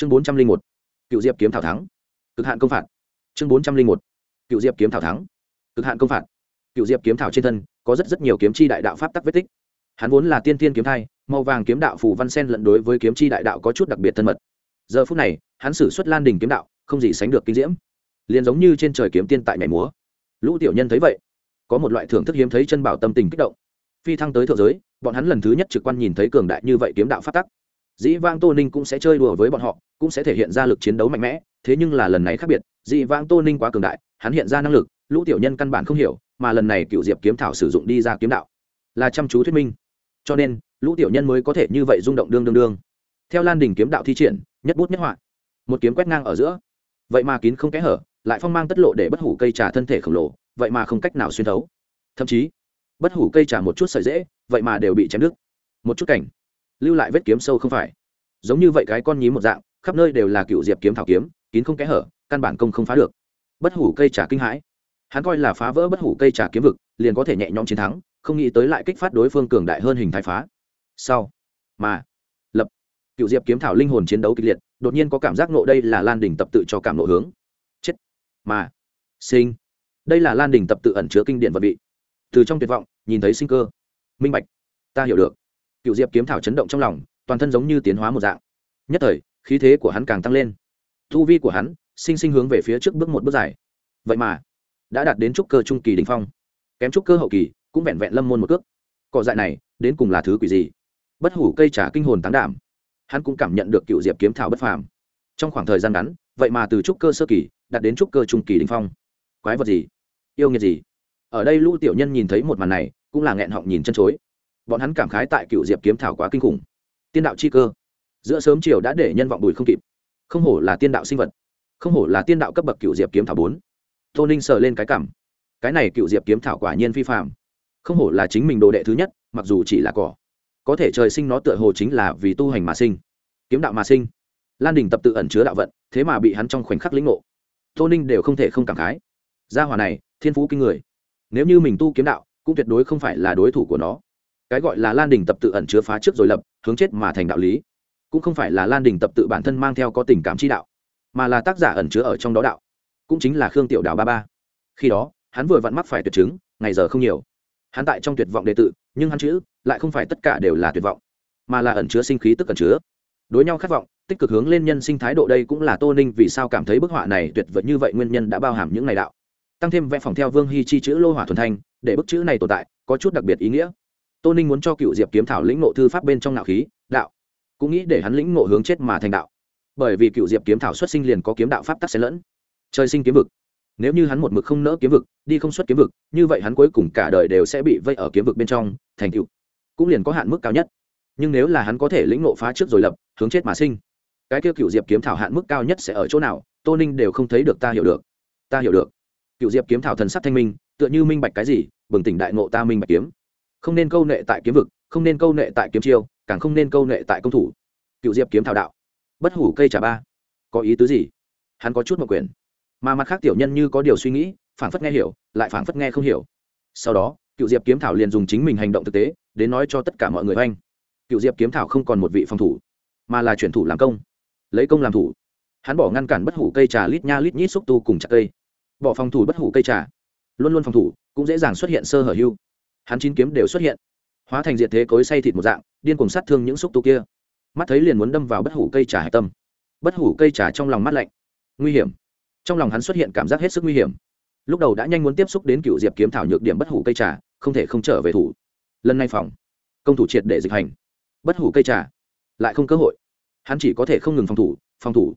chương bốn trăm linh một, cựu diệp kiếm thảo thắng. Cực hạn công phạt. Chương bốn trăm linh một, cựu diệp kiếm thảo thắng. Cực hạn công phạt. Cựu diệp kiếm thảo trên thân có rất rất nhiều kiếm chi đại đạo pháp tắc vết tích. Hắn vốn là tiên tiên kiếm thai, màu vàng kiếm đạo phù văn sen lẫn đối với kiếm chi đại đạo có chút đặc biệt thân mật. Giờ phút này, hắn xử xuất lan đình kiếm đạo, không gì sánh được kinh diễm. Liền giống như trên trời kiếm tiên tại nhảy múa. Lũ tiểu nhân thấy vậy, có một loại thưởng thức hiếm thấy chân bảo tâm tình kích động. Phi thăng tới thượng giới, bọn hắn lần thứ nhất trực quan nhìn thấy cường đại như vậy kiếm đạo phát tắc dĩ vang tô ninh cũng sẽ chơi đùa với bọn họ, cũng sẽ thể hiện ra lực chiến đấu mạnh mẽ, thế nhưng là lần này khác biệt, dĩ vang tô ninh quá cường đại, hắn hiện ra năng lực, lũ tiểu nhân căn bản không hiểu, mà lần này cựu diệp kiếm thảo sử dụng đi ra kiếm đạo, là chăm chú thuyết minh. Cho nên, lũ tiểu nhân mới có thể như vậy rung động đương đương đương. Theo lan đình kiếm đạo thi triển, nhất bút nhất họa. Một kiếm quét ngang ở giữa. Vậy mà kín không kẽ hở, lại phong mang tất lộ để bất hủ cây trà thân thể khổng lồ, vậy mà không cách nào xuyên thấu. Thậm chí, bất hủ cây trà một chút sợi dễ vậy mà đều bị chém đứt. Một chút cảnh lưu lại vết kiếm sâu không phải. Giống như vậy cái con nhím một dạng, khắp nơi đều là cựu diệp kiếm thảo kiếm, kín không kẽ hở, căn bản công không phá được. Bất hủ cây trà kinh hãi. Hắn coi là phá vỡ bất hủ cây trà kiếm vực, liền có thể nhẹ nhõm chiến thắng, không nghĩ tới lại kích phát đối phương cường đại hơn hình thái phá. Sau, mà, lập, cựu diệp kiếm thảo linh hồn chiến đấu kịch liệt, đột nhiên có cảm giác nộ đây là lan đình tập tự cho cảm nộ hướng. Chết, mà, sinh. Đây là lan đình tập tự ẩn chứa kinh điển vật vị. Từ trong tuyệt vọng, nhìn thấy sinh cơ. Minh bạch, ta hiểu được cựu diệp kiếm thảo chấn động trong lòng, toàn thân giống như tiến hóa một dạng. Nhất thời, khí thế của hắn càng tăng lên. Thu vi của hắn, sinh sinh hướng về phía trước bước một bước dài. Vậy mà, đã đạt đến trúc cơ trung kỳ đình phong. Kém trúc cơ hậu kỳ, cũng vẹn vẹn lâm môn một cước. Cỏ dại này, đến cùng là thứ quỷ gì? Bất hủ cây trả kinh hồn tán đảm. Hắn cũng cảm nhận được cựu diệp kiếm thảo bất phàm. Trong khoảng thời gian ngắn, vậy mà từ trúc cơ sơ kỳ, đạt đến trúc cơ trung kỳ đình phong. Quái vật gì? Yêu nghiệt gì? Ở đây lũ tiểu nhân nhìn thấy một màn này, cũng là nghẹn họng nhìn chân chối bọn hắn cảm khái tại cựu diệp kiếm thảo quá kinh khủng. Tiên đạo chi cơ. Giữa sớm chiều đã để nhân vọng bùi không kịp. Không hổ là tiên đạo sinh vật. Không hổ là tiên đạo cấp bậc cựu diệp kiếm thảo bốn. Tô ninh sờ lên cái cảm. Cái này cựu diệp kiếm thảo quả nhiên phi phạm không hổ là chính mình đồ đệ thứ nhất, mặc dù chỉ là cỏ. Có thể trời sinh nó tựa hồ chính là vì tu hành mà sinh. Kiếm đạo mà sinh. Lan đình tập tự ẩn chứa đạo vận, thế mà bị hắn trong khoảnh khắc lĩnh ngộ. Tô ninh đều không thể không cảm khái. Gia hòa này, thiên phú kinh người. Nếu như mình tu kiếm đạo, cũng tuyệt đối không phải là đối thủ của nó cái gọi là lan đình tập tự ẩn chứa phá trước rồi lập, hướng chết mà thành đạo lý. Cũng không phải là lan đình tập tự bản thân mang theo có tình cảm chi đạo, mà là tác giả ẩn chứa ở trong đó đạo. Cũng chính là khương tiểu đào ba ba. Khi đó, hắn vừa vặn mắc phải tuyệt chứng, ngày giờ không nhiều. Hắn tại trong tuyệt vọng đệ tự nhưng hắn chữ lại không phải tất cả đều là tuyệt vọng, mà là ẩn chứa sinh khí tức ẩn chứa. Đối nhau khát vọng, tích cực hướng lên nhân sinh thái độ đây cũng là tô ninh vì sao cảm thấy bức họa này tuyệt vời như vậy, nguyên nhân đã bao hàm những ngày đạo. Tăng thêm vẽ phòng theo vương hy chi chữ lô hỏa thuần thanh, để bức chữ này tồn tại, có chút đặc biệt ý nghĩa tô ninh muốn cho cựu diệp kiếm thảo lĩnh ngộ thư pháp bên trong nạo khí, đạo. Cũng nghĩ để hắn lĩnh ngộ hướng chết mà thành đạo. Bởi vì cựu diệp kiếm thảo xuất sinh liền có kiếm đạo pháp tắc xen lẫn. Trời sinh kiếm vực. Nếu như hắn một mực không nỡ kiếm vực, đi không xuất kiếm vực, như vậy hắn cuối cùng cả đời đều sẽ bị vây ở kiếm vực bên trong, thành cựu cũng liền có hạn mức cao nhất. Nhưng nếu là hắn có thể lĩnh ngộ phá trước rồi lập, hướng chết mà sinh, cái kia cựu diệp kiếm thảo hạn mức cao nhất sẽ ở chỗ nào, tô ninh đều không thấy được ta hiểu được. Ta hiểu được. Cựu diệp kiếm thảo thần sắc thanh minh, tựa như minh bạch cái gì, bừng tỉnh đại ngộ ta minh bạch kiếm không nên câu nệ tại kiếm vực, không nên câu nệ tại kiếm chiêu, càng không nên câu nệ tại công thủ. Cựu diệp kiếm thảo đạo, bất hủ cây trà ba. Có ý tứ gì? Hắn có chút mặc quyền mà mặt khác tiểu nhân như có điều suy nghĩ phản phất nghe hiểu, lại phản phất nghe không hiểu. Sau đó, cựu diệp kiếm thảo liền dùng chính mình hành động thực tế, đến nói cho tất cả mọi người oanh. Cựu diệp kiếm thảo không còn một vị phòng thủ, mà là chuyển thủ làm công. Lấy công làm thủ. Hắn bỏ ngăn cản bất hủ cây trà lít nha lít nhít xúc tu cùng chặt cây. Bỏ phòng thủ bất hủ cây trà. Luôn luôn phòng thủ, cũng dễ dàng xuất hiện sơ hở hưu hắn chín kiếm đều xuất hiện, hóa thành diệt thế cối say thịt một dạng, điên cùng sát thương những xúc tu kia. Mắt thấy liền muốn đâm vào bất hủ cây trà hạch tâm. Bất hủ cây trà trong lòng mắt lạnh. Nguy hiểm. Trong lòng hắn xuất hiện cảm giác hết sức nguy hiểm. Lúc đầu đã nhanh muốn tiếp xúc đến cựu diệp kiếm thảo nhược điểm bất hủ cây trà, không thể không trở về thủ. Lần này phòng, công thủ triệt để dịch hành. Bất hủ cây trà, lại không cơ hội. Hắn chỉ có thể không ngừng phòng thủ phòng thủ.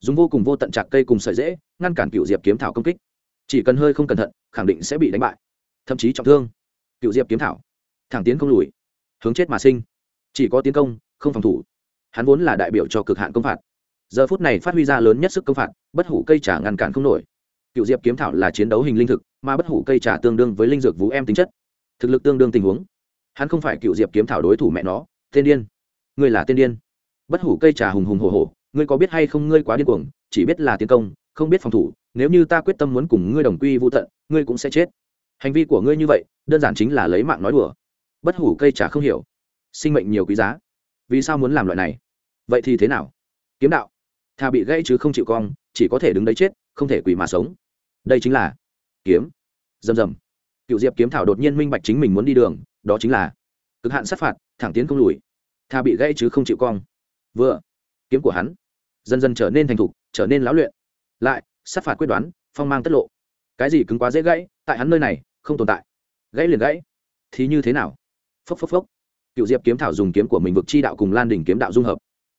Dùng vô cùng vô tận chặt cây cùng sợi dễ ngăn cản cựu diệp kiếm thảo công kích. Chỉ cần hơi không cẩn thận, khẳng định sẽ bị đánh bại. Thậm chí trọng thương cựu diệp kiếm thảo. Thẳng tiến không lùi, hướng chết mà sinh. Chỉ có tiến công, không phòng thủ. Hắn vốn là đại biểu cho cực hạn công phạt. Giờ phút này phát huy ra lớn nhất sức công phạt, bất hủ cây trà ngăn cản không nổi. Cựu diệp kiếm thảo là chiến đấu hình linh thực, mà bất hủ cây trà tương đương với linh dược vũ em tính chất. Thực lực tương đương tình huống. Hắn không phải cựu diệp kiếm thảo đối thủ mẹ nó, tên điên. Ngươi là tên điên. Bất hủ cây trà hùng hùng hồ hồ ngươi có biết hay không ngươi quá điên cuồng, chỉ biết là tiến công, không biết phòng thủ. Nếu như ta quyết tâm muốn cùng ngươi đồng quy vô tận, ngươi cũng sẽ chết hành vi của ngươi như vậy, đơn giản chính là lấy mạng nói đùa. Bất hủ cây trà không hiểu. Sinh mệnh nhiều quý giá. Vì sao muốn làm loại này? Vậy thì thế nào? Kiếm đạo. Thà bị gãy chứ không chịu cong, chỉ có thể đứng đấy chết, không thể quỳ mà sống. Đây chính là kiếm. Rầm rầm. Cựu diệp kiếm thảo đột nhiên minh bạch chính mình muốn đi đường, đó chính là cực hạn sát phạt, thẳng tiến không lùi. Thà bị gãy chứ không chịu cong. Vừa, kiếm của hắn dần dần trở nên thành thục, trở nên lão luyện. Lại, sát phạt quyết đoán, phong mang tất lộ. Cái gì cứng quá dễ gãy, tại hắn nơi này không tồn tại. Gãy liền gãy. Thì như thế nào? Phốc phốc phốc. Cựu diệp kiếm thảo dùng kiếm của mình vực chi đạo cùng lan đỉnh kiếm đạo dung hợp.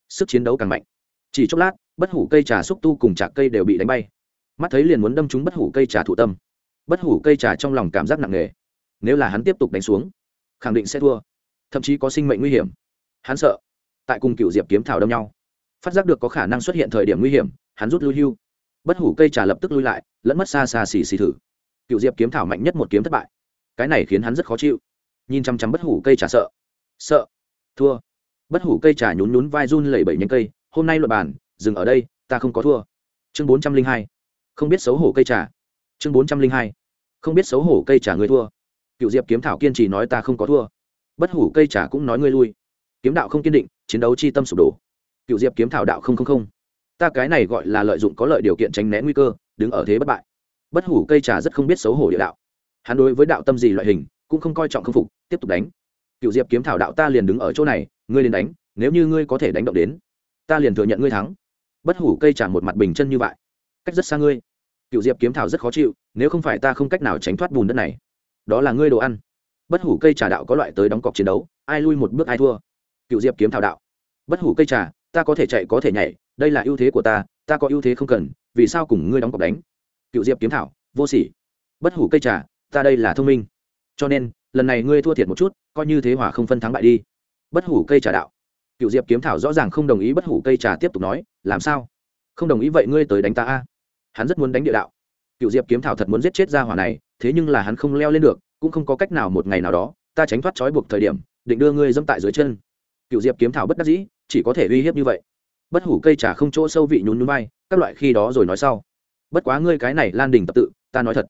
Sức chiến đấu càng mạnh. Chỉ chốc lát, bất hủ cây trà xúc tu cùng trà cây đều bị đánh bay. Mắt thấy liền muốn đâm trúng bất hủ cây trà thụ tâm. Bất hủ cây trà trong lòng cảm giác nặng nề. Nếu là hắn tiếp tục đánh xuống, khẳng định sẽ thua. Thậm chí có sinh mệnh nguy hiểm. Hắn sợ. Tại cùng cựu diệp kiếm thảo đâm nhau, phát giác được có khả năng xuất hiện thời điểm nguy hiểm, hắn rút lui hưu. Bất hủ cây trà lập tức lui lại, lẫn mất xa xa xì xì thử cựu diệp kiếm thảo mạnh nhất một kiếm thất bại. Cái này khiến hắn rất khó chịu. Nhìn chăm chăm bất hủ cây trà sợ. Sợ. Thua. Bất hủ cây trà nhún nhún vai run lẩy bẩy nhánh cây. Hôm nay luật bàn, dừng ở đây, ta không có thua. Chương bốn trăm linh hai. Không biết xấu hổ cây trà. Chương bốn trăm linh hai. Không biết xấu hổ cây trà người thua. Cựu diệp kiếm thảo kiên trì nói ta không có thua. Bất hủ cây trà cũng nói ngươi lui. Kiếm đạo không kiên định, chiến đấu chi tâm sụp đổ. Cựu diệp kiếm thảo đạo không không không. Ta cái này gọi là lợi dụng có lợi điều kiện tránh né nguy cơ, đứng ở thế bất bại bất hủ cây trà rất không biết xấu hổ địa đạo. Hắn đối với đạo tâm gì loại hình, cũng không coi trọng k phục, tiếp tục đánh. Cựu diệp kiếm thảo đạo ta liền đứng ở chỗ này, ngươi liền đánh, nếu như ngươi có thể đánh động đến, ta liền thừa nhận ngươi thắng. Bất hủ cây trà một mặt bình chân như vậy, cách rất xa ngươi. Cựu diệp kiếm thảo rất khó chịu, nếu không phải ta không cách nào tránh thoát bùn đất này, đó là ngươi đồ ăn. Bất hủ cây trà đạo có loại tới đóng cọc chiến đấu, ai lui một bước ai thua. Cựu diệp kiếm thảo đạo, bất hủ cây trà, ta có thể chạy có thể nhảy, đây là ưu thế của ta ta có ưu thế không cần, vì sao cùng ngươi đóng cọc đánh? Cựu diệp kiếm thảo vô sỉ. Bất hủ cây trà ta đây là thông minh. Cho nên lần này ngươi thua thiệt một chút coi như thế hỏa không phân thắng bại đi. Bất hủ cây trà đạo. Cựu diệp kiếm thảo rõ ràng không đồng ý bất hủ cây trà tiếp tục nói làm sao? Không đồng ý vậy ngươi tới đánh ta a. Hắn rất muốn đánh địa đạo. Cựu diệp kiếm thảo thật muốn giết chết ra hỏa này thế nhưng là hắn không leo lên được cũng không có cách nào một ngày nào đó ta tránh thoát trói buộc thời điểm định đưa ngươi dẫm tại dưới chân. Cựu diệp kiếm thảo bất đắc dĩ chỉ có thể uy hiếp như vậy. Bất hủ cây trà không chỗ sâu vị nhún nhún bay, các loại khi đó rồi nói sau bất quá ngươi cái này lan đình tập tự, ta nói thật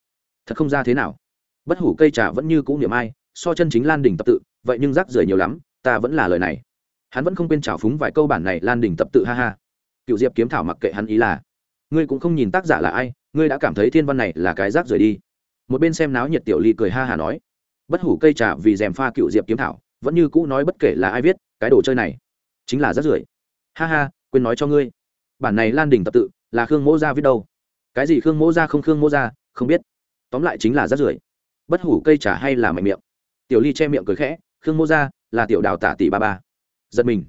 thật không ra thế nào. Bất hủ cây trà vẫn như cũ niệm ai, so chân chính lan đình tập tự, vậy nhưng rác rưởi nhiều lắm, ta vẫn là lời này. Hắn vẫn không quên trào phúng vài câu bản này lan đình tập tự, ha ha. Cựu diệp kiếm thảo mặc kệ hắn ý là, ngươi cũng không nhìn tác giả là ai, ngươi đã cảm thấy thiên văn này là cái rác rưởi đi. Một bên xem náo nhiệt tiểu ly cười ha hà nói, bất hủ cây trà vì dèm pha cựu diệp kiếm thảo, vẫn như cũ nói bất kể là ai viết, cái đồ chơi này chính là rác rưởi. Ha ha, quên nói cho ngươi, bản này lan đình tập tự là khương mỗ gia viết đâu? Cái gì khương mỗ ra không khương mỗ ra, không biết. Tóm lại chính là rát rưởi. Bất hủ cây trà hay là mạnh miệng? Tiểu ly che miệng cười khẽ, khương mỗ ra là tiểu đào tả tỷ ba ba. Giật mình.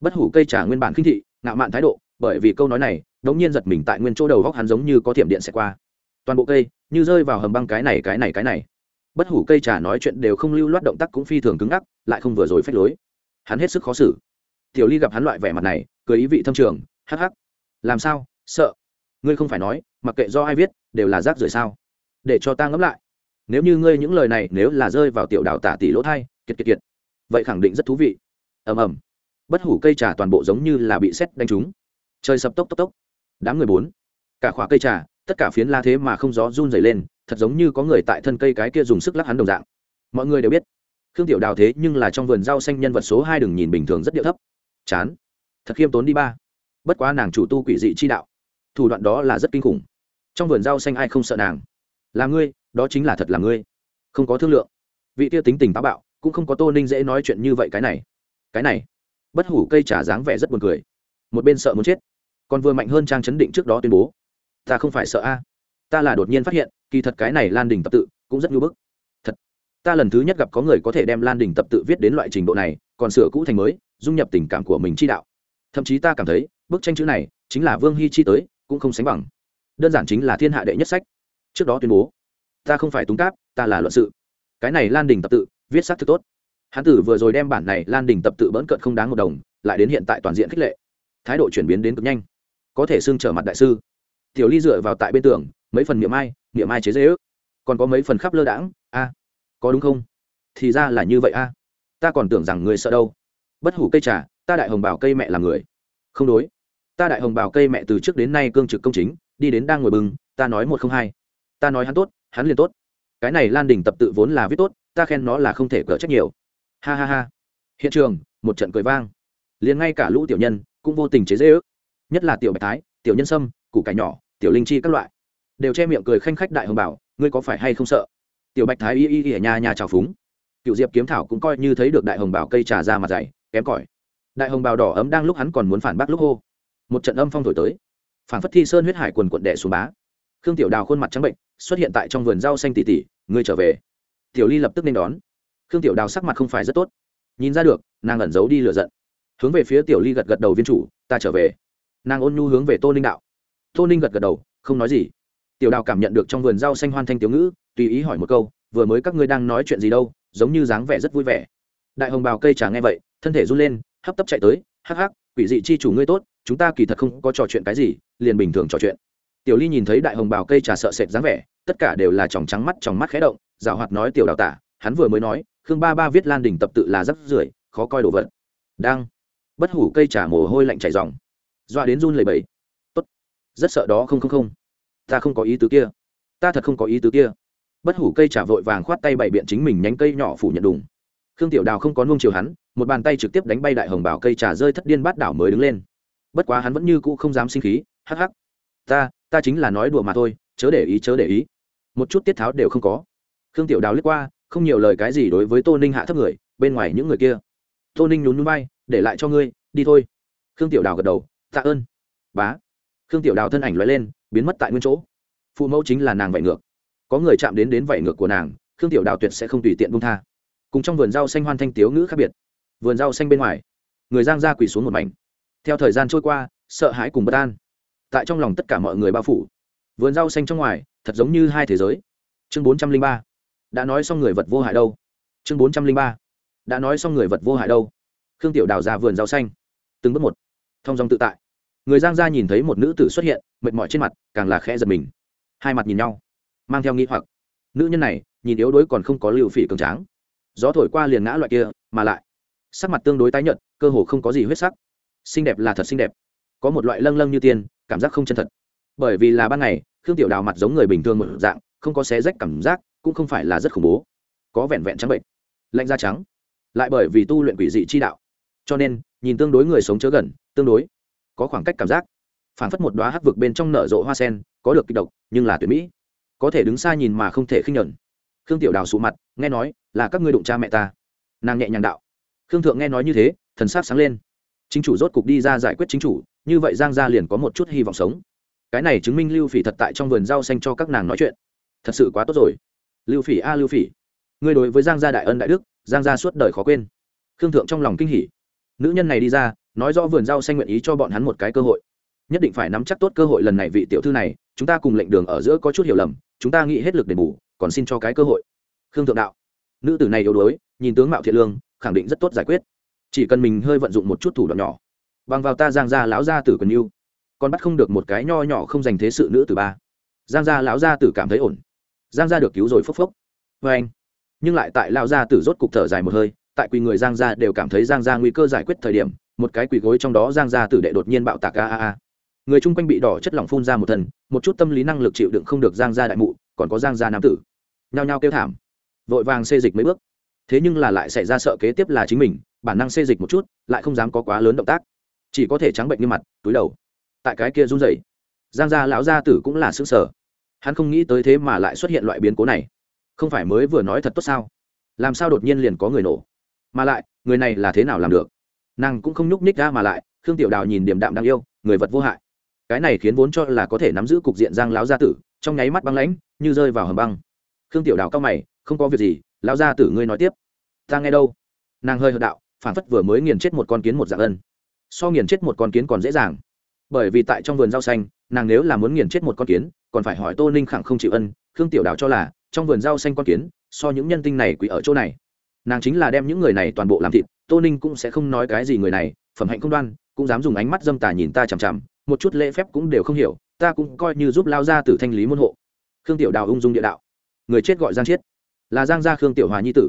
Bất hủ cây trà nguyên bản khinh thị, ngạo mạn thái độ, bởi vì câu nói này, đống nhiên giật mình tại nguyên chỗ đầu góc hắn giống như có thiểm điện sẽ qua. Toàn bộ cây như rơi vào hầm băng cái này cái này cái này. Bất hủ cây trà nói chuyện đều không lưu loát động tác cũng phi thường cứng ngắc, lại không vừa rồi phách lối. Hắn hết sức khó xử. Tiểu ly gặp hắn loại vẻ mặt này, cười ý vị thâm trường, hắc hắc. Làm sao? Sợ ngươi không phải nói, mặc kệ do ai viết, đều là rác rưởi sao? Để cho ta ngẫm lại. Nếu như ngươi những lời này nếu là rơi vào tiểu đào tả tỷ lỗ thai, kiệt kiệt kiệt. Vậy khẳng định rất thú vị. Ầm ầm. Bất hủ cây trà toàn bộ giống như là bị xét đánh trúng. Trời sập tốc tốc tốc. Đám người bốn. Cả khỏa cây trà, tất cả phiến la thế mà không gió run dày lên, thật giống như có người tại thân cây cái kia dùng sức lắc hắn đồng dạng. Mọi người đều biết, khương tiểu đào thế nhưng là trong vườn rau xanh nhân vật số hai đừng nhìn bình thường rất điệu thấp. Chán. Thật khiêm tốn đi ba. Bất quá nàng chủ tu quỷ dị chi đạo thủ đoạn đó là rất kinh khủng. Trong vườn rau xanh ai không sợ nàng? Là ngươi, đó chính là thật là ngươi. Không có thương lượng. Vị tiêu tính tình táo bạo, cũng không có tô ninh dễ nói chuyện như vậy cái này. Cái này, bất hủ cây trả dáng vẻ rất buồn cười. Một bên sợ muốn chết, còn vừa mạnh hơn trang chấn định trước đó tuyên bố. Ta không phải sợ a. Ta là đột nhiên phát hiện, kỳ thật cái này lan đình tập tự cũng rất ngưỡng bức. Thật, ta lần thứ nhất gặp có người có thể đem lan đình tập tự viết đến loại trình độ này, còn sửa cũ thành mới, dung nhập tình cảm của mình chi đạo. Thậm chí ta cảm thấy, bức tranh chữ này chính là vương hy chi tới cũng không sánh bằng. Đơn giản chính là thiên hạ đệ nhất sách. Trước đó tuyên bố, ta không phải túng cáp, ta là luận sự. Cái này lan đình tập tự, viết sắc thực tốt. Hán tử vừa rồi đem bản này lan đình tập tự bỡn cận không đáng một đồng, lại đến hiện tại toàn diện khích lệ. Thái độ chuyển biến đến cực nhanh. Có thể xưng trở mặt đại sư. Tiểu ly dựa vào tại bên tường, mấy phần miệng ai miệng ai chế dễ ước. Còn có mấy phần khắp lơ đãng, a, có đúng không? Thì ra là như vậy a. Ta còn tưởng rằng người sợ đâu. Bất hủ cây trà, ta đại hồng bảo cây mẹ là người. Không đối ta đại hồng bảo cây mẹ từ trước đến nay cương trực công chính, đi đến đang ngồi bừng, ta nói một không hai. Ta nói hắn tốt, hắn liền tốt. Cái này lan đình tập tự vốn là viết tốt, ta khen nó là không thể cỡ trách nhiều. Ha ha ha. Hiện trường, một trận cười vang. Liền ngay cả lũ tiểu nhân cũng vô tình chế dễ ước nhất là tiểu bạch thái, tiểu nhân sâm, củ cải nhỏ, tiểu linh chi các loại. Đều che miệng cười khanh khách đại hồng bảo, ngươi có phải hay không sợ? Tiểu bạch thái y y y ở nhà nhà trào phúng. Cựu diệp kiếm thảo cũng coi như thấy được đại hồng bảo cây trà ra mặt dày, kém cỏi. Đại hồng bào đỏ ấm đang lúc hắn còn muốn phản bác lúc hô một trận âm phong thổi tới. Phản phất thi sơn huyết hải quần quận đẻ xuống bá. Khương tiểu đào khuôn mặt trắng bệnh, xuất hiện tại trong vườn rau xanh tỉ tỉ, ngươi trở về. Tiểu ly lập tức nên đón. Khương tiểu đào sắc mặt không phải rất tốt. Nhìn ra được, nàng ẩn giấu đi lửa giận. Hướng về phía tiểu ly gật gật đầu viên chủ, ta trở về. Nàng ôn nhu hướng về tô ninh đạo. Tô ninh gật gật đầu, không nói gì. Tiểu đào cảm nhận được trong vườn rau xanh hoan thanh tiểu ngữ, tùy ý hỏi một câu, vừa mới các ngươi đang nói chuyện gì đâu, giống như dáng vẻ rất vui vẻ. Đại hồng bào cây trà nghe vậy, thân thể run lên, hấp tấp chạy tới, hắc hắc, quỷ dị chi chủ ngươi tốt chúng ta kỳ thật không có trò chuyện cái gì, liền bình thường trò chuyện. Tiểu ly nhìn thấy đại hồng bào cây trà sợ sệt dáng vẻ, tất cả đều là tròng trắng mắt, tròng mắt khé động, rào hoạt nói, tiểu đào tả, hắn vừa mới nói, khương ba ba viết lan đình tập tự là rất rưởi, khó coi đồ vật. Đang, bất hủ cây trà mồ hôi lạnh chảy dòng doa đến run lầy bầy tốt, rất sợ đó, không không không. Ta không có ý tứ kia. Ta thật không có ý tứ kia. Bất hủ cây trà vội vàng khoát tay bày biện chính mình nhánh cây nhỏ phủ nhận đùng. Khương tiểu đào không có nuông chiều hắn, một bàn tay trực tiếp đánh bay đại hồng bảo cây trà rơi thất điên bát đảo mới đứng lên bất quá hắn vẫn như cũ không dám sinh khí, hắc hắc. Ta ta chính là nói đùa mà thôi, chớ để ý, chớ để ý. Một chút tiết tháo đều không có. Khương tiểu đào lướt qua, không nhiều lời cái gì đối với tô ninh hạ thấp người, bên ngoài những người kia. Tô ninh nhún núi bay để lại cho ngươi, đi thôi. Khương tiểu đào gật đầu, tạ ơn. Bá. Khương tiểu đào thân ảnh loại lên, biến mất tại nguyên chỗ. Phụ mẫu chính là nàng vạy ngược. Có người chạm đến đến vạy ngược của nàng, khương tiểu đào tuyệt sẽ không tùy tiện bung tha. Cùng trong vườn rau xanh hoan thanh tiếu ngữ khác biệt. Vườn rau xanh bên ngoài, người giang ra quỳ xuống một mảnh theo thời gian trôi qua, sợ hãi cùng bất an. Tại trong lòng tất cả mọi người bao phủ. Vườn rau xanh trong ngoài, thật giống như hai thế giới. Chương bốn trăm linh ba. Đã nói xong người vật vô hại đâu. Chương bốn trăm linh ba. Đã nói xong người vật vô hại đâu. Khương tiểu đào ra vườn rau xanh. Từng bước một. Thong dòng tự tại. Người giang gia nhìn thấy một nữ tử xuất hiện, mệt mỏi trên mặt, càng là khẽ giật mình. Hai mặt nhìn nhau. Mang theo nghĩ hoặc. Nữ nhân này, nhìn yếu đuối còn không có lưu phỉ cường tráng. Gió thổi qua liền ngã loại kia, mà lại, sắc mặt tương đối tái nhợt, cơ hồ không có gì huyết sắc xinh đẹp là thật xinh đẹp. Có một loại lâng lâng như tiên, cảm giác không chân thật. Bởi vì là ban ngày, khương tiểu đào mặt giống người bình thường một dạng, không có xé rách cảm giác, cũng không phải là rất khủng bố. Có vẹn vẹn trắng bệnh, lạnh da trắng. Lại bởi vì tu luyện quỷ dị chi đạo. Cho nên, nhìn tương đối người sống chớ gần, tương đối. Có khoảng cách cảm giác. Phảng phất một đoá hắc vực bên trong nở rộ hoa sen, có được kịch độc, nhưng là tuyệt mỹ. Có thể đứng xa nhìn mà không thể khinh nhẫn. Khương tiểu đào sụ mặt, nghe nói là các ngươi đụng cha mẹ ta. Nàng nhẹ nhàng đạo. Khương thượng nghe nói như thế, thần sát sáng lên chính chủ rốt cục đi ra giải quyết chính chủ, như vậy giang gia liền có một chút hy vọng sống. Cái này chứng minh lưu phỉ thật tại trong vườn rau xanh cho các nàng nói chuyện. Thật sự quá tốt rồi. Lưu phỉ a, lưu phỉ. Ngươi đối với giang gia đại ân đại đức, giang gia suốt đời khó quên. Khương thượng trong lòng kinh hỉ. Nữ nhân này đi ra, nói rõ vườn rau xanh nguyện ý cho bọn hắn một cái cơ hội. Nhất định phải nắm chắc tốt cơ hội lần này vị tiểu thư này, chúng ta cùng lệnh đường ở giữa có chút hiểu lầm, chúng ta nghĩ hết lực đền bù, còn xin cho cái cơ hội. Khương thượng đạo. Nữ tử này yếu đuối, nhìn tướng mạo thiện lương, khẳng định rất tốt giải quyết chỉ cần mình hơi vận dụng một chút thủ đoạn nhỏ. Bằng vào ta giang gia lão gia tử quần yêu còn bắt không được một cái nho nhỏ không dành thế sự nữ từ ba. Giang gia lão gia tử cảm thấy ổn. Giang gia được cứu rồi phốc phốc. Vê anh. Nhưng lại tại lão gia tử rốt cục thở dài một hơi, tại quỳ người giang gia đều cảm thấy giang gia nguy cơ giải quyết thời điểm, một cái quỳ gối trong đó giang gia tử đệ đột nhiên bạo tạc a a a. Người chung quanh bị đỏ chất lỏng phun ra một thần, một chút tâm lý năng lực chịu đựng không được giang gia đại mụ, còn có giang gia nam tử. Nhao nhao kêu thảm. Vội vàng xê dịch mấy bước. Thế nhưng là lại xảy ra sợ kế tiếp là chính mình bản năng xê dịch một chút, lại không dám có quá lớn động tác. Chỉ có thể trắng bệnh như mặt, túi đầu. Tại cái kia run rẩy, giang gia lão gia tử cũng là xứng sở hắn không nghĩ tới thế mà lại xuất hiện loại biến cố này. Không phải mới vừa nói thật tốt sao? Làm sao đột nhiên liền có người nổ? Mà lại, người này là thế nào làm được? Nàng cũng không nhúc ních ra mà lại, khương tiểu đào nhìn điểm đạm đang yêu, người vật vô hại. Cái này khiến vốn cho là có thể nắm giữ cục diện giang lão gia tử, trong nháy mắt băng lãnh, như rơi vào hầm băng. Khương tiểu đào cao mày, không có việc gì, lão gia tử ngươi nói tiếp. Ta nghe đâu? Nàng hơi hợt đạo phản phất vừa mới nghiền chết một con kiến một dạng ân. So nghiền chết một con kiến còn dễ dàng. Bởi vì tại trong vườn rau xanh, nàng nếu là muốn nghiền chết một con kiến, còn phải hỏi tô ninh khẳng không chịu ân, khương tiểu đào cho là, trong vườn rau xanh con kiến, so những nhân tinh này quỷ ở chỗ này. Nàng chính là đem những người này toàn bộ làm thịt, tô ninh cũng sẽ không nói cái gì người này, phẩm hạnh không đoan, cũng dám dùng ánh mắt dâm tà nhìn ta chằm chằm, một chút lễ phép cũng đều không hiểu, ta cũng coi như giúp lao ra từ thanh lý môn hộ. Khương tiểu đào ung dung địa đạo. Người chết gọi giang chiết. Là giang gia khương tiểu hòa nhi tử.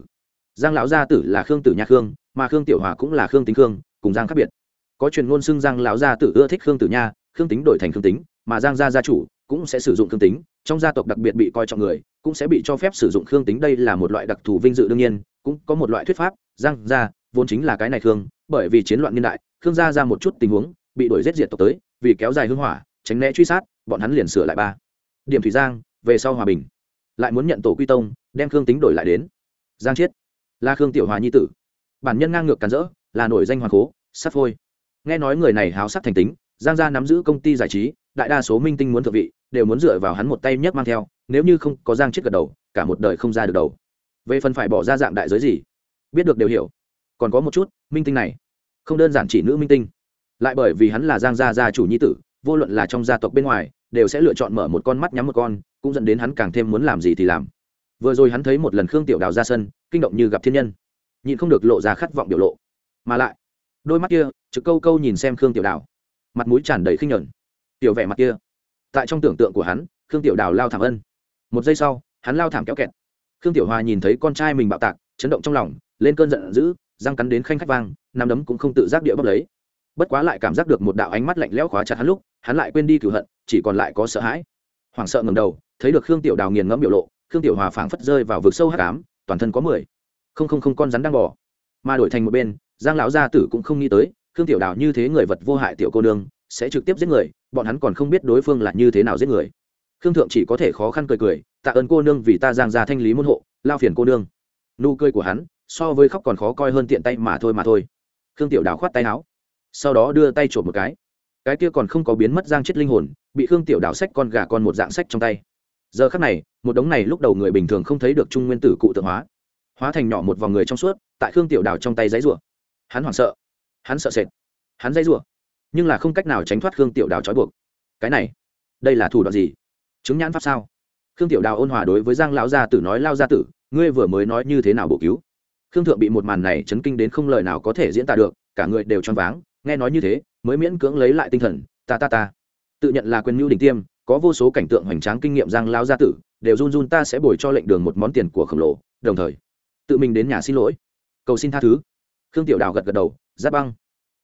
Giang lão gia tử là khương tử nha khương mà khương tiểu hòa cũng là khương tính khương, cùng giang khác biệt. Có truyền ngôn xưng giang lão gia tử ưa thích khương tử nha, khương tính đổi thành khương tính, mà giang gia gia chủ cũng sẽ sử dụng khương tính. Trong gia tộc đặc biệt bị coi trọng người, cũng sẽ bị cho phép sử dụng khương tính. Đây là một loại đặc thù vinh dự đương nhiên, cũng có một loại thuyết pháp, giang gia vốn chính là cái này khương, bởi vì chiến loạn niên đại, khương gia ra một chút tình huống, bị đuổi giết diệt tộc tới, vì kéo dài hưng hỏa, tránh né truy sát, bọn hắn liền sửa lại ba. Điểm thủy giang, về sau hòa bình. Lại muốn nhận tổ quy tông, đem khương tính đổi lại đến. Giang chiết, là khương tiểu hòa nhi tử bản nhân ngang ngược càn rỡ, là nổi danh hoàng cố sắt phôi. Nghe nói người này háo sắc thành tính, giang gia nắm giữ công ty giải trí, đại đa số minh tinh muốn thượng vị, đều muốn dựa vào hắn một tay nhất mang theo, nếu như không có giang chết gật đầu, cả một đời không ra được đầu. Về phần phải bỏ ra dạng đại giới gì? Biết được đều hiểu. Còn có một chút, minh tinh này, không đơn giản chỉ nữ minh tinh. Lại bởi vì hắn là giang gia gia chủ nhi tử, vô luận là trong gia tộc bên ngoài, đều sẽ lựa chọn mở một con mắt nhắm một con, cũng dẫn đến hắn càng thêm muốn làm gì thì làm. Vừa rồi hắn thấy một lần khương tiểu đào ra sân, kinh động như gặp thiên nhân nhịn không được lộ ra khát vọng biểu lộ. Mà lại, đôi mắt kia, trực câu câu nhìn xem khương tiểu đào. Mặt mũi tràn đầy khinh nhợn tiểu vẻ mặt kia. Tại trong tưởng tượng của hắn, khương tiểu đào lao thảm ân. Một giây sau, hắn lao thảm kéo kẹt. Khương tiểu hòa nhìn thấy con trai mình bạo tạc, chấn động trong lòng, lên cơn giận dữ, răng cắn đến khanh khách vang nằm đấm cũng không tự giác địa bốc lấy. Bất quá lại cảm giác được một đạo ánh mắt lạnh lẽo khóa chặt hắn lúc, hắn lại quên đi cửu hận, chỉ còn lại có sợ hãi. Hoảng sợ ngầm đầu, thấy được khương tiểu đào nghiền ngẫm biểu lộ, khương tiểu hòa phảng phất rơi vào vực sâu hắc ám, toàn thân có mười không không không con rắn đang bỏ mà đổi thành một bên, giang lão gia tử cũng không nghĩ tới, khương tiểu đào như thế người vật vô hại tiểu cô nương, sẽ trực tiếp giết người, bọn hắn còn không biết đối phương là như thế nào giết người. Khương thượng chỉ có thể khó khăn cười cười, tạ ơn cô nương vì ta giang ra thanh lý môn hộ, lao phiền cô nương. Nụ cười của hắn, so với khóc còn khó coi hơn tiện tay mà thôi mà thôi. Khương tiểu đào khoát tay áo, sau đó đưa tay trộm một cái. Cái kia còn không có biến mất giang chết linh hồn, bị khương tiểu đào xách con gà con một dạng sách trong tay. Giờ khắc này, một đống này lúc đầu người bình thường không thấy được trung nguyên tử cụ tượng hóa hóa thành nhỏ một vòng người trong suốt, tại khương tiểu đào trong tay giấy rủa hắn hoảng sợ. Hắn sợ sệt. Hắn giấy rủa nhưng là không cách nào tránh thoát khương tiểu đào trói buộc. Cái này, đây là thủ đoạn gì? Chứng nhãn pháp sao? Khương tiểu đào ôn hòa đối với giang lão gia tử nói, lao gia tử, ngươi vừa mới nói như thế nào bổ cứu? Khương thượng bị một màn này chấn kinh đến không lời nào có thể diễn tả được, cả người đều choáng váng, nghe nói như thế, mới miễn cưỡng lấy lại tinh thần. Ta ta ta. Tự nhận là quyền mưu đỉnh tiêm, có vô số cảnh tượng hoành tráng kinh nghiệm giang lao gia tử, đều run run ta sẽ bồi cho lệnh đường một món tiền của khổng lồ, đồng thời tự mình đến nhà xin lỗi. Cầu xin tha thứ. Khương tiểu đào gật gật đầu, giáp băng.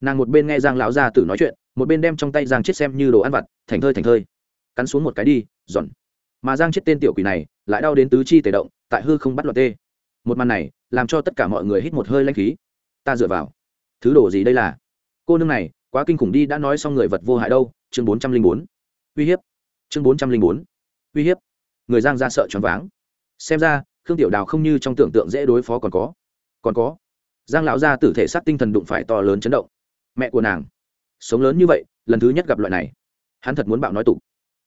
Nàng một bên nghe giang lão gia tử nói chuyện, một bên đem trong tay giang chết xem như đồ ăn vặt, thành thơi thành thơi. Cắn xuống một cái đi, giòn. Mà giang chết tên tiểu quỷ này, lại đau đến tứ chi tề động, tại hư không bắt loạt tê. Một màn này, làm cho tất cả mọi người hít một hơi lanh khí. Ta dựa vào. Thứ đồ gì đây là? Cô nương này, quá kinh khủng đi, đã nói xong người vật vô hại đâu. Chương bốn trăm linh bốn. Uy hiếp. Chương bốn trăm linh bốn. Uy hiếp. Người giang ra sợ choáng váng. Xem ra khương tiểu đào không như trong tưởng tượng dễ đối phó còn có. Còn có. Giang lão gia tử thể xác tinh thần đụng phải to lớn chấn động. Mẹ của nàng. Sống lớn như vậy, lần thứ nhất gặp loại này. Hắn thật muốn bạo nói tục.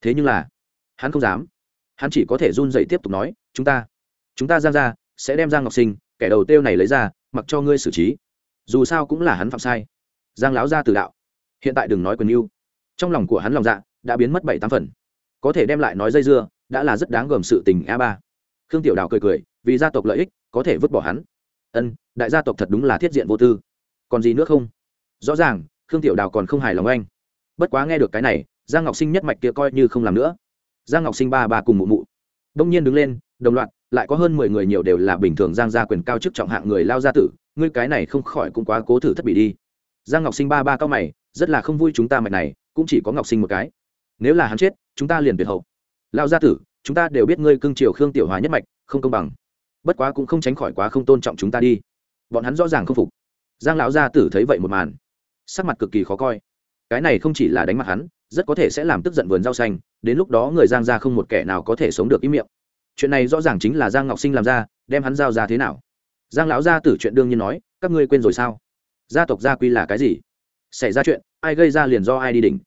Thế nhưng là, hắn không dám. Hắn chỉ có thể run dậy tiếp tục nói, chúng ta chúng ta giang ra sẽ đem giang ngọc sinh, kẻ đầu tiêu này lấy ra, mặc cho ngươi xử trí. Dù sao cũng là hắn phạm sai. Giang lão gia tử đạo. Hiện tại đừng nói quần yêu trong lòng của hắn lòng dạ đã biến mất bảy tám phần. Có thể đem lại nói dây dưa, đã là rất đáng gờm sự tình a ba khương tiểu đào cười cười, vì gia tộc lợi ích, có thể vứt bỏ hắn. Ân, đại gia tộc thật đúng là thiết diện vô tư. Còn gì nữa không? Rõ ràng, khương tiểu đào còn không hài lòng anh. Bất quá nghe được cái này, giang ngọc sinh nhất mạch kia coi như không làm nữa. Giang ngọc sinh ba ba cùng mụ mụ. Đông nhiên đứng lên, đồng loạt, lại có hơn mười người nhiều đều là bình thường giang gia quyền cao chức trọng hạng người lao gia tử, ngươi cái này không khỏi cũng quá cố thử thất bị đi. Giang ngọc sinh ba ba cao mày, rất là không vui chúng ta mạch này, cũng chỉ có ngọc sinh một cái. Nếu là hắn chết, chúng ta liền tuyệt hậu. Lao gia tử chúng ta đều biết ngươi cưng triều khương tiểu hòa nhất mạch, không công bằng. Bất quá cũng không tránh khỏi quá không tôn trọng chúng ta đi. Bọn hắn rõ ràng không phục. Giang lão gia tử thấy vậy một màn, sắc mặt cực kỳ khó coi. Cái này không chỉ là đánh mặt hắn, rất có thể sẽ làm tức giận vườn rau xanh, đến lúc đó người giang ra không một kẻ nào có thể sống được ý miệng. Chuyện này rõ ràng chính là giang ngọc sinh làm ra, đem hắn giao ra thế nào? Giang lão gia tử chuyện đương nhiên nói, các ngươi quên rồi sao? Gia tộc gia quy là cái gì? Xảy ra chuyện, ai gây ra liền do ai đi đỉnh?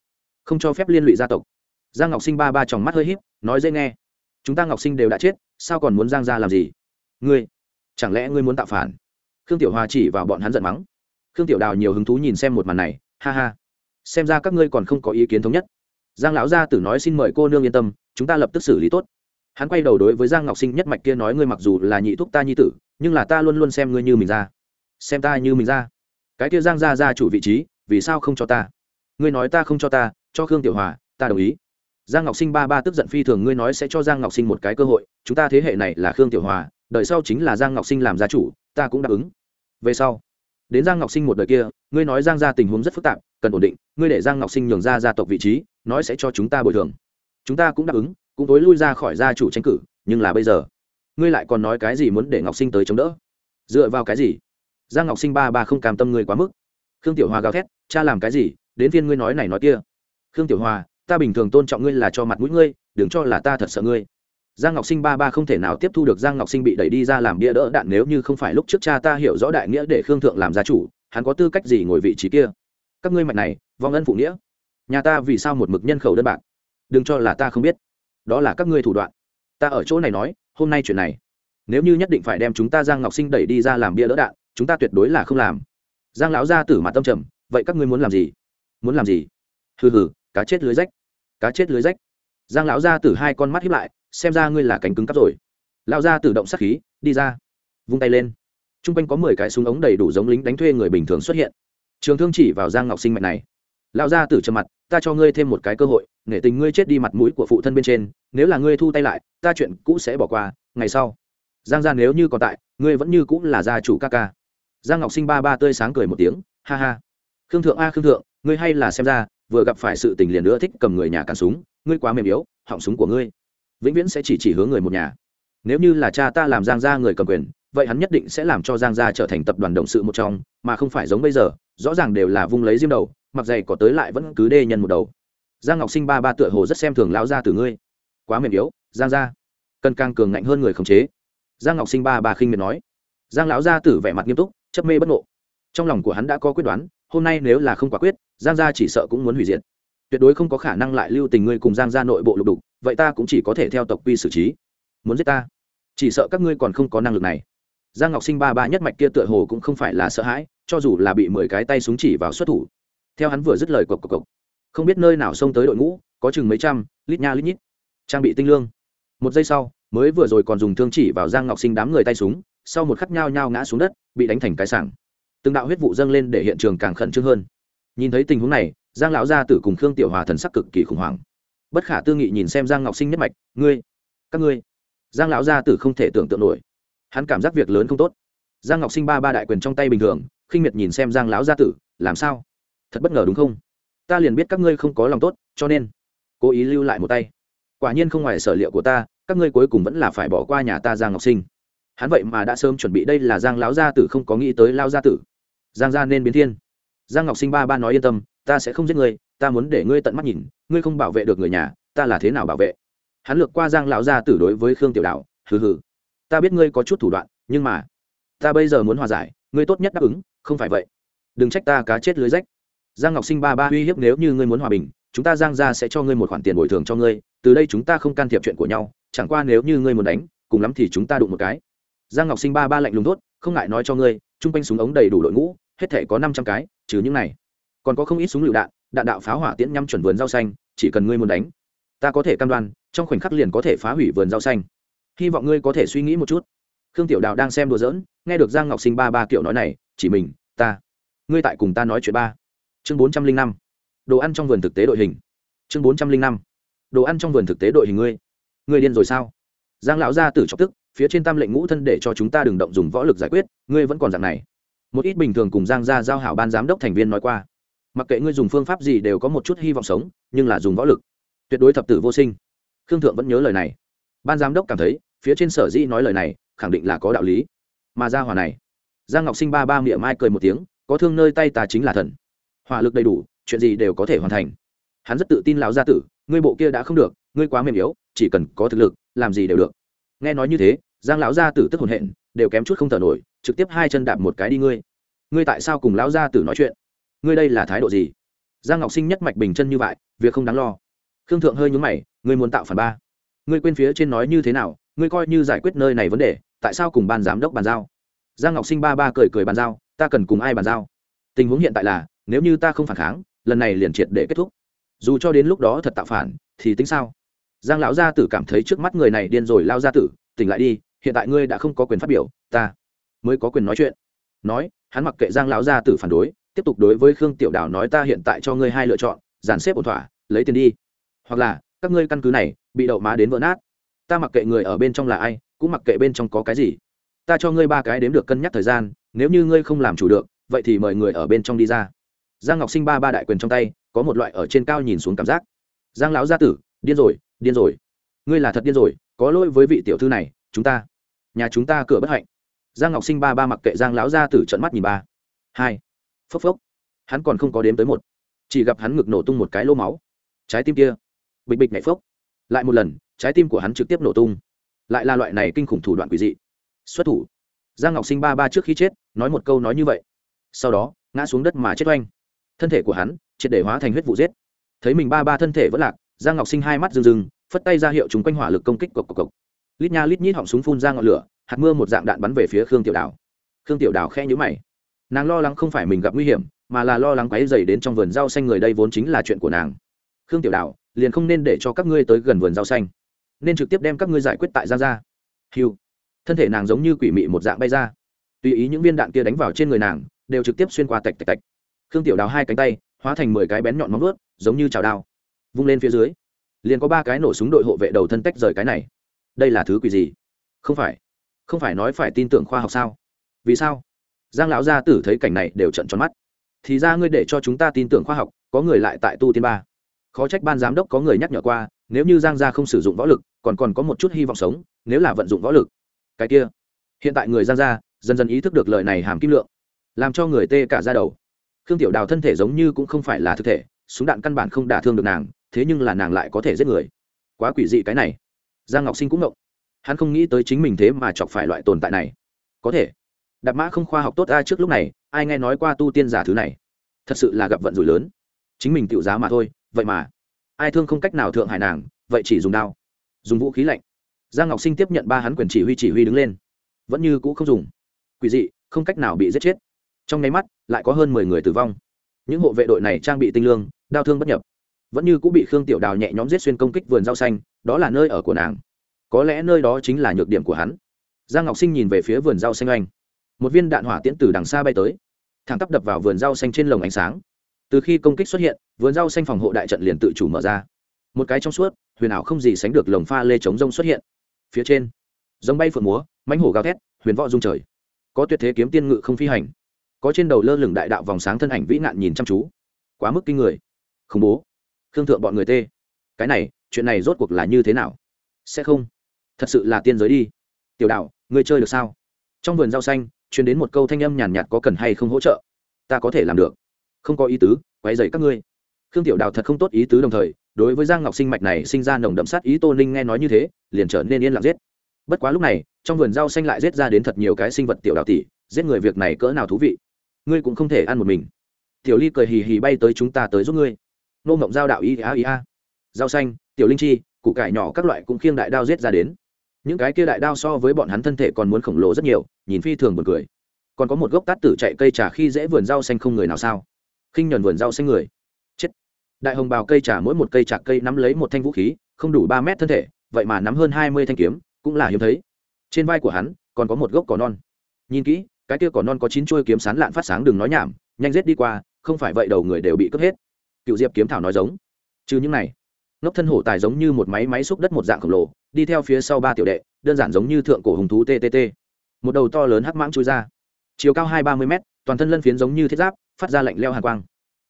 Không cho phép liên lụy gia tộc. Giang ngọc sinh ba ba tròng mắt hơi h í p nói dễ nghe chúng ta ngọc sinh đều đã chết, sao còn muốn giang ra làm gì? Ngươi, chẳng lẽ ngươi muốn tạo phản? Khương tiểu hòa chỉ vào bọn hắn giận mắng. Khương tiểu đào nhiều hứng thú nhìn xem một màn này, ha ha. Xem ra các ngươi còn không có ý kiến thống nhất. Giang lão gia tử nói xin mời cô nương yên tâm, chúng ta lập tức xử lý tốt. Hắn quay đầu đối với giang ngọc sinh nhất mạch kia nói ngươi mặc dù là nhị thúc ta nhi tử, nhưng là ta luôn luôn xem ngươi như mình ra. Xem ta như mình ra. Cái kia giang gia gia chủ vị trí, vì sao không cho ta? Ngươi nói ta không cho ta, cho khương tiểu hòa, ta đồng ý giang ngọc sinh ba ba tức giận phi thường, ngươi nói sẽ cho giang ngọc sinh một cái cơ hội, chúng ta thế hệ này là khương tiểu hòa, đợi sau chính là giang ngọc sinh làm gia chủ, ta cũng đáp ứng. Về sau, đến giang ngọc sinh một đời kia, ngươi nói giang gia tình huống rất phức tạp, cần ổn định, ngươi để giang ngọc sinh nhường ra gia tộc vị trí, nói sẽ cho chúng ta bồi thường. Chúng ta cũng đáp ứng, cũng tối lui ra khỏi gia chủ tranh cử, nhưng là bây giờ, ngươi lại còn nói cái gì muốn để ngọc sinh tới chống đỡ? Dựa vào cái gì? Giang ngọc sinh ba ba không cam tâm ngươi quá mức. Khương tiểu hòa gào thét, cha làm cái gì? Đến phiên ngươi nói này nói kia. Khương tiểu hòa ta bình thường tôn trọng ngươi là cho mặt mũi ngươi, đừng cho là ta thật sợ ngươi. Giang ngọc sinh ba ba không thể nào tiếp thu được giang ngọc sinh bị đẩy đi ra làm bia đỡ đạn nếu như không phải lúc trước cha ta hiểu rõ đại nghĩa để khương thượng làm gia chủ, hắn có tư cách gì ngồi vị trí kia? Các ngươi mạnh này, vong ân phụ nghĩa. Nhà ta vì sao một mực nhân khẩu đơn bạc? Đừng cho là ta không biết. Đó là các ngươi thủ đoạn. Ta ở chỗ này nói, hôm nay chuyện này, nếu như nhất định phải đem chúng ta giang ngọc sinh đẩy đi ra làm bia đỡ đạn, chúng ta tuyệt đối là không làm. Giang lão gia tử mặt tâm trầm, vậy các ngươi muốn làm gì? Muốn làm gì? Hừ hừ, cá chết lưới rách cá chết lưới rách. Giang lão gia tử hai con mắt hiếp lại, xem ra ngươi là cánh cứng cắp rồi. Lão gia tử động sát khí, đi ra, vung tay lên. T r u n g quanh có mười cái súng ống đầy đủ giống lính đánh thuê người bình thường xuất hiện. Trường thương chỉ vào giang ngọc sinh mạnh này. Lão gia tử trầm mặt, ta cho ngươi thêm một cái cơ hội, nể tình ngươi chết đi mặt mũi của phụ thân bên trên, nếu là ngươi thu tay lại, ta chuyện cũ sẽ bỏ qua, ngày sau. Giang gia nếu như còn tại, ngươi vẫn như cũng là gia chủ ca ca. Giang ngọc sinh ba ba tươi sáng cười một tiếng, ha ha. Khương thượng a, khương thượng, ngươi hay là xem ra vừa gặp phải sự tình liền nữa thích cầm người nhà cản súng, ngươi quá mềm yếu, họng súng của ngươi vĩnh viễn sẽ chỉ chỉ hướng người một nhà. Nếu như là cha ta làm giang gia người cầm quyền, vậy hắn nhất định sẽ làm cho giang gia trở thành tập đoàn động sự một trong, mà không phải giống bây giờ, rõ ràng đều là vung lấy diêm đầu, mặc dày có tới lại vẫn cứ đê nhân một đầu. Giang ngọc sinh ba ba tựa hồ rất xem thường lão gia từ ngươi. Quá mềm yếu, giang gia. Cần càng cường ngạnh hơn người khống chế. Giang ngọc sinh ba ba khinh miệt nói. Giang lão gia tử vẻ mặt nghiêm túc, chấp mê bất ngộ. Trong lòng của hắn đã có quyết đoán hôm nay nếu là không quả quyết, giang gia chỉ sợ cũng muốn hủy diệt. Tuyệt đối không có khả năng lại lưu tình ngươi cùng giang gia nội bộ lục đục, vậy ta cũng chỉ có thể theo tộc quy xử trí. Muốn giết ta? Chỉ sợ các ngươi còn không có năng lực này. Giang ngọc sinh ba ba nhất mạch kia tựa hồ cũng không phải là sợ hãi, cho dù là bị mười cái tay súng chỉ vào xuất thủ. Theo hắn vừa dứt lời cộc cộc cộc. Không biết nơi nào xông tới đội ngũ, có chừng mấy trăm, lít nha lít nhít. Trang bị tinh lương. Một giây sau, mới vừa rồi còn dùng thương chỉ vào giang ngọc sinh đám người tay súng, sau một khắc nhao nhao ngã xuống đất, bị đánh thành cái sảng từng đạo huyết vụ dâng lên để hiện trường càng khẩn trương hơn. Nhìn thấy tình huống này, giang lão gia tử cùng khương tiểu hòa thần sắc cực kỳ khủng hoảng. Bất khả tư nghị nhìn xem giang ngọc sinh nhất mạch, ngươi, các ngươi? Giang lão gia tử không thể tưởng tượng nổi. Hắn cảm giác việc lớn không tốt. Giang ngọc sinh ba ba đại quyền trong tay bình thường, khinh miệt nhìn xem giang lão gia tử, làm sao? Thật bất ngờ đúng không? Ta liền biết các ngươi không có lòng tốt, cho nên cố ý lưu lại một tay. Quả nhiên không ngoài sở liệu của ta, các ngươi cuối cùng vẫn là phải bỏ qua nhà ta giang ngọc sinh. Hắn vậy mà đã sớm chuẩn bị đây là giang lão gia tử không có nghĩ tới lao gia tử giang gia nên biến thiên. Giang ngọc sinh ba ba nói yên tâm, ta sẽ không giết ngươi, ta muốn để ngươi tận mắt nhìn, ngươi không bảo vệ được người nhà, ta là thế nào bảo vệ? Hắn lược qua giang lão gia tử đối với khương tiểu đạo, hừ hừ. Ta biết ngươi có chút thủ đoạn, nhưng mà, ta bây giờ muốn hòa giải, ngươi tốt nhất đáp ứng, không phải vậy. Đừng trách ta cá chết lưới rách. Giang ngọc sinh ba ba uy hiếp nếu như ngươi muốn hòa bình, chúng ta giang ra sẽ cho ngươi một khoản tiền bồi thường cho ngươi, từ đây chúng ta không can thiệp chuyện của nhau, chẳng qua nếu như ngươi muốn đánh, cùng lắm thì chúng ta đụng một cái. Giang ngọc sinh ba ba lạnh lùng tốt không ngại nói cho ngươi, chung quanh súng ống đầy đủ đội ngũ hết thể có năm trăm cái, trừ những này. Còn có không ít súng lựu đạn đạn đạo pháo hỏa tiễn nhắm chuẩn vườn rau xanh, chỉ cần ngươi muốn đánh, ta có thể cam đoan, trong khoảnh khắc liền có thể phá hủy vườn rau xanh. Hy vọng ngươi có thể suy nghĩ một chút. Khương tiểu đào đang xem đùa giỡn, nghe được giang ngọc sinh ba ba kiểu nói này, chỉ mình, ta, ngươi tại cùng ta nói chuyện ba. Chương bốn trăm linh năm. Đồ ăn trong vườn thực tế đội hình. Chương bốn trăm linh năm. Đồ ăn trong vườn thực tế đội hình ngươi. Ngươi điên rồi sao? Giang lão gia tử chọc tức, phía trên tam lệnh ngũ thân để cho chúng ta đừng động dùng võ lực giải quyết, ngươi vẫn còn dạng này một ít bình thường cùng giang gia giao hảo ban giám đốc thành viên nói qua. Mặc kệ ngươi dùng phương pháp gì đều có một chút hy vọng sống, nhưng là dùng võ lực, tuyệt đối thập tử vô sinh. Khương thượng vẫn nhớ lời này. Ban giám đốc cảm thấy, phía trên sở dĩ nói lời này, khẳng định là có đạo lý. Mà ra hỏa này, giang ngọc sinh ba ba miệng mai cười một tiếng, có thương nơi tay ta chính là thần. Hỏa lực đầy đủ, chuyện gì đều có thể hoàn thành. Hắn rất tự tin lão gia tử, ngươi bộ kia đã không được, ngươi quá mềm yếu, chỉ cần có thực lực, làm gì đều được. Nghe nói như thế, giang lão gia tử tức hồn hện, đều kém chút không thở nổi trực tiếp hai chân đạp một cái đi ngươi. Ngươi tại sao cùng lão gia tử nói chuyện? Ngươi đây là thái độ gì? Giang ngọc sinh nhất mạch bình chân như vậy, việc không đáng lo. Khương thượng hơi nhúng mày, ngươi muốn tạo phản ba. Ngươi quên phía trên nói như thế nào, ngươi coi như giải quyết nơi này vấn đề, tại sao cùng ban giám đốc bàn giao? Giang ngọc sinh ba ba cười cười bàn giao, ta cần cùng ai bàn giao? Tình huống hiện tại là, nếu như ta không phản kháng, lần này liền triệt để kết thúc. Dù cho đến lúc đó thật tạo phản, thì tính sao? Giang lão gia tử cảm thấy trước mắt người này điên rồi lao gia tử, tỉnh lại đi, hiện tại ngươi đã không có quyền phát biểu, ta mới có quyền nói chuyện. Nói, hắn mặc kệ giang lão gia tử phản đối, tiếp tục đối với khương tiểu đào nói ta hiện tại cho ngươi hai lựa chọn, dàn xếp ổn thỏa, lấy tiền đi. Hoặc là, các ngươi căn cứ này, bị đậu má đến vỡ nát. Ta mặc kệ người ở bên trong là ai, cũng mặc kệ bên trong có cái gì. Ta cho ngươi ba cái đếm được cân nhắc thời gian, nếu như ngươi không làm chủ được, vậy thì mời người ở bên trong đi ra. Giang ngọc sinh ba ba đại quyền trong tay, có một loại ở trên cao nhìn xuống cảm giác. Giang lão gia tử, điên rồi điên rồi. Ngươi là thật điên rồi, có lỗi với vị tiểu thư này, chúng ta, nhà chúng ta cửa bất hạnh giang ngọc sinh ba ba mặc kệ giang lão ra từ trận mắt nhìn ba. Hai. Phốc phốc. Hắn còn không có đếm tới một. Chỉ gặp hắn ngực nổ tung một cái lô máu. Trái tim kia. Bịch bịch nhảy phốc. Lại một lần, trái tim của hắn trực tiếp nổ tung. Lại là loại này kinh khủng thủ đoạn quỷ dị. Xuất thủ. Giang ngọc sinh ba ba trước khi chết, nói một câu nói như vậy. Sau đó, ngã xuống đất mà chết oanh. Thân thể của hắn, triệt để hóa thành huyết vụ giết. Thấy mình ba ba thân thể vẫn lạc, giang ngọc sinh hai mắt rừng rừng phất tay ra hiệu chúng quanh hỏa lực công kích cộc cộc cộc. Lít nha lít nhít họng súng phun ra ngọn lửa hạt mưa một dạng đạn bắn về phía khương tiểu đào. Khương tiểu đào khe nhữ mày. Nàng lo lắng không phải mình gặp nguy hiểm, mà là lo lắng quáy dày đến trong vườn rau xanh người đây vốn chính là chuyện của nàng. Khương tiểu đào, liền không nên để cho các ngươi tới gần vườn rau xanh. Nên trực tiếp đem các ngươi giải quyết tại giang gia. Hiu thân thể nàng giống như quỷ mị một dạng bay ra. Tùy ý những viên đạn kia đánh vào trên người nàng, đều trực tiếp xuyên qua tạch tạch tạch. Khương tiểu đào hai cánh tay, hóa thành mười cái bén nhọn móng ướt giống như chảo đao, vung lên phía dưới. Liền có ba cái nổ súng đội hộ vệ đầu thân tách rời cái này. Đây là thứ quỷ gì? Không phải không phải nói phải tin tưởng khoa học sao? Vì sao? Giang lão gia tử thấy cảnh này đều trận tròn mắt. Thì ra ngươi để cho chúng ta tin tưởng khoa học, có người lại tại tu tiên ba. Khó trách ban giám đốc có người nhắc nhở qua, nếu như giang gia không sử dụng võ lực, còn còn có một chút hy vọng sống, nếu là vận dụng võ lực. Cái kia. Hiện tại người giang gia dần dần ý thức được lời này hàm kim lượng, làm cho người tê cả ra đầu. Khương tiểu đào thân thể giống như cũng không phải là thực thể, súng đạn căn bản không đả thương được nàng, thế nhưng là nàng lại có thể giết người. Quá quỷ dị cái này. Giang ngọc sinh cũng ngộng hắn không nghĩ tới chính mình thế mà chọc phải loại tồn tại này. Có thể, đạp mã không khoa học tốt ai trước lúc này, ai nghe nói qua tu tiên giả thứ này? Thật sự là gặp vận rủi lớn. Chính mình tự giá mà thôi, vậy mà. Ai thương không cách nào thượng hải nàng, vậy chỉ dùng đao. Dùng vũ khí lạnh. Giang ngọc sinh tiếp nhận ba hắn quyền chỉ huy chỉ huy đứng lên. Vẫn như cũ không dùng. Quỷ dị, không cách nào bị giết chết. Trong nháy mắt, lại có hơn mười người tử vong. Những hộ vệ đội này trang bị tinh lương đau thương bất nhập. Vẫn như cũng bị khương tiểu đào nhẹ nhóm giết xuyên công kích vườn rau xanh, đó là nơi ở của nàng có lẽ nơi đó chính là nhược điểm của hắn. Giang ngọc sinh nhìn về phía vườn rau xanh oanh một viên đạn hỏa tiễn từ đằng xa bay tới. Thẳng tắp đập vào vườn rau xanh trên lồng ánh sáng. Từ khi công kích xuất hiện, vườn rau xanh phòng hộ đại trận liền tự chủ mở ra. Một cái trong suốt, huyền ảo không gì sánh được lồng pha lê chống rông xuất hiện. Phía trên giống bay phượng múa mánh hổ gào thét, huyền võ dung trời. Có tuyệt thế kiếm tiên ngự không phi hành. Có trên đầu lơ lửng đại đạo vòng sáng thân ảnh vĩ nạn nhìn chăm chú. Quá mức kinh người. Khủng bố. Khương thượng bọn người tê. Cái này, chuyện này rốt cuộc là như thế nào? Sẽ không thật sự là tiên giới đi. Tiểu đạo người chơi được sao? Trong vườn rau xanh chuyển đến một câu thanh âm nhàn nhạt có cần hay không hỗ trợ? Ta có thể làm được. Không có ý tứ quay dày các ngươi. Khương tiểu đào thật không tốt ý tứ đồng thời, đối với giang ngọc sinh mạch này sinh ra nồng đậm sát ý tô ninh nghe nói như thế, liền trở nên yên lặng giết. Bất quá lúc này, trong vườn rau xanh lại giết ra đến thật nhiều cái sinh vật tiểu đào tỷ, giết người việc này cỡ nào thú vị. Ngươi cũng không thể ăn một mình. Tiểu ly cười hì hì bay tới chúng ta tới giúp ngươi. Nô mộng giao đạo ý a ý a. Rau xanh, tiểu linh chi, củ cải nhỏ các loại cũng khiêng đại đao giết ra đến những cái kia đại đao so với bọn hắn thân thể còn muốn khổng lồ rất nhiều, nhìn phi thường buồn cười. Còn có một gốc tát tử chạy cây trà khi dễ vườn rau xanh không người nào sao? Khinh nhuần vườn rau xanh người. Chết. Đại hồng bào cây trà mỗi một cây trà cây nắm lấy một thanh vũ khí, không đủ ba mét thân thể, vậy mà nắm hơn hai mươi thanh kiếm, cũng là hiếm thấy. Trên vai của hắn, còn có một gốc cỏ non. Nhìn kỹ, cái kia cỏ non có chín chuôi kiếm sán lạn phát sáng đừng nói nhảm, nhanh rết đi qua, không phải vậy đầu người đều bị cướp hết. Cựu diệp kiếm thảo nói giống. Trừ những này ngốc thân hổ tài giống như một máy máy xúc đất một dạng khổng lồ, đi theo phía sau ba tiểu đệ, đơn giản giống như thượng cổ hùng thú ttt một đầu to lớn hắc mãng chui ra. Chiều cao hai ba mươi m toàn thân lân phiến giống như thiết giáp, phát ra lạnh leo hàng quang.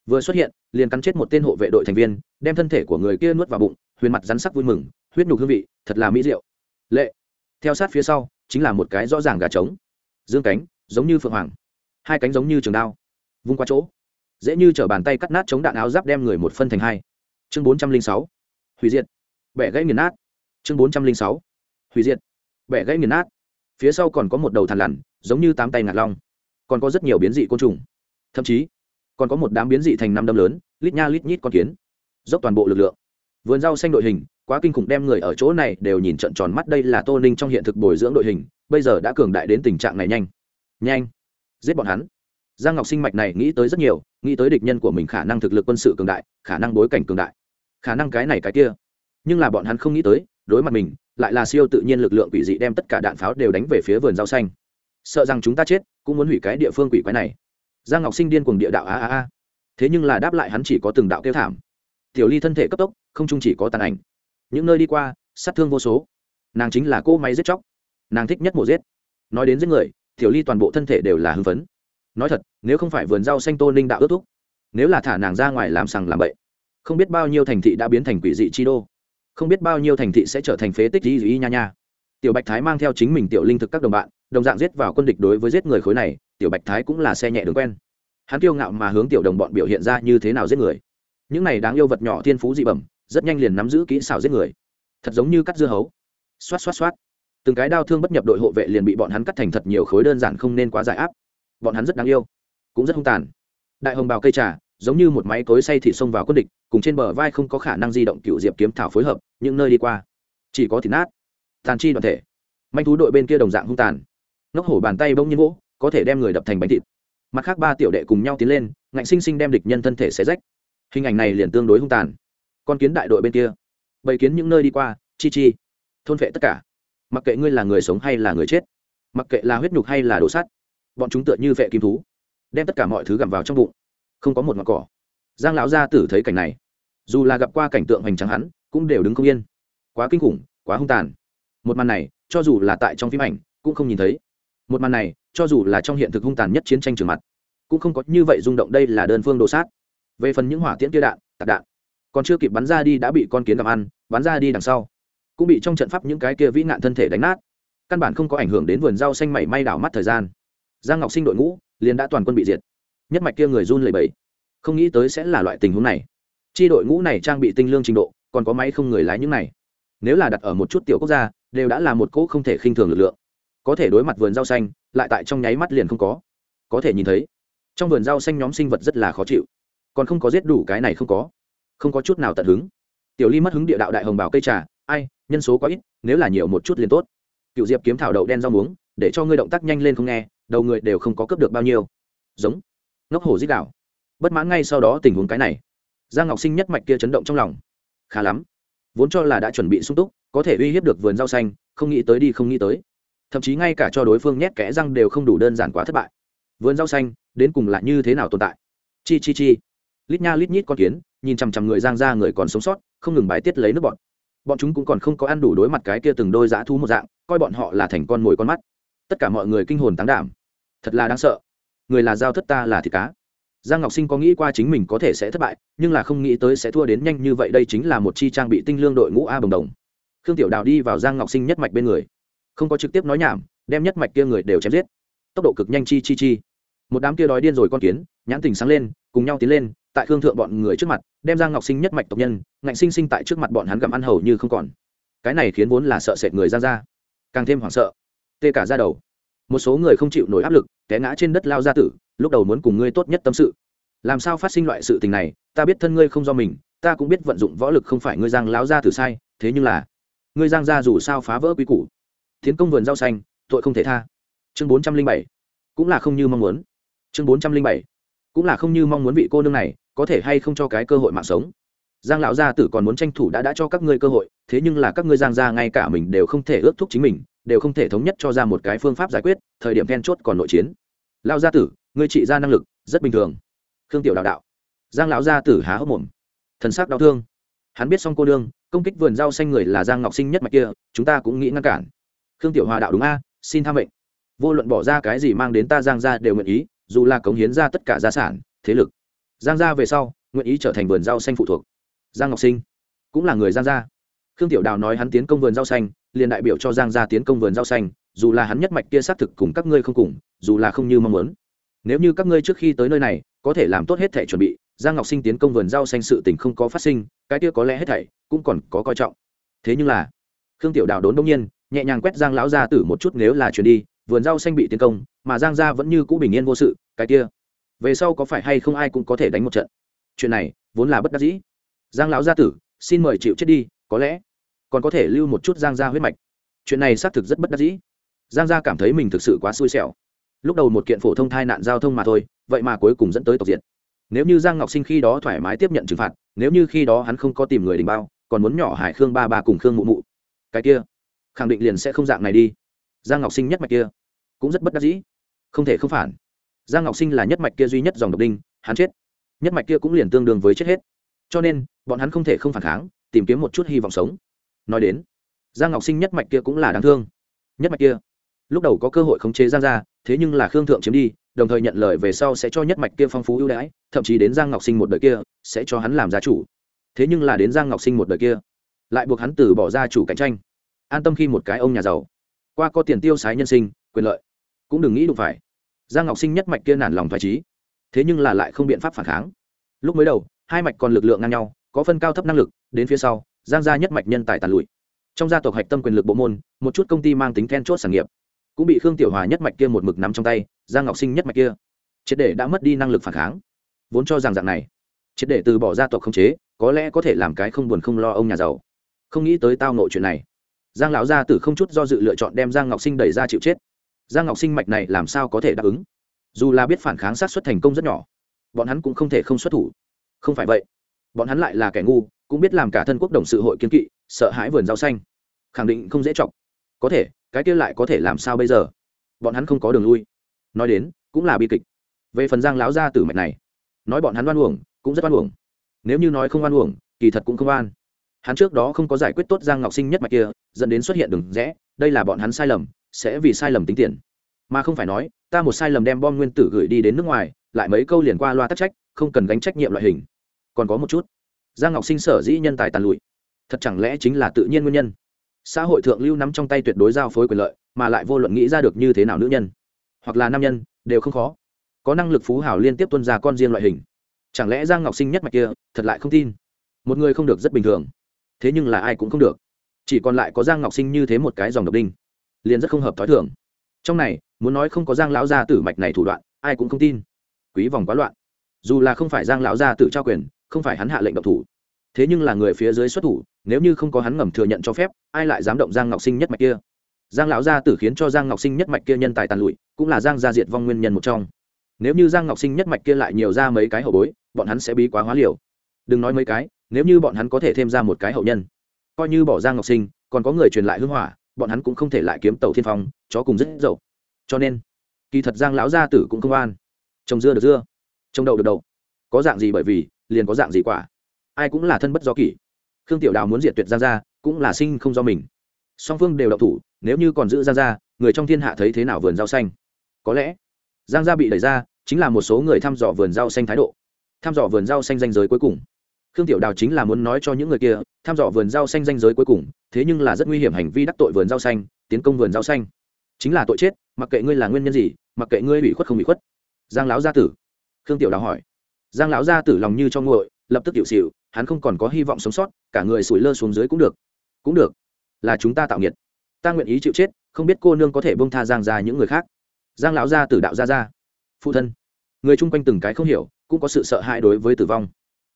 Vừa xuất hiện, liền cắn chết một tên hộ vệ đội thành viên, đem thân thể của người kia nuốt vào bụng, huyền mặt rắn sắc vui mừng, huyết nhục hương vị, thật là mỹ diệu. Lệ. Theo sát phía sau, chính là một cái rõ ràng gà trống. Dương cánh, giống như phượng hoàng. Hai cánh giống như trường đao. Vung qua chỗ. Dễ như t bàn tay cắt nát chống đạn áo giáp đem người một phân thành hai. Chương bốn trăm linh sáu hủy diệt. Bẻ gãy nghiền nát. Chương bốn trăm linh sáu. Hủy diệt. Bẻ gãy nghiền nát. Phía sau còn có một đầu thằn lằn, giống như tám tay ngạt long. Còn có rất nhiều biến dị côn trùng. Thậm chí, còn có một đám biến dị thành năm đâm lớn, lít nha lít nhít con kiến. Dốc toàn bộ lực lượng. Vườn rau xanh đội hình, quá kinh khủng đem người ở chỗ này đều nhìn trận tròn mắt đây là tô ninh trong hiện thực bồi dưỡng đội hình, bây giờ đã cường đại đến tình trạng này nhanh. Nhanh. Giết bọn hắn. Giang ngọc sinh mạch này nghĩ tới rất nhiều, nghĩ tới địch nhân của mình khả năng thực lực quân sự cường đại, khả năng bối cảnh cường đại khả năng cái này cái kia. Nhưng là bọn hắn không nghĩ tới, đối mặt mình, lại là siêu tự nhiên lực lượng quỷ dị đem tất cả đạn pháo đều đánh về phía vườn rau xanh. Sợ rằng chúng ta chết, cũng muốn hủy cái địa phương quỷ quái này. Giang ngọc sinh điên cuồng địa đạo a a a. Thế nhưng là đáp lại hắn chỉ có từng đạo kêu thảm. Tiểu ly thân thể cấp tốc, không chung chỉ có tàn ảnh. Những nơi đi qua, sát thương vô số. Nàng chính là cô máy giết chóc. Nàng thích nhất mổ giết. Nói đến giết người, tiểu ly toàn bộ thân thể đều là hưng phấn. Nói thật, nếu không phải vườn rau xanh tô ninh đạo ước thúc, nếu là thả nàng ra ngoài làm sằng làm bậy không biết bao nhiêu thành thị đã biến thành quỷ dị chi đô. Không biết bao nhiêu thành thị sẽ trở thành phế tích y nha nha. Tiểu bạch thái mang theo chính mình tiểu linh thực các đồng bạn, đồng dạng giết vào quân địch đối với giết người khối này, tiểu bạch thái cũng là xe nhẹ đường quen. Hắn kiêu ngạo mà hướng tiểu đồng bọn biểu hiện ra như thế nào giết người. Những này đáng yêu vật nhỏ thiên phú dị bẩm, rất nhanh liền nắm giữ kỹ xảo giết người. Thật giống như cắt dưa hấu. Xoát xoát xoát. Từng cái đau thương bất nhập đội hộ vệ liền bị bọn hắn cắt thành thật nhiều khối đơn giản không nên quá giải áp. Bọn hắn rất đáng yêu, cũng rất hung tàn. Đại hồng bào cây trà giống như một máy cối say thịt xông vào quân địch, cùng trên bờ vai không có khả năng di động cựu diệp kiếm thảo phối hợp, những nơi đi qua, chỉ có thịt nát, tàn chi đoàn thể. Manh thú đội bên kia đồng dạng hung tàn. Ngốc hổ bàn tay bỗng nhiên gỗ có thể đem người đập thành bánh thịt. Mặt khác ba tiểu đệ cùng nhau tiến lên, ngạnh sinh sinh đem địch nhân thân thể xé rách. Hình ảnh này liền tương đối hung tàn. Con kiến đại đội bên kia, bầy kiến những nơi đi qua, chi chi, thôn vệ tất cả. Mặc kệ ngươi là người sống hay là người chết, mặc kệ là huyết nhục hay là đồ sắt, bọn chúng tựa như vệ kim thú, đem tất cả mọi thứ gặm vào trong bụng không có một mặt cỏ. Giang lão gia tử thấy cảnh này, dù là gặp qua cảnh tượng hoành tráng hắn, cũng đều đứng không yên. Quá kinh khủng, quá hung tàn. Một màn này, cho dù là tại trong phim ảnh, cũng không nhìn thấy. Một màn này, cho dù là trong hiện thực hung tàn nhất chiến tranh trường mặt, cũng không có như vậy rung động đây là đơn phương đồ sát. Về phần những hỏa tiễn kia đạn, tạc đạn, còn chưa kịp bắn ra đi đã bị con kiến gặm ăn, bắn ra đi đằng sau, cũng bị trong trận pháp những cái kia vĩ nạn thân thể đánh nát. Căn bản không có ảnh hưởng đến vườn rau xanh mảy may đảo mắt thời gian. Giang ngọc sinh đội ngũ, liền đã toàn quân bị diệt nhất mạch kia người run lẩy bẩy. Không nghĩ tới sẽ là loại tình huống này. Chi đội ngũ này trang bị tinh lương trình độ, còn có máy không người lái những này. Nếu là đặt ở một chút tiểu quốc gia, đều đã là một cỗ không thể khinh thường lực lượng. Có thể đối mặt vườn rau xanh, lại tại trong nháy mắt liền không có. Có thể nhìn thấy, trong vườn rau xanh nhóm sinh vật rất là khó chịu. Còn không có giết đủ cái này không có. Không có chút nào tận hứng. Tiểu ly mất hứng địa đạo đại hồng bảo cây trà. Ai, nhân số quá ít, nếu là nhiều một chút liền tốt. Cựu diệp kiếm thảo đậu đen rau muống, để cho ngươi động tác nhanh lên không nghe, đầu người đều không có cướp được bao nhiêu. Giống ngốc hổ dích đạo. Bất mãn ngay sau đó tình huống cái này. Giang ngọc sinh nhất mạch kia chấn động trong lòng. Khá lắm. Vốn cho là đã chuẩn bị sung túc, có thể uy hiếp được vườn rau xanh, không nghĩ tới đi không nghĩ tới. Thậm chí ngay cả cho đối phương nhét kẽ răng đều không đủ đơn giản quá thất bại. Vườn rau xanh, đến cùng là như thế nào tồn tại? Chi chi chi. Lít nha lít nhít con kiến, nhìn chằm chằm người giang ra người còn sống sót, không ngừng bài tiết lấy nước bọn bọn chúng cũng còn không có ăn đủ đối mặt cái kia từng đôi dã thú một dạng, coi bọn họ là thành con mồi con mắt. Tất cả mọi người kinh hồn tán đảm. Thật là đáng sợ người là giao thất ta là thịt cá. Giang ngọc sinh có nghĩ qua chính mình có thể sẽ thất bại, nhưng là không nghĩ tới sẽ thua đến nhanh như vậy, đây chính là một chi trang bị tinh lương đội ngũ a bồng đồng. Khương tiểu đào đi vào giang ngọc sinh nhất mạch bên người. Không có trực tiếp nói nhảm, đem nhất mạch kia người đều chém giết. Tốc độ cực nhanh chi chi chi. Một đám kia đói điên rồi con kiến, nhãn tình sáng lên, cùng nhau tiến lên, tại khương thượng bọn người trước mặt, đem giang ngọc sinh nhất mạch tộc nhân, ngạnh sinh sinh tại trước mặt bọn hắn gặm ăn hầu như không còn. Cái này khiến vốn là sợ sệt người ra ra. Càng thêm hoảng sợ. Tê cả ra đầu một số người không chịu nổi áp lực, té ngã trên đất lao ra tử, lúc đầu muốn cùng ngươi tốt nhất tâm sự. Làm sao phát sinh loại sự tình này, ta biết thân ngươi không do mình, ta cũng biết vận dụng võ lực không phải ngươi giang lao ra tử sai, thế nhưng là, ngươi giang gia dù sao phá vỡ quy củ. Tiến công vườn rau xanh, tội không thể tha. Chương bốn trăm linh bảy, cũng là không như mong muốn. Chương bốn trăm linh bảy, cũng là không như mong muốn vị cô nương này, có thể hay không cho cái cơ hội mạng sống. Giang lão gia tử còn muốn tranh thủ đã đã cho các ngươi cơ hội, thế nhưng là các ngươi giang gia ngay cả mình đều không thể ước thúc chính mình đều không thể thống nhất cho ra một cái phương pháp giải quyết, thời điểm then chốt còn nội chiến. Lão gia tử, ngươi trị ra năng lực, rất bình thường. Khương tiểu đạo đạo. Giang lão gia tử há hốc mồm. Thần sắc đau thương. Hắn biết xong cô đương, công kích vườn rau xanh người là giang ngọc sinh nhất mạch kia, chúng ta cũng nghĩ ngăn cản. Khương tiểu hòa đạo đúng a, xin tham mệnh. Vô luận bỏ ra cái gì mang đến ta giang gia đều nguyện ý, dù là cống hiến ra tất cả gia sản, thế lực. Giang gia về sau, nguyện ý trở thành vườn rau xanh phụ thuộc. Giang ngọc sinh cũng là người giang gia khương tiểu đào nói hắn tiến công vườn rau xanh, liền đại biểu cho giang gia tiến công vườn rau xanh, dù là hắn nhất mạch kia xác thực cùng các ngươi không cùng, dù là không như mong muốn. Nếu như các ngươi trước khi tới nơi này, có thể làm tốt hết thể chuẩn bị, giang ngọc sinh tiến công vườn rau xanh sự tình không có phát sinh, cái kia có lẽ hết thảy cũng còn có coi trọng. Thế nhưng là, khương tiểu đào đốn đông nhiên, nhẹ nhàng quét giang lão gia tử một chút nếu là chuyển đi, vườn rau xanh bị tiến công, mà giang gia vẫn như cũ bình yên vô sự, cái kia, về sau có phải hay không ai cũng có thể đánh một trận? Chuyện này, vốn là bất đắc dĩ. Giang lão gia tử, xin mời chịu chết đi, có lẽ còn có thể lưu một chút giang gia huyết mạch. Chuyện này xác thực rất bất đắc dĩ. Giang gia cảm thấy mình thực sự quá xui xẻo. Lúc đầu một kiện phổ thông tai nạn giao thông mà thôi, vậy mà cuối cùng dẫn tới tộc diện nếu như giang ngọc sinh khi đó thoải mái tiếp nhận trừng phạt, nếu như khi đó hắn không có tìm người đình bao, còn muốn nhỏ hải khương ba ba cùng khương mụ mụ. Cái kia, khẳng định liền sẽ không dạng này đi. Giang ngọc sinh nhất mạch kia, cũng rất bất đắc dĩ. Không thể không phản. Giang ngọc sinh là nhất mạch kia duy nhất dòng độc đinh, hắn chết. Nhất mạch kia cũng liền tương đương với chết hết. Cho nên, bọn hắn không thể không phản kháng, tìm kiếm một chút hy vọng sống nói đến, giang ngọc sinh nhất mạch kia cũng là đáng thương. Nhất mạch kia, lúc đầu có cơ hội khống chế giang gia, thế nhưng là khương thượng chiếm đi, đồng thời nhận lời về sau sẽ cho nhất mạch kia phong phú ưu đãi, thậm chí đến giang ngọc sinh một đời kia, sẽ cho hắn làm gia chủ. Thế nhưng là đến giang ngọc sinh một đời kia, lại buộc hắn từ bỏ gia chủ cạnh tranh. An tâm khi một cái ông nhà giàu, qua có tiền tiêu sái nhân sinh, quyền lợi, cũng đừng nghĩ đụng phải. Giang ngọc sinh nhất mạch kia nản lòng thoải trí, thế nhưng là lại không biện pháp phản kháng. Lúc mới đầu, hai mạch còn lực lượng ngang nhau, có phân cao thấp năng lực, đến phía sau giang gia nhất mạch nhân tài tàn lụi. Trong gia tộc hạch tâm quyền lực bộ môn, một chút công ty mang tính then chốt sản nghiệp. Cũng bị khương tiểu hòa nhất mạch kia một mực nắm trong tay, giang ngọc sinh nhất mạch kia. Triệt để đã mất đi năng lực phản kháng. Vốn cho rằng dạng này, triệt để từ bỏ gia tộc không chế, có lẽ có thể làm cái không buồn không lo ông nhà giàu. Không nghĩ tới tao nội chuyện này. Giang lão gia tử không chút do dự lựa chọn đem giang ngọc sinh đẩy ra chịu chết. Giang ngọc sinh mạch này làm sao có thể đáp ứng? Dù là biết phản kháng sát xuất thành công rất nhỏ, bọn hắn cũng không thể không xuất thủ. Không phải vậy, bọn hắn lại là kẻ ngu cũng biết làm cả thân quốc đồng sự hội kiến kỵ, sợ hãi vườn rau xanh. Khẳng định không dễ chọc. Có thể, cái kia lại có thể làm sao bây giờ? Bọn hắn không có đường lui. Nói đến, cũng là bi kịch. Về phần giang láo gia tử mạch này, nói bọn hắn oan uổng, cũng rất oan uổng. Nếu như nói không oan uổng, kỳ thật cũng không oan. Hắn trước đó không có giải quyết tốt giang ngọc sinh nhất mạch kia, dẫn đến xuất hiện đường rẽ, đây là bọn hắn sai lầm, sẽ vì sai lầm tính tiền. Mà không phải nói, ta một sai lầm đem bom nguyên tử gửi đi đến nước ngoài, lại mấy câu liền qua loa tắc trách, không cần gánh trách nhiệm loại hình. Còn có một chút giang ngọc sinh sở dĩ nhân tài tàn lụi. Thật chẳng lẽ chính là tự nhiên nguyên nhân? Xã hội thượng lưu nắm trong tay tuyệt đối giao phối quyền lợi, mà lại vô luận nghĩ ra được như thế nào nữ nhân, hoặc là nam nhân, đều không khó. Có năng lực phú hảo liên tiếp tuân ra con riêng loại hình. Chẳng lẽ giang ngọc sinh nhất mạch kia, thật lại không tin? Một người không được rất bình thường. Thế nhưng là ai cũng không được. Chỉ còn lại có giang ngọc sinh như thế một cái dòng độc đinh. Liền rất không hợp t h ó i thường. Trong này, muốn nói không có giang lão gia tử mạch này thủ đoạn, ai cũng không tin. Quý vòng quá loạn. Dù là không phải giang lão gia tử trao quyền không phải hắn hạ lệnh độc thủ. Thế nhưng là người phía dưới xuất thủ, nếu như không có hắn ngầm thừa nhận cho phép, ai lại dám động giang ngọc sinh nhất mạch kia? Giang lão gia tử khiến cho giang ngọc sinh nhất mạch kia nhân tài tàn lụi, cũng là giang gia diệt vong nguyên nhân một trong. Nếu như giang ngọc sinh nhất mạch kia lại nhiều ra mấy cái hậu bối, bọn hắn sẽ bí quá hóa liều. Đừng nói mấy cái, nếu như bọn hắn có thể thêm ra một cái hậu nhân, coi như bỏ giang ngọc sinh, còn có người truyền lại hưng hỏa, bọn hắn cũng không thể lại kiếm tàu thiên phong, chó cùng rất dậu. Cho nên, kỳ thật giang lão gia tử cũng không an trồng dưa được dưa trồng đậu được đậu. Có dạng gì bởi vì liền có dạng gì quả? Ai cũng là thân bất do kỷ. Khương tiểu đào muốn diệt tuyệt giang gia, cũng là sinh không do mình. Song phương đều đậu thủ, nếu như còn giữ giang gia, người trong thiên hạ thấy thế nào vườn rau xanh? Có lẽ, giang gia bị đẩy ra, chính là một số người thăm dò vườn rau xanh thái độ. Thăm dò vườn rau xanh danh giới cuối cùng. Khương tiểu đào chính là muốn nói cho những người kia, thăm dò vườn rau xanh danh giới cuối cùng, thế nhưng là rất nguy hiểm hành vi đắc tội vườn rau xanh, tiến công vườn rau xanh. Chính là tội chết, mặc kệ ngươi là nguyên nhân gì, mặc kệ ngươi bị khuất không bị khuất. Giang lão gia tử, khương tiểu đào hỏi giang lão gia tử lòng như cho nguội lập tức tiểu xỉu hắn không còn có hy vọng sống sót cả người sủi lơ xuống dưới cũng được. Cũng được. Là chúng ta tạo nghiệt. Ta nguyện ý chịu chết không biết cô nương có thể bông tha giang ra những người khác. Giang lão gia tử đạo ra ra. phụ thân. Người chung quanh từng cái không hiểu cũng có sự sợ hãi đối với tử vong.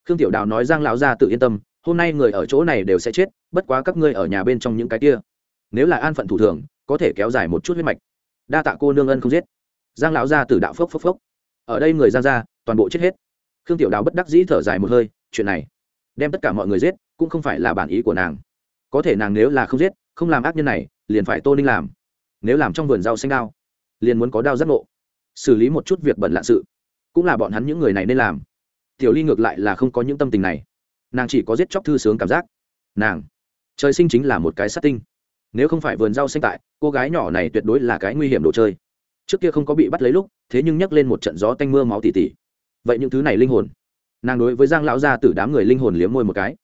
Khương tiểu đào nói giang lão gia tự yên tâm hôm nay người ở chỗ này đều sẽ chết bất quá các ngươi ở nhà bên trong những cái kia. Nếu là an phận thủ thường có thể kéo dài một chút huyết mạch. Đa tạ cô nương ân không giết. Giang lão gia tử đạo phốc phốc phốc. Ở đây người giang ra, toàn bộ chết hết khương tiểu đào bất đắc dĩ thở dài một hơi, chuyện này, đem tất cả mọi người giết, cũng không phải là bản ý của nàng. Có thể nàng nếu là không giết, không làm ác nhân này, liền phải tô ninh làm. Nếu làm trong vườn rau xanh đao, liền muốn có đao giác ngộ. Xử lý một chút việc bẩn lạ sự, cũng là bọn hắn những người này nên làm. Tiểu ly ngược lại là không có những tâm tình này. Nàng chỉ có giết chóc thư sướng cảm giác. Nàng, trời sinh chính là một cái sát tinh. Nếu không phải vườn rau xanh tại, cô gái nhỏ này tuyệt đối là cái nguy hiểm đồ chơi. Trước kia không có bị bắt lấy lúc, thế nhưng nhắc lên một trận gió tanh mưa máu tỉ tỉ vậy những thứ này linh hồn, nàng đối với giang lão gia tử đám người linh hồn liếm môi một cái,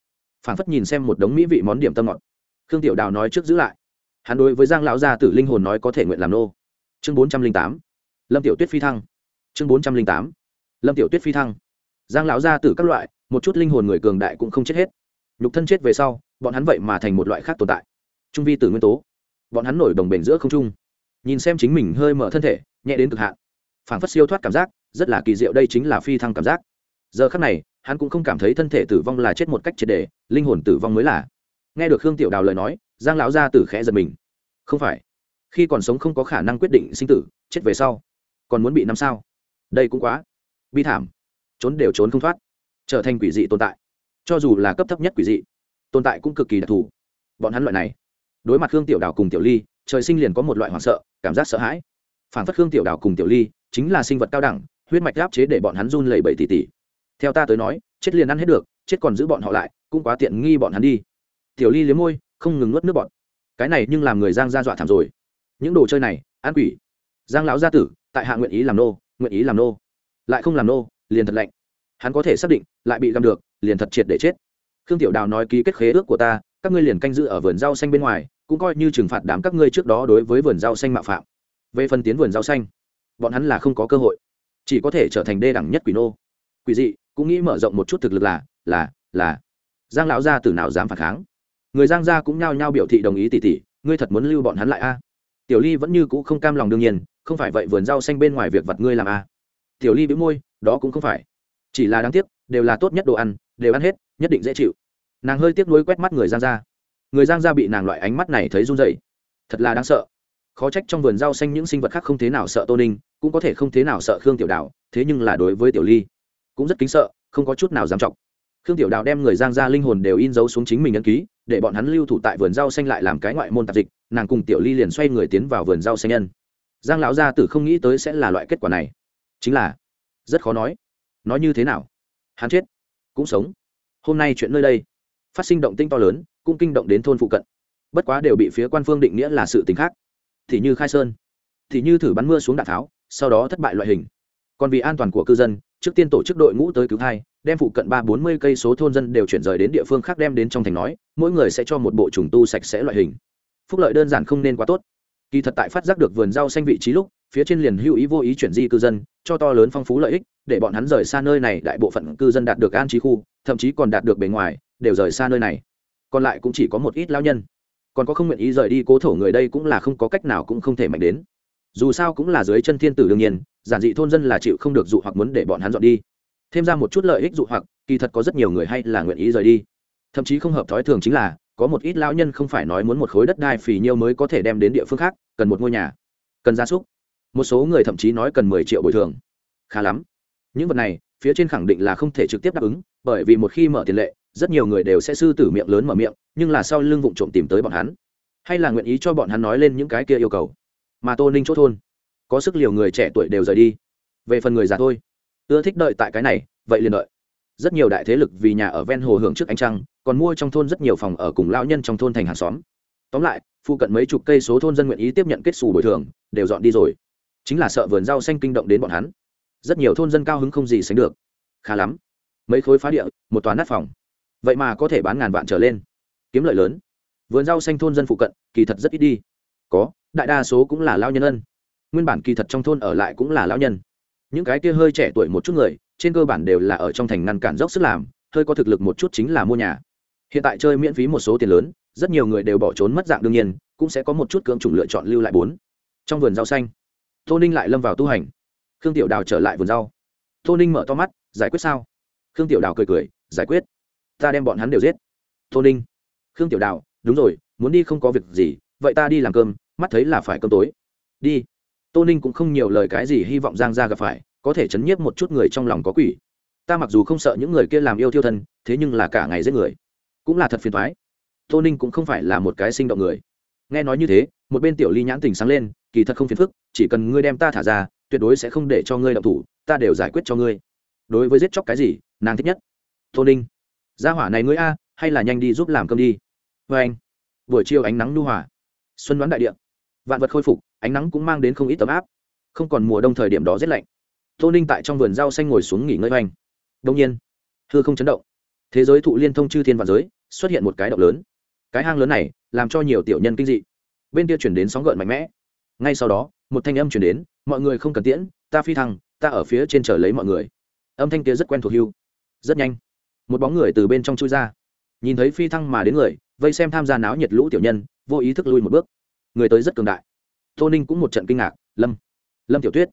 phảng phất nhìn xem một đống mỹ vị món điểm tâm ngọt. Khương tiểu đào nói trước giữ lại. Hắn đối với giang lão gia tử linh hồn nói có thể nguyện làm nô. Chương bốn trăm linh tám, lâm tiểu tuyết phi thăng. Chương bốn trăm linh tám, lâm tiểu tuyết phi thăng. Giang lão gia tử các loại, một chút linh hồn người cường đại cũng không chết hết. Nhục thân chết về sau, bọn hắn vậy mà thành một loại khác tồn tại. Trung vi tử nguyên tố. Bọn hắn nổi đồng bền giữa không trung. Nhìn xem chính mình hơi mở thân thể, nhẹ đến cực hạn. Phảng phất siêu thoát cảm giác rất là kỳ diệu, đây chính là phi thăng cảm giác. Giờ khắc này, hắn cũng không cảm thấy thân thể tử vong là chết một cách triệt đề linh hồn tử vong mới là. Nghe được khương tiểu đào lời nói, giang lão gia tử khẽ giật mình. Không phải. Khi còn sống không có khả năng quyết định sinh tử, chết về sau, còn muốn bị năm sao? Đây cũng quá bi thảm. Trốn đều trốn không thoát. Trở thành quỷ dị tồn tại. Cho dù là cấp thấp nhất quỷ dị, tồn tại cũng cực kỳ đặc thù. Bọn hắn loại này. Đối mặt khương tiểu đào cùng tiểu ly, trời sinh liền có một loại hoảng sợ, cảm giác sợ hãi. Phản phất khương tiểu đào cùng tiểu ly chính là sinh vật cao đẳng huyết mạch áp chế để bọn hắn run lẩy bẩy tỉ tỉ. Theo ta tới nói, chết liền ăn hết được, chết còn giữ bọn họ lại, cũng quá tiện nghi bọn hắn đi. Tiểu ly liếm môi, không ngừng nuốt nước bọn cái này nhưng làm người giang ra dọa thảm rồi. Những đồ chơi này, ăn quỷ. Giang lão gia tử, tại hạ nguyện ý làm nô, nguyện ý làm nô. Lại không làm nô, liền thật lạnh. Hắn có thể xác định, lại bị găm được, liền thật triệt để chết. Khương tiểu đào nói ký kết khế ước của ta, các ngươi liền canh giữ ở vườn rau xanh bên ngoài, cũng coi như trừng phạt đám các ngươi trước đó đối với vườn rau xanh mạo phạm. Về phần tiến vườn rau xanh, bọn hắn là không có cơ hội chỉ có thể trở thành đê đẳng nhất quỷ nô. Quỷ dị, cũng nghĩ mở rộng một chút thực lực là là là. Giang lão gia từ nào dám phản kháng? Người giang gia cũng nhao nhao biểu thị đồng ý tỉ tỉ, ngươi thật muốn lưu bọn hắn lại a? Tiểu ly vẫn như cũ không cam lòng đương nhiên, không phải vậy vườn rau xanh bên ngoài việc vặt ngươi làm a? Tiểu ly bĩu môi, đó cũng không phải. Chỉ là đáng tiếc, đều là tốt nhất đồ ăn, đều ăn hết, nhất định dễ chịu. Nàng hơi tiếc nuối quét mắt người giang gia. Người giang gia bị nàng loại ánh mắt này thấy run dậy thật là đáng sợ. Khó trách trong vườn rau xanh những sinh vật khác không thế nào sợ tô ninh cũng có thể không thế nào sợ khương tiểu đào, thế nhưng là đối với tiểu ly cũng rất kính sợ, không có chút nào dám trọng khương tiểu đào đem người giang gia linh hồn đều in dấu xuống chính mình ấn ký, để bọn hắn lưu thủ tại vườn rau xanh lại làm cái ngoại môn tạp dịch, nàng cùng tiểu ly liền xoay người tiến vào vườn rau xanh nhân. Giang lão gia tử không nghĩ tới sẽ là loại kết quả này. Chính là, rất khó nói. Nói như thế nào? Hắn chết, cũng sống. Hôm nay chuyện nơi đây, phát sinh động tinh to lớn, cũng kinh động đến thôn phụ cận. Bất quá đều bị phía quan phương định nghĩa là sự t khác. Thì như khai sơn, thì như thử bắn mưa xuống đạn tháo sau đó thất bại loại hình. Còn vì an toàn của cư dân, trước tiên tổ chức đội ngũ tới cứu hai đem phụ cận ba bốn mươi cây số thôn dân đều chuyển rời đến địa phương khác đem đến trong thành nói, mỗi người sẽ cho một bộ trùng tu sạch sẽ loại hình. Phúc lợi đơn giản không nên quá tốt. Kỳ thật tại phát giác được vườn rau xanh vị trí lúc, phía trên liền hữu ý vô ý chuyển di cư dân, cho to lớn phong phú lợi ích, để bọn hắn rời xa nơi này, đại bộ phận cư dân đạt được an trí khu, thậm chí còn đạt được bề ngoài, đều rời xa nơi này. Còn lại cũng chỉ có một ít lao nhân. Còn có không nguyện ý rời đi cố thổ người đây cũng là không có cách nào cũng không thể mạnh đến dù sao cũng là dưới chân thiên tử đương nhiên, giản dị thôn dân là chịu không được dụ hoặc muốn để bọn hắn dọn đi. Thêm ra một chút lợi ích dụ hoặc, kỳ thật có rất nhiều người hay là nguyện ý rời đi. Thậm chí không hợp thói thường chính là, có một ít lão nhân không phải nói muốn một khối đất đai phì nhiêu mới có thể đem đến địa phương khác, cần một ngôi nhà, cần gia súc. Một số người thậm chí nói cần mười triệu bồi thường. Khá lắm. Những vật này, phía trên khẳng định là không thể trực tiếp đáp ứng, bởi vì một khi mở tiền lệ, rất nhiều người đều sẽ sư tử miệng lớn mở miệng, nhưng là sau lưng vụng trộm tìm tới bọn hắn. Hay là nguyện ý cho bọn hắn nói lên những cái kia yêu cầu mà tô ninh chốt thôn. Có sức liều người trẻ tuổi đều rời đi. Về phần người già thôi. Ưa thích đợi tại cái này, vậy liền đợi. Rất nhiều đại thế lực vì nhà ở ven hồ hưởng trước ánh trăng, còn mua trong thôn rất nhiều phòng ở cùng lao nhân trong thôn thành hàng xóm. Tóm lại, phụ cận mấy chục cây số thôn dân nguyện ý tiếp nhận kết xù bồi thường, đều dọn đi rồi. Chính là sợ vườn rau xanh kinh động đến bọn hắn. Rất nhiều thôn dân cao hứng không gì sánh được. Khá lắm. Mấy khối phá địa, một toán nát phòng. Vậy mà có thể bán ngàn vạn trở lên. Kiếm lợi lớn. Vườn rau xanh thôn dân phụ cận, kỳ thật rất ít đi. Có đại đa số cũng là lao nhân ân. Nguyên bản kỳ thật trong thôn ở lại cũng là lao nhân. Những cái kia hơi trẻ tuổi một chút người, trên cơ bản đều là ở trong thành ngăn cản dốc sức làm, hơi có thực lực một chút chính là mua nhà. Hiện tại chơi miễn phí một số tiền lớn, rất nhiều người đều bỏ trốn mất dạng đương nhiên, cũng sẽ có một chút cưỡng chủng lựa chọn lưu lại bốn. Trong vườn rau xanh, tô ninh lại lâm vào tu hành. Khương tiểu đào trở lại vườn rau. Tô ninh mở to mắt, giải quyết sao? Khương tiểu đào cười cười, giải quyết. Ta đem bọn hắn đều giết. Tô ninh. Khương tiểu đào, đúng rồi, muốn đi không có việc gì, vậy ta đi làm cơm mắt thấy là phải cơm tối. Đi. Tô ninh cũng không nhiều lời cái gì hy vọng giang ra gặp phải, có thể chấn nhiếp một chút người trong lòng có quỷ. Ta mặc dù không sợ những người kia làm yêu thiêu thân, thế nhưng là cả ngày giết người, cũng là thật phiền thoái tô ninh cũng không phải là một cái sinh động người. Nghe nói như thế, một bên tiểu ly nhãn tình sáng lên, kỳ thật không phiền phức, chỉ cần ngươi đem ta thả ra, tuyệt đối sẽ không để cho ngươi động thủ, ta đều giải quyết cho ngươi. Đối với giết chóc cái gì, nàng thích nhất. Tô ninh. Gia hỏa này ngươi a, hay là nhanh đi giúp làm cơm đi. Vê anh buổi chiều ánh nắng nu hỏa xuân đoán đại địa vạn vật khôi phục, ánh nắng cũng mang đến không ít tấm áp. Không còn mùa đông thời điểm đó rét lạnh. Tô ninh tại trong vườn rau xanh ngồi xuống nghỉ ngơi hoành. đông nhiên, hư không chấn động. Thế giới thụ liên thông chư thiên và giới, xuất hiện một cái động lớn. Cái hang lớn này làm cho nhiều tiểu nhân kinh dị. Bên kia chuyển đến sóng gợn mạnh mẽ. Ngay sau đó, một thanh âm chuyển đến, mọi người không cần tiễn, ta phi thăng, ta ở phía trên chờ lấy mọi người. Âm thanh kia rất quen thuộc hưu. Rất nhanh, một bóng người từ bên trong chui ra. Nhìn thấy phi thăng mà đến người, vây xem tham gia náo nhiệt lũ tiểu nhân, vô ý thức lui một bước người tới rất cường đại. Tô ninh cũng một trận kinh ngạc, lâm lâm tiểu tuyết,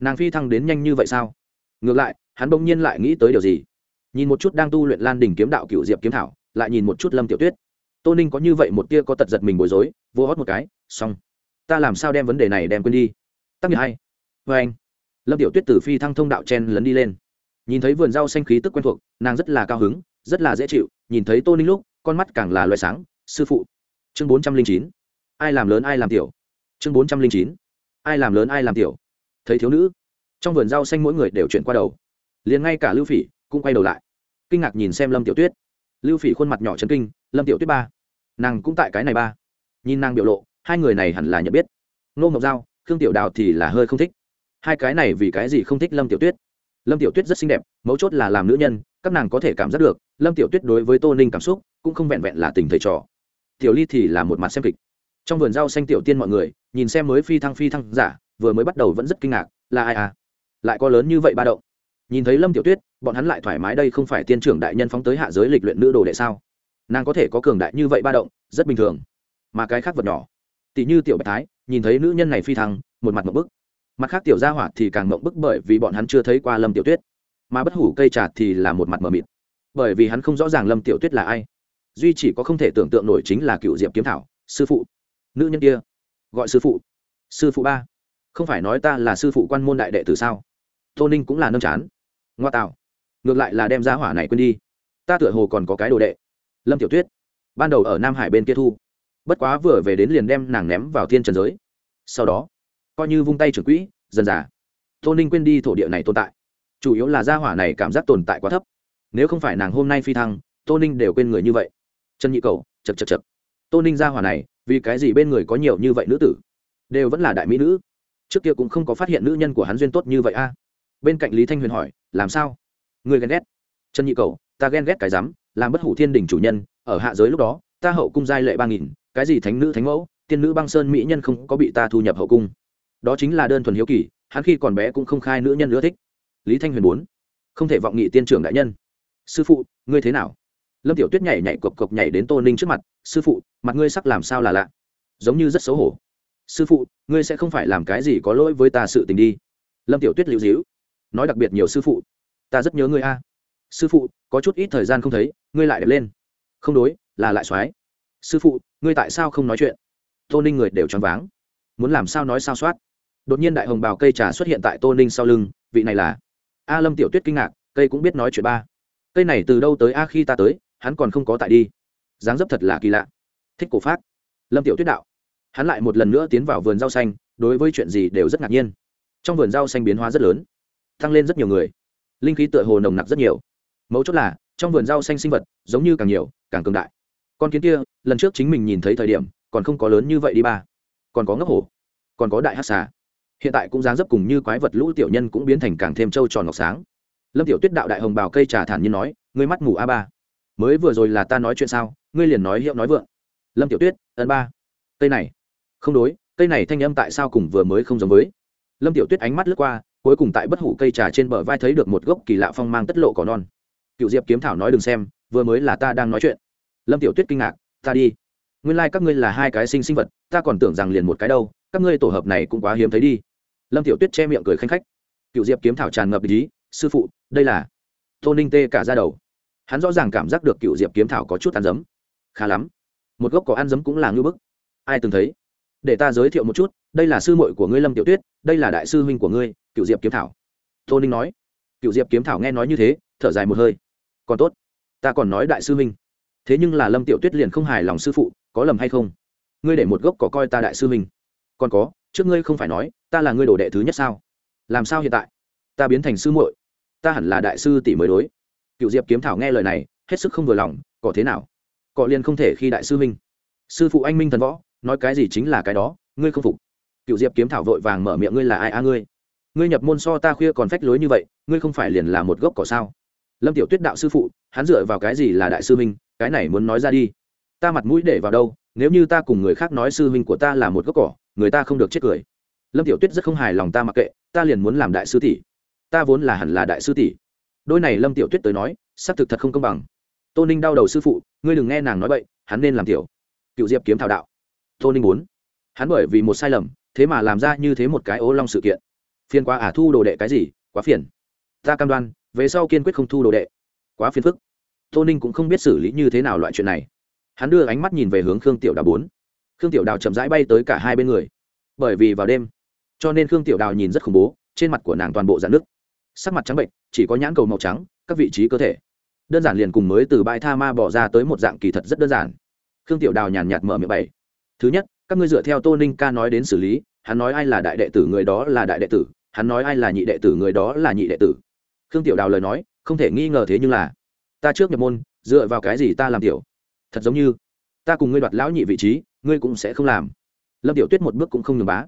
nàng phi thăng đến nhanh như vậy sao? Ngược lại, hắn bỗng nhiên lại nghĩ tới điều gì? Nhìn một chút đang tu luyện lan đình kiếm đạo cựu diệp kiếm thảo, lại nhìn một chút lâm tiểu tuyết. Tô ninh có như vậy một tia có tật giật mình bối rối vô hót một cái, xong, ta làm sao đem vấn đề này đem quên đi? Tắc nghiệp hay vê vâng anh. Lâm tiểu tuyết từ phi thăng thông đạo chen lấn đi lên. Nhìn thấy vườn rau xanh khí tức quen thuộc, nàng rất là cao hứng, rất là dễ chịu, nhìn thấy tô ninh lúc, con mắt càng là loại sáng, sư phụ. Chương bốn trăm linh chín ai làm lớn ai làm tiểu. Chương bốn trăm linh chín. Ai làm lớn ai làm tiểu. Thấy thiếu nữ, trong vườn rau xanh mỗi người đều chuyển qua đầu. Liền ngay cả lưu phỉ cũng quay đầu lại. Kinh ngạc nhìn xem lâm tiểu tuyết. Lưu phỉ khuôn mặt nhỏ chấn kinh, lâm tiểu tuyết ba, nàng cũng tại cái này ba. Nhìn nàng biểu lộ, hai người này hẳn là nhận biết. Nô ngọc giao, khương tiểu đào thì là hơi không thích. Hai cái này vì cái gì không thích lâm tiểu tuyết? Lâm tiểu tuyết rất xinh đẹp, mấu chốt là làm nữ nhân, các nàng có thể cảm giác được, lâm tiểu tuyết đối với tô ninh cảm xúc cũng không vẹn vẹn là tình thầy trò. Tiểu ly thì là một mặt xem kịch trong vườn rau xanh tiểu tiên mọi người, nhìn xem mới phi thăng phi thăng giả, vừa mới bắt đầu vẫn rất kinh ngạc, là ai à? Lại có lớn như vậy ba động. Nhìn thấy lâm tiểu tuyết, bọn hắn lại thoải mái đây không phải tiên trưởng đại nhân phóng tới hạ giới lịch luyện nữ đồ đệ sao? Nàng có thể có cường đại như vậy ba động, rất bình thường. Mà cái khác vật nhỏ. Tỷ như tiểu bạch thái, nhìn thấy nữ nhân này phi thăng, một mặt mộng bức. Mặt khác tiểu gia hỏa thì càng mộng bức bởi vì bọn hắn chưa thấy qua lâm tiểu tuyết. Mà bất hủ cây trà thì là một mặt mờ mịt. Bởi vì hắn không rõ ràng lâm tiểu tuyết là ai. Duy chỉ có không thể tưởng tượng nổi chính là cựu diệp kiếm thảo, sư phụ nữ nhân kia gọi sư phụ sư phụ ba không phải nói ta là sư phụ quan môn đại đệ tử sao tô ninh cũng là nâm chán ngoa tạo ngược lại là đem giá hỏa này quên đi ta tựa hồ còn có cái đồ đệ lâm tiểu tuyết ban đầu ở nam hải bên kia thu bất quá vừa về đến liền đem nàng ném vào thiên trần giới sau đó coi như vung tay trưởng quỹ dần dà tô ninh quên đi thổ địa này tồn tại chủ yếu là gia hỏa này cảm giác tồn tại quá thấp nếu không phải nàng hôm nay phi thăng tô ninh đều quên người như vậy trần nhị cầu chật chật chật tô ninh gia hỏa này vì cái gì bên người có nhiều như vậy nữ tử? Đều vẫn là đại mỹ nữ. Trước kia cũng không có phát hiện nữ nhân của hắn duyên tốt như vậy a. Bên cạnh lý thanh huyền hỏi, làm sao? Người ghen ghét? Trần nhị cầu, ta ghen ghét cái rắm làm bất hủ thiên đình chủ nhân, ở hạ giới lúc đó, ta hậu cung giai lệ ba nghìn, cái gì thánh nữ thánh mẫu, tiên nữ băng sơn mỹ nhân không có bị ta thu nhập hậu cung. Đó chính là đơn thuần hiếu kỳ, hắn khi còn bé cũng không khai nữ nhân ưa thích. Lý thanh huyền bốn không thể vọng nghị tiên trưởng đại nhân. Sư phụ, ngươi thế nào? Lâm tiểu tuyết nhảy nhảy cộc cộc nhảy đến tô ninh trước mặt, sư phụ, mặt ngươi sắc làm sao là lạ? Giống như rất xấu hổ. Sư phụ, ngươi sẽ không phải làm cái gì có lỗi với ta sự tình đi. Lâm tiểu tuyết lưu dĩu nói đặc biệt nhiều, sư phụ. Ta rất nhớ ngươi a. Sư phụ, có chút ít thời gian không thấy, ngươi lại đẹp lên. Không đối, là lại soái sư phụ, ngươi tại sao không nói chuyện? Tô ninh người đều choáng váng. Muốn làm sao nói sao soát? Đột nhiên đại hồng bào cây trà xuất hiện tại tô ninh sau lưng, vị này là? A lâm tiểu tuyết kinh ngạc, cây cũng biết nói chuyện ba. Cây này từ đâu tới a khi ta tới hắn còn không có tại đi. Dáng dấp thật là kỳ lạ. Thích cổ phát lâm tiểu tuyết đạo. Hắn lại một lần nữa tiến vào vườn rau xanh, đối với chuyện gì đều rất ngạc nhiên. Trong vườn rau xanh biến hóa rất lớn, tăng lên rất nhiều người. Linh khí tựa hồ nồng nặc rất nhiều. Mấu chốt là, trong vườn rau xanh sinh vật giống như càng nhiều, càng cường đại. Con kiến kia, lần trước chính mình nhìn thấy thời điểm, còn không có lớn như vậy đi ba. Còn có ngốc hổ, còn có đại hát xà. Hiện tại cũng dáng dấp cùng như quái vật lũ tiểu nhân cũng biến thành càng thêm trâu tròn ngọc sáng. Lâm tiểu tuyết đạo đại hồng bào cây trà thản nhiên nói, ngươi mắt mù a ba mới vừa rồi là ta nói chuyện sao? Ngươi liền nói hiệu nói vượng. Lâm tiểu tuyết ấn ba. Cây này. Không đối, cây này thanh âm tại sao cùng vừa mới không giống với? Lâm tiểu tuyết ánh mắt lướt qua, cuối cùng tại bất hủ cây trà trên bờ vai thấy được một gốc kỳ lạ phong mang tất lộ cỏ non. Cựu diệp kiếm thảo nói đừng xem, vừa mới là ta đang nói chuyện. Lâm tiểu tuyết kinh ngạc, ta đi. Nguyên lai、like、các ngươi là hai cái sinh sinh vật, ta còn tưởng rằng liền một cái đâu, các ngươi tổ hợp này cũng quá hiếm thấy đi. Lâm tiểu tuyết che miệng cười khanh khách. Cựu diệp kiếm thảo tràn ngập ý, sư phụ, đây là tô ninh tê cả ra đầu hắn rõ ràng cảm giác được cựu diệp kiếm thảo có chút ăn giấm khá lắm. Một gốc có ăn giấm cũng là ngưỡng bức. Ai từng thấy? Để ta giới thiệu một chút, đây là sư muội của ngươi lâm tiểu tuyết, đây là đại sư huynh của ngươi, cựu diệp kiếm thảo. Tô ninh nói. Cựu diệp kiếm thảo nghe nói như thế, thở dài một hơi. Còn tốt, ta còn nói đại sư huynh. Thế nhưng là lâm tiểu tuyết liền không hài lòng sư phụ, có lầm hay không? Ngươi để một gốc cỏ coi ta đại sư huynh. Còn có, trước ngươi không phải nói, ta là ngươi đồ đệ thứ nhất sao? Làm sao hiện tại? Ta biến thành sư muội, ta hẳn là đại sư tỷ mới đối cựu diệp kiếm thảo nghe lời này, hết sức không vừa lòng, cỏ thế nào? Cọ liền không thể khi đại sư Minh. sư phụ anh minh thần võ, nói cái gì chính là cái đó, ngươi không phục. Cựu diệp kiếm thảo vội vàng mở miệng, ngươi là ai a ngươi? Ngươi nhập môn so ta khuya còn phách lối như vậy, ngươi không phải liền là một gốc cỏ sao? Lâm tiểu tuyết đạo sư phụ, hắn dựa vào cái gì là đại sư Minh? cái này muốn nói ra đi. Ta mặt mũi để vào đâu, nếu như ta cùng người khác nói sư Minh của ta là một gốc cỏ, người ta không được chết cười. Lâm tiểu tuyết rất không hài lòng ta mặc kệ, ta liền muốn làm đại sư tỷ. Ta vốn là hẳn là đại sư tỷ đôi này lâm tiểu tuyết tới nói, xác thực thật không công bằng. Tô ninh đau đầu sư phụ, ngươi đừng nghe nàng nói vậy hắn nên làm tiểu. Cựu diệp kiếm thảo đạo. Tô ninh muốn. Hắn bởi vì một sai lầm, thế mà làm ra như thế một cái ố long sự kiện. Phiền quá ả à thu đồ đệ cái gì, quá phiền. Ta cam đoan, về sau kiên quyết không thu đồ đệ. Quá phiền phức. Tô ninh cũng không biết xử lý như thế nào loại chuyện này. Hắn đưa ánh mắt nhìn về hướng khương tiểu đào bốn. Khương tiểu đào chậm rãi bay tới cả hai bên người. Bởi vì vào đêm, cho nên khương tiểu đào nhìn rất khủng bố, trên mặt của nàng toàn bộ dạn nước sắc mặt trắng bệnh chỉ có nhãn cầu màu trắng, các vị trí cơ thể. Đơn giản liền cùng mới từ bãi tha ma bỏ ra tới một dạng kỳ thật rất đơn giản. Khương tiểu đào nhàn nhạt mở miệng bảy thứ nhất, các ngươi dựa theo tô ninh ca nói đến xử lý, hắn nói ai là đại đệ tử người đó là đại đệ tử, hắn nói ai là nhị đệ tử người đó là nhị đệ tử. Khương tiểu đào lời nói, không thể nghi ngờ thế nhưng là, ta trước nhập môn, dựa vào cái gì ta làm tiểu? Thật giống như, ta cùng ngươi đoạt lão nhị vị trí, ngươi cũng sẽ không làm. Lâm tiểu tuyết một bước cũng không nhường bá.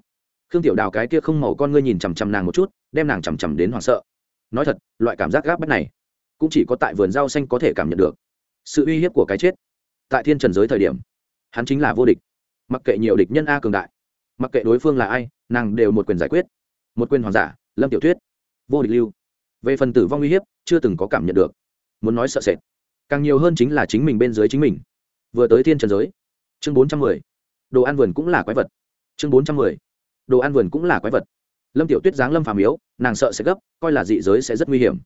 Khương tiểu đào cái kia không màu con ngươi nhìn chằm chằm nàng một chút, đem nàng chằm chằm đến hoảng sợ nói thật, loại cảm giác gáp bách này cũng chỉ có tại vườn rau xanh có thể cảm nhận được. Sự uy hiếp của cái chết tại thiên trần giới thời điểm, hắn chính là vô địch. Mặc kệ nhiều địch nhân a cường đại, mặc kệ đối phương là ai, nàng đều một quyền giải quyết. Một quyền hoàng giả, lâm tiểu thuyết, vô địch lưu. Về phần tử vong uy hiếp, chưa từng có cảm nhận được. Muốn nói sợ sệt, càng nhiều hơn chính là chính mình bên dưới chính mình. Vừa tới thiên trần giới, chương bốn trăm mười, đồ ăn vườn cũng là quái vật. Chương bốn trăm mười, đồ ăn vườn cũng là quái vật lâm tiểu tuyết giáng lâm phàm miếu, nàng sợ sẽ gấp, coi là dị giới sẽ rất nguy hiểm.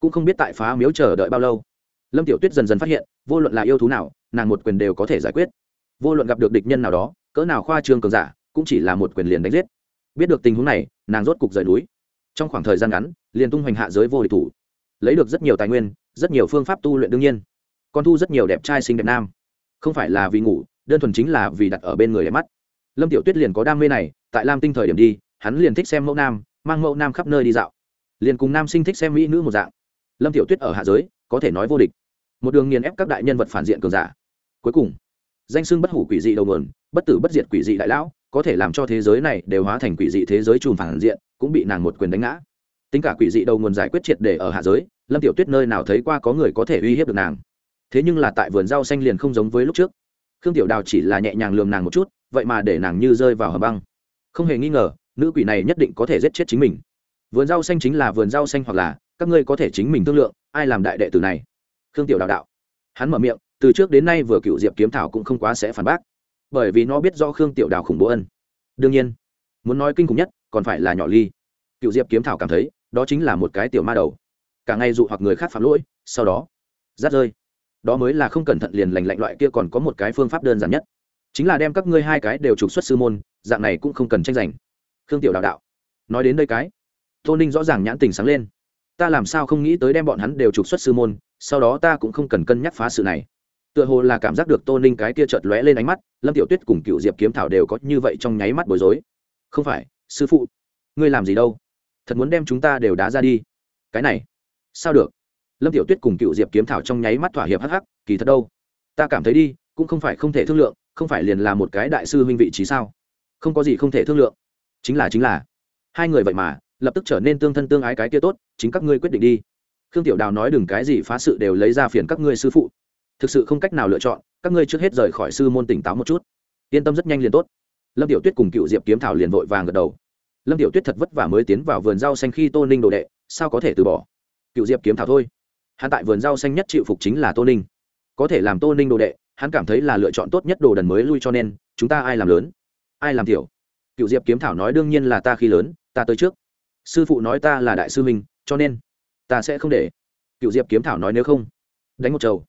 Cũng không biết tại phá miếu chờ đợi bao lâu. Lâm tiểu tuyết dần dần phát hiện, vô luận là yêu thú nào, nàng một quyền đều có thể giải quyết. Vô luận gặp được địch nhân nào đó, cỡ nào khoa trương cường giả, cũng chỉ là một quyền liền đánh giết. Biết được tình huống này, nàng rốt cục rời núi. Trong khoảng thời gian ngắn, liền tung hoành hạ giới vô địch thủ. Lấy được rất nhiều tài nguyên, rất nhiều phương pháp tu luyện đương nhiên. Còn thu rất nhiều đẹp trai xinh đẹp nam. Không phải là vì ngủ, đơn thuần chính là vì đặt ở bên người đẹp mắt. Lâm tiểu tuyết liền có đam mê này, tại lam tinh thời điểm đi hắn liền thích xem mẫu nam, mang mẫu nam khắp nơi đi dạo. Liền cùng nam sinh thích xem mỹ nữ một dạng. Lâm tiểu tuyết ở hạ giới, có thể nói vô địch. Một đường nghiền ép các đại nhân vật phản diện cường giả. Cuối cùng, danh xưng bất hủ quỷ dị đầu nguồn, bất tử bất diệt quỷ dị đại lão, có thể làm cho thế giới này đều hóa thành quỷ dị thế giới chùm phản diện, cũng bị nàng một quyền đánh ngã. Tính cả quỷ dị đầu nguồn giải quyết triệt để ở hạ giới, lâm tiểu tuyết nơi nào thấy qua có người có thể uy hiếp được nàng. Thế nhưng là tại vườn rau xanh liền không giống với lúc trước. Khương tiểu đào chỉ là nhẹ nhàng lườm nàng một chút, vậy mà để nàng như rơi vào hầm băng. Không hề nghi ngờ nữ quỷ này nhất định có thể giết chết chính mình. Vườn rau xanh chính là vườn rau xanh hoặc là các ngươi có thể chính mình thương lượng, ai làm đại đệ tử này? Khương tiểu đào đạo. Hắn mở miệng, từ trước đến nay vừa cựu diệp kiếm thảo cũng không quá sẽ phản bác, bởi vì nó biết do khương tiểu đào khủng bố ân. Đương nhiên, muốn nói kinh khủng nhất, còn phải là nhỏ ly. Cựu diệp kiếm thảo cảm thấy, đó chính là một cái tiểu ma đầu. Cả ngày dụ hoặc người khác phạm lỗi, sau đó, rát rơi. Đó mới là không cẩn thận liền lành lạnh loại kia còn có một cái phương pháp đơn giản nhất. Chính là đem các ngươi hai cái đều trục xuất sư môn, dạng này cũng không cần tranh giành khương tiểu đạo đạo. Nói đến đây cái, tô ninh rõ ràng nhãn tình sáng lên. Ta làm sao không nghĩ tới đem bọn hắn đều trục xuất sư môn, sau đó ta cũng không cần cân nhắc phá sự này. Tựa hồ là cảm giác được tô ninh cái kia chợt lóe lên ánh mắt, lâm tiểu tuyết cùng cựu diệp kiếm thảo đều có như vậy trong nháy mắt bối rối. Không phải, sư phụ, ngươi làm gì đâu? Thật muốn đem chúng ta đều đá ra đi. Cái này, sao được? Lâm tiểu tuyết cùng cựu diệp kiếm thảo trong nháy mắt thỏa hiệp hắc hắc, kỳ thật đâu? Ta cảm thấy đi, cũng không phải không thể thương lượng, không phải liền là một cái đại sư huynh vị trí sao? Không có gì không thể thương lượng chính là chính là hai người vậy mà lập tức trở nên tương thân tương ái cái kia tốt chính các ngươi quyết định đi khương tiểu đào nói đừng cái gì phá sự đều lấy ra phiền các ngươi sư phụ thực sự không cách nào lựa chọn các ngươi trước hết rời khỏi sư môn tỉnh táo một chút yên tâm rất nhanh liền tốt lâm tiểu tuyết cùng cựu diệp kiếm thảo liền vội vàng gật đầu lâm tiểu tuyết thật vất vả mới tiến vào vườn rau xanh khi tô ninh đồ đệ sao có thể từ bỏ cựu diệp kiếm thảo thôi hắn tại vườn rau xanh nhất chịu phục chính là tô ninh có thể làm tô ninh đồ đệ hắn cảm thấy là lựa chọn tốt nhất đồ đần mới lui cho nên chúng ta ai làm lớn ai làm tiểu cựu diệp kiếm thảo nói đương nhiên là ta khi lớn, ta tới trước. Sư phụ nói ta là đại sư minh cho nên ta sẽ không để. Cựu diệp kiếm thảo nói nếu không, đánh một trầu.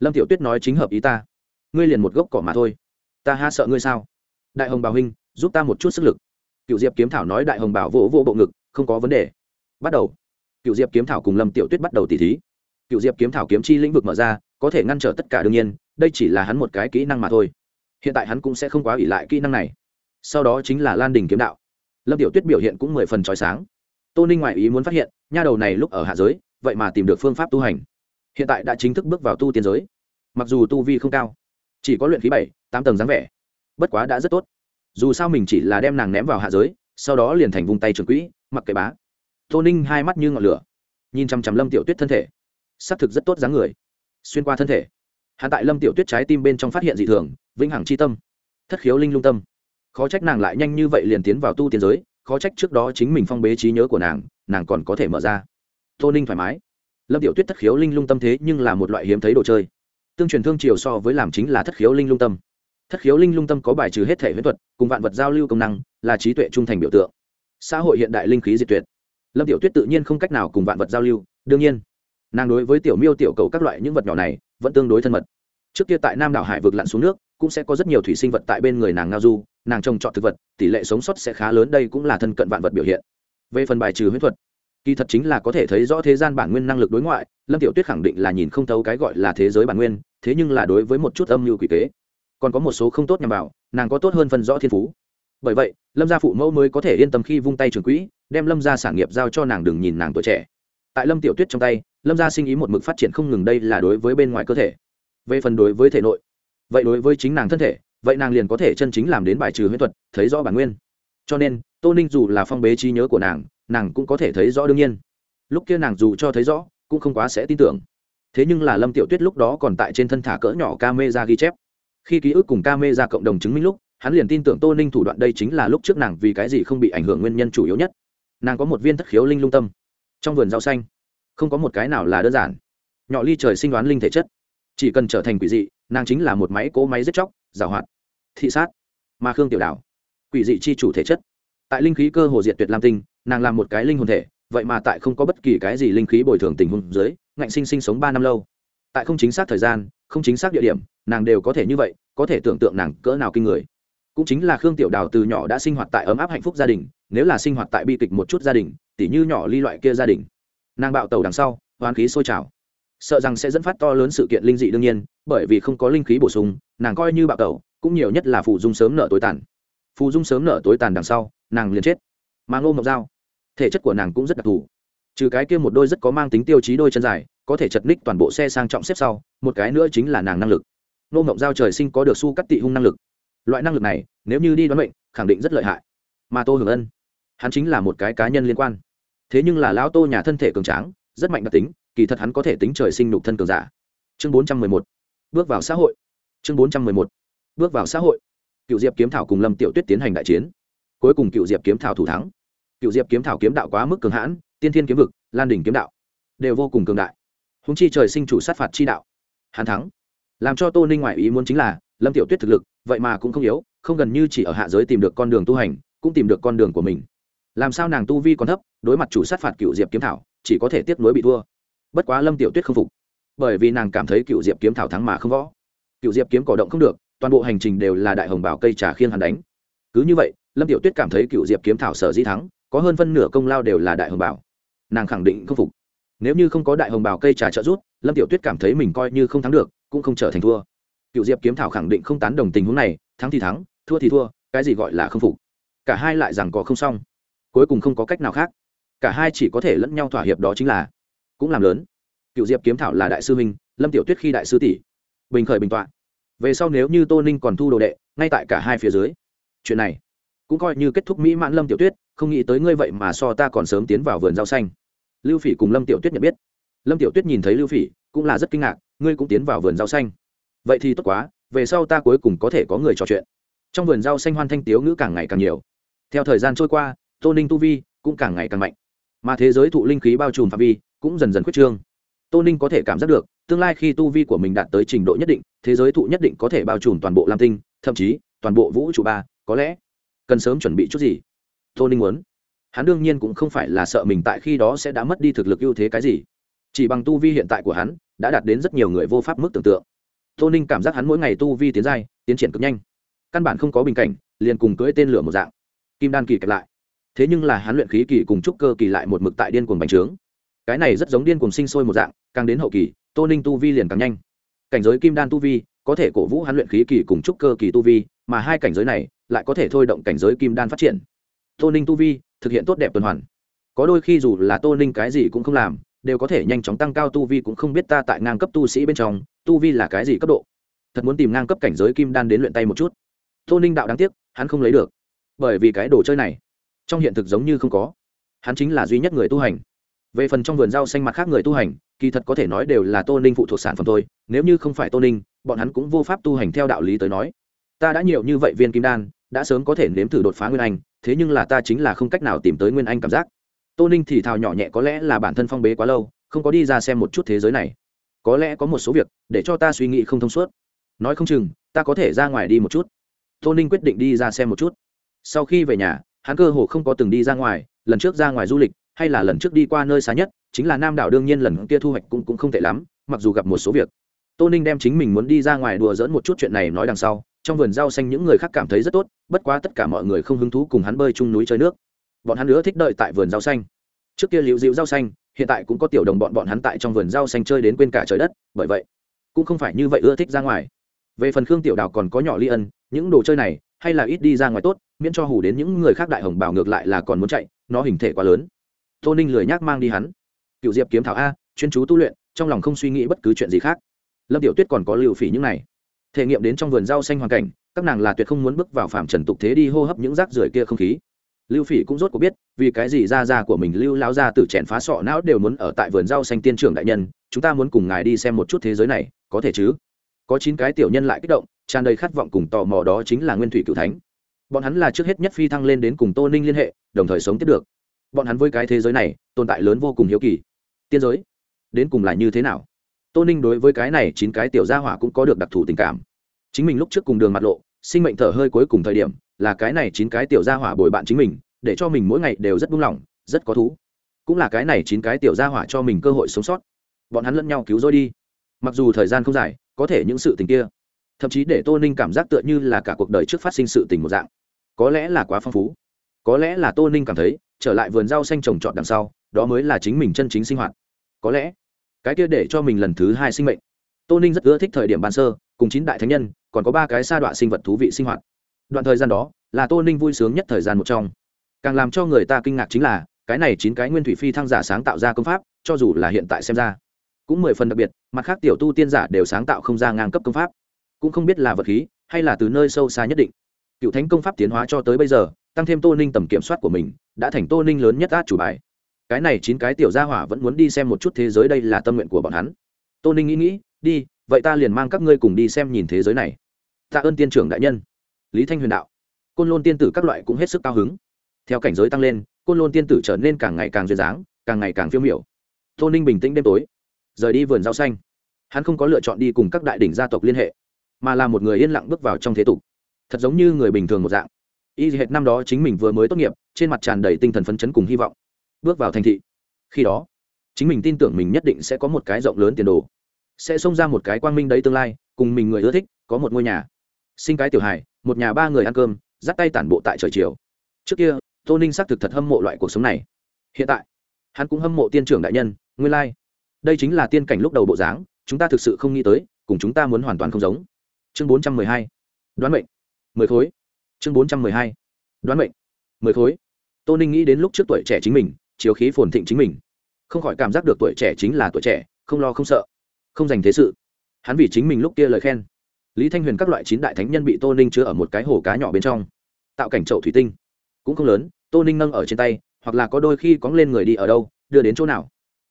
Lâm tiểu tuyết nói chính hợp ý ta. Ngươi liền một gốc cỏ mà thôi. Ta ha sợ ngươi sao? Đại hồng bào huynh, giúp ta một chút sức lực. Cựu diệp kiếm thảo nói đại hồng bảo vỗ vỗ bộ ngực, không có vấn đề. Bắt đầu. Cựu diệp kiếm thảo cùng lâm tiểu tuyết bắt đầu tỉ thí. Cựu diệp kiếm thảo kiếm chi lĩnh vực mở ra, có thể ngăn trở tất cả đương nhiên, đây chỉ là hắn một cái kỹ năng mà thôi. Hiện tại hắn cũng sẽ không quá ỷ lại kỹ năng này sau đó chính là lan đình kiếm đạo. Lâm tiểu tuyết biểu hiện cũng mười phần trói sáng. Tô ninh ngoại ý muốn phát hiện, nha đầu này lúc ở hạ giới, vậy mà tìm được phương pháp tu hành. Hiện tại đã chính thức bước vào tu tiên giới. Mặc dù tu vi không cao, chỉ có luyện khí bảy, tám tầng dáng vẻ, bất quá đã rất tốt. Dù sao mình chỉ là đem nàng ném vào hạ giới, sau đó liền thành vùng tay trường quỹ, mặc kệ bá. Tô ninh hai mắt như ngọn lửa, nhìn chằm chằm lâm tiểu tuyết thân thể. Xác thực rất tốt dáng người, xuyên qua thân thể. Hạ tại lâm tiểu tuyết trái tim bên trong phát hiện dị thường, vĩnh hằng c h i tâm, thất khiếu linh lung tâm khó trách nàng lại nhanh như vậy liền tiến vào tu tiên giới, khó trách trước đó chính mình phong bế trí nhớ của nàng nàng còn có thể mở ra. Tô ninh thoải mái. Lâm tiểu tuyết thất khiếu linh lung tâm thế nhưng là một loại hiếm thấy đồ chơi. Tương truyền thương triều so với làm chính là thất khiếu linh lung tâm. Thất khiếu linh lung tâm có bài trừ hết thể huyễn thuật, cùng vạn vật giao lưu công năng, là trí tuệ trung thành biểu tượng. Xã hội hiện đại linh khí diệt tuyệt. Lâm tiểu tuyết tự nhiên không cách nào cùng vạn vật giao lưu, đương nhiên, nàng đối với tiểu miêu tiểu cầu các loại những vật nhỏ này vẫn tương đối thân mật. Trước kia tại nam đảo hải vực lặn xuống nước cũng sẽ có rất nhiều thủy sinh vật tại bên người nàng ngao du, nàng trồng trọt thực vật, tỷ lệ sống sót sẽ khá lớn, đây cũng là thân cận vạn vật biểu hiện. Về phần bài trừ huyết thuật, kỳ thật chính là có thể thấy rõ thế gian bản nguyên năng lực đối ngoại, lâm tiểu tuyết khẳng định là nhìn không thấu cái gọi là thế giới bản nguyên, thế nhưng là đối với một chút âm mưu quỷ kế. Còn có một số không tốt nhằm vào, nàng có tốt hơn phân rõ thiên phú. Bởi vậy, lâm gia phụ mẫu mới có thể yên tâm khi vung tay trường quỹ, đem lâm gia sản nghiệp giao cho nàng đừng nhìn nàng tuổi trẻ. Tại lâm tiểu tuyết trong tay, lâm gia sinh ý một mực phát triển không ngừng, đây là đối với bên ngoài cơ thể. Về phần đối với thể nội vậy đối với chính nàng thân thể, vậy nàng liền có thể chân chính làm đến bài trừ huyễn thuật, thấy rõ bản nguyên. Cho nên, tô ninh dù là phong bế trí nhớ của nàng nàng cũng có thể thấy rõ đương nhiên. Lúc kia nàng dù cho thấy rõ, cũng không quá sẽ tin tưởng. Thế nhưng là lâm tiểu tuyết lúc đó còn tại trên thân thả cỡ nhỏ ca mê ra ghi chép. Khi ký ức cùng ca mê ra cộng đồng chứng minh lúc, hắn liền tin tưởng tô ninh thủ đoạn đây chính là lúc trước nàng vì cái gì không bị ảnh hưởng nguyên nhân chủ yếu nhất. Nàng có một viên thất khiếu linh lung tâm. Trong vườn rau xanh, không có một cái nào là đơn giản. Nhỏ ly trời sinh đoán linh thể chất, chỉ cần trở thành quỷ dị nàng chính là một máy cố máy giết chóc, giảo hoạt, thị sát mà khương tiểu đảo, quỷ dị chi chủ thể chất. Tại linh khí cơ hồ diệt tuyệt lam tinh, nàng làm một cái linh hồn thể, vậy mà tại không có bất kỳ cái gì linh khí bồi thường tình huống dưới, ngạnh sinh sinh sống ba năm lâu. Tại không chính xác thời gian, không chính xác địa điểm, nàng đều có thể như vậy, có thể tưởng tượng nàng cỡ nào kinh người. Cũng chính là khương tiểu đào từ nhỏ đã sinh hoạt tại ấm áp hạnh phúc gia đình, nếu là sinh hoạt tại bi kịch một chút gia đình, tỉ như nhỏ ly loại kia gia đình, nàng bạo tàu đằng sau, hoán khí sôi trào sợ rằng sẽ dẫn phát to lớn sự kiện linh dị đương nhiên, bởi vì không có linh khí bổ sung, nàng coi như bạo tẩu, cũng nhiều nhất là phù dung sớm nợ tối tàn. Phù dung sớm nợ tối tàn đằng sau, nàng liền chết. Mà ngô mộc dao thể chất của nàng cũng rất đặc thù. Trừ cái kia một đôi rất có mang tính tiêu chí đôi chân dài, có thể chật ních toàn bộ xe sang trọng xếp sau, một cái nữa chính là nàng năng lực. Ngô mộc dao trời sinh có được su cắt tị hung năng lực. Loại năng lực này, nếu như đi đoán mệnh, khẳng định rất lợi hại. Mà tô hưởng ân, hắn chính là một cái cá nhân liên quan. Thế nhưng là lão tô nhà thân thể cường tráng, rất mạnh đặc tính kỳ thật hắn có thể tính trời sinh nhục thân cường giả. Chương bốn trăm mười một, bước vào xã hội. Chương bốn trăm mười một, bước vào xã hội. Cựu diệp kiếm thảo cùng lâm tiểu tuyết tiến hành đại chiến. Cuối cùng cựu diệp kiếm thảo thủ thắng. Cựu diệp kiếm thảo kiếm đạo quá mức cường hãn, tiên thiên kiếm vực, lan đỉnh kiếm đạo đều vô cùng cường đại. Húng chi trời sinh chủ sát phạt chi đạo hàn thắng. Làm cho tô ninh ngoại ý muốn chính là, lâm tiểu tuyết thực lực, vậy mà cũng không yếu, không gần như chỉ ở hạ giới tìm được con đường tu hành, cũng tìm được con đường của mình. Làm sao nàng tu vi còn thấp, đối mặt chủ sát phạt cựu diệp kiếm thảo, chỉ có thể tiếp nối bị thua bất quá lâm tiểu tuyết không phục bởi vì nàng cảm thấy cựu diệp kiếm thảo thắng mà không võ cựu diệp kiếm cổ động không được toàn bộ hành trình đều là đại hồng bảo cây trà khiên hắn đánh cứ như vậy lâm tiểu tuyết cảm thấy cựu diệp kiếm thảo sở di thắng có hơn phân nửa công lao đều là đại hồng bảo nàng khẳng định không phục nếu như không có đại hồng bảo cây trà trợ giúp lâm tiểu tuyết cảm thấy mình coi như không thắng được cũng không trở thành thua cựu diệp kiếm thảo khẳng định không tán đồng tình huống này thắng thì thắng thua thì thua cái gì gọi là không phục cả hai lại rằng có không xong cuối cùng không có cách nào khác cả hai chỉ có thể lẫn nhau thỏa hiệp đó chính là cũng làm lớn. Cựu diệp kiếm thảo là đại sư huynh, lâm tiểu tuyết khi đại sư tỷ. Bình khởi bình tọa. Về sau nếu như tô ninh còn thu đồ đệ, ngay tại cả hai phía dưới. Chuyện này cũng coi như kết thúc mỹ mãn lâm tiểu tuyết, không nghĩ tới ngươi vậy mà so ta còn sớm tiến vào vườn rau xanh. Lưu phỉ cùng lâm tiểu tuyết nhận biết. Lâm tiểu tuyết nhìn thấy lưu phỉ, cũng là rất kinh ngạc, ngươi cũng tiến vào vườn rau xanh. Vậy thì tốt quá, về sau ta cuối cùng có thể có người trò chuyện. Trong vườn rau xanh hoan thanh tiếu ngữ càng ngày càng nhiều. Theo thời gian trôi qua, tô ninh tu vi cũng càng ngày càng mạnh. Mà thế giới thụ linh khí bao trùm phạm vi cũng dần dần khuyết trương. Tô ninh có thể cảm giác được, tương lai khi tu vi của mình đạt tới trình độ nhất định, thế giới thụ nhất định có thể bao trùm toàn bộ lam tinh, thậm chí, toàn bộ vũ trụ ba, có lẽ, cần sớm chuẩn bị chút gì? Tô ninh muốn. Hắn đương nhiên cũng không phải là sợ mình tại khi đó sẽ đã mất đi thực lực ưu thế cái gì. Chỉ bằng tu vi hiện tại của hắn, đã đạt đến rất nhiều người vô pháp mức tưởng tượng. Tô ninh cảm giác hắn mỗi ngày tu vi tiến giai, tiến triển cực nhanh. Căn bản không có bình cảnh, liền cùng cưỡi tên lửa một dạng. Kim đan kỳ kẹp lại. Thế nhưng là hắn luyện khí kỳ cùng trúc cơ kỳ lại một mực tại điên cuồng bành trướng cái này rất giống điên cùng sinh sôi một dạng, càng đến hậu kỳ, tô ninh tu vi liền càng nhanh. Cảnh giới kim đan tu vi, có thể cổ vũ hắn luyện khí kỳ cùng trúc cơ kỳ tu vi, mà hai cảnh giới này lại có thể thôi động cảnh giới kim đan phát triển. Tô ninh tu vi, thực hiện tốt đẹp tuần hoàn. Có đôi khi dù là tô ninh cái gì cũng không làm, đều có thể nhanh chóng tăng cao tu vi cũng không biết ta tại ngang cấp tu sĩ bên trong, tu vi là cái gì cấp độ. Thật muốn tìm ngang cấp cảnh giới kim đan đến luyện tay một chút. Tô ninh đạo đáng tiếc, hắn không lấy được. Bởi vì cái đồ chơi này, trong hiện thực giống như không có. Hắn chính là duy nhất người tu hành về phần trong vườn rau xanh mặt khác người tu hành, kỳ thật có thể nói đều là tô ninh phụ thuộc sản phẩm thôi, nếu như không phải tô ninh, bọn hắn cũng vô pháp tu hành theo đạo lý tới nói. Ta đã nhiều như vậy viên kim đan, đã sớm có thể nếm thử đột phá nguyên anh, thế nhưng là ta chính là không cách nào tìm tới nguyên anh cảm giác. Tô ninh thì thào nhỏ nhẹ có lẽ là bản thân phong bế quá lâu, không có đi ra xem một chút thế giới này. Có lẽ có một số việc, để cho ta suy nghĩ không thông suốt. Nói không chừng, ta có thể ra ngoài đi một chút. Tô ninh quyết định đi ra xem một chút. Sau khi về nhà, hắn cơ hồ không có từng đi ra ngoài, lần trước ra ngoài du lịch hay là lần trước đi qua nơi xa nhất chính là nam đảo đương nhiên lần kia thu hoạch cũng, cũng không tệ lắm mặc dù gặp một số việc. Tô ninh đem chính mình muốn đi ra ngoài đùa dỡn một chút chuyện này nói đằng sau trong vườn rau xanh những người khác cảm thấy rất tốt bất quá tất cả mọi người không hứng thú cùng hắn bơi chung núi chơi nước. Bọn hắn nữa thích đợi tại vườn rau xanh. Trước kia liễu dịu rau xanh hiện tại cũng có tiểu đồng bọn bọn hắn tại trong vườn rau xanh chơi đến quên cả trời đất bởi vậy cũng không phải như vậy ưa thích ra ngoài. Về phần khương tiểu đào còn có nhỏ ly ân những đồ chơi này hay là ít đi ra ngoài tốt miễn cho hủ đến những người khác đại hồng bảo ngược lại là còn muốn chạy nó hình thể quá lớn tô ninh lười nhác mang đi hắn. Cựu diệp kiếm thảo a, chuyên chú tu luyện, trong lòng không suy nghĩ bất cứ chuyện gì khác. Lâm tiểu tuyết còn có lưu phỉ những này. Thể nghiệm đến trong vườn rau xanh hoàn cảnh, các nàng là tuyệt không muốn bước vào phạm trần tục thế đi hô hấp những rác rưởi kia không khí. Lưu phỉ cũng rốt cuộc biết, vì cái gì ra ra của mình lưu lao ra từ chèn phá sọ não đều muốn ở tại vườn rau xanh tiên trưởng đại nhân, chúng ta muốn cùng ngài đi xem một chút thế giới này, có thể chứ? Có chín cái tiểu nhân lại kích động, tràn đầy khát vọng cùng tò mò đó chính là nguyên thủy cựu thánh. Bọn hắn là trước hết nhất phi thăng lên đến cùng tô ninh liên hệ, đồng thời sống tiếp được bọn hắn với cái thế giới này tồn tại lớn vô cùng hiếu kỳ. Tiên giới, đến cùng là như thế nào? Tô ninh đối với cái này chín cái tiểu gia hỏa cũng có được đặc thù tình cảm. Chính mình lúc trước cùng đường mặt lộ, sinh mệnh thở hơi cuối cùng thời điểm, là cái này chín cái tiểu gia hỏa bồi bạn chính mình, để cho mình mỗi ngày đều rất buông lỏng, rất có thú. Cũng là cái này chín cái tiểu gia hỏa cho mình cơ hội sống sót. Bọn hắn lẫn nhau cứu rỗi đi. Mặc dù thời gian không dài, có thể những sự tình kia, thậm chí để tô ninh cảm giác tựa như là cả cuộc đời trước phát sinh sự tình một dạng. Có lẽ là quá phong phú có lẽ là tô ninh cảm thấy, trở lại vườn rau xanh trồng trọt đằng sau, đó mới là chính mình chân chính sinh hoạt. Có lẽ, cái kia để cho mình lần thứ hai sinh mệnh. Tô ninh rất ưa thích thời điểm ban sơ, cùng chín đại thánh nhân, còn có ba cái sa đoạn sinh vật thú vị sinh hoạt. Đoạn thời gian đó, là tô ninh vui sướng nhất thời gian một trong. Càng làm cho người ta kinh ngạc chính là, cái này chín cái nguyên thủy phi thăng giả sáng tạo ra công pháp, cho dù là hiện tại xem ra, cũng mười phần đặc biệt, mặt khác tiểu tu tiên giả đều sáng tạo không ra ngang cấp công pháp. Cũng không biết là vật khí, hay là từ nơi sâu xa nhất định. Cựu thánh công pháp tiến hóa cho tới bây giờ tăng thêm tô ninh tầm kiểm soát của mình, đã thành tô ninh lớn nhất át chủ bài. Cái này chín cái tiểu gia hỏa vẫn muốn đi xem một chút thế giới đây là tâm nguyện của bọn hắn. Tô ninh nghĩ nghĩ, đi, vậy ta liền mang các ngươi cùng đi xem nhìn thế giới này. Tạ ơn tiên trưởng đại nhân. Lý thanh huyền đạo. Côn lôn tiên tử các loại cũng hết sức cao hứng. Theo cảnh giới tăng lên, côn lôn tiên tử trở nên càng ngày càng duyên dáng, càng ngày càng phiêu miểu. Tô ninh bình tĩnh đêm tối, rời đi vườn rau xanh. Hắn không có lựa chọn đi cùng các đại đỉnh gia tộc liên hệ, mà là một người yên lặng bước vào trong thế tục. Thật giống như người bình thường một dạng y hệt năm đó chính mình vừa mới tốt nghiệp, trên mặt tràn đầy tinh thần phấn chấn cùng hy vọng. Bước vào thành thị. Khi đó, chính mình tin tưởng mình nhất định sẽ có một cái rộng lớn tiền đồ. Sẽ xông ra một cái quang minh đấy tương lai, cùng mình người ưa thích, có một ngôi nhà. Sinh cái tiểu hài, một nhà ba người ăn cơm, dắt tay tản bộ tại trời chiều. Trước kia, tô ninh xác thực thật hâm mộ loại cuộc sống này. Hiện tại, hắn cũng hâm mộ tiên trưởng đại nhân, nguyên lai、like. đây chính là tiên cảnh lúc đầu bộ dáng, chúng ta thực sự không nghĩ tới, cùng chúng ta muốn hoàn toàn không giống. Chương bốn trăm mười hai. Đoán mệnh. Mười khối chương bốn trăm mười hai. Đoán mệnh. Mười khối. Tô ninh nghĩ đến lúc trước tuổi trẻ chính mình, chiếu khí phồn thịnh chính mình. Không khỏi cảm giác được tuổi trẻ chính là tuổi trẻ, không lo không sợ. Không dành thế sự. Hắn vì chính mình lúc kia lời khen. Lý thanh huyền các loại chín đại thánh nhân bị tô ninh chứa ở một cái hồ cá nhỏ bên trong. Tạo cảnh chậu thủy tinh. Cũng không lớn, tô ninh nâng ở trên tay, hoặc là có đôi khi cóng lên người đi ở đâu, đưa đến chỗ nào.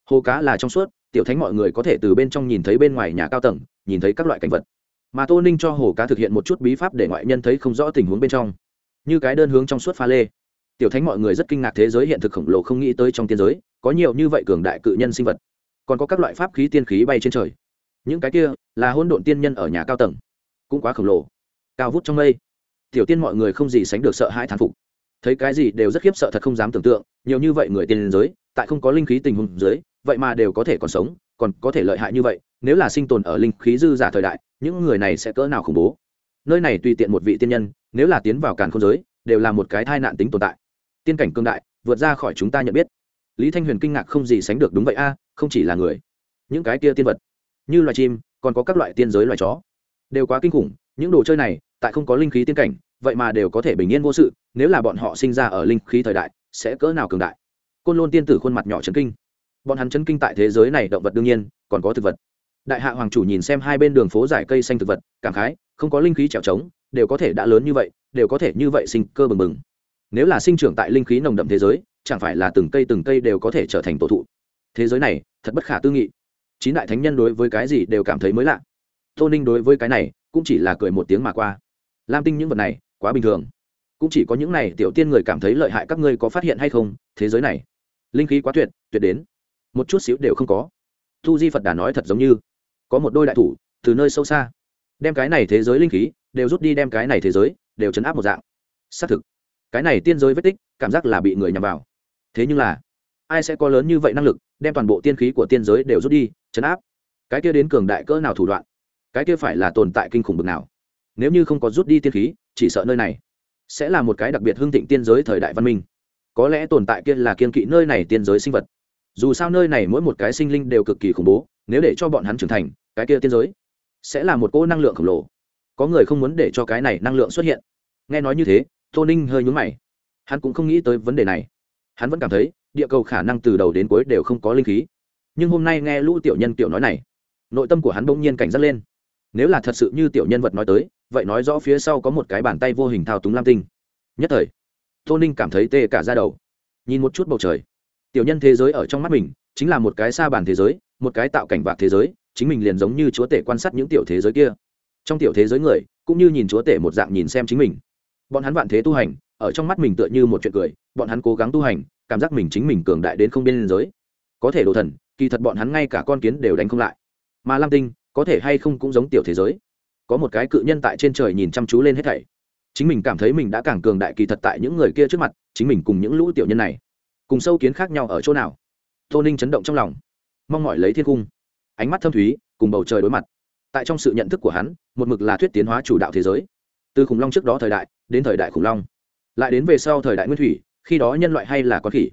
Hồ cá là trong suốt, tiểu thánh mọi người có thể từ bên trong nhìn thấy bên ngoài nhà cao tầng, nhìn thấy các loại cảnh vật mà tô ninh cho hồ cá thực hiện một chút bí pháp để ngoại nhân thấy không rõ tình huống bên trong. Như cái đơn hướng trong suốt pha lê. Tiểu thánh mọi người rất kinh ngạc thế giới hiện thực khổng lồ không nghĩ tới trong tiên giới, có nhiều như vậy cường đại cự nhân sinh vật. Còn có các loại pháp khí tiên khí bay trên trời. Những cái kia là hôn độn tiên nhân ở nhà cao tầng. Cũng quá khổng lồ. Cao vút trong mây. Tiểu tiên mọi người không gì sánh được sợ hãi thán phục. Thấy cái gì đều rất khiếp sợ thật không dám tưởng tượng, nhiều như vậy người tiên giới, tại không có linh khí tình huống dưới, vậy mà đều có thể còn sống, còn có thể lợi hại như vậy, nếu là sinh tồn ở linh khí dư giả thời đại những người này sẽ cỡ nào khủng bố? Nơi này tùy tiện một vị tiên nhân, nếu là tiến vào càn không giới, đều là một cái thai nạn tính tồn tại. Tiên cảnh cương đại, vượt ra khỏi chúng ta nhận biết. Lý thanh huyền kinh ngạc không gì sánh được, đúng vậy a, không chỉ là người. Những cái kia tiên vật, như loài chim, còn có các loại tiên giới loài chó. Đều quá kinh khủng, những đồ chơi này, tại không có linh khí tiên cảnh, vậy mà đều có thể bình yên vô sự, nếu là bọn họ sinh ra ở linh khí thời đại, sẽ cỡ nào cường đại? Côn lôn tiên tử khuôn mặt nhỏ chấn kinh. Bọn hắn chấn kinh tại thế giới này động vật đương nhiên, còn có thực vật đại hạ hoàng chủ nhìn xem hai bên đường phố giải cây xanh thực vật, cảm khái, không có linh khí trèo trống, đều có thể đã lớn như vậy, đều có thể như vậy sinh cơ bừng bừng. Nếu là sinh trưởng tại linh khí nồng đậm thế giới, chẳng phải là từng cây từng cây đều có thể trở thành tổ thụ. Thế giới này, thật bất khả tư nghị. Chín đại thánh nhân đối với cái gì đều cảm thấy mới lạ. Tô ninh đối với cái này, cũng chỉ là cười một tiếng mà qua. Lam tinh những vật này, quá bình thường. Cũng chỉ có những này tiểu tiên người cảm thấy lợi hại các ngươi có phát hiện hay không, thế giới này. Linh khí quá tuyệt tuyệt đến. Một chút xíu đều không có. Tu di phật đà nói thật giống như có một đôi đại thủ từ nơi sâu xa. Đem cái này thế giới linh khí đều rút đi, đem cái này thế giới đều chấn áp một dạng. Xác thực, cái này tiên giới vết tích, cảm giác là bị người nhằm vào. Thế nhưng là, ai sẽ có lớn như vậy năng lực đem toàn bộ tiên khí của tiên giới đều rút đi, chấn áp? Cái kia đến cường đại cỡ nào thủ đoạn? Cái kia phải là tồn tại kinh khủng bực nào? Nếu như không có rút đi tiên khí, chỉ sợ nơi này sẽ là một cái đặc biệt hưng thịnh tiên giới thời đại văn minh. Có lẽ tồn tại kia là kiên kỵ nơi này tiên giới sinh vật. Dù sao nơi này mỗi một cái sinh linh đều cực kỳ khủng bố nếu để cho bọn hắn trưởng thành, cái kia tiên giới sẽ là một cỗ năng lượng khổng lồ. Có người không muốn để cho cái này năng lượng xuất hiện. Nghe nói như thế, tô ninh hơi nhúng mày. Hắn cũng không nghĩ tới vấn đề này. Hắn vẫn cảm thấy, địa cầu khả năng từ đầu đến cuối đều không có linh khí. Nhưng hôm nay nghe lũ tiểu nhân tiểu nói này, nội tâm của hắn bỗng nhiên cảnh giác lên. Nếu là thật sự như tiểu nhân vật nói tới, vậy nói rõ phía sau có một cái bàn tay vô hình thao túng lam tinh. Nhất thời, tô ninh cảm thấy tê cả ra đầu. Nhìn một chút bầu trời, tiểu nhân thế giới ở trong mắt mình chính là một cái xa bàn thế giới một cái tạo cảnh vạc thế giới, chính mình liền giống như chúa tể quan sát những tiểu thế giới kia. Trong tiểu thế giới người, cũng như nhìn chúa tể một dạng nhìn xem chính mình. Bọn hắn vạn thế tu hành, ở trong mắt mình tựa như một chuyện cười, bọn hắn cố gắng tu hành, cảm giác mình chính mình cường đại đến không biên giới. Có thể đồ thần, kỳ thật bọn hắn ngay cả con kiến đều đánh không lại. Mà lam tinh, có thể hay không cũng giống tiểu thế giới. Có một cái cự nhân tại trên trời nhìn chăm chú lên hết thảy. Chính mình cảm thấy mình đã càng cường đại kỳ thật tại những người kia trước mặt, chính mình cùng những lũ tiểu nhân này, cùng sâu kiến khác nhau ở chỗ nào? Tô ninh chấn động trong lòng mong mỏi lấy thiên cung ánh mắt thâm thúy, cùng bầu trời đối mặt. Tại trong sự nhận thức của hắn, một mực là thuyết tiến hóa chủ đạo thế giới. Từ khủng long trước đó thời đại, đến thời đại khủng long. Lại đến về sau thời đại nguyên thủy, khi đó nhân loại hay là con khỉ.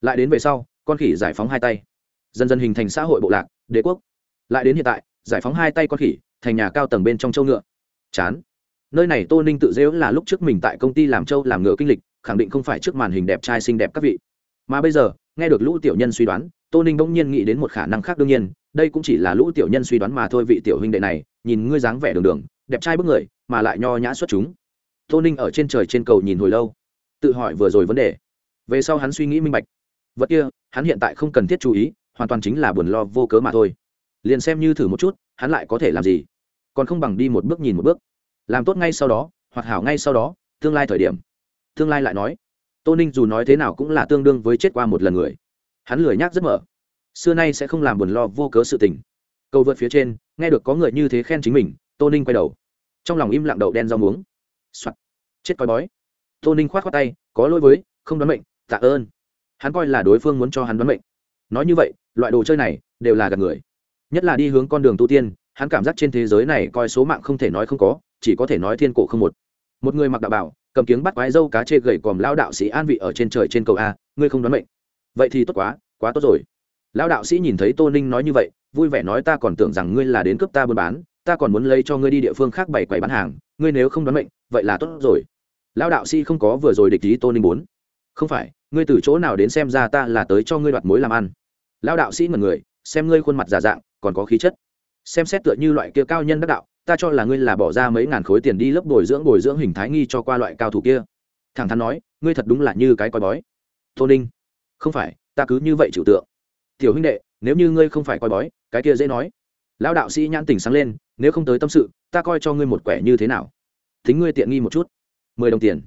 Lại đến về sau, con khỉ giải phóng hai tay. Dần dần hình thành xã hội bộ lạc, đế quốc. Lại đến hiện tại, giải phóng hai tay con khỉ, thành nhà cao tầng bên trong châu ngựa. Chán. Nơi này tô ninh tự dễu là lúc trước mình tại công ty làm châu làm ngựa kinh lịch, khẳng định không phải trước màn hình đẹp trai xinh đẹp các vị. Mà bây giờ, nghe được lũ tiểu nhân suy đoán tô ninh bỗng nhiên nghĩ đến một khả năng khác đương nhiên, đây cũng chỉ là lũ tiểu nhân suy đoán mà thôi vị tiểu huynh đệ này, nhìn ngươi dáng vẻ đường đường, đẹp trai bức người, mà lại nho nhã xuất chúng. Tô ninh ở trên trời trên cầu nhìn hồi lâu, tự hỏi vừa rồi vấn đề. Về sau hắn suy nghĩ minh bạch. Vật kia, hắn hiện tại không cần thiết chú ý, hoàn toàn chính là buồn lo vô cớ mà thôi. Liền xem như thử một chút, hắn lại có thể làm gì? Còn không bằng đi một bước nhìn một bước. Làm tốt ngay sau đó, hoặc hảo ngay sau đó, tương lai thời điểm. Tương lai lại nói. Tô ninh dù nói thế nào cũng là tương đương với chết qua một lần người hắn lười nhác rất mở. Xưa nay sẽ không làm buồn lo vô cớ sự tình. Cầu vượt phía trên, nghe được có người như thế khen chính mình, tô ninh quay đầu. Trong lòng im lặng đậu đen rau muống、Soạn. chết coi bói. Tô ninh k h o á t khoác tay, có lỗi với, không đoán mệnh, tạ ơn. Hắn coi là đối phương muốn cho hắn đoán mệnh. Nói như vậy, loại đồ chơi này, đều là gạt người. Nhất là đi hướng con đường tu tiên, hắn cảm giác trên thế giới này coi số mạng không thể nói không có, chỉ có thể nói thiên cổ không một. Một người mặc đạo bảo, cầm kiếng bắt quái dâu cá chê gầy còm lao đạo sĩ an vị ở trên trời trên cầu a, ngươi không đoán mệnh vậy thì tốt quá quá tốt rồi. Lão đạo sĩ nhìn thấy tô ninh nói như vậy, vui vẻ nói ta còn tưởng rằng ngươi là đến cướp ta buôn bán, ta còn muốn lấy cho ngươi đi địa phương khác bày quầy bán hàng, ngươi nếu không đoán mệnh, vậy là tốt rồi. Lão đạo sĩ không có vừa rồi địch ý tô ninh bốn không phải, ngươi từ chỗ nào đến xem ra ta là tới cho ngươi đoạt mối làm ăn? Lão đạo sĩ mật người, xem ngươi khuôn mặt giả dạng, còn có khí chất. Xem xét tựa như loại kia cao nhân đắc đạo, ta cho là ngươi là bỏ ra mấy ngàn khối tiền đi lớp bồi dưỡng bồi dưỡng hình thái nghi cho qua loại cao thủ kia. Thẳng thắn nói, ngươi thật đúng là như cái coi bói. Tô ninh không phải, ta cứ như vậy chịu tượng. Tiểu huynh đệ, nếu như ngươi không phải coi bói, cái kia dễ nói. Lão đạo sĩ nhãn tỉnh sáng lên, nếu không tới tâm sự, ta coi cho ngươi một quẻ như thế nào. Thính ngươi tiện nghi một chút. Mười đồng tiền.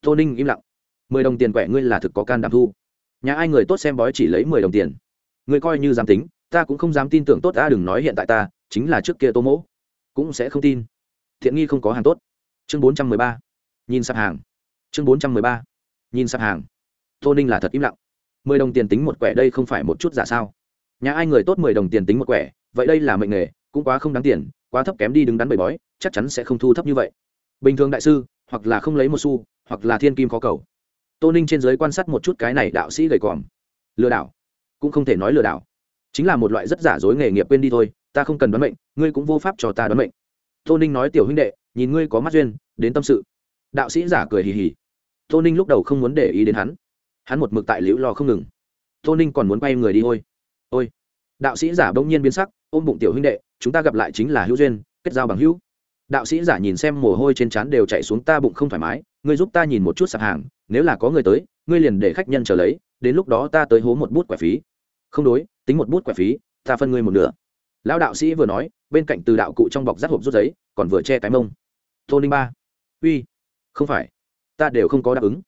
Tô ninh im lặng. Mười đồng tiền quẻ ngươi là thực có can đảm thu. Nhà ai người tốt xem bói chỉ lấy mười đồng tiền. Ngươi coi như dám tính, ta cũng không dám tin tưởng tốt ta đừng nói hiện tại ta, chính là trước kia tô mỗ. Cũng sẽ không tin. Thiện nghi không có hàng tốt. Chương bốn trăm mười ba. Nhìn sạp hàng. Chương bốn trăm mười ba. Nhìn sạp hàng. Tô ninh là thật im lặng mười đồng tiền tính một quẻ đây không phải một chút giả sao? Nhà ai người tốt mười đồng tiền tính một quẻ, vậy đây là mệnh nghề, cũng quá không đáng tiền, quá thấp kém đi đứng đắn bầy bói, chắc chắn sẽ không thu thấp như vậy. Bình thường đại sư, hoặc là không lấy một xu, hoặc là thiên kim khó cầu. Tô ninh trên giới quan sát một chút cái này đạo sĩ gầy còm. Lừa đảo. Cũng không thể nói lừa đảo. Chính là một loại rất giả dối nghề nghiệp quên đi thôi, ta không cần đoán mệnh, ngươi cũng vô pháp cho ta đoán mệnh. Tô ninh nói tiểu huynh đệ, nhìn ngươi có mắt duyên, đến tâm sự. Đạo sĩ giả cười hì hì. Tô ninh lúc đầu không muốn để ý đến hắn hắn một mực tại liễu lo không ngừng. Tô ninh còn muốn quay người đi ôi ôi, đạo sĩ giả bỗng nhiên biến sắc, ôm bụng tiểu huynh đệ, chúng ta gặp lại chính là hữu duyên, kết giao bằng hữu. Đạo sĩ giả nhìn xem mồ hôi trên trán đều chạy xuống, ta bụng không thoải mái, ngươi giúp ta nhìn một chút sạp hàng, nếu là có người tới, ngươi liền để khách nhân trở lấy, đến lúc đó ta tới hố một bút quẻ phí. Không đối, tính một bút quẻ phí, ta phân ngươi một nửa. Lão đạo sĩ vừa nói, bên cạnh từ đạo cụ trong bọc rác hộp rút giấy, còn vừa che cái mông. Tô ninh ba, uy, không phải, ta đều không có đáp ứng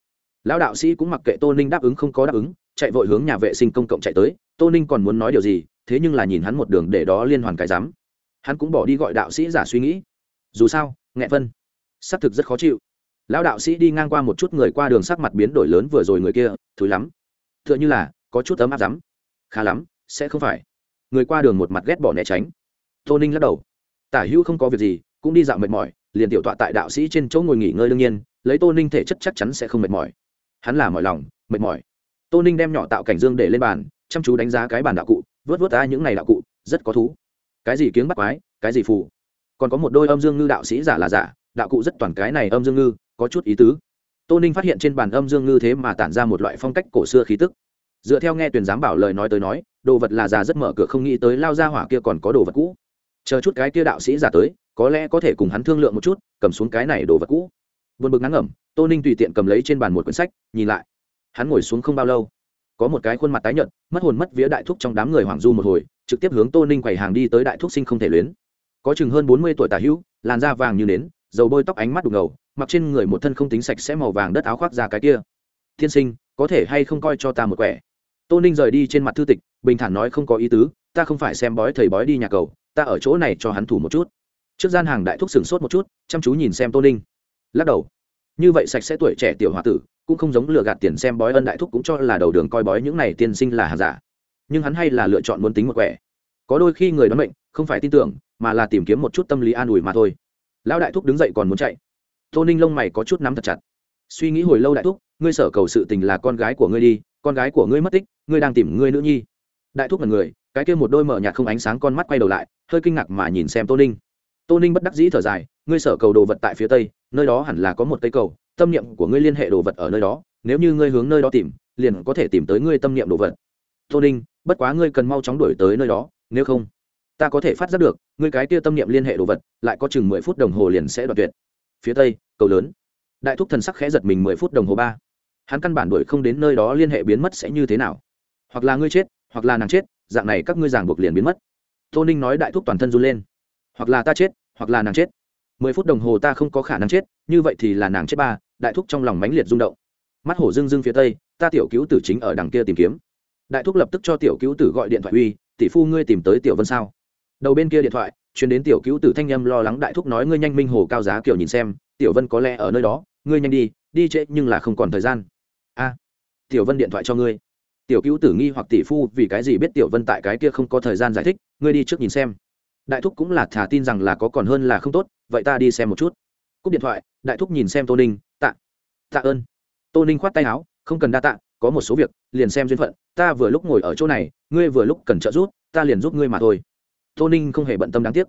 lão đạo sĩ cũng mặc kệ tô ninh đáp ứng không có đáp ứng, chạy vội hướng nhà vệ sinh công cộng chạy tới. Tô ninh còn muốn nói điều gì, thế nhưng là nhìn hắn một đường để đó liên hoàn cái dám hắn cũng bỏ đi gọi đạo sĩ giả suy nghĩ. Dù sao, nghệ vân, xác thực rất khó chịu. Lão đạo sĩ đi ngang qua một chút người qua đường sắc mặt biến đổi lớn vừa rồi người kia, thúi lắm. T h ư ợ n h ư là, có chút ấm áp rắm khá lắm, sẽ không phải. Người qua đường một mặt ghét bỏ né tránh. Tô ninh lắc đầu. Tả hữu không có việc gì, cũng đi dạo mệt mỏi, liền tiểu tọa tại đạo sĩ trên chỗ ngồi nghỉ ngơi đương nhiên, lấy tô ninh thể chất chắc chắn sẽ không mệt mỏi hắn là mỏi lòng, mệt mỏi. Tô ninh đem nhỏ tạo cảnh dương để lên bàn, chăm chú đánh giá cái bàn đạo cụ, vớt vớt ra những ngày đạo cụ, rất có thú. Cái gì kiếng bắt quái, cái gì phù. Còn có một đôi âm dương ngư đạo sĩ giả là giả, đạo cụ rất toàn cái này âm dương ngư, có chút ý tứ. Tô ninh phát hiện trên bàn âm dương ngư thế mà tản ra một loại phong cách cổ xưa khí tức. Dựa theo nghe tuyển giám bảo lời nói tới nói, đồ vật là già rất mở cửa không nghĩ tới lao ra hỏa kia còn có đồ vật cũ. Chờ chút cái kia đạo sĩ giả tới, có lẽ có thể cùng hắn thương lượng một chút, cầm xuống cái này đồ vật cũ. Vượt bực ngắn ngẩm tô ninh tùy tiện cầm lấy trên bàn một quyển sách, nhìn lại. Hắn ngồi xuống không bao lâu. Có một cái khuôn mặt tái nhợt, mất hồn mất vía đại thúc trong đám người hoàng du một hồi, trực tiếp hướng tô ninh quầy hàng đi tới đại thúc sinh không thể luyến. Có chừng hơn bốn mươi tuổi tả hữu, làn da vàng như nến, dầu bôi tóc ánh mắt đục ngầu, mặc trên người một thân không tính sạch sẽ màu vàng đất áo khoác ra cái kia. Thiên sinh, có thể hay không coi cho ta một quẻ? Tô ninh rời đi trên mặt thư tịch, bình thản nói không có ý tứ, ta không phải xem bói thầy bói đi nhà cầu, ta ở chỗ này cho hắn thủ một chút. Trước gian hàng đại thúc sửng sốt một chút, chăm chú nhìn xem tô ninh. Lắc đầu như vậy sạch sẽ tuổi trẻ tiểu h o a tử, cũng không giống lừa gạt tiền xem bói ân đại thúc cũng cho là đầu đường coi bói những này tiên sinh là hàng giả. Nhưng hắn hay là lựa chọn muốn tính một quẻ. Có đôi khi người đoán mệnh, không phải tin tưởng, mà là tìm kiếm một chút tâm lý an ủi mà thôi. Lão đại thúc đứng dậy còn muốn chạy. Tô ninh lông mày có chút nắm thật chặt. Suy nghĩ hồi lâu đại thúc, ngươi sở cầu sự tình là con gái của ngươi đi, con gái của ngươi mất tích, ngươi đang tìm ngươi nữ nhi. Đại thúc là người, cái kia một đôi mở nhạt không ánh sáng con mắt quay đầu lại, hơi kinh ngạc mà nhìn xem tô ninh. Tô ninh bất đắc dĩ thở dài, ngươi sở cầu đồ vật tại phía tây nơi đó hẳn là có một cây cầu, tâm niệm của ngươi liên hệ đồ vật ở nơi đó, nếu như ngươi hướng nơi đó tìm, liền có thể tìm tới ngươi tâm niệm đồ vật. Tô ninh, bất quá ngươi cần mau chóng đuổi tới nơi đó, nếu không, ta có thể phát giác được, ngươi cái kia tâm niệm liên hệ đồ vật, lại có chừng mười phút đồng hồ liền sẽ đoạt tuyệt. Phía tây, cầu lớn. Đại thúc thần sắc khẽ giật mình mười phút đồng hồ ba. Hắn căn bản đuổi không đến nơi đó liên hệ biến mất sẽ như thế nào. Hoặc là ngươi chết, hoặc là nàng chết, dạng này các ngươi giảng buộc liền biến mất. Tô ninh nói đại thúc toàn thân run lên. Hoặc là ta chết, hoặc là nàng chết mười phút đồng hồ ta không có khả năng chết, như vậy thì là nàng chết ba, đại thúc trong lòng mãnh liệt rung động. Mắt hổ dưng dưng phía tây, ta tiểu cứu tử chính ở đằng kia tìm kiếm. Đại thúc lập tức cho tiểu cứu tử gọi điện thoại uy, tỷ phu ngươi tìm tới tiểu vân sao? Đầu bên kia điện thoại chuyển đến tiểu cứu tử thanh â m lo lắng đại thúc nói, ngươi nhanh minh hồ cao giá kiểu nhìn xem, tiểu vân có lẽ ở nơi đó, ngươi nhanh đi đi trễ nhưng là không còn thời gian. A, tiểu vân điện thoại cho ngươi. Tiểu cứu tử nghi hoặc tỷ phu, vì cái gì biết tiểu vân tại cái kia không có thời gian giải thích, ngươi đi trước nhìn xem. Đại thúc cũng là thả tin rằng là có còn hơn là không tốt vậy ta đi xem một chút. Cúp điện thoại, đại thúc nhìn xem tô ninh, tạ tạ ơn. Tô ninh khoát tay áo, không cần đa tạ, có một số việc, liền xem duyên phận, ta vừa lúc ngồi ở chỗ này, ngươi vừa lúc cần trợ giúp, ta liền giúp ngươi mà thôi. Tô ninh không hề bận tâm đáng tiếc.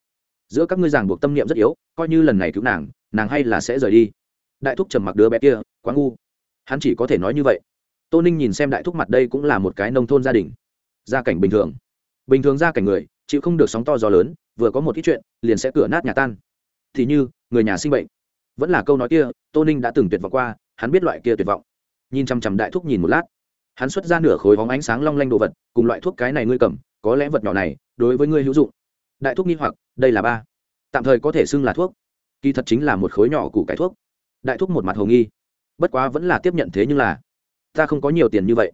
Giữa các ngươi ràng buộc tâm niệm rất yếu, coi như lần này cứu nàng nàng hay là sẽ rời đi. Đại thúc trầm mặc đứa bé kia, quá ngu. Hắn chỉ có thể nói như vậy. Tô ninh nhìn xem đại thúc mặt đây cũng là một cái nông thôn gia đình. Gia cảnh bình thường. Bình thường gia cảnh người, chịu không được sóng to gió lớn, vừa có một ít chuyện, liền sẽ cửa nát nhà tan thì như, người nhà sinh bệnh. Vẫn là câu nói kia, tô ninh đã từng tuyệt vọng qua, hắn biết loại kia tuyệt vọng. Nhìn chằm chằm đại thúc nhìn một lát. Hắn xuất ra nửa khối bóng ánh sáng long lanh đồ vật, cùng loại thuốc cái này ngươi cầm, có lẽ vật nhỏ này, đối với ngươi hữu dụng. Đại thúc nghi hoặc, đây là ba. Tạm thời có thể xưng là thuốc. Kỳ thật chính là một khối nhỏ củ cải thuốc. Đại thúc một mặt hồ nghi. Bất quá vẫn là tiếp nhận thế nhưng là, ta không có nhiều tiền như vậy.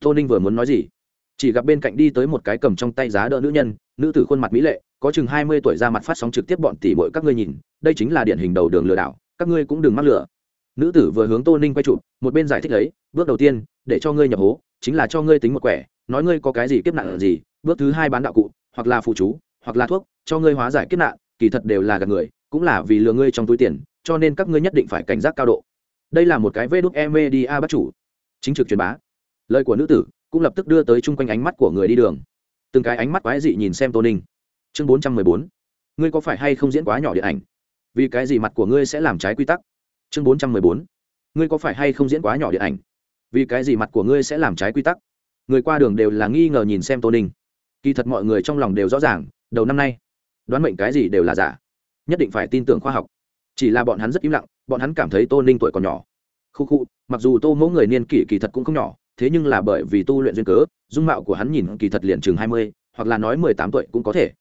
Tô ninh vừa muốn nói gì, chỉ gặp bên cạnh đi tới một cái cầm trong tay giá đỡ nữ nhân, nữ tử khuôn mặt mỹ lệ có chừng hai mươi tuổi ra mặt phát sóng trực tiếp bọn tỷ bội các ngươi nhìn, đây chính là điển hình đầu đường lừa đảo, các ngươi cũng đừng mắc lừa. Nữ tử vừa hướng tô ninh quay chụp, một bên giải thích lấy bước đầu tiên, để cho ngươi nhập hố, chính là cho ngươi tính một quẻ, nói ngươi có cái gì kiếp nạn gì, bước thứ hai bán đạo cụ, hoặc là phụ chú, hoặc là thuốc, cho ngươi hóa giải kiếp nạn, kỳ thật đều là gạt người, cũng là vì lừa ngươi trong túi tiền, cho nên các ngươi nhất định phải cảnh giác cao độ. Đây là một cái vê đúc e bắt chủ. Chính trực truyền bá. Lời của nữ tử cũng lập tức đưa tới chung quanh ánh mắt của người đi đường. Từng cái ánh mắt quái dị nhìn xem tô ninh chương bốn trăm mười bốn. Ngươi có phải hay không diễn quá nhỏ điện ảnh? Vì cái gì mặt của ngươi sẽ làm trái quy tắc? Chương bốn trăm mười bốn. Ngươi có phải hay không diễn quá nhỏ điện ảnh? Vì cái gì mặt của ngươi sẽ làm trái quy tắc? Người qua đường đều là nghi ngờ nhìn xem tô ninh. Kỳ thật mọi người trong lòng đều rõ ràng, đầu năm nay, đoán mệnh cái gì đều là giả. Nhất định phải tin tưởng khoa học. Chỉ là bọn hắn rất im lặng, bọn hắn cảm thấy tô ninh tuổi còn nhỏ. Khu khu, mặc dù tô mẫu người niên kỷ kỳ thật cũng không nhỏ, thế nhưng là bởi vì tu luyện duyên cớ, dung mạo của hắn nhìn kỳ thật liền chừng hai mươi, hoặc là nói mười tám tuổi cũng có thể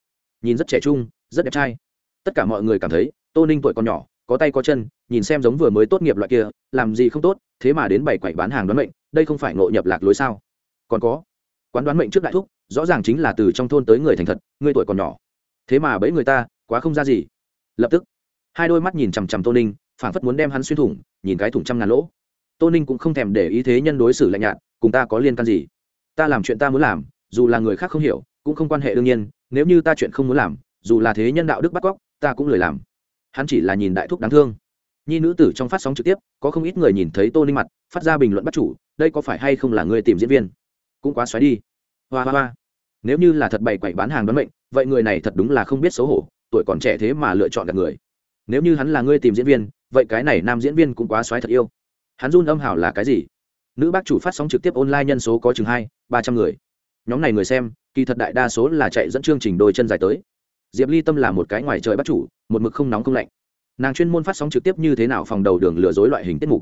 nhìn rất trẻ trung, rất đẹp trai. Tất cả mọi người cảm thấy, tô ninh tuổi còn nhỏ, có tay có chân, nhìn xem giống vừa mới tốt nghiệp loại kia, làm gì không tốt, thế mà đến bảy quậy bán hàng đoán mệnh, đây không phải ngộ nhập lạc lối sao? Còn có, quán đoán mệnh trước đại thúc, rõ ràng chính là từ trong thôn tới người thành thật, người tuổi còn nhỏ. Thế mà bẫy người ta, quá không ra gì. Lập tức, hai đôi mắt nhìn chằm chằm tô ninh, phảng phất muốn đem hắn xuyên thủng, nhìn cái thủng trăm ngàn lỗ. Tô ninh cũng không thèm để ý thế nhân đối xử lạnh nhạt, cùng ta có liên can gì? Ta làm chuyện ta muốn làm, dù là người khác không hiểu, cũng không quan hệ đương nhiên nếu như ta chuyện không muốn làm, dù là thế nhân đạo đức bắt cóc, ta cũng lười làm. Hắn chỉ là nhìn đại thúc đáng thương. Nhi nữ tử trong phát sóng trực tiếp, có không ít người nhìn thấy tô ninh mặt, phát ra bình luận bắt chủ, đây có phải hay không là người tìm diễn viên? Cũng quá xoáy đi. Hoa hoa hoa. Nếu như là thật bày quậy bán hàng đoán mệnh, vậy người này thật đúng là không biết xấu hổ, tuổi còn trẻ thế mà lựa chọn gặp người. Nếu như hắn là người tìm diễn viên, vậy cái này nam diễn viên cũng quá xoáy thật yêu. Hắn run âm hảo là cái gì? Nữ bác chủ phát sóng trực tiếp online nhân số có chừng hai, ba trăm người. Nhóm này người xem kỳ thật đại đa số là chạy dẫn chương trình đôi chân dài tới. Diệp ly tâm là một cái ngoài trời bắt chủ, một mực không nóng không lạnh. Nàng chuyên môn phát sóng trực tiếp như thế nào phòng đầu đường lừa dối loại hình tiết mục.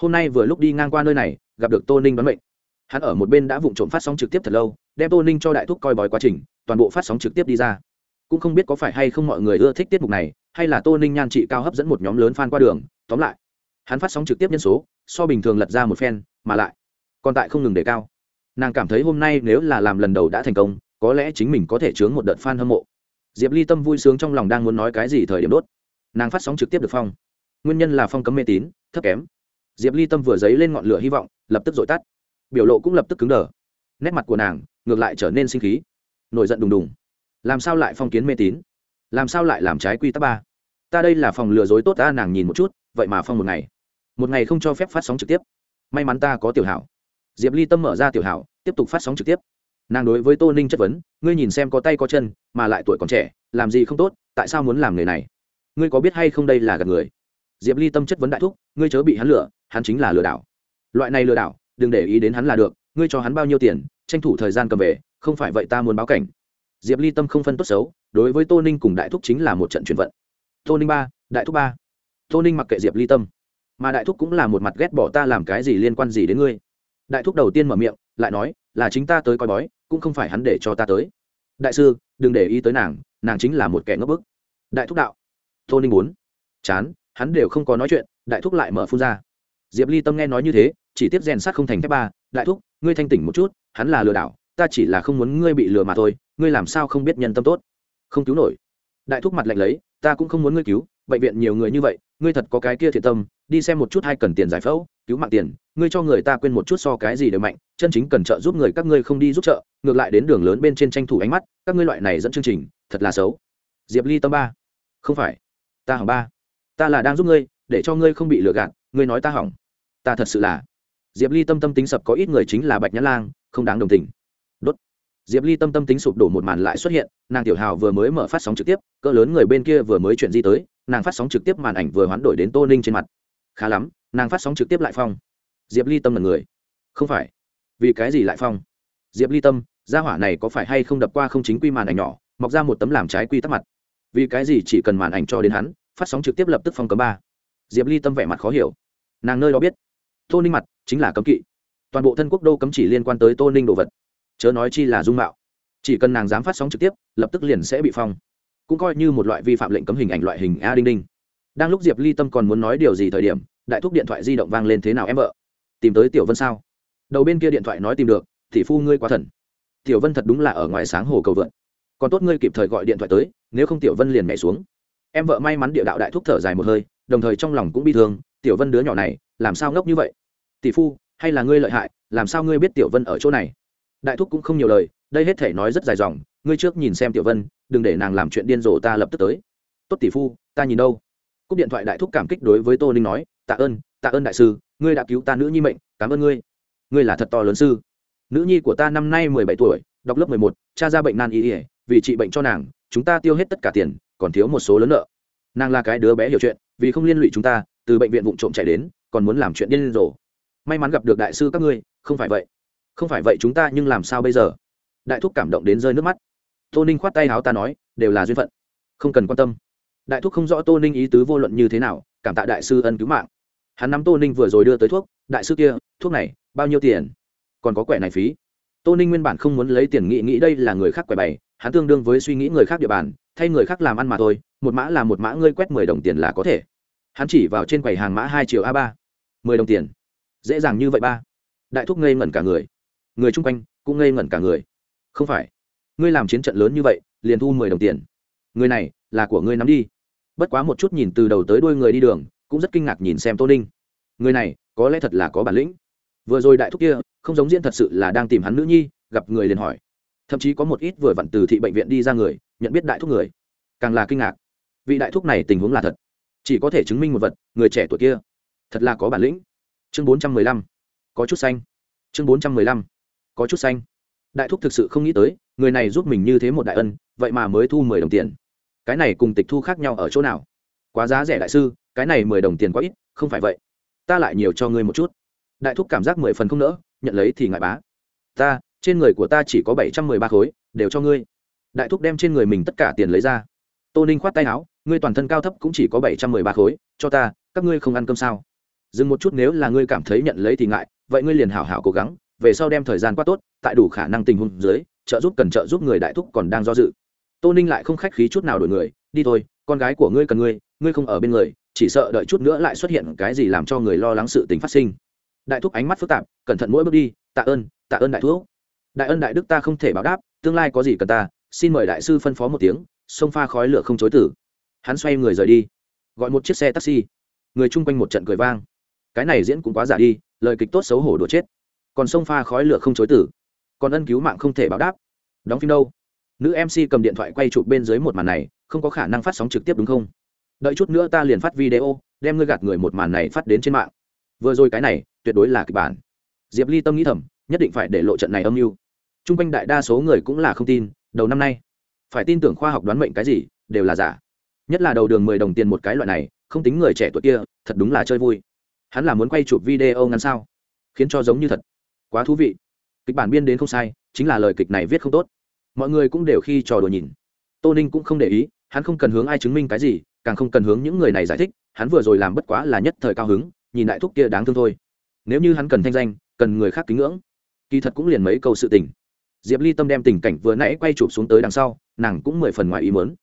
Hôm nay vừa lúc đi ngang qua nơi này, gặp được tô ninh đoán mệnh. Hắn ở một bên đã vụng trộm phát sóng trực tiếp thật lâu, đem tô ninh cho đại thúc coi bói quá trình, toàn bộ phát sóng trực tiếp đi ra. Cũng không biết có phải hay không mọi người ưa thích tiết mục này, hay là tô ninh nhan trị cao hấp dẫn một nhóm lớn f a n qua đường, tóm lại, hắn phát sóng trực tiếp nhân số, so bình thường lật ra một phen mà lại, còn tại không ngừng đề cao nàng cảm thấy hôm nay nếu là làm lần đầu đã thành công, có lẽ chính mình có thể chướng một đợt f a n hâm mộ. Diệp ly tâm vui sướng trong lòng đang muốn nói cái gì thời điểm đốt. Nàng phát sóng trực tiếp được phong. Nguyên nhân là phong cấm mê tín, thấp kém. Diệp ly tâm vừa dấy lên ngọn lửa hy vọng, lập tức dội tắt. Biểu lộ cũng lập tức cứng đờ. Nét mặt của nàng ngược lại trở nên sinh khí. Nổi giận đùng đùng. Làm sao lại phong kiến mê tín? Làm sao lại làm trái quy tắc ba? Ta đây là phòng lừa dối tốt ta, nàng nhìn một chút, vậy mà phong một ngày. Một ngày không cho phép phát sóng trực tiếp. May mắn ta có tiểu hảo diệp ly tâm mở ra tiểu hảo, tiếp tục phát sóng trực tiếp. Nàng đối với tô ninh chất vấn, ngươi nhìn xem có tay có chân, mà lại tuổi còn trẻ, làm gì không tốt, tại sao muốn làm người này? Ngươi có biết hay không đây là gạt người? Diệp ly tâm chất vấn đại thúc, ngươi chớ bị hắn lừa, hắn chính là lừa đảo. Loại này lừa đảo, đừng để ý đến hắn là được, ngươi cho hắn bao nhiêu tiền, tranh thủ thời gian cầm về, không phải vậy ta muốn báo cảnh. Diệp ly tâm không phân tốt xấu, đối với tô ninh cùng đại thúc chính là một trận chuyển vận. Tô ninh ba, đại thúc ba. Tô ninh mặc kệ diệp ly tâm, mà đại thúc cũng là một mặt ghét bỏ ta làm cái gì liên quan gì đến ngươi đại thúc đầu tiên mở miệng, lại nói, là chính ta tới coi bói, cũng không phải hắn để cho ta tới. Đại sư, đừng để ý tới nàng nàng chính là một kẻ ngốc bức. Đại thúc đạo. Tô ninh bốn chán, hắn đều không có nói chuyện, đại thúc lại mở phun ra. Diệp ly tâm nghe nói như thế, chỉ tiếp rèn sát không thành thép ba, đại thúc, ngươi thanh tỉnh một chút, hắn là lừa đảo, ta chỉ là không muốn ngươi bị lừa mà thôi, ngươi làm sao không biết nhân tâm tốt? Không cứu nổi. Đại thúc mặt lạnh lấy, ta cũng không muốn ngươi cứu, bệnh viện nhiều người như vậy, ngươi thật có cái kia thiện tâm, đi xem một chút hay cần tiền giải phẫu cứu mạng tiền, ngươi cho người ta quên một chút so cái gì đều mạnh, chân chính cần trợ giúp người các ngươi không đi giúp trợ, ngược lại đến đường lớn bên trên tranh thủ ánh mắt, các ngươi loại này dẫn chương trình, thật là xấu. Diệp ly tâm ba. Không phải. Ta hỏng ba. Ta là đang giúp ngươi, để cho ngươi không bị lừa gạt, ngươi nói ta hỏng. Ta thật sự là. Diệp ly tâm tâm tính sập có ít người chính là bạch nhã lang, không đáng đồng tình. Đốt. Diệp ly tâm tâm tính sụp đổ một màn lại xuất hiện, nàng tiểu hào vừa mới mở phát sóng trực tiếp, cỡ lớn người bên kia vừa mới chuyển di tới, nàng phát sóng trực tiếp màn ảnh vừa hoán đổi đến tô ninh trên mặt. Khá lắm nàng phát sóng trực tiếp lại phong. Diệp ly tâm là người. Không phải. Vì cái gì lại phong? Diệp ly tâm, gia hỏa này có phải hay không đập qua không chính quy màn ảnh nhỏ, mọc ra một tấm làm trái quy tắc mặt. Vì cái gì chỉ cần màn ảnh cho đến hắn, phát sóng trực tiếp lập tức phong cấm ba. Diệp ly tâm vẻ mặt khó hiểu. Nàng nơi đó biết, tô ninh mặt chính là cấm kỵ. Toàn bộ thân quốc đô cấm chỉ liên quan tới tô ninh đồ vật. Chớ nói chi là dung mạo. Chỉ cần nàng dám phát sóng trực tiếp, lập tức liền sẽ bị phong. Cũng coi như một loại vi phạm lệnh cấm hình ảnh loại hình a đinh đinh đang lúc diệp ly tâm còn muốn nói điều gì thời điểm, đại thúc điện thoại di động vang lên thế nào em vợ? Tìm tới tiểu vân sao? Đầu bên kia điện thoại nói tìm được thì phu ngươi quá thần. Tiểu vân thật đúng là ở ngoài sáng hồ cầu vượn. Còn tốt ngươi kịp thời gọi điện thoại tới, nếu không tiểu vân liền mẹ xuống. Em vợ may mắn địa đạo đại thúc thở dài một hơi, đồng thời trong lòng cũng bi thương, tiểu vân đứa nhỏ này, làm sao ngốc như vậy? Tỷ phu, hay là ngươi lợi hại, làm sao ngươi biết tiểu vân ở chỗ này? Đại thúc cũng không nhiều lời, đây hết thể nói rất dài dòng, ngươi trước nhìn xem tiểu vân, đừng để nàng làm chuyện điên rồ ta lập tức tới. Tốt tỷ phu, ta nhìn đâu? Cúp điện thoại đại thúc cảm kích đối với tô ninh nói, tạ ơn tạ ơn đại sư, ngươi đã cứu ta nữ nhi mệnh, cảm ơn ngươi. Ngươi là thật to lớn sư. Nữ nhi của ta năm nay mười bảy tuổi, đọc lớp mười một, cha ra bệnh nan y ỉa vì trị bệnh cho nàng, chúng ta tiêu hết tất cả tiền, còn thiếu một số lớn nợ. Nàng là cái đứa bé hiểu chuyện, vì không liên lụy chúng ta, từ bệnh viện vụ trộm chạy đến, còn muốn làm chuyện điên rồ. May mắn gặp được đại sư các ngươi, không phải vậy. Không phải vậy chúng ta nhưng làm sao bây giờ? Đại thúc cảm động đến rơi nước mắt. Tô ninh khoát tay áo ta nói, đều là duyên phận. Không cần quan tâm đại thúc không rõ tô ninh ý tứ vô luận như thế nào, cảm tạ đại sư ân cứu mạng. Hắn nắm tô ninh vừa rồi đưa tới thuốc, đại sư kia, thuốc này, bao nhiêu tiền? Còn có quẻ này phí. Tô ninh nguyên bản không muốn lấy tiền nghĩ nghĩ đây là người khác quẻ bày, hắn tương đương với suy nghĩ người khác địa bàn, thay người khác làm ăn mà thôi, một mã là một mã, ngươi quét mười đồng tiền là có thể. Hắn chỉ vào trên quầy hàng mã hai triệu a ba. Mười đồng tiền. Dễ dàng như vậy ba. Đại thúc ngây ngẩn cả người. Người chung quanh cũng ngây ngẩn cả người. Không phải. Ngươi làm chiến trận lớn như vậy, liền thu mười đồng tiền. Người này là của ngươi nắm đi bất quá một chút nhìn từ đầu tới đuôi người đi đường, cũng rất kinh ngạc nhìn xem tô ninh. Người này, có lẽ thật là có bản lĩnh. Vừa rồi đại thúc kia, không giống diễn thật sự là đang tìm hắn nữ nhi, gặp người liền hỏi. Thậm chí có một ít vừa vặn từ thị bệnh viện đi ra người, nhận biết đại thúc người. Càng là kinh ngạc. Vị đại thúc này tình huống là thật. Chỉ có thể chứng minh một vật, người trẻ tuổi kia, thật là có bản lĩnh. Chương bốn trăm mười lăm. Có chút xanh. Chương bốn trăm mười lăm. Có chút xanh. Đại thúc thực sự không nghĩ tới, người này giúp mình như thế một đại ân, vậy mà mới thu mười đồng tiền cái này cùng tịch thu khác nhau ở chỗ nào? Quá giá rẻ đại sư, cái này mười đồng tiền quá ít, không phải vậy. Ta lại nhiều cho ngươi một chút. Đại thúc cảm giác mười phần không nỡ, nhận lấy thì ngại bá. Ta, trên người của ta chỉ có bảy trăm mười ba khối, đều cho ngươi. Đại thúc đem trên người mình tất cả tiền lấy ra. Tô ninh khoát tay áo, ngươi toàn thân cao thấp cũng chỉ có bảy trăm mười ba khối, cho ta, các ngươi không ăn cơm sao? Dừng một chút nếu là ngươi cảm thấy nhận lấy thì ngại, vậy ngươi liền hảo hảo cố gắng, về sau đem thời gian qua tốt, tại đủ khả năng tình huống dưới, trợ giúp cần trợ giúp người đại thúc còn đang do dự tô ninh lại không khách khí chút nào đổi người, đi thôi, con gái của ngươi cần ngươi ngươi không ở bên người, chỉ sợ đợi chút nữa lại xuất hiện cái gì làm cho người lo lắng sự tình phát sinh. Đại thúc ánh mắt phức tạp, cẩn thận mỗi bước đi, tạ ơn tạ ơn đại thuốc đại ân đại đức ta không thể báo đáp, tương lai có gì cần ta, xin mời đại sư phân phó một tiếng, sông pha khói lửa không chối tử. Hắn xoay người rời đi, gọi một chiếc xe taxi. Người chung quanh một trận cười vang. Cái này diễn cũng quá giả đi, lời kịch tốt xấu hổ đùa chết. Còn sông pha khói lửa không chối tử, còn ân cứu mạng không thể báo đáp. Đóng phim đâu? Nữ mc cầm điện thoại quay chụp bên dưới một màn này, không có khả năng phát sóng trực tiếp đúng không? Đợi chút nữa ta liền phát video, đem ngươi gạt người một màn này phát đến trên mạng. Vừa rồi cái này, tuyệt đối là kịch bản. Diệp ly tâm nghĩ thầm, nhất định phải để lộ trận này âm mưu. T r u n g quanh đại đa số người cũng là không tin, đầu năm nay, phải tin tưởng khoa học đoán mệnh cái gì, đều là giả. Nhất là đầu đường mười đồng tiền một cái loại này, không tính người trẻ tuổi kia, thật đúng là chơi vui. Hắn là muốn quay chụp video ngắn sao? Khiến cho giống như thật. Quá thú vị. Kịch bản biên đến không sai, chính là lời kịch này viết không tốt mọi người cũng đều khi trò đùa nhìn. Tô ninh cũng không để ý, hắn không cần hướng ai chứng minh cái gì, càng không cần hướng những người này giải thích, hắn vừa rồi làm bất quá là nhất thời cao hứng, nhìn đại thúc kia đáng thương thôi. Nếu như hắn cần thanh danh, cần người khác kính ngưỡng, kỳ thật cũng liền mấy câu sự tình. Diệp ly tâm đem tình cảnh vừa nãy quay chụp xuống tới đằng sau, nàng cũng mười phần ngoài ý mớn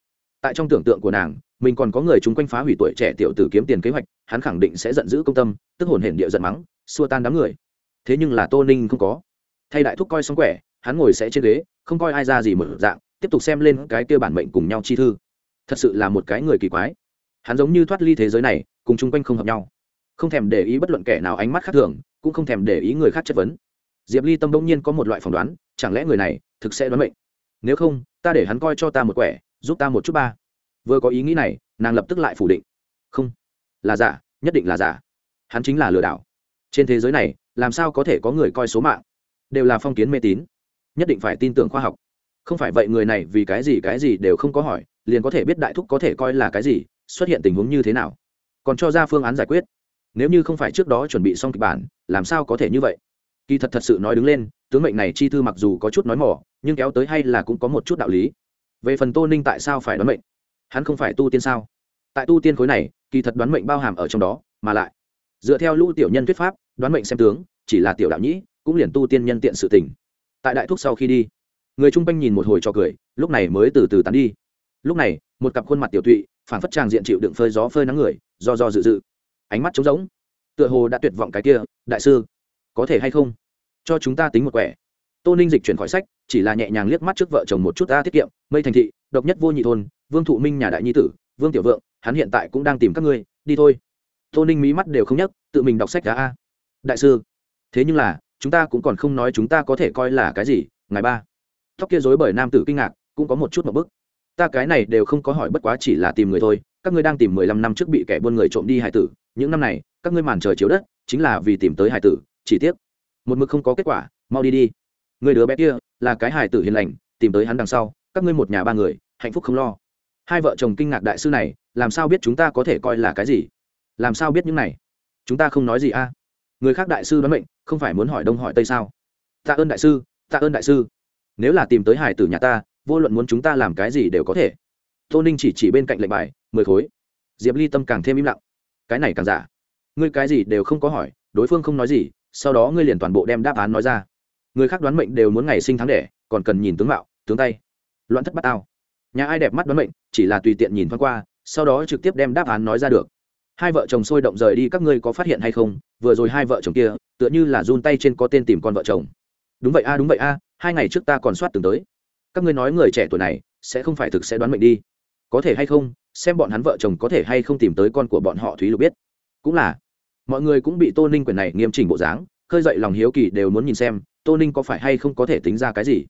tại trong tưởng tượng của nàng, mình còn có người chung quanh phá hủy tuổi trẻ tiểu tử kiếm tiền kế hoạch, hắn khẳng định sẽ giận dữ công tâm, tức hồn hển địa giận mắng, xua tan đám người. Thế nhưng là tô ninh không có. Thay đại thúc coi xong quẻ hắn ngồi sẽ trên ghế, không coi ai ra gì mở dạng, tiếp tục xem lên cái kia bản mệnh cùng nhau chi thư. Thật sự là một cái người kỳ quái. Hắn giống như thoát ly thế giới này, cùng chung quanh không hợp nhau. Không thèm để ý bất luận kẻ nào ánh mắt khác thường, cũng không thèm để ý người khác chất vấn. Diệp ly tâm đông nhiên có một loại phỏng đoán, chẳng lẽ người này thực sẽ đoán mệnh? Nếu không, ta để hắn coi cho ta một quẻ, giúp ta một chút ba. Vừa có ý nghĩ này, nàng lập tức lại phủ định. Không. Là giả, nhất định là giả. Hắn chính là lừa đảo. Trên thế giới này, làm sao có thể có người coi số mạng? Đều là phong kiến mê tín nhất định phải tin tưởng khoa học. Không phải vậy người này vì cái gì cái gì đều không có hỏi, liền có thể biết đại thúc có thể coi là cái gì, xuất hiện tình huống như thế nào. Còn cho ra phương án giải quyết. Nếu như không phải trước đó chuẩn bị xong kịch bản, làm sao có thể như vậy? Kỳ thật thật sự nói đứng lên, tướng mệnh này chi thư mặc dù có chút nói mỏ, nhưng kéo tới hay là cũng có một chút đạo lý. Về phần tô ninh tại sao phải đoán mệnh? Hắn không phải tu tiên sao? Tại tu tiên khối này, kỳ thật đoán mệnh bao hàm ở trong đó, mà lại, dựa theo lũ tiểu nhân thuyết pháp, đoán mệnh xem tướng, chỉ là tiểu đạo nhĩ, cũng liền tu tiên nhân tiện sự tình tại đại thúc sau khi đi, người chung quanh nhìn một hồi cho cười, lúc này mới từ từ tán đi. Lúc này, một cặp khuôn mặt tiểu tụy phản phất tràng diện chịu đựng phơi gió phơi nắng người, do do dự dự. Ánh mắt trống rỗng. Tựa hồ đã tuyệt vọng cái kia, đại sư, có thể hay không? Cho chúng ta tính một quẻ. Tô ninh dịch chuyển khỏi sách, chỉ là nhẹ nhàng liếc mắt trước vợ chồng một chút ta tiết kiệm, mây thành thị, độc nhất vô nhị thôn, vương thụ minh nhà đại nhi tử, vương tiểu vượng, hắn hiện tại cũng đang tìm các ngươi, đi thôi. Tô ninh mí mắt đều không nhấc, tự mình đọc sách đã a. Đại sư, thế nhưng là chúng ta cũng còn không nói chúng ta có thể coi là cái gì ngày ba. Tóc kia dối bởi nam tử kinh ngạc, cũng có một chút một bức. Ta cái này đều không có hỏi bất quá chỉ là tìm người thôi, các ngươi đang tìm mười lăm năm trước bị kẻ buôn người trộm đi hải tử, những năm này, các ngươi màn trời chiếu đất, chính là vì tìm tới hải tử, chỉ tiếc. Một mực không có kết quả, mau đi đi. Người đứa bé kia, là cái hải tử hiền lành, tìm tới hắn đằng sau, các ngươi một nhà ba người, hạnh phúc không lo. Hai vợ chồng kinh ngạc đại sư này, làm sao biết chúng ta có thể coi là cái gì? Làm sao biết những này? Chúng ta không nói gì a người khác đại sư đoán mệnh, không phải muốn hỏi đông hỏi tây sao? Tạ ơn đại sư, tạ ơn đại sư. Nếu là tìm tới hải tử nhà ta, vô luận muốn chúng ta làm cái gì đều có thể. Tô ninh chỉ chỉ bên cạnh lệnh bài, mười khối. Diệp ly tâm càng thêm im lặng. Cái này càng giả. Ngươi cái gì đều không có hỏi, đối phương không nói gì, sau đó ngươi liền toàn bộ đem đáp án nói ra. Người khác đoán mệnh đều muốn ngày sinh tháng đẻ, còn cần nhìn tướng mạo, tướng tay. Loạn thất bát ao nhà ai đẹp mắt đoán mệnh, chỉ là tùy tiện nhìn thoáng qua, sau đó trực tiếp đem đáp án nói ra được hai vợ chồng sôi động rời đi, các ngươi có phát hiện hay không? Vừa rồi hai vợ chồng kia, tựa như là run tay trên có tên tìm con vợ chồng. Đúng vậy a, đúng vậy a, hai ngày trước ta còn soát từng tới. Các ngươi nói người trẻ tuổi này, sẽ không phải thực sẽ đoán mệnh đi. Có thể hay không? Xem bọn hắn vợ chồng có thể hay không tìm tới con của bọn họ thúy lục biết. Cũng là. Mọi người cũng bị tô ninh quyền này nghiêm chỉnh bộ dáng, khơi dậy lòng hiếu kỳ đều muốn nhìn xem, tô ninh có phải hay không có thể tính ra cái gì.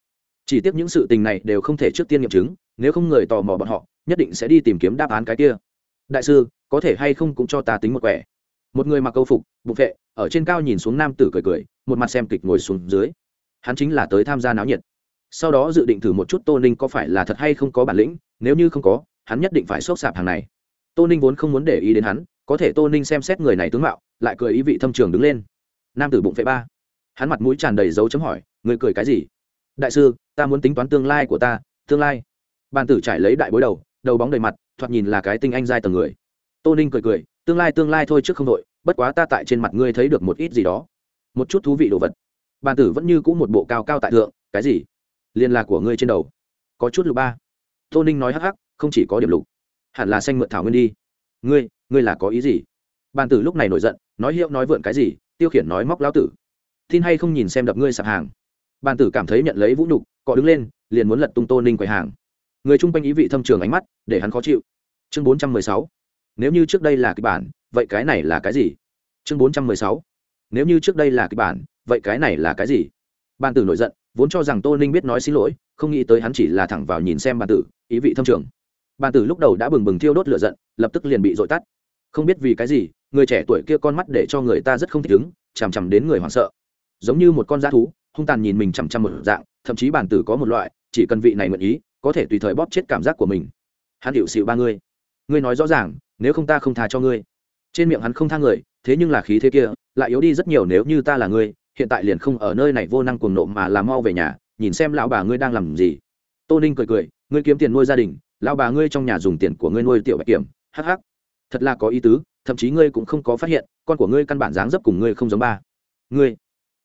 Chỉ tiếc những sự tình này đều không thể trước tiên nghiệm chứng, nếu không người tò mò bọn họ, nhất định sẽ đi tìm kiếm đáp án cái kia. Đại sư có thể hay không cũng cho ta tính một quẻ. Một người mặc câu phục, bụng vệ ở trên cao nhìn xuống nam tử cười cười, một mặt xem kịch ngồi xuống dưới. Hắn chính là tới tham gia náo nhiệt. Sau đó dự định thử một chút tô ninh có phải là thật hay không có bản lĩnh, nếu như không có, hắn nhất định phải xốc sạp hàng này. Tô ninh vốn không muốn để ý đến hắn, có thể tô ninh xem xét người này tướng mạo, lại cười ý vị thâm trường đứng lên. Nam tử bụng vệ ba. Hắn mặt mũi tràn đầy dấu chấm hỏi người cười cái gì? Đại sư, ta muốn tính toán tương lai của ta, tương lai. Bàn tử trải lấy đại bối đầu đầu bóng đầy mặt, thoạt nhìn là cái tinh anh giai tầng người tô ninh cười cười, tương lai tương lai thôi trước không đội bất quá ta tại trên mặt ngươi thấy được một ít gì đó. Một chút thú vị đồ vật. Bàn tử vẫn như c ũ một bộ cao cao tại thượng, cái gì? Liên lạc của ngươi trên đầu. Có chút lục ba. Tô ninh nói hắc hắc, không chỉ có điểm lục, hẳn là xanh mượn thảo nguyên đi. Ngươi ngươi là có ý gì? Bàn tử lúc này nổi giận, nói hiệu nói vượn cái gì, tiêu khiển nói móc lão tử. Tin hay không nhìn xem đập ngươi sạp hàng. Bàn tử cảm thấy nhận lấy vũ nhục, cọ đứng lên, liền muốn lật tung tô ninh quầy hàng. Người chung quanh ý vị thâm trường ánh mắt, để hắn khó chịu. Chương bốn trăm mười sáu nếu như trước đây là kịch bản, vậy cái này là cái gì? Chương bốn trăm mười sáu. Nếu như trước đây là kịch bản, vậy cái này là cái gì? Bàn tử nổi giận, vốn cho rằng tô ninh biết nói xin lỗi, không nghĩ tới hắn chỉ là thẳng vào nhìn xem bàn tử, ý vị thâm trường. Bàn tử lúc đầu đã bừng bừng thiêu đốt lửa giận, lập tức liền bị dội tắt. Không biết vì cái gì, người trẻ tuổi kia con mắt để cho người ta rất không thích ứng, chằm chằm đến người hoảng sợ. Giống như một con dã thú, hung tàn nhìn mình chằm chằm một dạng, thậm chí bản tử có một loại, chỉ cần vị này nguyện ý, có thể tùy thời bóp chết cảm giác của mình. Hắn hiệu xịu ba người ngươi nói rõ ràng, nếu không ta không tha cho ngươi. Trên miệng hắn không tha người, thế nhưng là khí thế kia, lại yếu đi rất nhiều nếu như ta là ngươi, hiện tại liền không ở nơi này vô năng cuồng nộ mà làm mau về nhà, nhìn xem lão bà ngươi đang làm gì. Tô ninh cười cười, ngươi kiếm tiền nuôi gia đình, lão bà ngươi trong nhà dùng tiền của ngươi nuôi tiểu bạch kiểm hh thật là có ý tứ, thậm chí ngươi cũng không có phát hiện, con của ngươi căn bản dáng dấp cùng ngươi không giống ba. Ngươi,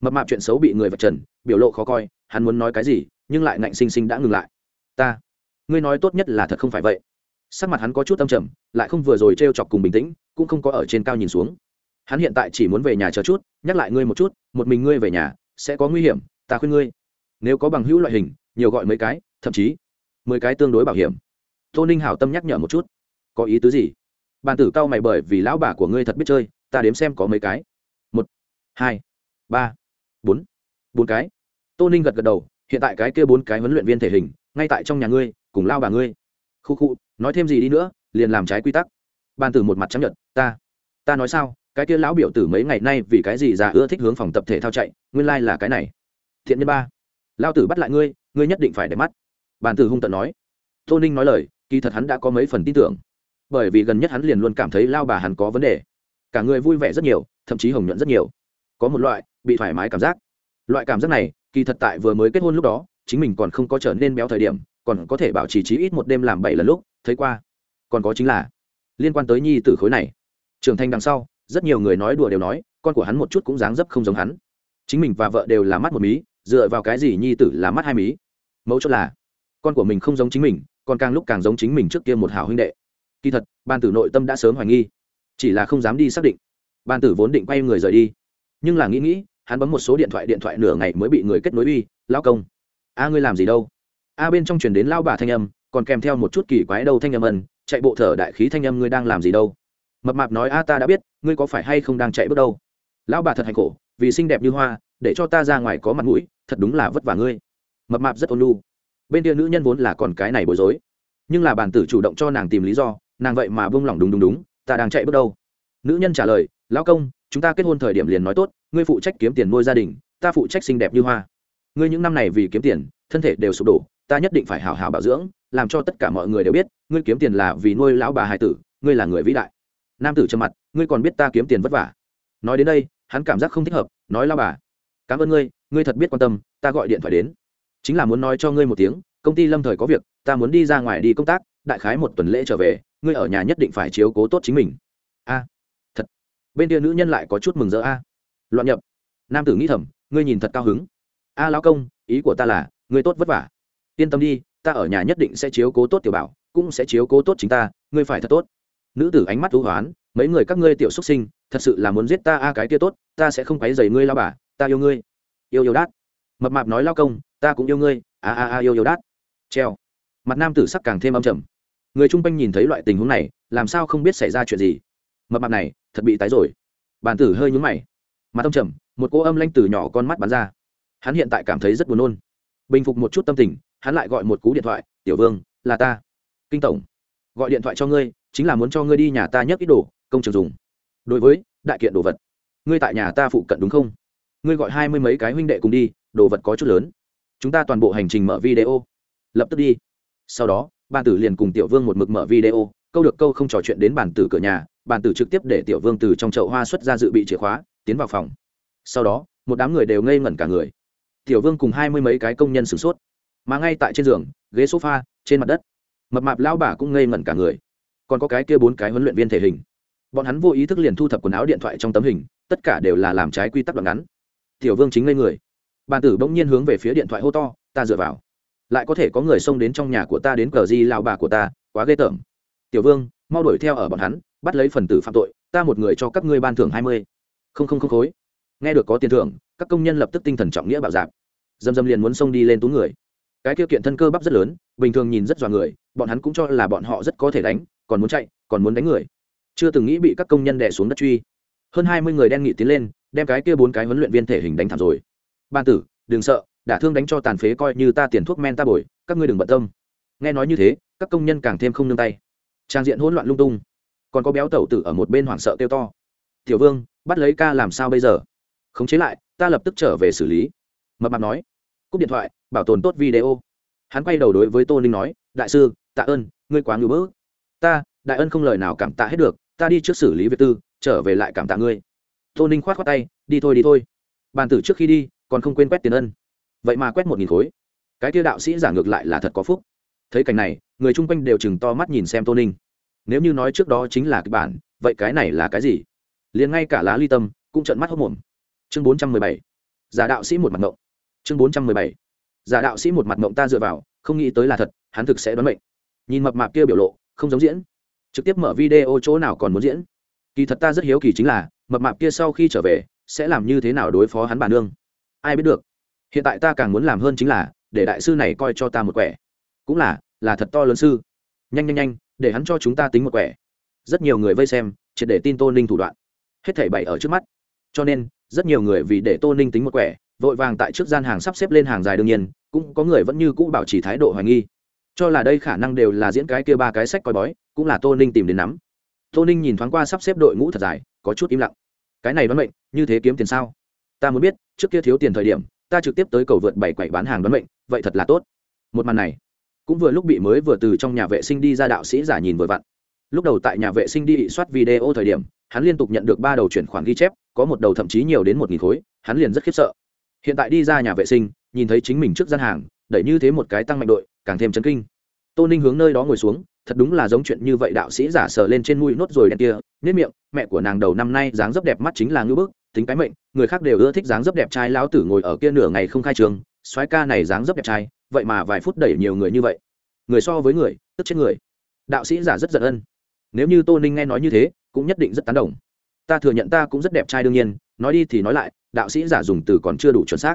mập mạp chuyện xấu bị người vạch trần, biểu lộ khó coi, hắn muốn nói cái gì, nhưng lại ngạnh sinh sinh đã ngừng lại. Ta, ngươi nói tốt nhất là thật không phải vậy sắc mặt hắn có chút âm trầm, lại không vừa rồi t r e o chọc cùng bình tĩnh, cũng không có ở trên cao nhìn xuống. Hắn hiện tại chỉ muốn về nhà chờ chút, nhắc lại ngươi một chút, một mình ngươi về nhà, sẽ có nguy hiểm, ta khuyên ngươi. Nếu có bằng hữu loại hình, nhiều gọi mấy cái, thậm chí mười cái tương đối bảo hiểm. Tô ninh hảo tâm nhắc nhở một chút. Có ý tứ gì? Bàn tử cao mày bởi vì lão bà của ngươi thật biết chơi, ta đếm xem có mấy cái. Một, hai, ba, bốn. Bốn cái. Tô ninh gật gật đầu, hiện tại cái kia bốn cái huấn luyện viên thể hình, ngay tại trong nhà ngươi, cùng lao bà ngươi khu khu, nói thêm gì đi nữa, liền làm trái quy tắc. Ban tử một mặt chấp nhận ta ta nói sao, cái kia lão biểu tử mấy ngày nay vì cái gì già ưa thích hướng phòng tập thể thao chạy, nguyên lai là cái này. Thiện nhân ba lao tử bắt lại ngươi ngươi nhất định phải để mắt. Bàn tử hung tận nói. Tô ninh nói lời, kỳ thật hắn đã có mấy phần tin tưởng. Bởi vì gần nhất hắn liền luôn cảm thấy lao bà hắn có vấn đề. Cả người vui vẻ rất nhiều, thậm chí hồng nhuận rất nhiều. Có một loại, bị thoải mái cảm giác. Loại cảm giác này, kỳ thật tại vừa mới kết hôn lúc đó, chính mình còn không có trở nên béo thời điểm còn có thể bảo trì trí ít một đêm làm bảy lần lúc, thấy qua. Còn có chính là, liên quan tới nhi tử khối này. Trưởng thành đằng sau, rất nhiều người nói đùa đều nói, con của hắn một chút cũng dáng dấp không giống hắn. Chính mình và vợ đều là mắt một mí, dựa vào cái gì nhi tử là mắt hai mí? Mẫu chốt là, con của mình không giống chính mình, còn càng lúc càng giống chính mình trước kia một hảo huynh đệ. Kỳ thật ban tử nội tâm đã sớm hoài nghi, chỉ là không dám đi xác định. Ban tử vốn định quay người rời đi, nhưng là nghĩ nghĩ, hắn bấm một số điện thoại điện thoại nửa ngày mới bị người kết nối uy lao công, a ngươi làm gì đâu? A bên trong chuyển đến lao bà thanh âm, còn kèm theo một chút kỳ quái đâu thanh âm ân chạy bộ thở đại khí thanh âm, ngươi đang làm gì đâu? Mập mạp nói, a ta đã biết, ngươi có phải hay không đang chạy bước đâu? Lão bà thật hành khổ, vì xinh đẹp như hoa, để cho ta ra ngoài có mặt mũi, thật đúng là vất vả ngươi. Mập mạp rất ôn lu bên kia nữ nhân vốn là còn cái này bối rối, nhưng là bản tử chủ động cho nàng tìm lý do, nàng vậy mà bông lỏng đúng đúng đúng, ta đang chạy bước đâu? Nữ nhân trả lời, lão công, chúng ta kết hôn thời điểm liền nói tốt, ngươi phụ trách kiếm tiền nuôi gia đình, ta phụ trách xinh đẹp như hoa. Ngươi những năm này vì kiếm tiền, thân thể đều sụp đổ ta nhất định phải hào hào bảo dưỡng, làm cho tất cả mọi người đều biết, ngươi kiếm tiền là vì nuôi lão bà hải tử, ngươi là người vĩ đại. Nam tử trầm mặt, ngươi còn biết ta kiếm tiền vất vả. Nói đến đây, hắn cảm giác không thích hợp, nói lao bà, cảm ơn ngươi ngươi thật biết quan tâm, ta gọi điện thoại đến. Chính là muốn nói cho ngươi một tiếng, công ty lâm thời có việc, ta muốn đi ra ngoài đi công tác, đại khái một tuần lễ trở về, ngươi ở nhà nhất định phải chiếu cố tốt chính mình. A, thật. Bên kia nữ nhân lại có chút mừng rỡ, a, loạn nhập nam tử nghĩ thầm, ngươi nhìn thật cao hứng. A lão công, ý của ta là, ngươi tốt vất vả yên tâm đi, ta ở nhà nhất định sẽ chiếu cố tốt tiểu bảo, cũng sẽ chiếu cố tốt chính ta, ngươi phải thật tốt. Nữ tử ánh mắt thú hoán, mấy người các ngươi tiểu xuất sinh, thật sự là muốn giết ta a à, cái kia tốt, ta sẽ không quấy dày ngươi lao bà, ta yêu ngươi. Yêu yêu đát. Mập mạp nói lao công, ta cũng yêu ngươi, a a a, yêu yêu đát. Treo. Mặt nam tử sắc càng thêm âm trầm. Người chung quanh nhìn thấy loại tình huống này, làm sao không biết xảy ra chuyện gì? Mập mạp này, thật bị tái rồi. Bàn tử hơi nhúng mày. Mặt âm trầm, một cô âm lanh từ nhỏ con mắt bắn ra. Hắn hiện tại cảm thấy rất buồn nôn. Bình phục một chút tâm tình hắn lại gọi một cú điện thoại, tiểu vương, là ta. Kinh tổng, gọi điện thoại cho ngươi, chính là muốn cho ngươi đi nhà ta nhấc ít đồ, công trường dùng. Đối với, đại kiện đồ vật. Ngươi tại nhà ta phụ cận đúng không? Ngươi gọi hai mươi mấy cái huynh đệ cùng đi, đồ vật có chút lớn. Chúng ta toàn bộ hành trình mở video. Lập tức đi. Sau đó, bàn tử liền cùng tiểu vương một mực mở video, câu được câu không trò chuyện đến bàn tử cửa nhà, bàn tử trực tiếp để tiểu vương từ trong chậu hoa xuất ra dự bị chìa khóa, tiến vào phòng. Sau đó, một đám người đều ngây ngẩn cả người. Tiểu vương cùng hai mươi mấy cái công nhân sửng sốt mà ngay tại trên giường, ghế sofa, trên mặt đất. Mập mạp lao bà cũng ngây ngẩn cả người. Còn có cái kia bốn cái huấn luyện viên thể hình. Bọn hắn vô ý thức liền thu thập quần áo điện thoại trong tấm hình, tất cả đều là làm trái quy tắc đoạn ngắn. Tiểu vương chính ngây người. Bàn tử bỗng nhiên hướng về phía điện thoại hô to, ta dựa vào. Lại có thể có người xông đến trong nhà của ta đến cờ di lao bà của ta, quá ghê tởm. Tiểu vương, mau đuổi theo ở bọn hắn, bắt lấy phần tử phạm tội, ta một người cho các ngươi ban thưởng hai mươi. Không không không khối. Nghe được có tiền thưởng, các công nhân lập tức tinh thần trọng nghĩa bạo dạp dầm dầm liền muốn xông đi lên tú người cái tiêu kiện thân cơ bắp rất lớn, bình thường nhìn rất dọa người, bọn hắn cũng cho là bọn họ rất có thể đánh, còn muốn chạy, còn muốn đánh người. Chưa từng nghĩ bị các công nhân đè xuống đất truy. Hơn hai mươi người đen nghị tiến lên, đem cái kia bốn cái huấn luyện viên thể hình đánh thảm rồi. Ban tử, đừng sợ, đả thương đánh cho tàn phế coi như ta tiền thuốc men ta bồi, các ngươi đừng bận tâm. Nghe nói như thế, các công nhân càng thêm không nương tay. Trang diện hỗn loạn lung tung. Còn có béo tẩu tử ở một bên hoảng sợ kêu to. Tiểu vương, bắt lấy ca làm sao bây giờ? Khống chế lại, ta lập tức trở về xử lý. Mập mạp nói. Cúp điện thoại bảo tồn tốt video. Hắn quay đầu đối với tô ninh nói, đại sư, tạ ơn, ngươi quá ngưỡng bỡ ta, đại ân không lời nào cảm tạ hết được, ta đi trước xử lý việc tư, trở về lại cảm tạ ngươi. Tô ninh k h o á t khoác tay, đi thôi đi thôi. Bàn tử trước khi đi, còn không quên quét tiền ân. Vậy mà quét một nghìn khối. Cái tiêu đạo sĩ giả ngược lại là thật có phúc. Thấy cảnh này, người chung quanh đều chừng to mắt nhìn xem tô ninh. Nếu như nói trước đó chính là kịch bản, vậy cái này là cái gì? Liền ngay cả lá ly tâm cũng trận mắt hốc mồm. Chương bốn trăm mười bảy. Giả đạo sĩ một mặt ngộng. Chương bốn trăm mười bảy giả đạo sĩ một mặt mộng ta dựa vào, không nghĩ tới là thật, hắn thực sẽ đoán mệnh. Nhìn mập mạp kia biểu lộ, không giống diễn. Trực tiếp mở video chỗ nào còn muốn diễn. Kỳ thật ta rất hiếu kỳ chính là, mập mạp kia sau khi trở về, sẽ làm như thế nào đối phó hắn bà nương? Ai biết được. Hiện tại ta càng muốn làm hơn chính là, để đại sư này coi cho ta một quẻ. Cũng là là thật to lớn sư. Nhanh nhanh nhanh, để hắn cho chúng ta tính một quẻ. Rất nhiều người vây xem, triệt để tin tô ninh thủ đoạn. Hết thảy bảy ở trước mắt. Cho nên, rất nhiều người vì để tô ninh tính một quẻ vội vàng tại trước gian hàng sắp xếp lên hàng dài đương nhiên, cũng có người vẫn như cũ bảo trì thái độ hoài nghi. Cho là đây khả năng đều là diễn cái kia ba cái sách coi bói, cũng là tô ninh tìm đến nắm. Tô ninh nhìn thoáng qua sắp xếp đội ngũ thật dài, có chút im lặng. Cái này đoán mệnh, như thế kiếm tiền sao? Ta muốn biết, trước kia thiếu tiền thời điểm, ta trực tiếp tới cầu vượt bảy quậy bán hàng đoán mệnh, vậy thật là tốt. Một màn này, cũng vừa lúc bị mới vừa từ trong nhà vệ sinh đi ra đạo sĩ giả nhìn vừa vặn. Lúc đầu tại nhà vệ sinh đi bị soát video thời điểm, hắn liên tục nhận được ba đầu chuyển khoản ghi chép, có một đầu thậm chí nhiều đến một nghìn khối, hắn liền rất khiếp sợ hiện tại đi ra nhà vệ sinh, nhìn thấy chính mình trước gian hàng, đẩy như thế một cái tăng mạnh đội, càng thêm chấn kinh. Tô ninh hướng nơi đó ngồi xuống, thật đúng là giống chuyện như vậy đạo sĩ giả sờ lên trên mũi nốt rồi đen kia nếp miệng, mẹ của nàng đầu năm nay dáng dấp đẹp mắt chính là ngưỡng bức, tính cái mệnh, người khác đều ưa thích dáng dấp đẹp trai lão tử ngồi ở kia nửa ngày không khai trường, soái ca này dáng dấp đẹp trai, vậy mà vài phút đẩy nhiều người như vậy. Người so với người, tức chết người. Đạo sĩ giả rất giận ân. Nếu như tô ninh nghe nói như thế, cũng nhất định rất tán đồng. Ta thừa nhận ta cũng rất đẹp trai đương nhiên, nói đi thì nói lại đạo sĩ giả dùng từ còn chưa đủ chuẩn xác.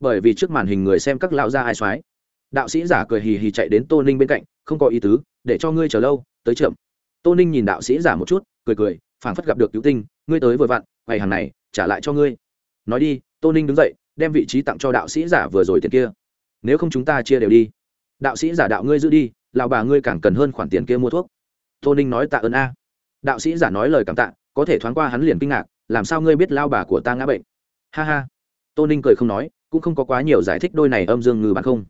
Bởi vì trước màn hình người xem các lão gia ai soái đạo sĩ giả cười hì hì chạy đến tô ninh bên cạnh, không có ý tứ, để cho ngươi chờ lâu, tới chậm. Tô ninh nhìn đạo sĩ giả một chút, cười cười, phảng phất gặp được cứu tinh, ngươi tới vội vặn ngày hàng này, trả lại cho ngươi. Nói đi, tô ninh đứng dậy, đem vị trí tặng cho đạo sĩ giả vừa rồi tiền kia. Nếu không chúng ta chia đều đi. Đạo sĩ giả đạo ngươi giữ đi lào bà ngươi càng cần hơn khoản tiền kia mua thuốc. Tô ninh nói tạ ơn a. Đạo sĩ giả nói lời cảm tạ, có thể thoáng qua hắn liền kinh ngạc, làm sao ngươi biết lao bà của ta ngã bệnh? Ha ha. Tô ninh cười không nói, cũng không có quá nhiều giải thích đôi này âm dương ngư bán không.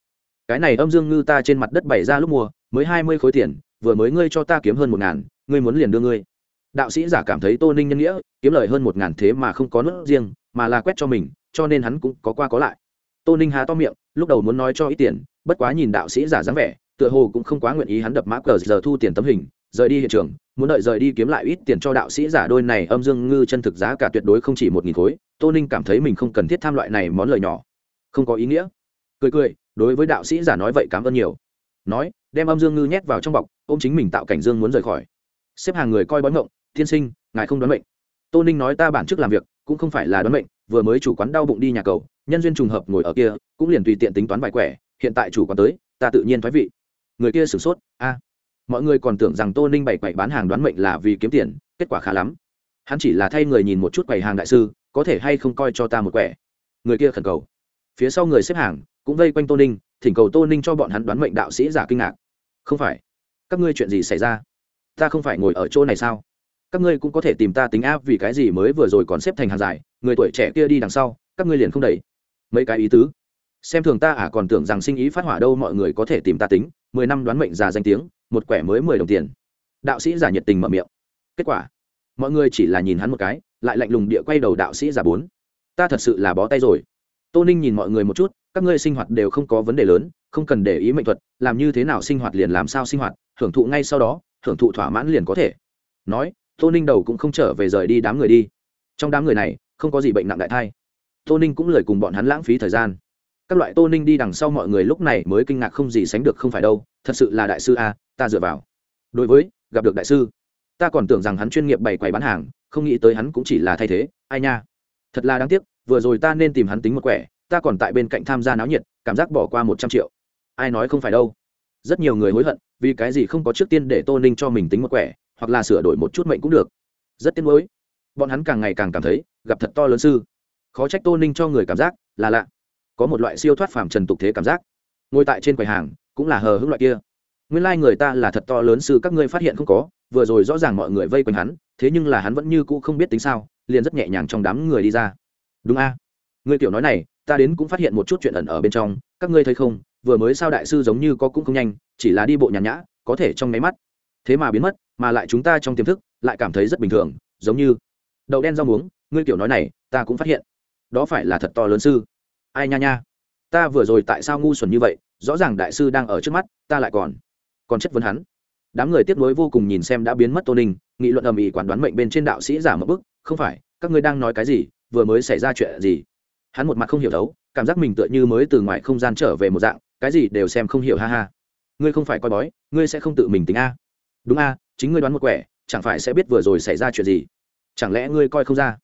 Cái này âm dương ngư ta trên mặt đất bày ra lúc mua, mới hai mươi khối tiền, vừa mới ngươi cho ta kiếm hơn một ngàn, ngươi muốn liền đưa ngươi. Đạo sĩ giả cảm thấy tô ninh nhân nghĩa, kiếm lời hơn một ngàn thế mà không có nước riêng, mà là quét cho mình, cho nên hắn cũng có qua có lại. Tô ninh há to miệng, lúc đầu muốn nói cho ít tiền, bất quá nhìn đạo sĩ giả dáng vẻ, tựa hồ cũng không quá nguyện ý hắn đập mã cờ giờ thu tiền tấm hình, rời đi hiện trường muốn đợi rời đi kiếm lại ít tiền cho đạo sĩ giả đôi này, âm dương ngư chân thực giá cả tuyệt đối không chỉ một nghìn khối. Tô ninh cảm thấy mình không cần thiết tham loại này món lời nhỏ. Không có ý nghĩa. Cười cười, đối với đạo sĩ giả nói vậy cảm ơn nhiều. Nói, đem âm dương ngư nhét vào trong bọc ô m chính mình tạo cảnh dương muốn rời khỏi. Xếp hàng người coi bói mộng tiên sinh, ngài không đoán mệnh. Tô ninh nói, ta bản chức làm việc, cũng không phải là đoán mệnh, vừa mới chủ quán đau bụng đi nhà cầu, nhân duyên trùng hợp ngồi ở kia, cũng liền tùy tiện tính toán bài quẻ, hiện tại chủ quán tới, ta tự nhiên thoái vị. Người kia sửng sốt, a mọi người còn tưởng rằng tô ninh bày quậy bán hàng đoán mệnh là vì kiếm tiền, kết quả khá lắm. Hắn chỉ là thay người nhìn một chút quầy hàng đại sư, có thể hay không coi cho ta một quẻ. Người kia khẩn cầu. Phía sau người xếp hàng, cũng vây quanh tô ninh, thỉnh cầu tô ninh cho bọn hắn đoán mệnh đạo sĩ giả kinh ngạc. Không phải. Các ngươi chuyện gì xảy ra? Ta không phải ngồi ở chỗ này sao? Các ngươi cũng có thể tìm ta tính áp vì cái gì mới vừa rồi còn xếp thành hàng dài, người tuổi trẻ kia đi đằng sau, các ngươi liền không đẩy. Mấy cái ý tứ. Xem thường ta à còn tưởng rằng sinh ý phát hỏa đâu, mọi người có thể tìm ta tính. Mười năm đoán mệnh già danh tiếng một quẻ mới mười đồng tiền. Đạo sĩ giả nhiệt tình mở miệng. Kết quả, mọi người chỉ là nhìn hắn một cái, lại lạnh lùng địa quay đầu đạo sĩ giả bốn. Ta thật sự là bó tay rồi. Tô ninh nhìn mọi người một chút, các ngươi sinh hoạt đều không có vấn đề lớn, không cần để ý mệnh thuật, làm như thế nào sinh hoạt liền làm sao sinh hoạt, hưởng thụ ngay sau đó, hưởng thụ thỏa mãn liền có thể. Nói, tô ninh đầu cũng không trở về rời đi đám người đi. Trong đám người này, không có gì bệnh nặng đại thai. Tô ninh cũng lời cùng bọn hắn lãng phí thời gian. Các loại tô ninh đi đằng sau mọi người lúc này mới kinh ngạc không gì sánh được không phải đâu thật sự là đại sư a, ta dựa vào. Đối với, gặp được đại sư. Ta còn tưởng rằng hắn chuyên nghiệp bày quầy bán hàng, không nghĩ tới hắn cũng chỉ là thay thế. Ai nha. Thật là đáng tiếc, vừa rồi ta nên tìm hắn tính một quẻ, ta còn tại bên cạnh tham gia náo nhiệt, cảm giác bỏ qua một trăm triệu. Ai nói không phải đâu. Rất nhiều người hối hận, vì cái gì không có trước tiên để tô ninh cho mình tính một quẻ, hoặc là sửa đổi một chút mệnh cũng được. Rất tiếc nuối. Bọn hắn càng ngày càng cảm thấy, gặp thật to lớn sư. Khó trách tô ninh cho người cảm giác là lạ. Có một loại siêu thoát phàm trần tục thế cảm giác. Ngồi tại trên quầy hàng cũng là hờ hững loại kia. Nguyên lai、like、người ta là thật to lớn sư các ngươi phát hiện không có, vừa rồi rõ ràng mọi người vây quanh hắn, thế nhưng là hắn vẫn như cũ không biết tính sao, liền rất nhẹ nhàng trong đám người đi ra. Đúng a. À? người kiểu nói này, ta đến cũng phát hiện một chút chuyện ẩn ở bên trong, các ngươi thấy không, vừa mới sao đại sư giống như có cũng không nhanh, chỉ là đi bộ nhàn nhã, có thể trong máy mắt. Thế mà biến mất, mà lại chúng ta trong tiềm thức, lại cảm thấy rất bình thường, giống như đậu đen rau muống ngươi kiểu nói này, ta cũng phát hiện. Đó phải là thật to lớn sư. Ai nha nha ta vừa rồi tại sao ngu xuẩn như vậy, rõ ràng đại sư đang ở trước mắt, ta lại còn còn chất vấn hắn. Đám người tiếp nối vô cùng nhìn xem đã biến mất tô ninh, nghị luận ầm ĩ quản đoán mệnh bên trên đạo sĩ giả một bức, không phải, các ngươi đang nói cái gì, vừa mới xảy ra chuyện gì? Hắn một mặt không hiểu đấu cảm giác mình tựa như mới từ ngoài không gian trở về một dạng, cái gì đều xem không hiểu, ha ha. Ngươi không phải coi bói, ngươi sẽ không tự mình tính a. Đúng a, chính ngươi đoán một quẻ, chẳng phải sẽ biết vừa rồi xảy ra chuyện gì? Chẳng lẽ ngươi coi không ra?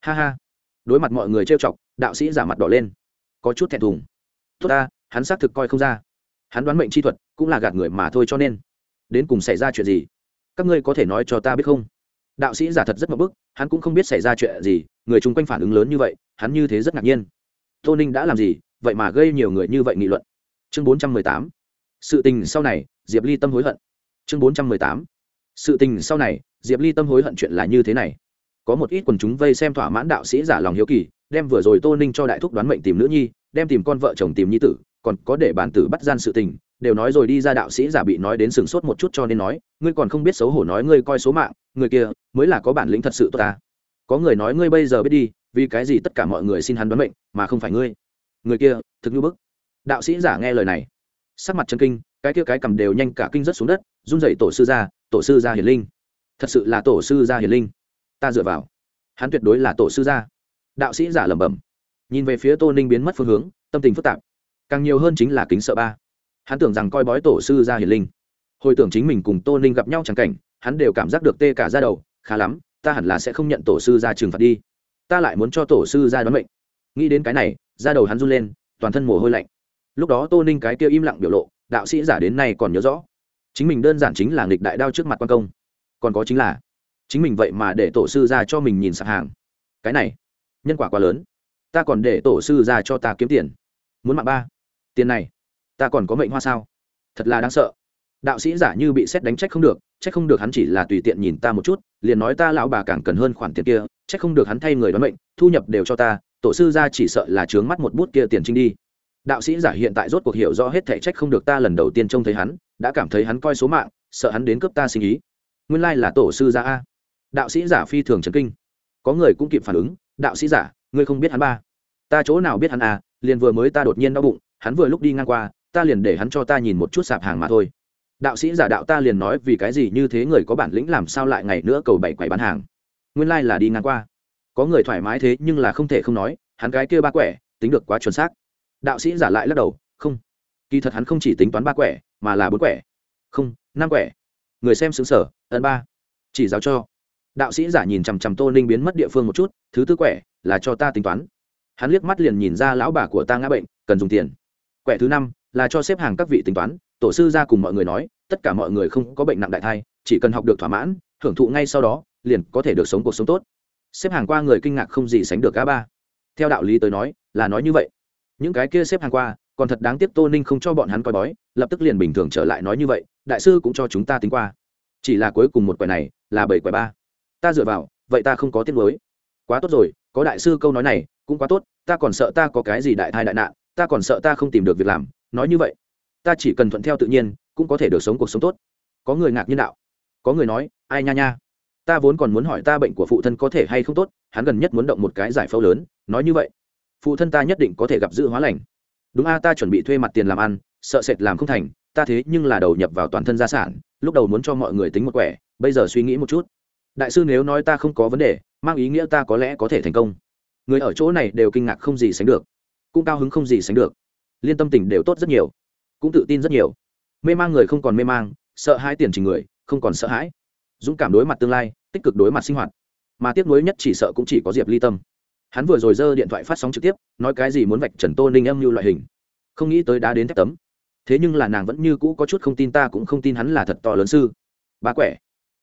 Ha ha. Đối mặt mọi người trêu chọc, đạo sĩ giả mặt đỏ lên. Có chút thẹn thùng tốt ta, hắn xác thực coi không ra. Hắn đoán mệnh chi thuật cũng là gạt người mà thôi cho nên. Đến cùng xảy ra chuyện gì? Các ngươi có thể nói cho ta biết không? Đạo sĩ giả thật rất mập bức, hắn cũng không biết xảy ra chuyện gì, người chung quanh phản ứng lớn như vậy, hắn như thế rất ngạc nhiên. Tô ninh đã làm gì, vậy mà gây nhiều người như vậy nghị luận. Chương bốn trăm mười tám. Sự tình sau này, diệp ly tâm hối hận. Chương bốn trăm mười tám. Sự tình sau này, diệp ly tâm hối hận chuyện là như thế này. Có một ít quần chúng vây xem thỏa mãn đạo sĩ giả lòng hiếu kỳ, đem vừa rồi tô ninh cho đại thúc đoán mệnh tìm nữ nhi đem tìm con vợ chồng tìm nhi tử, còn có để bản tử bắt gian sự tình, đều nói rồi đi ra đạo sĩ giả bị nói đến sừng sốt một chút cho nên nói, ngươi còn không biết xấu hổ nói ngươi coi số mạng, người kia mới là có bản lĩnh thật sự tốt ta. Có người nói ngươi bây giờ biết đi, vì cái gì tất cả mọi người xin hắn đoán mệnh, mà không phải ngươi. Người kia, thực như bức. Đạo sĩ giả nghe lời này, sắc mặt chân kinh, cái kia cái cầm đều nhanh cả kinh rất xuống đất, run dậy tổ sư gia, tổ sư gia hiền linh. Thật sự là tổ sư gia hiền linh. Ta dựa vào. Hắn tuyệt đối là tổ sư gia. Đạo sĩ giả lẩm bẩm nhìn về phía tô ninh biến mất phương hướng, tâm tình phức tạp. Càng nhiều hơn chính là kính sợ ba. Hắn tưởng rằng coi bói tổ sư gia hiền linh. Hồi tưởng chính mình cùng tô ninh gặp nhau chẳng cảnh, hắn đều cảm giác được tê cả ra đầu, khá lắm, ta hẳn là sẽ không nhận tổ sư ra trừng phạt đi. Ta lại muốn cho tổ sư ra đoán mệnh. Nghĩ đến cái này ra đầu hắn run lên, toàn thân mồ hôi lạnh. Lúc đó tô ninh cái kia im lặng biểu lộ, đạo sĩ giả đến nay còn nhớ rõ. Chính mình đơn giản chính là nghịch đại đao trước mặt quan công. Còn có chính là, chính mình vậy mà để tổ sư ra cho mình nhìn sạp hàng. Cái này, nhân quả quá lớn ta còn để tổ sư ra cho ta kiếm tiền. Muốn mạng ba. Tiền này, ta còn có mệnh hoa sao? Thật là đáng sợ. Đạo sĩ giả như bị xét đánh trách không được, trách không được hắn chỉ là tùy tiện nhìn ta một chút, liền nói ta lão bà càng cần hơn khoản tiền kia, trách không được hắn thay người đoán mệnh, thu nhập đều cho ta, tổ sư ra chỉ sợ là trướng mắt một bút kia tiền trinh đi. Đạo sĩ giả hiện tại rốt cuộc hiểu rõ hết thể trách không được ta lần đầu tiên trông thấy hắn, đã cảm thấy hắn coi số mạng, sợ hắn đến cướp ta sinh ý. Nguyên lai là tổ sư gia a. Đạo sĩ giả phi thường trấn kinh. Có người cũng kịp phản ứng, đạo sĩ giả ngươi không biết hắn ba. Ta chỗ nào biết hắn à liền vừa mới ta đột nhiên đau bụng, hắn vừa lúc đi ngang qua, ta liền để hắn cho ta nhìn một chút sạp hàng mà thôi. Đạo sĩ giả đạo ta liền nói vì cái gì như thế người có bản lĩnh làm sao lại ngày nữa cầu bảy quầy bán hàng. Nguyên lai、like、là đi ngang qua. Có người thoải mái thế nhưng là không thể không nói, hắn cái kia ba quẻ, tính được quá chuẩn xác. Đạo sĩ giả lại lắc đầu, không. Kỳ thật hắn không chỉ tính toán ba quẻ, mà là bốn quẻ. Không, năm quẻ. Người xem xứng sở, ấn ba. Chỉ giáo cho. Đạo sĩ giả nhìn chằm chằm tô ninh biến mất địa phương một chút, thứ tư quẻ là cho ta tính toán. Hắn liếc mắt liền nhìn ra lão bà của ta ngã bệnh, cần dùng tiền. Quẻ thứ năm, là cho xếp hàng các vị tính toán, tổ sư ra cùng mọi người nói, tất cả mọi người không có bệnh nặng đại thai, chỉ cần học được thỏa mãn, hưởng thụ ngay sau đó, liền có thể được sống cuộc sống tốt. Xếp hàng qua người kinh ngạc không gì sánh được a ba. Theo đạo lý tới nói, là nói như vậy. Những cái kia xếp hàng qua, còn thật đáng tiếc tô ninh không cho bọn hắn coi bói, lập tức liền bình thường trở lại nói như vậy, đại sư cũng cho chúng ta tính qua. Chỉ là cuối cùng một quẻ này, là bảy quẻ ba. Ta dựa vào, vậy ta không có tiết mới quá tốt rồi có đại sư câu nói này, cũng quá tốt, ta còn sợ ta có cái gì đại thai đại nạn, ta còn sợ ta không tìm được việc làm, nói như vậy, ta chỉ cần thuận theo tự nhiên, cũng có thể được sống cuộc sống tốt. Có người ngạc nhiên đạo. Có người nói, ai nha nha, ta vốn còn muốn hỏi ta bệnh của phụ thân có thể hay không tốt, hắn gần nhất muốn động một cái giải phẫu lớn, nói như vậy. Phụ thân ta nhất định có thể gặp dự hóa lành. Đúng a, ta chuẩn bị thuê mặt tiền làm ăn, sợ sệt làm không thành, ta thế nhưng là đầu nhập vào toàn thân gia sản, lúc đầu muốn cho mọi người tính một quẻ, bây giờ suy nghĩ một chút. Đại sư nếu nói ta không có vấn đề mang ý nghĩa ta có lẽ có thể thành công. Người ở chỗ này đều kinh ngạc không gì sánh được, cũng cao hứng không gì sánh được. Liên tâm tình đều tốt rất nhiều, cũng tự tin rất nhiều. Mê mang người không còn mê mang, sợ hãi tiền trình người không còn sợ hãi. Dũng cảm đối mặt tương lai, tích cực đối mặt sinh hoạt. Mà tiếc nuối nhất chỉ sợ cũng chỉ có diệp ly tâm. Hắn vừa rồi giơ điện thoại phát sóng trực tiếp, nói cái gì muốn vạch trần tô ninh âm như loại hình. Không nghĩ tới đá đến thép tấm. Thế nhưng là nàng vẫn như cũ có chút không tin ta cũng không tin hắn là thật to lớn sư. Ba quẻ.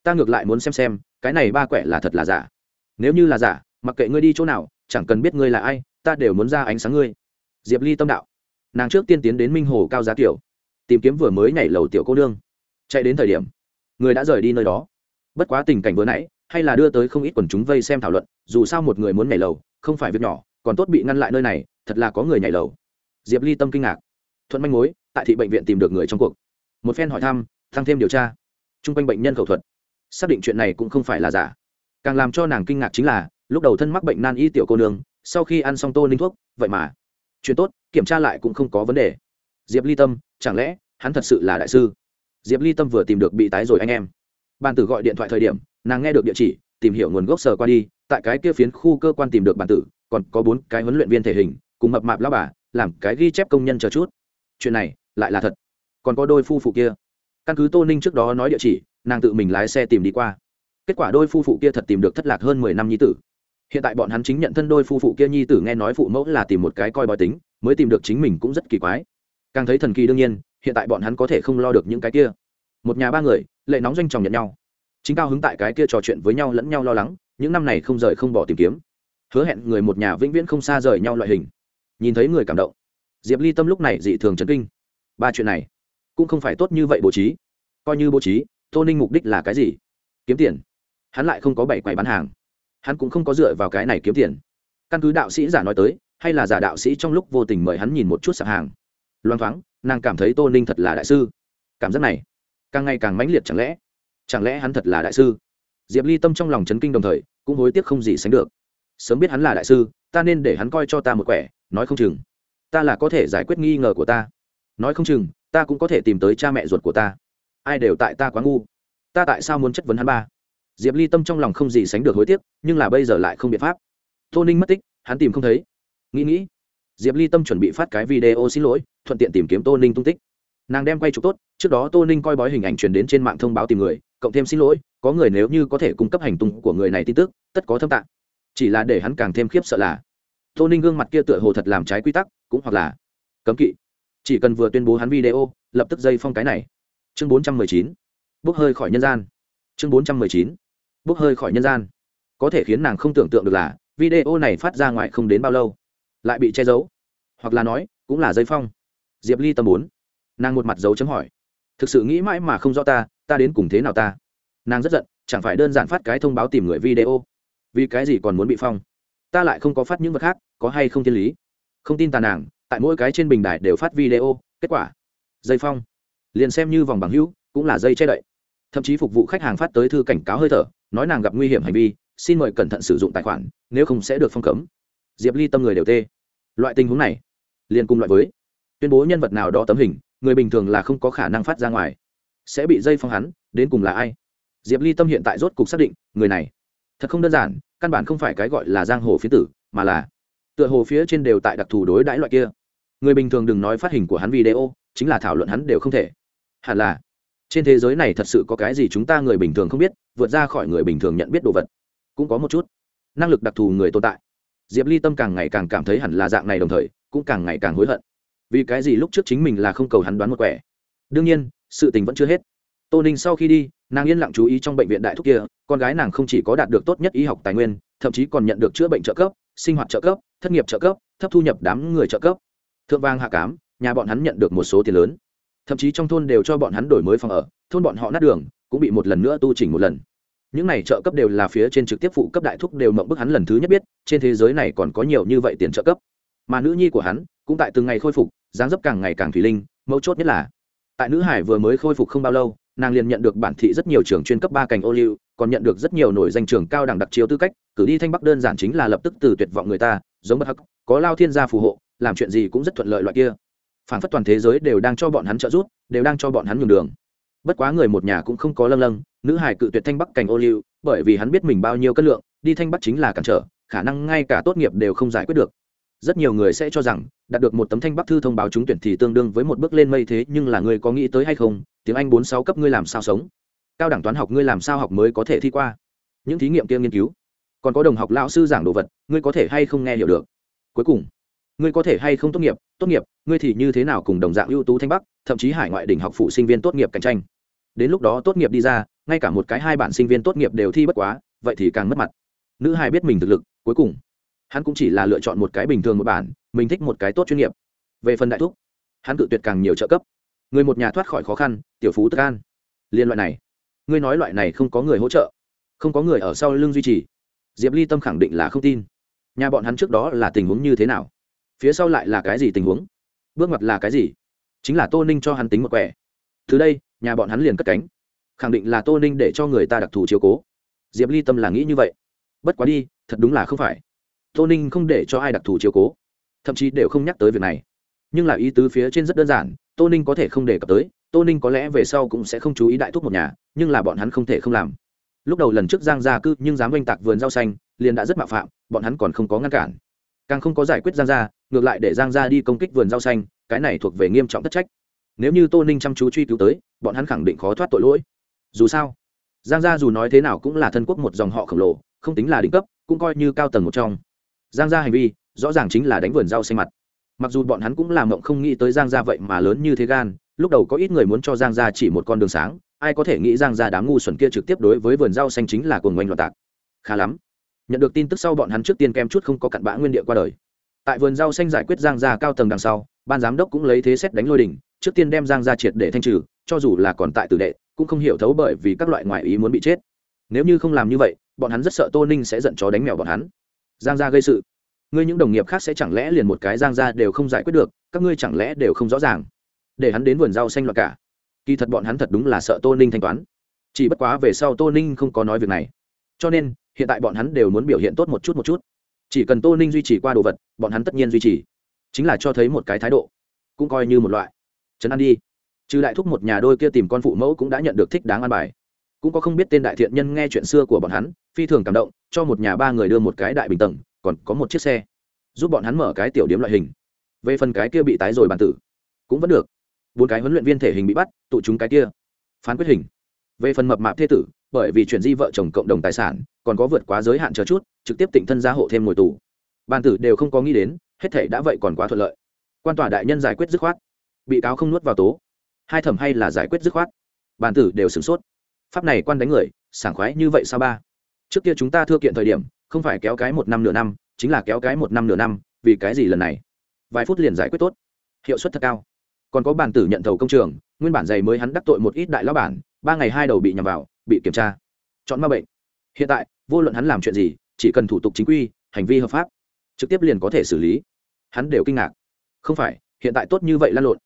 Ta ngược lại muốn xem xem, cái này ba quẻ là thật là giả nếu như là giả, mặc kệ ngươi đi chỗ nào, chẳng cần biết ngươi là ai, ta đều muốn ra ánh sáng ngươi. Diệp ly tâm đạo. Nàng trước tiên tiến đến minh hồ cao giá tiểu, tìm kiếm vừa mới nhảy lầu tiểu cô nương. Chạy đến thời điểm, người đã rời đi nơi đó. Bất quá tình cảnh vừa nãy, hay là đưa tới không ít quần chúng vây xem thảo luận, dù sao một người muốn nhảy lầu, không phải việc nhỏ, còn tốt bị ngăn lại nơi này, thật là có người nhảy lầu. Diệp ly tâm kinh ngạc. Thuận manh mối, tại thị bệnh viện tìm được người trong cuộc. Một phen hỏi thăm, tăng thêm điều tra. T r u n g quanh bệnh nhân khẩu thuật. Xác định chuyện này cũng không phải là giả càng làm cho nàng kinh ngạc chính là, lúc đầu thân mắc bệnh nan y tiểu cô nương, sau khi ăn xong tô ninh thuốc, vậy mà. Chuyện tốt, kiểm tra lại cũng không có vấn đề. Diệp ly tâm, chẳng lẽ, hắn thật sự là đại sư? Diệp ly tâm vừa tìm được bị tái rồi anh em. Bàn tử gọi điện thoại thời điểm, nàng nghe được địa chỉ, tìm hiểu nguồn gốc sờ qua đi, tại cái kia phiến khu cơ quan tìm được bàn tử, còn có bốn cái huấn luyện viên thể hình, cùng mập mạp lao bà, làm cái ghi chép công nhân chờ chút. Chuyện này, lại là thật. Còn có đôi phu phụ kia. Căn cứ tô ninh trước đó nói địa chỉ, nàng tự mình lái xe tìm đi qua kết quả đôi phu phụ kia thật tìm được thất lạc hơn mười năm nhi tử. Hiện tại bọn hắn chính nhận thân đôi phu phụ kia nhi tử nghe nói phụ mẫu là tìm một cái coi bói tính, mới tìm được chính mình cũng rất kỳ quái. Càng thấy thần kỳ đương nhiên, hiện tại bọn hắn có thể không lo được những cái kia. Một nhà ba người, lệ nóng doanh tròng nhận nhau. Chính cao hứng tại cái kia trò chuyện với nhau lẫn nhau lo lắng, những năm này không rời không bỏ tìm kiếm. Hứa hẹn người một nhà vĩnh viễn không xa rời nhau loại hình. Nhìn thấy người cảm động. Diệp ly tâm lúc này dị thường chấn kinh. Ba chuyện này cũng không phải tốt như vậy bố trí. Coi như bố trí, tô ninh mục đích là cái gì? Kiếm tiền hắn lại không có bảy quầy bán hàng. Hắn cũng không có dựa vào cái này kiếm tiền. Căn cứ đạo sĩ giả nói tới, hay là giả đạo sĩ trong lúc vô tình mời hắn nhìn một chút sạp hàng. Loang thoáng, nàng cảm thấy tô ninh thật là đại sư. Cảm giác này, càng ngày càng mãnh liệt chẳng lẽ? Chẳng lẽ hắn thật là đại sư? Diệp ly tâm trong lòng chấn kinh đồng thời, cũng hối tiếc không gì sánh được. Sớm biết hắn là đại sư, ta nên để hắn coi cho ta một quẻ, nói không chừng. Ta là có thể giải quyết nghi ngờ của ta. Nói không chừng, ta cũng có thể tìm tới cha mẹ ruột của ta. Ai đều tại ta quá ngu. Ta tại sao muốn chất vấn hắn ba? Diệp ly tâm trong lòng không gì sánh được hối tiếc, nhưng là bây giờ lại không biện pháp. Tô ninh mất tích, hắn tìm không thấy. Nghĩ nghĩ, diệp ly tâm chuẩn bị phát cái video xin lỗi, thuận tiện tìm kiếm tô ninh tung tích. Nàng đem quay chụp tốt, trước đó tô ninh coi bói hình ảnh truyền đến trên mạng thông báo tìm người, cộng thêm xin lỗi, có người nếu như có thể cung cấp hành tung của người này tin tức, tất có thâm tạng. Chỉ là để hắn càng thêm khiếp sợ là, tô ninh gương mặt kia tựa hồ thật làm trái quy tắc, cũng hoặc là cấm kỵ. Chỉ cần vừa tuyên bố hắn video, lập tức dây phong cái này. Chương bốn trăm mười chín, bốc hơi khỏi nhân gian chương bốn trăm mười chín, bốc hơi khỏi nhân gian. Có thể khiến nàng không tưởng tượng được là, video này phát ra ngoài không đến bao lâu, lại bị che giấu. Hoặc là nói, cũng là dây phong. Diệp ly tâm bốn nàng một mặt dấu chấm hỏi. Thực sự nghĩ mãi mà không rõ ta ta đến cùng thế nào ta? Nàng rất giận, chẳng phải đơn giản phát cái thông báo tìm người video? Vì cái gì còn muốn bị phong? Ta lại không có phát những vật khác, có hay không thiên lý? Không tin tà nàng, tại mỗi cái trên bình đài đều phát video, kết quả. Dây phong. Liền xem như vòng bằng hữu, cũng là dây che đậy thậm chí phục vụ khách hàng phát tới thư cảnh cáo hơi thở, nói nàng gặp nguy hiểm hành vi, xin mời cẩn thận sử dụng tài khoản, nếu không sẽ được phong cấm. Diệp ly tâm người đều tê. Loại tình huống này, liền cùng loại với, tuyên bố nhân vật nào đó tấm hình, người bình thường là không có khả năng phát ra ngoài. Sẽ bị dây phong hắn, đến cùng là ai? Diệp ly tâm hiện tại rốt cục xác định, người này, thật không đơn giản, căn bản không phải cái gọi là giang hồ phía tử, mà là, tựa hồ phía trên đều tại đặc thù đối đãi loại kia. Người bình thường đừng nói phát hình của hắn video, chính là thảo luận hắn đều không thể. Hẳn là trên thế giới này thật sự có cái gì chúng ta người bình thường không biết, vượt ra khỏi người bình thường nhận biết đồ vật. Cũng có một chút năng lực đặc thù người tồn tại. Diệp ly tâm càng ngày càng cảm thấy hẳn là dạng này đồng thời, cũng càng ngày càng hối hận. Vì cái gì lúc trước chính mình là không cầu hắn đoán một quẻ? Đương nhiên, sự tình vẫn chưa hết. Tô ninh sau khi đi, nàng yên lặng chú ý trong bệnh viện đại thúc kia, con gái nàng không chỉ có đạt được tốt nhất y học tài nguyên, thậm chí còn nhận được chữa bệnh trợ cấp, sinh hoạt trợ cấp, thất nghiệp trợ cấp, thấp thu nhập đám người trợ cấp. Thượng vang hạ cám, nhà bọn hắn nhận được một số tiền lớn thậm chí trong thôn đều cho bọn hắn đổi mới phòng ở, thôn bọn họ nát đường, cũng bị một lần nữa tu chỉnh một lần. Những này trợ cấp đều là phía trên trực tiếp phụ cấp đại thúc đều mộng bức hắn lần thứ nhất biết, trên thế giới này còn có nhiều như vậy tiền trợ cấp. Mà nữ nhi của hắn cũng tại từng ngày khôi phục, dáng dấp càng ngày càng thủy linh, mấu chốt nhất là, tại nữ hải vừa mới khôi phục không bao lâu, nàng liền nhận được bản thị rất nhiều trường chuyên cấp ba cành ô liu, còn nhận được rất nhiều nổi danh trường cao đẳng đặc chiếu tư cách, cử đi thanh bắc đơn giản chính là lập tức từ tuyệt vọng người ta, giống bất hắc, có lao thiên gia phù hộ, làm chuyện gì cũng rất thuận lợi loại kia phản phất toàn thế giới đều đang cho bọn hắn trợ giúp, đều đang cho bọn hắn nhường đường. Bất quá người một nhà cũng không có lâng lâng, nữ hải cự tuyệt thanh bắc cảnh ô liu, bởi vì hắn biết mình bao nhiêu cân lượng, đi thanh bắc chính là cản trở, khả năng ngay cả tốt nghiệp đều không giải quyết được. Rất nhiều người sẽ cho rằng, đạt được một tấm thanh bắc thư thông báo trúng tuyển thì tương đương với một bước lên mây thế, nhưng là người có nghĩ tới hay không, tiếng anh bốn sáu cấp ngươi làm sao sống? Cao đẳng toán học ngươi làm sao học mới có thể thi qua? Những thí nghiệm kia nghiên cứu. Còn có đồng học lão sư giảng đồ vật, ngươi có thể hay không nghe hiểu được? Cuối cùng ngươi có thể hay không tốt nghiệp? Tốt nghiệp, ngươi thì như thế nào cùng đồng dạng ưu tú thanh bắc, thậm chí hải ngoại đỉnh học phụ sinh viên tốt nghiệp cạnh tranh? Đến lúc đó tốt nghiệp đi ra, ngay cả một cái hai bản sinh viên tốt nghiệp đều thi bất quá, vậy thì càng mất mặt. Nữ hai biết mình thực lực, cuối cùng, hắn cũng chỉ là lựa chọn một cái bình thường một bản, mình thích một cái tốt chuyên nghiệp. Về phần đại thúc, hắn cự tuyệt càng nhiều trợ cấp. Người một nhà thoát khỏi khó khăn, tiểu phú tức an. Liên loại này, ngươi nói loại này không có người hỗ trợ, không có người ở sau lưng duy trì. Diệp ly tâm khẳng định là không tin. Nhà bọn hắn trước đó là tình huống như thế nào? Phía sau lại là cái gì tình huống? Bước ngoặt là cái gì? Chính là tô ninh cho hắn tính một quẻ. Từ đây, nhà bọn hắn liền cất cánh. Khẳng định là tô ninh để cho người ta đặc thù chiếu cố. Diệp ly tâm là nghĩ như vậy. Bất quá đi, thật đúng là không phải. Tô ninh không để cho ai đặc thù chiếu cố. Thậm chí đều không nhắc tới việc này. Nhưng là ý tứ phía trên rất đơn giản, tô ninh có thể không đề cập tới, tô ninh có lẽ về sau cũng sẽ không chú ý đại thúc một nhà, nhưng là bọn hắn không thể không làm. Lúc đầu lần trước giang gia cư nhưng dám oanh tạc vườn rau xanh, liền đã rất mạo phạm, bọn hắn còn không có ngăn cản càng không có giải quyết giang gia, ngược lại để giang gia đi công kích vườn rau xanh, cái này thuộc về nghiêm trọng thất trách. Nếu như tô ninh chăm chú truy cứu tới, bọn hắn khẳng định khó thoát tội lỗi. Dù sao, giang gia dù nói thế nào cũng là thân quốc một dòng họ khổng lồ, không tính là đỉnh cấp, cũng coi như cao tầng một trong. Giang gia hành vi, rõ ràng chính là đánh vườn rau xanh mặt. Mặc dù bọn hắn cũng làm mộng không nghĩ tới giang gia vậy mà lớn như thế gan, lúc đầu có ít người muốn cho giang gia chỉ một con đường sáng, ai có thể nghĩ giang gia đám ngu xuẩn kia trực tiếp đối với vườn rau xanh chính là cuồng ngoanh loạn tạc. Khá lắm nhận được tin tức sau bọn hắn trước tiên kem chút không có cặn bã nguyên địa qua đời. Tại vườn rau xanh giải quyết giang gia cao tầng đằng sau, ban giám đốc cũng lấy thế xét đánh lôi đỉnh, trước tiên đem giang gia triệt để thanh trừ, cho dù là còn tại tử đệ, cũng không hiểu thấu bởi vì các loại ngoại ý muốn bị chết. Nếu như không làm như vậy, bọn hắn rất sợ tô ninh sẽ giận chó đánh mèo bọn hắn. Giang gia gây sự. Ngươi những đồng nghiệp khác sẽ chẳng lẽ liền một cái giang gia đều không giải quyết được, các ngươi chẳng lẽ đều không rõ ràng? Để hắn đến vườn rau xanh loạt cả. Kỳ thật bọn hắn thật đúng là sợ tô ninh thanh toán. Chỉ bất quá về sau tô ninh không có nói việc này. Cho nên hiện tại bọn hắn đều muốn biểu hiện tốt một chút một chút. Chỉ cần tô ninh duy trì qua đồ vật, bọn hắn tất nhiên duy trì. Chính là cho thấy một cái thái độ, cũng coi như một loại. Trấn an đi. Trừ đại thúc một nhà đôi kia tìm con phụ mẫu cũng đã nhận được thích đáng an bài. Cũng có không biết tên đại thiện nhân nghe chuyện xưa của bọn hắn, phi thường cảm động, cho một nhà ba người đưa một cái đại bình tầng, còn có một chiếc xe. Giúp bọn hắn mở cái tiểu điếm loại hình. Về phần cái kia bị tái rồi bàn tử, cũng vẫn được. Bốn cái huấn luyện viên thể hình bị bắt, tụ chúng cái kia. Phán quyết hình. Về phần mập mạp thế tử bởi vì chuyển di vợ chồng cộng đồng tài sản, còn có vượt quá giới hạn chờ chút, trực tiếp tỉnh thân gia hộ thêm ngồi tù. Bàn tử đều không có nghĩ đến, hết thể đã vậy còn quá thuận lợi. Quan tòa đại nhân giải quyết dứt khoát. Bị cáo không nuốt vào tố. Hai thẩm hay là giải quyết dứt khoát. Bàn tử đều sửng sốt. Pháp này quan đánh người, sảng khoái như vậy sao ba? Trước kia chúng ta thưa kiện thời điểm, không phải kéo cái một năm nửa năm, chính là kéo cái một năm nửa năm, vì cái gì lần này? Vài phút liền giải quyết tốt. Hiệu suất thật cao. Còn có bản tử nhận thầu công trường, nguyên bản giày mới hắn đắc tội một ít đại lão bản, ba ngày hai đầu bị nhầm vào bị kiểm tra. Chọn ma bệnh. Hiện tại, vô luận hắn làm chuyện gì, chỉ cần thủ tục chính quy, hành vi hợp pháp, trực tiếp liền có thể xử lý. Hắn đều kinh ngạc. Không phải, hiện tại tốt như vậy lan lộn.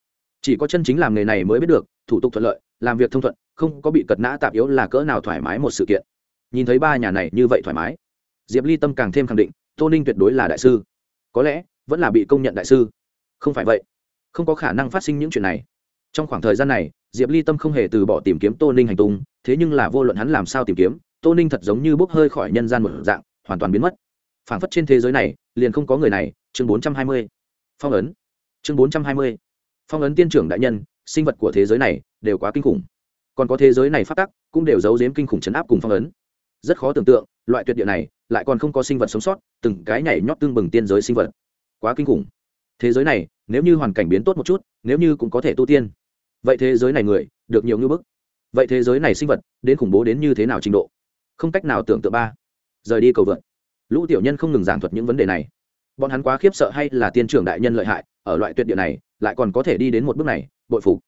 Chỉ có chân chính làm nghề này mới biết được, thủ tục thuận lợi, làm việc thông thuận, không có bị cật nã tạp yếu là cỡ nào thoải mái một sự kiện. Nhìn thấy ba nhà này như vậy thoải mái, diệp ly tâm càng thêm khẳng định, tô ninh tuyệt đối là đại sư. Có lẽ, vẫn là bị công nhận đại sư. Không phải vậy, không có khả năng phát sinh những chuyện này. Trong khoảng thời gian này, diệp ly tâm không hề từ bỏ tìm kiếm tô ninh hành tung thế nhưng là vô luận hắn làm sao tìm kiếm, tô ninh thật giống như bốc hơi khỏi nhân gian một dạng, hoàn toàn biến mất. Phảng phất trên thế giới này, liền không có người này, chương bốn trăm hai mươi. Phong ấn. Chương bốn trăm hai mươi. Phong ấn tiên trưởng đại nhân, sinh vật của thế giới này, đều quá kinh khủng. Còn có thế giới này phát tắc, cũng đều giấu giếm kinh khủng chấn áp cùng phong ấn. Rất khó tưởng tượng, loại tuyệt địa này, lại còn không có sinh vật sống sót, từng cái nhảy nhót tương bừng tiên giới sinh vật. Quá kinh khủng. Thế giới này, nếu như hoàn cảnh biến tốt một chút, nếu như cũng có thể tu tiên. Vậy thế giới này người, được nhiều ngưỡng bức vậy thế giới này sinh vật đến khủng bố đến như thế nào trình độ? Không cách nào tưởng tượng ba. Rời đi cầu vượt lũ tiểu nhân không ngừng giảng thuật những vấn đề này. Bọn hắn quá khiếp sợ hay là tiên trưởng đại nhân lợi hại, ở loại tuyệt địa này, lại còn có thể đi đến một bước này, bội phục.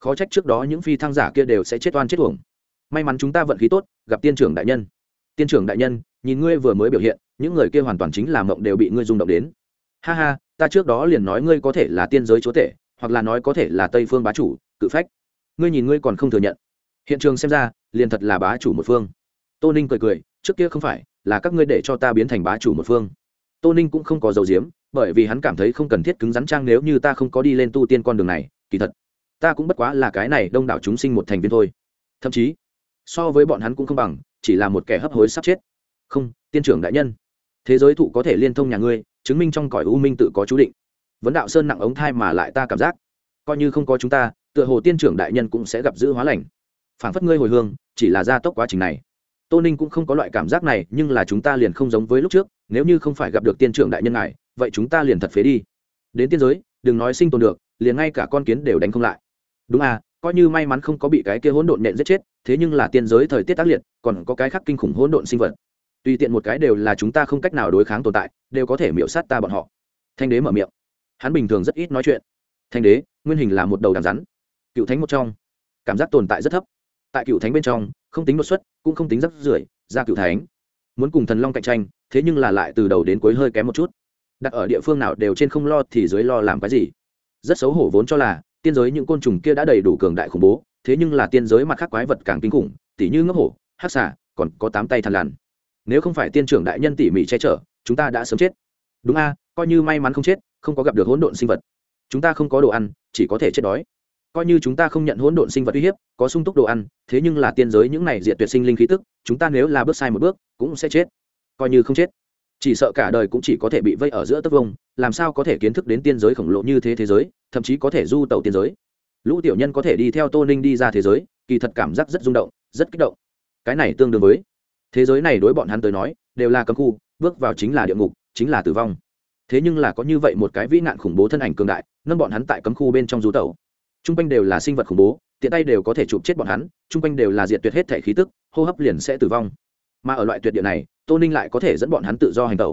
Khó trách trước đó những phi thăng giả kia đều sẽ chết oan chết uổng. May mắn chúng ta vận khí tốt, gặp tiên trưởng đại nhân. Tiên trưởng đại nhân, nhìn ngươi vừa mới biểu hiện, những người kia hoàn toàn chính là mộng đều bị ngươi rung động đến. Ha ha, ta trước đó liền nói ngươi có thể là tiên giới chúa tể, hoặc là nói có thể là tây phương bá chủ, cự phách. Ngươi nhìn ngươi còn không thừa nhận hiện trường xem ra, liền thật là bá chủ một phương. Tô ninh cười cười, trước kia không phải, là các ngươi để cho ta biến thành bá chủ một phương. Tô ninh cũng không có dầu diếm bởi vì hắn cảm thấy không cần thiết cứng rắn trang nếu như ta không có đi lên tu tiên con đường này, kỳ thật, ta cũng bất quá là cái này đông đảo chúng sinh một thành viên thôi. Thậm chí, so với bọn hắn cũng không bằng, chỉ là một kẻ hấp hối sắp chết. Không, tiên trưởng đại nhân, thế giới thụ có thể liên thông nhà ngươi, chứng minh trong cõi u minh tự có chú định. Vấn đạo sơn nặng ống thai mà lại ta cảm giác, coi như không có chúng ta, tựa hồ tiên trưởng đại nhân cũng sẽ gặp giữ hóa lành phản phất ngươi hồi hương, chỉ là gia tốc quá trình này. Tô ninh cũng không có loại cảm giác này, nhưng là chúng ta liền không giống với lúc trước, nếu như không phải gặp được tiên trưởng đại nhân ngài, vậy chúng ta liền thật phế đi. Đến tiên giới, đừng nói sinh tồn được, liền ngay cả con kiến đều đánh không lại. Đúng à coi như may mắn không có bị cái kia hỗn độn nện giết chết, thế nhưng là tiên giới thời tiết tác liệt, còn có cái khác kinh khủng hỗn độn sinh vật. Tùy tiện một cái đều là chúng ta không cách nào đối kháng tồn tại, đều có thể miễu sát ta bọn họ. Thanh đế mở miệng. Hắn bình thường rất ít nói chuyện. Thanh đế, nguyên hình là một đầu đàn rắn. Cựu thánh một trong. Cảm giác tồn tại rất thấp tại cựu thánh bên trong, không tính đột xuất, cũng không tính rắc rưởi, ra cựu thánh. Muốn cùng thần long cạnh tranh, thế nhưng là lại từ đầu đến cuối hơi kém một chút. Đặt ở địa phương nào đều trên không lo thì dưới lo làm cái gì. Rất xấu hổ vốn cho là, tiên giới những côn trùng kia đã đầy đủ cường đại khủng bố, thế nhưng là tiên giới mặt khác quái vật càng kinh khủng, tỉ như ngốc hổ, hắc xả còn có tám tay thằn lằn. Nếu không phải tiên trưởng đại nhân tỉ mỉ che chở, chúng ta đã sớm chết. Đúng a, coi như may mắn không chết, không có gặp được hỗn độn sinh vật. Chúng ta không có đồ ăn, chỉ có thể chết đói coi như chúng ta không nhận hỗn độn sinh vật uy hiếp, có sung túc đồ ăn, thế nhưng là tiên giới những này diệt tuyệt sinh linh khí tức, chúng ta nếu là bước sai một bước, cũng sẽ chết. Coi như không chết. Chỉ sợ cả đời cũng chỉ có thể bị vây ở giữa tấc vông, làm sao có thể kiến thức đến tiên giới khổng lồ như thế thế giới, thậm chí có thể du tàu tiên giới. Lũ tiểu nhân có thể đi theo tô ninh đi ra thế giới, kỳ thật cảm giác rất rung động, rất kích động. Cái này tương đương với, thế giới này đối bọn hắn tới nói, đều là cấm khu, bước vào chính là địa ngục, chính là tử vong. Thế nhưng là có như vậy một cái vĩ nạn khủng bố thân ảnh cường đại, nâng bọn hắn tại cấm khu bên trong du tàu t r u n g quanh đều là sinh vật khủng bố, tiện tay đều có thể chụp chết bọn hắn t r u n g quanh đều là diệt tuyệt hết thể khí tức, hô hấp liền sẽ tử vong. Mà ở loại tuyệt địa này, tô ninh lại có thể dẫn bọn hắn tự do hành tẩu.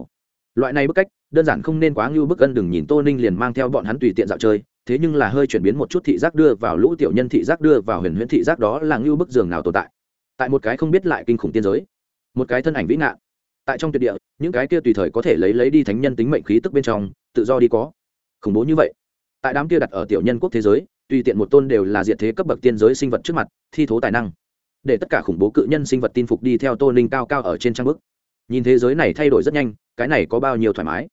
Loại này bức cách, đơn giản không nên quá ngưu bức ân đừng nhìn tô ninh liền mang theo bọn hắn tùy tiện dạo chơi, thế nhưng là hơi chuyển biến một chút thị giác đưa vào lũ tiểu nhân thị giác đưa vào huyền huyễn thị giác đó là ngưu bức giường nào tồn tại. Tại một cái không biết lại kinh khủng tiên giới, một cái thân ảnh vĩ nạn. Tại trong tuyệt địa, những cái kia tùy thời có thể lấy lấy đi thánh nhân tính mệnh khí tức bên trong, tự do đi có. Khủng bố như vậy. Tại đám kia đặt ở tiểu nhân quốc thế giới tùy tiện một tôn đều là diệt thế cấp bậc tiên giới sinh vật trước mặt, thi thố tài năng. Để tất cả khủng bố cự nhân sinh vật tin phục đi theo tô ninh cao cao ở trên trang bức. Nhìn thế giới này thay đổi rất nhanh, cái này có bao nhiêu thoải mái.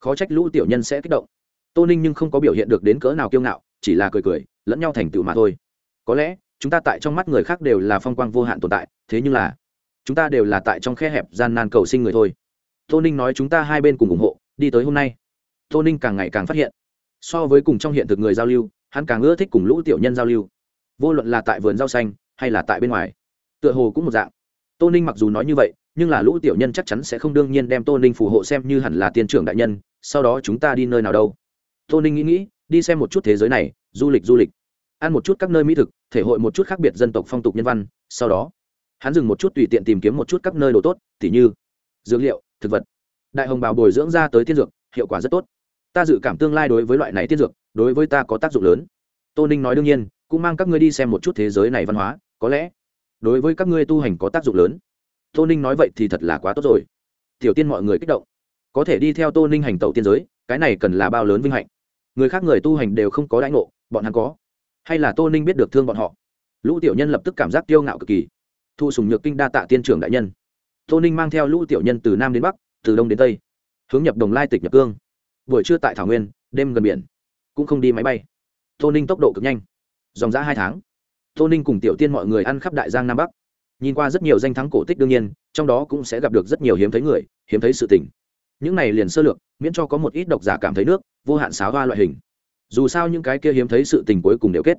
Khó trách lũ tiểu nhân sẽ kích động. Tô ninh nhưng không có biểu hiện được đến cỡ nào kiêu ngạo, chỉ là cười cười, lẫn nhau thành tựu mà thôi. Có lẽ, chúng ta tại trong mắt người khác đều là phong quang vô hạn tồn tại, thế nhưng là, chúng ta đều là tại trong khe hẹp gian nan cầu sinh người thôi. Tô ninh nói chúng ta hai bên cùng ủng hộ, đi tới hôm nay. Tô ninh càng ngày càng phát hiện, so với cùng trong hiện thực người giao lưu hắn càng ưa thích cùng lũ tiểu nhân giao lưu. Vô luận là tại vườn rau xanh, hay là tại bên ngoài, tựa hồ cũng một dạng. Tô ninh mặc dù nói như vậy, nhưng là lũ tiểu nhân chắc chắn sẽ không đương nhiên đem tô ninh phù hộ xem như hẳn là tiên trưởng đại nhân, sau đó chúng ta đi nơi nào đâu. Tô ninh nghĩ nghĩ, đi xem một chút thế giới này, du lịch du lịch. Ăn một chút các nơi mỹ thực, thể hội một chút khác biệt dân tộc phong tục nhân văn, sau đó, hắn dừng một chút tùy tiện tìm kiếm một chút các nơi đồ tốt, tỉ như dược liệu, thực vật. Đại hồng bào bồi dưỡng ra tới tiên dược, hiệu quả rất tốt. Ta dự cảm tương lai đối với loại này tiên dược đối với ta có tác dụng lớn. Tô ninh nói đương nhiên, cũng mang các ngươi đi xem một chút thế giới này văn hóa, có lẽ đối với các ngươi tu hành có tác dụng lớn. Tô ninh nói vậy thì thật là quá tốt rồi. Tiểu tiên mọi người kích động. Có thể đi theo tô ninh hành tẩu tiên giới, cái này cần là bao lớn vinh hạnh. Người khác người tu hành đều không có đãi ngộ, bọn hắn có. Hay là tô ninh biết được thương bọn họ. Lũ tiểu nhân lập tức cảm giác kiêu ngạo cực kỳ. Thu sùng nhược kinh đa tạ tiên trưởng đại nhân. Tô ninh mang theo lũ tiểu nhân từ nam đến bắc, từ đông đến tây, hướng nhập đồng lai tịch nhập cương. Buổi trưa tại thảo nguyên, đêm gần biển cũng không đi máy bay. Tô ninh tốc độ cực nhanh. Dòng giã hai tháng. Tô ninh cùng tiểu tiên mọi người ăn khắp đại giang nam bắc. Nhìn qua rất nhiều danh thắng cổ tích đương nhiên, trong đó cũng sẽ gặp được rất nhiều hiếm thấy người, hiếm thấy sự tình. Những này liền sơ lược, miễn cho có một ít độc giả cảm thấy nước, vô hạn xáo hoa loại hình. Dù sao những cái kia hiếm thấy sự tình cuối cùng đều kết.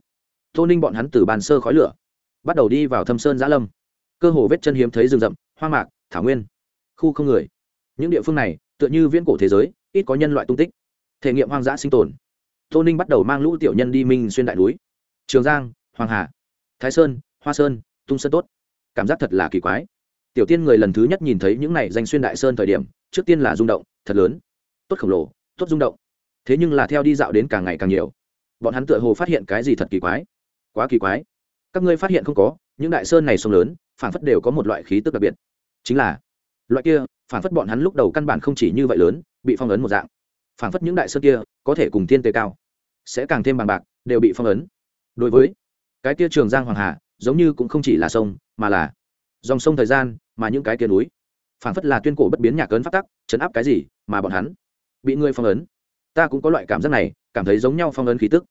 Tô ninh bọn hắn từ bàn sơ khói lửa, bắt đầu đi vào thâm sơn giã lâm. Cơ hồ vết chân hiếm thấy rừng rậm hoa mạc, thảo nguyên. Khu không người. Những địa phương này, tựa như viễn cổ thế giới, ít có nhân loại tung tích. Thể nghiệm hoang dã sinh tồn tô ninh bắt đầu mang lũ tiểu nhân đi minh xuyên đại núi. Trường giang, hoàng hà, thái sơn, hoa sơn, tung sơn tốt. Cảm giác thật là kỳ quái. Tiểu tiên người lần thứ nhất nhìn thấy những này danh xuyên đại sơn thời điểm, trước tiên là rung động, thật lớn. Tốt khổng lồ, tốt rung động. Thế nhưng là theo đi dạo đến càng ngày càng nhiều. Bọn hắn tựa hồ phát hiện cái gì thật kỳ quái. Quá kỳ quái. Các ngươi phát hiện không có, những đại sơn này sông lớn phản phất đều có một loại khí tức đặc biệt. Chính là, loại kia phản phất bọn hắn lúc đầu căn bản không chỉ như vậy lớn, bị phong ấn một dạng. Phảng phất những đại sơn kia có thể cùng thiên tề cao, sẽ càng thêm bằng bạc, đều bị phong ấn. Đối với cái kia trường giang hoàng hà, giống như cũng không chỉ là sông, mà là dòng sông thời gian, mà những cái kia núi. Phảng phất là tuyên cổ bất biến nhạc ấn phát tắc, chấn áp cái gì mà bọn hắn bị ngươi phong ấn. Ta cũng có loại cảm giác này, cảm thấy giống nhau phong ấn khí tức.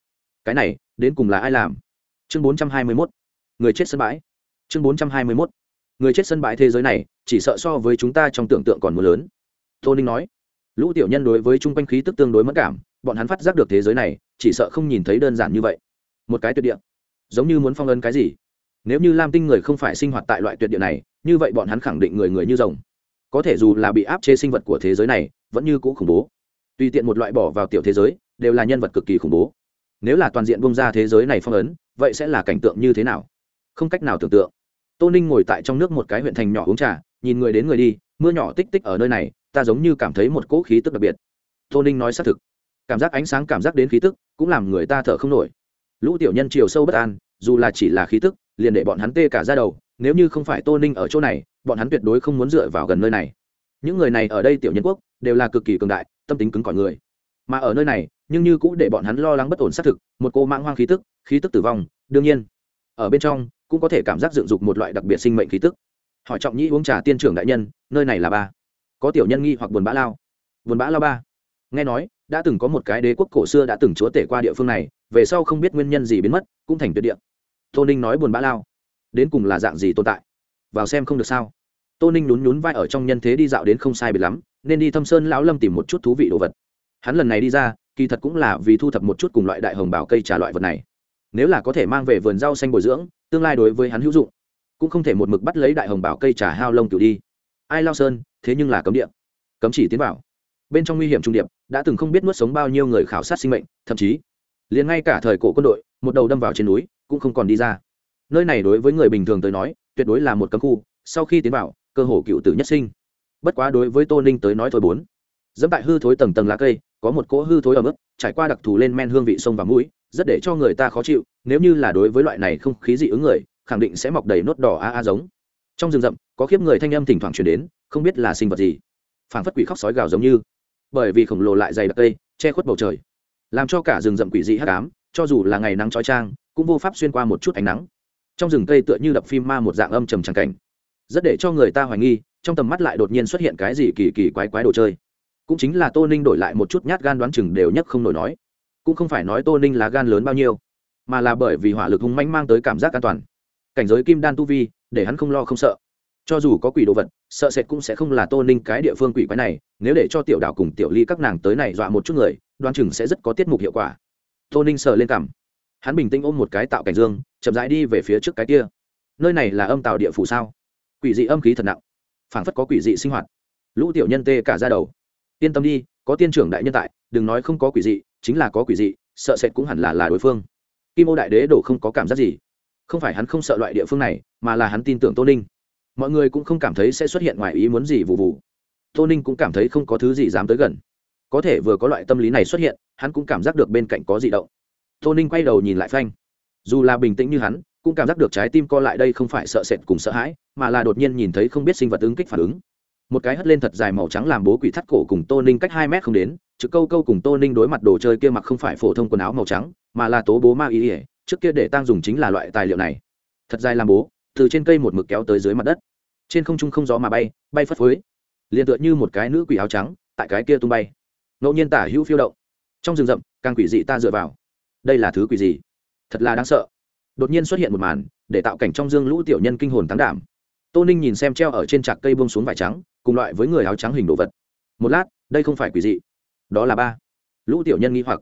Cái này, đến cùng là ai làm? Chương bốn trăm hai mươi mốt. Người chết sân bãi. Chương bốn trăm hai mươi mốt. Người chết sân bãi thế giới này, chỉ sợ so với chúng ta trong tưởng tượng còn mưa lớn. Tô ninh nói lũ tiểu nhân đối với chung quanh khí tức tương đối mất cảm, bọn hắn phát giác được thế giới này, chỉ sợ không nhìn thấy đơn giản như vậy. Một cái tuyệt địa, giống như muốn phong ấn cái gì. Nếu như lam tinh người không phải sinh hoạt tại loại tuyệt địa này, như vậy bọn hắn khẳng định người người như rồng. Có thể dù là bị áp chế sinh vật của thế giới này, vẫn như cũ khủng bố. Tùy tiện một loại bỏ vào tiểu thế giới, đều là nhân vật cực kỳ khủng bố. Nếu là toàn diện bông ra thế giới này phong ấn, vậy sẽ là cảnh tượng như thế nào? Không cách nào tưởng tượng. Tô ninh ngồi tại trong nước một cái huyện thành nhỏ uống trà, nhìn người đến người đi, mưa nhỏ tích tích ở nơi này ta giống như cảm thấy một cỗ khí tức đặc biệt. Tô ninh nói xác thực. Cảm giác ánh sáng, cảm giác đến khí tức, cũng làm người ta thở không nổi. Lũ tiểu nhân chiều sâu bất an, dù là chỉ là khí tức, liền để bọn hắn tê cả ra đầu, nếu như không phải tô ninh ở chỗ này, bọn hắn tuyệt đối không muốn dựa vào gần nơi này. Những người này ở đây tiểu nhân quốc, đều là cực kỳ cường đại, tâm tính cứng cỏi người. Mà ở nơi này, nhưng như cũng để bọn hắn lo lắng bất ổn xác thực, một cô mãng hoang khí tức khí tức tử vong, đương nhiên. Ở bên trong, cũng có thể cảm giác dựng dục một loại đặc biệt sinh mệnh khí tức. Hỏi trọng nhĩ uống trà tiên trưởng đại nhân, nơi này là ba có tiểu nhân nghi hoặc buồn bã lao. Buồn bã lao ba. Nghe nói, đã từng có một cái đế quốc cổ xưa đã từng chúa tể qua địa phương này, về sau không biết nguyên nhân gì biến mất, cũng thành tuyệt địa. Tô ninh nói buồn bã lao. Đến cùng là dạng gì tồn tại? Vào xem không được sao? Tô ninh nhún nhún vai ở trong nhân thế đi dạo đến không sai biệt lắm, nên đi thâm sơn lão lâm tìm một chút thú vị đồ vật. Hắn lần này đi ra, kỳ thật cũng là vì thu thập một chút cùng loại đại hồng bảo cây trà loại vật này. Nếu là có thể mang về vườn rau xanh bồi dưỡng, tương lai đối với hắn hữu dụng, cũng không thể một mực bắt lấy đại hồng bảo cây trà hao lông cửu đi. Ai lao sơn thế nhưng là cấm địa. Cấm chỉ tiến vào. Bên trong nguy hiểm trung điệp, đã từng không biết nuốt sống bao nhiêu người khảo sát sinh mệnh, thậm chí, liền ngay cả thời cổ quân đội, một đầu đâm vào trên núi, cũng không còn đi ra. Nơi này đối với người bình thường tới nói, tuyệt đối là một cấm khu, sau khi tiến vào, cơ hồ cựu tử nhất sinh. Bất quá đối với tô ninh tới nói thôi bốn. Dẫm tại hư thối tầng tầng lá cây, có một cỗ hư thối ở mức trải qua đặc thù lên men hương vị sông và mũi, rất để cho người ta khó chịu, nếu như là đối với loại này không khí dị ứng người, khẳng định sẽ mọc đầy nốt đỏ a a giống. Trong rừng rậm, có khiếp người thanh âm thỉnh thoảng chuyển đến không biết là sinh vật gì. Phảng phất quỷ khóc sói gào giống như. Bởi vì khổng lồ lại dày đặc cây, che khuất bầu trời. Làm cho cả rừng rậm quỷ dị hắc ám, cho dù là ngày nắng trói trang cũng vô pháp xuyên qua một chút ánh nắng. Trong rừng cây tựa như đập phim ma một dạng âm trầm tràng cảnh. Rất để cho người ta hoài nghi, trong tầm mắt lại đột nhiên xuất hiện cái gì kỳ kỳ quái quái đồ chơi. Cũng chính là tô ninh đổi lại một chút nhát gan đoán chừng đều nhất không nổi nói. Cũng không phải nói tô ninh là gan lớn bao nhiêu, mà là bởi vì hỏa lực hung manh mang tới cảm giác an toàn. Cảnh giới kim đan tu vi, để hắn không lo không sợ cho dù có quỷ đồ vật, sợ sệt cũng sẽ không là tô ninh cái địa phương quỷ quái này, nếu để cho tiểu đảo cùng tiểu ly các nàng tới này dọa một chút người Đoan chừng sẽ rất có tiết mục hiệu quả. Tô ninh sờ lên cằm. Hắn bình tĩnh ôm một cái tạo cảnh dương, chậm rãi đi về phía trước cái kia. Nơi này là âm tạo địa phủ sao? Quỷ dị âm khí thật nặng. Phảng phất có quỷ dị sinh hoạt. Lũ tiểu nhân tê cả ra đầu. Yên tâm đi, có tiên trưởng đại nhân tại, đừng nói không có quỷ dị, chính là có quỷ dị, sợ sệt cũng hẳn là là đối phương. Kim ô đại đế đổ không có cảm giác gì. Không phải hắn không sợ loại địa phương này, mà là hắn tin tưởng tô ninh mọi người cũng không cảm thấy sẽ xuất hiện ngoài ý muốn gì vụ vụ. Tô ninh cũng cảm thấy không có thứ gì dám tới gần. Có thể vừa có loại tâm lý này xuất hiện, hắn cũng cảm giác được bên cạnh có gì động. Tô ninh quay đầu nhìn lại phanh. Dù là bình tĩnh như hắn, cũng cảm giác được trái tim co lại đây không phải sợ sệt cùng sợ hãi, mà là đột nhiên nhìn thấy không biết sinh vật ứng kích phản ứng. Một cái hất lên thật dài màu trắng làm bố quỷ thắt cổ cùng tô ninh cách hai mét không đến chữ câu câu cùng tô ninh đối mặt đồ chơi kia mặc không phải phổ thông quần áo màu trắng, mà là tố bố ma ý ỉa trước kia để tăng dùng chính là loại tài liệu này. Thật dài làm bố, từ trên cây một mực kéo tới dưới mặt đất trên không trung không gió mà bay bay phất phới. Liền tựa như một cái nữ quỷ áo trắng, tại cái kia tung bay. Ngẫu nhiên tả hữu phiêu động. Trong rừng rậm, càng quỷ dị ta dựa vào. Đây là thứ quỷ gì? Thật là đáng sợ. Đột nhiên xuất hiện một màn, để tạo cảnh trong dương lũ tiểu nhân kinh hồn tán đảm. Tô ninh nhìn xem treo ở trên trạc cây bông xuống vải trắng, cùng loại với người áo trắng hình đồ vật. Một lát, đây không phải quỷ dị. Đó là ba. Lũ tiểu nhân nghi hoặc.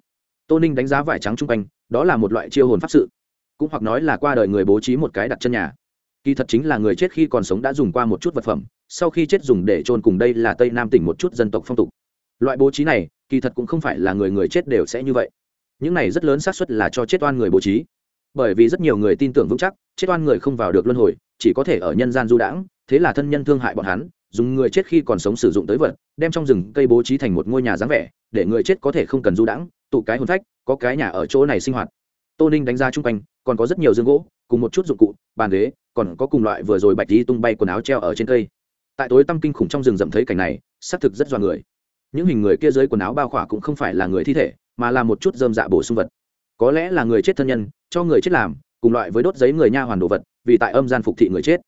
Tô ninh đánh giá vải trắng chung quanh, đó là một loại chiêu hồn pháp sự. Cũng hoặc nói là qua đời người bố trí một cái đặt chân nhà kỳ thật chính là người chết khi còn sống đã dùng qua một chút vật phẩm, sau khi chết dùng để trôn cùng đây là tây nam tỉnh một chút dân tộc phong tục. Loại bố trí này, kỳ thật cũng không phải là người người chết đều sẽ như vậy. Những này rất lớn xác suất là cho chết oan người bố trí. Bởi vì rất nhiều người tin tưởng vững chắc, chết oan người không vào được luân hồi, chỉ có thể ở nhân gian du đãng, thế là thân nhân thương hại bọn hắn, dùng người chết khi còn sống sử dụng tới vật, đem trong rừng cây bố trí thành một ngôi nhà dáng vẻ, để người chết có thể không cần du đãng, tụ cái hồn phách, có cái nhà ở chỗ này sinh hoạt. Tô ninh đánh giá chung quanh, còn có rất nhiều dương gỗ, cùng một chút dụng cụ, bàn ghế còn có cùng loại vừa rồi bạch đi tung bay quần áo treo ở trên cây. Tại tối tăm kinh khủng trong rừng rậm thấy cảnh này, xác thực rất dọa người. Những hình người kia dưới quần áo bao khỏa cũng không phải là người thi thể, mà là một chút dơm dạ bổ sung vật. Có lẽ là người chết thân nhân, cho người chết làm, cùng loại với đốt giấy người nha hoàn đồ vật, vì tại âm gian phục thị người chết.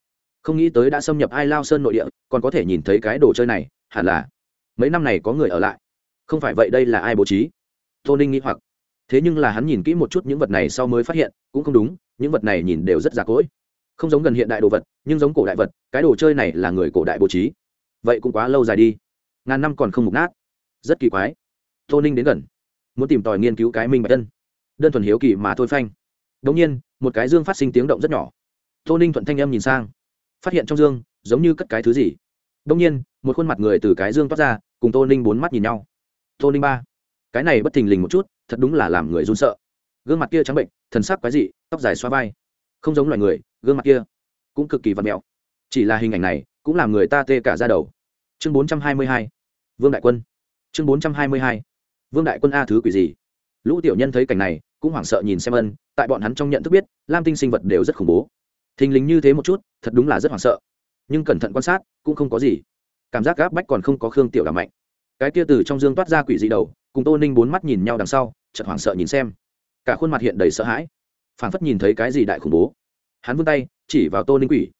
Không nghĩ tới đã xâm nhập ai lao sơn nội địa, còn có thể nhìn thấy cái đồ chơi này, hẳn là mấy năm này có người ở lại. Không phải vậy đây là ai bố trí? Tô ninh nghĩ hoặc. Thế nhưng là hắn nhìn kỹ một chút những vật này sau mới phát hiện, cũng không đúng, những vật này nhìn đều rất già cỗi không giống gần hiện đại đồ vật, nhưng giống cổ đại vật, cái đồ chơi này là người cổ đại bố trí. Vậy cũng quá lâu dài đi. Ngàn năm còn không mục nát. Rất kỳ quái. Tô ninh đến gần. Muốn tìm tòi nghiên cứu cái minh bạch tân đơn thuần hiếu kỳ mà thôi phanh. Đ ỗ n g nhiên, một cái dương phát sinh tiếng động rất nhỏ. Tô ninh thuận thanh em nhìn sang. Phát hiện trong dương, giống như cất cái thứ gì. Đông nhiên, một khuôn mặt người từ cái dương toát ra, cùng tô ninh bốn mắt nhìn nhau. Tô ninh ba. Cái này bất thình lình một chút, thật đúng là làm người run sợ. Gương mặt kia trắng bệnh, thần sắc quái dị, tóc dài xoa vai không giống loài người, gương mặt kia cũng cực kỳ vật mẹo. Chỉ là hình ảnh này cũng làm người ta tê cả ra đầu. Chương bốn trăm hai mươi hai, vương đại quân. Chương bốn trăm hai mươi hai, vương đại quân a thứ quỷ gì? Lũ tiểu nhân thấy cảnh này, cũng hoảng sợ nhìn xem ân, tại bọn hắn trong nhận thức biết, lam tinh sinh vật đều rất khủng bố. Thình lình như thế một chút, thật đúng là rất hoảng sợ. Nhưng cẩn thận quan sát, cũng không có gì. Cảm giác gáp bách còn không có khương tiểu đảm mạnh. Cái kia từ trong dương toát ra quỷ dị đầu, cùng tô ninh bốn mắt nhìn nhau đằng sau, chợt hoảng sợ nhìn xem. Cả khuôn mặt hiện đầy sợ hãi phảng phất nhìn thấy cái gì đại khủng bố. Hắn vươn tay, chỉ vào tô ninh quỷ.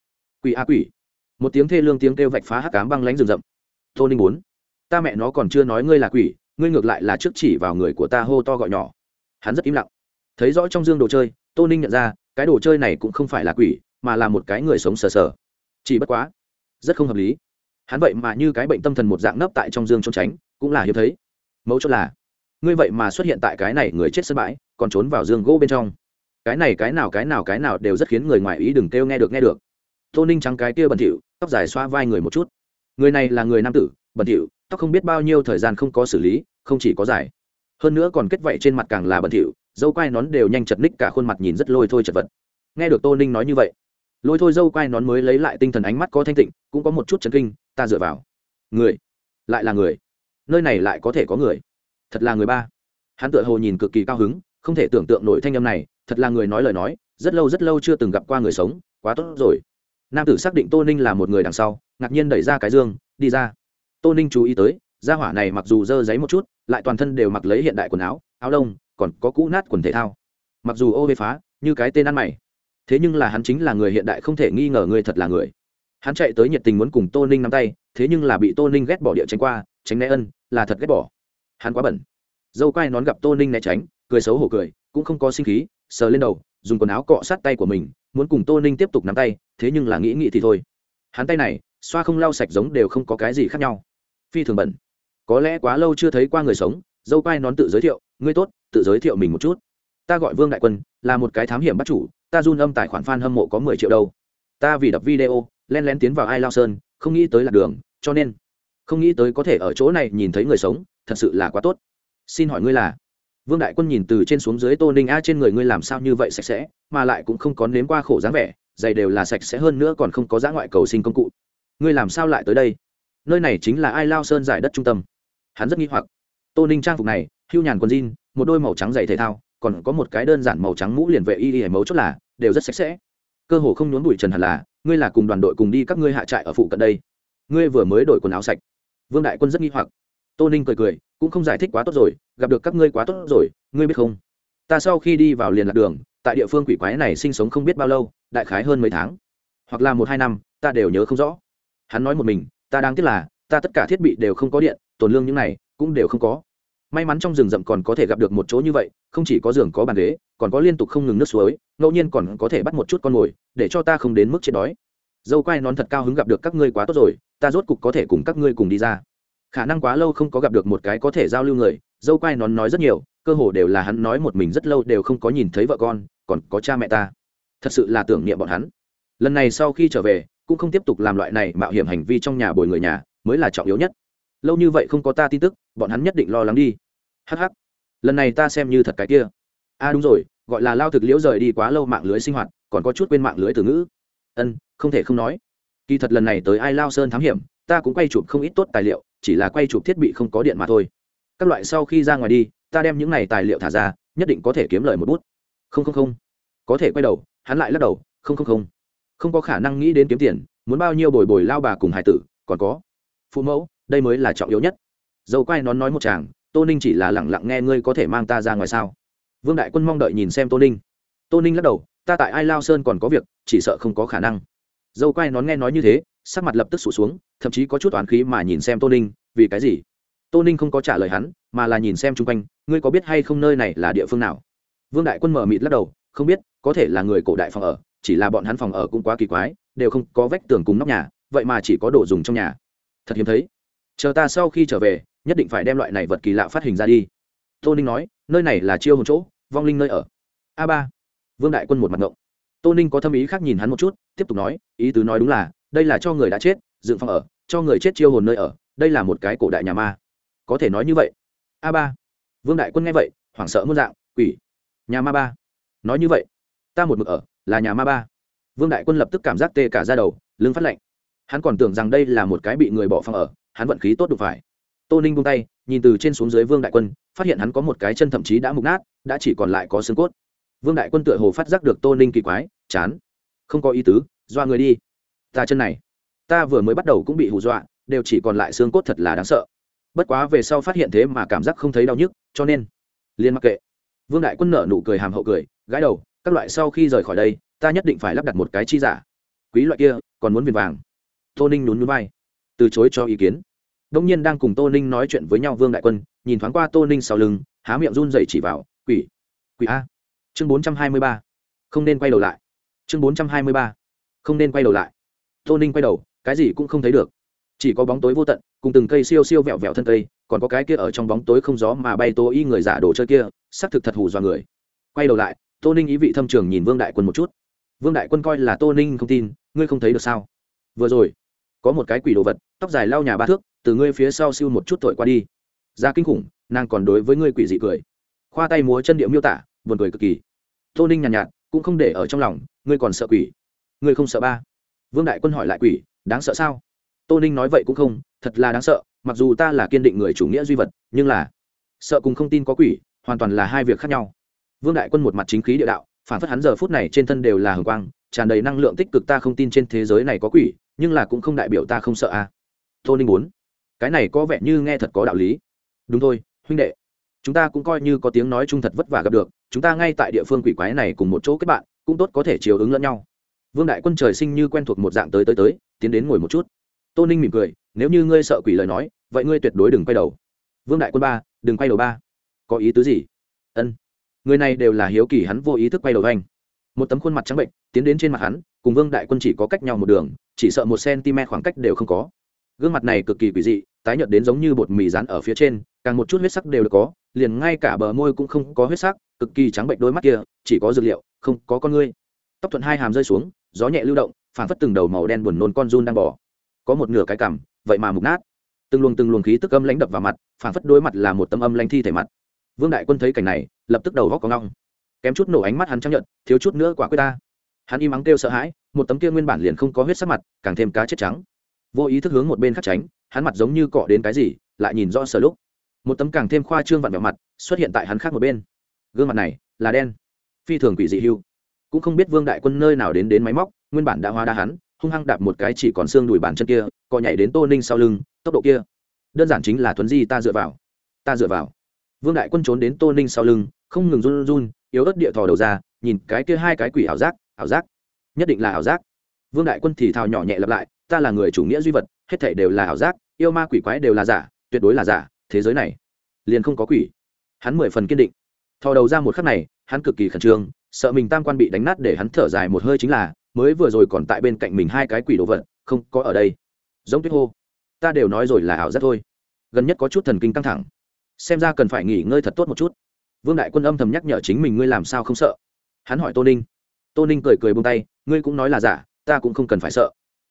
Quỷ a quỷ. Một tiếng thê lương tiếng kêu vạch phá hắc cám băng lánh rừng rậm. Tô ninh bốn. Ta mẹ nó còn chưa nói ngươi là quỷ, ngươi ngược lại là trước chỉ vào người của ta hô to gọi nhỏ. Hắn rất im lặng. Thấy rõ trong dương đồ chơi, tô ninh nhận ra, cái đồ chơi này cũng không phải là quỷ, mà là một cái người sống sờ sờ. Chỉ bất quá, rất không hợp lý. Hắn vậy mà như cái bệnh tâm thần một dạng nấp tại trong dương trốn tránh, cũng là hiếm thấy. Mấu chốt là, ngươi vậy mà xuất hiện tại cái này người chết sân bãi, còn trốn vào dương gỗ bên trong cái này, cái nào cái nào cái nào đều rất khiến người ngoài ý đừng kêu nghe được nghe được. Tô ninh trắng cái kia bẩn thỉu, tóc dài xoa vai người một chút. Người này là người nam tử, bẩn thỉu, tóc không biết bao nhiêu thời gian không có xử lý, không chỉ có dài. Hơn nữa còn kết vạy trên mặt càng là bẩn thỉu, dâu quai nón đều nhanh chật ních cả khuôn mặt nhìn rất lôi thôi chật vật. Nghe được tô ninh nói như vậy, lôi thôi dâu quai nón mới lấy lại tinh thần ánh mắt có thanh tịnh, cũng có một chút chấn kinh, ta dựa vào. Người? Lại là người. Nơi này lại có thể có người. Thật là người ba. Hắn tựa hồ nhìn cực kỳ cao hứng, không thể tưởng tượng nổi thanh âm này thật là người nói lời nói rất lâu rất lâu chưa từng gặp qua người sống quá tốt rồi. Nam tử xác định tô ninh là một người đằng sau ngạc nhiên đẩy ra cái dương đi ra. Tô ninh chú ý tới gia hỏa này mặc dù dơ giấy một chút lại toàn thân đều mặc lấy hiện đại quần áo áo đông, còn có cũ nát quần thể thao. Mặc dù ô bê phá như cái tên ăn mày thế nhưng là hắn chính là người hiện đại không thể nghi ngờ người thật là người. Hắn chạy tới nhiệt tình muốn cùng tô ninh nắm tay thế nhưng là bị tô ninh ghét bỏ địa tránh qua tránh né ân là thật ghét bỏ. Hắn quá bẩn. Dâu quai nón gặp tô ninh né tránh cười xấu hổ cười cũng không có sinh khí sờ lên đầu, dùng quần áo cọ sát tay của mình, muốn cùng tô ninh tiếp tục nắm tay, thế nhưng là nghĩ nghĩ thì thôi. Hắn tay này, xoa không lau sạch giống đều không có cái gì khác nhau. Phi thường bẩn. Có lẽ quá lâu chưa thấy qua người sống, dâu quai nón tự giới thiệu, ngươi tốt, tự giới thiệu mình một chút. Ta gọi vương đại quân, là một cái thám hiểm bắt chủ, ta run âm tài khoản f a n hâm mộ có mười triệu đâu. Ta vì đập video, len lén tiến vào ai lao sơn, không nghĩ tới lạc đường, cho nên không nghĩ tới có thể ở chỗ này nhìn thấy người sống, thật sự là quá tốt. Xin hỏi ngươi là vương đại quân nhìn từ trên xuống dưới tô ninh a, trên người ngươi làm sao như vậy sạch sẽ, mà lại cũng không có nếm qua khổ dáng vẻ, giày đều là sạch sẽ hơn nữa còn không có dã ngoại cầu sinh công cụ. Ngươi làm sao lại tới đây? Nơi này chính là ai lao sơn giải đất trung tâm. Hắn rất nghi hoặc. Tô ninh trang phục này, hưu nhàn quần jean, một đôi màu trắng giày thể thao, còn có một cái đơn giản màu trắng mũ liền vệ y y mấu chốt là, đều rất sạch sẽ. Cơ hồ không nhốn bụi trần hẳn là, ngươi là cùng đoàn đội cùng đi các ngươi hạ trại ở phụ cận đây. Ngươi vừa mới đổi quần áo sạch. Vương đại quân rất nghi hoặc. Tô ninh cười cười cũng không giải thích quá tốt rồi, gặp được các ngươi quá tốt rồi, ngươi biết không? Ta sau khi đi vào liền lạc đường, tại địa phương quỷ quái này sinh sống không biết bao lâu, đại khái hơn mấy tháng, hoặc là một hai năm, ta đều nhớ không rõ. Hắn nói một mình, ta đang tiếc là, ta tất cả thiết bị đều không có điện, tổn lương những này, cũng đều không có. May mắn trong rừng rậm còn có thể gặp được một chỗ như vậy, không chỉ có giường có bàn ghế, còn có liên tục không ngừng nước suối, ngẫu nhiên còn có thể bắt một chút con mồi, để cho ta không đến mức chết đói. Dâu quai nón thật cao hứng gặp được các ngươi quá tốt rồi, ta rốt cục có thể cùng các ngươi cùng đi ra khả năng quá lâu không có gặp được một cái có thể giao lưu người, dâu quai nón nói rất nhiều, cơ hồ đều là hắn nói một mình rất lâu đều không có nhìn thấy vợ con, còn có cha mẹ ta. Thật sự là tưởng niệm bọn hắn. Lần này sau khi trở về, cũng không tiếp tục làm loại này mạo hiểm hành vi trong nhà bồi người nhà, mới là trọng yếu nhất. Lâu như vậy không có ta tin tức, bọn hắn nhất định lo lắng đi. Hh lần này ta xem như thật cái kia. A à đúng rồi, gọi là lao thực liễu rời đi quá lâu mạng lưới sinh hoạt, còn có chút quên mạng lưới từ ngữ. Ân, không thể không nói. Kỳ thật lần này tới ai lao sơn thám hiểm, ta cũng quay chụp không ít tốt tài liệu chỉ là quay chụp thiết bị không có điện mà thôi. Các loại sau khi ra ngoài đi, ta đem những này tài liệu thả ra, nhất định có thể kiếm lời một bút. Không không không. Có thể quay đầu, hắn lại lắc đầu, không không không. Không có khả năng nghĩ đến kiếm tiền, muốn bao nhiêu bồi bồi lao bà cùng hải tử, còn có. Phụ mẫu, đây mới là trọng yếu nhất. Dầu quay nón nói một chàng, tô ninh chỉ là lẳng lặng nghe ngươi có thể mang ta ra ngoài sao? Vương đại quân mong đợi nhìn xem tô ninh. Tô ninh lắc đầu, ta tại ai lao sơn còn có việc, chỉ sợ không có khả năng. Dâu quay nón nghe nói như thế, sắc mặt lập tức sụt xuống thậm chí có chút toán khí mà nhìn xem tô ninh, vì cái gì? Tô ninh không có trả lời hắn, mà là nhìn xem chung quanh, ngươi có biết hay không nơi này là địa phương nào? Vương đại quân mở mịt lắc đầu, không biết, có thể là người cổ đại phòng ở, chỉ là bọn hắn phòng ở cũng quá kỳ quái, đều không có vách tường cùng nóc nhà, vậy mà chỉ có đồ dùng trong nhà. Thật hiếm thấy. Chờ ta sau khi trở về, nhất định phải đem loại này vật kỳ lạ phát hình ra đi. Tô ninh nói, nơi này là chiêu hồn chỗ, vong linh nơi ở. A ba. Vương đại quân một mặt ngộng. Tô ninh có thâm ý khác nhìn hắn một chút, tiếp tục nói, ý tứ nói đúng là, đây là cho người đã chết dựng phòng ở, cho người chết chiêu hồn nơi ở, đây là một cái cổ đại nhà ma. Có thể nói như vậy. A ba. Vương đại quân nghe vậy, hoảng sợ muôn dạng, quỷ. Nhà ma ba. Nói như vậy, ta một mực ở, là nhà ma ba. Vương đại quân lập tức cảm giác tê cả ra đầu, lưng phát lạnh. Hắn còn tưởng rằng đây là một cái bị người bỏ phòng ở, hắn vận khí tốt đục phải. Tô ninh buông tay, nhìn từ trên xuống dưới vương đại quân, phát hiện hắn có một cái chân thậm chí đã mục nát, đã chỉ còn lại có xương cốt. Vương đại quân tựa hồ phát giác được tô ninh kỳ quái, chán. Không có ý tứ, doa người đi. Ta chân này ta vừa mới bắt đầu cũng bị hù dọa, đều chỉ còn lại xương cốt thật là đáng sợ. Bất quá về sau phát hiện thế mà cảm giác không thấy đau nhức, cho nên liên mặc kệ. Vương đại quân nở nụ cười hàm hậu cười, gãi đầu, các loại sau khi rời khỏi đây, ta nhất định phải lắp đặt một cái chi giả. Quý loại kia, còn muốn viền vàng. Tô ninh nhún núi vai, từ chối cho ý kiến. Đông nhiên đang cùng tô ninh nói chuyện với nhau, vương đại quân, nhìn thoáng qua tô ninh sau lưng, há miệng run dậy chỉ vào, quỷ quỷ a. Chương bốn trăm hai mươi ba, không nên quay đầu lại. Chương bốn trăm hai mươi ba, không nên quay đầu lại. Tô ninh quay đầu cái gì cũng không thấy được. Chỉ có bóng tối vô tận cùng từng cây siêu siêu vẹo vẹo thân cây còn có cái kia ở trong bóng tối không gió mà bay tô y người giả đồ chơi kia xác thực thật hù dọa người. Quay đầu lại tô ninh ý vị thâm trường nhìn vương đại quân một chút. Vương đại quân coi là tô ninh không tin ngươi không thấy được sao? Vừa rồi có một cái quỷ đồ vật tóc dài lau nhà ba thước từ ngươi phía sau siêu một chút thổi qua đi. Ra kinh khủng nàng còn đối với ngươi quỷ dị cười. Khoa tay múa chân điệu miêu tả buồn cười cực kỳ. Tô ninh nhàn nhạt, nhạt cũng không để ở trong lòng ngươi còn sợ quỷ. Ngươi không sợ ba? Vương đại quân hỏi lại quỷ đáng sợ sao? Tô ninh nói vậy cũng không, thật là đáng sợ, mặc dù ta là kiên định người chủ nghĩa duy vật, nhưng là sợ cùng không tin có quỷ, hoàn toàn là hai việc khác nhau. Vương đại quân một mặt chính khí địa đạo, phản phất hắn giờ phút này trên thân đều là hồng quang, tràn đầy năng lượng tích cực ta không tin trên thế giới này có quỷ, nhưng là cũng không đại biểu ta không sợ a. À. tô ninh bốn cái này có vẻ như nghe thật có đạo lý. Đúng thôi, huynh đệ, chúng ta cũng coi như có tiếng nói chung thật vất vả gặp được, chúng ta ngay tại địa phương quỷ quái này cùng một chỗ kết bạn, cũng tốt có thể chiều ứng lẫn nhau. Vương đại quân trời sinh như quen thuộc một dạng tới tới tới tiến đến ngồi một chút. Tô ninh mỉm cười, nếu như ngươi sợ quỷ lời nói, vậy ngươi tuyệt đối đừng quay đầu. Vương đại quân ba, đừng quay đầu ba. Có ý tứ gì? Ân, người này đều là hiếu kỳ hắn vô ý thức quay đầu anh. Một tấm khuôn mặt trắng bệnh tiến đến trên mặt hắn, cùng vương đại quân chỉ có cách nhau một đường, chỉ sợ một cm khoảng cách đều không có. Gương mặt này cực kỳ quỷ dị, tái nhợt đến giống như bột mì rán ở phía trên, càng một chút huyết sắc đều được có, liền ngay cả bờ môi cũng không có huyết sắc, cực kỳ trắng bệnh đôi mắt kia, chỉ có dược liệu, không có con ngươi. Tóc thuận hai hàm rơi xuống, gió nhẹ lưu động phản phất từng đầu màu đen buồn nôn con run đang bỏ có một nửa cái cằm, vậy mà mục nát. Từng luồng từng luồng khí tức âm lãnh đập vào mặt phản phất đôi mặt là một tấm âm lãnh thi thể mặt. Vương đại quân thấy cảnh này, lập tức đầu góc có ngong kém chút nổ ánh mắt hắn chấp nhận thiếu chút nữa quả quyết ta. Hắn im ắng kêu sợ hãi, một tấm kia nguyên bản liền không có huyết sắc mặt, càng thêm cá chết trắng. Vô ý thức hướng một bên khác tránh, hắn mặt giống như cọ đến cái gì, lại nhìn rõ sở lúc. Một tấm càng thêm khoa trương vặn vẹo mặt, xuất hiện tại hắn khác một bên. Gương mặt này là đen. Phi thường quỷ dị hưu. Cũng không biết vương đại quân nơi nào đến đến máy móc nguyên bản đã hóa đa hắn, hung hăng đạp một cái chỉ còn xương đùi bàn chân kia cọ nhảy đến tô ninh sau lưng, tốc độ kia. Đơn giản chính là thuấn di ta dựa vào. Ta dựa vào. Vương đại quân trốn đến tô ninh sau lưng, không ngừng run run, yếu ớt địa thò đầu ra, nhìn cái kia hai cái quỷ ảo giác ảo giác. Nhất định là ảo giác. Vương đại quân thì thào nhỏ nhẹ lặp lại, ta là người chủ nghĩa duy vật, hết thể đều là ảo giác, yêu ma quỷ quái đều là giả, tuyệt đối là giả, thế giới này liền không có quỷ. Hắn mười phần kiên định. Thò đầu ra một khắc này, hắn cực kỳ khẩn trương, sợ mình tam quan bị đánh nát để hắn thở dài một hơi chính là mới vừa rồi còn tại bên cạnh mình hai cái quỷ đồ vật, không có ở đây. Giống tuyết hô. Ta đều nói rồi là ảo giác thôi. Gần nhất có chút thần kinh căng thẳng. Xem ra cần phải nghỉ ngơi thật tốt một chút. Vương đại quân âm thầm nhắc nhở chính mình ngươi làm sao không sợ. Hắn hỏi tô ninh. Tô ninh cười cười bông tay, ngươi cũng nói là giả, ta cũng không cần phải sợ.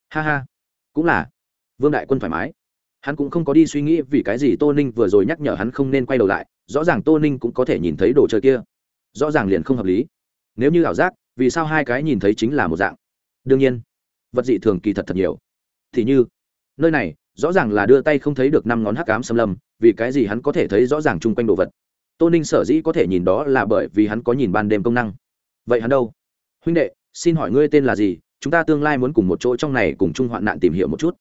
Ha ha. Cũng là. Vương đại quân thoải mái. Hắn cũng không có đi suy nghĩ vì cái gì tô ninh vừa rồi nhắc nhở hắn không nên quay đầu lại, rõ ràng tô ninh cũng có thể nhìn thấy đồ chơi kia. Rõ ràng liền không hợp lý. Nếu như ảo giác vì sao hai cái nhìn thấy chính là một dạng? Đương nhiên, vật dị thường kỳ thật thật nhiều. Thì như, nơi này, rõ ràng là đưa tay không thấy được năm ngón hắc ám xâm lâm, vì cái gì hắn có thể thấy rõ ràng chung quanh đồ vật? Tô ninh sở dĩ có thể nhìn đó là bởi vì hắn có nhìn ban đêm công năng. Vậy hắn đâu? Huynh đệ, xin hỏi ngươi tên là gì? Chúng ta tương lai muốn cùng một chỗ trong này cùng chung hoạn nạn tìm hiểu một chút.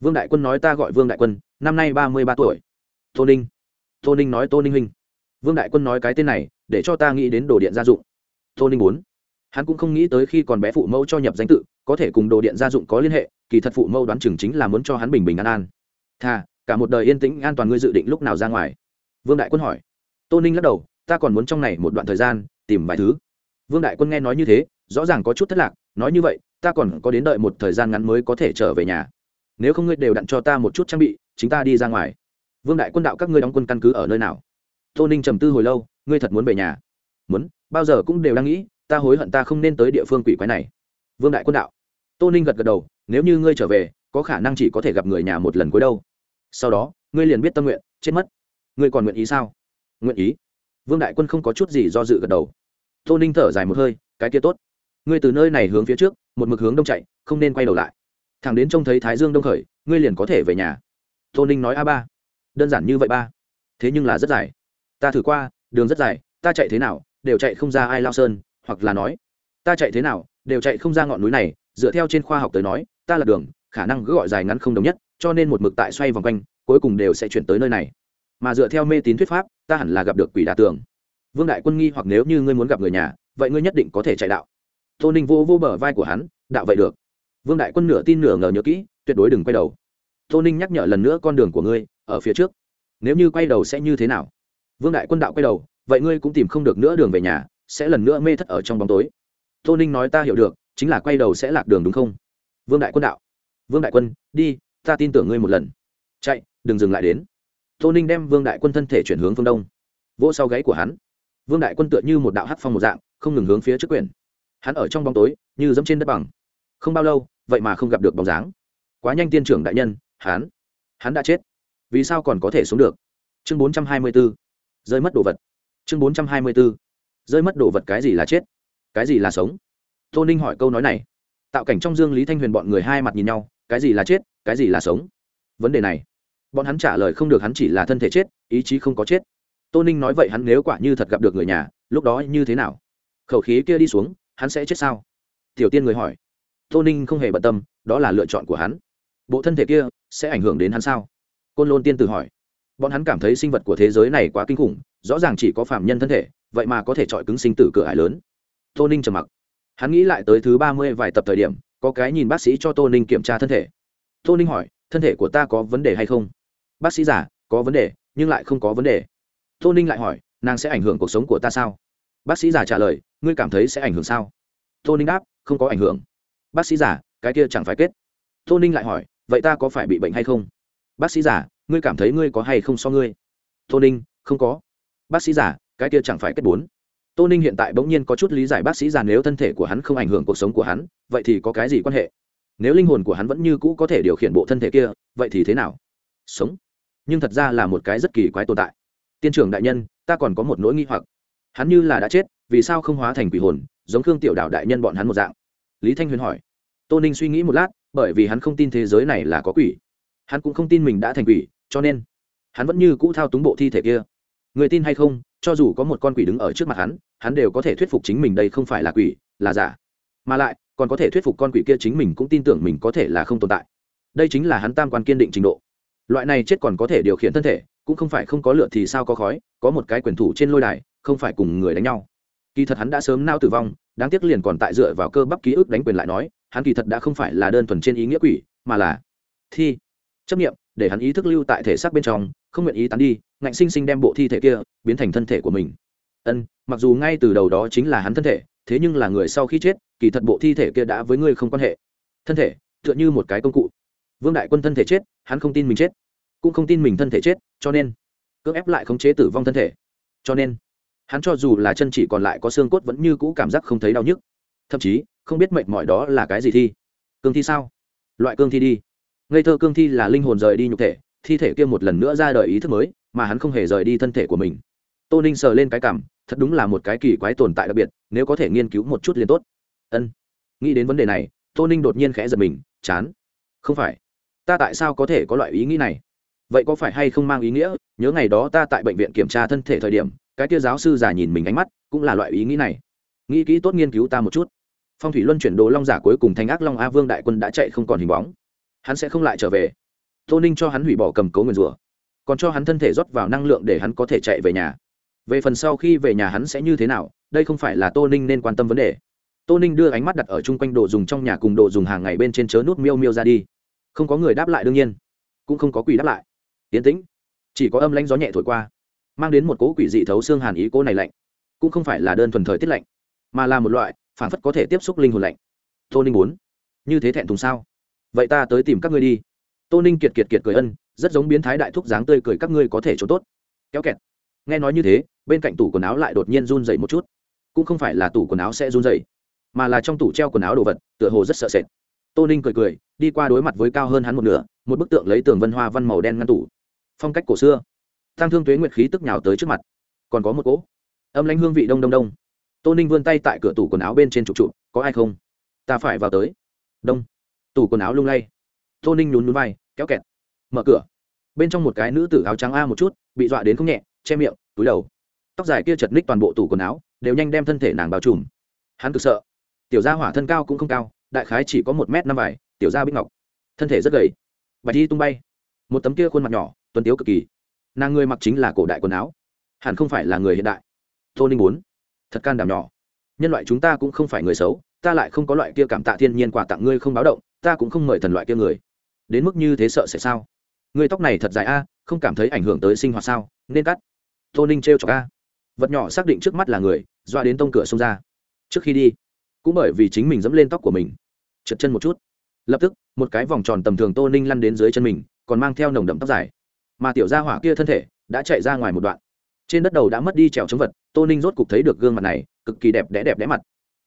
Vương đại quân nói ta gọi vương đại quân, năm nay ba mươi ba tuổi. Tô ninh tô ninh nói tô ninh huynh. Vương đại quân nói cái tên này, để cho ta nghĩ đến đồ điện gia dụng. Tô ninh bốn hắn cũng không nghĩ tới khi còn bé phụ mẫu cho nhập danh tự, có thể cùng đồ điện gia dụng có liên hệ, kỳ thật phụ mẫu đoán chừng chính là muốn cho hắn bình bình an an. Thà cả một đời yên tĩnh, an toàn ngươi dự định lúc nào ra ngoài? Vương đại quân hỏi. Tô ninh lắc đầu, ta còn muốn trong này một đoạn thời gian, tìm vài thứ. Vương đại quân nghe nói như thế, rõ ràng có chút thất lạc, nói như vậy, ta còn có đến đợi một thời gian ngắn mới có thể trở về nhà. Nếu không ngươi đều đặn cho ta một chút trang bị, chính ta đi ra ngoài. Vương đại quân đạo, các ngươi đóng quân căn cứ ở nơi nào? Tô ninh trầm tư hồi lâu, ngươi thật muốn về nhà? Muốn, bao giờ cũng đều đang nghĩ ta hối hận ta không nên tới địa phương quỷ quái này. Vương đại quân đạo. Tô ninh gật gật đầu, nếu như ngươi trở về, có khả năng chỉ có thể gặp người nhà một lần cuối đâu. Sau đó, ngươi liền biết tâm nguyện, chết mất. Ngươi còn nguyện ý sao? Nguyện ý. Vương đại quân không có chút gì do dự gật đầu. Tô ninh thở dài một hơi, cái kia tốt. Ngươi từ nơi này hướng phía trước, một mực hướng đông chạy, không nên quay đầu lại. Thằng đến trông thấy thái dương đông khởi, ngươi liền có thể về nhà. Tô ninh nói a ba. Đơn giản như vậy ba. Thế nhưng là rất dài. Ta thử qua, đường rất dài, ta chạy thế nào, đều chạy không ra ai lao sơn hoặc là nói, ta chạy thế nào, đều chạy không ra ngọn núi này, dựa theo trên khoa học tới nói, ta là đường, khả năng cứ gọi dài ngắn không đồng nhất, cho nên một mực tại xoay vòng quanh, cuối cùng đều sẽ chuyển tới nơi này. Mà dựa theo mê tín thuyết pháp, ta hẳn là gặp được quỷ đà tường. Vương đại quân nghi hoặc nếu như ngươi muốn gặp người nhà, vậy ngươi nhất định có thể chạy đạo. Tô ninh vô vô bờ vai của hắn, đạo vậy được. Vương đại quân nửa tin nửa ngờ nhớ kỹ, tuyệt đối đừng quay đầu. Tô ninh nhắc nhở lần nữa con đường của ngươi, ở phía trước. Nếu như quay đầu sẽ như thế nào? Vương đại quân đạo quay đầu, vậy ngươi cũng tìm không được nữa đường về nhà sẽ lần nữa mê thất ở trong bóng tối. Tô ninh nói ta hiểu được, chính là quay đầu sẽ lạc đường đúng không? Vương đại quân đạo. Vương đại quân, đi, ta tin tưởng ngươi một lần. Chạy, đừng dừng lại đến. Tô ninh đem vương đại quân thân thể chuyển hướng phương đông. Vỗ sau gáy của hắn. Vương đại quân tựa như một đạo hắc phong một dạng, không ngừng hướng phía trước quyển. Hắn ở trong bóng tối, như dẫm trên đất bằng. Không bao lâu, vậy mà không gặp được bóng dáng. Quá nhanh tiên trưởng đại nhân, hắn hắn đã chết. Vì sao còn có thể sống được? Chương bốn trăm hai mươi b ố rơi mất đồ vật. Chương bốn trăm hai mươi b ố rơi mất đồ vật cái gì là chết, cái gì là sống. Tô ninh hỏi câu nói này. Tạo cảnh trong dương lý thanh huyền bọn người hai mặt nhìn nhau, cái gì là chết, cái gì là sống? Vấn đề này, bọn hắn trả lời không được hắn chỉ là thân thể chết, ý chí không có chết. Tô ninh nói vậy hắn nếu quả như thật gặp được người nhà, lúc đó như thế nào? Khẩu khí kia đi xuống, hắn sẽ chết sao? Tiểu tiên người hỏi. Tô ninh không hề bận tâm, đó là lựa chọn của hắn. Bộ thân thể kia sẽ ảnh hưởng đến hắn sao? Côn lôn tiên tử hỏi. Bọn hắn cảm thấy sinh vật của thế giới này quá kinh khủng, rõ ràng chỉ có phạm nhân thân thể vậy mà có thể chọi cứng sinh tử cửa ải lớn. Tô ninh trầm mặc. Hắn nghĩ lại tới thứ ba mươi vài tập thời điểm, có cái nhìn bác sĩ cho tô ninh kiểm tra thân thể. Tô ninh hỏi, thân thể của ta có vấn đề hay không? Bác sĩ giả, có vấn đề, nhưng lại không có vấn đề. Tô ninh lại hỏi, nàng sẽ ảnh hưởng cuộc sống của ta sao? Bác sĩ giả trả lời, ngươi cảm thấy sẽ ảnh hưởng sao? Tô ninh đáp, không có ảnh hưởng. Bác sĩ giả, cái kia chẳng phải kết. Tô ninh lại hỏi, vậy ta có phải bị bệnh hay không? Bác sĩ giả, ngươi cảm thấy ngươi có hay không so ngươi? Tô ninh, không có. Bác sĩ giả cái kia chẳng phải kết bốn. Tô ninh hiện tại bỗng nhiên có chút lý giải bác sĩ già nếu thân thể của hắn không ảnh hưởng cuộc sống của hắn, vậy thì có cái gì quan hệ? Nếu linh hồn của hắn vẫn như cũ có thể điều khiển bộ thân thể kia, vậy thì thế nào? Sống. Nhưng thật ra là một cái rất kỳ quái tồn tại. Tiên trưởng đại nhân, ta còn có một nỗi nghi hoặc. Hắn như là đã chết, vì sao không hóa thành quỷ hồn, giống khương tiểu đạo đại nhân bọn hắn một dạng? Lý thanh huyền hỏi. Tô ninh suy nghĩ một lát, bởi vì hắn không tin thế giới này là có quỷ. Hắn cũng không tin mình đã thành quỷ, cho nên hắn vẫn như cũ thao túng bộ thi thể kia. Người tin hay không cho dù có một con quỷ đứng ở trước mặt hắn hắn đều có thể thuyết phục chính mình đây không phải là quỷ, là giả. Mà lại, còn có thể thuyết phục con quỷ kia chính mình cũng tin tưởng mình có thể là không tồn tại. Đây chính là hắn tam quan kiên định trình độ. Loại này chết còn có thể điều khiển thân thể, cũng không phải không có lượt thì sao có khói, có một cái quyền thủ trên lôi đài, không phải cùng người đánh nhau. Kỳ thật hắn đã sớm nao tử vong, đáng tiếc liền còn tại dựa vào cơ bắp ký ức đánh quyền lại nói, hắn kỳ thật đã không phải là đơn thuần trên ý nghĩa quỷ, mà là thi. Chấp nghiệm để hắn ý thức lưu tại thể xác bên trong, không nguyện ý tán đi, ngạnh sinh sinh đem bộ thi thể kia biến thành thân thể của mình. Ân, mặc dù ngay từ đầu đó chính là hắn thân thể, thế nhưng là người sau khi chết, kỳ thật bộ thi thể kia đã với ngươi không quan hệ. Thân thể, tựa như một cái công cụ. Vương đại quân thân thể chết, hắn không tin mình chết, cũng không tin mình thân thể chết, cho nên, cưỡng ép lại khống chế tử vong thân thể. Cho nên, hắn cho dù là chân chỉ còn lại có xương cốt vẫn như cũ cảm giác không thấy đau nhức. Thậm chí, không biết mệnh mọi đó là cái gì thi. Cương thi sao? Loại cương thi đi ngây thơ cương thi là linh hồn rời đi nhục thể, thi thể kia một lần nữa ra đời ý thức mới, mà hắn không hề rời đi thân thể của mình. Tô ninh sờ lên cái cảm, thật đúng là một cái kỳ quái tồn tại đặc biệt, nếu có thể nghiên cứu một chút liền tốt. Ân. Nghĩ đến vấn đề này, tô ninh đột nhiên khẽ giật mình, chán. Không phải. Ta tại sao có thể có loại ý nghĩ này? Vậy có phải hay không mang ý nghĩa, nhớ ngày đó ta tại bệnh viện kiểm tra thân thể thời điểm, cái kia giáo sư già nhìn mình ánh mắt, cũng là loại ý nghĩ này. Nghĩ kỹ tốt nghiên cứu ta một chút. Phong thủy luân chuyển đồ long giả cuối cùng thành ác long a vương đại quân đã chạy không còn hình bóng hắn sẽ không lại trở về. Tô ninh cho hắn hủy bỏ cầm cố nguyền rủa, còn cho hắn thân thể rót vào năng lượng để hắn có thể chạy về nhà. Về phần sau khi về nhà hắn sẽ như thế nào, đây không phải là tô ninh nên quan tâm vấn đề. Tô ninh đưa ánh mắt đặt ở chung quanh đồ dùng trong nhà cùng đồ dùng hàng ngày bên trên chớ nút miêu miêu ra đi. Không có người đáp lại đương nhiên, cũng không có quỷ đáp lại. Yến tĩnh. Chỉ có âm lãnh gió nhẹ thổi qua, mang đến một cỗ quỷ dị thấu xương hàn ý cố này lạnh. Cũng không phải là đơn thuần thời tiết lạnh, mà là một loại phản phất có thể tiếp xúc linh hồn lạnh. Tô ninh muốn, như thế thẹn thùng sao? Vậy ta tới tìm các ngươi đi. Tô ninh kiệt kiệt kiệt cười ân, rất giống biến thái đại thúc dáng tươi cười các ngươi có thể trốn tốt. Kéo kẹt. Nghe nói như thế, bên cạnh tủ quần áo lại đột nhiên run dậy một chút. Cũng không phải là tủ quần áo sẽ run dày mà là trong tủ treo quần áo đồ vật, tựa hồ rất sợ sệt. Tô ninh cười cười, đi qua đối mặt với cao hơn hắn một nửa, một bức tượng lấy tường vân hoa văn màu đen ngăn tủ. Phong cách cổ xưa. Tăng thương tuế nguyệt khí tức nhào tới trước mặt. Còn có một cỗ. Âm lãnh hương vị đông đông đông. Tô ninh vươn tay tại cửa tủ quần áo bên trên trục trụ, có ai không? Ta phải vào tới. Đông tủ quần áo lung lay. Tô ninh nhún nhún vai, kéo kẹt. Mở cửa. Bên trong một cái nữ tử áo trắng a một chút, bị dọa đến không nhẹ, che miệng, túi đầu. Tóc dài kia chật ních toàn bộ tủ quần áo, đều nhanh đem thân thể nàng bao trùm. Hắn cực sợ. Tiểu gia hỏa thân cao cũng không cao, đại khái chỉ có một m năm vải, tiểu gia bích ngọc. Thân thể rất gầy. Bạch đi tung bay. Một tấm kia khuôn mặt nhỏ, tuấn tiếu cực kỳ. Nàng người mặc chính là cổ đại quần áo. Hẳn không phải là người hiện đại. Tô ninh bốn thật can đảm nhỏ. Nhân loại chúng ta cũng không phải người xấu, ta lại không có loại kia cảm tạ thiên nhiên quà tặng ngươi không báo động ta cũng không mời thần loại kia người. Đến mức như thế sợ sẽ sao? Người tóc này thật dài a, không cảm thấy ảnh hưởng tới sinh hoạt sao? Nên cắt. Tô ninh t r e o chọc a. Vật nhỏ xác định trước mắt là người doa đến tông cửa xông ra. Trước khi đi, cũng bởi vì chính mình dẫm lên tóc của mình. Trượt chân một chút. Lập tức, một cái vòng tròn tầm thường tô ninh lăn đến dưới chân mình, còn mang theo nồng đậm tóc dài. Mà tiểu gia hỏa kia thân thể đã chạy ra ngoài một đoạn. Trên đất đầu đã mất đi trèo chống vật, tô ninh rốt cục thấy được gương mặt này, cực kỳ đẹp đẽ đẹp đẽ mặt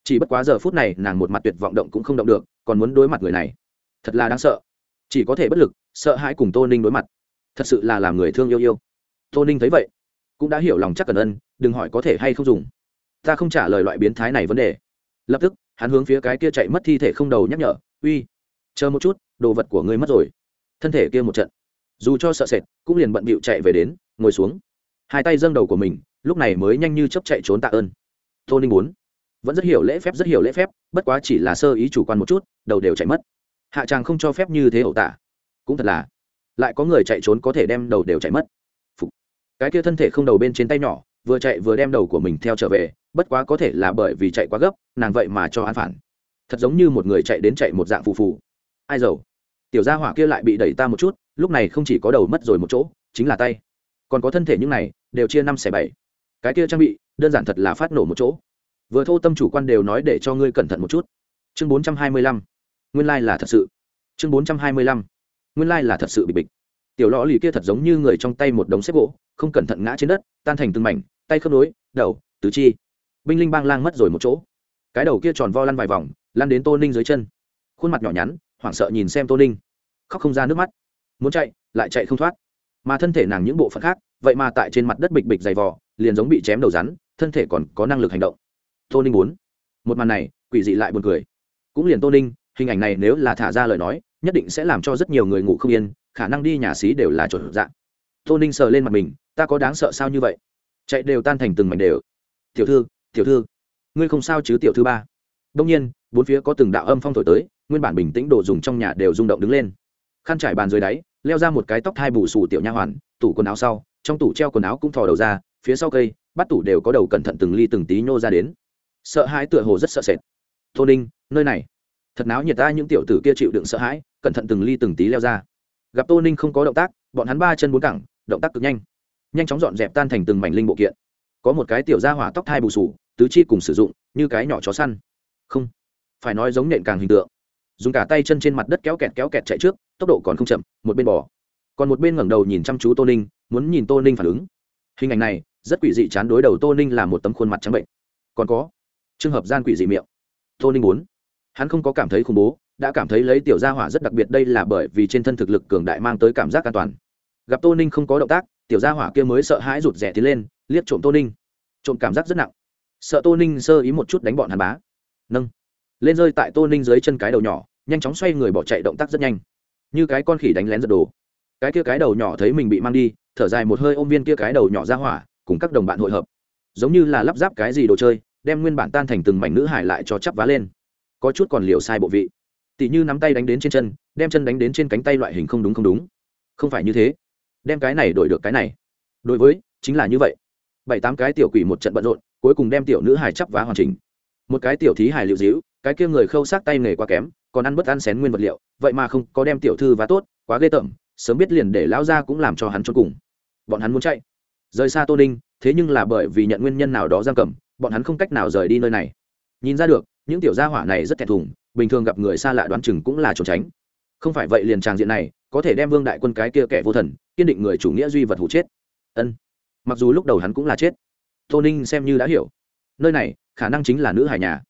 chỉ bất quá giờ phút này, nàng một mặt tuyệt vọng động cũng không động được, còn muốn đối mặt người này. Thật là đáng sợ. Chỉ có thể bất lực, sợ hãi cùng tô ninh đối mặt. Thật sự là làm người thương yêu yêu. Tô ninh thấy vậy, cũng đã hiểu lòng chắc cần ân, đừng hỏi có thể hay không dùng. Ta không trả lời loại biến thái này vấn đề. Lập tức, hắn hướng phía cái kia chạy mất thi thể không đầu nhắc nhở, uy, chờ một chút, đồ vật của ngươi mất rồi. Thân thể kia một trận. Dù cho sợ sệt, cũng liền bận bịu chạy về đến, ngồi xuống. Hai tay dâng đầu của mình, lúc này mới nhanh như chấp chạy trốn tạ ơn. Tô ninh bốn vẫn rất hiểu lễ phép, rất hiểu lễ phép, bất quá chỉ là sơ ý chủ quan một chút, đầu đều chạy mất. Hạ tràng không cho phép như thế ẩu tả. Cũng thật là, lại có người chạy trốn có thể đem đầu đều chạy mất. Cái kia thân thể không đầu bên trên tay nhỏ, vừa chạy vừa đem đầu của mình theo trở về, bất quá có thể là bởi vì chạy quá gấp, nàng vậy mà cho an phản. Thật giống như một người chạy đến chạy một dạng phù phù. Ai giàu tiểu gia hỏa kia lại bị đẩy ta một chút, lúc này không chỉ có đầu mất rồi một chỗ, chính là tay. Còn có thân thể những này, đều chia năm xẻ bảy. Cái kia trang bị, đơn giản thật là phát nổ một chỗ vừa thô tâm chủ quan đều nói để cho ngươi cẩn thận một chút. Chương bốn trăm hai mươi lăm. Nguyên lai、like、là thật sự. Chương bốn trăm hai mươi lăm. Nguyên lai、like、là thật sự bị bịch. Tiểu lò lì kia thật giống như người trong tay một đống xếp gỗ, không cẩn thận ngã trên đất, tan thành từng mảnh, tay khớp nối, đầu, tứ chi. Binh linh bang lang mất rồi một chỗ. Cái đầu kia tròn vo lăn vài vòng, lăn đến tô ninh dưới chân. Khuôn mặt nhỏ nhắn, hoảng sợ nhìn xem tô ninh. Khóc không ra nước mắt. Muốn chạy, lại chạy không thoát. Mà thân thể nàng những bộ phận khác, vậy mà tại trên mặt đất bịch bịch dày vò, liền giống bị chém đầu rắn, thân thể còn có năng lực hành động tô ninh bốn một màn này, quỷ dị lại buồn cười. Cũng liền tô ninh, hình ảnh này nếu là thả ra lời nói, nhất định sẽ làm cho rất nhiều người ngủ không yên, khả năng đi nhà xí đều là chuẩn dạng. Tô ninh sờ lên mặt mình, ta có đáng sợ sao như vậy? Chạy đều tan thành từng mảnh đều. Tiểu thư tiểu thư, ngươi không sao chứ tiểu thư ba? Đông nhiên, bốn phía có từng đạo âm phong thổi tới, nguyên bản bình tĩnh đồ dùng trong nhà đều rung động đứng lên. Khăn trải bàn dưới đáy, leo ra một cái tóc thai bù xù tiểu nha hoàn, tủ quần áo sau, trong tủ treo quần áo cũng thò đầu ra, phía sau cây bắt tủ đều có đầu cẩn thận từng ly từng tí nhô ra đến sợ hãi tựa hồ rất sợ sệt. Tô ninh, nơi này. Thật náo nhiệt ta những tiểu tử kia chịu đựng sợ hãi, cẩn thận từng ly từng tí leo ra. Gặp tô ninh không có động tác, bọn hắn ba chân bốn cẳng, động tác cực nhanh. Nhanh chóng dọn dẹp tan thành từng mảnh linh bộ kiện. Có một cái tiểu ra hỏa tóc thai bù sù tứ chi cùng sử dụng, như cái nhỏ chó săn. Không. Phải nói giống nện càng hình tượng. Dùng cả tay chân trên mặt đất kéo kẹt kéo kẹt chạy trước, tốc độ còn không chậm, một bên bỏ còn một bên ngẩng đầu nhìn chăm chú tô ninh, muốn nhìn tô ninh phản ứng. Hình ảnh này, rất quỷ dị chán đối đầu tô ninh là một tấm khuôn mặt trắng bệnh. Còn có trường hợp gian quỷ dị miệng. Tô ninh muốn. Hắn không có cảm thấy khủng bố, đã cảm thấy lấy tiểu gia hỏa rất đặc biệt đây là bởi vì trên thân thực lực cường đại mang tới cảm giác an toàn. Gặp tô ninh không có động tác, tiểu gia hỏa kia mới sợ hãi rụt rẻ tiến lên, liếc trộm tô ninh. Trộm cảm giác rất nặng. Sợ tô ninh sơ ý một chút đánh bọn hàn bá. Nâng. Lên rơi tại tô ninh dưới chân cái đầu nhỏ, nhanh chóng xoay người bỏ chạy động tác rất nhanh. Như cái con khỉ đánh lén giật đồ. Cái kia cái đầu nhỏ thấy mình bị mang đi, thở dài một hơi ôm viên kia cái đầu nhỏ ra hỏa, cùng các đồng bạn hội hợp. Giống như là lắp ráp cái gì đồ chơi đem nguyên bản tan thành từng mảnh nữ hải lại cho chắp vá lên. Có chút còn liều sai bộ vị. Tỷ như nắm tay đánh đến trên chân, đem chân đánh đến trên cánh tay loại hình không đúng không đúng. Không phải như thế. Đem cái này đổi được cái này. Đối với, chính là như vậy. Bảy tám cái tiểu quỷ một trận bận rộn, cuối cùng đem tiểu nữ hải chắp vá hoàn chỉnh. Một cái tiểu thí hải liệu dĩu, cái kia người khâu sát tay nghề quá kém, còn ăn bất ăn xén nguyên vật liệu, vậy mà không có đem tiểu thư vá tốt, quá ghê tởm, sớm biết liền để lão ra cũng làm cho hắn cho cùng. Bọn hắn muốn chạy. Rời xa tô ninh, thế nhưng là bởi vì nhận nguyên nhân nào đó giam cầm bọn hắn không cách nào rời đi nơi này. Nhìn ra được, những tiểu gia hỏa này rất thẹn thùng, bình thường gặp người xa lạ đoán chừng cũng là trốn tránh. Không phải vậy liền tràng diện này, có thể đem vương đại quân cái kia kẻ vô thần, kiên định người chủ nghĩa duy vật hụ chết. Ân. Mặc dù lúc đầu hắn cũng là chết. Tô ninh xem như đã hiểu. Nơi này, khả năng chính là nữ hải nhà.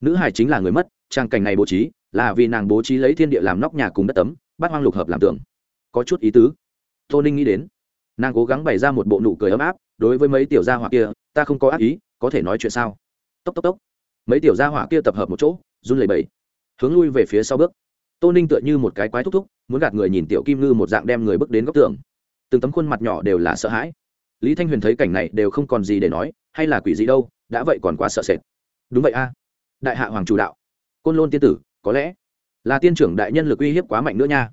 Nữ hải chính là người mất, trang cảnh này bố trí, là vì nàng bố trí lấy thiên địa làm nóc nhà cùng đất tấm bắt hoang lục hợp làm tượng. Có chút ý tứ. Tô ninh nghĩ đến. Nàng cố gắng bày ra một bộ nụ cười ấm áp, đối với mấy tiểu gia hỏa kia, ta không có ác ý có thể nói chuyện sao? Tốc tốc tốc. Mấy tiểu gia hỏa kia tập hợp một chỗ, run lẩy bẩy. Hướng lui về phía sau bước. Tô ninh tựa như một cái quái thúc thúc, muốn gạt người nhìn tiểu kim ngư một dạng đem người bước đến góc tường. Từng tấm khuôn mặt nhỏ đều là sợ hãi. Lý thanh huyền thấy cảnh này đều không còn gì để nói, hay là quỷ gì đâu, đã vậy còn quá sợ sệt. Đúng vậy a. Đại hạ hoàng chủ đạo. Côn lôn tiên tử, có lẽ là tiên trưởng đại nhân lực uy hiếp quá mạnh nữa nha.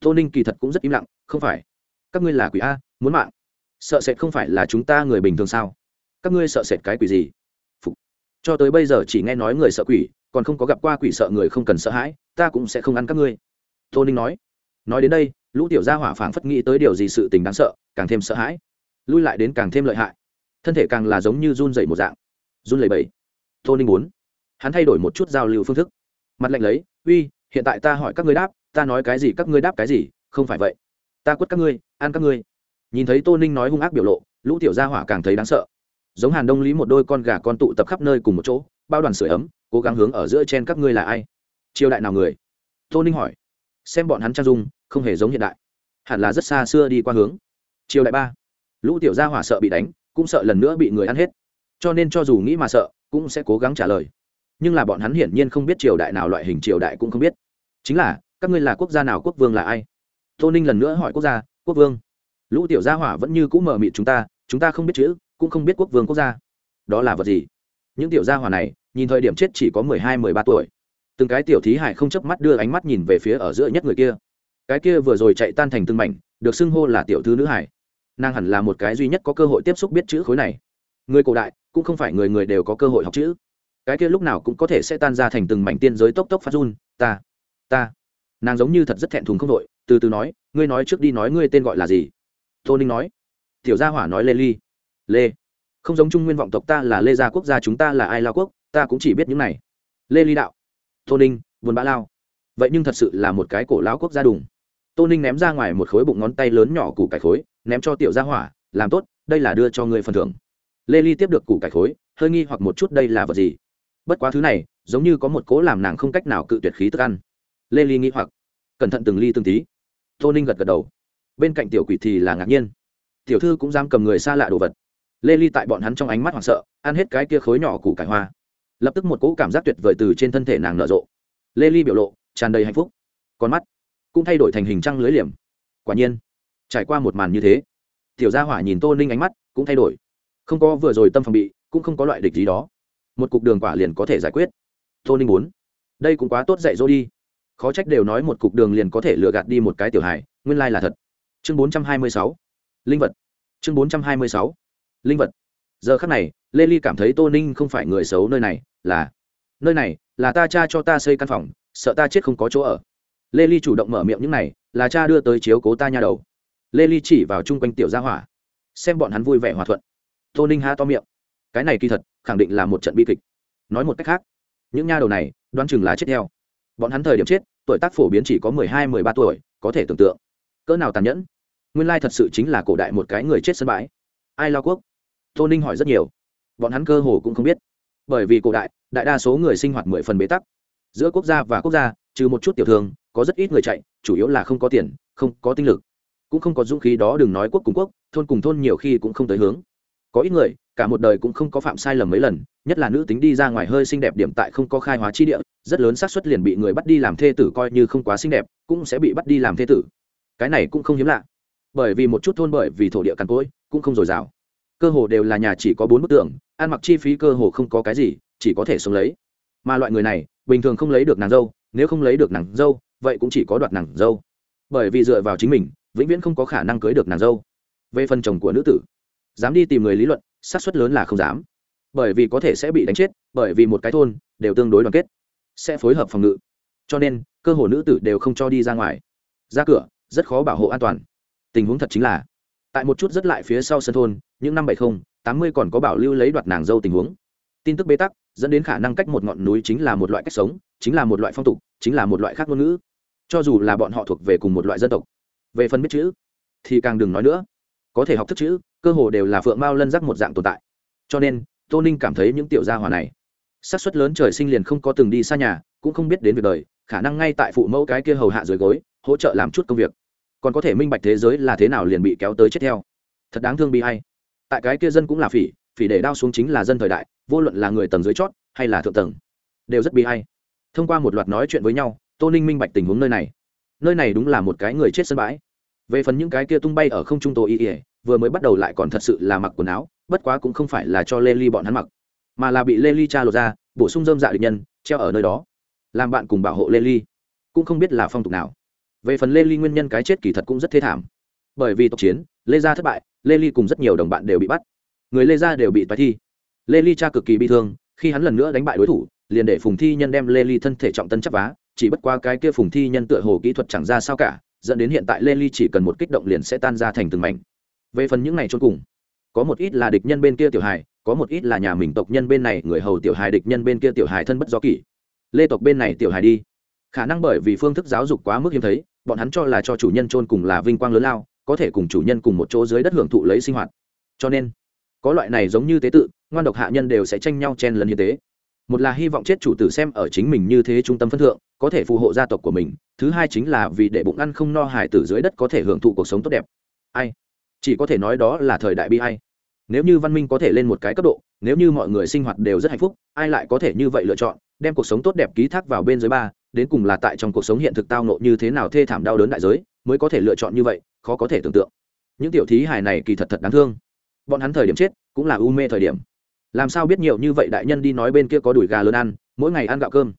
Tô ninh kỳ thật cũng rất im lặng, không phải. Các ngươi là quỷ a, muốn mạng. Sợ sệt không phải là chúng ta người bình thường sao? Các ngươi sợ sệt cái quỷ gì? Phục. cho tới bây giờ chỉ nghe nói người sợ quỷ, còn không có gặp qua quỷ sợ người không cần sợ hãi, ta cũng sẽ không ăn các ngươi. Tô ninh nói. Nói đến đây, lũ tiểu gia hỏa phảng phất nghĩ tới điều gì sự tình đáng sợ, càng thêm sợ hãi. Lui lại đến càng thêm lợi hại. Thân thể càng là giống như run dày một dạng. Run lầy bầy tô ninh muốn. Hắn thay đổi một chút giao lưu phương thức. Mặt lạnh lấy, uy, hiện tại ta hỏi các ngươi đáp, ta nói cái gì, các ngươi đáp cái gì? Không phải vậy. Ta quất các ngươi, ăn các ngươi. Nhìn thấy tô ninh nói hung ác biểu lộ, lũ tiểu gia hỏa càng thấy đáng sợ giống hàn đông lý một đôi con gà con tụ tập khắp nơi cùng một chỗ, bao đoàn sửa ấm, cố gắng hướng ở giữa trên các ngươi là ai? Triều đại nào người? Tô ninh hỏi. Xem bọn hắn trang dung, không hề giống hiện đại. Hẳn là rất xa xưa đi qua hướng. Triều đại ba. Lũ tiểu gia hỏa sợ bị đánh, cũng sợ lần nữa bị người ăn hết. Cho nên cho dù nghĩ mà sợ, cũng sẽ cố gắng trả lời. Nhưng là bọn hắn hiển nhiên không biết triều đại nào loại hình triều đại cũng không biết. Chính là, các ngươi là quốc gia nào quốc vương là ai? Tô ninh lần nữa hỏi quốc gia, quốc vương. Lũ tiểu gia hỏa vẫn như cũng mờ mịt chúng ta chúng ta không biết chữ cũng không biết quốc vương quốc gia. Đó là vật gì? Những tiểu gia hỏa này, nhìn thời điểm chết chỉ có mười hai, mười ba tuổi. Từng cái tiểu thí hải không chớp mắt đưa ánh mắt nhìn về phía ở giữa nhất người kia. Cái kia vừa rồi chạy tan thành từng mảnh, được xưng hô là tiểu thư nữ hải. Nàng hẳn là một cái duy nhất có cơ hội tiếp xúc biết chữ khối này. Người cổ đại, cũng không phải người người đều có cơ hội học chữ. Cái kia lúc nào cũng có thể sẽ tan ra thành từng mảnh tiên giới tốc tốc phát run. Ta ta. Nàng giống như thật rất thẹn thùng không đội, từ từ nói, ngươi nói trước đi nói ngươi tên gọi là gì? Tô ninh nói. Tiểu gia hỏa nói lê ly lê. Không giống trung nguyên vọng tộc ta là lê gia quốc gia, chúng ta là ai lao quốc, ta cũng chỉ biết những này. Lê ly đạo, tô ninh buồn bã lao. Vậy nhưng thật sự là một cái cổ lão quốc gia đùng. Tô ninh ném ra ngoài một khối bụng ngón tay lớn nhỏ củ cải khối, ném cho tiểu gia hỏa, làm tốt, đây là đưa cho người phần thưởng. Lê ly tiếp được củ cải khối, hơi nghi hoặc một chút đây là vật gì. Bất quá thứ này, giống như có một cố làm nàng không cách nào cự tuyệt khí thức ăn. Lê ly nghi hoặc, cẩn thận từng ly từng tí. Tô ninh gật gật đầu. Bên cạnh tiểu quỷ thì là ngạc nhiên. Tiểu thư cũng dám cầm người xa lạ đồ vật lê ly tại bọn hắn trong ánh mắt hoảng sợ, ăn hết cái kia khối nhỏ củ cải hoa. Lập tức một cỗ cảm giác tuyệt vời từ trên thân thể nàng nở rộ. Lê ly biểu lộ, tràn đầy hạnh phúc. Con mắt cũng thay đổi thành hình trăng lưới liềm. Quả nhiên, trải qua một màn như thế, tiểu gia hỏa nhìn tô ninh ánh mắt cũng thay đổi. Không có vừa rồi tâm phòng bị, cũng không có loại địch gì đó. Một cục đường quả liền có thể giải quyết. Tô ninh muốn, đây cũng quá tốt dạy dỗ đi. Khó trách đều nói một cục đường liền có thể lừa gạt đi một cái tiểu hài, nguyên lai là thật. Chương bốn trăm hai mươi sáu, linh vật. Chương bốn trăm hai mươi sáu linh vật. Giờ khắc này, lê ly cảm thấy tô ninh không phải người xấu nơi này, là, nơi này, là ta cha cho ta xây căn phòng, sợ ta chết không có chỗ ở. Lê ly chủ động mở miệng những này, là cha đưa tới chiếu cố ta nha đầu. Lê ly chỉ vào chung quanh tiểu gia hỏa, xem bọn hắn vui vẻ hòa thuận. Tô ninh ha to miệng. Cái này kỳ thật, khẳng định là một trận bi kịch. Nói một cách khác, những nha đầu này, đoán chừng là chết theo. Bọn hắn thời điểm chết, tuổi tác phổ biến chỉ có mười hai, mười ba tuổi, có thể tưởng tượng. Cỡ nào tàn nhẫn. Nguyên lai thật sự chính là cổ đại một cái người chết sân bãi. Ai lao quốc? Tô ninh hỏi rất nhiều. Bọn hắn cơ hồ cũng không biết. Bởi vì cổ đại đại đa số người sinh hoạt mười phần bế tắc. Giữa quốc gia và quốc gia, trừ một chút tiểu thương, có rất ít người chạy, chủ yếu là không có tiền, không có tinh lực. Cũng không có dũng khí đó đừng nói quốc cùng quốc, thôn cùng thôn nhiều khi cũng không tới hướng. Có ít người, cả một đời cũng không có phạm sai lầm mấy lần, nhất là nữ tính đi ra ngoài hơi xinh đẹp điểm tại không có khai hóa chi địa, rất lớn xác suất liền bị người bắt đi làm thê tử coi như không quá xinh đẹp, cũng sẽ bị bắt đi làm thê tử. Cái này cũng không hiếm lạ. Bởi vì một chút thôn bởi vì thổ địa càn cỗi, cũng không dồi dào cơ hồ đều là nhà chỉ có bốn bức tường, ăn mặc chi phí cơ hồ không có cái gì, chỉ có thể sống lấy. Mà loại người này, bình thường không lấy được nàng dâu, nếu không lấy được nàng dâu, vậy cũng chỉ có đoạt nàng dâu. Bởi vì dựa vào chính mình, vĩnh viễn không có khả năng cưới được nàng dâu. Về phần chồng của nữ tử, dám đi tìm người lý luận, xác suất lớn là không dám. Bởi vì có thể sẽ bị đánh chết, bởi vì một cái thôn, đều tương đối đoàn kết, sẽ phối hợp phòng ngự. Cho nên, cơ hồ nữ tử đều không cho đi ra ngoài. Ra cửa, rất khó bảo hộ an toàn. Tình huống thật chính là tại một chút rất lại phía sau sân thôn, những năm bảy mươi tám mươi còn có bảo lưu lấy đoạt nàng dâu tình huống. Tin tức bế tắc, dẫn đến khả năng cách một ngọn núi chính là một loại cách sống, chính là một loại phong tục, chính là một loại khác ngôn ngữ. Cho dù là bọn họ thuộc về cùng một loại dân tộc. Về phần biết chữ, thì càng đừng nói nữa. Có thể học thức chữ, cơ hồ đều là phượng mao lân giác một dạng tồn tại. Cho nên, tô ninh cảm thấy những tiểu gia hòa này, xác suất lớn trời sinh liền không có từng đi xa nhà, cũng không biết đến việc đời, khả năng ngay tại phụ mẫu cái kia hầu hạ dưới gối, hỗ trợ làm chút công việc còn có thể minh bạch thế giới là thế nào liền bị kéo tới chết theo. Thật đáng thương bị hay tại cái kia dân cũng là phỉ phỉ để đao xuống chính là dân thời đại, vô luận là người tầng dưới chót hay là thượng tầng, đều rất bi hay thông qua một loạt nói chuyện với nhau, tô ninh minh bạch tình huống nơi này. Nơi này đúng là một cái người chết sân bãi. Về phần những cái kia tung bay ở không trung tô y ỉa vừa mới bắt đầu lại còn thật sự là mặc quần áo, bất quá cũng không phải là cho lê ly bọn hắn mặc, mà là bị lê ly cha lột ra, bổ sung dơm dạ địch nhân, treo ở nơi đó, làm bạn cùng bảo hộ lê ly. Cũng không biết là phong tục nào về phần lê ly nguyên nhân cái chết kỳ thật cũng rất thê thảm. Bởi vì tộc chiến, lê gia thất bại, lê ly cùng rất nhiều đồng bạn đều bị bắt. Người lê gia đều bị toái thi. Lê ly cha cực kỳ bi thương, khi hắn lần nữa đánh bại đối thủ, liền để phùng thi nhân đem lê ly thân thể trọng tân chấp vá, chỉ bất qua cái kia phùng thi nhân tựa hồ kỹ thuật chẳng ra sao cả, dẫn đến hiện tại lê ly chỉ cần một kích động liền sẽ tan ra thành từng mảnh. Về phần những này chôn cùng, có một ít là địch nhân bên kia tiểu hài, có một ít là nhà mình tộc nhân bên này, người hầu tiểu hài địch nhân bên kia tiểu hài thân bất do kỷ. Lê tộc bên này tiểu hài đi. Khả năng bởi vì phương thức giáo dục quá mức hiếm thấy bọn hắn cho là cho chủ nhân chôn cùng là vinh quang lớn lao, có thể cùng chủ nhân cùng một chỗ dưới đất hưởng thụ lấy sinh hoạt. Cho nên, có loại này giống như tế tự, ngoan độc hạ nhân đều sẽ tranh nhau chen lấn như thế một là hy vọng chết chủ tử xem ở chính mình như thế trung tâm phân thượng, có thể phù hộ gia tộc của mình, thứ hai chính là vì để bụng ăn không no hải tử dưới đất có thể hưởng thụ cuộc sống tốt đẹp. Ai? Chỉ có thể nói đó là thời đại bi ai. nếu như văn minh có thể lên một cái cấp độ, nếu như mọi người sinh hoạt đều rất hạnh phúc, ai lại có thể như vậy lựa chọn, đem cuộc sống tốt đẹp ký thác vào bên dưới ba đến cùng là tại trong cuộc sống hiện thực tao nộ như thế nào thê thảm đau đớn đại giới, mới có thể lựa chọn như vậy, khó có thể tưởng tượng. Những tiểu thí hài này kỳ thật thật đáng thương. Bọn hắn thời điểm chết, cũng là u mê thời điểm. Làm sao biết nhiều như vậy đại nhân đi nói bên kia có đùi gà lớn ăn, mỗi ngày ăn gạo cơm.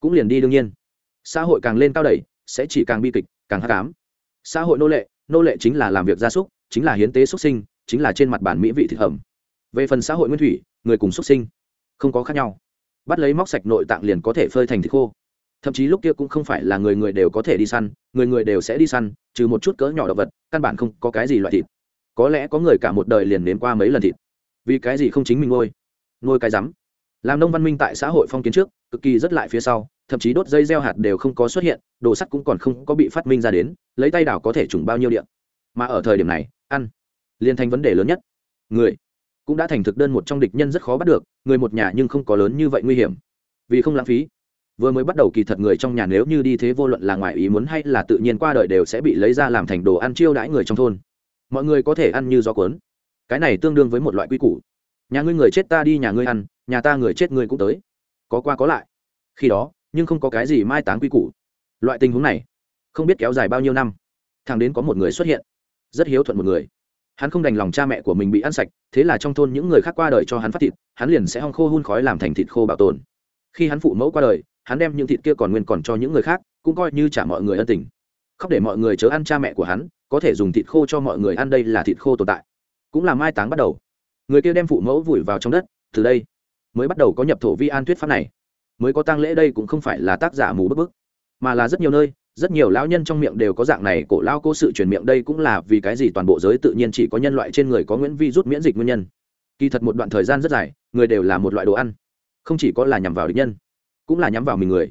Cũng liền đi đương nhiên. Xã hội càng lên cao đẩy, sẽ chỉ càng bi kịch, càng hắc ám. Xã hội nô lệ nô lệ chính là làm việc gia súc, chính là hiến tế xuất sinh, chính là trên mặt bản mỹ vị thịt hầm. Về phần xã hội nguyên thủy, người cùng xuất sinh, không có khác nhau. Bắt lấy móc sạch nội tạng liền có thể phơi thành thịt khô thậm chí lúc kia cũng không phải là người người đều có thể đi săn, người người đều sẽ đi săn, trừ một chút cỡ nhỏ động vật, căn bản không có cái gì loại thịt. Có lẽ có người cả một đời liền nếm qua mấy lần thịt. Vì cái gì không chính mình ngôi ngôi cái rắm. Làm nông văn minh tại xã hội phong kiến trước, cực kỳ rất lại phía sau, thậm chí đốt dây gieo hạt đều không có xuất hiện, đồ sắt cũng còn không có bị phát minh ra đến, lấy tay đảo có thể trùng bao nhiêu điện mà ở thời điểm này, ăn liên thành vấn đề lớn nhất. Người cũng đã thành thực đơn một trong địch nhân rất khó bắt được, người một nhà nhưng không có lớn như vậy nguy hiểm. Vì không lãng phí vừa mới bắt đầu kỳ thật người trong nhà nếu như đi thế vô luận là ngoài ý muốn hay là tự nhiên qua đời đều sẽ bị lấy ra làm thành đồ ăn chiêu đãi người trong thôn. Mọi người có thể ăn như gió cuốn. Cái này tương đương với một loại quy củ. Nhà ngươi người chết ta đi nhà ngươi ăn, nhà ta người chết ngươi cũng tới. Có qua có lại. Khi đó, nhưng không có cái gì mai táng quy củ. Loại tình huống này, không biết kéo dài bao nhiêu năm. Thằng đến có một người xuất hiện. Rất hiếu thuận một người. Hắn không đành lòng cha mẹ của mình bị ăn sạch, thế là trong thôn những người khác qua đời cho hắn phát thịt, hắn liền sẽ hong khô hun khói làm thành thịt khô bảo tồn. Khi hắn phụ mẫu qua đời hắn đem những thịt kia còn nguyên còn cho những người khác, cũng coi như trả mọi người ân tình. Khóc để mọi người chớ ăn cha mẹ của hắn, có thể dùng thịt khô cho mọi người ăn đây là thịt khô tồn tại. Cũng là mai táng bắt đầu. Người kia đem phụ mẫu vùi vào trong đất, từ đây mới bắt đầu có nhập thổ vi an thuyết pháp này. Mới có tang lễ đây cũng không phải là tác giả mù bức bức, mà là rất nhiều nơi, rất nhiều lão nhân trong miệng đều có dạng này, cổ lao cố sự truyền miệng đây cũng là vì cái gì toàn bộ giới tự nhiên chỉ có nhân loại trên người có nguyễn vi rút miễn dịch nguyên nhân. Kỳ thật một đoạn thời gian rất dài, người đều là một loại đồ ăn, không chỉ có là nhằm vào địch nhân cũng là nhắm vào mình người.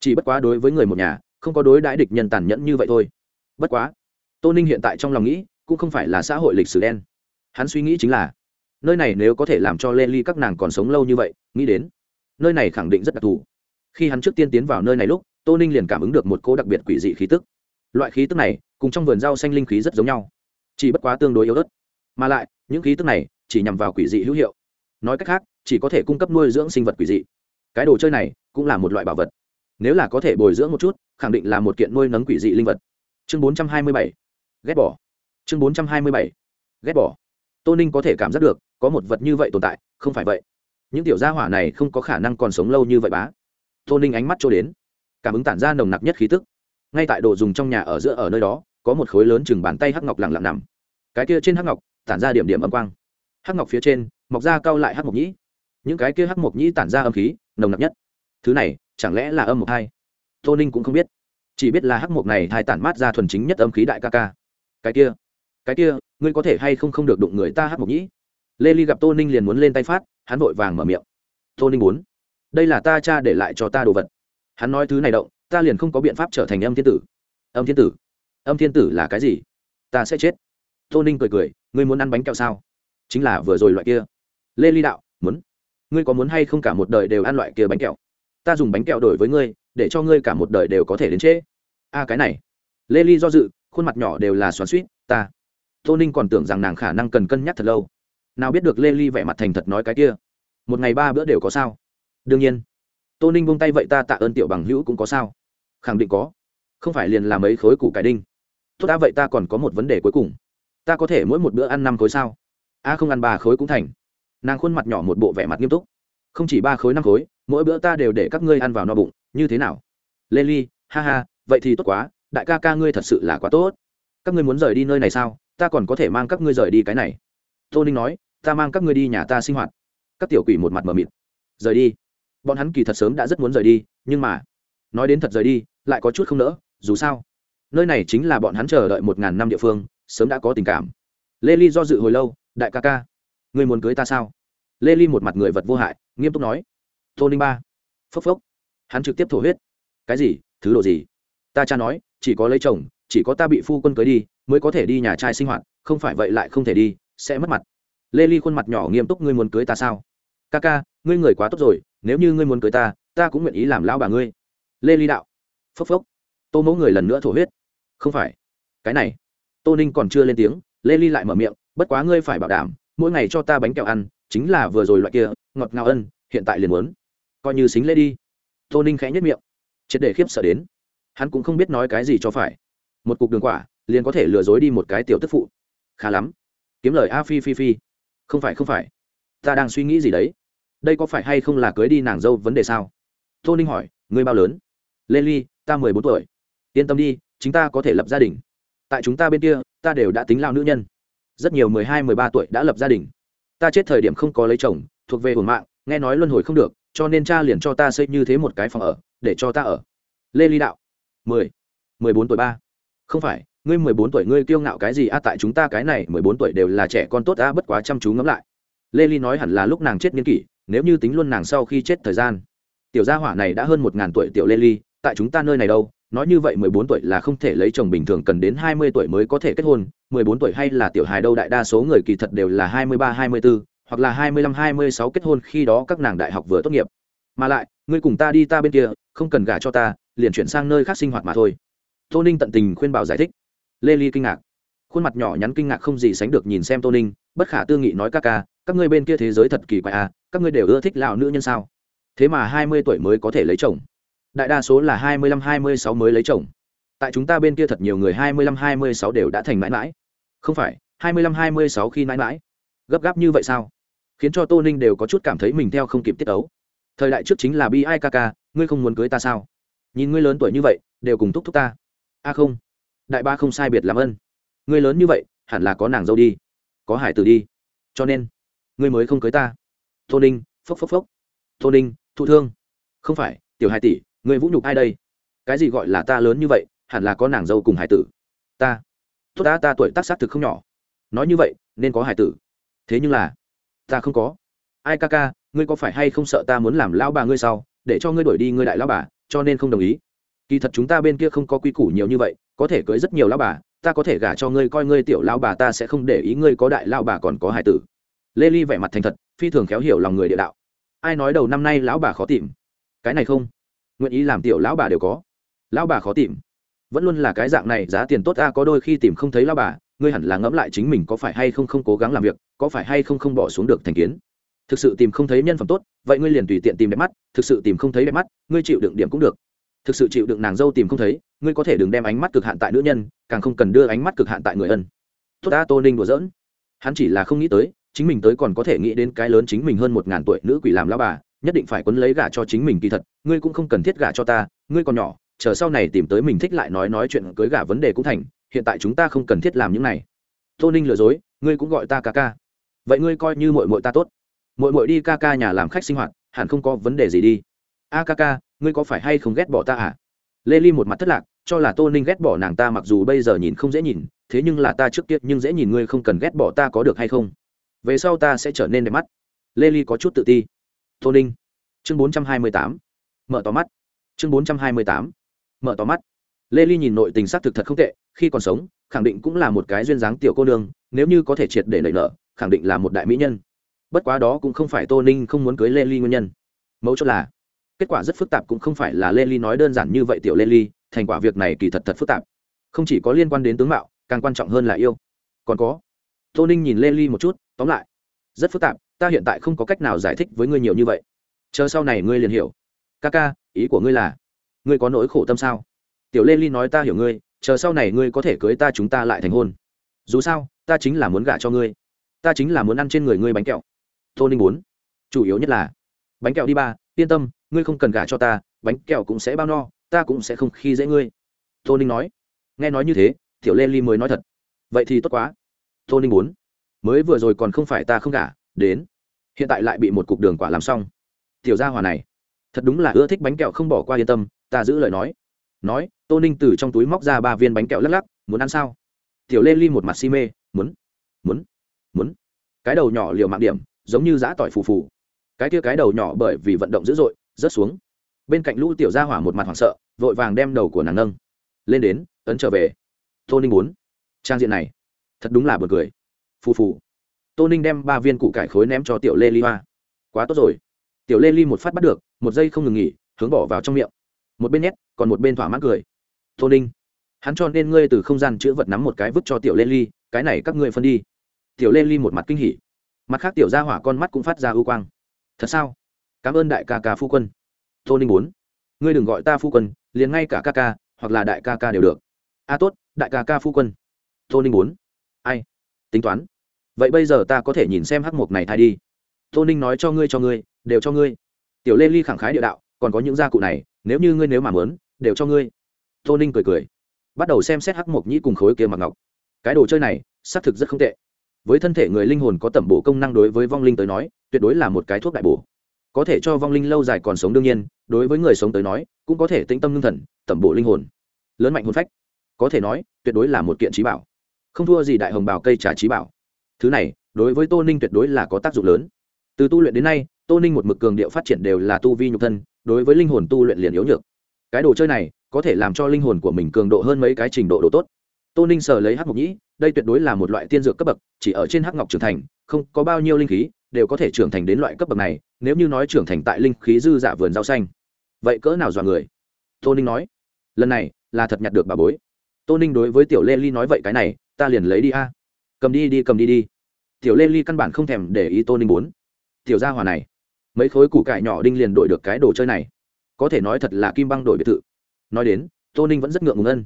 Chỉ bất quá đối với người một nhà, không có đối đãi địch nhân tàn nhẫn như vậy thôi. Bất quá, tô ninh hiện tại trong lòng nghĩ, cũng không phải là xã hội lịch sử đen. Hắn suy nghĩ chính là, nơi này nếu có thể làm cho lê ly các nàng còn sống lâu như vậy, nghĩ đến, nơi này khẳng định rất đặc thù. Khi hắn trước tiên tiến vào nơi này lúc, tô ninh liền cảm ứng được một cô đặc biệt quỷ dị khí tức. Loại khí tức này, cùng trong vườn rau xanh linh khí rất giống nhau, chỉ bất quá tương đối yếu ớt. Mà lại, những khí tức này chỉ nhằm vào quỷ dị hữu hiệu. Nói cách khác, chỉ có thể cung cấp nuôi dưỡng sinh vật quỷ dị. Cái đồ chơi này cũng là một loại bảo vật. Nếu là có thể bồi dưỡng một chút, khẳng định là một kiện nuôi nấng quỷ dị linh vật. Chương bốn trăm hai mươi bảy. Ghét bỏ. Chương bốn trăm hai mươi bảy. Ghét bỏ. Tô ninh có thể cảm giác được, có một vật như vậy tồn tại, không phải vậy. Những tiểu gia hỏa này không có khả năng còn sống lâu như vậy bá. Tô ninh ánh mắt trôi đến. Cảm ứng tản ra nồng nặc nhất khí tức. Ngay tại đồ dùng trong nhà ở giữa ở nơi đó, có một khối lớn chừng bàn tay hắc ngọc lặng lặng nằm. Cái kia trên hắc ngọc, tản ra điểm điểm âm quang. Hắc ngọc phía trên, mọc ra cao lại hắc mộc nhĩ. Những cái kia hắc mộc nhĩ tản ra âm khí, nồng nặc nhất thứ này, chẳng lẽ là âm mộc hai? Tô ninh cũng không biết. Chỉ biết là hắc mộc này hai tản mát ra thuần chính nhất âm khí đại ca ca. Cái kia cái kia, ngươi có thể hay không không được đụng người ta hắc mộc nhĩ lê ly gặp tô ninh liền muốn lên tay phát, hắn vội vàng mở miệng. Tô ninh muốn. Đây là ta cha để lại cho ta đồ vật. Hắn nói thứ này động, ta liền không có biện pháp trở thành âm thiên tử. Âm thiên tử? Âm thiên tử là cái gì? Ta sẽ chết. Tô ninh cười cười, ngươi muốn ăn bánh kẹo sao? Chính là vừa rồi loại kia. Lê ly đạo, muốn. Ngươi có muốn hay không cả một đời đều ăn loại kia bánh kẹo? Ta dùng bánh kẹo đổi với ngươi, để cho ngươi cả một đời đều có thể đến trễ. A cái này. Lê ly do dự, khuôn mặt nhỏ đều là xoắn suýt ta. Tô ninh còn tưởng rằng nàng khả năng cần cân nhắc thật lâu. Nào biết được lê ly vẻ mặt thành thật nói cái kia. Một ngày ba bữa đều có sao? Đương nhiên. Tô ninh buông tay vậy ta tạ ơn tiểu bằng hữu cũng có sao? Khẳng định có. Không phải liền làm mấy khối củ cải đinh. Tốt đã vậy ta còn có một vấn đề cuối cùng. Ta có thể mỗi một bữa ăn năm khối sao? A không ăn ba khối cũng thành. Nàng khuôn mặt nhỏ một bộ vẻ mặt nghiêm túc. Không chỉ ba khối năm khối mỗi bữa ta đều để các ngươi ăn vào no bụng, như thế nào? Lê ly, ha ha, vậy thì tốt quá, đại ca ca ngươi thật sự là quá tốt. Các ngươi muốn rời đi nơi này sao? Ta còn có thể mang các ngươi rời đi cái này. Tô ninh nói, ta mang các ngươi đi nhà ta sinh hoạt. Các tiểu quỷ một mặt mờ mịt. Rời đi. Bọn hắn kỳ thật sớm đã rất muốn rời đi, nhưng mà, nói đến thật rời đi, lại có chút không nỡ, dù sao, nơi này chính là bọn hắn chờ đợi một ngàn năm địa phương, sớm đã có tình cảm. Lê ly do dự hồi lâu, đại ca ca người muốn cưới ta sao? Lê ly một mặt người vật vô hại, nghiêm túc nói tô ninh ba. Phốc phốc. Hắn trực tiếp thổ huyết. Cái gì? Thứ độ gì? Ta cha nói, chỉ có lấy chồng, chỉ có ta bị phu quân cưới đi, mới có thể đi nhà trai sinh hoạt, không phải vậy lại không thể đi, sẽ mất mặt. Lê ly khuôn mặt nhỏ nghiêm túc, ngươi muốn cưới ta sao? Ca ca, ngươi người quá tốt rồi, nếu như ngươi muốn cưới ta ta cũng nguyện ý làm lão bà ngươi. Lê ly đạo. Phốc phốc. Tô mẫu người lần nữa thổ huyết. Không phải. Cái này. Tô ninh còn chưa lên tiếng, lê ly lại mở miệng, bất quá ngươi phải bảo đảm, mỗi ngày cho ta bánh kẹo ăn, chính là vừa rồi loại kia, ngọt ngào ân, hiện tại liền muốn coi như xính lễ đi. Tô ninh khẽ nhất miệng. Triệt để khiếp sợ đến. Hắn cũng không biết nói cái gì cho phải. Một cục đường quả, liền có thể lừa dối đi một cái tiểu tức phụ. Khá lắm. Kiếm lời a phi phi phi. Không phải không phải. Ta đang suy nghĩ gì đấy? Đây có phải hay không là cưới đi nàng dâu vấn đề sao? Tô ninh hỏi, ngươi bao lớn? Lê ly, ta mười bốn tuổi. Yên tâm đi chúng ta có thể lập gia đình. Tại chúng ta bên kia, ta đều đã tính lao nữ nhân. Rất nhiều mười hai, mười ba tuổi đã lập gia đình. Ta chết thời điểm không có lấy chồng, thuộc về hồn mạng, nghe nói luân hồi không được cho nên cha liền cho ta xây như thế một cái phòng ở, để cho ta ở. Lê ly đạo, mười mười bốn tuổi ba. Không phải, ngươi mười bốn tuổi ngươi kiêu ngạo cái gì? A tại chúng ta cái này mười bốn tuổi đều là trẻ con tốt a bất quá chăm chú ngẫm lại. Lê ly nói hẳn là lúc nàng chết niên kỷ, nếu như tính luôn nàng sau khi chết thời gian. Tiểu gia hỏa này đã hơn một ngàn tuổi tiểu lê ly, tại chúng ta nơi này đâu? Nói như vậy mười bốn tuổi là không thể lấy chồng bình thường cần đến hai mươi tuổi mới có thể kết hôn, mười bốn tuổi hay là tiểu hài đâu? Đại đa số người kỳ thật đều là hai mươi ba, hai mươi bốn hoặc là hai mươi lăm hai mươi sáu kết hôn khi đó các nàng đại học vừa tốt nghiệp. Mà lại, ngươi cùng ta đi ta bên kia, không cần gả cho ta, liền chuyển sang nơi khác sinh hoạt mà thôi. Tô ninh tận tình khuyên bảo giải thích. Lê ly kinh ngạc. Khuôn mặt nhỏ nhắn kinh ngạc không gì sánh được nhìn xem tô ninh, bất khả tư nghị nói ca ca, các ngươi bên kia thế giới thật kỳ quái à các ngươi đều ưa thích lão nữ nhân sao? Thế mà hai mươi tuổi mới có thể lấy chồng. Đại đa số là hai mươi lăm hai mươi sáu mới lấy chồng. Tại chúng ta bên kia thật nhiều người hai mươi lăm hai mươi sáu đều đã thành mãi mãi. Không phải, hai mươi lăm hai mươi sáu khi mãi mãi. Gấp gáp như vậy sao? Khiến cho tô ninh đều có chút cảm thấy mình theo không kịp tiết ấu. Thời đại trước chính là bi ai ca ca ngươi không muốn cưới ta sao? Nhìn ngươi lớn tuổi như vậy, đều cùng thúc thúc ta. A không. Đại ba không sai biệt làm ân. Ngươi lớn như vậy, hẳn là có nàng dâu đi. Có hải tử đi. Cho nên, ngươi mới không cưới ta. Tô ninh, phốc phốc phốc. Tô ninh, thụ thương. Không phải, tiểu hải tỷ, ngươi vũ nhục ai đây? Cái gì gọi là ta lớn như vậy, hẳn là có nàng dâu cùng hải tử? Ta. Tốt ta ta tuổi tác xác thực không nhỏ. Nói như vậy, nên có hải tử. Thế nhưng là ta không có. Ai ca ca, ngươi có phải hay không sợ ta muốn làm lão bà ngươi sau, để cho ngươi đổi đi ngươi đại lão bà, cho nên không đồng ý. Kỳ thật chúng ta bên kia không có quy củ nhiều như vậy, có thể cưới rất nhiều lão bà, ta có thể gả cho ngươi coi ngươi tiểu lão bà, ta sẽ không để ý ngươi có đại lão bà còn có hải tử. Lê ly vẻ mặt thành thật, phi thường khéo hiểu lòng người địa đạo. Ai nói đầu năm nay lão bà khó tìm? Cái này không. Nguyện ý làm tiểu lão bà đều có. Lão bà khó tìm. Vẫn luôn là cái dạng này, giá tiền tốt ta có đôi khi tìm không thấy lão bà ngươi hẳn là ngẫm lại chính mình có phải hay không không cố gắng làm việc, có phải hay không không bỏ xuống được thành kiến. Thực sự tìm không thấy nhân phẩm tốt, vậy ngươi liền tùy tiện tìm đẹp mắt, thực sự tìm không thấy đẹp mắt, ngươi chịu đựng điểm cũng được. Thực sự chịu đựng nàng dâu tìm không thấy, ngươi có thể đừng đem ánh mắt cực hạn tại nữ nhân, càng không cần đưa ánh mắt cực hạn tại người ân. Tốt ta, tô ninh đùa giỡn. Hắn chỉ là không nghĩ tới, chính mình tới còn có thể nghĩ đến cái lớn chính mình hơn một ngàn tuổi nữ quỷ làm lao bà, nhất định phải quấn lấy gả cho chính mình kỳ thật, ngươi cũng không cần thiết gả cho ta, ngươi còn nhỏ, chờ sau này tìm tới mình thích lại nói nói chuyện cưới gả vấn đề cũng thành hiện tại chúng ta không cần thiết làm những này. Tô ninh lừa dối, ngươi cũng gọi ta ca ca. Vậy ngươi coi như mội mội ta tốt. Mội mội đi ca ca nhà làm khách sinh hoạt, hẳn không có vấn đề gì đi. A ca ca, ngươi có phải hay không ghét bỏ ta à? Lê ly một mặt thất lạc, cho là tô ninh ghét bỏ nàng ta mặc dù bây giờ nhìn không dễ nhìn, thế nhưng là ta trước tiết nhưng dễ nhìn ngươi không cần ghét bỏ ta có được hay không? Về sau ta sẽ trở nên đẹp mắt. Lê ly có chút tự ti. Tô ninh. Chương bốn trăm hai mươi tám. Mở tỏ mắt. Chương bốn trăm hai mươi tám. Mở tỏ mắt lê ly nhìn nội tình s thực thật không tệ, khi còn sống, khẳng định cũng là một cái duyên dáng tiểu cô nương, nếu như có thể triệt để nảy nở, khẳng định là một đại mỹ nhân. Bất quá đó cũng không phải tô ninh không muốn cưới lê ly nguyên nhân. Mẫu chốt là, kết quả rất phức tạp cũng không phải là lê ly nói đơn giản như vậy tiểu lê ly, thành quả việc này kỳ thật thật phức tạp. Không chỉ có liên quan đến tướng mạo, càng quan trọng hơn là yêu. Còn có, tô ninh nhìn lê ly một chút, tóm lại, rất phức tạp, ta hiện tại không có cách nào giải thích với ngươi nhiều như vậy. Chờ sau này ngươi liền hiểu. Ca ca ý của ngươi là, ngươi có nỗi khổ tâm sao? Tiểu lê ly nói ta hiểu ngươi, chờ sau này ngươi có thể cưới ta chúng ta lại thành hôn. Dù sao, ta chính là muốn gả cho ngươi. Ta chính là muốn ăn trên người ngươi bánh kẹo. Tô ninh muốn. Chủ yếu nhất là, bánh kẹo đi ba, yên tâm, ngươi không cần gả cho ta, bánh kẹo cũng sẽ bao no, ta cũng sẽ không khi dễ ngươi. Tô ninh nói. Nghe nói như thế, tiểu lê ly mới nói thật. Vậy thì tốt quá. Tô ninh muốn. Mới vừa rồi còn không phải ta không gả, đến. Hiện tại lại bị một cục đường quả làm xong. Tiểu gia hòa này, thật đúng là ưa thích bánh kẹo không bỏ qua yên tâm, ta giữ lời nói nói, tô ninh từ trong túi móc ra ba viên bánh kẹo lắc lắc, muốn ăn sao? Tiểu lê ly một mặt si mê, muốn muốn muốn. Cái đầu nhỏ liều mạng điểm, giống như giã tỏi phù phù. Cái kia cái đầu nhỏ bởi vì vận động dữ dội, rớt xuống. Bên cạnh lũ tiểu gia hỏa một mặt hoảng sợ, vội vàng đem đầu của nàng nâng. Lên đến, ấn trở về. Tô ninh muốn. Trang diện này, thật đúng là b u ồ n cười. Phù phù. Tô ninh đem ba viên củ cải khối ném cho tiểu lê ly hoa. Quá tốt rồi. Tiểu lê ly một phát bắt được, một giây không ngừng nghỉ, hướng bỏ vào trong miệng một bên nhét, còn một bên thỏa mãn cười. Tô ninh, hắn cho nên ngươi từ không gian chữ vật nắm một cái vứt cho tiểu lê ly, cái này các ngươi phân đi. Tiểu lê ly một mặt kinh hỉ. Mặt khác tiểu ra hỏa con mắt cũng phát ra ưu quang. Thật sao? Cảm ơn đại ca ca phu quân. Tô ninh muốn. Ngươi đừng gọi ta phu quân, liền ngay cả ca ca, hoặc là đại ca ca đều được. A tốt, đại ca ca phu quân. Tô ninh muốn. Ai? Tính toán. Vậy bây giờ ta có thể nhìn xem hắc mục này thay đi. Tô ninh nói cho ngươi cho ngươi, đều cho ngươi. Tiểu lê ly khẳng khái địa đạo, còn có những gia cụ này nếu như ngươi nếu mà muốn, đều cho ngươi. Tô ninh cười cười, bắt đầu xem xét hắc mộc nhĩ cùng khối kia mặc ngọc. Cái đồ chơi này, xác thực rất không tệ. Với thân thể người linh hồn có tẩm bổ công năng đối với vong linh tới nói, tuyệt đối là một cái thuốc đại bổ. Có thể cho vong linh lâu dài còn sống đương nhiên, đối với người sống tới nói, cũng có thể tĩnh tâm ngưng thần, tẩm bổ linh hồn. Lớn mạnh hồn phách. Có thể nói, tuyệt đối là một kiện trí bảo. Không thua gì đại hồng bào cây trà trí bảo. Thứ này, đối với tô ninh tuyệt đối là có tác dụng lớn. Từ tu luyện đến nay tô ninh một mực cường điệu phát triển đều là tu vi nhục thân, đối với linh hồn tu luyện liền yếu nhược. Cái đồ chơi này có thể làm cho linh hồn của mình cường độ hơn mấy cái trình độ độ tốt. Tô ninh sờ lấy hắc mộc nhĩ đây tuyệt đối là một loại tiên dược cấp bậc, chỉ ở trên hắc ngọc trưởng thành, không có bao nhiêu linh khí đều có thể trưởng thành đến loại cấp bậc này, nếu như nói trưởng thành tại linh khí dư dạ vườn rau xanh. Vậy cỡ nào dọa người? Tô ninh nói, lần này là thật nhặt được bà bối. Tô ninh đối với tiểu lê ly nói vậy cái này, ta liền lấy đi a. Cầm đi đi, cầm đi đi. Tiểu lê ly căn bản không thèm để ý tô ninh muốn. Tiểu gia hòa này mấy khối củ cải nhỏ đinh liền đổi được cái đồ chơi này. Có thể nói thật là kim băng đổi biệt thự. Nói đến, tô ninh vẫn rất ngượng ngùng ân.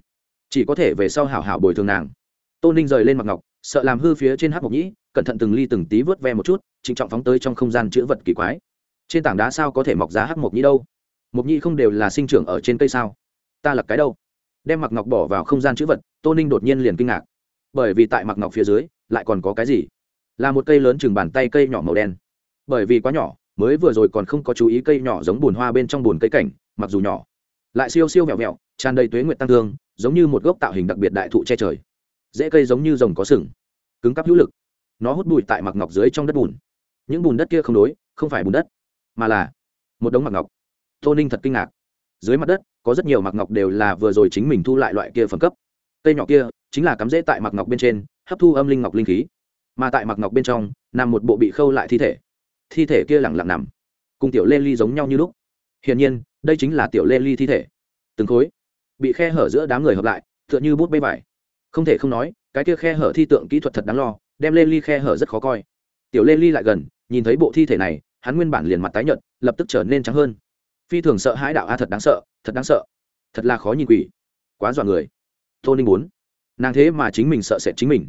Chỉ có thể về sau hảo hảo bồi thường nàng. Tô ninh rời lên mặt ngọc, sợ làm hư phía trên hát mộc nhĩ, cẩn thận từng ly từng tí vớt ve một chút, trịnh trọng phóng tới trong không gian chữ vật kỳ quái. Trên tảng đá sao có thể mọc ra hát mộc nhĩ đâu? Mộc nhĩ không đều là sinh trưởng ở trên cây sao? Ta lập cái đâu? Đem mặc ngọc bỏ vào không gian chữ vật, tô ninh đột nhiên liền kinh ngạc. Bởi vì tại mặc ngọc phía dưới, lại còn có cái gì? Là một cây lớn chừng bàn tay cây nhỏ màu đen. Bởi vì quá nhỏ mới vừa rồi còn không có chú ý cây nhỏ giống bùn hoa bên trong bùn cây cảnh, mặc dù nhỏ, lại siêu siêu vẹo vẹo, tràn đầy tuế nguyện tăng thương, giống như một gốc tạo hình đặc biệt đại thụ che trời. Dễ cây giống như rồng có sừng, cứng cắp hữu lực, nó hút bụi tại mặc ngọc dưới trong đất bùn. Những bùn đất kia không đối, không phải bùn đất, mà là một đống mặc ngọc. Tô ninh thật kinh ngạc. Dưới mặt đất, có rất nhiều mặc ngọc đều là vừa rồi chính mình thu lại loại kia phẩm cấp. Cây nhỏ kia chính là cắm rễ tại mặc ngọc bên trên, hấp thu âm linh ngọc linh khí. Mà tại mặc ngọc bên trong, nằm một bộ bị khâu lại thi thể thi thể kia lẳng lặng nằm, cùng tiểu lê ly giống nhau như lúc. Hiển nhiên, đây chính là tiểu lê ly thi thể. Từng khối, bị khe hở giữa đám người hợp lại, tựa như bút bê vải. Không thể không nói, cái kia khe hở thi tượng kỹ thuật thật đáng lo, đem lê ly khe hở rất khó coi. Tiểu lê ly lại gần, nhìn thấy bộ thi thể này, hắn nguyên bản liền mặt tái nhợt, lập tức trở nên trắng hơn. Phi thường sợ hãi đạo a, thật đáng sợ, thật đáng sợ. Thật là khó nhìn quỷ. Quá dọa người. Tô ninh muốn. Nàng thế mà chính mình sợ sệt chính mình.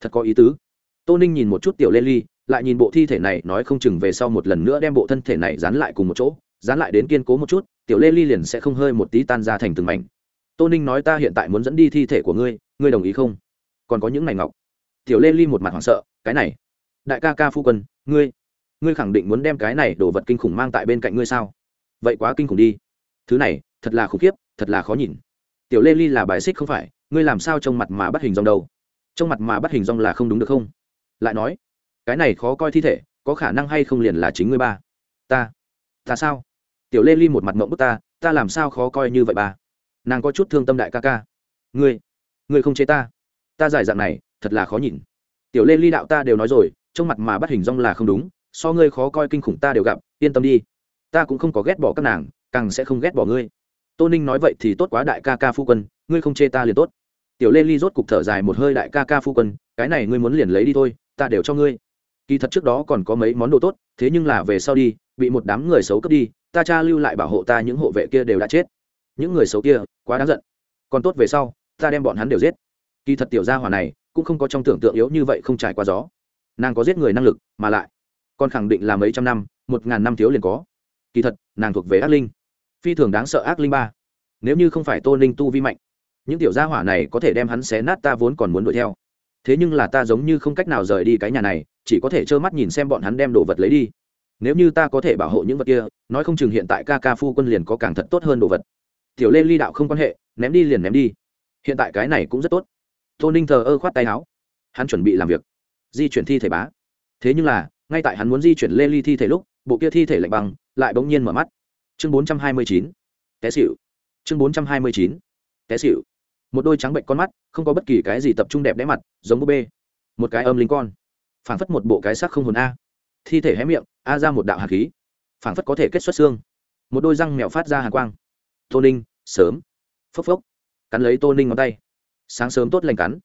Thật có ý tứ. Tô ninh nhìn một chút tiểu lê ly lại nhìn bộ thi thể này, nói không chừng về sau một lần nữa đem bộ thân thể này dán lại cùng một chỗ, dán lại đến kiên cố một chút, tiểu lê ly liền sẽ không hơi một tí tan ra thành từng mảnh. Tô ninh nói ta hiện tại muốn dẫn đi thi thể của ngươi ngươi đồng ý không? Còn có những mảnh ngọc. Tiểu lê ly một mặt hoảng sợ, cái này. Đại ca ca phu quân, ngươi ngươi khẳng định muốn đem cái này đồ vật kinh khủng mang tại bên cạnh ngươi sao? Vậy quá kinh khủng đi. Thứ này, thật là khủng khiếp, thật là khó nhìn. Tiểu lê ly là bài xích không phải, ngươi làm sao trong mặt mà bắt hình dòng đâu? Trong mặt mà bắt hình dòng là không đúng được không? Lại nói cái này khó coi thi thể, có khả năng hay không liền là chính ngươi ba. Ta ta sao? Tiểu lê ly một mặt mộng bức ta ta làm sao khó coi như vậy ba? Nàng có chút thương tâm đại ca ca. Ngươi ngươi không chế ta. Ta giải dạng này, thật là khó nhìn. Tiểu lê ly đạo ta đều nói rồi, trong mặt mà bắt hình rong là không đúng, so ngươi khó coi kinh khủng ta đều gặp, yên tâm đi. Ta cũng không có ghét bỏ các nàng, càng sẽ không ghét bỏ ngươi. Tô ninh nói vậy thì tốt quá đại ca ca phu quân, ngươi không chê ta liền tốt. Tiểu lê ly rốt cục thở dài một hơi đại ca ca phu quân, cái này ngươi muốn liền lấy đi thôi, ta đều cho ngươi kỳ thật trước đó còn có mấy món đồ tốt, thế nhưng là về sau đi, bị một đám người xấu cướp đi, ta cha lưu lại bảo hộ ta những hộ vệ kia đều đã chết. Những người xấu kia, quá đáng giận. Còn tốt về sau, ta đem bọn hắn đều giết. Kỳ thật tiểu gia hỏa này, cũng không có trong tưởng tượng yếu như vậy không trải qua gió. Nàng có giết người năng lực, mà lại, còn khẳng định là mấy trăm năm, một ngàn năm thiếu liền có. Kỳ thật, nàng thuộc về ác linh. Phi thường đáng sợ ác linh ba. Nếu như không phải tô ninh tu vi mạnh, những tiểu gia hỏa này có thể đem hắn xé nát ta vốn còn muốn đuổi theo. Thế nhưng là ta giống như không cách nào rời đi cái nhà này chỉ có thể trơ mắt nhìn xem bọn hắn đem đồ vật lấy đi. Nếu như ta có thể bảo hộ những vật kia, nói không chừng hiện tại ca ca phu quân liền có càng thật tốt hơn đồ vật. Tiểu lê ly đạo không quan hệ, ném đi liền ném đi. Hiện tại cái này cũng rất tốt. Tô ninh thờ ơ khoát tay áo. Hắn chuẩn bị làm việc. Di chuyển thi thể bá. Thế nhưng là, ngay tại hắn muốn di chuyển lê ly thi thể lúc, bộ kia thi thể lạnh bằng lại bỗng nhiên mở mắt. Chương bốn trăm hai mươi chín. Té xịu chương bốn trăm hai mươi chín. Té xịu một đôi trắng bệnh con mắt, không có bất kỳ cái gì tập trung đẹp đẽ mặt, giống búp bê. Một cái âm linh con phảng phất một bộ cái xác không hồn a. Thi thể hé miệng, a ra một đạo hạt khí. Phảng phất có thể kết xuất xương. Một đôi răng mèo phát ra hàn quang. Tô ninh, sớm. Phốc phốc. Cắn lấy tô ninh ngón tay. Sáng sớm tốt lành cắn.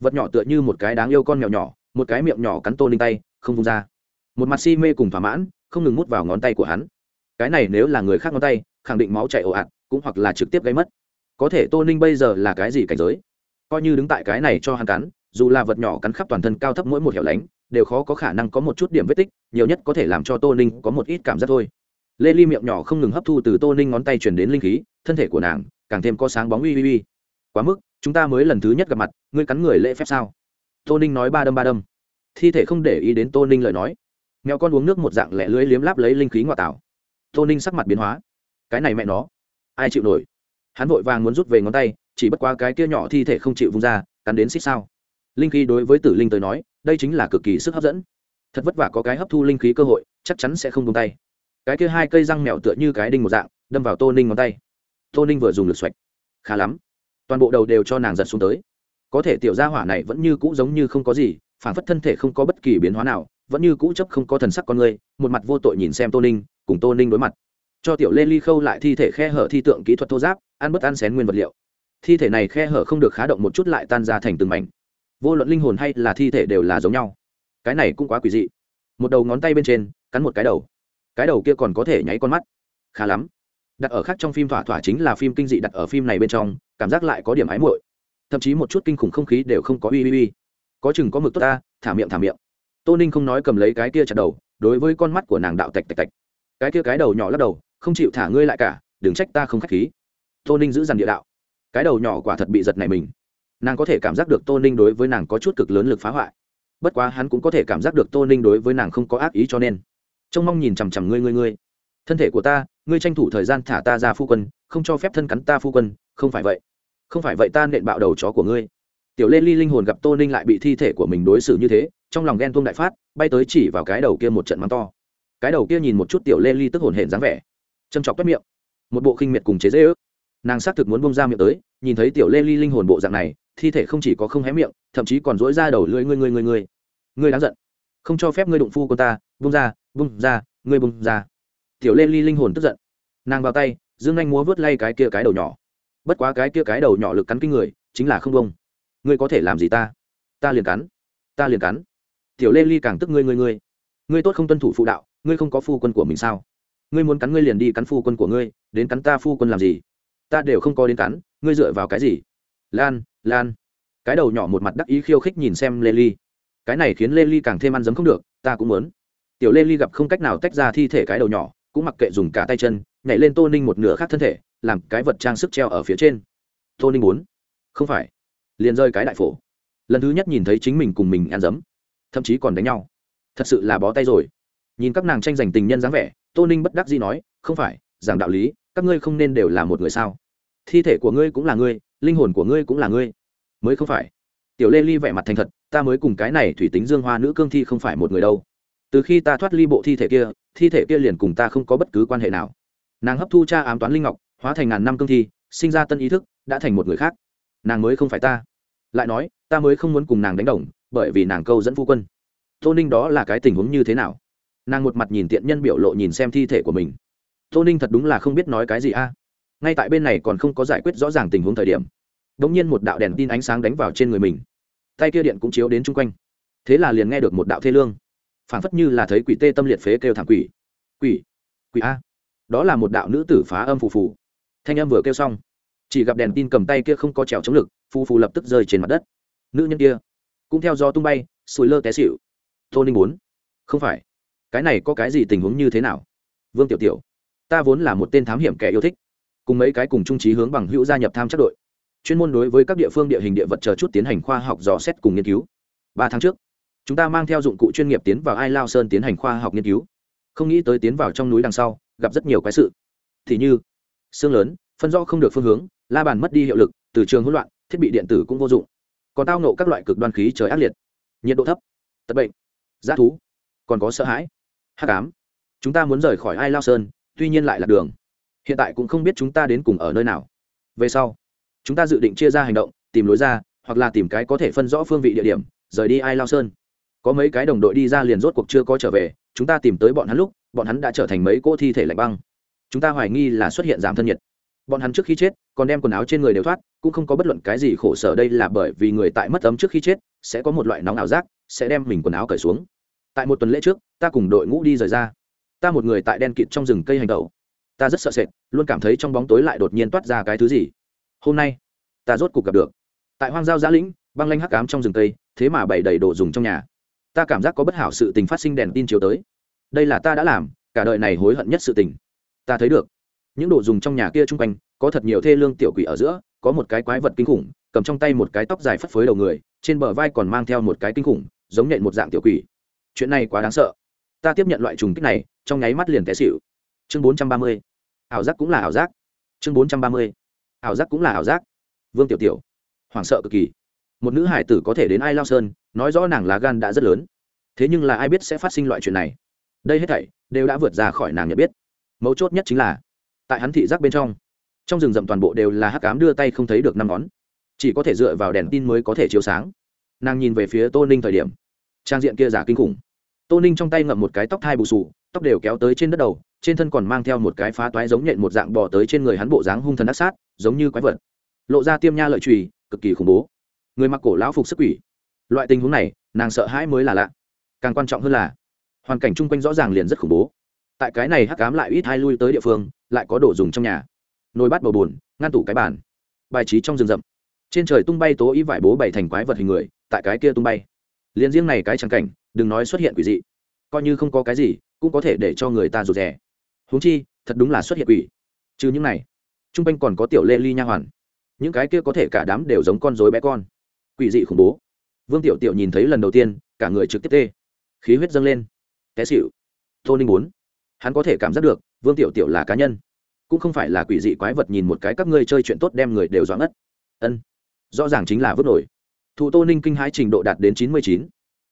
Vật nhỏ tựa như một cái đáng yêu con mèo nhỏ, một cái miệng nhỏ cắn tô ninh tay, không vung ra. Một mặt si mê cùng thỏa mãn, không ngừng mút vào ngón tay của hắn. Cái này nếu là người khác ngón tay, khẳng định máu chạy ồ ạt, cũng hoặc là trực tiếp gây mất. Có thể tô ninh bây giờ là cái gì cảnh giới? Coi như đứng tại cái này cho hắn cắn, dù là vật nhỏ cắn khắp toàn thân cao thấp mỗi một hẻo lánh đều khó có khả năng có một chút điểm vết tích, nhiều nhất có thể làm cho tô ninh có một ít cảm giác thôi. Lê ly miệng nhỏ không ngừng hấp thu từ tô ninh ngón tay chuyển đến linh khí, thân thể của nàng càng thêm có sáng bóng uy uy uy. Quá mức, chúng ta mới lần thứ nhất gặp mặt, ngươi cắn người lễ phép sao? Tô ninh nói ba đâm ba đâm. Thi thể không để ý đến tô ninh lời nói. Mèo con uống nước một dạng lẹ lưới liếm láp lấy linh khí ngoại tảo tô ninh sắc mặt biến hóa. Cái này mẹ nó, ai chịu nổi? Hắn vội vàng muốn rút về ngón tay, chỉ bất qua cái kia nhỏ thi thể không chịu vung ra, cắn đến xích sao linh khí đối với tử linh tới nói, đây chính là cực kỳ sức hấp dẫn. Thật vất vả có cái hấp thu linh khí cơ hội, chắc chắn sẽ không tung tay. Cái kia hai cây răng mèo tựa như cái đinh một dạng, đâm vào tô ninh ngón tay. Tô ninh vừa dùng lực xoạch. Khá lắm. Toàn bộ đầu đều cho nàng giật xuống tới. Có thể tiểu gia hỏa này vẫn như cũ giống như không có gì, phản phất thân thể không có bất kỳ biến hóa nào, vẫn như cũ chấp không có thần sắc con người, một mặt vô tội nhìn xem tô ninh, cùng tô ninh đối mặt. Cho tiểu lê ly khâu lại thi thể khe hở thi tượng kỹ thuật thô giáp, ăn bất ăn xén nguyên vật liệu. Thi thể này khe hở không được khá động một chút lại tan ra thành từng mảnh vô luận linh hồn hay là thi thể đều là giống nhau. Cái này cũng quá quỷ dị. Một đầu ngón tay bên trên, cắn một cái đầu. Cái đầu kia còn có thể nháy con mắt. Khá lắm. Đặt ở khác trong phim thỏa thỏa chính là phim kinh dị đặt ở phim này bên trong, cảm giác lại có điểm ái muội. Thậm chí một chút kinh khủng không khí đều không có uy uy uy. Có chừng có mực tốt ta, thả miệng thả miệng. Tô ninh không nói cầm lấy cái kia chặt đầu, đối với con mắt của nàng đạo tạch tạch tạch. Cái kia cái đầu nhỏ lắc đầu, không chịu thả ngươi lại cả, đừng trách ta không k h á c h khí. Tô ninh giữ dằn địa đạo. Cái đầu nhỏ quả thật bị giật này mình nàng có thể cảm giác được tô ninh đối với nàng có chút cực lớn lực phá hoại. Bất quá hắn cũng có thể cảm giác được tô ninh đối với nàng không có ác ý cho nên. Trông mong nhìn chằm chằm ngươi ngươi ngươi. Thân thể của ta, ngươi tranh thủ thời gian thả ta ra phu quân, không cho phép thân cắn ta phu quân, không phải vậy. Không phải vậy ta nện bạo đầu chó của ngươi. Tiểu lê ly linh hồn gặp tô ninh lại bị thi thể của mình đối xử như thế, trong lòng ghen tuông đại phát, bay tới chỉ vào cái đầu kia một trận mắng to. Cái đầu kia nhìn một chút tiểu lê ly tức hồn hển dáng vẻ. Châm chọc toét miệng. Một bộ khinh miệt cùng chế dễ ước nàng xác thực muốn bông ra miệng tới nhìn thấy tiểu lê ly linh hồn bộ dạng này, thi thể không chỉ có không hé miệng, thậm chí còn dỗi ra đầu lưỡi, ngươi ngươi ngươi ngươi. Ngươi đáng giận. Không cho phép ngươi đụng phu cô ta bung ra bung ra, ngươi bung ra. Tiểu lê ly linh hồn tức giận. Nàng vào tay, dương anh múa vớt lay cái kia cái đầu nhỏ. Bất quá cái kia cái đầu nhỏ lực cắn kinh người, chính là không bông ngươi có thể làm gì ta? Ta liền cắn. Ta liền cắn. Tiểu lê ly càng tức ngươi ngươi ngươi. Ngươi tốt không tuân thủ phụ đạo, ngươi không có phu quân của mình sao? Ngươi muốn cắn ngươi liền đi cắn phu quân của ngươi, đến cắn ta phu quân làm gì? Ta đều không có đến cắn ngươi dựa vào cái gì? Lan lan. Cái đầu nhỏ một mặt đắc ý khiêu khích nhìn xem lê ly. Cái này khiến lê ly càng thêm ăn dấm không được, ta cũng muốn. Tiểu lê ly gặp không cách nào tách ra thi thể cái đầu nhỏ, cũng mặc kệ dùng cả tay chân, nhảy lên tô ninh một nửa khác thân thể, làm cái vật trang sức treo ở phía trên. Tô ninh muốn. Không phải. Liền rơi cái đại phổ. Lần thứ nhất nhìn thấy chính mình cùng mình ăn dấm. Thậm chí còn đánh nhau. Thật sự là bó tay rồi. Nhìn các nàng tranh giành tình nhân dáng vẻ, tô ninh bất đắc dĩ nói, không phải, giảng đạo lý, các ngươi không nên đều là một người sao? Thi thể của ngươi cũng là ngươi, linh hồn của ngươi cũng là ngươi. Mới không phải. Tiểu lê ly vẻ mặt thành thật, ta mới cùng cái này thủy tính dương hoa nữ cương thi không phải một người đâu. Từ khi ta thoát ly bộ thi thể kia, thi thể kia liền cùng ta không có bất cứ quan hệ nào. Nàng hấp thu cha ám toán linh ngọc, hóa thành ngàn năm cương thi, sinh ra tân ý thức, đã thành một người khác. Nàng mới không phải ta. Lại nói, ta mới không muốn cùng nàng đánh đồng, bởi vì nàng câu dẫn phu quân. Tô ninh đó là cái tình huống như thế nào? Nàng một mặt nhìn tiện nhân biểu lộ nhìn xem thi thể của mình. Tô ninh thật đúng là không biết nói cái gì a ngay tại bên này còn không có giải quyết rõ ràng tình huống thời điểm đ ỗ n g nhiên một đạo đèn tin ánh sáng đánh vào trên người mình. Tay kia điện cũng chiếu đến chung quanh. Thế là liền nghe được một đạo thê lương. Phảng phất như là thấy quỷ tê tâm liệt phế kêu thảm quỷ. Quỷ quỷ a. Đó là một đạo nữ tử phá âm phù phù. Thanh âm vừa kêu xong, chỉ gặp đèn tin cầm tay kia không có trèo chống lực, phù phù lập tức rơi trên mặt đất. Nữ nhân kia cũng theo gió tung bay sùi lơ té xịu tô ninh bốn không phải. Cái này có cái gì tình huống như thế nào? Vương tiểu tiểu, ta vốn là một tên thám hiểm kẻ yêu thích cùng mấy cái cùng trung trí hướng bằng hữu gia nhập tham chắc đội. Chuyên môn đối với các địa phương địa hình địa vật chờ chút tiến hành khoa học dò xét cùng nghiên cứu. Ba tháng trước, chúng ta mang theo dụng cụ chuyên nghiệp tiến vào ai lao sơn tiến hành khoa học nghiên cứu. Không nghĩ tới tiến vào trong núi đằng sau, gặp rất nhiều cái sự. Thì như, xương lớn, phân rõ không được phương hướng, la bàn mất đi hiệu lực, từ trường hỗn loạn, thiết bị điện tử cũng vô dụng. Còn tao nộ các loại cực đoan khí trời ác liệt. Nhiệt độ thấp, tật bệnh giá thú, còn có sợ hãi. Hát cám chúng ta muốn rời khỏi ai lao sơn, tuy nhiên lại là đường hiện tại cũng không biết chúng ta đến cùng ở nơi nào. Về sau, chúng ta dự định chia ra hành động, tìm lối ra, hoặc là tìm cái có thể phân rõ phương vị địa điểm, rời đi ai lao sơn. Có mấy cái đồng đội đi ra liền rốt cuộc chưa có trở về, chúng ta tìm tới bọn hắn lúc, bọn hắn đã trở thành mấy cỗ thi thể lạnh băng. Chúng ta hoài nghi là xuất hiện giảm thân nhiệt. Bọn hắn trước khi chết, còn đem quần áo trên người đều thoát, cũng không có bất luận cái gì khổ sở đây là bởi vì người tại mất ấm trước khi chết, sẽ có một loại nóng ảo giác, sẽ đem mình quần áo cởi xuống. Tại một tuần lễ trước, ta cùng đội ngũ đi rời ra. Ta một người tại đen kịt trong rừng cây hành tẩu ta rất sợ sệt luôn cảm thấy trong bóng tối lại đột nhiên toát ra cái thứ gì. Hôm nay ta rốt cuộc gặp được. Tại hoang giao giã lĩnh băng lanh hắc ám trong rừng tây, thế mà bày đầy đồ dùng trong nhà. Ta cảm giác có bất hảo sự tình phát sinh đèn tin chiếu tới. Đây là ta đã làm cả đời này hối hận nhất sự tình. Ta thấy được. Những đồ dùng trong nhà kia chung quanh có thật nhiều thê lương tiểu quỷ ở giữa có một cái quái vật kinh khủng cầm trong tay một cái tóc dài phất phới đầu người trên bờ vai còn mang theo một cái kinh khủng giống nhện một dạng tiểu quỷ. Chuyện này quá đáng sợ. Ta tiếp nhận loại trùng kích này trong nháy mắt liền té xịu chương bốn trăm ba mươi ảo giác cũng là ảo giác. Chương bốn trăm ba mươi. Ảo giác cũng là ảo giác. Vương tiểu tiểu. Hoảng sợ cực kỳ. Một nữ hải tử có thể đến ai lao sơn, nói rõ nàng lá gan đã rất lớn. Thế nhưng là ai biết sẽ phát sinh loại chuyện này. Đây hết thảy đều đã vượt ra khỏi nàng nhận biết. Mấu chốt nhất chính là, tại hắn thị giác bên trong trong rừng rậm toàn bộ đều là hắc cám đưa tay không thấy được năm ngón. Chỉ có thể dựa vào đèn tin mới có thể chiếu sáng. Nàng nhìn về phía tô ninh thời điểm, trang diện kia giả kinh khủng. Tô ninh trong tay ngậm một cái tóc thai bù sù tóc đều kéo tới trên đất đầu trên thân còn mang theo một cái phá toái giống nhện một dạng bò tới trên người hắn bộ dáng hung thần ác sát, giống như quái vật. Lộ ra tiêm nha lợi trùy, cực kỳ khủng bố. Người mặc cổ lão phục sức quỷ. Loại tình huống này, nàng sợ hãi mới là lạ. Càng quan trọng hơn là, hoàn cảnh chung quanh rõ ràng liền rất khủng bố. Tại cái này hắc cám lại ít hai lui tới địa phương, lại có đồ dùng trong nhà. Nồi bát bầu bùn, ngăn tủ cái bàn. Bài trí trong rừng rậm. Trên trời tung bay tố ý vải bố bày thành quái vật hình người, tại cái kia tung bay. Liền riêng này cái trắng cảnh, đừng nói xuất hiện quỷ dị. Coi như không có cái gì, cũng có thể để cho người ta rụt rè huống chi, thật đúng là xuất hiện quỷ. Trừ những này t r u n g quanh còn có tiểu lê ly nha hoàn. Những cái kia có thể cả đám đều giống con dối bé con. Quỷ dị khủng bố. Vương tiểu tiểu nhìn thấy lần đầu tiên, cả người trực tiếp tê. Khí huyết dâng lên. Té xịu tô ninh bốn hắn có thể cảm giác được, vương tiểu tiểu là cá nhân. Cũng không phải là quỷ dị quái vật nhìn một cái các ngươi chơi chuyện tốt đem người đều doãn ngất. Ân. Rõ ràng chính là vứt nổi. Thụ tô ninh kinh hãi trình độ đạt đến chín mươi chín.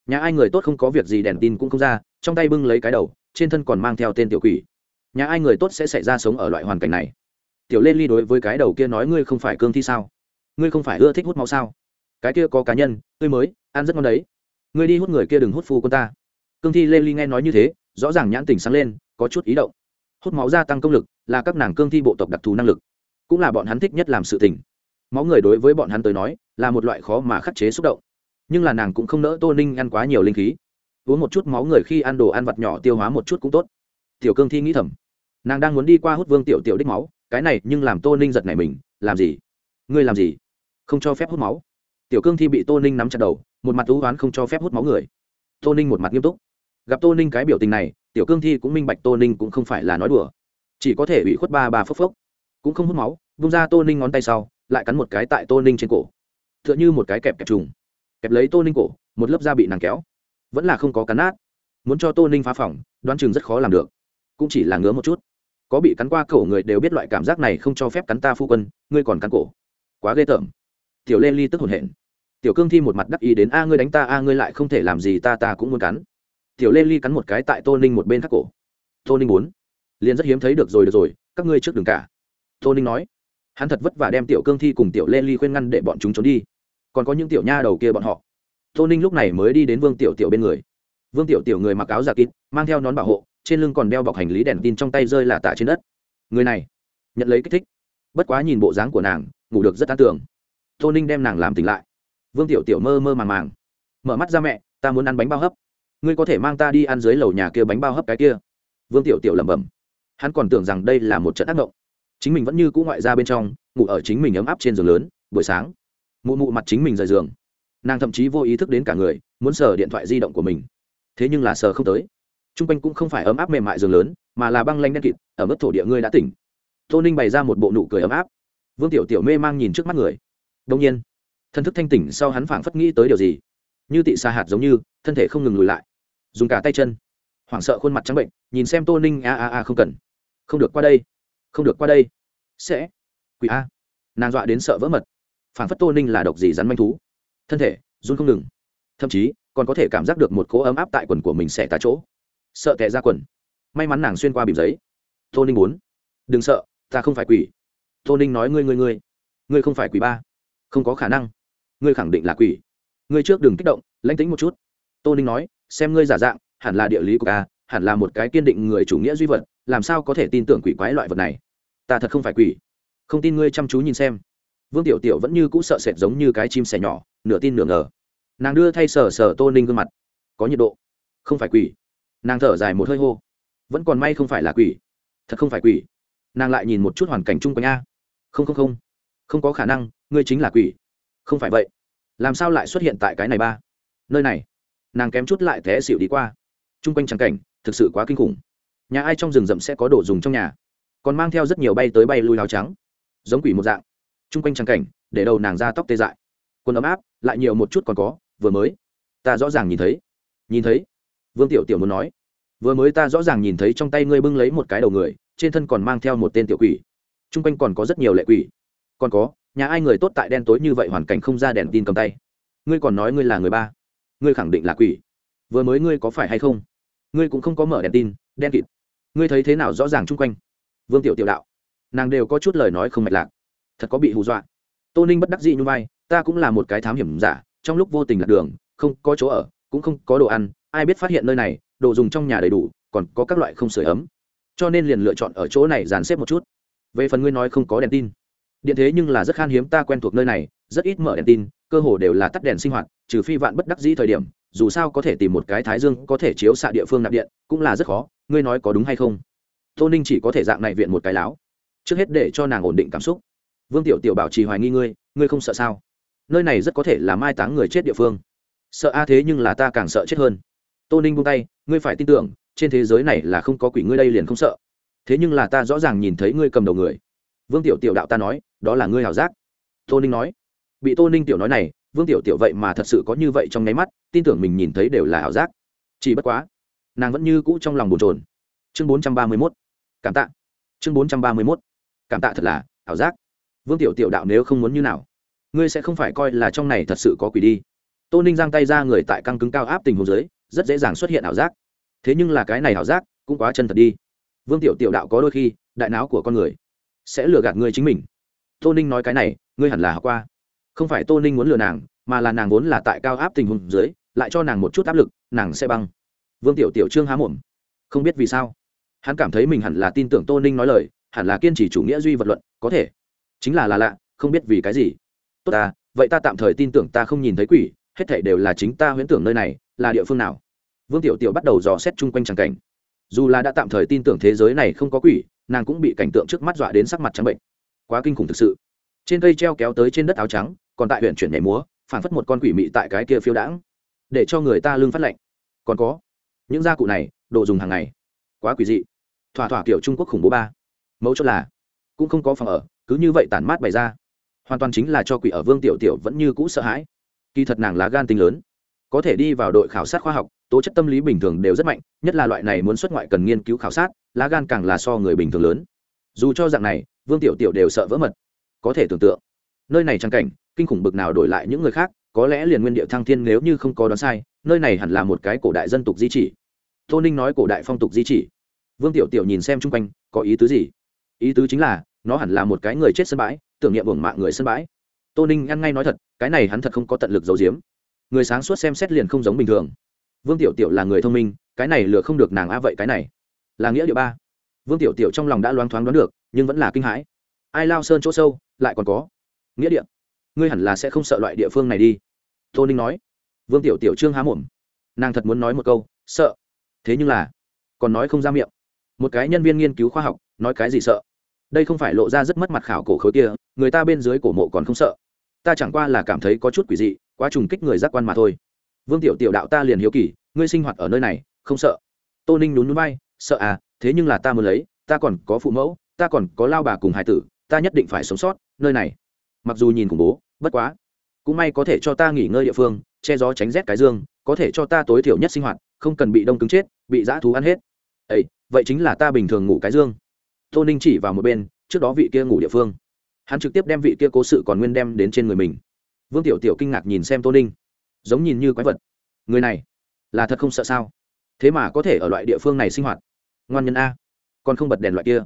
Nhà ai người tốt không có việc gì, đèn tin cũng không ra, trong tay bưng lấy cái đầu, trên thân còn mang theo tên tiểu quỷ nhà ai người tốt sẽ xảy ra sống ở loại hoàn cảnh này? Tiểu lê ly đối với cái đầu kia nói, ngươi không phải cương thi sao? Ngươi không phải ưa thích hút máu sao? Cái kia có cá nhân, tươi mới, ăn rất ngon đấy. Ngươi đi hút người kia đừng hút phu con ta. Cương thi lê ly nghe nói như thế, rõ ràng nhãn tình sáng lên, có chút ý động. Hút máu gia tăng công lực, là các nàng cương thi bộ tộc đặc thù năng lực. Cũng là bọn hắn thích nhất làm sự tình. Máu người đối với bọn hắn tới nói, là một loại khó mà khắc chế xúc động. Nhưng là nàng cũng không nỡ tô ninh ăn quá nhiều linh khí. Uống một chút máu người khi ăn đồ ăn vặt nhỏ tiêu hóa một chút cũng tốt. Tiểu cương thi nghĩ thầm nàng đang muốn đi qua hút vương tiểu tiểu đích máu, cái này nhưng làm tô ninh giật này mình, làm gì? Ngươi làm gì? Không cho phép hút máu. Tiểu cương thi bị tô ninh nắm chặt đầu, một mặt thú oán không cho phép hút máu người. Tô ninh một mặt nghiêm túc. Gặp tô ninh cái biểu tình này, tiểu cương thi cũng minh bạch tô ninh cũng không phải là nói đùa. Chỉ có thể ủy khuất ba ba phốc phốc. Cũng không hút máu, vung ra tô ninh ngón tay sau, lại cắn một cái tại tô ninh trên cổ. T h ư ợ n h ư một cái kẹp kẹp trùng. Kẹp lấy tô ninh cổ, một lớp da bị nàng kéo. Vẫn là không có cắn nát. Muốn cho tô ninh phá phỏng đoán chừng rất khó làm được. Cũng chỉ là ngứa một chút có bị cắn qua cổ người đều biết loại cảm giác này không cho phép cắn ta phu quân, ngươi còn cắn cổ. Quá ghê tởm. Tiểu lê ly tức hồn hển. Tiểu cương thi một mặt đắc ý đến, a, ngươi đánh ta, a, ngươi lại không thể làm gì, ta ta cũng muốn cắn. Tiểu lê ly cắn một cái tại tô ninh một bên khắc cổ. Tô ninh muốn. Liền rất hiếm thấy được rồi được rồi, các ngươi trước đường cả. Tô ninh nói. Hắn thật vất vả đem tiểu cương thi cùng tiểu lê ly khuyên ngăn để bọn chúng trốn đi. Còn có những tiểu nha đầu kia bọn họ. Tô ninh lúc này mới đi đến vương tiểu tiểu bên người. Vương tiểu tiểu người mặc áo giả kín mang theo nón bảo hộ trên lưng còn đeo bọc hành lý đèn tin trong tay rơi là tả trên đất. Người này, nhận lấy kích thích. Bất quá nhìn bộ dáng của nàng, ngủ được rất an tưởng tô ninh đem nàng làm tỉnh lại. Vương tiểu tiểu mơ mơ màng màng. Mở mắt ra mẹ, ta muốn ăn bánh bao hấp. Ngươi có thể mang ta đi ăn dưới lầu nhà kia bánh bao hấp cái kia. Vương tiểu tiểu lẩm bẩm. Hắn còn tưởng rằng đây là một trận ác mộng. Chính mình vẫn như cũ ngoại ra bên trong, ngủ ở chính mình ấm áp trên giường lớn, buổi sáng, mụ mụ mặt chính mình rời giường. Nàng thậm chí vô ý thức đến cả người, muốn sờ điện thoại di động của mình. Thế nhưng là sờ không tới t r u n g quanh cũng không phải ấm áp mềm mại giường lớn, mà là băng lanh đen kịt, ở mức thổ địa ngươi đã tỉnh. Tô ninh bày ra một bộ nụ cười ấm áp. Vương tiểu tiểu mê mang nhìn trước mắt người. Đông nhiên, thân thức thanh tỉnh sau hắn phảng phất nghĩ tới điều gì. Như tị xa hạt giống như, thân thể không ngừng lùi lại. Dùng cả tay chân. Hoảng sợ khuôn mặt trắng bệnh, nhìn xem tô ninh a a a không cần. Không được qua đây. Không được qua đây. Sẽ. Quỷ a. Nàng dọa đến sợ vỡ mật. Phảng phất tô ninh là độc gì rắn manh thú. Thân thể run không ngừng. Thậm chí, còn có thể cảm giác được một cỗ ấm áp tại quần của mình sẽ tại chỗ sợ tệ ra quần. May mắn nàng xuyên qua bìm giấy. Tô ninh bốn đừng sợ, ta không phải quỷ. Tô ninh nói ngươi ngươi ngươi. Ngươi không phải quỷ ba. Không có khả năng. Ngươi khẳng định là quỷ. Ngươi trước đừng kích động, lãnh tính một chút. Tô ninh nói, xem ngươi giả dạng, hẳn là địa lý của ta, hẳn là một cái kiên định người chủ nghĩa duy vật, làm sao có thể tin tưởng quỷ quái loại vật này? Ta thật không phải quỷ. Không tin ngươi chăm chú nhìn xem. Vương tiểu tiểu vẫn như cũ sợ sệt giống như cái chim sẻ nhỏ, nửa tin nửa ngờ. Nàng đưa thay sờ sờ tô ninh gương mặt. Có nhiệt độ. Không phải quỷ nàng thở dài một hơi hô. Vẫn còn may không phải là quỷ. Thật không phải quỷ. Nàng lại nhìn một chút hoàn cảnh chung quanh a. Không không không. Không có khả năng, ngươi chính là quỷ. Không phải vậy. Làm sao lại xuất hiện tại cái này ba? Nơi này. Nàng kém chút lại té xịu đi qua. Chung quanh trắng cảnh, thực sự quá kinh khủng. Nhà ai trong rừng rậm sẽ có đồ dùng trong nhà? Còn mang theo rất nhiều bay tới bay lui láo trắng. Giống quỷ một dạng. T r u n g quanh trắng cảnh, để đầu nàng ra tóc tê dại. Quần ấm áp, lại nhiều một chút còn có, vừa mới. Ta rõ ràng nhìn thấy. Nhìn thấy vương tiểu tiểu muốn nói, vừa mới ta rõ ràng nhìn thấy trong tay ngươi bưng lấy một cái đầu người, trên thân còn mang theo một tên tiểu quỷ. T r u n g quanh còn có rất nhiều lệ quỷ. Còn có, nhà ai người tốt tại đen tối như vậy hoàn cảnh không ra đèn tin cầm tay. Ngươi còn nói ngươi là người ba. Ngươi khẳng định là quỷ. Vừa mới ngươi có phải hay không? Ngươi cũng không có mở đèn tin, đen kịt. Ngươi thấy thế nào rõ ràng chung quanh? Vương tiểu tiểu đạo. Nàng đều có chút lời nói không mạch lạc. Thật có bị hù dọa. Tô ninh bất đắc dị như vai, ta cũng là một cái thám hiểm giả, trong lúc vô tình lạc đường, không có chỗ ở, cũng không có đồ ăn ai biết phát hiện nơi này, đồ dùng trong nhà đầy đủ, còn có các loại không sửa ấm. Cho nên liền lựa chọn ở chỗ này dàn xếp một chút. Về phần ngươi nói không có đèn tin. Điện thế nhưng là rất khan hiếm, ta quen thuộc nơi này, rất ít mở đèn tin, cơ hồ đều là tắt đèn sinh hoạt, trừ phi vạn bất đắc dĩ thời điểm, dù sao có thể tìm một cái thái dương, có thể chiếu xạ địa phương nạp điện, cũng là rất khó, ngươi nói có đúng hay không? Tô ninh chỉ có thể dạng này viện một cái láo. Trước hết để cho nàng ổn định cảm xúc. Vương tiểu tiểu bảo trì hoài nghi ngươi ngươi không sợ sao? Nơi này rất có thể là mai táng người chết địa phương. Sợ a thế nhưng là ta càng sợ chết hơn tô ninh buông tay, ngươi phải tin tưởng, trên thế giới này là không có quỷ ngươi đây liền không sợ. Thế nhưng là ta rõ ràng nhìn thấy ngươi cầm đầu người. Vương tiểu tiểu đạo ta nói, đó là ngươi hảo giác. Tô ninh nói. Bị tô ninh tiểu nói này, vương tiểu tiểu vậy mà thật sự có như vậy trong nháy mắt, tin tưởng mình nhìn thấy đều là ảo giác. Chỉ bất quá, nàng vẫn như cũ trong lòng bồn trồn chương bốn trăm ba mươi mốt. Cảm tạ. Chương bốn trăm ba mươi mốt. Cảm tạ thật là ảo giác. Vương tiểu tiểu đạo nếu không muốn như nào, ngươi sẽ không phải coi là trong này thật sự có quỷ đi. Tô ninh giang tay ra người tại căng cứng cao áp tình hồ dưới rất dễ dàng xuất hiện ảo giác. Thế nhưng là cái này ảo giác cũng quá chân thật đi. Vương tiểu tiểu đạo có đôi khi, đại não của con người sẽ lừa gạt ngươi chính mình. Tô ninh nói cái này, ngươi hẳn là học qua. Không phải tô ninh muốn lừa nàng, mà là nàng vốn là tại cao áp tình huống dưới, lại cho nàng một chút áp lực, nàng sẽ băng. Vương tiểu tiểu trương há mồm. Không biết vì sao, hắn cảm thấy mình hẳn là tin tưởng tô ninh nói lời, hẳn là kiên trì chủ nghĩa duy vật luận, có thể. Chính là là lạ, không biết vì cái gì. Tốt ta, vậy ta tạm thời tin tưởng ta không nhìn thấy quỷ, hết thể đều là chính ta huyễn tưởng nơi này là địa phương nào? Vương tiểu tiểu bắt đầu dò xét chung quanh tràng cảnh. Dù là đã tạm thời tin tưởng thế giới này không có quỷ, nàng cũng bị cảnh tượng trước mắt dọa đến sắc mặt trắng bệnh. Quá kinh khủng thực sự. Trên cây treo kéo tới trên đất áo trắng, còn tại huyện chuyển nhảy múa phản phất một con quỷ mị tại cái kia phiêu đãng. Để cho người ta lương phát lệnh. Còn có, những gia cụ này, đồ dùng hàng ngày. Quá quỷ dị. Thỏa thỏa kiểu trung quốc khủng bố ba. Mẫu chốt là, cũng không có phòng ở, cứ như vậy tản mát bày ra. Hoàn toàn chính là cho quỷ ở vương tiểu tiểu vẫn như cũ sợ hãi. Kỳ thật nàng lá gan tinh lớn có thể đi vào đội khảo sát khoa học, tố chất tâm lý bình thường đều rất mạnh, nhất là loại này muốn xuất ngoại cần nghiên cứu khảo sát, lá gan càng là so người bình thường lớn. Dù cho dạng này, vương tiểu tiểu đều sợ vỡ mật. Có thể tưởng tượng, nơi này trang cảnh, kinh khủng bực nào đổi lại những người khác, có lẽ liền nguyên địa thăng thiên nếu như không có đoán sai, nơi này hẳn là một cái cổ đại dân tục di chỉ. Tô ninh nói cổ đại phong tục di chỉ. Vương tiểu tiểu nhìn xem chung quanh, có ý tứ gì? Ý tứ chính là, nó hẳn là một cái người chết sân bãi, tưởng niệm uổng mạng người sân bãi. Tô ninh ăn ngay nói thật, cái này hắn thật không có tận lực giấu giếm người sáng suốt xem xét liền không giống bình thường. Vương tiểu tiểu là người thông minh, cái này lừa không được nàng a vậy cái này. Là nghĩa địa ba. Vương tiểu tiểu trong lòng đã loáng thoáng đoán được, nhưng vẫn là kinh hãi. Ai lao sơn chỗ sâu, lại còn có. Nghĩa địa. Ngươi hẳn là sẽ không sợ loại địa phương này đi. Tô ninh nói. Vương tiểu tiểu trương há mồm. Nàng thật muốn nói một câu, sợ. Thế nhưng là, còn nói không ra miệng. Một cái nhân viên nghiên cứu khoa học, nói cái gì sợ? Đây không phải lộ ra rất mất mặt khảo cổ khối kia, người ta bên dưới cổ mộ còn không sợ. Ta chẳng qua là cảm thấy có chút quỷ dị quá trùng kích người giác quan mà thôi. Vương tiểu tiểu đạo ta liền hiếu kỳ, ngươi sinh hoạt ở nơi này, không sợ? Tô ninh nhún núi bay sợ à thế nhưng là ta muốn lấy, ta còn có phụ mẫu, ta còn có lao bà cùng hải tử, ta nhất định phải sống sót, nơi này. Mặc dù nhìn khủng bố, bất quá, cũng may có thể cho ta nghỉ ngơi địa phương, che gió tránh rét cái dương, có thể cho ta tối thiểu nhất sinh hoạt, không cần bị đông cứng chết, bị dã thú ăn hết. Ấy vậy chính là ta bình thường ngủ cái dương. Tô ninh chỉ vào một bên, trước đó vị kia ngủ địa phương. Hắn trực tiếp đem vị kia cố sự còn nguyên đem đến trên người mình vương tiểu tiểu kinh ngạc nhìn xem tô ninh, giống nhìn như quái vật. Người này là thật không sợ sao? Thế mà có thể ở loại địa phương này sinh hoạt. Ngoan nhân a, còn không bật đèn loại kia.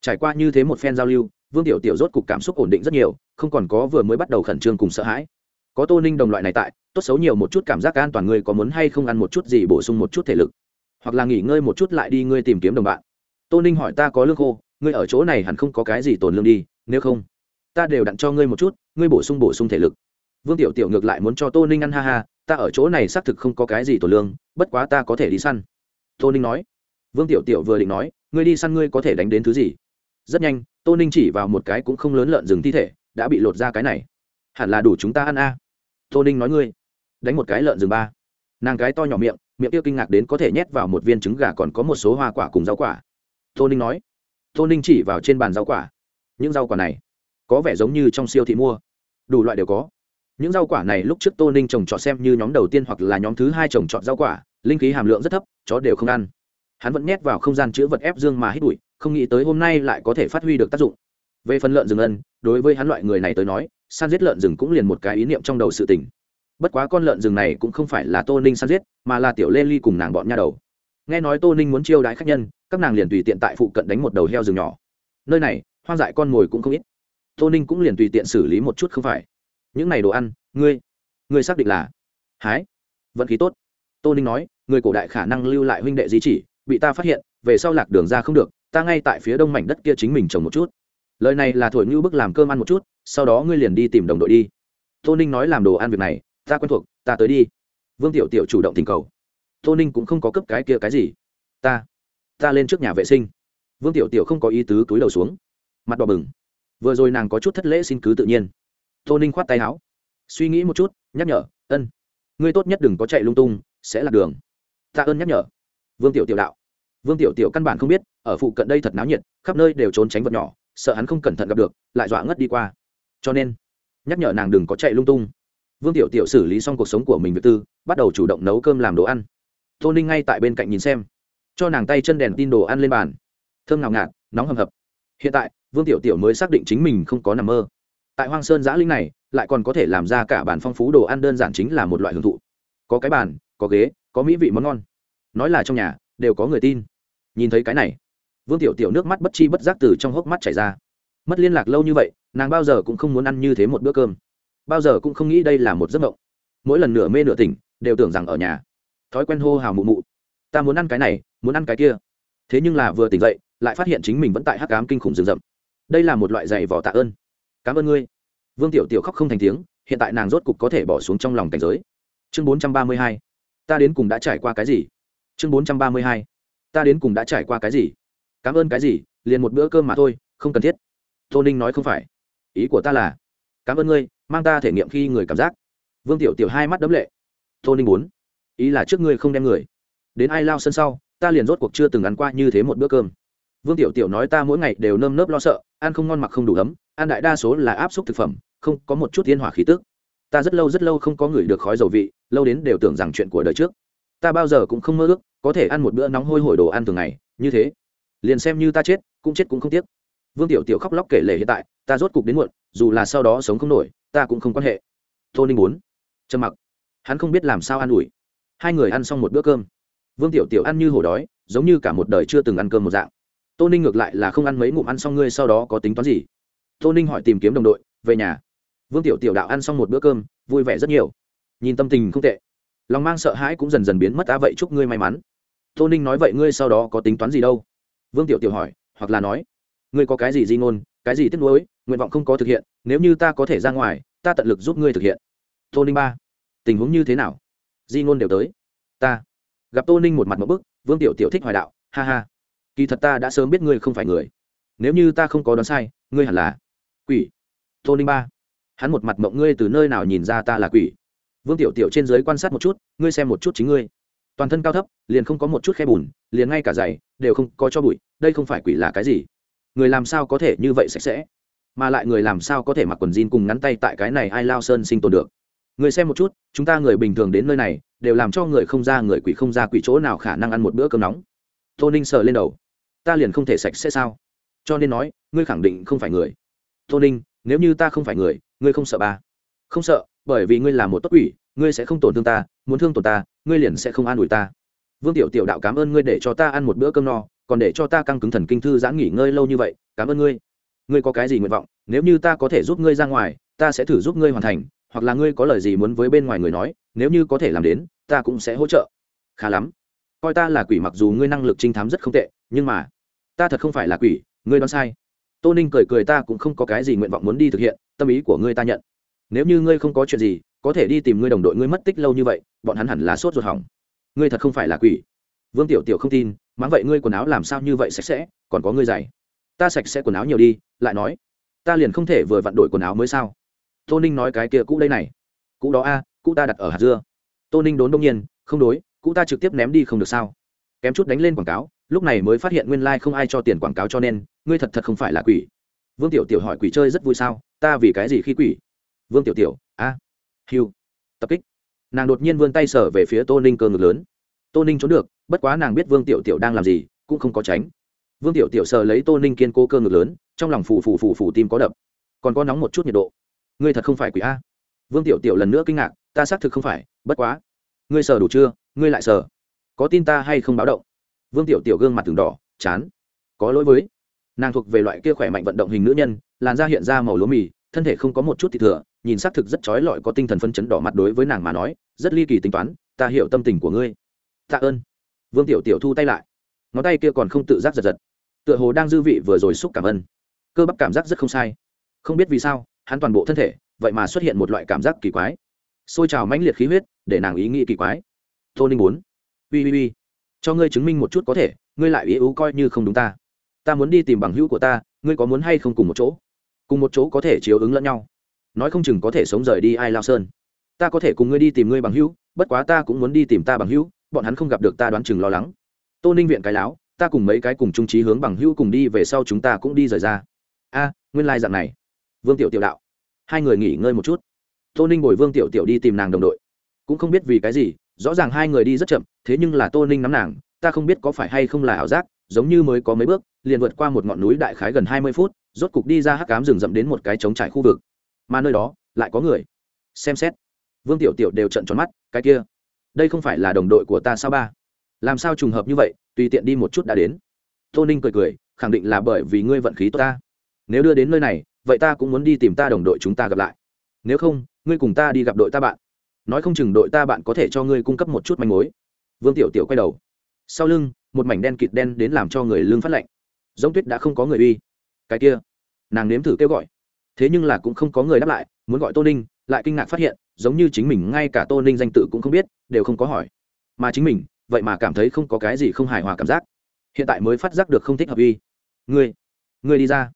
Trải qua như thế một phen giao lưu, vương tiểu tiểu rốt cục cảm xúc ổn định rất nhiều, không còn có vừa mới bắt đầu khẩn trương cùng sợ hãi. Có tô ninh đồng loại này tại, tốt xấu nhiều một chút cảm giác an toàn người có muốn hay không ăn một chút gì bổ sung một chút thể lực. Hoặc là nghỉ ngơi một chút lại đi ngươi tìm kiếm đồng bạn. Tô ninh hỏi ta có lương khô, ngươi ở chỗ này hẳn không có cái gì tồn lương đi, nếu không, ta đều đặn cho ngươi một chút, ngươi bổ sung bổ sung thể lực vương tiểu tiểu ngược lại muốn cho tô ninh ăn ha ha, ta ở chỗ này xác thực không có cái gì tổn lương, bất quá ta có thể đi săn. Tô ninh nói. Vương tiểu tiểu vừa định nói, ngươi đi săn ngươi có thể đánh đến thứ gì? Rất nhanh, tô ninh chỉ vào một cái cũng không lớn lợn rừng thi thể, đã bị lột ra cái này. Hẳn là đủ chúng ta ăn a. À. tô ninh nói ngươi, đánh một cái lợn rừng ba. Nàng cái to nhỏ miệng miệng kia kinh ngạc đến có thể nhét vào một viên trứng gà còn có một số hoa quả cùng rau quả. Tô ninh nói. Tô ninh chỉ vào trên bàn rau quả. Những rau quả này, có vẻ giống như trong siêu thị mua. Đủ loại đều có những rau quả này lúc trước tô ninh trồng trọt xem như nhóm đầu tiên hoặc là nhóm thứ hai trồng trọt rau quả, linh khí hàm lượng rất thấp, chó đều không ăn. Hắn vẫn nhét vào không gian chữ vật ép dương mà hít bụi, không nghĩ tới hôm nay lại có thể phát huy được tác dụng. Về phần lợn rừng ân, đối với hắn loại người này tới nói săn giết lợn rừng cũng liền một cái ý niệm trong đầu sự tình. Bất quá con lợn rừng này cũng không phải là tô ninh săn giết, mà là tiểu lê ly cùng nàng bọn nha đầu. Nghe nói tô ninh muốn chiêu đãi khách nhân, các nàng liền tùy tiện tại phụ cận đánh một đầu heo rừng nhỏ. Nơi này, hoang dại con mồi cũng không ít. Tô ninh cũng liền tùy tiện xử lý một chút không phải những này đồ ăn, ngươi ngươi xác định là hái. Vận khí tốt. Tô ninh nói, người cổ đại khả năng lưu lại huynh đệ di chỉ, bị ta phát hiện, về sau lạc đường ra không được, ta ngay tại phía đông mảnh đất kia chính mình trồng một chút. Lời này là thổi ngưu bức làm cơm ăn một chút, sau đó ngươi liền đi tìm đồng đội đi. Tô ninh nói làm đồ ăn việc này, ta quen thuộc, ta tới đi. Vương tiểu tiểu chủ động tình cầu. Tô ninh cũng không có cấp cái kia cái gì. Ta ta lên trước nhà vệ sinh. Vương tiểu tiểu không có ý tứ túi đầu xuống. Mặt đỏ bừng. Vừa rồi nàng có chút thất lễ xin cứ tự nhiên tô ninh khoát tay áo. Suy nghĩ một chút, nhắc nhở, ân, ngươi tốt nhất đừng có chạy lung tung, sẽ là đường. Tạ ơn nhắc nhở. Vương tiểu tiểu đạo. Vương tiểu tiểu căn bản không biết, ở phụ cận đây thật náo nhiệt, khắp nơi đều trốn tránh vật nhỏ, sợ hắn không cẩn thận gặp được, lại dọa ngất đi qua. Cho nên, nhắc nhở nàng đừng có chạy lung tung. Vương tiểu tiểu xử lý xong cuộc sống của mình việc tư, bắt đầu chủ động nấu cơm làm đồ ăn. Tô ninh ngay tại bên cạnh nhìn xem, cho nàng tay chân đèn tin đồ ăn lên bàn. Thơm ngào ngạt, nóng hầm hập. Hiện tại, vương tiểu tiểu mới xác định chính mình không có nằm mơ tại hoang sơn giã linh này, lại còn có thể làm ra cả bàn phong phú đồ ăn đơn giản chính là một loại hưởng thụ. Có cái bàn, có ghế, có mỹ vị món ngon. Nói là trong nhà, đều có người tin. Nhìn thấy cái này, vương tiểu tiểu nước mắt bất chi bất giác từ trong hốc mắt chảy ra. Mất liên lạc lâu như vậy, nàng bao giờ cũng không muốn ăn như thế một bữa cơm. Bao giờ cũng không nghĩ đây là một giấc mộng. Mỗi lần nửa mê nửa tỉnh, đều tưởng rằng ở nhà. Thói quen hô hào mụ mụ. Ta muốn ăn cái này, muốn ăn cái kia. Thế nhưng là vừa tỉnh dậy, lại phát hiện chính mình vẫn tại hắc cám kinh khủng rừng rậm. Đây là một loại giày vỏ tạ ơn cảm ơn ngươi. Vương tiểu tiểu khóc không thành tiếng, hiện tại nàng rốt cục có thể bỏ xuống trong lòng cảnh giới. Chương bốn trăm ba mươi hai. Ta đến cùng đã trải qua cái gì? Chương bốn trăm ba mươi hai. Ta đến cùng đã trải qua cái gì? Cảm ơn cái gì? Liền một bữa cơm mà thôi, không cần thiết. Tô ninh nói không phải. Ý của ta là, cảm ơn ngươi, mang ta thể nghiệm khi người cảm giác. Vương tiểu tiểu hai mắt đấm lệ. Tô ninh muốn. Ý là trước ngươi không đem người. Đến ai lao sân sau, ta liền rốt cuộc chưa từng ăn qua như thế một bữa cơm. Vương tiểu tiểu nói, ta mỗi ngày đều nơm nớp lo sợ, ăn không ngon mặc không đủ ấm ăn đại đa số là áp suất thực phẩm, không có một chút tiên hỏa khí tức. Ta rất lâu rất lâu không có người được khói dầu vị, lâu đến đều tưởng rằng chuyện của đời trước. Ta bao giờ cũng không mơ ước, có thể ăn một bữa nóng hôi hổi đồ ăn thường ngày, như thế. Liền xem như ta chết, cũng chết cũng không tiếc. Vương tiểu tiểu khóc lóc kể lể hiện tại, ta rốt cục đến muộn, dù là sau đó sống không nổi, ta cũng không quan hệ. Tô ninh muốn. Trầm mặc. Hắn không biết làm sao ăn ủi. Hai người ăn xong một bữa cơm. Vương tiểu tiểu ăn như hổ đói, giống như cả một đời chưa từng ăn cơm một dạng. Tô ninh ngược lại là không ăn mấy ngụm ăn xong ngươi sau đó có tính toán gì? Tô ninh hỏi tìm kiếm đồng đội, về nhà. Vương tiểu tiểu đạo ăn xong một bữa cơm, vui vẻ rất nhiều. Nhìn tâm tình không tệ. Lòng mang sợ hãi cũng dần dần biến mất ta vậy chúc ngươi may mắn. Tô ninh nói vậy ngươi sau đó có tính toán gì đâu? Vương tiểu tiểu hỏi, hoặc là nói, ngươi có cái gì di ngôn, cái gì tiếc nuối, nguyện vọng không có thực hiện, nếu như ta có thể ra ngoài, ta tận lực giúp ngươi thực hiện. Tô ninh ba, tình huống như thế nào? Di ngôn đều tới. Ta. Gặp tô ninh một mặt một bức, vương tiểu tiểu thích hoài đạo, ha ha. Kỳ thật ta đã sớm biết ngươi không phải người. Nếu như ta không có đoán sai, ngươi hẳn là quỷ. Tô ninh ba, hắn một mặt mộng ngươi từ nơi nào nhìn ra ta là quỷ? Vương tiểu tiểu trên giới quan sát một chút, ngươi xem một chút chính ngươi. Toàn thân cao thấp, liền không có một chút khe bùn, liền ngay cả giày đều không có cho bụi, đây không phải quỷ là cái gì? Người làm sao có thể như vậy sạch sẽ? Mà lại người làm sao có thể mặc quần jean cùng ngắn tay tại cái này ai lao sơn sinh tồn được? Người xem một chút, chúng ta người bình thường đến nơi này, đều làm cho người không ra người quỷ không ra quỷ chỗ nào khả năng ăn một bữa cơm nóng. Tô ninh sờ lên đầu. Ta liền không thể sạch sẽ sao? Cho nên nói, ngươi khẳng định không phải người tô ninh, nếu như ta không phải người, ngươi không sợ ba. Không sợ, bởi vì ngươi là một tốt quỷ, ngươi sẽ không tổn thương ta, muốn thương tổn ta, ngươi liền sẽ không an ủi ta. Vương tiểu tiểu đạo cảm ơn ngươi để cho ta ăn một bữa cơm no, còn để cho ta căng cứng thần kinh thư giãn nghỉ ngơi lâu như vậy, cảm ơn ngươi. Ngươi có cái gì nguyện vọng, nếu như ta có thể giúp ngươi ra ngoài, ta sẽ thử giúp ngươi hoàn thành, hoặc là ngươi có lời gì muốn với bên ngoài người nói, nếu như có thể làm đến, ta cũng sẽ hỗ trợ. Khá lắm. Coi ta là quỷ mặc dù ngươi năng lực trinh thám rất không tệ, nhưng mà, ta thật không phải là quỷ, ngươi đoán sai tô ninh cười cười ta cũng không có cái gì nguyện vọng muốn đi thực hiện tâm ý của ngươi ta nhận. Nếu như ngươi không có chuyện gì có thể đi tìm ngươi đồng đội ngươi mất tích lâu như vậy bọn hắn hẳn là sốt ruột hỏng. Ngươi thật không phải là quỷ. Vương tiểu tiểu không tin mắng vậy ngươi quần áo làm sao như vậy sạch sẽ còn có ngươi giày. Ta sạch sẽ quần áo nhiều đi lại nói. Ta liền không thể vừa vặn đổi quần áo mới sao? Tô ninh nói cái kia cũ đây này. Cũ đó a à, cũ ta đặt ở hạt dưa. Tô ninh đốn đông nhiên không đối cũ ta trực tiếp ném đi không được sao. Kém chút đánh lên quảng cáo lúc này mới phát hiện nguyên lai、like、không ai cho tiền quảng cáo cho nên ngươi thật thật không phải là quỷ. Vương tiểu tiểu hỏi quỷ chơi rất vui sao? Ta vì cái gì khi quỷ? Vương tiểu tiểu a à, hiu tập kích. Nàng đột nhiên vươn tay sở về phía tô ninh cơ ngực lớn. Tô ninh trốn được bất quá nàng biết vương tiểu tiểu đang làm gì cũng không có tránh. Vương tiểu tiểu sờ lấy tô ninh kiên cố cơ ngực lớn trong lòng phù phù phù phù tim có đập. Còn có nóng một chút nhiệt độ. Ngươi thật không phải quỷ a. Vương tiểu tiểu lần nữa kinh ngạc ta xác thực không phải bất quá. Ngươi sờ đủ chưa? Ngươi lại sờ. Có tin ta hay không báo động? Vương tiểu tiểu gương mặt từng đỏ, chán. Có lỗi với. Nàng thuộc về loại kia khỏe mạnh vận động hình nữ nhân, làn da hiện ra màu lúa mì, thân thể không có một chút thịt thừa, nhìn xác thực rất trói lọi có tinh thần phân chấn đỏ mặt đối với nàng mà nói, rất ly kỳ tính toán, ta hiểu tâm tình của ngươi. Tạ ơn. Vương tiểu tiểu thu tay lại. Ngón tay kia còn không tự giác giật giật. Tựa hồ đang dư vị vừa rồi xúc cảm ơn. Cơ bắp cảm giác rất không sai. Không biết vì sao, hắn toàn bộ thân thể, vậy mà xuất hiện một loại cảm giác kỳ quái. Xôi trào mãnh liệt khí huyết, để nàng ý nghĩ kỳ quái. Tô ninh bốn ui ui ui cho ngươi chứng minh một chút có thể, ngươi lại ý ú coi như không đúng ta. Ta muốn đi tìm bằng hữu của ta, ngươi có muốn hay không cùng một chỗ? Cùng một chỗ có thể chiếu ứng lẫn nhau. Nói không chừng có thể sống rời đi ai lao sơn. Ta có thể cùng ngươi đi tìm ngươi bằng hữu, bất quá ta cũng muốn đi tìm ta bằng hữu, bọn hắn không gặp được ta đoán chừng lo lắng. Tô ninh viện cái láo, ta cùng mấy cái cùng trung trí hướng bằng hữu cùng đi về sau chúng ta cũng đi rời ra. A, nguyên lai、like、dạng này. Vương tiểu tiểu đạo. Hai người nghỉ ngơi một chút. Tô ninh bồi vương tiểu tiểu đi tìm nàng đồng đội. Cũng không biết vì cái gì rõ ràng hai người đi rất chậm, thế nhưng là tô ninh nắm nàng, ta không biết có phải hay không là ảo giác, giống như mới có mấy bước, liền vượt qua một ngọn núi đại khái gần hai mươi phút, rốt cục đi ra hắc cám rừng rậm đến một cái trống trải khu vực. Mà nơi đó, lại có người. Xem xét, vương tiểu tiểu đều trận tròn mắt, cái kia, đây không phải là đồng đội của ta sao ba? Làm sao trùng hợp như vậy, tùy tiện đi một chút đã đến. Tô ninh cười cười, khẳng định là bởi vì ngươi vận khí tốt ta. Nếu đưa đến nơi này, vậy ta cũng muốn đi tìm ta đồng đội chúng ta gặp lại. Nếu không, ngươi cùng ta đi gặp đội ta bạn nói không chừng đội ta bạn có thể cho ngươi cung cấp một chút manh mối. Vương tiểu tiểu quay đầu. Sau lưng, một mảnh đen kịt đen đến làm cho người lương phát lạnh. Giống tuyết đã không có người uy. Cái kia, nàng nếm thử kêu gọi. Thế nhưng là cũng không có người đáp lại, muốn gọi tô ninh, lại kinh ngạc phát hiện, giống như chính mình ngay cả tô ninh danh tự cũng không biết, đều không có hỏi. Mà chính mình, vậy mà cảm thấy không có cái gì không hài hòa cảm giác. Hiện tại mới phát giác được không thích hợp uy. Ngươi ngươi đi ra.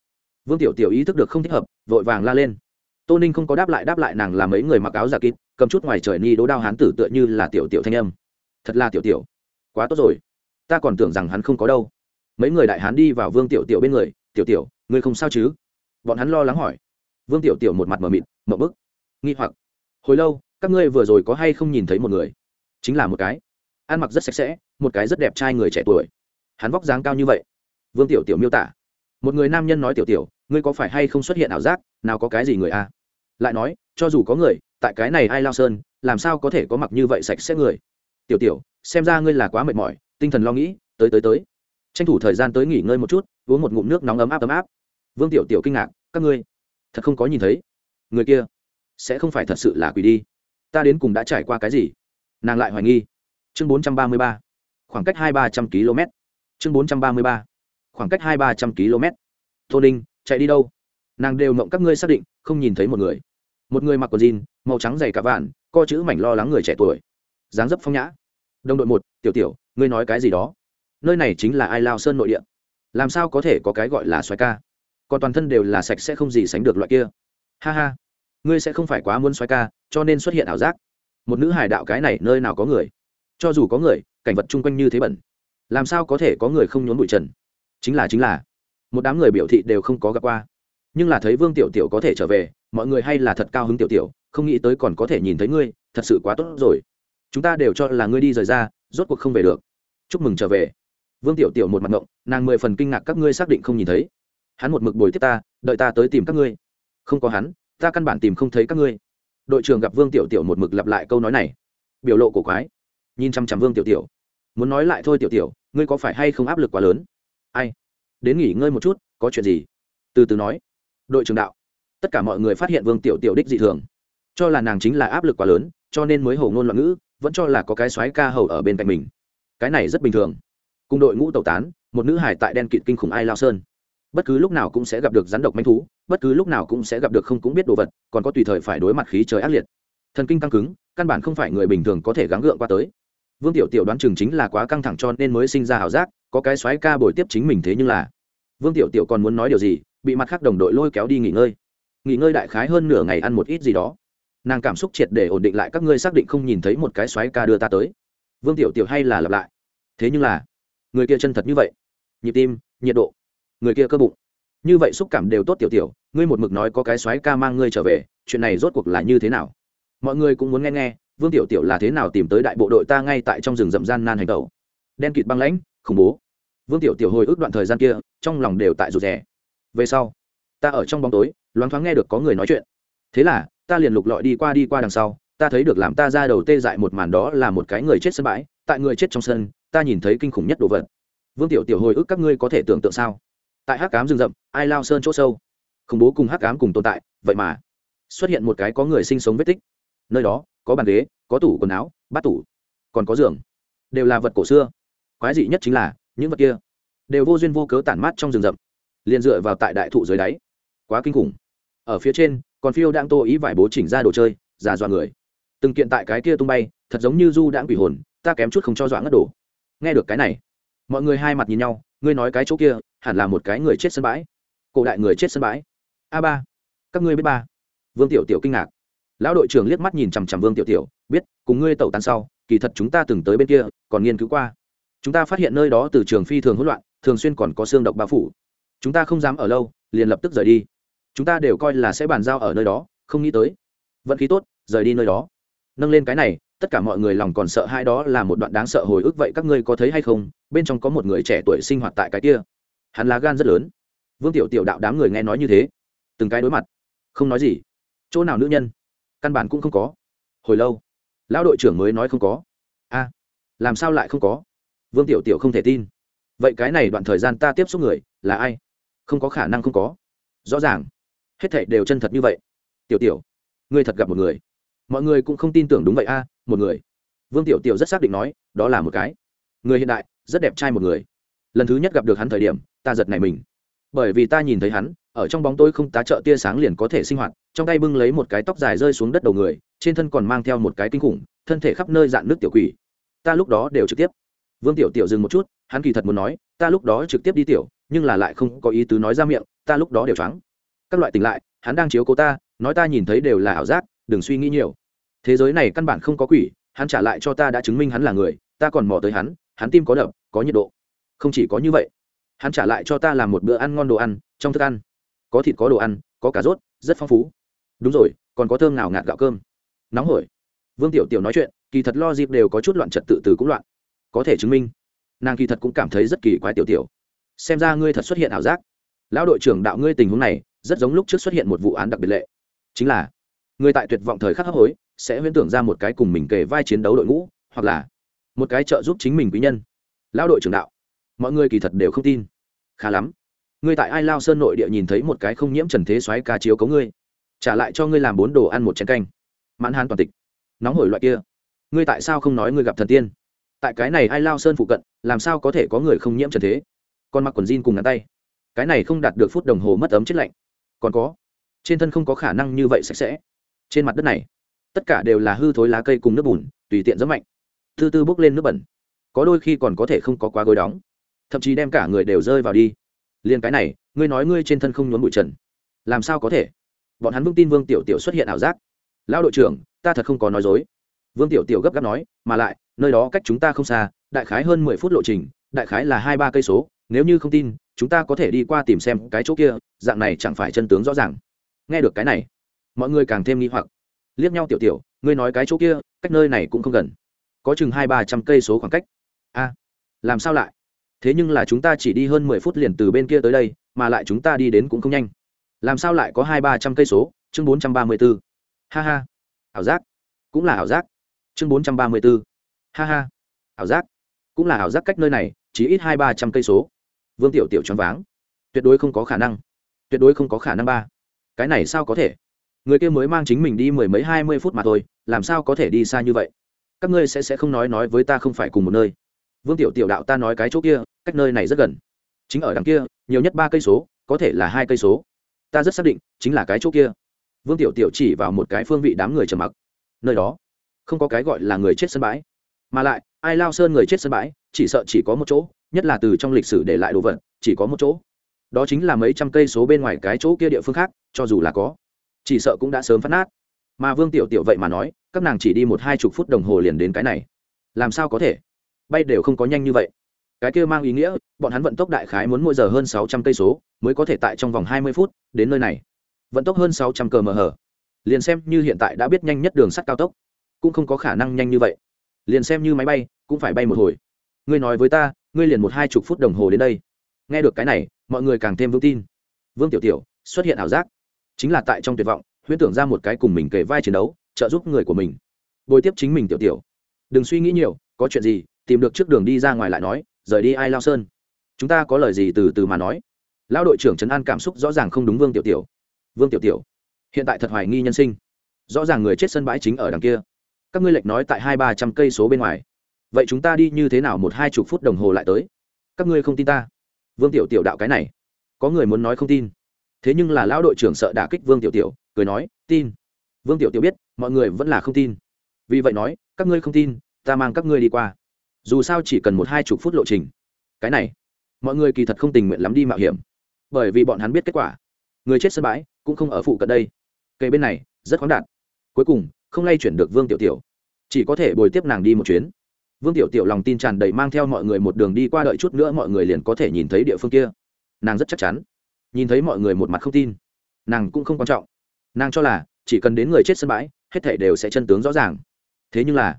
Vương tiểu tiểu ý thức được không thích hợp, vội vàng la lên. Tô ninh không có đáp lại đáp lại nàng là mấy người mặc áo giả kịp cầm chút ngoài trời ni đố đao hán tử tựa như là tiểu tiểu thanh âm. Thật là tiểu tiểu. Quá tốt rồi. Ta còn tưởng rằng hắn không có đâu. Mấy người đại hán đi vào vương tiểu tiểu bên người, tiểu tiểu, ngươi không sao chứ? Bọn hắn lo lắng hỏi. Vương tiểu tiểu một mặt mờ mịt, mờ bức, nghi hoặc. Hồi lâu, các ngươi vừa rồi có hay không nhìn thấy một người? Chính là một cái. Ăn mặc rất sạch sẽ, một cái rất đẹp trai người trẻ tuổi. Hắn vóc dáng cao như vậy. Vương tiểu tiểu miêu tả. Một người nam nhân nói, tiểu tiểu, ngươi có phải hay không xuất hiện ảo giác? Nào có cái gì người a? Lại nói, cho dù có người, tại cái này ai lao sơn, làm sao có thể có mặc như vậy sạch sẽ người? Tiểu tiểu, xem ra ngươi là quá mệt mỏi, tinh thần lo nghĩ, tới tới tới. Tranh thủ thời gian tới nghỉ ngơi một chút, uống một ngụm nước nóng ấm áp ấm áp. Vương tiểu tiểu kinh ngạc, các ngươi, thật không có nhìn thấy. Người kia, sẽ không phải thật sự là quỷ đi. Ta đến cùng đã trải qua cái gì? Nàng lại hoài nghi. Chương bốn trăm ba mươi ba, khoảng cách hai ba trăm km chương bốn trăm ba mươi ba, khoảng cách hai ba trăm km tô ninh, chạy đi đâu? Nàng đều mộng các ngươi xác định, không nhìn thấy một người một người mặc quần jean, màu trắng dày cả vạn, co chữ mảnh lo lắng người trẻ tuổi. Dáng dấp phong nhã. Đồng đội một, tiểu tiểu, ngươi nói cái gì đó? Nơi này chính là ai lao sơn nội địa. Làm sao có thể có cái gọi là xoài ca? Còn toàn thân đều là sạch sẽ không gì sánh được loại kia. Ha ha, ngươi sẽ không phải quá muốn xoài ca, cho nên xuất hiện ảo giác. Một nữ hải đạo cái này nơi nào có người? Cho dù có người, cảnh vật chung quanh như thế bẩn. Làm sao có thể có người không nhốn bụi trần? Chính là chính là. Một đám người biểu thị đều không có gặp qua nhưng là thấy vương tiểu tiểu có thể trở về, mọi người hay là thật cao hứng tiểu tiểu, không nghĩ tới còn có thể nhìn thấy ngươi, thật sự quá tốt rồi. Chúng ta đều cho là ngươi đi rời ra, rốt cuộc không về được. Chúc mừng trở về. Vương tiểu tiểu một mặt ngộng, nàng mười phần kinh ngạc các ngươi xác định không nhìn thấy. Hắn một mực bồi tiếp ta, đợi ta tới tìm các ngươi. Không có hắn, ta căn bản tìm không thấy các ngươi. Đội trưởng gặp vương tiểu tiểu một mực lặp lại câu nói này. Biểu lộ cổ quái. Nhìn chăm chăm vương tiểu tiểu. Muốn nói lại thôi tiểu tiểu, ngươi có phải hay không áp lực quá lớn? Ai? Đến nghỉ ngơi một chút, có chuyện gì? Từ từ nói đội trưởng đạo. Tất cả mọi người phát hiện vương tiểu tiểu đích dị thường. Cho là nàng chính là áp lực quá lớn, cho nên mới hầu ngôn loạn ngữ, vẫn cho là có cái soái ca hầu ở bên cạnh mình. Cái này rất bình thường. Cùng đội ngũ tẩu tán, một nữ hải tại đen kịt kinh khủng ai lao sơn. Bất cứ lúc nào cũng sẽ gặp được rắn độc manh thú, bất cứ lúc nào cũng sẽ gặp được không cũng biết đồ vật, còn có tùy thời phải đối mặt khí trời ác liệt. Thần kinh căng cứng, căn bản không phải người bình thường có thể gắng gượng qua tới. Vương tiểu tiểu đoán chừng chính là quá căng thẳng cho nên mới sinh ra ảo giác, có cái soái ca bồi tiếp chính mình thế nhưng là. Vương tiểu tiểu còn muốn nói điều gì bị mặt khác đồng đội lôi kéo đi nghỉ ngơi. Nghỉ ngơi đại khái hơn nửa ngày ăn một ít gì đó. Nàng cảm xúc triệt để ổn định lại, các ngươi xác định không nhìn thấy một cái xoáy ca đưa ta tới. Vương tiểu tiểu hay là lặp lại. Thế nhưng là, người kia chân thật như vậy. Nhịp tim, nhiệt độ. Người kia cơ bụng. Như vậy xúc cảm đều tốt tiểu tiểu, ngươi một mực nói có cái xoáy ca mang ngươi trở về, chuyện này rốt cuộc là như thế nào? Mọi người cũng muốn nghe nghe, vương tiểu tiểu là thế nào tìm tới đại bộ đội ta ngay tại trong rừng rậm gian nan hành tẩu. Đen kịt băng lãnh, khủng bố. Vương tiểu tiểu hồi ức đoạn thời gian kia, trong lòng đều tại rụt rè về sau, ta ở trong bóng tối, loáng thoáng nghe được có người nói chuyện. Thế là, ta liền lục lọi đi qua đi qua đằng sau, ta thấy được làm ta ra đầu tê dại một màn đó là một cái người chết sân bãi, tại người chết trong sân, ta nhìn thấy kinh khủng nhất đồ vật. Vương tiểu tiểu hồi ức các ngươi có thể tưởng tượng sao? Tại hắc cám rừng rậm, ai lao sơn chỗ sâu? Khủng bố cùng hắc cám cùng tồn tại, vậy mà xuất hiện một cái có người sinh sống vết tích. Nơi đó, có bàn ghế, có tủ quần áo, bát tủ, còn có giường. Đều là vật cổ xưa. Quái dị nhất chính là, những vật kia đều vô duyên vô cớ tản mát trong rừng rậm liền dựa vào tại đại thụ dưới đáy. Quá kinh khủng. Ở phía trên, còn phiêu đang tô ý vải bố chỉnh ra đồ chơi, giả dọa người. Từng kiện tại cái kia tung bay, thật giống như du đãng quỷ hồn, ta kém chút không cho dọa ngất đổ nghe được cái này, mọi người hai mặt nhìn nhau, ngươi nói cái chỗ kia, hẳn là một cái người chết sân bãi. Cổ đại người chết sân bãi. A ba, các ngươi biết ba. Vương tiểu tiểu kinh ngạc. Lão đội trưởng liếc mắt nhìn chằm chằm vương tiểu tiểu, biết, cùng ngươi tẩu tán sau, kỳ thật chúng ta từng tới bên kia, còn nghiên cứu qua. Chúng ta phát hiện nơi đó từ trường phi thường hỗn loạn, thường xuyên còn có xương độc bao phủ chúng ta không dám ở lâu, liền lập tức rời đi. Chúng ta đều coi là sẽ bàn giao ở nơi đó, không nghĩ tới. Vận khí tốt, rời đi nơi đó. Nâng lên cái này, tất cả mọi người lòng còn sợ hai đó là một đoạn đáng sợ hồi ức vậy các ngươi có thấy hay không? Bên trong có một người trẻ tuổi sinh hoạt tại cái kia. Hắn lá gan rất lớn. Vương tiểu tiểu đạo đám người nghe nói như thế. Từng cái đối mặt. Không nói gì. Chỗ nào nữ nhân? Căn bản cũng không có. Hồi lâu, lão đội trưởng mới nói không có. A, làm sao lại không có? Vương tiểu tiểu không thể tin. Vậy cái này đoạn thời gian ta tiếp xúc người, là ai? Không có khả năng không có. Rõ ràng. Hết thảy đều chân thật như vậy. Tiểu tiểu, ngươi thật gặp một người. Mọi người cũng không tin tưởng đúng vậy a à, một người. Vương tiểu tiểu rất xác định nói, đó là một cái. Người hiện đại, rất đẹp trai một người. Lần thứ nhất gặp được hắn thời điểm, ta giật này mình. Bởi vì ta nhìn thấy hắn, ở trong bóng tôi không tá trợ tia sáng liền có thể sinh hoạt, trong tay bưng lấy một cái tóc dài rơi xuống đất đầu người, trên thân còn mang theo một cái kinh khủng, thân thể khắp nơi dạn nước tiểu quỷ. Ta lúc đó đều trực tiếp. Vương tiểu tiểu dừng một chút, hắn kỳ thật muốn nói, ta lúc đó trực tiếp đi tiểu nhưng là lại không có ý tứ nói ra miệng, ta lúc đó đều trắng các loại tỉnh lại, hắn đang chiếu cố ta, nói ta nhìn thấy đều là ảo giác, đừng suy nghĩ nhiều. Thế giới này căn bản không có quỷ, hắn trả lại cho ta đã chứng minh hắn là người, ta còn mò tới hắn hắn tim có đập, có nhiệt độ. Không chỉ có như vậy, hắn trả lại cho ta làm một bữa ăn ngon đồ ăn, trong thức ăn. Có thịt, có đồ ăn, có cà rốt, rất phong phú. Đúng rồi, còn có thơm nào ngạt gạo cơm. Nóng hổi. Vương tiểu tiểu nói chuyện, kỳ thật lo dịp đều có chút loạn trật tự từ cũng loạn. Có thể chứng minh, nàng kỳ thật cũng cảm thấy rất kỳ quái tiểu tiểu xem ra ngươi thật xuất hiện ảo giác. Lão đội trưởng đạo ngươi tình huống này, rất giống lúc trước xuất hiện một vụ án đặc biệt lệ. Chính là, người tại tuyệt vọng thời khắc hấp hối, sẽ huyễn tưởng ra một cái cùng mình kề vai chiến đấu đội ngũ, hoặc là một cái trợ giúp chính mình quý nhân. Lão đội trưởng đạo, mọi người kỳ thật đều không tin. Khá lắm. Ngươi tại ai lao sơn nội địa nhìn thấy một cái không nhiễm trần thế xoáy ca chiếu cấu ngươi. Trả lại cho ngươi làm bốn đồ ăn một chén canh. Mãn hán toàn tịch. Nóng hổi loại kia. Ngươi tại sao không nói ngươi gặp thần tiên? Tại cái này ai lao sơn phụ cận, làm sao có thể có người không nhiễm trần thế? Còn mặc quần jean cùng ngắn tay. Cái này không đạt được phút đồng hồ mất ấm chết lạnh. Còn có, trên thân không có khả năng như vậy sạch sẽ. Trên mặt đất này, tất cả đều là hư thối lá cây cùng nước bùn, tùy tiện rất mạnh. Từ tư bốc lên nước bẩn. Có đôi khi còn có thể không có quá gối đóng. Thậm chí đem cả người đều rơi vào đi. Liền cái này, ngươi nói ngươi trên thân không nhốn bụi trần. Làm sao có thể? Bọn hắn vững tin vương tiểu tiểu xuất hiện ảo giác. Lão đội trưởng, ta thật không có nói dối. Vương tiểu tiểu gấp gáp nói, mà lại, nơi đó cách chúng ta không xa, đại khái hơn mười phút lộ trình, đại khái là hai ba cây số nếu như không tin, chúng ta có thể đi qua tìm xem cái chỗ kia, dạng này chẳng phải chân tướng rõ ràng. Nghe được cái này, mọi người càng thêm nghi hoặc. Liếc nhau tiểu tiểu, ngươi nói cái chỗ kia, cách nơi này cũng không gần. Có chừng hai ba trăm cây số khoảng cách. A, làm sao lại? Thế nhưng là chúng ta chỉ đi hơn mười phút liền từ bên kia tới đây, mà lại chúng ta đi đến cũng không nhanh. Làm sao lại có hai ba trăm cây số? Chương bốn trăm ba mươi b ố ha ha. Ảo giác. Cũng là ảo giác. Chương bốn trăm ba mươi b ố ha ha. Ảo giác. Cũng là ảo giác cách nơi này, chỉ ít hai ba trăm cây số vương tiểu tiểu choáng váng. Tuyệt đối không có khả năng. Tuyệt đối không có khả năng ba. Cái này sao có thể? Người kia mới mang chính mình đi mười mấy hai mươi phút mà thôi, làm sao có thể đi xa như vậy? Các ngươi sẽ sẽ không nói nói với ta không phải cùng một nơi. Vương tiểu tiểu đạo ta nói cái chỗ kia, cách nơi này rất gần. Chính ở đằng kia, nhiều nhất ba cây số, có thể là hai cây số. Ta rất xác định, chính là cái chỗ kia. Vương tiểu tiểu chỉ vào một cái phương vị đám người trầm mặc. Nơi đó, không có cái gọi là người chết sân bãi. Mà lại, ai lao sơn người chết sân bãi, chỉ sợ chỉ có một chỗ nhất là từ trong lịch sử để lại đồ vật, chỉ có một chỗ. Đó chính là mấy trăm cây số bên ngoài cái chỗ kia địa phương khác, cho dù là có, chỉ sợ cũng đã sớm phát nát. Mà vương tiểu tiểu vậy mà nói, các nàng chỉ đi một hai chục phút đồng hồ liền đến cái này. Làm sao có thể? Bay đều không có nhanh như vậy. Cái kia mang ý nghĩa, bọn hắn vận tốc đại khái muốn mỗi giờ hơn sáu trăm cây số, mới có thể tại trong vòng hai mươi phút đến nơi này. Vận tốc hơn sáu trăm cờ mờ hờ liền xem như hiện tại đã biết nhanh nhất đường sắt cao tốc, cũng không có khả năng nhanh như vậy. Liền xem như máy bay, cũng phải bay một hồi. Ngươi nói với ta ngươi liền một hai chục phút đồng hồ đến đây. Nghe được cái này, mọi người càng thêm vững tin. Vương tiểu tiểu, xuất hiện ảo giác. Chính là tại trong tuyệt vọng, huyễn tưởng ra một cái cùng mình kề vai chiến đấu, trợ giúp người của mình. Bồi tiếp chính mình tiểu tiểu. Đừng suy nghĩ nhiều, có chuyện gì, tìm được trước đường đi ra ngoài lại nói, rời đi ai lao sơn. Chúng ta có lời gì từ từ mà nói. Lão đội trưởng trấn an cảm xúc rõ ràng không đúng vương tiểu tiểu. Vương tiểu tiểu, hiện tại thật hoài nghi nhân sinh. Rõ ràng người chết sân bãi chính ở đằng kia. Các ngươi lệch nói tại hai ba trăm cây số bên ngoài vậy chúng ta đi như thế nào một hai chục phút đồng hồ lại tới? Các ngươi không tin ta. Vương tiểu tiểu đạo cái này, có người muốn nói không tin. Thế nhưng là lão đội trưởng sợ đả kích vương tiểu tiểu, cười nói, tin. Vương tiểu tiểu biết, mọi người vẫn là không tin. Vì vậy nói, các ngươi không tin, ta mang các ngươi đi qua. Dù sao chỉ cần một hai chục phút lộ trình. Cái này, mọi người kỳ thật không tình nguyện lắm đi mạo hiểm. Bởi vì bọn hắn biết kết quả. Người chết sân bãi, cũng không ở phụ cận đây. Cây bên này, rất khoáng đạt. Cuối cùng, không lay chuyển được vương tiểu tiểu. Chỉ có thể bồi tiếp nàng đi một chuyến vương tiểu tiểu lòng tin tràn đầy mang theo mọi người một đường đi qua đợi chút nữa mọi người liền có thể nhìn thấy địa phương kia. Nàng rất chắc chắn. Nhìn thấy mọi người một mặt không tin. Nàng cũng không quan trọng. Nàng cho là, chỉ cần đến người chết sân bãi, hết thể đều sẽ chân tướng rõ ràng. Thế nhưng là,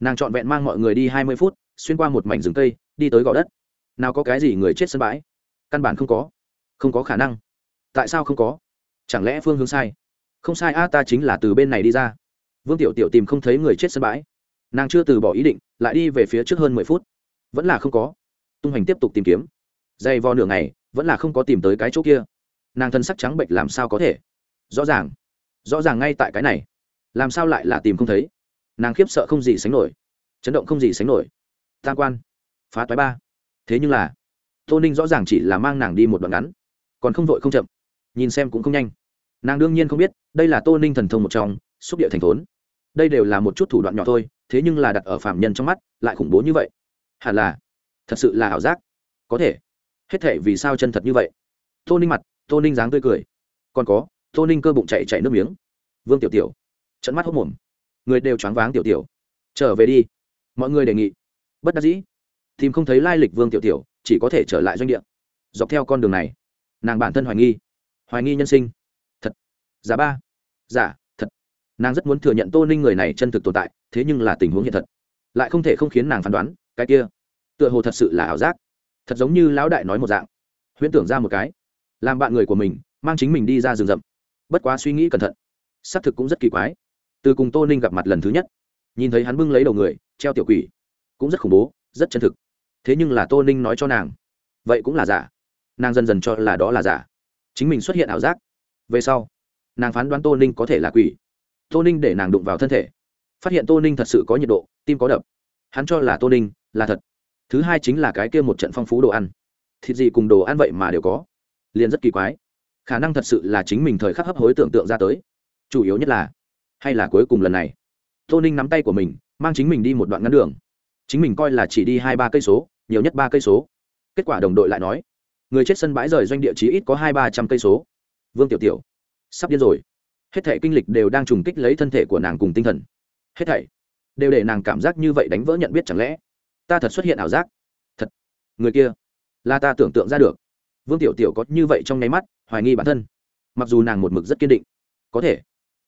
nàng trọn vẹn mang mọi người đi hai mươi phút, xuyên qua một mảnh rừng cây, đi tới gò đất. Nào có cái gì người chết sân bãi? Căn bản không có. Không có khả năng. Tại sao không có? Chẳng lẽ phương hướng sai? Không sai a, ta chính là từ bên này đi ra. Vương tiểu tiểu tìm không thấy người chết sân bãi. Nàng chưa từ bỏ ý định lại đi về phía trước hơn mười phút. Vẫn là không có. Tung hành tiếp tục tìm kiếm. Dày vò nửa ngày, vẫn là không có tìm tới cái chỗ kia. Nàng thân sắc trắng bệnh làm sao có thể? Rõ ràng. Rõ ràng ngay tại cái này. Làm sao lại là tìm không thấy? Nàng khiếp sợ không gì sánh nổi. Chấn động không gì sánh nổi. Tam quan. Phá toái ba. Thế nhưng là, tô ninh rõ ràng chỉ là mang nàng đi một đoạn ngắn. Còn không vội không chậm. Nhìn xem cũng không nhanh. Nàng đương nhiên không biết, đây là tô ninh thần thông một trong, xúc địa thành thốn. Đây đều là một chút thủ đoạn nhỏ thôi thế nhưng là đặt ở phạm nhân trong mắt, lại khủng bố như vậy. Hẳn là, thật sự là ảo giác. Có thể. Hết thể vì sao chân thật như vậy? Tô ninh mặt, tô ninh dáng tươi cười. Còn có, tô ninh cơ bụng chạy chạy nước miếng. Vương tiểu tiểu, trận mắt hốc mồm. Người đều choáng váng tiểu tiểu. Trở về đi. Mọi người đề nghị. Bất đắc dĩ. Tìm không thấy lai lịch vương tiểu tiểu, chỉ có thể trở lại doanh địa. Dọc theo con đường này, nàng bản thân hoài nghi. Hoài nghi nhân sinh. Thật. Giả ba. Giả nàng rất muốn thừa nhận tô ninh người này chân thực tồn tại, thế nhưng là tình huống hiện thật. Lại không thể không khiến nàng phán đoán, cái kia, tựa hồ thật sự là ảo giác. Thật giống như lão đại nói một dạng. Huyễn tưởng ra một cái, làm bạn người của mình, mang chính mình đi ra rừng rậm. Bất quá suy nghĩ cẩn thận, xác thực cũng rất kỳ quái. Từ cùng tô ninh gặp mặt lần thứ nhất, nhìn thấy hắn bưng lấy đầu người, treo tiểu quỷ, cũng rất khủng bố, rất chân thực. Thế nhưng là tô ninh nói cho nàng, vậy cũng là giả. Nàng dần dần cho là đó là giả. Chính mình xuất hiện ảo giác. Về sau, nàng phán đoán tô ninh có thể là quỷ tô ninh để nàng đụng vào thân thể. Phát hiện tô ninh thật sự có nhiệt độ, tim có đập. Hắn cho là tô ninh là thật. Thứ hai chính là cái kia một trận phong phú đồ ăn. Thịt gì cùng đồ ăn vậy mà đều có. Liền rất kỳ quái. Khả năng thật sự là chính mình thời khắc hấp hối tưởng tượng ra tới. Chủ yếu nhất là, hay là cuối cùng lần này, tô ninh nắm tay của mình, mang chính mình đi một đoạn ngắn đường. Chính mình coi là chỉ đi hai ba cây số, nhiều nhất ba cây số. Kết quả đồng đội lại nói, người chết sân bãi rời doanh địa chí ít có hai ba trăm cây số. Vương tiểu tiểu, sắp điên rồi hết thể kinh lịch đều đang trùng kích lấy thân thể của nàng cùng tinh thần. Hết thảy đều để nàng cảm giác như vậy đánh vỡ nhận biết chẳng lẽ ta thật xuất hiện ảo giác? Thật. Người kia là ta tưởng tượng ra được. Vương tiểu tiểu có như vậy trong nháy mắt, hoài nghi bản thân. Mặc dù nàng một mực rất kiên định, có thể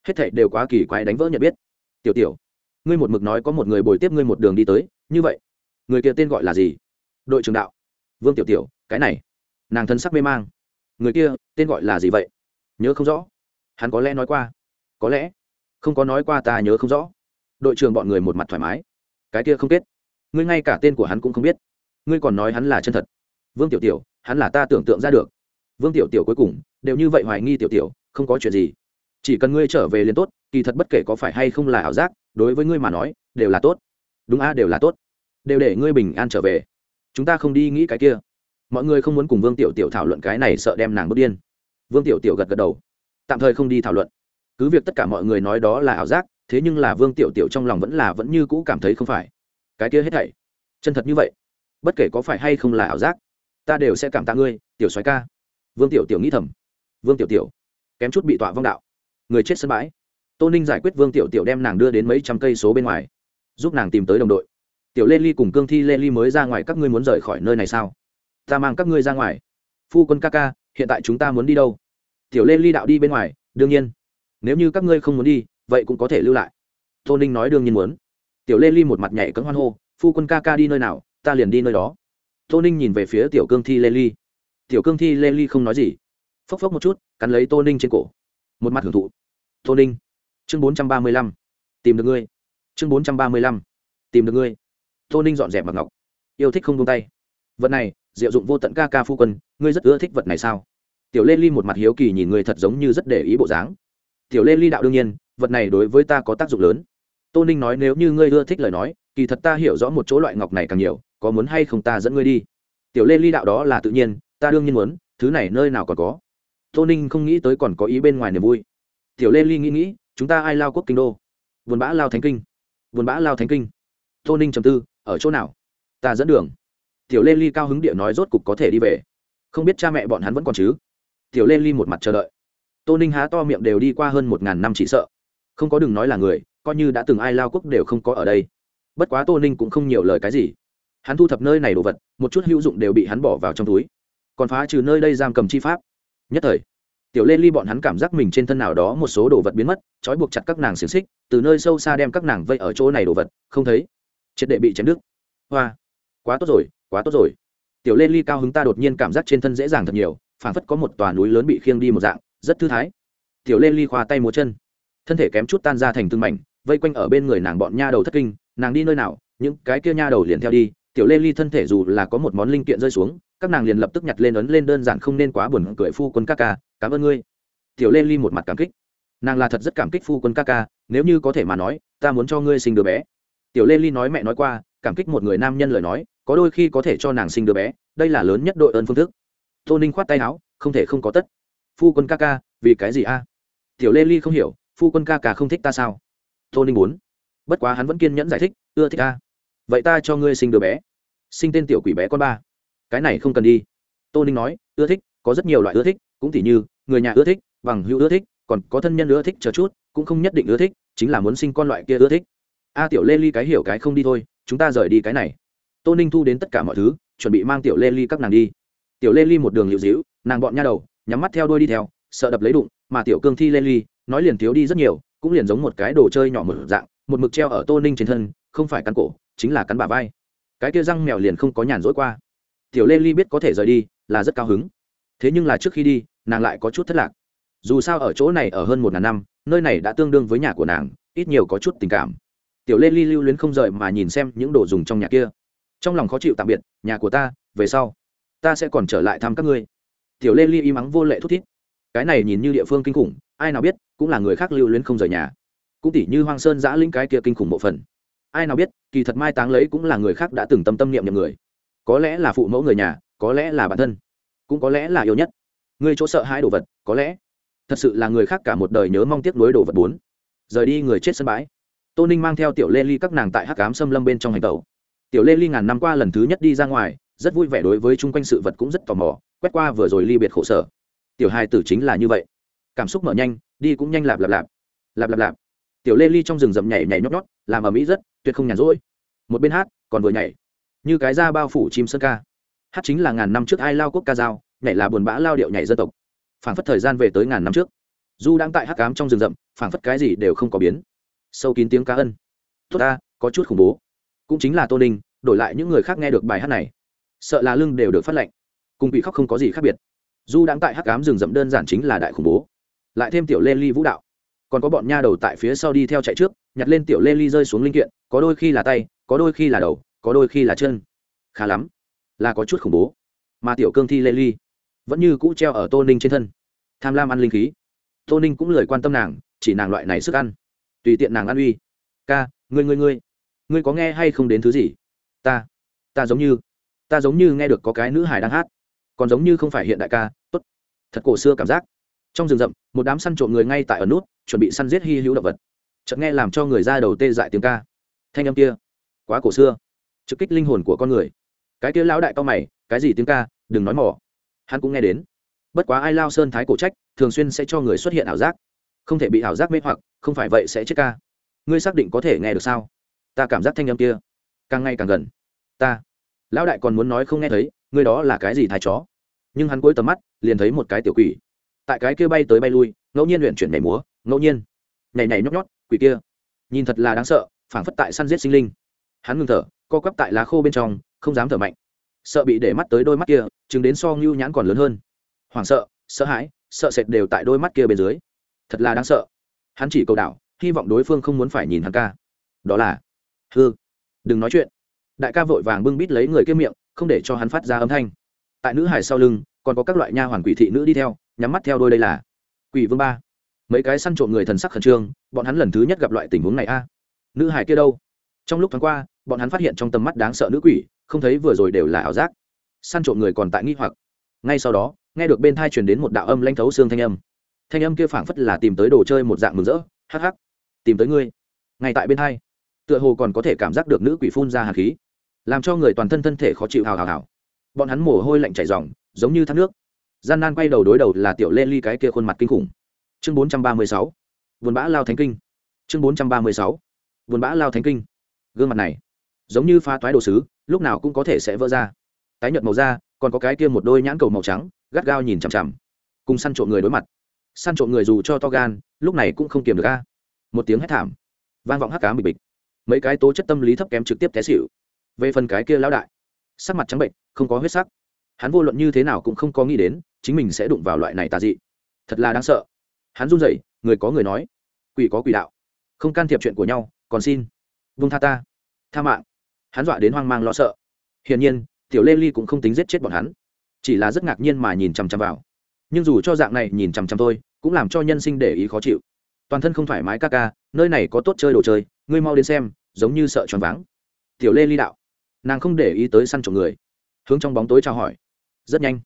hết thảy đều quá kỳ quái đánh vỡ nhận biết. Tiểu tiểu, ngươi một mực nói có một người bồi tiếp ngươi một đường đi tới, như vậy, người kia tên gọi là gì? Đội trưởng đạo. Vương tiểu tiểu, cái này, nàng thân sắc mê mang. Người kia tên gọi là gì vậy? Nhớ không rõ hắn có lẽ nói qua. Có lẽ. Không có nói qua ta nhớ không rõ. Đội trưởng bọn người một mặt thoải mái. Cái kia không kết. Ngươi ngay cả tên của hắn cũng không biết. Ngươi còn nói hắn là chân thật. Vương tiểu tiểu, hắn là ta tưởng tượng ra được. Vương tiểu tiểu cuối cùng, đều như vậy hoài nghi tiểu tiểu, không có chuyện gì. Chỉ cần ngươi trở về liền tốt, kỳ thật bất kể có phải hay không là ảo giác, đối với ngươi mà nói, đều là tốt. Đúng a, đều là tốt. Đều để ngươi bình an trở về. Chúng ta không đi nghĩ cái kia. Mọi người không muốn cùng vương tiểu tiểu thảo luận cái này sợ đem nàng bước điên. Vương tiểu tiểu gật gật đầu tạm thời không đi thảo luận. Cứ việc tất cả mọi người nói đó là ảo giác, thế nhưng là vương tiểu tiểu trong lòng vẫn là vẫn như cũ cảm thấy không phải. Cái kia hết thảy. Chân thật như vậy. Bất kể có phải hay không là ảo giác, ta đều sẽ cảm tạ ngươi, tiểu soái ca. Vương tiểu tiểu nghĩ thầm. Vương tiểu tiểu, kém chút bị tọa vong đạo. Người chết sân bãi. Tô ninh giải quyết vương tiểu tiểu đem nàng đưa đến mấy trăm cây số bên ngoài, giúp nàng tìm tới đồng đội. Tiểu lê ly cùng cương thi lê ly mới ra ngoài, các ngươi muốn rời khỏi nơi này sao? Ta mang các ngươi ra ngoài. Phu quân ca ca, hiện tại chúng ta muốn đi đâu? Tiểu lê ly đạo đi bên ngoài, đương nhiên. Nếu như các ngươi không muốn đi, vậy cũng có thể lưu lại. Tô ninh nói đương nhiên muốn. Tiểu lê ly một mặt nhảy cấm hoan hô, phu quân ca ca đi nơi nào, ta liền đi nơi đó. Tô ninh nhìn về phía tiểu cương thi lê ly. Tiểu cương thi lê ly không nói gì. Phốc phốc một chút, cắn lấy tô ninh trên cổ. Một mặt hưởng thụ. Tô ninh, chương bốn trăm ba mươi lăm, tìm được ngươi. Chương bốn trăm ba mươi lăm, tìm được ngươi. Tô ninh dọn dẹp mặc ngọc. Yêu thích không tung tay. Vật này, diệu dụng vô tận ca ca phu quân, ngươi rất ưa thích vật này sao? Tiểu lê ly một mặt hiếu kỳ nhìn người thật giống như rất để ý bộ dáng. Tiểu lê ly đạo đương nhiên, vật này đối với ta có tác dụng lớn. Tô ninh nói nếu như ngươi ưa thích lời nói, kỳ thật ta hiểu rõ một chỗ loại ngọc này càng nhiều, có muốn hay không ta dẫn ngươi đi. Tiểu lê ly đạo đó là tự nhiên, ta đương nhiên muốn, thứ này nơi nào còn có. Tô ninh không nghĩ tới còn có ý bên ngoài niềm vui. Tiểu lê ly nghĩ nghĩ, chúng ta ai lao quốc kinh đô? Vườn bã lao thánh kinh. Vườn bã lao thánh kinh. Tô ninh trầm tư, ở chỗ nào? Ta dẫn đường. Tiểu lê ly cao hứng địa nói rốt cục có thể đi về. Không biết cha mẹ bọn hắn vẫn còn chứ? Tiểu lê ly một mặt chờ đợi. Tô ninh há to miệng đều đi qua hơn một ngàn năm chỉ sợ. Không có đừng nói là người, coi như đã từng ai lao quốc đều không có ở đây. Bất quá tô ninh cũng không nhiều lời cái gì. Hắn thu thập nơi này đồ vật, một chút hữu dụng đều bị hắn bỏ vào trong túi. Còn phá trừ nơi đây giam cầm chi pháp. Nhất thời, tiểu lê ly bọn hắn cảm giác mình trên thân nào đó một số đồ vật biến mất, trói buộc chặt các nàng xiềng xích, từ nơi sâu xa đem các nàng vây ở chỗ này đồ vật, không thấy. Triệt đệ bị chém đứt. Hoa, quá tốt rồi, quá tốt rồi. Tiểu lê ly cao hứng ta đột nhiên cảm giác trên thân dễ dàng thật nhiều phảng phất có một tòa núi lớn bị khiêng đi một dạng, rất thư thái. Tiểu lê ly khoa tay múa chân. Thân thể kém chút tan ra thành từng mảnh, vây quanh ở bên người nàng bọn nha đầu thất kinh, nàng đi nơi nào, những cái kia nha đầu liền theo đi. Tiểu lê ly thân thể dù là có một món linh kiện rơi xuống, các nàng liền lập tức nhặt lên ấn lên đơn giản không nên quá buồn cười phu quân ca ca, cảm ơn ngươi. Tiểu lê ly một mặt cảm kích. Nàng là thật rất cảm kích phu quân ca ca, nếu như có thể mà nói, ta muốn cho ngươi sinh đứa bé. Tiểu lê ly nói mẹ nói qua, cảm kích một người nam nhân lời nói, có đôi khi có thể cho nàng sinh đứa bé, đây là lớn nhất đội ơn phương thức tô ninh khoát tay áo, không thể không có tất. Phu quân ca ca, vì cái gì a? Tiểu lê ly không hiểu, phu quân ca ca không thích ta sao? Tô ninh muốn. Bất quá hắn vẫn kiên nhẫn giải thích, ưa thích ta. Vậy ta cho ngươi sinh đứa bé. Sinh tên tiểu quỷ bé con ba. Cái này không cần đi. Tô ninh nói, ưa thích, có rất nhiều loại ưa thích, cũng tỉ như, người nhà ưa thích, bằng hữu ưa thích, còn có thân nhân ưa thích chờ chút, cũng không nhất định ưa thích, chính là muốn sinh con loại kia ưa thích. A tiểu lê ly cái hiểu cái không đi thôi, chúng ta rời đi cái này. Tô ninh thu đến tất cả mọi thứ, chuẩn bị mang tiểu lê ly các nàng đi tiểu lê ly một đường liệu dĩu nàng bọn nha đầu, nhắm mắt theo đuôi đi theo, sợ đập lấy đụng, mà tiểu cương thi lê ly, nói liền thiếu đi rất nhiều, cũng liền giống một cái đồ chơi nhỏ một dạng, một mực treo ở tô ninh trên thân, không phải cắn cổ, chính là cắn bà vai. Cái kia răng mèo liền không có nhàn rỗi qua. Tiểu lê ly biết có thể rời đi, là rất cao hứng. Thế nhưng là trước khi đi, nàng lại có chút thất lạc. Dù sao ở chỗ này ở hơn một ngàn năm, nơi này đã tương đương với nhà của nàng, ít nhiều có chút tình cảm. Tiểu lê ly lưu luyến không rời mà nhìn xem những đồ dùng trong nhà kia. Trong lòng khó chịu tạm biệt, nhà của ta, về sau ta sẽ còn trở lại thăm các ngươi. Tiểu lê ly im mắng vô lệ thút thít. Cái này nhìn như địa phương kinh khủng, ai nào biết, cũng là người khác lưu luyến không rời nhà. Cũng tỉ như hoang sơn giã linh cái kia kinh khủng bộ phận. Ai nào biết, kỳ thật mai táng lấy cũng là người khác đã từng tâm tâm niệm nhầm người. Có lẽ là phụ mẫu người nhà, có lẽ là bản thân, cũng có lẽ là yêu nhất. Người chỗ sợ hai đồ vật, có lẽ thật sự là người khác cả một đời nhớ mong tiếc nuối đồ vật bốn. Rời đi người chết sân bãi. Tô ninh mang theo tiểu lê ly các nàng tại hắc cám xâm lâm bên trong hành tàu tiểu lê ly ngàn năm qua lần thứ nhất đi ra ngoài rất vui vẻ đối với chung quanh sự vật cũng rất tò mò, quét qua vừa rồi ly biệt khổ sở. Tiểu hai tử chính là như vậy. Cảm xúc mở nhanh, đi cũng nhanh lạp lạp lạp. Lạp lạp lạp. Tiểu lê ly trong rừng rậm nhảy nhảy nhót nhót, làm ở mỹ rất, tuyệt không nhàn rỗi. Một bên hát, còn vừa nhảy. Như cái da bao phủ chim sơn ca. Hát chính là ngàn năm trước ai lao quốc ca dao, nhảy là buồn bã lao điệu nhảy dân tộc. Phảng phất thời gian về tới ngàn năm trước. Du đang tại hát cám trong rừng rậm, phảng phất cái gì đều không có biến. Sâu kín tiếng cá ân. Tốt ta, có chút khủng bố. Cũng chính là tô ninh, đổi lại những người khác nghe được bài hát này sợ là lưng đều được phát lệnh cùng bị khóc không có gì khác biệt. Du đang tại hắc cám rừng rậm đơn giản chính là đại khủng bố. Lại thêm tiểu lê ly vũ đạo. Còn có bọn nha đầu tại phía sau đi theo chạy trước, nhặt lên tiểu lê ly rơi xuống linh kiện, có đôi khi là tay, có đôi khi là đầu, có đôi khi là chân. Khá lắm. Là có chút khủng bố. Mà tiểu cương thi lê ly vẫn như cũ treo ở tô ninh trên thân. Tham lam ăn linh khí. Tô ninh cũng lời quan tâm nàng, chỉ nàng loại này sức ăn. Tùy tiện nàng ăn uy. Ca, ngươi ngươi ngươi ngươi có nghe hay không đến thứ gì? Ta ta giống như ta giống như nghe được có cái nữ hải đang hát, còn giống như không phải hiện đại ca, tốt. Thật cổ xưa cảm giác. Trong rừng rậm, một đám săn trộm người ngay tại ở nút, chuẩn bị săn giết hy hữu động vật. Chợt nghe làm cho người ra đầu tê dại tiếng ca. Thanh âm kia, quá cổ xưa. Trực kích linh hồn của con người. Cái kia lão đại cao mày, cái gì tiếng ca, đừng nói mỏ hắn cũng nghe đến. Bất quá ai lao sơn thái cổ trách, thường xuyên sẽ cho người xuất hiện ảo giác. Không thể bị ảo giác mê hoặc, không phải vậy sẽ chết ca. Ngươi xác định có thể nghe được sao? Ta cảm giác thanh âm kia càng ngày càng gần. Ta lão đại còn muốn nói không nghe thấy, ngươi đó là cái gì thái chó? Nhưng hắn cuối tầm mắt, liền thấy một cái tiểu quỷ. Tại cái kia bay tới bay lui, ngẫu nhiên luyện chuyển nhảy múa, ngẫu nhiên. Nhảy nhảy nhóc nhót, quỷ kia. Nhìn thật là đáng sợ, phảng phất tại săn giết sinh linh. Hắn ngừng thở, co quắp tại lá khô bên trong, không dám thở mạnh. Sợ bị để mắt tới đôi mắt kia, chứng đến so ngưu nhãn còn lớn hơn. Hoảng sợ sợ hãi, sợ sệt đều tại đôi mắt kia bên dưới. Thật là đáng sợ. Hắn chỉ cầu đảo, hy vọng đối phương không muốn phải nhìn hắn ca. Đó là, hư. Đừng nói chuyện đại ca vội vàng bưng bít lấy người kia miệng, không để cho hắn phát ra âm thanh. Tại nữ hải sau lưng, còn có các loại nha hoàn quỷ thị nữ đi theo, nhắm mắt theo đôi đây là. Quỷ vương ba. Mấy cái săn trộm người thần sắc khẩn trương, bọn hắn lần thứ nhất gặp loại tình huống này a. Nữ hải kia đâu? Trong lúc thoáng qua, bọn hắn phát hiện trong tầm mắt đáng sợ nữ quỷ, không thấy vừa rồi đều là ảo giác. Săn trộm người còn tại nghi hoặc. Ngay sau đó, nghe được bên thai truyền đến một đạo âm lanh thấu xương thanh âm. Thanh âm kia phảng phất là tìm tới đồ chơi một dạng mừng rỡ. Hắc hắc. Tìm tới ngươi. Ngay tại bên thai tựa hồ còn có thể cảm giác được nữ quỷ phun ra hạt khí, làm cho người toàn thân thân thể khó chịu hào hào hào. Bọn hắn mồ hôi lạnh chảy ròng, giống như thác nước. Gian nan quay đầu đối đầu là tiểu lê ly cái kia khuôn mặt kinh khủng. Chương bốn trăm ba mươi sáu, vườn bã lao thánh kinh. Chương bốn trăm ba mươi sáu, vườn bã lao thánh kinh. Gương mặt này, giống như pha toái đồ sứ, lúc nào cũng có thể sẽ vỡ ra. Tái nhợt màu da, còn có cái kia một đôi nhãn cầu màu trắng, gắt gao nhìn chằm chằm. Cùng săn trộm người đối mặt. Săn trộm người dù cho to gan, lúc này cũng không kiềm được a. Một tiếng hét thảm, vang vọng hắc cá bịch bịch mấy cái tố chất tâm lý thấp kém trực tiếp té xịu về phần cái kia lão đại, sắc mặt trắng bệnh không có huyết sắc. Hắn vô luận như thế nào cũng không có nghĩ đến, chính mình sẽ đụng vào loại này tà dị. Thật là đáng sợ. Hắn run rẩy, người có người nói, quỷ có quỷ đạo. Không can thiệp chuyện của nhau, còn xin vung tha ta. Tha mạng. Hắn dọa đến hoang mang lo sợ. Hiển nhiên, tiểu lê ly cũng không tính giết chết bọn hắn. Chỉ là rất ngạc nhiên mà nhìn chằm chằm vào. Nhưng dù cho dạng này nhìn chằm chằm thôi, cũng làm cho nhân sinh để ý khó chịu. Toàn thân không thoải mái ca ca, nơi này có tốt chơi đồ chơi ngươi mau đến xem, giống như sợ choáng váng. Tiểu lê ly đạo. Nàng không để ý tới săn trộm người. Hướng trong bóng tối chào hỏi. Rất nhanh.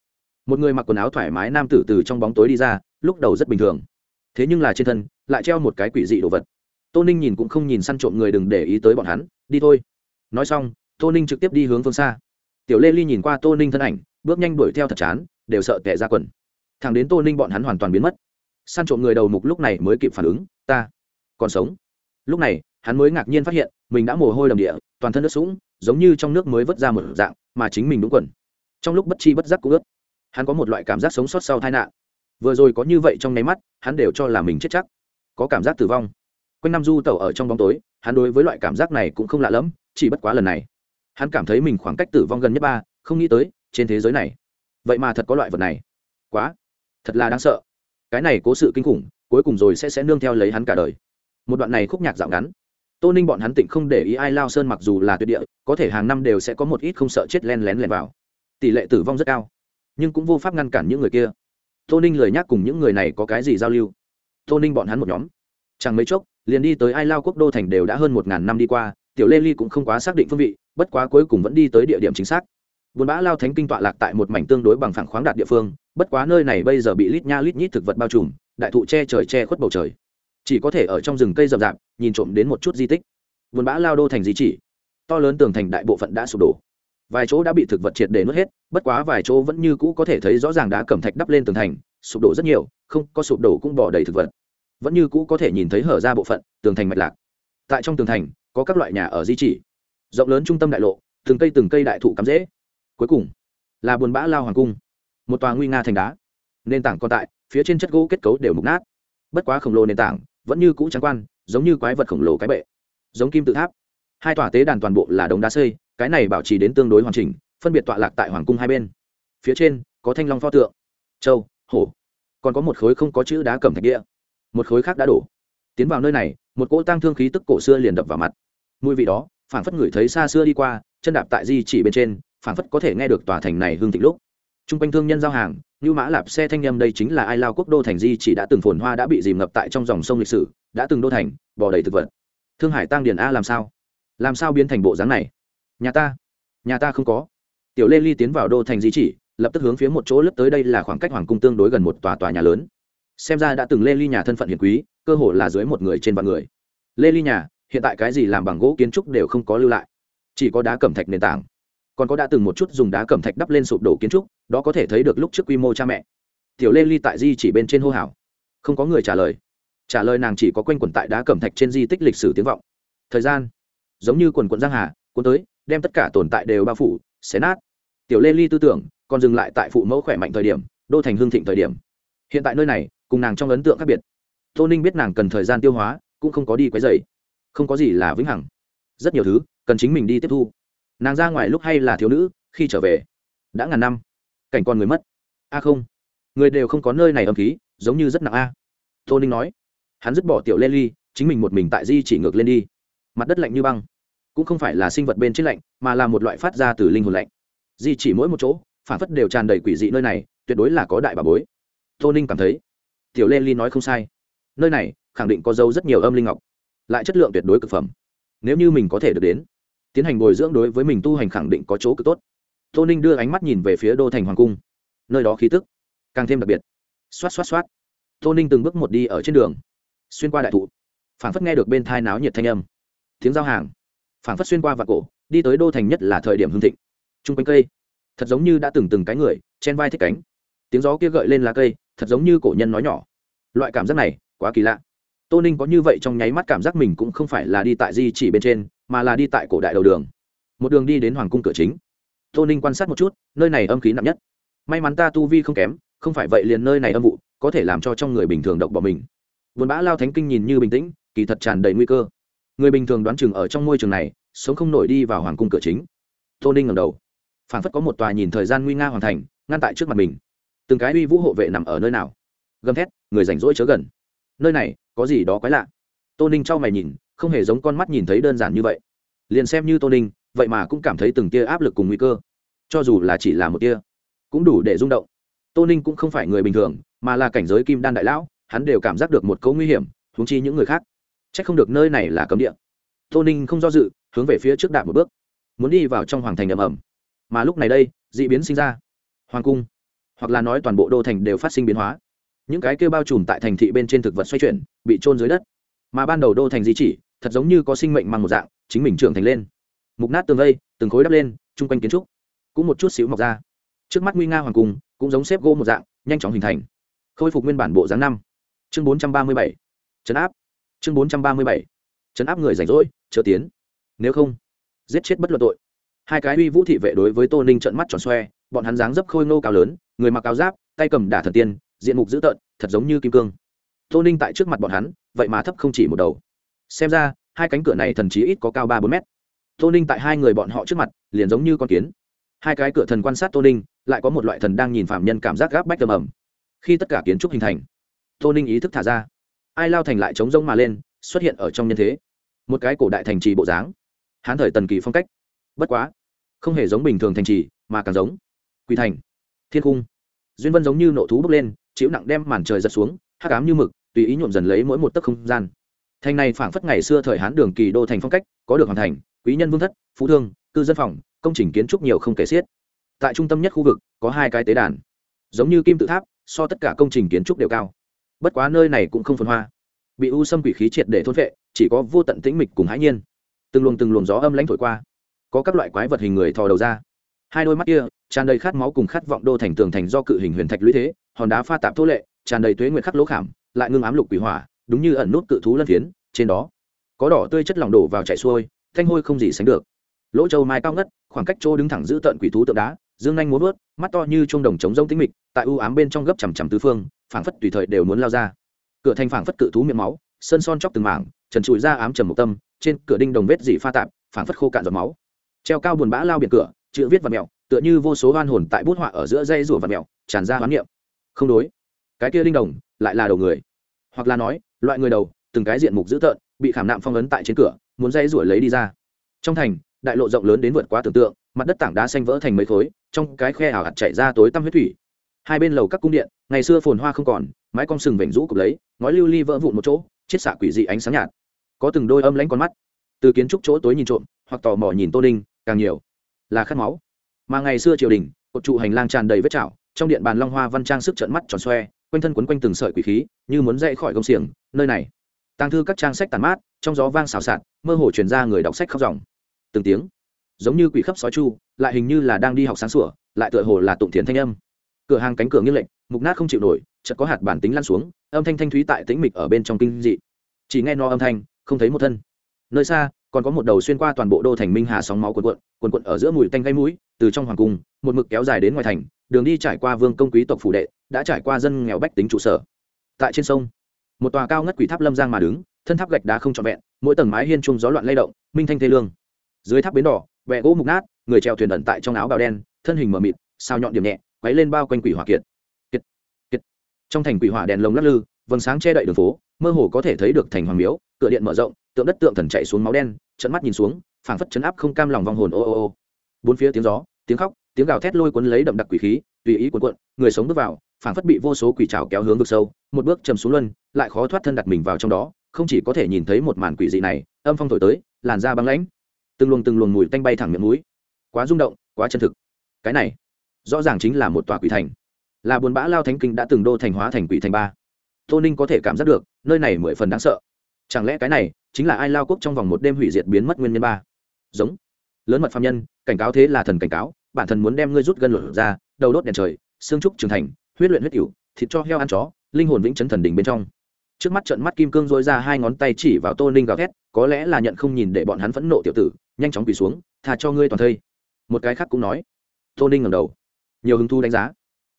Một người mặc quần áo thoải mái nam tử từ trong bóng tối đi ra, lúc đầu rất bình thường. Thế nhưng là trên thân, lại treo một cái quỷ dị đồ vật. Tô ninh nhìn cũng không nhìn săn trộm người đừng để ý tới bọn hắn, đi thôi. Nói xong, tô ninh trực tiếp đi hướng phương xa. Tiểu lê ly nhìn qua tô ninh thân ảnh, bước nhanh đuổi theo thật chán, đều sợ tệ ra quần. Thằng đến tô ninh bọn hắn hoàn toàn biến mất. Săn trộm người đầu mục lúc này mới kịp phản ứng, ta còn sống lúc này, hắn mới ngạc nhiên phát hiện, mình đã mồ hôi đầm địa, toàn thân ướt sũng, giống như trong nước mới vớt ra một dạng, mà chính mình đúng quần. Trong lúc bất chi bất giác cũng ướt. Hắn có một loại cảm giác sống sót sau tai nạn. Vừa rồi có như vậy trong nháy mắt, hắn đều cho là mình chết chắc. Có cảm giác tử vong. Quanh năm du tẩu ở trong bóng tối, hắn đối với loại cảm giác này cũng không lạ lẫm, chỉ bất quá lần này, hắn cảm thấy mình khoảng cách tử vong gần nhất ba, không nghĩ tới, trên thế giới này. Vậy mà thật có loại vật này. Quá. Thật là đáng sợ. Cái này cố sự kinh khủng, cuối cùng rồi sẽ sẽ nương theo lấy hắn cả đời một đoạn này khúc nhạc dạo ngắn. Tô ninh bọn hắn tịnh không để ý ai lao sơn mặc dù là tuyệt địa, có thể hàng năm đều sẽ có một ít không sợ chết len lén lẻn vào. Tỷ lệ tử vong rất cao, nhưng cũng vô pháp ngăn cản những người kia. Tô ninh lời nhắc cùng những người này có cái gì giao lưu. Tô ninh bọn hắn một nhóm. Chẳng mấy chốc, liền đi tới ai lao quốc đô thành đều đã hơn một ngàn năm đi qua, tiểu lê ly cũng không quá xác định phương vị, bất quá cuối cùng vẫn đi tới địa điểm chính xác. Buôn bã lao thánh kinh tọa lạc tại một mảnh tương đối bằng phẳng khoáng đạt địa phương, bất quá nơi này bây giờ bị lít nha lít nhít thực vật bao trùm, đại thụ che trời che khuất bầu trời chỉ có thể ở trong rừng cây rậm rạp, nhìn trộm đến một chút di tích. Vườn bã lao đô thành di chỉ. To lớn tường thành đại bộ phận đã sụp đổ. Vài chỗ đã bị thực vật triệt để nuốt hết, bất quá vài chỗ vẫn như cũ có thể thấy rõ ràng đá cẩm thạch đắp lên tường thành, sụp đổ rất nhiều, không, có sụp đổ cũng bỏ đầy thực vật. Vẫn như cũ có thể nhìn thấy hở ra bộ phận, tường thành mạch lạc. Tại trong tường thành, có các loại nhà ở di chỉ. Rộng lớn trung tâm đại lộ, từng cây từng cây đại thụ cắm rễ. Cuối cùng, là buồn bã lao hoàng cung. Một tòa nguy nga thành đá. Nền tảng còn tại, phía trên chất gỗ kết cấu đều mục nát. Bất quá khổng lồ nền tảng vẫn như cũ trắng quan, giống như quái vật khổng lồ cái bệ, giống kim tự tháp. Hai tòa tế đàn toàn bộ là đống đá xây, cái này bảo trì đến tương đối hoàn chỉnh, phân biệt tọa lạc tại hoàng cung hai bên. Phía trên, có thanh long pho tượng, châu, hổ, còn có một khối không có chữ đá cẩm thạch địa một khối khác đã đổ. Tiến vào nơi này, một cỗ tang thương khí tức cổ xưa liền đập vào mặt. Mùi vị đó, phảng phất ngửi thấy xa xưa đi qua, chân đạp tại di chỉ bên trên, phảng phất có thể nghe được tòa thành này hương thịnh lúc t r u n g quanh thương nhân giao hàng như mã lạp xe thanh nhâm đây chính là ai lao quốc đô thành di chỉ đã từng phồn hoa đã bị dìm ngập tại trong dòng sông lịch sử, đã từng đô thành bỏ đầy thực vật. Thương hải tăng điền a làm sao? Làm sao biến thành bộ dáng này? Nhà ta nhà ta không có. Tiểu lê ly tiến vào đô thành di chỉ, lập tức hướng phía một chỗ lấp tới đây là khoảng cách hoàng cung tương đối gần một tòa tòa nhà lớn. Xem ra đã từng lê ly nhà thân phận hiền quý, cơ hồ là dưới một người trên vạn người. Lê ly nhà, hiện tại cái gì làm bằng gỗ kiến trúc đều không có lưu lại. Chỉ có đá cẩm thạch nền tảng còn có đã từng một chút dùng đá cẩm thạch đắp lên sụp đổ kiến trúc, đó có thể thấy được lúc trước quy mô cha mẹ. Tiểu lê ly tại di chỉ bên trên hô hào. Không có người trả lời. Trả lời nàng chỉ có quanh quẩn tại đá cẩm thạch trên di tích lịch sử tiếng vọng. Thời gian, giống như quần quận giang hà, cuốn tới, đem tất cả tồn tại đều bao phủ, xé nát. Tiểu lê ly tư tưởng, còn dừng lại tại phụ mẫu khỏe mạnh thời điểm, đô thành hương thịnh thời điểm. Hiện tại nơi này, cùng nàng trong ấn tượng khác biệt. Tô ninh biết nàng cần thời gian tiêu hóa, cũng không có đi quấy dày không có gì là vĩnh hằng. Rất nhiều thứ, cần chính mình đi tiếp thu nàng ra ngoài lúc hay là thiếu nữ, khi trở về, đã ngàn năm. Cảnh con người mất. A à không, người đều không có nơi này âm khí, giống như rất nặng a. Tô ninh nói, hắn dứt bỏ tiểu lê ly, chính mình một mình tại di chỉ ngược lên đi. Mặt đất lạnh như băng. Cũng không phải là sinh vật bên trên lạnh, mà là một loại phát ra từ linh hồn lạnh. Di chỉ mỗi một chỗ, phản phất đều tràn đầy quỷ dị nơi này, tuyệt đối là có đại bà bối. Tô ninh cảm thấy, tiểu lê ly nói không sai. Nơi này, khẳng định có dấu rất nhiều âm linh ngọc. Lại chất lượng tuyệt đối cực phẩm. Nếu như mình có thể được đến tiến hành bồi dưỡng đối với mình tu hành khẳng định có chỗ cực tốt. Tô ninh đưa ánh mắt nhìn về phía đô thành hoàng cung. Nơi đó khí tức càng thêm đặc biệt. Xoát xoát xoát. Tô ninh từng bước một đi ở trên đường, xuyên qua đại thụ, phảng phất nghe được bên thai náo nhiệt thanh âm. Tiếng giao hàng, phảng phất xuyên qua vạt cổ, đi tới đô thành nhất là thời điểm hương thịnh. T r u n g quanh cây, thật giống như đã từng từng cái người, chen vai thích cánh. Tiếng gió kia gợi lên lá cây, thật giống như cổ nhân nói nhỏ. Loại cảm giác này quá kỳ lạ. Tô ninh có như vậy trong nháy mắt cảm giác mình cũng không phải là đi tại di chỉ bên trên mà là đi tại cổ đại đầu đường. Một đường đi đến hoàng cung cửa chính. Tô ninh quan sát một chút, nơi này âm khí nặng nhất. May mắn ta tu vi không kém, không phải vậy liền nơi này âm vụ, có thể làm cho trong người bình thường độc bỏ mình. Vườn bã lao thánh kinh nhìn như bình tĩnh, kỳ thật tràn đầy nguy cơ. Người bình thường đoán chừng ở trong môi trường này, sống không nổi đi vào hoàng cung cửa chính. Tô ninh ngầm đầu. Phảng phất có một tòa nhìn thời gian nguy nga hoàn thành, ngăn tại trước mặt mình. Từng cái uy vũ hộ vệ nằm ở nơi nào? Gầm thét, người rảnh rỗi chớ gần. Nơi này, có gì đó quái lạ. Tô ninh trao mày nhìn không hề giống con mắt nhìn thấy đơn giản như vậy. Liền xem như tô ninh, vậy mà cũng cảm thấy từng tia áp lực cùng nguy cơ. Cho dù là chỉ là một tia, cũng đủ để rung động. Tô ninh cũng không phải người bình thường, mà là cảnh giới kim đan đại lão, hắn đều cảm giác được một cấu nguy hiểm thúng chi những người khác. C h ắ c không được nơi này là cấm địa. Tô ninh không do dự, hướng về phía trước đạp một bước. Muốn đi vào trong hoàng thành ầm ầm. Mà lúc này đây d ị biến sinh ra. Hoàng cung, hoặc là nói toàn bộ đô thành đều phát sinh biến hóa. Những cái kêu bao trùm tại thành thị bên trên thực vật xoay chuyển, bị trôn dưới đất. Mà ban đầu đô thành di chỉ thật giống như có sinh mệnh mang một dạng, chính mình trưởng thành lên. Mục nát tường vây, từng khối đắp lên, chung quanh kiến trúc. Cũng một chút xíu mọc ra. Trước mắt nguy nga hoàng cung, cũng giống xếp gỗ một dạng, nhanh chóng hình thành. Khôi phục nguyên bản bộ dáng năm. Chương bốn trăm ba mươi bảy. Chấn áp. Chương bốn trăm ba mươi bảy. Chấn áp người rảnh rỗi chờ tiến. Nếu không, giết chết bất luận tội. Hai cái uy vũ thị vệ đối với tô ninh trận mắt tròn xoe, bọn hắn dáng dấp khôi ngô cao lớn, người mặc áo giáp, tay cầm đả thần tiên, diện mục dữ tợn, thật giống như kim cương. Tô ninh tại trước mặt bọn hắn, vậy mà thấp không chỉ một đầu xem ra, hai cánh cửa này thần chí ít có cao ba bốn mét. Tô ninh tại hai người bọn họ trước mặt, liền giống như con kiến. Hai cái cửa thần quan sát tô ninh, lại có một loại thần đang nhìn phạm nhân cảm giác gáp bách tầm ẩm. Khi tất cả kiến trúc hình thành, tô ninh ý thức thả ra. Ai lao thành lại chống rông mà lên, xuất hiện ở trong nhân thế. Một cái cổ đại thành trì bộ dáng. Hán thời tần kỳ phong cách. Bất quá, không hề giống bình thường thành trì, mà càng giống quỳ thành, thiên cung duyên vân giống như nộ thú bước lên, chịu nặng đem màn trời giật xuống, hắc ám như mực, tùy ý nhuộm dần lấy mỗi một tấc không gian thành này phảng phất ngày xưa thời hán đường kỳ đô thành phong cách, có được hoàn thành, quý nhân vương thất, phú thương, cư dân phòng, công trình kiến trúc nhiều không kể xiết. Tại trung tâm nhất khu vực, có hai cái tế đàn. Giống như kim tự tháp, so tất cả công trình kiến trúc đều cao. Bất quá nơi này cũng không phồn hoa. Bị u xâm quỷ khí triệt để thôn vệ chỉ có vô tận tĩnh mịch cùng hãi nhiên. Từng luồng từng luồng gió âm lãnh thổi qua. Có các loại quái vật hình người thò đầu ra. Hai đôi mắt kia, tràn đầy khát máu cùng khát vọng đô thành tường thành do cự hình huyền thạch lũy thế, hòn đá pha tạp thô lệ, tràn đầy tuế nguyệt khắc lỗ khảm, lại ngưng ám lục quỷ hỏa đúng như ẩn nút cự thú lân phiến, trên đó có đỏ tươi chất lỏng đổ vào chạy xuôi, thanh hôi không gì sánh được. Lỗ châu mai cao ngất, khoảng cách chỗ đứng thẳng giữ tận quỷ thú tượng đá, dương nhanh muốn vớt, mắt to như chuông đồng trống rông tĩnh mịch, tại u ám bên trong gấp chằm chằm tứ phương, phảng phất tùy thời đều muốn lao ra. Cửa thành phảng phất cự thú miệng máu, sơn son chóc từng mảng, trần trụi ra ám trầm một tâm, trên cửa đinh đồng vết dị pha tạp, phảng phất khô cạn giọt máu. Treo cao buồn bã lao biển cửa, chữ viết và mẹo, tựa như vô số oan hồn tại bút họa ở giữa dây rủa và mẹo, tràn ra hoán niệm. Không đối. Cái kia đinh đồng, lại là đầu người. Hoặc là nói loại người đầu, từng cái diện mục dữ tợn, bị khảm nạm phong ấn tại trên cửa, muốn dây rủi lấy đi ra. Trong thành, đại lộ rộng lớn đến vượt quá tưởng tượng, mặt đất tảng đá xanh vỡ thành mấy khối, trong cái khe ảo hạt chảy ra tối tăm huyết thủy. Hai bên lầu các cung điện, ngày xưa phồn hoa không còn, mái cong sừng vểnh rũ cục lấy, ngói lưu ly vỡ vụn một chỗ, chiết xạ quỷ dị ánh sáng nhạt. Có từng đôi âm lãnh con mắt. Từ kiến trúc chỗ tối nhìn trộm, hoặc tò mò nhìn tô ninh, càng nhiều là khát máu. Mà ngày xưa triều đình, cột trụ hành lang tràn đầy vết chảo, trong điện bàn long hoa văn trang sức trận mắt tròn xoe quanh thân quấn quanh từng sợi quỷ khí như muốn dậy khỏi gông xiềng nơi này. Tàng thư các trang sách tàn mát trong gió vang xào xạc mơ hồ truyền ra người đọc sách khóc dòng từng tiếng giống như quỷ khắp sói chu lại hình như là đang đi học sáng sủa lại tựa hồ là tụng thiền thanh âm. Cửa hàng cánh cửa nghiêng lệnh, mục nát không chịu nổi chợt có hạt bản tính lăn xuống âm thanh thanh thúy tại tĩnh mịch ở bên trong kinh dị. Chỉ nghe no âm thanh không thấy một thân. Nơi xa còn có một đầu xuyên qua toàn bộ đô thành minh hà sóng máu cuồn cuộn cuồn cuộn ở giữa mùi tanh gây mũi từ trong hoàng cung một mực kéo dài đến ngoài thành đường đi trải qua vương công quý tộc phủ đệ đã trải qua dân nghèo bách tính trụ sở. Tại trên sông, một tòa cao ngất quỷ tháp lâm giang mà đứng, thân tháp gạch đá không trọn vẹn, mỗi tầng mái hiên trung gió loạn lay động, minh thanh thê lương. Dưới tháp bến đỏ vẹ gỗ mục nát, người treo thuyền ẩn tại trong áo bào đen, thân hình mờ mịt, sao nhọn điểm nhẹ, quấy lên bao quanh quỷ hỏa kiệt. Kiệt kiệt. Trong thành quỷ hỏa đèn lồng lắc lư, vầng sáng che đậy đường phố, mơ hồ có thể thấy được thành hoàng miếu, cửa điện mở rộng, tượng đất tượng thần chạy xuống máu đen, trận mắt nhìn xuống, phảng phất chấn áp không cam lòng vong hồn, ô ô ô. Bốn phía tiếng gió, tiếng khóc, tiếng gào thét lôi cuốn lấy đậm đặc quỷ khí, tùy ý cuộn cuộn, người sống bước vào phảng phất bị vô số quỷ trào kéo hướng vực sâu, một bước chầm xuống luân, lại khó thoát thân đặt mình vào trong đó, không chỉ có thể nhìn thấy một màn quỷ dị này, âm phong thổi tới, làn da băng lãnh, từng luồng từng luồng mùi tanh bay thẳng miệng mũi. Quá rung động, quá chân thực. Cái này, rõ ràng chính là một tòa quỷ thành. Là buồn bã lao thánh kinh đã từng đô thành hóa thành quỷ thành ba. Tô ninh có thể cảm giác được, nơi này mười phần đáng sợ. Chẳng lẽ cái này chính là ai lao quốc trong vòng một đêm hủy diệt biến mất nguyên nhân ba? Giống. Lớn mật phạm nhân, cảnh cáo thế là thần cảnh cáo, bản thân muốn đem ngươi rút gân lột ra, đầu đốt đèn trời, xương trúc trưởng thành huyết luyện huyết cửu, thịt cho heo ăn chó, linh hồn vĩnh chấn thần đình bên trong. Trước mắt trận mắt kim cương dối ra hai ngón tay chỉ vào tô ninh gào thét, có lẽ là nhận không nhìn để bọn hắn phẫn nộ tiểu tử, nhanh chóng quỳ xuống thà cho ngươi toàn thây. Một cái khác cũng nói. Tô ninh ngầm đầu. Nhiều hứng thu đánh giá.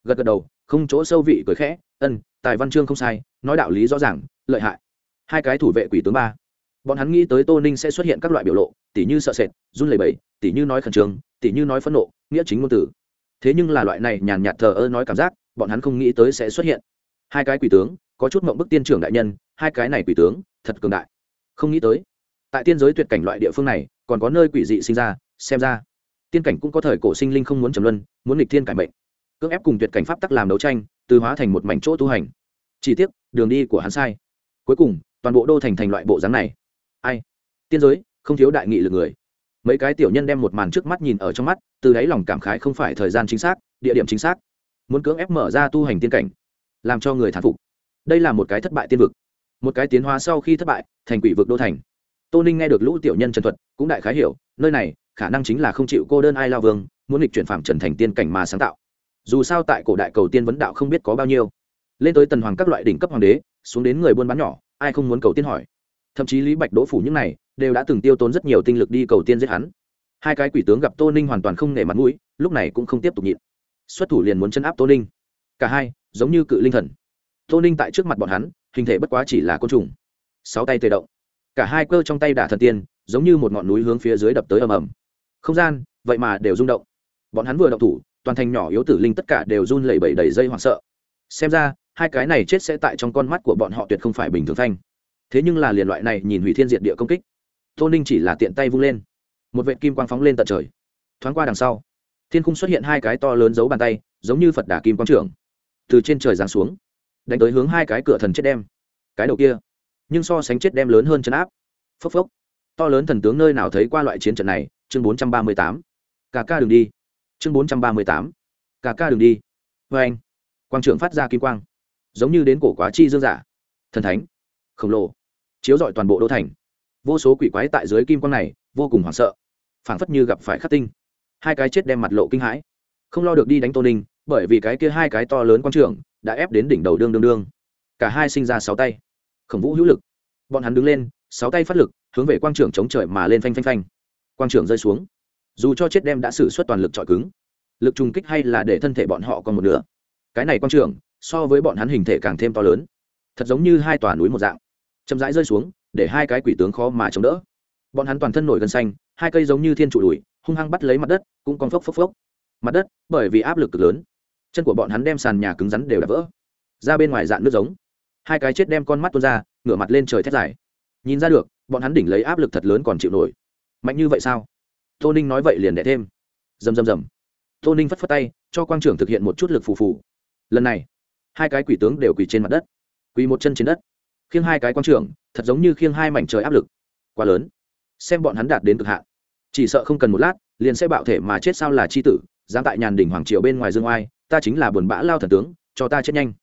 Gật gật đầu, không chỗ sâu vị cười khẽ, ân, tài văn chương không sai, nói đạo lý rõ ràng, lợi hại. Hai cái thủ vệ quỷ tướng ba. Bọn hắn nghĩ tới tô ninh sẽ xuất hiện các loại biểu lộ, tỉ như sợ sệt, run lẩy bẩy, tỉ như nói khẩn trương, tỉ như nói phẫn nộ, nghĩa chính ngôn tử thế nhưng là loại này nhàn nhạt thờ ơ nói cảm giác bọn hắn không nghĩ tới sẽ xuất hiện. Hai cái quỷ tướng, có chút mộng bức tiên trưởng đại nhân, hai cái này quỷ tướng, thật cường đại. Không nghĩ tới, tại tiên giới tuyệt cảnh loại địa phương này, còn có nơi quỷ dị sinh ra, xem ra, tiên cảnh cũng có thời cổ sinh linh không muốn trầm luân, muốn nghịch thiên cải mệnh. Cưỡng ép cùng tuyệt cảnh pháp tắc làm đấu tranh, từ hóa thành một mảnh chỗ tu hành. Chỉ tiếc, đường đi của hắn sai. Cuối cùng, toàn bộ đô thành thành loại bộ dáng này. Ai? Tiên giới, không thiếu đại nghị lực người. Mấy cái tiểu nhân đem một màn trước mắt nhìn ở trong mắt, từ đáy lòng cảm khái không phải thời gian chính xác, địa điểm chính xác muốn cưỡng ép mở ra tu hành tiên cảnh, làm cho người thán phục. Đây là một cái thất bại tiên vực. Một cái tiến hóa sau khi thất bại, thành quỷ vực đô thành. Tô ninh nghe được lũ tiểu nhân trần thuật, cũng đại khái hiểu, nơi này, khả năng chính là không chịu cô đơn ai lao vương, muốn lịch chuyển phạm trần thành tiên cảnh mà sáng tạo. Dù sao tại cổ đại cầu tiên vấn đạo không biết có bao nhiêu. Lên tới tần hoàng các loại đỉnh cấp hoàng đế, xuống đến người buôn bán nhỏ, ai không muốn cầu tiên hỏi. Thậm chí lý bạch đỗ phủ những này, đều đã từng tiêu tốn rất nhiều tinh lực đi cầu tiên giết hắn. Hai cái quỷ tướng gặp tô ninh hoàn toàn không nể mặt mũi, lúc này cũng không tiếp tục nhịn xuất thủ liền muốn chân áp tô ninh. Cả hai, giống như cự linh thần. Tô ninh tại trước mặt bọn hắn, hình thể bất quá chỉ là côn trùng. Sáu tay tê động. Cả hai cơ trong tay đả thần tiên, giống như một ngọn núi hướng phía dưới đập tới ầm ầm. Không gian, vậy mà đều rung động. Bọn hắn vừa động thủ, toàn thành nhỏ yếu tử linh tất cả đều run lẩy bẩy đầy dây hoảng sợ. Xem ra, hai cái này chết sẽ tại trong con mắt của bọn họ tuyệt không phải bình thường thanh. Thế nhưng là liền loại này nhìn hủy thiên diệt địa công kích. Tô ninh chỉ là tiện tay vung lên. Một vệ kim quang phóng lên tận trời. Thoáng qua đằng sau thiên khung xuất hiện hai cái to lớn giấu bàn tay, giống như phật đà kim quang trưởng. Từ trên trời giáng xuống, đánh tới hướng hai cái cửa thần chết đem. Cái đầu kia, nhưng so sánh chết đem lớn hơn chấn áp. Phốc phốc. To lớn thần tướng nơi nào thấy qua loại chiến trận này? Chương bốn trăm ba mươi tám. Cả ca đường đi. Chương bốn trăm ba mươi tám. Cả ca đường đi. Vê anh, quang trưởng phát ra kim quang, giống như đến cổ quá chi dương giả. Thần thánh, khổng lồ, chiếu rọi toàn bộ đô thành. Vô số quỷ quái tại dưới kim quang này, vô cùng hoảng sợ, phảng phất như gặp phải khắc tinh hai cái chết đem mặt lộ kinh hãi. Không lo được đi đánh tô ninh, bởi vì cái kia hai cái to lớn quang trưởng đã ép đến đỉnh đầu đương đương đương. Cả hai sinh ra sáu tay. Khổng vũ hữu lực. Bọn hắn đứng lên, sáu tay phát lực, hướng về quang trưởng chống trời mà lên phanh phanh phanh. Quang trưởng rơi xuống. Dù cho chết đem đã xử suất toàn lực trọi cứng, lực trùng kích hay là để thân thể bọn họ còn một nửa. Cái này quang trưởng, so với bọn hắn hình thể càng thêm to lớn. Thật giống như hai tòa núi một dạng. Chậm rãi rơi xuống, để hai cái quỷ tướng khó mà chống đỡ. Bọn hắn toàn thân nổi gân xanh, hai cây giống như thiên trụ đùi hung hăng bắt lấy mặt đất, cũng còn phốc phốc phốc. Mặt đất, bởi vì áp lực cực lớn. Chân của bọn hắn đem sàn nhà cứng rắn đều đập vỡ. Ra bên ngoài dạn nước giống. Hai cái chết đem con mắt tuôn ra, ngửa mặt lên trời thét dài. Nhìn ra được, bọn hắn đỉnh lấy áp lực thật lớn còn chịu nổi. Mạnh như vậy sao? Tô ninh nói vậy liền đẻ thêm. Rầm rầm rầm. Tô ninh phất phất tay, cho quang trưởng thực hiện một chút lực phù phù. Lần này, hai cái quỷ tướng đều quỳ trên mặt đất. Quỳ một chân trên đất. Khiêng hai cái quang trưởng, thật giống như khiêng hai mảnh trời áp lực. Quá lớn. Xem bọn hắn đạt đến cực hạn chỉ sợ không cần một lát, liền sẽ bạo thể mà chết sao là c h i tử, dám tại nhàn đỉnh hoàng triều bên ngoài dương oai, ta chính là buồn bã lao thần tướng, cho ta chết nhanh.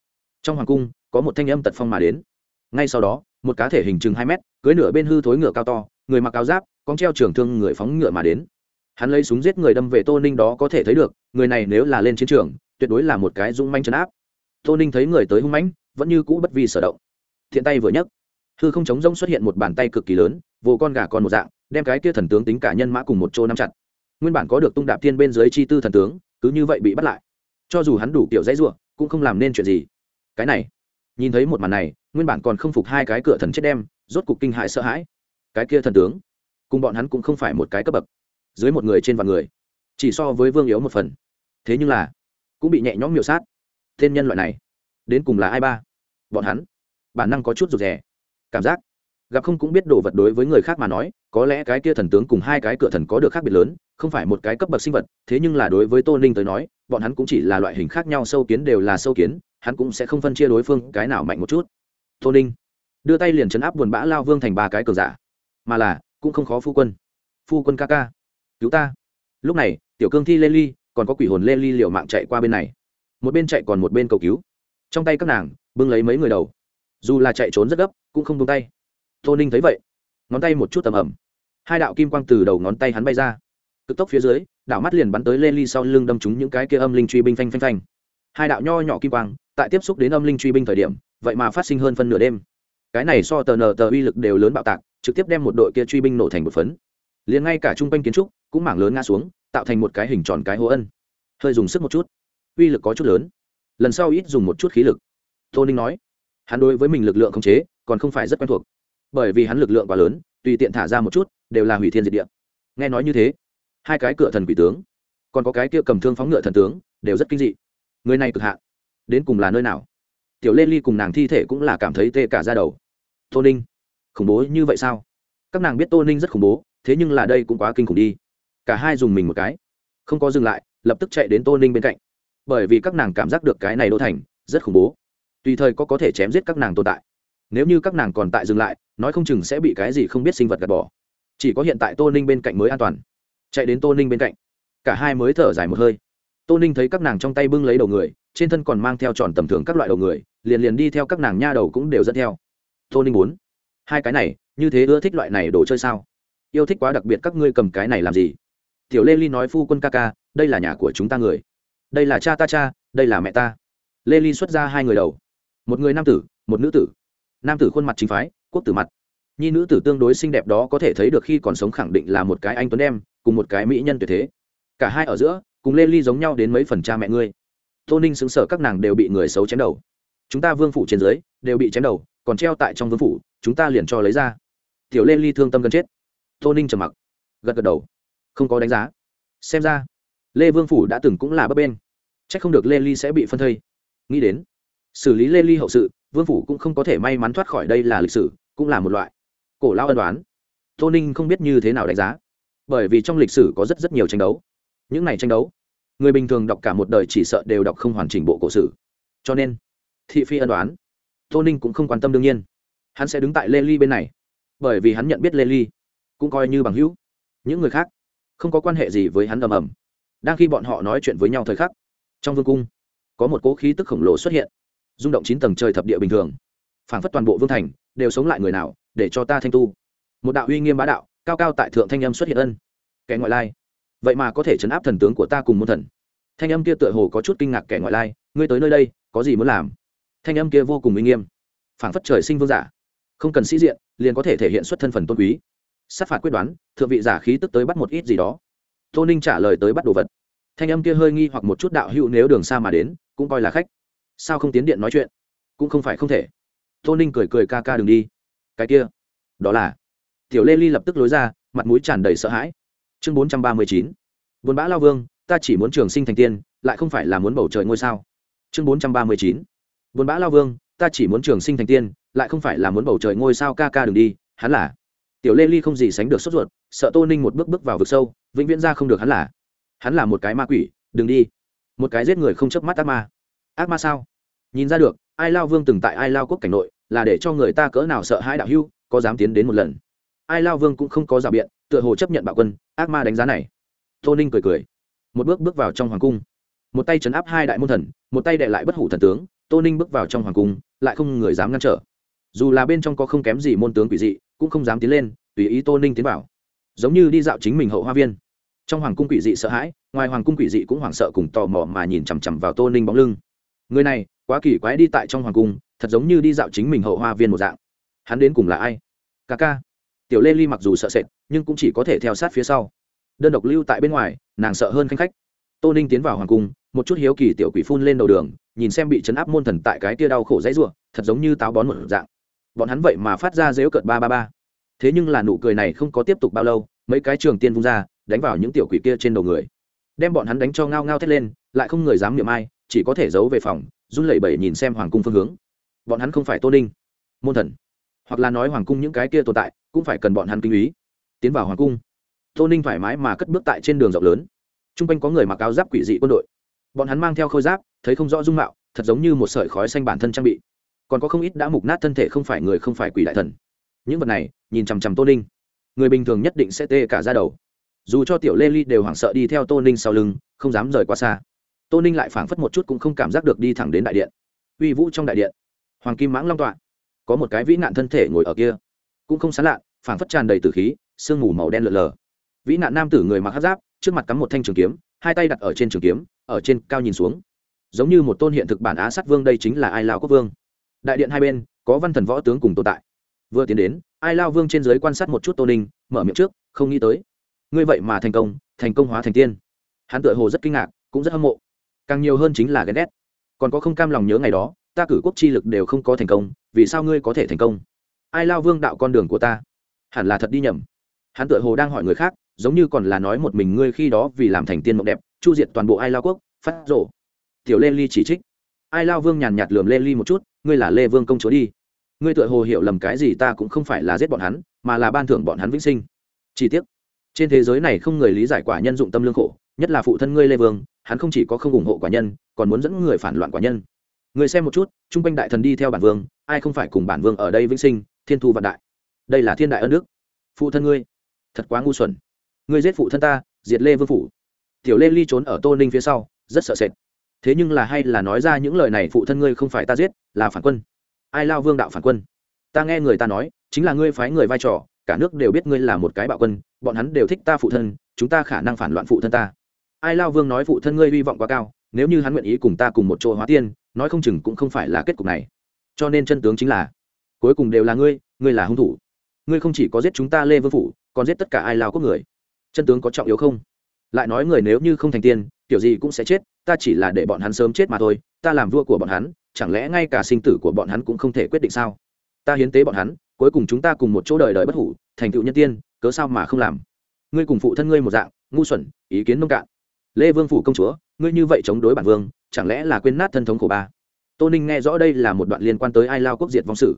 Trong hoàng cung, có một thanh âm tật phong mà đến. Ngay sau đó, một cá thể hình chừng hai mét, cưới nửa bên hư thối ngựa cao to, người mặc áo giáp, con treo trường thương người phóng ngựa mà đến. Hắn lấy súng giết người đâm về tô ninh đó có thể thấy được, người này nếu là lên chiến trường, tuyệt đối là một cái dung manh chấn áp. Tô ninh thấy người tới hung mãnh, vẫn như cũ bất vi sở động. Thiện tay vừa nhấc, hư không chống rông xuất hiện một bàn tay cực kỳ lớn, vô con gà còn một dạng đem cái kia thần tướng tính cả nhân mã cùng một chỗ nắm chặt. Nguyên bản có được tung đạp thiên bên dưới chi tư thần tướng, cứ như vậy bị bắt lại. Cho dù hắn đủ kiểu dãy ruộng cũng không làm nên chuyện gì. Cái này, nhìn thấy một màn này, nguyên bản còn không phục hai cái cửa thần chết đem, rốt cục kinh hại sợ hãi. Cái kia thần tướng, cùng bọn hắn cũng không phải một cái cấp bậc. Dưới một người trên vạn người, chỉ so với vương yếu một phần. Thế nhưng là, cũng bị nhẹ nhõm miểu sát. Tên nhân loại này, đến cùng là ai ba? Bọn hắn, bản năng có chút rụt rè. Cảm giác gặp không cũng biết đồ vật đối với người khác mà nói, có lẽ cái kia thần tướng cùng hai cái cửa thần có được khác biệt lớn, không phải một cái cấp bậc sinh vật, thế nhưng là đối với tô ninh tới nói, bọn hắn cũng chỉ là loại hình khác nhau, sâu kiến đều là sâu kiến, hắn cũng sẽ không phân chia đối phương, cái nào mạnh một chút. Tô ninh đưa tay liền chấn áp buồn bã lao vương thành ba cái cờ giả, mà là cũng không khó phu quân. Phu quân ca ca, cứu ta. Lúc này, tiểu cương thi lê ly, còn có quỷ hồn lê ly liều mạng chạy qua bên này. Một bên chạy còn một bên cầu cứu. Trong tay các nàng, bưng lấy mấy người đầu. Dù là chạy trốn rất gấp, cũng không buông tay tô ninh thấy vậy, ngón tay một chút tầm ẩm. Hai đạo kim quang từ đầu ngón tay hắn bay ra. Cực tốc phía dưới đạo mắt liền bắn tới lê ly sau lưng đâm trúng những cái kia âm linh truy binh phanh phanh phanh. Hai đạo nho nhỏ kim quang, tại tiếp xúc đến âm linh truy binh thời điểm, vậy mà phát sinh hơn phân nửa đêm. Cái này so tờ nờ tờ uy lực đều lớn bạo tạc, trực tiếp đem một đội kia truy binh nổ thành một phấn. Liền ngay cả trung quanh kiến trúc cũng mảng lớn ngã xuống, tạo thành một cái hình tròn cái hố ân. Hơi dùng sức một chút. Uy lực có chút lớn. Lần sau ít dùng một chút khí lực. Tô ninh nói, hắn đối với mình lực lượng khống chế, còn không phải rất quen thuộc bởi vì hắn lực lượng quá lớn, tùy tiện thả ra một chút, đều là hủy thiên diệt địa. Nghe nói như thế, hai cái cửa thần quỷ tướng, còn có cái kia cầm thương phóng ngựa thần tướng, đều rất kinh dị. Người này cực hạn, đến cùng là nơi nào? Tiểu lê ly cùng nàng thi thể cũng là cảm thấy tê cả ra đầu. Tô ninh, khủng bố như vậy sao? Các nàng biết tô ninh rất khủng bố, thế nhưng là đây cũng quá kinh khủng đi. Cả hai dùng mình một cái, không có dừng lại, lập tức chạy đến tô ninh bên cạnh. Bởi vì các nàng cảm giác được cái này đô thành rất khủng bố. Tùy thời có có thể chém giết các nàng tồn tại. Nếu như các nàng còn tại dừng lại nói không chừng sẽ bị cái gì không biết sinh vật gạt bỏ. Chỉ có hiện tại tô ninh bên cạnh mới an toàn. Chạy đến tô ninh bên cạnh. Cả hai mới thở dài một hơi. Tô ninh thấy các nàng trong tay bưng lấy đầu người, trên thân còn mang theo tròn tầm thường các loại đầu người, liền liền đi theo các nàng nha đầu cũng đều dẫn theo. Tô ninh bốn hai cái này, như thế ưa thích loại này đồ chơi sao? Yêu thích quá đặc biệt các ngươi cầm cái này làm gì? Tiểu lê ly nói phu quân ca ca, đây là nhà của chúng ta người. Đây là cha ta cha, đây là mẹ ta. Lê ly xuất ra hai người đầu. Một người nam tử, một nữ tử. Nam tử khuôn mặt chính phái quốc tử mặt. Nhi nữ tử tương đối xinh đẹp đó có thể thấy được khi còn sống khẳng định là một cái anh tuấn em, cùng một cái mỹ nhân tuyệt thế. Cả hai ở giữa, cùng lê ly giống nhau đến mấy phần cha mẹ ngươi. Tô ninh xứng sở các nàng đều bị người xấu chém đầu. Chúng ta vương phủ trên dưới, đều bị chém đầu, còn treo tại trong vương phủ, chúng ta liền cho lấy ra. Tiểu lê ly thương tâm gần chết. Tô ninh trầm mặc, gật gật đầu. Không có đánh giá. Xem ra, lê vương phủ đã từng cũng là bấp bên. C h ắ c không được lê ly sẽ bị phân thây. Nghĩ đến, xử lý lê ly hậu sự, vương phủ cũng không có thể may mắn thoát khỏi đây là lịch sử cũng là một loại. Cổ lao ân đoán. Tô ninh không biết như thế nào đánh giá, bởi vì trong lịch sử có rất rất nhiều tranh đấu. Những này tranh đấu, người bình thường đọc cả một đời chỉ sợ đều đọc không hoàn chỉnh bộ cổ sử. Cho nên, thị phi ân đoán, tô ninh cũng không quan tâm đương nhiên. Hắn sẽ đứng tại lê ly bên này, bởi vì hắn nhận biết lê ly, cũng coi như bằng hữu. Những người khác, không có quan hệ gì với hắn ầm ầm. Đang khi bọn họ nói chuyện với nhau thời khắc, trong vương cung, có một cỗ khí tức khổng lồ xuất hiện, rung động chín tầng trời thập địa bình thường, phảng phất toàn bộ vương thành đều sống lại người nào, để cho ta thanh tu. Một đạo uy nghiêm bá đạo, cao cao tại thượng thanh âm xuất hiện ân. Kẻ ngoại lai. Vậy mà có thể chấn áp thần tướng của ta cùng môn thần. Thanh âm kia tựa hồ có chút kinh ngạc kẻ ngoại lai, ngươi tới nơi đây, có gì muốn làm? Thanh âm kia vô cùng uy nghiêm. Phảng phất trời sinh vương giả. Không cần sĩ diện, liền có thể thể hiện xuất thân phần tôn quý. Sát phạt quyết đoán, thượng vị giả khí tức tới bắt một ít gì đó. Tô ninh trả lời tới bắt đồ vật. Thanh âm kia hơi nghi hoặc một chút đạo hữu nếu đường xa mà đến, cũng coi là khách. Sao không tiến điện nói chuyện? Cũng không phải không thể tô ninh cười cười ca ca đừng đi. Cái kia, đó là. Tiểu lê ly lập tức lối ra, mặt mũi tràn đầy sợ hãi. Chương bốn trăm ba mươi chín. Buồn bã lao vương, ta chỉ muốn trường sinh thành tiên, lại không phải là muốn bầu trời ngôi sao. Chương bốn trăm ba mươi chín. Buồn bã lao vương, ta chỉ muốn trường sinh thành tiên, lại không phải là muốn bầu trời ngôi sao ca ca đừng đi, hắn là. Tiểu lê ly không gì sánh được sốt ruột, sợ tô ninh một bước bước vào vực sâu, vĩnh viễn ra không được hắn là. Hắn là một cái ma quỷ, đừng đi. Một cái giết người không chớp mắt ác ma. Ác ma sao? Nhìn ra được, ai lao vương từng tại ai lao quốc cảnh nội là để cho người ta cỡ nào sợ hãi đạo hưu, có dám tiến đến một lần. Ai lao vương cũng không có rào biện, tựa hồ chấp nhận bạo quân, ác ma đánh giá này. Tô ninh cười cười. Một bước bước vào trong hoàng cung. Một tay chấn áp hai đại môn thần, một tay đệ lại bất hủ thần tướng, tô ninh bước vào trong hoàng cung, lại không người dám ngăn trở. Dù là bên trong có không kém gì môn tướng quỷ dị, cũng không dám tiến lên, tùy ý tô ninh tiến vào. Giống như đi dạo chính mình hậu hoa viên. Trong hoàng cung quỷ dị sợ hãi, ngoài hoàng cung quỷ dị cũng hoảng sợ cùng tò mò mà nhìn chằm chằm vào tô ninh bóng lưng. Người này, quá kỳ quái đi tại trong hoàng cung thật giống như đi dạo chính mình hậu hoa viên một dạng. Hắn đến cùng là ai? Ca ca. Tiểu lê ly mặc dù sợ sệt, nhưng cũng chỉ có thể theo sát phía sau. Đơn độc lưu tại bên ngoài, nàng sợ hơn khanh khách. Tô ninh tiến vào hoàng cung, một chút hiếu kỳ tiểu quỷ phun lên đầu đường, nhìn xem bị chấn áp môn thần tại cái tia đau khổ dãy r u ộ thật giống như táo bón một dạng. Bọn hắn vậy mà phát ra dếu cợt ba ba ba. Thế nhưng là nụ cười này không có tiếp tục bao lâu, mấy cái trường tiên vung ra, đánh vào những tiểu quỷ kia trên đầu người. Đem bọn hắn đánh cho ngao ngao thét lên, lại không người dám niệm ai, chỉ có thể giấu về phòng, run lẩy bẩy nhìn xem hoàng cung phương hướng bọn hắn không phải tô ninh, môn thần, hoặc là nói hoàng cung những cái kia tồn tại, cũng phải cần bọn hắn kinh ý. Tiến vào hoàng cung, tô ninh thoải mái mà cất bước tại trên đường rộng lớn. T r u n g quanh có người mặc áo giáp quỷ dị quân đội. Bọn hắn mang theo khôi giáp, thấy không rõ dung mạo, thật giống như một sợi khói xanh bản thân trang bị. Còn có không ít đã mục nát thân thể không phải người không phải quỷ đại thần. Những vật này, nhìn chằm chằm tô ninh, người bình thường nhất định sẽ tê cả ra đầu. Dù cho tiểu lê ly đều hoảng sợ đi theo tô ninh sau lưng, không dám rời quá xa. Tô ninh lại phảng phất một chút cũng không cảm giác được đi thẳng đến đại điện. Uy vũ trong đại điện hoàng kim mãng long tọa. Có một cái vĩ nạn thân thể ngồi ở kia. Cũng không sán lạ, phảng phất tràn đầy tử khí, sương mù màu đen lợn lờ. Vĩ nạn nam tử người mặc hát giáp, trước mặt cắm một thanh trường kiếm, hai tay đặt ở trên trường kiếm, ở trên cao nhìn xuống. Giống như một tôn hiện thực bản á sát vương đây chính là ai lao quốc vương. Đại điện hai bên, có văn thần võ tướng cùng tồn tại. Vừa tiến đến, ai lao vương trên giới quan sát một chút tô ninh, mở miệng trước, không nghĩ tới. Ngươi vậy mà thành công thành công hóa thành tiên. Hắn tự hồ rất kinh ngạc, cũng rất hâm mộ. Càng nhiều hơn chính là ghen ghét. Còn có không cam lòng nhớ ngày đó ta cử quốc chi lực đều không có thành công, vì sao ngươi có thể thành công? Ai lao vương đạo con đường của ta? Hẳn là thật đi nhầm. Hắn tự hồ đang hỏi người khác, giống như còn là nói một mình ngươi khi đó vì làm thành tiên mộng đẹp, chu diệt toàn bộ ai lao quốc, phát rộ tiểu lê ly chỉ trích. Ai lao vương nhàn nhạt lườm lê ly một chút, ngươi là lê vương công chúa đi. Ngươi tự hồ hiểu lầm cái gì ta cũng không phải là giết bọn hắn, mà là ban thưởng bọn hắn vĩnh sinh. Chi tiết trên thế giới này không người lý giải quả nhân dụng tâm lương khổ, nhất là phụ thân ngươi lê vương, hắn không chỉ có không ủng hộ quả nhân, còn muốn dẫn người phản loạn quả nhân người xem một chút, chung quanh đại thần đi theo bản vương, ai không phải cùng bản vương ở đây vĩnh sinh, thiên thu vạn đại. Đây là thiên đại ân đức. Phụ thân ngươi, thật quá ngu xuẩn. Ngươi giết phụ thân ta, diệt lê vương phủ. Tiểu lê ly trốn ở tô ninh phía sau, rất sợ sệt. Thế nhưng là hay là nói ra những lời này phụ thân ngươi không phải ta giết, là phản quân. Ai lao vương đạo phản quân? Ta nghe người ta nói, chính là ngươi phái người vai trò, cả nước đều biết ngươi là một cái bạo quân, bọn hắn đều thích ta phụ thân, chúng ta khả năng phản loạn phụ thân ta. Ai lao vương nói phụ thân ngươi hy vọng quá cao, nếu như hắn nguyện ý cùng ta cùng một chỗ hóa tiên nói không chừng cũng không phải là kết cục này. Cho nên chân tướng chính là, cuối cùng đều là ngươi ngươi là hung thủ. Ngươi không chỉ có giết chúng ta lê vương phủ, còn giết tất cả ai lao quốc người. Chân tướng có trọng yếu không? Lại nói người nếu như không thành tiên, kiểu gì cũng sẽ chết, ta chỉ là để bọn hắn sớm chết mà thôi, ta làm vua của bọn hắn, chẳng lẽ ngay cả sinh tử của bọn hắn cũng không thể quyết định sao? Ta hiến tế bọn hắn, cuối cùng chúng ta cùng một chỗ đời đời bất hủ, thành tựu nhân tiên, cớ sao mà không làm? Ngươi cùng phụ thân ngươi một dạng, ngu xuẩn, ý kiến nông cạn. Lê vương phủ công chúa, ngươi như vậy chống đối bản vương chẳng lẽ là quên nát thân thống của ba? Tô ninh nghe rõ đây là một đoạn liên quan tới ai lao quốc diệt vong sử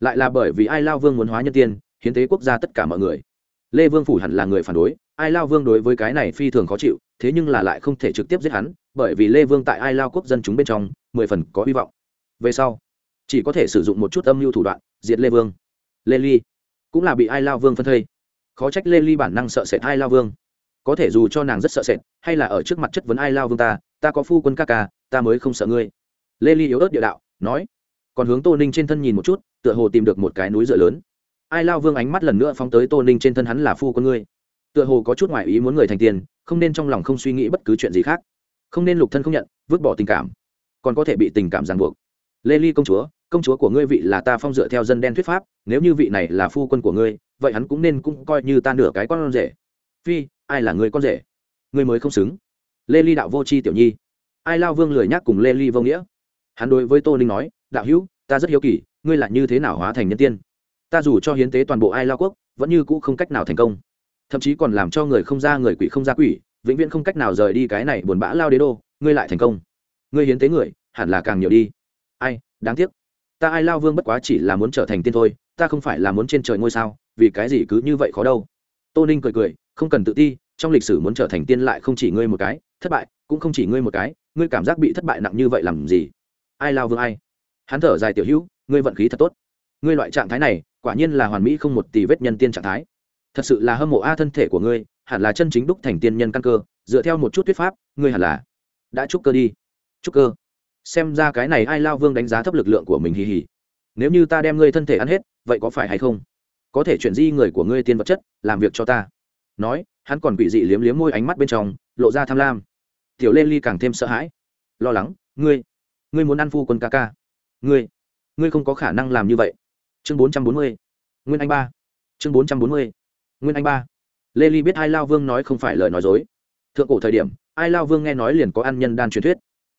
lại là bởi vì ai lao vương muốn hóa nhân tiên, hiến tế quốc gia tất cả mọi người. Lê vương phủ hẳn là người phản đối, ai lao vương đối với cái này phi thường khó chịu, thế nhưng là lại không thể trực tiếp giết hắn, bởi vì lê vương tại ai lao quốc dân chúng bên trong, mười phần có hy vọng. Về sau, chỉ có thể sử dụng một chút âm mưu thủ đoạn, diệt lê vương. Lê ly cũng là bị ai lao vương phân thây. Khó trách lê ly bản năng sợ sệt ai lao vương. Có thể dù cho nàng rất sợ sệt, hay là ở trước mặt chất vấn ai lao vương ta ta có phu quân ca ca ta mới không sợ ngươi. Lê ly yếu ớt địa đạo, nói, còn hướng tô ninh trên thân nhìn một chút, tựa hồ tìm được một cái núi dựa lớn. Ai lao vương ánh mắt lần nữa phóng tới tô ninh trên thân hắn là phu quân ngươi. Tựa hồ có chút ngoại ý muốn người thành tiền, không nên trong lòng không suy nghĩ bất cứ chuyện gì khác. Không nên lục thân không nhận, vứt bỏ tình cảm. Còn có thể bị tình cảm ràng buộc. Lê ly công chúa công chúa của ngươi vị là ta phong dựa theo dân đen thuyết pháp, nếu như vị này là phu quân của ngươi, vậy hắn cũng nên cũng coi như ta nửa cái con rể. Phi, ai là người con rể? Ngươi mới không xứng. Lê ly đạo vô c h i tiểu nhi ai lao vương lười nhắc cùng lê ly vô nghĩa? Hắn đối với tô ninh nói, đạo hữu, ta rất hiếu kỳ, ngươi là như thế nào hóa thành nhân tiên? Ta dù cho hiến tế toàn bộ ai lao quốc, vẫn như cũ không cách nào thành công. Thậm chí còn làm cho người không ra người quỷ không ra quỷ, vĩnh viễn không cách nào rời đi cái này buồn bã lao đế đô, ngươi lại thành công. Ngươi hiến tế người, hẳn là càng nhiều đi. Ai, đáng tiếc. Ta ai lao vương bất quá chỉ là muốn trở thành tiên thôi, ta không phải là muốn trên trời ngôi sao, vì cái gì cứ như vậy khó đâu. Tô ninh cười cười, không cần tự ti, trong lịch sử muốn trở thành tiên lại không chỉ ngươi một cái, thất bại cũng không chỉ ngươi một cái ngươi cảm giác bị thất bại nặng như vậy làm gì? Ai lao vương ai? Hắn thở dài, tiểu hữu, ngươi vận khí thật tốt. Ngươi loại trạng thái này, quả nhiên là hoàn mỹ không một tỷ vết nhân tiên trạng thái. Thật sự là hâm mộ a thân thể của ngươi, hẳn là chân chính đúc thành tiên nhân căn cơ. Dựa theo một chút thuyết pháp, ngươi hẳn là đã trúc cơ đi. Trúc cơ. Xem ra cái này ai lao vương đánh giá thấp lực lượng của mình hì hì. Nếu như ta đem ngươi thân thể ăn hết, vậy có phải hay không? Có thể chuyển di người của ngươi tiên vật chất, làm việc cho ta. Nói, hắn còn bị dị liếm liếm môi ánh mắt bên trong, lộ ra tham lam tiểu lê ly càng thêm sợ hãi. Lo lắng, ngươi ngươi muốn ăn phu quân ca ca. Ngươi ngươi không có khả năng làm như vậy. Chương bốn trăm bốn mươi, nguyên anh ba. Chương bốn trăm bốn mươi, nguyên anh ba. Lê ly biết ai lao vương nói không phải lời nói dối. Thượng cổ thời điểm, ai lao vương nghe nói liền có ăn nhân đan truyền thuyết.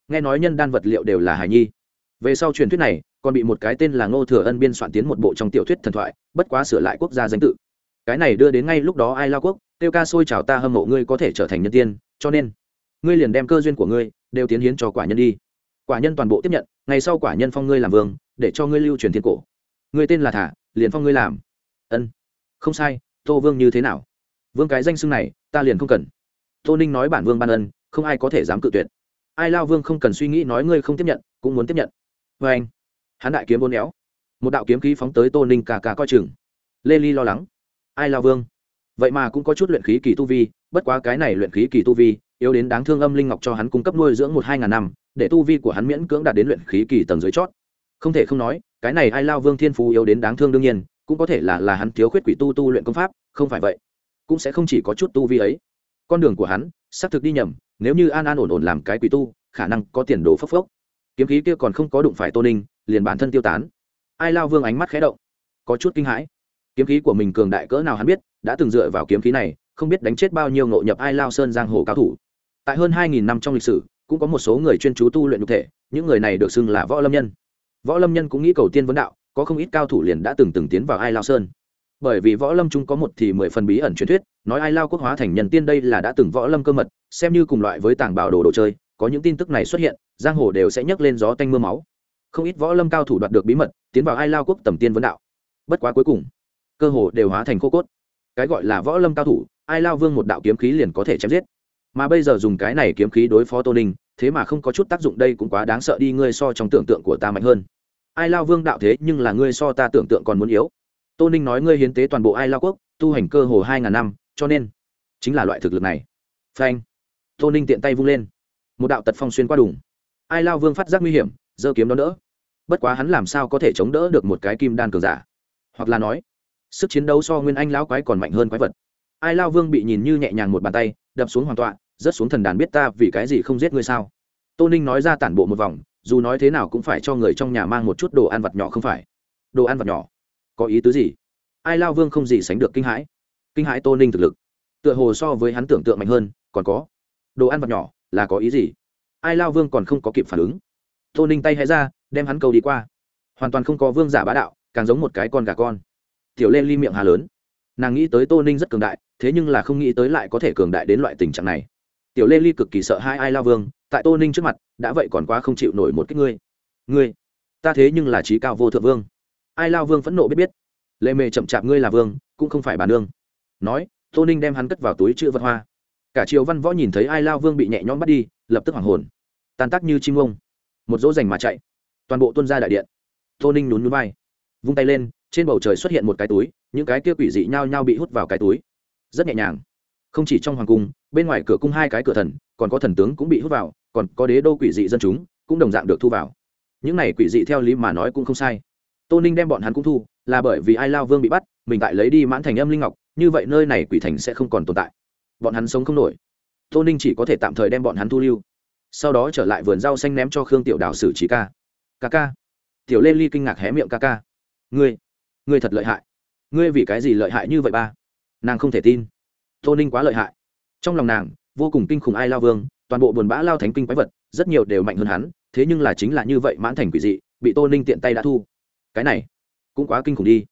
Nghe nói nhân đan vật liệu đều là hải nhi. Về sau truyền thuyết này, còn bị một cái tên là ngô thừa ân biên soạn tiến một bộ trong tiểu thuyết thần thoại, bất quá sửa lại quốc gia danh tự. Cái này đưa đến ngay lúc đó ai lao quốc tiêu ca sôi chào ta hâm mộ ngươi có thể trở thành nhân tiên, cho nên ngươi liền đem cơ duyên của ngươi đều tiến hiến cho quả nhân đi. Quả nhân toàn bộ tiếp nhận, ngày sau quả nhân phong ngươi làm vương, để cho ngươi lưu truyền thiên cổ. Ngươi tên là thả, liền phong ngươi làm. Ân. Không sai, tô vương như thế nào? Vương cái danh xưng này, ta liền không cần. Tô ninh nói bản vương ban ân, không ai có thể dám cự tuyệt. Ai lao vương không cần suy nghĩ nói ngươi không tiếp nhận, cũng muốn tiếp nhận. Vê anh, hắn đại kiếm bốn éo. Một đạo kiếm khí phóng tới tô ninh cà cà coi chừng. Lê ly lo lắng. Ai lao vương? Vậy mà cũng có chút luyện khí kỳ tu vi, bất quá cái này luyện khí kỳ tu vi yếu đến đáng thương âm linh ngọc cho hắn cung cấp nuôi dưỡng một hai ngàn năm, để tu vi của hắn miễn cưỡng đạt đến luyện khí kỳ tầng dưới chót. Không thể không nói, cái này ai lao vương thiên phú yếu đến đáng thương đương nhiên, cũng có thể là là hắn thiếu khuyết quỷ tu tu luyện công pháp, không phải vậy, cũng sẽ không chỉ có chút tu vi ấy. Con đường của hắn, xác thực đi nhầm, nếu như an an ổn ổn làm cái quỷ tu, khả năng có tiền đồ phốc phốc. Kiếm khí kia còn không có đụng phải tô ninh, liền bản thân tiêu tán. Ai lao vương ánh mắt khé động, có chút kinh hãi. Kiếm khí của mình cường đại cỡ nào hắn biết, đã từng dựa vào kiếm khí này, không biết đánh chết bao nhiêu ngộ nhập ai lao sơn giang hồ cao thủ tại hơn hai nghìn năm trong lịch sử, cũng có một số người chuyên chú tu luyện nhục thể, những người này được xưng là võ lâm nhân. Võ lâm nhân cũng nghĩ cầu tiên vấn đạo, có không ít cao thủ liền đã từng từng tiến vào ai lao sơn. Bởi vì võ lâm trung có một thì mười phần bí ẩn truyền thuyết, nói ai lao quốc hóa thành nhân tiên đây là đã từng võ lâm cơ mật, xem như cùng loại với tàng bảo đồ đồ chơi, có những tin tức này xuất hiện, giang hồ đều sẽ nhấc lên gió tanh mưa máu. Không ít võ lâm cao thủ đoạt được bí mật, tiến vào ai lao quốc tầm tiên vấn đạo. Bất quá cuối cùng, cơ hồ đều hóa thành khô cốt. Cái gọi là võ lâm cao thủ, ai lao vương một đạo kiếm khí liền có thể chém giết mà bây giờ dùng cái này kiếm khí đối phó tô ninh, thế mà không có chút tác dụng đây cũng quá đáng sợ đi, ngươi so trong tưởng tượng của ta mạnh hơn. Ai lao vương đạo thế, nhưng là ngươi so ta tưởng tượng còn muốn yếu. Tô ninh nói ngươi hiến tế toàn bộ ai lao quốc, tu hành cơ hồ hai ngàn năm, cho nên chính là loại thực lực này. Phanh. Tô ninh tiện tay vung lên. Một đạo tật phong xuyên qua đủng ai lao vương phát giác nguy hiểm, giơ kiếm đó đỡ. Bất quá hắn làm sao có thể chống đỡ được một cái kim đan cường giả? Hoặc là nói, sức chiến đấu so nguyên anh lão quái còn mạnh hơn quái vật. Ai lao vương bị nhìn như nhẹ nhàng một bàn tay, đập xuống hoàn tọa rớt xuống thần đàn biết ta vì cái gì không giết ngươi sao? Tô ninh nói ra tản bộ một vòng, dù nói thế nào cũng phải cho người trong nhà mang một chút đồ ăn vặt nhỏ không phải? Đồ ăn vặt nhỏ? Có ý tứ gì? Ai lao vương không gì sánh được kinh hãi. Kinh hãi tô ninh thực lực. Tựa hồ so với hắn tưởng tượng mạnh hơn, còn có. Đồ ăn vặt nhỏ, là có ý gì? Ai lao vương còn không có kịp phản ứng. Tô ninh tay hé ra, đem hắn cầu đi qua. Hoàn toàn không có vương giả bá đạo, càng giống một cái con gà con. Tiểu lê ly miệng hà lớn. Nàng nghĩ tới tô ninh rất cường đại, thế nhưng là không nghĩ tới lại có thể cường đại đến loại tình trạng này tiểu lê ly cực kỳ sợ hai ai lao vương, tại tô ninh trước mặt, đã vậy còn quá không chịu nổi một cái ngươi. Ngươi, ta thế nhưng là trí cao vô thượng vương. Ai lao vương phẫn nộ biết biết. Lê mề chậm chạp ngươi là vương, cũng không phải bà nương. Nói, tô ninh đem hắn cất vào túi chữ vật hoa. Cả triều văn võ nhìn thấy ai lao vương bị nhẹ nhõm bắt đi, lập tức hoảng hồn. Tan tác như chim ông một dỗ dành mà chạy. Toàn bộ tuân ra đại điện. Tô ninh nhún nhún vai. Vung tay lên, trên bầu trời xuất hiện một cái túi, những cái kia quỷ dị nhao nhao bị hút vào cái túi. Rất nhẹ nhàng. Không chỉ trong hoàng cung bên ngoài cửa cung hai cái cửa thần, còn có thần tướng cũng bị hút vào, còn có đế đô quỷ dị dân chúng cũng đồng dạng được thu vào. Những này quỷ dị theo lý mà nói cũng không sai. Tô ninh đem bọn hắn cũng thu, là bởi vì ai lao vương bị bắt, mình tại lấy đi mãn thành âm linh ngọc, như vậy nơi này quỷ thành sẽ không còn tồn tại. Bọn hắn sống không nổi. Tô ninh chỉ có thể tạm thời đem bọn hắn thu lưu. Sau đó trở lại vườn rau xanh ném cho khương tiểu đào xử trí ca. Ca ca. Tiểu lê ly kinh ngạc hé miệng ca ca. Ngươi ngươi thật lợi hại. Ngươi vì cái gì lợi hại như vậy ba? Nàng không thể tin. Tô ninh quá lợi hại trong lòng nàng, vô cùng kinh khủng ai lao vương, toàn bộ buồn bã lao thánh kinh quái vật, rất nhiều đều mạnh hơn hắn, thế nhưng là chính là như vậy mãn thành quỷ dị, bị tô ninh tiện tay đã thu. Cái này, cũng quá kinh khủng đi.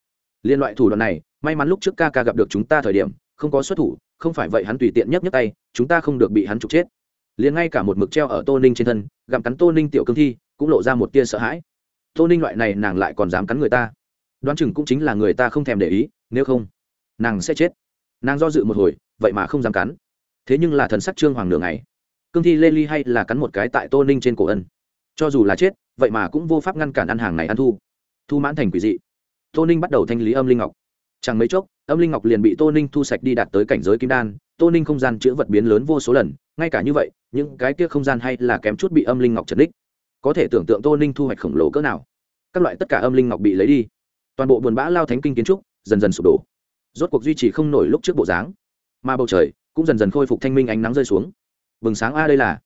Liên loại thủ đoạn này, may mắn lúc trước ca ca gặp được chúng ta thời điểm, không có xuất thủ, không phải vậy hắn tùy tiện nhấc nhấc tay, chúng ta không được bị hắn trục chết. Liền ngay cả một mực treo ở tô ninh trên thân, gặm cắn tô ninh tiểu cương thi, cũng lộ ra một tia sợ hãi. Tô ninh loại này nàng lại còn dám cắn người ta. Đoán chừng cũng chính là người ta không thèm để ý, nếu không, nàng sẽ chết. Nàng do dự một hồi, vậy mà không dám cắn thế nhưng là thần sắc trương hoàng nửa ngày. Cương thi lê ly hay là cắn một cái tại tô ninh trên cổ ân. Cho dù là chết, vậy mà cũng vô pháp ngăn cản ăn hàng này ăn thu. Thu mãn thành quỷ dị. Tô ninh bắt đầu thanh lý âm linh ngọc. Chẳng mấy chốc, âm linh ngọc liền bị tô ninh thu sạch đi đạt tới cảnh giới kim đan, tô ninh không gian chữ vật biến lớn vô số lần, ngay cả như vậy, những cái kia không gian hay là kém chút bị âm linh ngọc trật đích có thể tưởng tượng tô ninh thu hoạch khổng lồ cỡ nào. Các loại tất cả âm linh ngọc bị lấy đi. Toàn bộ buồn bã lao thánh kinh kiến trúc, dần dần sụp đổ. Rốt cuộc duy trì không nổi lúc trước bộ dáng. Mà bầu trời cũng dần dần khôi phục thanh minh ánh nắng rơi xuống. Vầng sáng a đây là.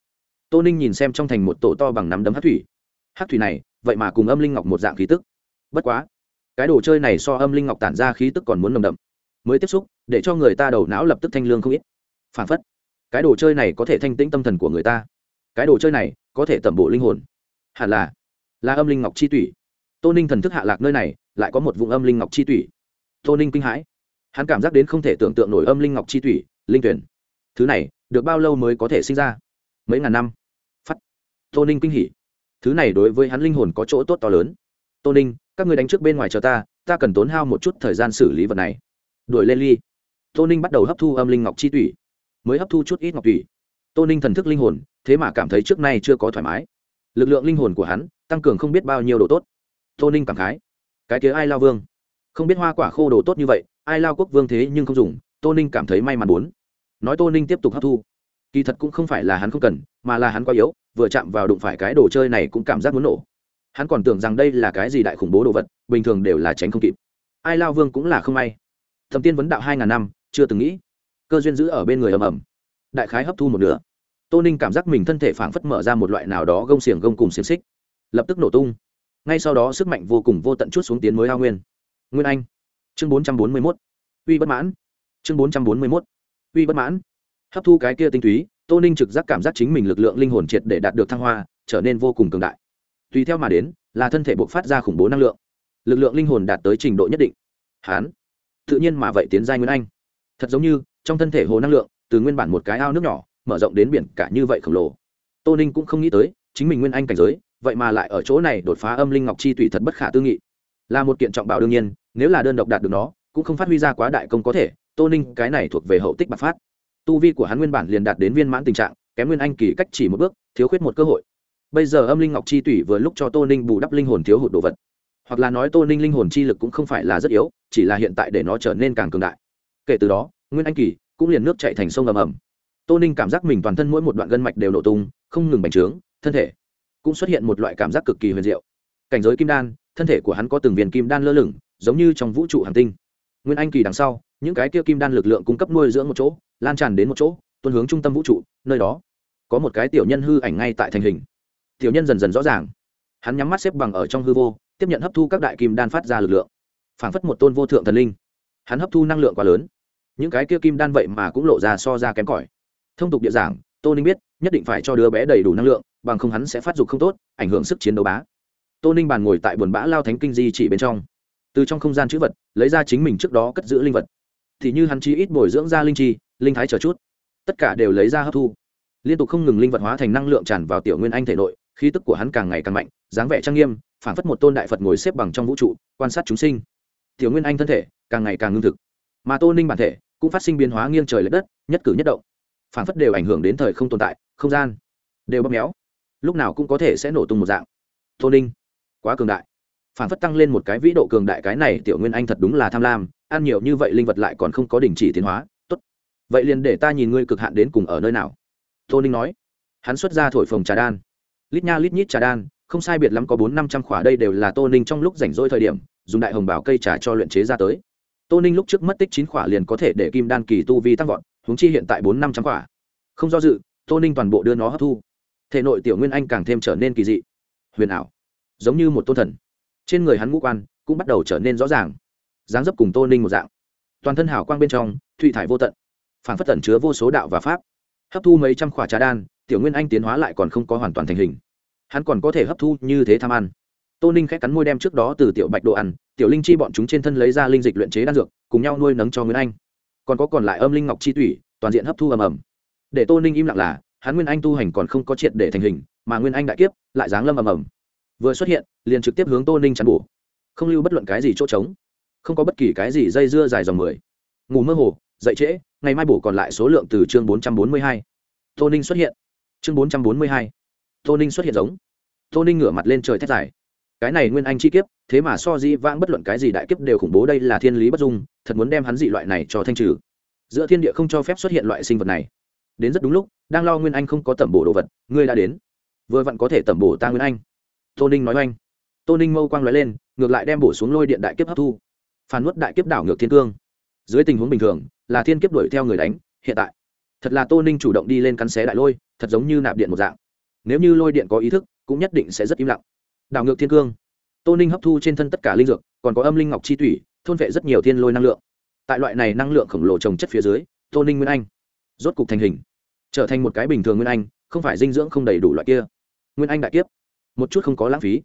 Tô ninh nhìn xem trong thành một tổ to bằng nắm đấm hát thủy. Hát thủy này, vậy mà cùng âm linh ngọc một dạng khí tức. Bất quá, cái đồ chơi này so âm linh ngọc tản ra khí tức còn muốn nồng đậm. Mới tiếp xúc, để cho người ta đầu não lập tức thanh lương không ít. Phản phất, cái đồ chơi này có thể thanh tĩnh tâm thần của người ta. Cái đồ chơi này, có thể tẩm bộ linh hồn. Hẳn là là âm linh ngọc chi tủy. Tô ninh thần thức hạ lạc nơi này, lại có một vùng âm linh ngọc chi tủy. Tô ninh kinh hãi. Hắn cảm giác đến không thể tưởng tượng nổi âm linh ngọc chi tủy linh tuyển. Thứ này, được bao lâu mới có thể sinh ra? Mấy ngàn năm. Phắt tô ninh kinh hỉ. Thứ này đối với hắn linh hồn có chỗ tốt to lớn. Tô ninh, các người đánh trước bên ngoài chờ ta ta cần tốn hao một chút thời gian xử lý vật này. Đuổi lên ly. Tô ninh bắt đầu hấp thu âm linh ngọc chi tủy. Mới hấp thu chút ít ngọc tủy. Tô ninh thần thức linh hồn, thế mà cảm thấy trước nay chưa có thoải mái. Lực lượng linh hồn của hắn, tăng cường không biết bao nhiêu độ tốt. Tô ninh cảm khái. Cái kia ai lao vương? Không biết hoa quả khô đồ tốt như vậy, ai lao quốc vương thế nhưng không dùng, tô ninh cảm thấy may mắn bốn nói tô ninh tiếp tục hấp thu. Kỳ thật cũng không phải là hắn không cần, mà là hắn quá yếu, vừa chạm vào đụng phải cái đồ chơi này cũng cảm giác muốn nổ. Hắn còn tưởng rằng đây là cái gì đại khủng bố đồ vật, bình thường đều là tránh không kịp. Ai lao vương cũng là không may. Thầm tiên vấn đạo hai ngàn năm, chưa từng nghĩ. Cơ duyên giữ ở bên người ầm ầm. Đại khái hấp thu một nửa. Tô ninh cảm giác mình thân thể phảng phất mở ra một loại nào đó gông xiềng gông cùng xiềng xích. Lập tức nổ tung. Ngay sau đó sức mạnh vô cùng vô tận chút xuống tiến mới ao nguyên. Nguyên anh. Chương bốn trăm bốn mươi mốt. Uy bất mãn. Chương bốn trăm bốn mươi mốt uy bất mãn. Hấp thu cái kia tinh túy, tô ninh trực giác cảm giác chính mình lực lượng linh hồn triệt để đạt được thăng hoa, trở nên vô cùng cường đại. Tùy theo mà đến, là thân thể buộc phát ra khủng bố năng lượng. Lực lượng linh hồn đạt tới trình độ nhất định. Hán. Tự nhiên mà vậy tiến giai nguyên anh. Thật giống như, trong thân thể hồ năng lượng, từ nguyên bản một cái ao nước nhỏ, mở rộng đến biển cả như vậy khổng lồ. Tô ninh cũng không nghĩ tới, chính mình nguyên anh cảnh giới, vậy mà lại ở chỗ này đột phá âm linh ngọc chi tùy thật bất khả tư nghị. Là một kiện trọng bảo đương nhiên, nếu là đơn độc đạt được nó, cũng không phát huy ra quá đại công có thể tô ninh, cái này thuộc về hậu tích bạc phát. Tu vi của hắn nguyên bản liền đạt đến viên mãn tình trạng, kém nguyên anh kỳ cách chỉ một bước, thiếu khuyết một cơ hội. Bây giờ âm linh ngọc chi tủy vừa lúc cho tô ninh bù đắp linh hồn thiếu hụt đồ vật. Hoặc là nói tô ninh linh hồn chi lực cũng không phải là rất yếu, chỉ là hiện tại để nó trở nên càng cường đại. Kể từ đó, nguyên anh kỳ cũng liền nước chạy thành sông ầm ầm. Tô ninh cảm giác mình toàn thân mỗi một đoạn gân mạch đều nổ tung, không ngừng bành trướng, thân thể cũng xuất hiện một loại cảm giác cực kỳ huyền diệu. Cảnh giới kim đan, thân thể của hắn có từng viên kim đan lơ lửng, giống như trong vũ trụ hàng tinh. Nguyên anh kỳ đằng sau những cái kia kim đan lực lượng cung cấp nuôi dưỡng một chỗ, lan tràn đến một chỗ, tuân hướng trung tâm vũ trụ, nơi đó có một cái tiểu nhân hư ảnh ngay tại thành hình. Tiểu nhân dần dần rõ ràng. Hắn nhắm mắt xếp bằng ở trong hư vô, tiếp nhận hấp thu các đại kim đan phát ra lực lượng. Phảng phất một tôn vô thượng thần linh. Hắn hấp thu năng lượng quá lớn. Những cái kia kim đan vậy mà cũng lộ ra so ra kém cỏi. Thông tục địa giảng, tô ninh biết, nhất định phải cho đứa bé đầy đủ năng lượng, bằng không hắn sẽ phát dục không tốt, ảnh hưởng sức chiến đấu bá. Tô ninh bàn ngồi tại buồn bã lao thánh kinh di chỉ bên trong. Từ trong không gian chữ vật, lấy ra chính mình trước đó cất giữ linh vật thì như hắn chi ít bồi dưỡng ra linh chi, linh thái chờ chút. Tất cả đều lấy ra hấp thu. Liên tục không ngừng linh vật hóa thành năng lượng tràn vào tiểu nguyên anh thể nội, khí tức của hắn càng ngày càng mạnh, dáng vẻ trang nghiêm phản phất một tôn đại phật ngồi xếp bằng trong vũ trụ, quan sát chúng sinh. Tiểu nguyên anh thân thể càng ngày càng ngưng thực. Mà tô ninh bản thể cũng phát sinh biến hóa nghiêng trời l ệ đất, nhất cử nhất động. Phản phất đều ảnh hưởng đến thời không tồn tại, không gian đều bóp méo. Lúc nào cũng có thể sẽ nổ tung một dạng. Tô ninh, quá cường đại. Phản phất tăng lên một cái vĩ độ cường đại cái này, tiểu nguyên anh thật đúng là tham lam ăn nhiều như vậy linh vật lại còn không có đình chỉ tiến hóa, tốt. Vậy liền để ta nhìn ngươi cực hạn đến cùng ở nơi nào? Tô ninh nói. Hắn xuất ra thổi phồng trà đan. Lít nha lít nhít trà đan, không sai biệt lắm có bốn năm trăm khỏa đây đều là tô ninh trong lúc rảnh rỗi thời điểm, dùng đại hồng bảo cây trà cho luyện chế ra tới. Tô ninh lúc trước mất tích chín khỏa liền có thể để kim đan kỳ tu vi tăng vọt húng chi hiện tại bốn năm trăm khỏa. Không do dự, tô ninh toàn bộ đưa nó hấp thu. Thể nội tiểu nguyên anh càng thêm trở nên kỳ dị. Huyền ảo. Giống như một tôn thần. Trên người hắn ngũ quan cũng bắt đầu trở nên rõ ràng dáng dấp cùng tô ninh một dạng. Toàn thân hào quang bên trong, thụy thải vô tận. Phản phất tẩn chứa vô số đạo và pháp. Hấp thu mấy trăm khỏa trà đan, tiểu nguyên anh tiến hóa lại còn không có hoàn toàn thành hình. Hắn còn có thể hấp thu như thế tham ăn. Tô ninh khét cắn môi đem trước đó từ tiểu bạch đồ ăn, tiểu linh chi bọn chúng trên thân lấy ra linh dịch luyện chế đan dược, cùng nhau nuôi nấng cho nguyên anh. Còn có còn lại âm linh ngọc chi thủy toàn diện hấp thu ầm ầm. Để tô ninh im lặng là, hắn nguyên anh tu hành còn không có triệt để thành hình, mà nguyên anh đại kiếp, lại giáng lâm ầm ầm. Vừa xuất hiện, liền trực tiếp hướng tô ninh chắn bổ. Không lưu bất luận cái gì chỗ trống không có bất kỳ cái gì dây dưa dài dòng mười. Ngủ mơ hồ, dậy trễ, ngày mai bổ còn lại số lượng từ chương bốn trăm bốn mươi hai. Tô ninh xuất hiện. Chương bốn trăm bốn mươi hai. Tô ninh xuất hiện giống. Tô ninh ngửa mặt lên trời thét dài. Cái này nguyên anh chi kiếp, thế mà so di vãng bất luận cái gì đại kiếp đều khủng bố, đây là thiên lý bất dung, thật muốn đem hắn dị loại này cho thanh trừ. Giữa thiên địa không cho phép xuất hiện loại sinh vật này. Đến rất đúng lúc, đang lo nguyên anh không có tẩm bổ đồ vật, ngươi đã đến. Vừa vặn có thể tẩm bổ ta nguyên anh. Tô ninh nói oanh. Tô ninh mâu quang nói lên, ngược lại đem bổ xuống lôi điện đại kiếp hấp thu phản nuốt đại kiếp đảo ngược thiên cương. Dưới tình huống bình thường, là thiên kiếp đuổi theo người đánh, hiện tại. Thật là tô ninh chủ động đi lên cắn xé đại lôi, thật giống như nạp điện một dạng. Nếu như lôi điện có ý thức, cũng nhất định sẽ rất im lặng. Đảo ngược thiên cương. Tô ninh hấp thu trên thân tất cả linh dược, còn có âm linh ngọc chi thủy, thôn vệ rất nhiều thiên lôi năng lượng. Tại loại này năng lượng khổng lồ trồng chất phía dưới, tô ninh nguyên anh rốt cục thành hình. Trở thành một cái bình thường nguyên anh, không phải dinh dưỡng không đầy đủ loại kia. Nguyên anh đại kiếp. Một chút không có lãng phí.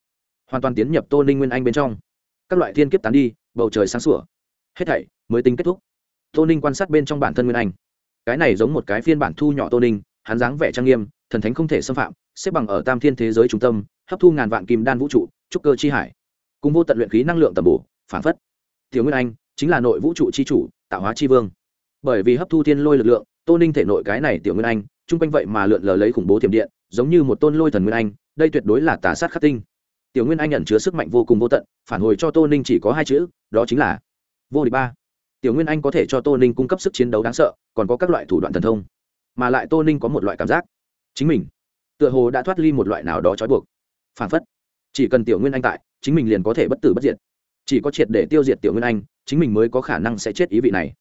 Hoàn toàn tiến nhập tô ninh nguyên anh bên trong các loại thiên kiếp tán đi, bầu trời sáng sủa. Hết thảy mới tính kết thúc. Tô ninh quan sát bên trong bản thân nguyên anh. Cái này giống một cái phiên bản thu nhỏ tô ninh, hắn dáng vẻ trang nghiêm, thần thánh không thể xâm phạm, xếp bằng ở tam thiên thế giới trung tâm, hấp thu ngàn vạn kim đan vũ trụ, trúc cơ chi hải. Cùng vô tận luyện khí năng lượng tầm bổ, phản phất. Tiểu nguyên anh chính là nội vũ trụ chi chủ, tạo hóa chi vương. Bởi vì hấp thu thiên lôi lực lượng, tô ninh thể nội cái này tiểu nguyên anh, chung quanh vậy mà lượn lờ lấy khủng bố thiểm điện, giống như một tôn lôi thần nguyên anh, đây tuyệt đối là tà sát khắc tinh tiểu nguyên anh nhận chứa sức mạnh vô cùng vô tận, phản hồi cho tô ninh chỉ có hai chữ, đó chính là vô địch ba. Tiểu nguyên anh có thể cho tô ninh cung cấp sức chiến đấu đáng sợ, còn có các loại thủ đoạn thần thông. Mà lại tô ninh có một loại cảm giác chính mình tựa hồ đã thoát ly một loại nào đó trói buộc, phản phất. Chỉ cần tiểu nguyên anh tại, chính mình liền có thể bất tử bất diệt. Chỉ có triệt để tiêu diệt tiểu nguyên anh, chính mình mới có khả năng sẽ chết ý vị này.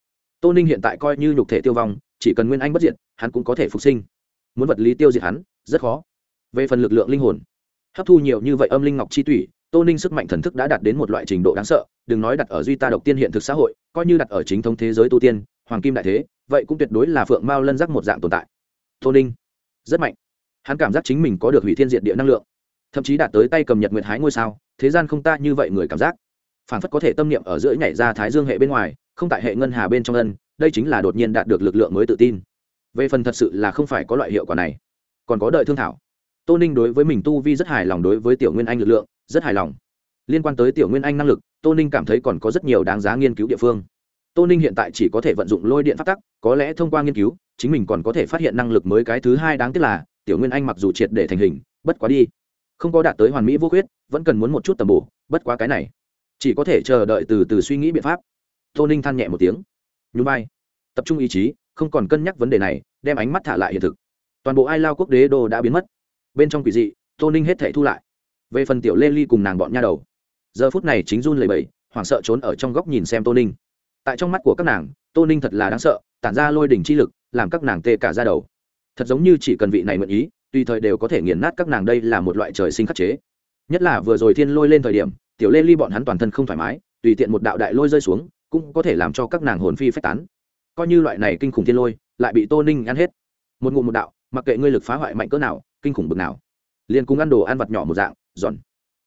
Tô ninh hiện tại coi như nhục thể tiêu vong, chỉ cần nguyên anh bất diệt, hắn cũng có thể phục sinh. Muốn vật lý tiêu diệt hắn, rất khó. Về phần lực lượng linh hồn hấp thu nhiều như vậy âm linh ngọc chi tủy, tô ninh sức mạnh thần thức đã đạt đến một loại trình độ đáng sợ, đừng nói đặt ở duy ta độc tiên hiện thực xã hội, coi như đặt ở chính thống thế giới tu tiên, hoàng kim đại thế, vậy cũng tuyệt đối là phượng mao lân giác một dạng tồn tại. Tô ninh, rất mạnh. Hắn cảm giác chính mình có được hủy thiên diệt địa năng lượng. Thậm chí đạt tới tay cầm nhật nguyệt hái ngôi sao, thế gian không ta như vậy người cảm giác. Phản phất có thể tâm niệm ở giữa nhảy ra thái dương hệ bên ngoài, không tại hệ ngân hà bên trong ân, đây chính là đột nhiên đạt được lực lượng mới tự tin. Về phần thật sự là không phải có loại hiệu quả này, còn có đợi thương thảo tô ninh đối với mình tu vi rất hài lòng đối với tiểu nguyên anh lực lượng, rất hài lòng. Liên quan tới tiểu nguyên anh năng lực, tô ninh cảm thấy còn có rất nhiều đáng giá nghiên cứu địa phương. Tô ninh hiện tại chỉ có thể vận dụng lôi điện phát tắc, có lẽ thông qua nghiên cứu, chính mình còn có thể phát hiện năng lực mới cái thứ hai đáng tiếc là, tiểu nguyên anh mặc dù triệt để thành hình, bất quá đi. Không có đạt tới hoàn mỹ vô khuyết, vẫn cần muốn một chút tầm bổ, bất quá cái này. Chỉ có thể chờ đợi từ từ suy nghĩ biện pháp. Tô ninh than nhẹ một tiếng. Nhún vai. Tập trung ý chí, không còn cân nhắc vấn đề này, đem ánh mắt thả lại hiện thực. Toàn bộ ai lao quốc đế đô đã biến mất bên trong quỷ dị, tô ninh hết thể thu lại. Về phần tiểu lê ly cùng nàng bọn nha đầu. Giờ phút này chính run lầy bẫy hoảng sợ trốn ở trong góc nhìn xem tô ninh. Tại trong mắt của các nàng, tô ninh thật là đáng sợ, tản ra lôi đỉnh chi lực, làm các nàng tê cả ra đầu. Thật giống như chỉ cần vị này mượn ý, tùy thời đều có thể nghiền nát các nàng đây là một loại trời sinh khắc chế. Nhất là vừa rồi thiên lôi lên thời điểm, tiểu lê ly bọn hắn toàn thân không thoải mái, tùy tiện một đạo đại lôi rơi xuống, cũng có thể làm cho các nàng hồn phi phách tán. Coi như loại này kinh khủng thiên lôi, lại bị tô ninh ăn hết. Một ngụm một đạo mặc kệ ngươi lực phá hoại mạnh cỡ nào, kinh khủng bực nào, liền cùng ăn đồ ăn vặt nhỏ một dạng, giòn.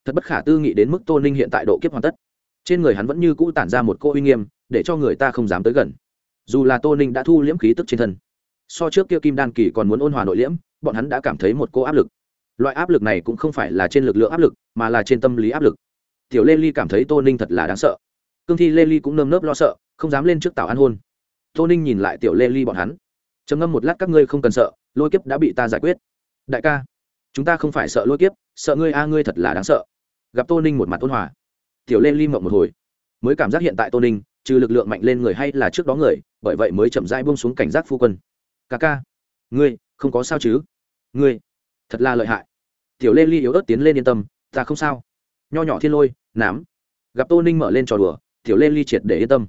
Thật bất khả tư nghị đến mức tô ninh hiện tại độ kiếp hoàn tất. Trên người hắn vẫn như cũ tản ra một cô uy nghiêm, để cho người ta không dám tới gần. Dù là tô ninh đã thu liễm khí tức trên thân, so trước kia kim đan kỳ còn muốn ôn hòa nội liễm, bọn hắn đã cảm thấy một cô áp lực. Loại áp lực này cũng không phải là trên lực lượng áp lực, mà là trên tâm lý áp lực. Tiểu lê ly cảm thấy tô ninh thật là đáng sợ. Cương thi lê ly cũng nơm nớp lo sợ, không dám lên trước tàu ăn hôn. Tô ninh nhìn lại tiểu lê ly bọn hắn. Trầm ngâm một lát các ngươi không cần sợ lôi kiếp đã bị ta giải quyết. Đại ca, chúng ta không phải sợ lôi kiếp, sợ ngươi a, ngươi thật là đáng sợ. Gặp tô ninh một mặt ôn hòa. Tiểu lê lim mộng một hồi. Mới cảm giác hiện tại tô ninh, trừ lực lượng mạnh lên người hay là trước đó người, bởi vậy mới chậm rãi buông xuống cảnh giác phu quân. Ca ca, ngươi, không có sao chứ? Ngươi, thật là lợi hại. Tiểu lê ly yếu ớt tiến lên yên tâm, ta không sao. Nho nhỏ thiên lôi, nám. Gặp tô ninh mở lên trò đùa, tiểu lê ly triệt để yên tâm.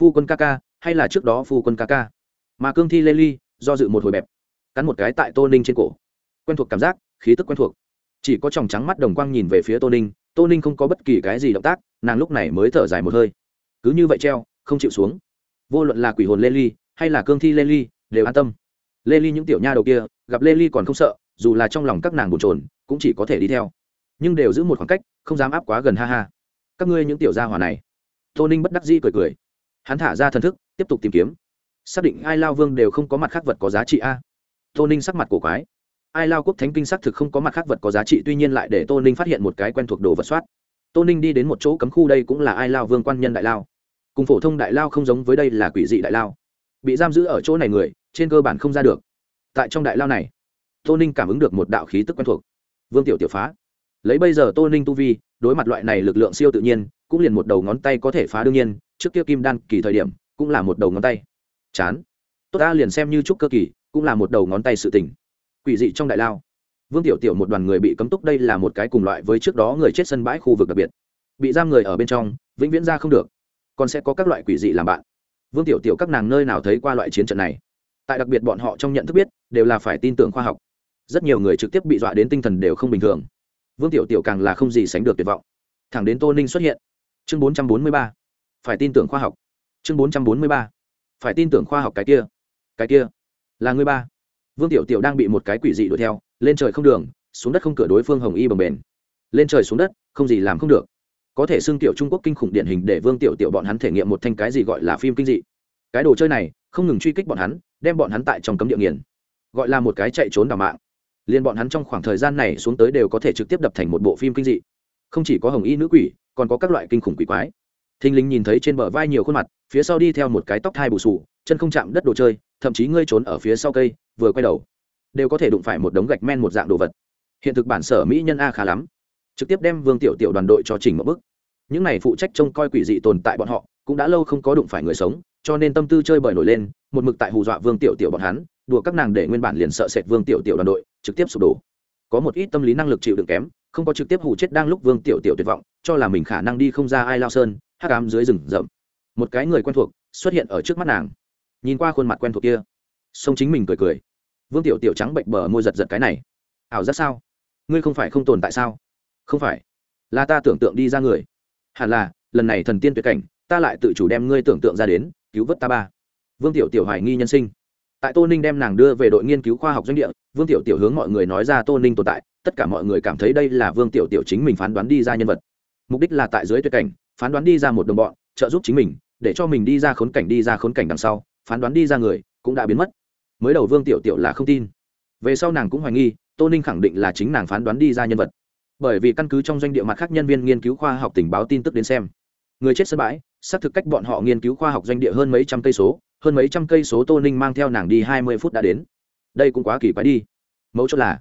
Phu quân ca ca, hay là trước đó phu quân ca ca? Mà cương thi lê ly, do dự một hồi bẹp cắn một cái tại tô ninh trên cổ. Quen thuộc cảm giác, khí tức quen thuộc. Chỉ có tròng trắng mắt đồng quang nhìn về phía tô ninh tô ninh không có bất kỳ cái gì động tác, nàng lúc này mới thở dài một hơi. Cứ như vậy treo, không chịu xuống. Vô luận là quỷ hồn lê ly, hay là cương thi lê ly, đều an tâm. Lê ly những tiểu nha đầu kia, gặp lê ly còn không sợ, dù là trong lòng các nàng bồn trồn cũng chỉ có thể đi theo. Nhưng đều giữ một khoảng cách, không dám áp quá gần ha ha. Các ngươi những tiểu gia hỏa này. Tô ninh bất đắc dĩ cười cười. Hắn thả ra thần thức, tiếp tục tìm kiếm. Xác định ai lao vương đều không có mặt khác vật có giá trị a tô ninh sắc mặt cổ quái. Ai lao quốc thánh kinh xác thực không có mặt khác vật có giá trị, tuy nhiên lại để tô ninh phát hiện một cái quen thuộc đồ vật soát. Tô ninh đi đến một chỗ cấm khu, đây cũng là ai lao vương quan nhân đại lao. Cùng phổ thông đại lao không giống với đây là quỷ dị đại lao. Bị giam giữ ở chỗ này người, trên cơ bản không ra được. Tại trong đại lao này, tô ninh cảm ứng được một đạo khí tức quen thuộc. Vương tiểu tiểu phá. Lấy bây giờ tô ninh tu vi, đối mặt loại này lực lượng siêu tự nhiên, cũng liền một đầu ngón tay có thể phá đương nhiên, trước kia kim đan kỳ thời điểm, cũng là một đầu ngón tay. Chán tốt ta liền xem như trúc cơ kỳ, cũng là một đầu ngón tay sự tình. Quỷ dị trong đại lao. Vương tiểu tiểu một đoàn người bị cấm túc đây là một cái cùng loại với trước đó người chết sân bãi khu vực đặc biệt. Bị giam người ở bên trong, vĩnh viễn ra không được. Còn sẽ có các loại quỷ dị làm bạn. Vương tiểu tiểu các nàng nơi nào thấy qua loại chiến trận này? Tại đặc biệt bọn họ trong nhận thức biết, đều là phải tin tưởng khoa học. Rất nhiều người trực tiếp bị dọa đến tinh thần đều không bình thường. Vương tiểu tiểu càng là không gì sánh được tuyệt vọng. Thẳng đến tô ninh xuất hiện. Chương bốn trăm bốn mươi ba. Phải tin tưởng khoa học. Chương bốn trăm bốn mươi ba. Phải tin tưởng khoa học cái kia cái kia, là người ba. Vương tiểu tiểu đang bị một cái quỷ dị đuổi theo, lên trời không đường, xuống đất không cửa đối phương hồng y bồng bền. Lên trời xuống đất, không gì làm không được. Có thể xưng tiểu trung quốc kinh khủng điển hình để vương tiểu tiểu bọn hắn thể nghiệm một thanh cái gì gọi là phim kinh dị. Cái đồ chơi này, không ngừng truy kích bọn hắn, đem bọn hắn tại trong cấm địa nghiền. Gọi là một cái chạy trốn đào mạng. Liền bọn hắn trong khoảng thời gian này xuống tới đều có thể trực tiếp đập thành một bộ phim kinh dị. Không chỉ có hồng y nữ quỷ, còn có các loại kinh khủng quỷ quái. Thình lình nhìn thấy trên bờ vai nhiều khuôn mặt, phía sau đi theo một cái tóc thai bù sù, chân không chạm đất đồ chơi thậm chí ngươi trốn ở phía sau cây, vừa quay đầu, đều có thể đụng phải một đống gạch men một dạng đồ vật. Hiện thực bản sở mỹ nhân a khá lắm. Trực tiếp đem vương tiểu tiểu đoàn đội cho chỉnh một bức những này phụ trách trông coi quỷ dị tồn tại bọn họ, cũng đã lâu không có đụng phải người sống, cho nên tâm tư chơi bời nổi lên, một mực tại hù dọa vương tiểu tiểu bọn hắn, đùa các nàng để nguyên bản liền sợ sệt vương tiểu tiểu đoàn đội, trực tiếp sụp đổ. Có một ít tâm lý năng lực chịu đựng kém, không có trực tiếp hù chết đang lúc vương tiểu tiểu tuyệt vọng, cho là mình khả năng đi không ra ai lao sơn, hắc ám dưới rừng rậm. Một cái người quen thuộc xuất hiện ở trước mắt nàng nhìn qua khuôn mặt quen thuộc kia. Sông chính mình cười cười. Vương tiểu tiểu trắng bệnh bờ môi giật giật cái này. Ảo giác sao? Ngươi không phải không tồn tại sao? Không phải. Là ta tưởng tượng đi ra người. Hẳn là, lần này thần tiên tuyệt cảnh, ta lại tự chủ đem ngươi tưởng tượng ra đến, cứu vớt ta ba. Vương tiểu tiểu hoài nghi nhân sinh. Tại tô ninh đem nàng đưa về đội nghiên cứu khoa học doanh địa, vương tiểu tiểu hướng mọi người nói ra tô ninh tồn tại, tất cả mọi người cảm thấy đây là vương tiểu tiểu chính mình phán đoán đi ra nhân vật. Mục đích là tại dưới tuyệt cảnh, phán đoán đi ra một đồng bọn, trợ giúp chính mình, để cho mình đi ra khốn cảnh đi ra khốn cảnh đằng sau phán đoán đi ra người, cũng đã biến mất. Mới đầu vương tiểu tiểu là không tin. Về sau nàng cũng hoài nghi, tô ninh khẳng định là chính nàng phán đoán đi ra nhân vật. Bởi vì căn cứ trong doanh địa mặt khác nhân viên nghiên cứu khoa học tình báo tin tức đến xem, người chết sân bãi, xác thực cách bọn họ nghiên cứu khoa học doanh địa hơn mấy trăm cây số, hơn mấy trăm cây số tô ninh mang theo nàng đi hai mươi phút đã đến. Đây cũng quá kỳ quái đi. Mẫu chốt là,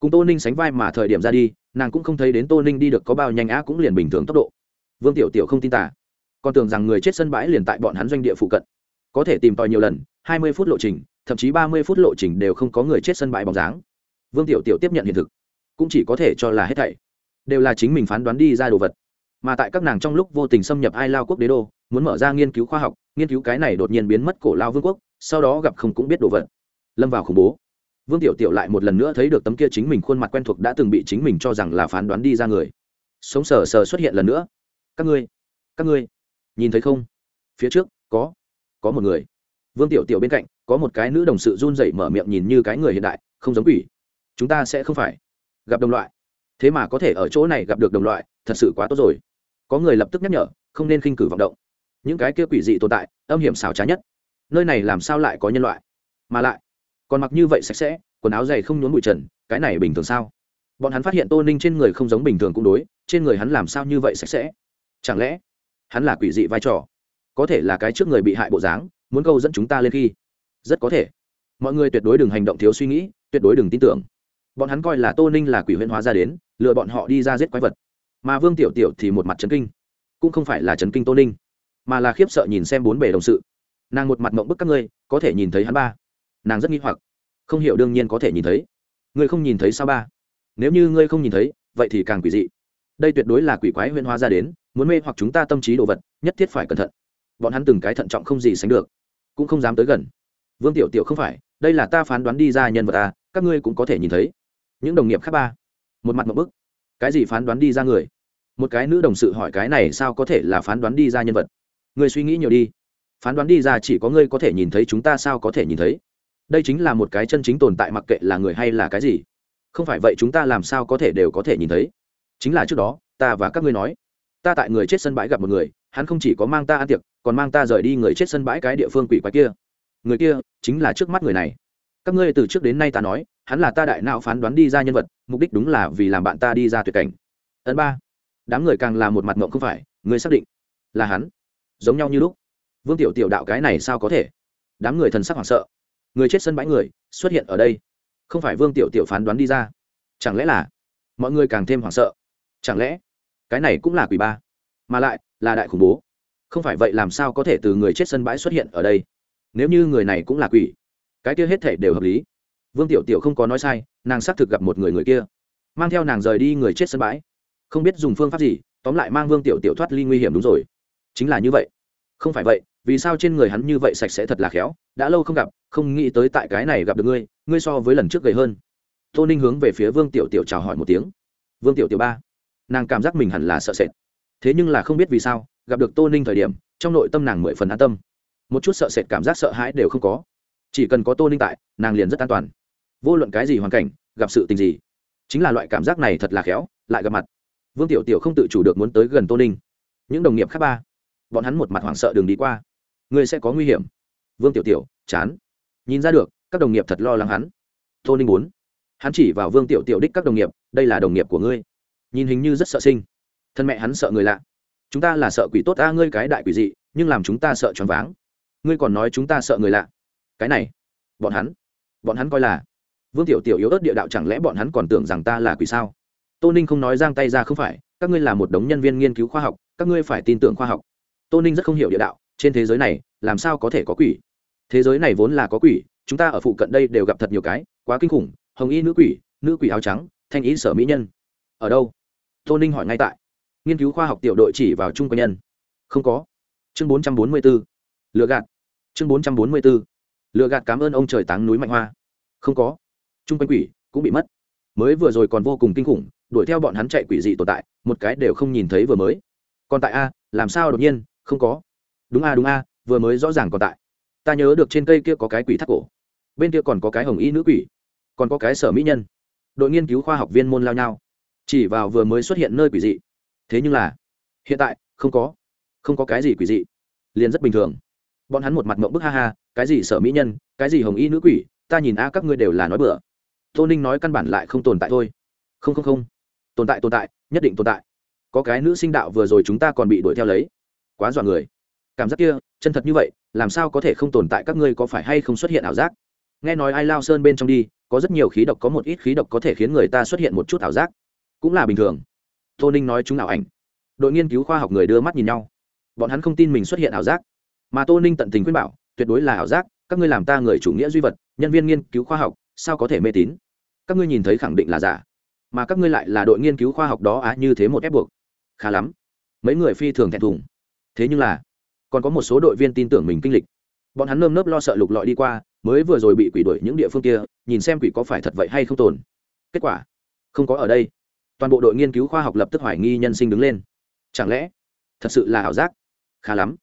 cùng tô ninh sánh vai mà thời điểm ra đi, nàng cũng không thấy đến tô ninh đi được có bao nhanh á cũng liền bình thường tốc độ. Vương tiểu tiểu không tin tả còn tưởng rằng người chết sân bãi liền tại bọn hắn doanh địa phụ cận có thể tìm tòi nhiều lần, hai mươi phút lộ trình, thậm chí ba mươi phút lộ trình đều không có người chết sân bãi bóng dáng. Vương tiểu tiểu tiếp nhận hiện thực. Cũng chỉ có thể cho là hết thảy đều là chính mình phán đoán đi ra đồ vật. Mà tại các nàng trong lúc vô tình xâm nhập ai lao quốc đế đô, muốn mở ra nghiên cứu khoa học, nghiên cứu cái này đột nhiên biến mất cổ lao vương quốc, sau đó gặp không cũng biết đồ vật. Lâm vào khủng bố. Vương tiểu tiểu lại một lần nữa thấy được tấm kia chính mình khuôn mặt quen thuộc đã từng bị chính mình cho rằng là phán đoán đi ra người. Sống sờ sờ xuất hiện lần nữa. Các ngươi các ngươi, nhìn thấy không? Phía trước, có có một người. Vương tiểu tiểu bên cạnh, có một cái nữ đồng sự run rẩy mở miệng nhìn như cái người hiện đại, không giống quỷ. Chúng ta sẽ không phải gặp đồng loại. Thế mà có thể ở chỗ này gặp được đồng loại, thật sự quá tốt rồi. Có người lập tức nhắc nhở, không nên khinh cử vọng động. Những cái kia quỷ dị tồn tại, âm hiểm xảo trá nhất. Nơi này làm sao lại có nhân loại? Mà lại, còn mặc như vậy sạch sẽ, quần áo dày không nhốn bụi trần, cái này bình thường sao? Bọn hắn phát hiện tô ninh trên người không giống bình thường cũng đối, trên người hắn làm sao như vậy sạch sẽ? Chẳng lẽ hắn là quỷ dị vai trò? Có thể là cái trước người bị hại bộ dáng, muốn câu dẫn chúng ta lên khi. Rất có thể. Mọi người tuyệt đối đừng hành động thiếu suy nghĩ, tuyệt đối đừng tin tưởng. Bọn hắn coi là tô ninh là quỷ huyễn hóa ra đến, lừa bọn họ đi ra giết quái vật. Mà vương tiểu tiểu thì một mặt trấn kinh. Cũng không phải là trấn kinh tô ninh, mà là khiếp sợ nhìn xem bốn bề đồng sự. Nàng một mặt mộng bức các ngươi, có thể nhìn thấy hắn ba. Nàng rất nghi hoặc. Không hiểu đương nhiên có thể nhìn thấy. Ngươi không nhìn thấy sao ba? Nếu như ngươi không nhìn thấy, vậy thì càng quỷ dị. Đây tuyệt đối là quỷ quái huyên hóa ra đến, muốn mê hoặc chúng ta tâm trí đồ vật, nhất thiết phải cẩn thận bọn hắn từng cái thận trọng không gì sánh được, cũng không dám tới gần. Vương tiểu tiểu không phải, đây là ta phán đoán đi ra nhân vật ta các ngươi cũng có thể nhìn thấy. Những đồng nghiệp khác ba, một mặt một bức. Cái gì phán đoán đi ra người? Một cái nữ đồng sự hỏi cái này sao có thể là phán đoán đi ra nhân vật? Người suy nghĩ nhiều đi. Phán đoán đi ra chỉ có ngươi có thể nhìn thấy, chúng ta sao có thể nhìn thấy? Đây chính là một cái chân chính tồn tại mặc kệ là người hay là cái gì. Không phải vậy chúng ta làm sao có thể đều có thể nhìn thấy? Chính là trước đó, ta và các ngươi nói, ta tại người chết sân bãi gặp một người, hắn không chỉ có mang ta ăn tiệc còn mang ta rời đi người chết sân bãi cái địa phương quỷ quái kia. Người kia chính là trước mắt người này. Các ngươi từ trước đến nay ta nói, hắn là ta đại não phán đoán đi ra nhân vật, mục đích đúng là vì làm bạn ta đi ra tuyệt cảnh. Ấn ba. Đám người càng là một mặt mộng không phải, người xác định là hắn. Giống nhau như lúc. Vương tiểu tiểu đạo cái này sao có thể? Đám người thần sắc hoảng sợ. Người chết sân bãi người xuất hiện ở đây. Không phải vương tiểu tiểu phán đoán đi ra. Chẳng lẽ là mọi người càng thêm hoảng sợ? Chẳng lẽ cái này cũng là quỷ ba? Mà lại là đại khủng bố không phải vậy làm sao có thể từ người chết sân bãi xuất hiện ở đây? Nếu như người này cũng là quỷ, cái kia hết thể đều hợp lý. Vương tiểu tiểu không có nói sai, nàng xác thực gặp một người người kia, mang theo nàng rời đi người chết sân bãi. Không biết dùng phương pháp gì, tóm lại mang vương tiểu tiểu thoát ly nguy hiểm đúng rồi. Chính là như vậy. Không phải vậy, vì sao trên người hắn như vậy sạch sẽ thật là khéo, đã lâu không gặp, không nghĩ tới tại cái này gặp được ngươi ngươi so với lần trước gầy hơn. Tô ninh hướng về phía vương tiểu tiểu chào hỏi một tiếng. Vương tiểu tiểu ba, nàng cảm giác mình hẳn là sợ sệt. Thế nhưng là không biết vì sao gặp được tô ninh thời điểm, trong nội tâm nàng mười phần an tâm. Một chút sợ sệt cảm giác sợ hãi đều không có. Chỉ cần có tô ninh tại, nàng liền rất an toàn. Vô luận cái gì hoàn cảnh, gặp sự tình gì, chính là loại cảm giác này thật là khéo, lại gặp mặt. Vương tiểu tiểu không tự chủ được muốn tới gần tô ninh. Những đồng nghiệp khác ba, bọn hắn một mặt hoảng sợ đường đi qua. Ngươi sẽ có nguy hiểm. Vương tiểu tiểu, chán. Nhìn ra được, các đồng nghiệp thật lo lắng hắn. Tô ninh bốn hắn chỉ vào vương tiểu tiểu đích các đồng nghiệp, đây là đồng nghiệp của ngươi. Nhìn hình như rất sợ sinh. Thân mẹ hắn sợ người lạ chúng ta là sợ quỷ tốt a ngươi cái đại quỷ dị, nhưng làm chúng ta sợ choáng váng. Ngươi còn nói chúng ta sợ người lạ. Cái này, bọn hắn bọn hắn coi là, vương tiểu tiểu yếu ớt địa đạo chẳng lẽ bọn hắn còn tưởng rằng ta là quỷ sao? Tô ninh không nói giang tay ra không phải, các ngươi là một đống nhân viên nghiên cứu khoa học, các ngươi phải tin tưởng khoa học. Tô ninh rất không hiểu địa đạo, trên thế giới này, làm sao có thể có quỷ? Thế giới này vốn là có quỷ, chúng ta ở phụ cận đây đều gặp thật nhiều cái, quá kinh khủng, hồng y nữ quỷ nữ quỷ áo trắng, thanh ý sở mỹ nhân. Ở đâu? Tô ninh hỏi ngay tại nghiên cứu khoa học tiểu đội chỉ vào trung quân nhân. Không có. Chương bốn trăm bốn mươi b ố lựa gạt. Chương bốn trăm bốn mươi b ố lựa gạt cảm ơn ông trời táng núi mạnh hoa. Không có. Trung quanh quỷ cũng bị mất. Mới vừa rồi còn vô cùng kinh khủng, đuổi theo bọn hắn chạy quỷ dị tồn tại, một cái đều không nhìn thấy vừa mới. Còn tại a, làm sao đột nhiên? Không có. Đúng a đúng a, vừa mới rõ ràng còn tại. Ta nhớ được trên cây kia có cái quỷ thắt cổ. Bên kia còn có cái hồng y nữ quỷ. Còn có cái sở mỹ nhân. Đội nghiên cứu khoa học viên môn lao nhau. Chỉ vào vừa mới xuất hiện nơi quỷ dị thế nhưng là, hiện tại, không có không có cái gì quỷ dị, liền rất bình thường. Bọn hắn một mặt mộng bức, ha ha, cái gì sở mỹ nhân, cái gì hồng y nữ quỷ, ta nhìn a, các ngươi đều là nói bừa. Tô ninh nói căn bản lại không tồn tại thôi. Không không không. Tồn tại tồn tại, nhất định tồn tại. Có cái nữ sinh đạo vừa rồi chúng ta còn bị đuổi theo lấy. Quá dọa người. Cảm giác kia, chân thật như vậy, làm sao có thể không tồn tại, các ngươi có phải hay không xuất hiện ảo giác? Nghe nói ai lao sơn bên trong đi, có rất nhiều khí độc, có một ít khí độc có thể khiến người ta xuất hiện một chút ảo giác. Cũng là bình thường tô ninh nói chúng ảo ảnh. Đội nghiên cứu khoa học người đưa mắt nhìn nhau. Bọn hắn không tin mình xuất hiện ảo giác. Mà tô ninh tận tình khuyên bảo, tuyệt đối là ảo giác, các ngươi làm ta người chủ nghĩa duy vật, nhân viên nghiên cứu khoa học, sao có thể mê tín? Các ngươi nhìn thấy khẳng định là giả. Mà các ngươi lại là đội nghiên cứu khoa học đó á, như thế một ép buộc. Khá lắm. Mấy người phi thường thẹn thùng. Thế nhưng là, còn có một số đội viên tin tưởng mình kinh lịch. Bọn hắn nơm nớp lo sợ lục lọi đi qua, mới vừa rồi bị quỷ đuổi những địa phương kia, nhìn xem quỷ có phải thật vậy hay không tồn. Kết quả, không có ở đây toàn bộ đội nghiên cứu khoa học lập tức hoài nghi nhân sinh đứng lên. Chẳng lẽ, thật sự là ảo giác? Khá lắm.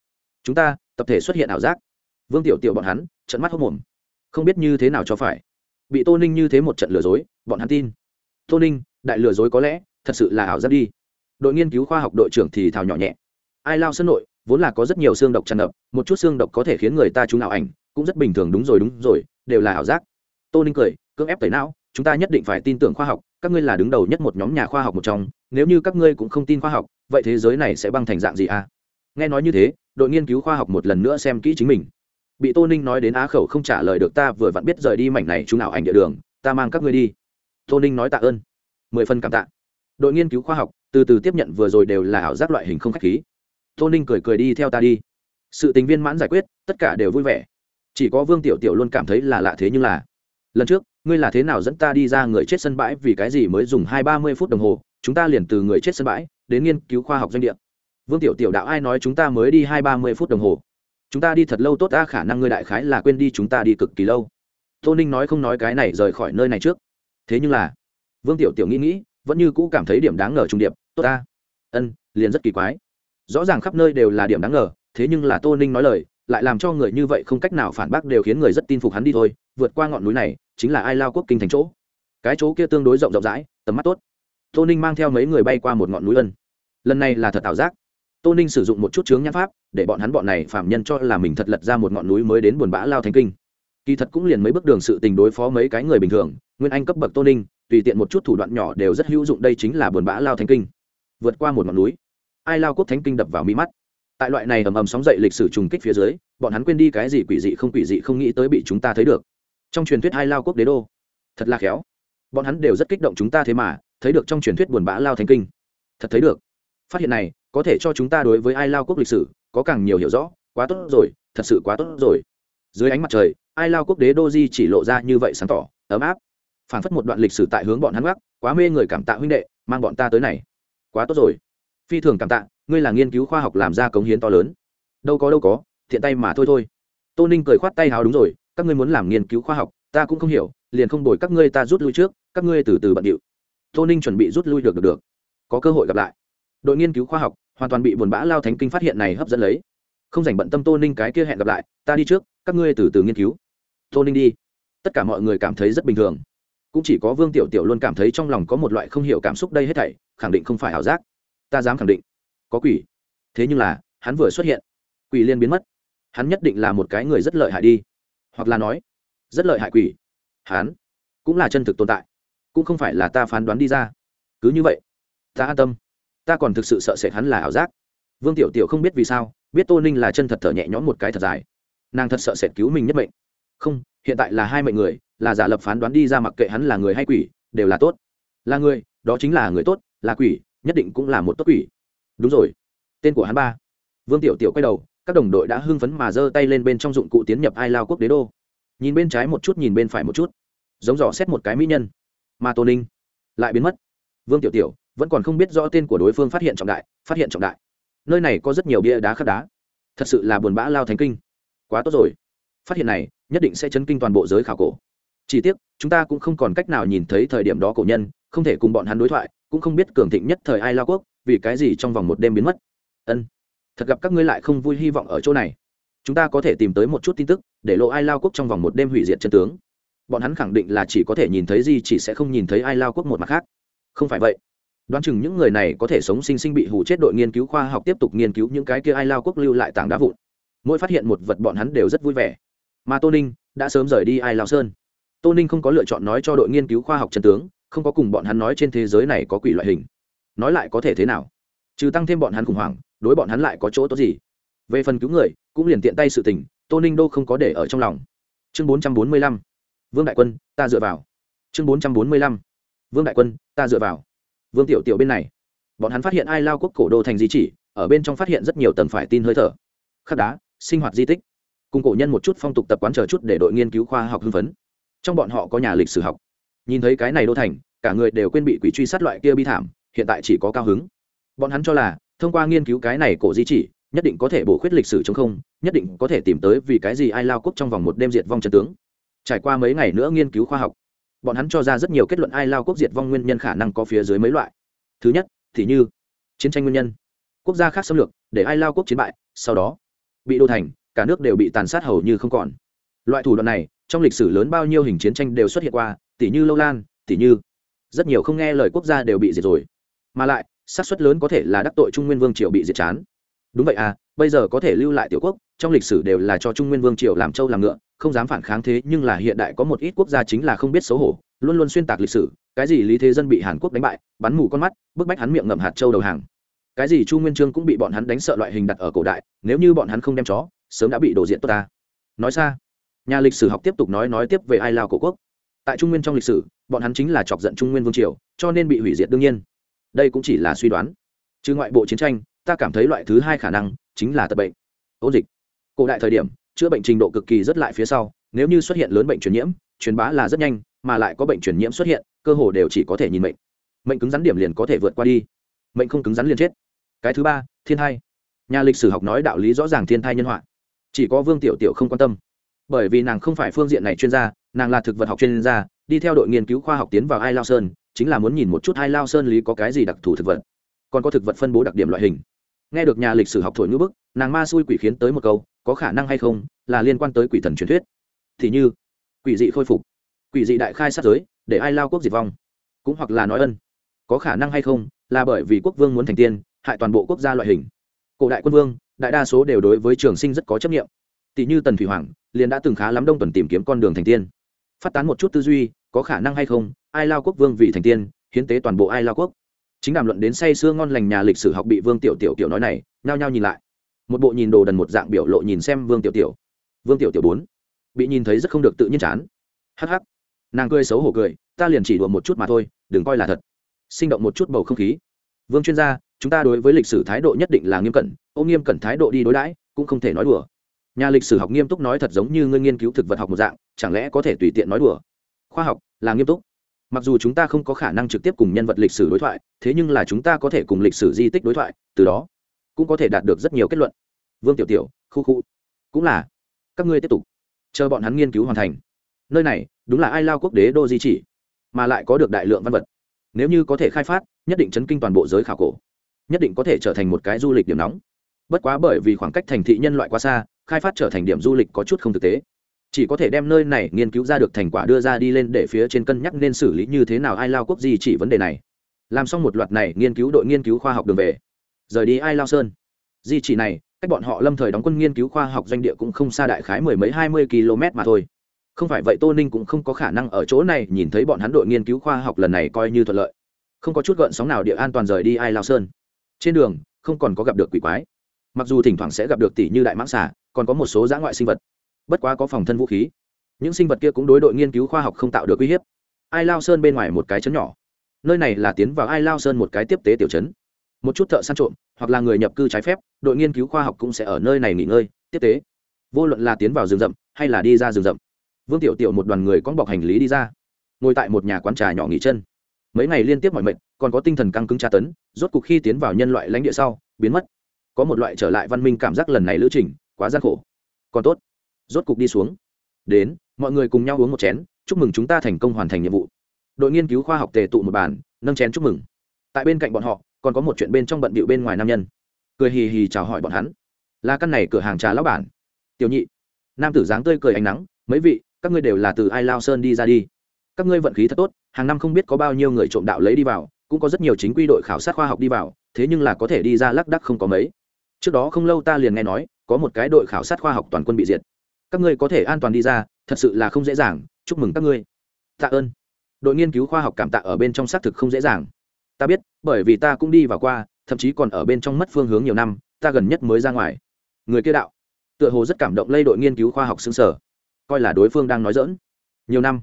Chúng ta, tập thể xuất hiện ảo giác. Vương tiểu tiểu bọn hắn trận mắt hốc mồm. Không biết như thế nào cho phải. Bị tô ninh như thế một trận lừa dối, bọn hắn tin. Tô ninh, đại lừa dối có lẽ, thật sự là ảo giác đi. Đội nghiên cứu khoa học đội trưởng thì thào nhỏ nhẹ. Ai lao sân nội, vốn là có rất nhiều xương độc tràn ngập, một chút xương độc có thể khiến người ta trúng ảo ảnh, cũng rất bình thường đúng rồi đúng rồi, đều là ảo giác. Tô ninh cười, cưỡng ép tẩy não, chúng ta nhất định phải tin tưởng khoa học các ngươi là đứng đầu nhất một nhóm nhà khoa học một trong, nếu như các ngươi cũng không tin khoa học, vậy thế giới này sẽ băng thành dạng gì à? Nghe nói như thế, đội nghiên cứu khoa học một lần nữa xem kỹ chính mình. Bị tô ninh nói đến á khẩu không trả lời được ta vừa vặn biết rời đi mảnh này chúng nào ảnh địa đường, ta mang các ngươi đi. Tô ninh nói tạ ơn. Mười phần cảm tạ. Đội nghiên cứu khoa học, từ từ tiếp nhận vừa rồi đều là ảo giác loại hình không k h á c h khí. Tô ninh cười cười đi theo ta đi. Sự tình viên mãn giải quyết, tất cả đều vui vẻ. Chỉ có vương tiểu tiểu luôn cảm thấy là lạ thế nhưng là, lần trước ngươi là thế nào dẫn ta đi ra người chết sân bãi vì cái gì mới dùng hai ba mươi phút đồng hồ, chúng ta liền từ người chết sân bãi đến nghiên cứu khoa học doanh địa. Vương tiểu tiểu đạo ai nói chúng ta mới đi hai ba mươi phút đồng hồ? Chúng ta đi thật lâu tốt ta, khả năng ngươi đại khái là quên đi chúng ta đi cực kỳ lâu. Tô ninh nói không nói cái này rời khỏi nơi này trước. Thế nhưng là, vương tiểu tiểu nghĩ nghĩ, vẫn như cũ cảm thấy điểm đáng ngờ trung điệp, tốt ta, ân, liền rất kỳ quái. Rõ ràng khắp nơi đều là điểm đáng ngờ, thế nhưng là tô ninh nói lời lại làm cho người như vậy không cách nào phản bác đều khiến người rất tin phục hắn đi thôi, vượt qua ngọn núi này, chính là ai lao quốc kinh thành chỗ. Cái chỗ kia tương đối rộng rộng rãi, tầm mắt tốt. Tô ninh mang theo mấy người bay qua một ngọn núi ân. Lần này là thật ảo giác. Tô ninh sử dụng một chút chướng nhãn pháp, để bọn hắn bọn này phạm nhân cho là mình thật lật ra một ngọn núi mới đến buồn bã lao thành kinh. Kỳ thật cũng liền mấy bước đường sự tình đối phó mấy cái người bình thường, nguyên anh cấp bậc tô ninh, tùy tiện một chút thủ đoạn nhỏ đều rất hữu dụng đây chính là buồn bã lao thành kinh. Vượt qua một ngọn núi. Ai lao quốc thánh kinh đập vào mi mắt tại loại này ầm ầm sóng dậy lịch sử trùng kích phía dưới, bọn hắn quên đi cái gì quỷ dị không quỷ dị không nghĩ tới bị chúng ta thấy được. Trong truyền thuyết hai lao quốc đế đô, thật là khéo. Bọn hắn đều rất kích động chúng ta thế mà, thấy được trong truyền thuyết buồn bã lao thánh kinh. Thật thấy được. Phát hiện này, có thể cho chúng ta đối với ai lao quốc lịch sử, có càng nhiều hiểu rõ, quá tốt rồi, thật sự quá tốt rồi. Dưới ánh mặt trời, ai lao quốc đế đô di chỉ lộ ra như vậy sáng tỏ, ấm áp. Phản phất một đoạn lịch sử tại hướng bọn hắn gác quá mê người cảm tạ huynh đệ, mang bọn ta tới này. Quá tốt rồi phi thường cảm tạ, ngươi là nghiên cứu khoa học làm ra cống hiến to lớn. Đâu có đâu có, thiện tay mà thôi thôi. Tô ninh cười khoát tay hào đúng rồi, các ngươi muốn làm nghiên cứu khoa học, ta cũng không hiểu, liền không đổi các ngươi ta rút lui trước, các ngươi từ từ bận điệu. Tô ninh chuẩn bị rút lui được được được. Có cơ hội gặp lại. Đội nghiên cứu khoa học hoàn toàn bị buồn bã lao thánh kinh phát hiện này hấp dẫn lấy. Không dành bận tâm tô ninh cái kia hẹn gặp lại, ta đi trước, các ngươi từ từ nghiên cứu. Tô ninh đi. Tất cả mọi người cảm thấy rất bình thường. Cũng chỉ có vương tiểu tiểu luôn cảm thấy trong lòng có một loại không hiểu cảm xúc đây hết thảy, khẳng định không phải ảo giác ta dám khẳng định, có quỷ. Thế nhưng là, hắn vừa xuất hiện, quỷ liên biến mất. Hắn nhất định là một cái người rất lợi hại đi. Hoặc là nói, rất lợi hại quỷ. Hắn cũng là chân thực tồn tại, cũng không phải là ta phán đoán đi ra. Cứ như vậy, ta an tâm. Ta còn thực sự sợ sệt hắn là ảo giác. Vương tiểu tiểu không biết vì sao, biết tô ninh là chân thật thở nhẹ nhõm một cái thật dài. Nàng thật sợ sệt cứu mình nhất mệnh. Không, hiện tại là hai mệnh người, là giả lập phán đoán đi ra mặc kệ hắn là người hay quỷ, đều là tốt. Là người, đó chính là người tốt, là quỷ nhất định cũng là một tốt quỷ. Đúng rồi. Tên của hắn ba. Vương tiểu tiểu quay đầu, các đồng đội đã hưng phấn mà giơ tay lên bên trong dụng cụ tiến nhập ai lao quốc đế đô. Nhìn bên trái một chút, nhìn bên phải một chút. Giống dò xét một cái mỹ nhân. Mà tô ninh. Lại biến mất. Vương tiểu tiểu, vẫn còn không biết rõ tên của đối phương phát hiện trọng đại, phát hiện trọng đại. Nơi này có rất nhiều bia đá khắc đá. Thật sự là buồn bã lao thánh kinh. Quá tốt rồi. Phát hiện này, nhất định sẽ chấn kinh toàn bộ giới khảo cổ. Chỉ tiếc, chúng ta cũng không còn cách nào nhìn thấy thời điểm đó cổ nhân không thể cùng bọn hắn đối thoại, cũng không biết cường thịnh nhất thời ai lao quốc, vì cái gì trong vòng một đêm biến mất. Ân, thật gặp các ngươi lại không vui hy vọng ở chỗ này. Chúng ta có thể tìm tới một chút tin tức, để lộ ai lao quốc trong vòng một đêm hủy diệt chân tướng. Bọn hắn khẳng định là chỉ có thể nhìn thấy gì, chỉ sẽ không nhìn thấy ai lao quốc một mặt khác. Không phải vậy. Đoán chừng những người này có thể sống sinh sinh bị hủ chết đội nghiên cứu khoa học tiếp tục nghiên cứu những cái kia ai lao quốc lưu lại tảng đá vụn. Mỗi phát hiện một vật bọn hắn đều rất vui vẻ. Mà tô ninh đã sớm rời đi ai lao sơn. Tô ninh không có lựa chọn nói cho đội nghiên cứu khoa học chân tướng không có cùng bọn hắn nói trên thế giới này có quỷ loại hình. Nói lại có thể thế nào? Trừ tăng thêm bọn hắn khủng hoảng, đối bọn hắn lại có chỗ tốt gì? Về phần cứu người, cũng liền tiện tay sự tình, tô ninh đô không có để ở trong lòng. Chương bốn trăm bốn mươi lăm. Vương đại quân, ta dựa vào. Chương bốn trăm bốn mươi lăm. Vương đại quân, ta dựa vào. Vương tiểu tiểu bên này. Bọn hắn phát hiện ai lao quốc cổ đô thành di chỉ, ở bên trong phát hiện rất nhiều tầng phải tin hơi thở. Khắc đá, sinh hoạt di tích. Cùng cổ nhân một chút phong tục tập quán chờ chút để đội nghiên cứu khoa học hưng phấn. Trong bọn họ có nhà lịch sử học nhìn thấy cái này đô thành, cả người đều quên bị quỷ truy sát loại kia bi thảm, hiện tại chỉ có cao hứng. Bọn hắn cho là, thông qua nghiên cứu cái này cổ di chỉ, nhất định có thể bổ khuyết lịch sử chống không, nhất định có thể tìm tới vì cái gì ai lao quốc trong vòng một đêm diệt vong chân tướng. Trải qua mấy ngày nữa nghiên cứu khoa học, bọn hắn cho ra rất nhiều kết luận ai lao quốc diệt vong nguyên nhân khả năng có phía dưới mấy loại. Thứ nhất, thì như chiến tranh nguyên nhân. Quốc gia khác xâm lược, để ai lao quốc chiến bại, sau đó bị đô thành, cả nước đều bị tàn sát hầu như không còn. Loại thủ đoạn này, trong lịch sử lớn bao nhiêu hình chiến tranh đều xuất hiện qua tỷ như lâu lan tỷ như. Rất nhiều không nghe lời quốc gia đều bị diệt rồi. Mà lại, xác suất lớn có thể là đắc tội trung nguyên vương triều bị diệt chán. Đúng vậy à bây giờ có thể lưu lại tiểu quốc, trong lịch sử đều là cho trung nguyên vương triều làm trâu làm ngựa, không dám phản kháng thế nhưng là hiện đại có một ít quốc gia chính là không biết xấu hổ, luôn luôn xuyên tạc lịch sử. Cái gì lý thế dân bị hàn quốc đánh bại, bắn mù con mắt, bức bách hắn miệng ngậm hạt trâu đầu hàng. Cái gì chu nguyên trương cũng bị bọn hắn đánh sợ loại hình đặt ở cổ đại, nếu như bọn hắn không đem chó, sớm đã bị đổ diện tốt ta. Nói xa, nhà lịch sử học tiếp tục nói nói tiếp về ai lao cổ quốc tại trung nguyên trong lịch sử, bọn hắn chính là chọc giận trung nguyên vương triều, cho nên bị hủy diệt đương nhiên. Đây cũng chỉ là suy đoán. Chứ ngoại bộ chiến tranh, ta cảm thấy loại thứ hai khả năng chính là tật bệnh. Ôn dịch. Cổ đại thời điểm, chữa bệnh trình độ cực kỳ rất lại phía sau, nếu như xuất hiện lớn bệnh truyền nhiễm, truyền bá là rất nhanh, mà lại có bệnh truyền nhiễm xuất hiện, cơ hồ đều chỉ có thể nhìn mệnh. Mệnh cứng rắn điểm liền có thể vượt qua đi. Mệnh không cứng rắn liền chết. Cái thứ ba, thiên thai. Nhà lịch sử học nói đạo lý rõ ràng thiên thai nhân họa. Chỉ có vương tiểu tiểu không quan tâm bởi vì nàng không phải phương diện này chuyên gia, nàng là thực vật học chuyên gia, đi theo đội nghiên cứu khoa học tiến vào ai lao sơn chính là muốn nhìn một chút ai lao sơn lý có cái gì đặc thù thực vật, còn có thực vật phân bố đặc điểm loại hình. Nghe được nhà lịch sử học thổi ngữ bức, nàng ma xui quỷ khiến tới một câu, có khả năng hay không, là liên quan tới quỷ thần truyền thuyết. Thì như, quỷ dị khôi phục, quỷ dị đại khai sát giới, để ai lao quốc diệt vong, cũng hoặc là nói ân, có khả năng hay không, là bởi vì quốc vương muốn thành tiên, hại toàn bộ quốc gia loại hình. Cổ đại quân vương, đại đa số đều đối với trường sinh rất có chấp nghiệm tỷ như tần thủy hoàng liền đã từng khá lắm đông tuần tìm kiếm con đường thành tiên. Phát tán một chút tư duy, có khả năng hay không, ai lao quốc vương vì thành tiên, hiến tế toàn bộ ai lao quốc. Chính đàm luận đến say sưa ngon lành nhà lịch sử học bị vương tiểu tiểu tiểu nói này, nhao nhao nhìn lại. Một bộ nhìn đồ đần một dạng biểu lộ nhìn xem vương tiểu tiểu. Vương tiểu tiểu bốn. Bị nhìn thấy rất không được tự nhiên chán. Hh nàng cười xấu hổ cười, ta liền chỉ đùa một chút mà thôi, đừng coi là thật. Sinh động một chút bầu không khí. Vương chuyên gia, chúng ta đối với lịch sử thái độ nhất định là nghiêm cẩn, ô nghiêm cẩn thái độ đi đối đãi, cũng không thể nói đùa nhà lịch sử học nghiêm túc nói thật giống như ngươi nghiên cứu thực vật học một dạng, chẳng lẽ có thể tùy tiện nói đùa? Khoa học là nghiêm túc. Mặc dù chúng ta không có khả năng trực tiếp cùng nhân vật lịch sử đối thoại, thế nhưng là chúng ta có thể cùng lịch sử di tích đối thoại, từ đó cũng có thể đạt được rất nhiều kết luận. Vương tiểu tiểu, khu khu. Cũng là. Các ngươi tiếp tục. Chờ bọn hắn nghiên cứu hoàn thành. Nơi này, đúng là ai lao quốc đế đô di chỉ, mà lại có được đại lượng văn vật. Nếu như có thể khai phát, nhất định chấn kinh toàn bộ giới khảo cổ. Nhất định có thể trở thành một cái du lịch điểm nóng. Bất quá bởi vì khoảng cách thành thị nhân loại quá xa khai phát trở thành điểm du lịch có chút không thực tế. Chỉ có thể đem nơi này nghiên cứu ra được thành quả đưa ra đi lên để phía trên cân nhắc nên xử lý như thế nào ai lao quốc gì chỉ vấn đề này. Làm xong một loạt này nghiên cứu đội nghiên cứu khoa học đường về. Rời đi ai lao sơn. Di chỉ này, cách bọn họ lâm thời đóng quân nghiên cứu khoa học doanh địa cũng không xa đại khái mười mấy hai mươi km mà thôi. Không phải vậy tô ninh cũng không có khả năng ở chỗ này nhìn thấy bọn hắn đội nghiên cứu khoa học lần này coi như thuận lợi. Không có chút gợn sóng nào địa an toàn rời đi ai lao sơn. Trên đường, không còn có gặp được quỷ quái mặc dù thỉnh thoảng sẽ gặp được tỷ như đại mãng xà, còn có một số dã ngoại sinh vật. Bất quá có phòng thân vũ khí. Những sinh vật kia cũng đối đội nghiên cứu khoa học không tạo được uy hiếp. Ai lao sơn bên ngoài một cái chấn nhỏ. Nơi này là tiến vào ai lao sơn một cái tiếp tế tiểu chấn một chút thợ săn trộm hoặc là người nhập cư trái phép đội nghiên cứu khoa học cũng sẽ ở nơi này nghỉ ngơi tiếp tế. Vô luận là tiến vào rừng rậm hay là đi ra rừng rậm. Vương tiểu tiểu một đoàn người con bọc hành lý đi ra. Ngồi tại một nhà quán trà nhỏ nghỉ chân. Mấy ngày liên tiếp mọi mệnh còn có tinh thần căng cứng tra tấn rốt cuộc khi tiến vào nhân loại lãnh địa sau biến mất có một loại trở lại văn minh cảm giác lần này lữ trình, quá gian khổ. Còn tốt. Rốt cục đi xuống. Đến, mọi người cùng nhau uống một chén, chúc mừng chúng ta thành công hoàn thành nhiệm vụ. Đội nghiên cứu khoa học tề tụ một bàn, nâng chén chúc mừng. Tại bên cạnh bọn họ, còn có một chuyện bên trong bận bịu bên ngoài nam nhân. Cười hì hì chào hỏi bọn hắn. Là căn này cửa hàng trà lão bản. Tiểu nhị. Nam tử dáng tươi cười ánh nắng, mấy vị, các ngươi đều là từ ai lao sơn đi ra đi. Các ngươi vận khí thật tốt, hàng năm không biết có bao nhiêu người trộm đạo lấy đi vào, cũng có rất nhiều chính quy đội khảo sát khoa học đi vào, thế nhưng là có thể đi ra lác đắc không có mấy trước đó không lâu ta liền nghe nói, có một cái đội khảo sát khoa học toàn quân bị diệt. Các ngươi có thể an toàn đi ra, thật sự là không dễ dàng, chúc mừng các ngươi. Tạ ơn. Đội nghiên cứu khoa học cảm tạ ở bên trong xác thực không dễ dàng. Ta biết, bởi vì ta cũng đi vào qua, thậm chí còn ở bên trong mất phương hướng nhiều năm, ta gần nhất mới ra ngoài. Người kia đạo. Tựa hồ rất cảm động lây đội nghiên cứu khoa học xứng sở. Coi là đối phương đang nói dỡn nhiều năm.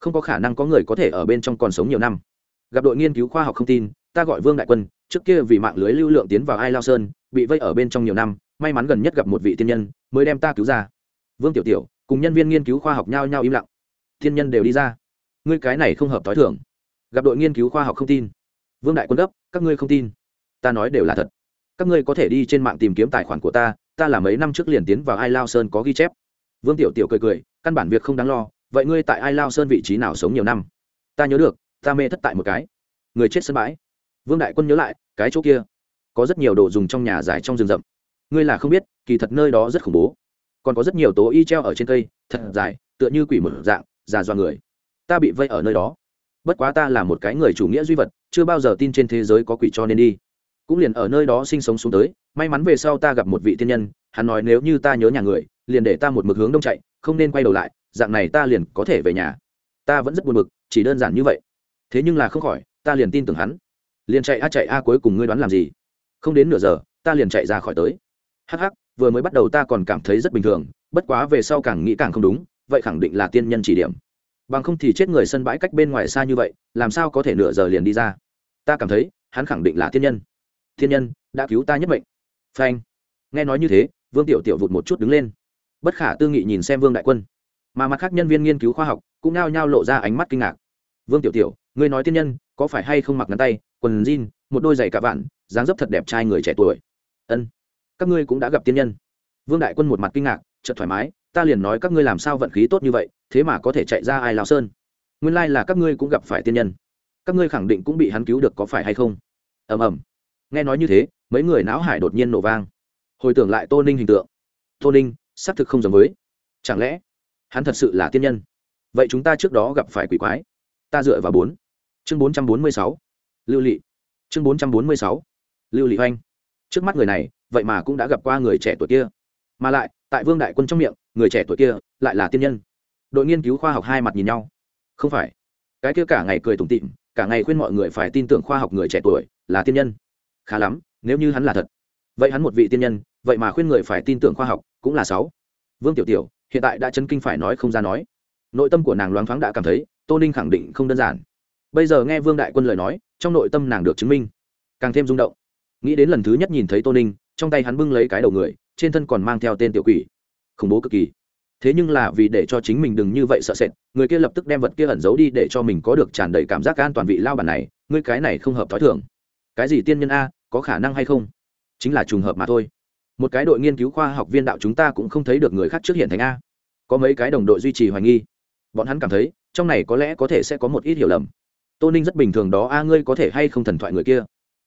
Không có khả năng có người có thể ở bên trong còn sống nhiều năm. Gặp đội nghiên cứu khoa học không tin, ta gọi vương đại quân trước kia vì mạng lưới lưu lượng tiến vào ai lao sơn, bị vây ở bên trong nhiều năm, may mắn gần nhất gặp một vị tiên nhân, mới đem ta cứu ra. Vương tiểu tiểu, cùng nhân viên nghiên cứu khoa học nhao nhao im lặng. Thiên nhân đều đi ra. Ngươi cái này không hợp t h o i thưởng gặp đội nghiên cứu khoa học không tin. Vương đại quân gấp, các ngươi không tin. Ta nói đều là thật. Các ngươi có thể đi trên mạng tìm kiếm tài khoản của ta ta là mấy năm trước liền tiến vào ai lao sơn có ghi chép. Vương tiểu tiểu cười cười, căn bản việc không đáng lo, vậy ngươi tại ai lao sơn vị trí nào sống nhiều năm? Ta nhớ được, ta mê thất tại một cái. Người chết sân bãi vương đại quân nhớ lại, cái chỗ kia, có rất nhiều đồ dùng trong nhà dài trong rừng rậm. Ngươi là không biết, kỳ thật nơi đó rất khủng bố. Còn có rất nhiều tố y treo ở trên cây, thật dài, tựa như quỷ mở dạng, già dọa người. Ta bị vây ở nơi đó. Bất quá ta là một cái người chủ nghĩa duy vật, chưa bao giờ tin trên thế giới có quỷ cho nên đi. Cũng liền ở nơi đó sinh sống xuống tới, may mắn về sau ta gặp một vị tiên nhân, hắn nói nếu như ta nhớ nhà người, liền để ta một mực hướng đông chạy, không nên quay đầu lại, dạng này ta liền có thể về nhà. Ta vẫn rất buồn bực, chỉ đơn giản như vậy. Thế nhưng là không khỏi, ta liền tin tưởng hắn liền chạy a chạy a cuối cùng ngươi đoán làm gì? Không đến nửa giờ, ta liền chạy ra khỏi tới. Hắc hắc, vừa mới bắt đầu ta còn cảm thấy rất bình thường, bất quá về sau càng nghĩ càng không đúng, vậy khẳng định là tiên nhân chỉ điểm. Bằng không thì chết người sân bãi cách bên ngoài xa như vậy, làm sao có thể nửa giờ liền đi ra? Ta cảm thấy, hắn khẳng định là tiên nhân. Thiên nhân, đã cứu ta nhất mệnh. Phanh. Nghe nói như thế, vương tiểu tiểu vụt một chút đứng lên. Bất khả tư nghị nhìn xem vương đại quân. Mà mặt khác nhân viên nghiên cứu khoa học cũng nao nhao lộ ra ánh mắt kinh ngạc. Vương tiểu tiểu, ngươi nói tiên nhân có phải hay không mặc ngắn tay, quần jean, một đôi giày cả vạn, dáng dấp thật đẹp trai người trẻ tuổi. Ân, các ngươi cũng đã gặp tiên nhân. Vương đại quân một mặt kinh ngạc, chợt thoải mái, ta liền nói các ngươi làm sao vận khí tốt như vậy, thế mà có thể chạy ra ai lao sơn. Nguyên lai là các ngươi cũng gặp phải tiên nhân. Các ngươi khẳng định cũng bị hắn cứu được có phải hay không? Ầm ầm. Nghe nói như thế, mấy người não hải đột nhiên nổ vang. Hồi tưởng lại tô ninh hình tượng. Tô ninh, xác thực không giống với. Chẳng lẽ, hắn thật sự là tiên nhân? Vậy chúng ta trước đó gặp phải quỷ quái. Ta dựa vào bốn chương bốn trăm bốn mươi sáu. Lưu lị. Chương bốn trăm bốn mươi sáu. Lưu lị oanh. Trước mắt người này, vậy mà cũng đã gặp qua người trẻ tuổi kia. Mà lại, tại vương đại quân trong miệng, người trẻ tuổi kia lại là tiên nhân. Đội nghiên cứu khoa học hai mặt nhìn nhau. Không phải. Cái kia cả ngày cười tủm tịm cả ngày khuyên mọi người phải tin tưởng khoa học người trẻ tuổi là tiên nhân. Khá lắm, nếu như hắn là thật. Vậy hắn một vị tiên nhân, vậy mà khuyên người phải tin tưởng khoa học cũng là sáu. Vương tiểu tiểu, hiện tại đã chấn kinh phải nói không ra nói. Nội tâm của nàng loáng thoáng đã cảm thấy, tô ninh khẳng định không đơn giản bây giờ nghe vương đại quân lời nói, trong nội tâm nàng được chứng minh. Càng thêm rung động. Nghĩ đến lần thứ nhất nhìn thấy tô ninh, trong tay hắn bưng lấy cái đầu người, trên thân còn mang theo tên tiểu quỷ. Khủng bố cực kỳ. Thế nhưng là vì để cho chính mình đừng như vậy sợ sệt, người kia lập tức đem vật kia ẩn giấu đi để cho mình có được tràn đầy cảm giác an toàn vị lao bản này, ngươi cái này không hợp t h ó i thường. Cái gì tiên nhân a, có khả năng hay không? Chính là trùng hợp mà thôi. Một cái đội nghiên cứu khoa học viên đạo chúng ta cũng không thấy được người khác trước hiện thành a. Có mấy cái đồng đội duy trì hoài nghi. Bọn hắn cảm thấy, trong này có lẽ có thể sẽ có một ít hiểu lầm tô ninh rất bình thường đó, a, ngươi có thể hay không thần thoại người kia?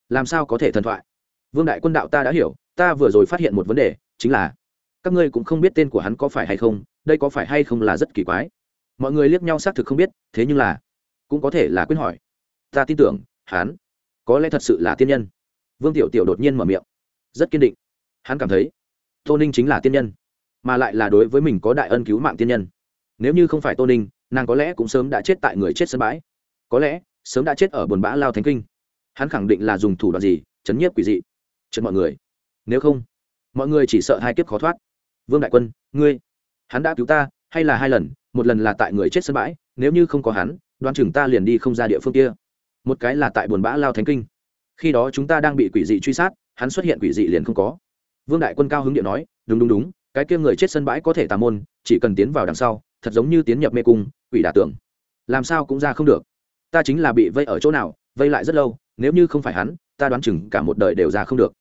Làm sao có thể thần thoại? Vương đại quân đạo ta đã hiểu, ta vừa rồi phát hiện một vấn đề, chính là, các ngươi cũng không biết tên của hắn có phải hay không, đây có phải hay không là rất kỳ quái. Mọi người liếc nhau xác thực không biết, thế nhưng là, cũng có thể là quyết hỏi. Ta tin tưởng, hắn, có lẽ thật sự là tiên nhân. Vương tiểu tiểu đột nhiên mở miệng, rất kiên định. Hắn cảm thấy, tô ninh chính là tiên nhân, mà lại là đối với mình có đại ân cứu mạng tiên nhân. Nếu như không phải tô ninh, nàng có lẽ cũng sớm đã chết tại người chết sân bãi có lẽ sớm đã chết ở buồn bã lao thánh kinh. Hắn khẳng định là dùng thủ đoạn gì, chấn nhiếp quỷ dị. Trật mọi người, nếu không, mọi người chỉ sợ hai kiếp khó thoát. Vương đại quân, ngươi, hắn đã cứu ta, hay là hai lần, một lần là tại người chết sân bãi, nếu như không có hắn đoan chừng ta liền đi không ra địa phương kia. Một cái là tại buồn bã lao thánh kinh. Khi đó chúng ta đang bị quỷ dị truy sát, hắn xuất hiện quỷ dị liền không có. Vương đại quân cao hứng điện nói, đúng đúng đúng, cái kia người chết sân bãi có thể tà môn, chỉ cần tiến vào đằng sau, thật giống như tiến nhập mê cung, quỷ đả tưởng. Làm sao cũng ra không được ta chính là bị vây ở chỗ nào, vây lại rất lâu, nếu như không phải hắn, ta đoán chừng cả một đời đều ra không được.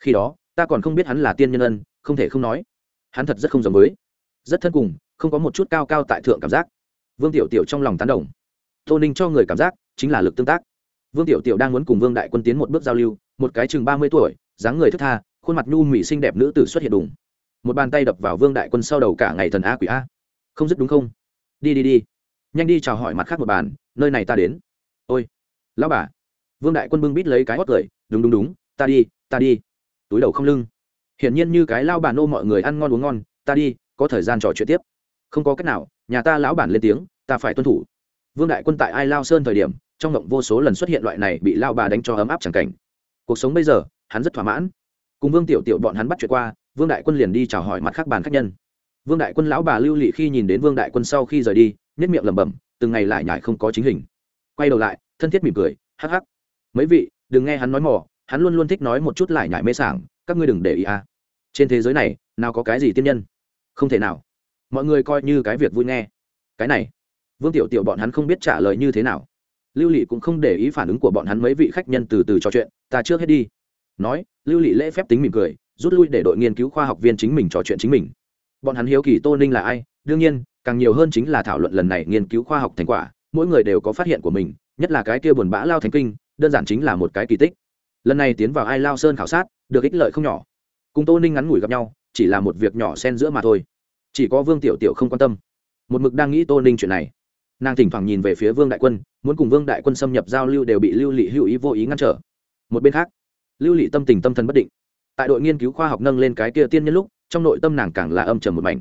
Khi đó, ta còn không biết hắn là tiên nhân ân, không thể không nói, hắn thật rất không giống với. Rất thân cùng, không có một chút cao cao tại thượng cảm giác. Vương tiểu tiểu trong lòng tán đồng. Tô ninh cho người cảm giác chính là lực tương tác. Vương tiểu tiểu đang muốn cùng vương đại quân tiến một bước giao lưu, một cái chừng ba mươi tuổi, dáng người thức tha, khuôn mặt nhu mỹ xinh đẹp nữ tử xuất hiện đùng. Một bàn tay đập vào vương đại quân sau đầu cả ngày thần a quỷ a không dứt đúng không? Đi đi đi. Nhanh đi chào hỏi mặt khác một bàn nơi này ta đến. Ôi, lão bà. Vương đại quân bưng bít lấy cái hót cười, đúng đúng đúng, ta đi ta đi. Túi đầu không lưng. Hiển nhiên như cái lao bản nô mọi người ăn ngon uống ngon, ta đi, có thời gian trò chuyện tiếp. Không có cách nào, nhà ta lão bản lên tiếng, ta phải tuân thủ. Vương đại quân tại ai lao sơn thời điểm, trong ngộng vô số lần xuất hiện loại này bị lao bà đánh cho ấm áp chẳng cảnh. Cuộc sống bây giờ, hắn rất thỏa mãn. Cùng vương tiểu tiểu bọn hắn bắt chuyện qua, vương đại quân liền đi chào hỏi mặt khác bàn khách nhân. Vương đại quân lão bà lưu lị khi nhìn đến vương đại quân sau khi rời đi nhất miệng lẩm bẩm từng ngày lại nhải không có chính hình. Quay đầu lại, thân thiết mỉm cười, hắc hắc. Mấy vị, đừng nghe hắn nói mỏ hắn luôn luôn thích nói một chút lại nhải mê sảng, các ngươi đừng để ý à. Trên thế giới này, nào có cái gì tiên nhân? Không thể nào. Mọi người coi như cái việc vui nghe. Cái này. Vương tiểu tiểu bọn hắn không biết trả lời như thế nào. Lưu lị cũng không để ý phản ứng của bọn hắn mấy vị khách nhân từ từ trò chuyện, ta trước hết đi. Nói, lưu lị lễ phép tính mỉm cười, rút lui để đội nghiên cứu khoa học viên chính mình trò chuyện chính mình. Bọn hắn hiếu kỳ tô ninh là ai? Đương nhiên, càng nhiều hơn chính là thảo luận lần này nghiên cứu khoa học thành quả, mỗi người đều có phát hiện của mình, nhất là cái kia buồn bã lao thành kinh, đơn giản chính là một cái kỳ tích. Lần này tiến vào ai lao sơn khảo sát, được ích lợi không nhỏ. Cùng tô ninh ngắn ngủi gặp nhau, chỉ là một việc nhỏ xen giữa mà thôi. Chỉ có vương tiểu tiểu không quan tâm. Một mực đang nghĩ tô ninh chuyện này. Nàng thỉnh thoảng nhìn về phía vương đại quân, muốn cùng vương đại quân xâm nhập giao lưu đều bị lưu lị hữu ý vô ý ngăn trở. Một bên khác, lưu lị tâm tình tâm thần bất định. Tại đội nghiên cứu khoa học nâng lên cái kia tiên nhân lúc, trong nội tâm nàng càng là âm trầm một mảnh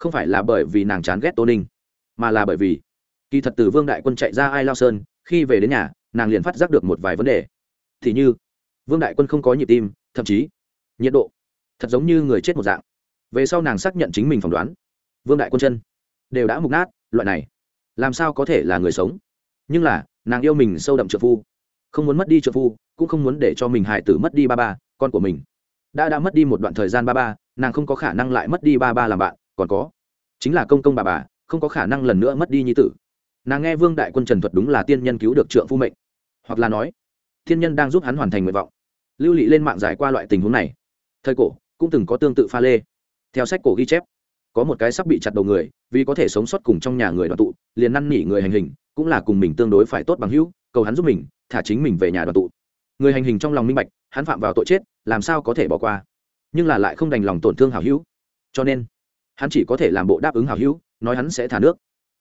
không phải là bởi vì nàng chán ghét tô ninh, mà là bởi vì kỳ thật từ vương đại quân chạy ra ai lao sơn, khi về đến nhà, nàng liền phát giác được một vài vấn đề. Thì như, vương đại quân không có nhịp tim, thậm chí nhiệt độ thật giống như người chết một dạng. Về sau nàng xác nhận chính mình phỏng đoán, vương đại quân chân đều đã mục nát, loại này, làm sao có thể là người sống? Nhưng là, nàng yêu mình sâu đậm trợ phu, không muốn mất đi trợ phu, cũng không muốn để cho mình hài tử mất đi ba ba, con của mình. Đã đã mất đi một đoạn thời gian ba ba, nàng không có khả năng lại mất đi ba ba làm bạn còn có. Chính là công công bà bà, không có khả năng lần nữa mất đi nhi tử. Nàng nghe vương đại quân trần thuật đúng là tiên nhân cứu được trượng phu mệnh. Hoặc là nói, thiên nhân đang giúp hắn hoàn thành nguyện vọng. Lưu lị lên mạng giải qua loại tình huống này. Thời cổ, cũng từng có tương tự pha lê. Theo sách cổ ghi chép, có một cái sắp bị chặt đầu người, vì có thể sống sót cùng trong nhà người đoàn tụ, liền năn nỉ người hành hình, cũng là cùng mình tương đối phải tốt bằng hữu, cầu hắn giúp mình, thả chính mình về nhà đoàn tụ. Người hành hình trong lòng minh bạch, hắn phạm vào tội chết, làm sao có thể bỏ qua. Nhưng là lại không đành lòng tổn thương hảo hữu. Cho nên hắn chỉ có thể làm bộ đáp ứng hảo hữu, nói hắn sẽ thả nước.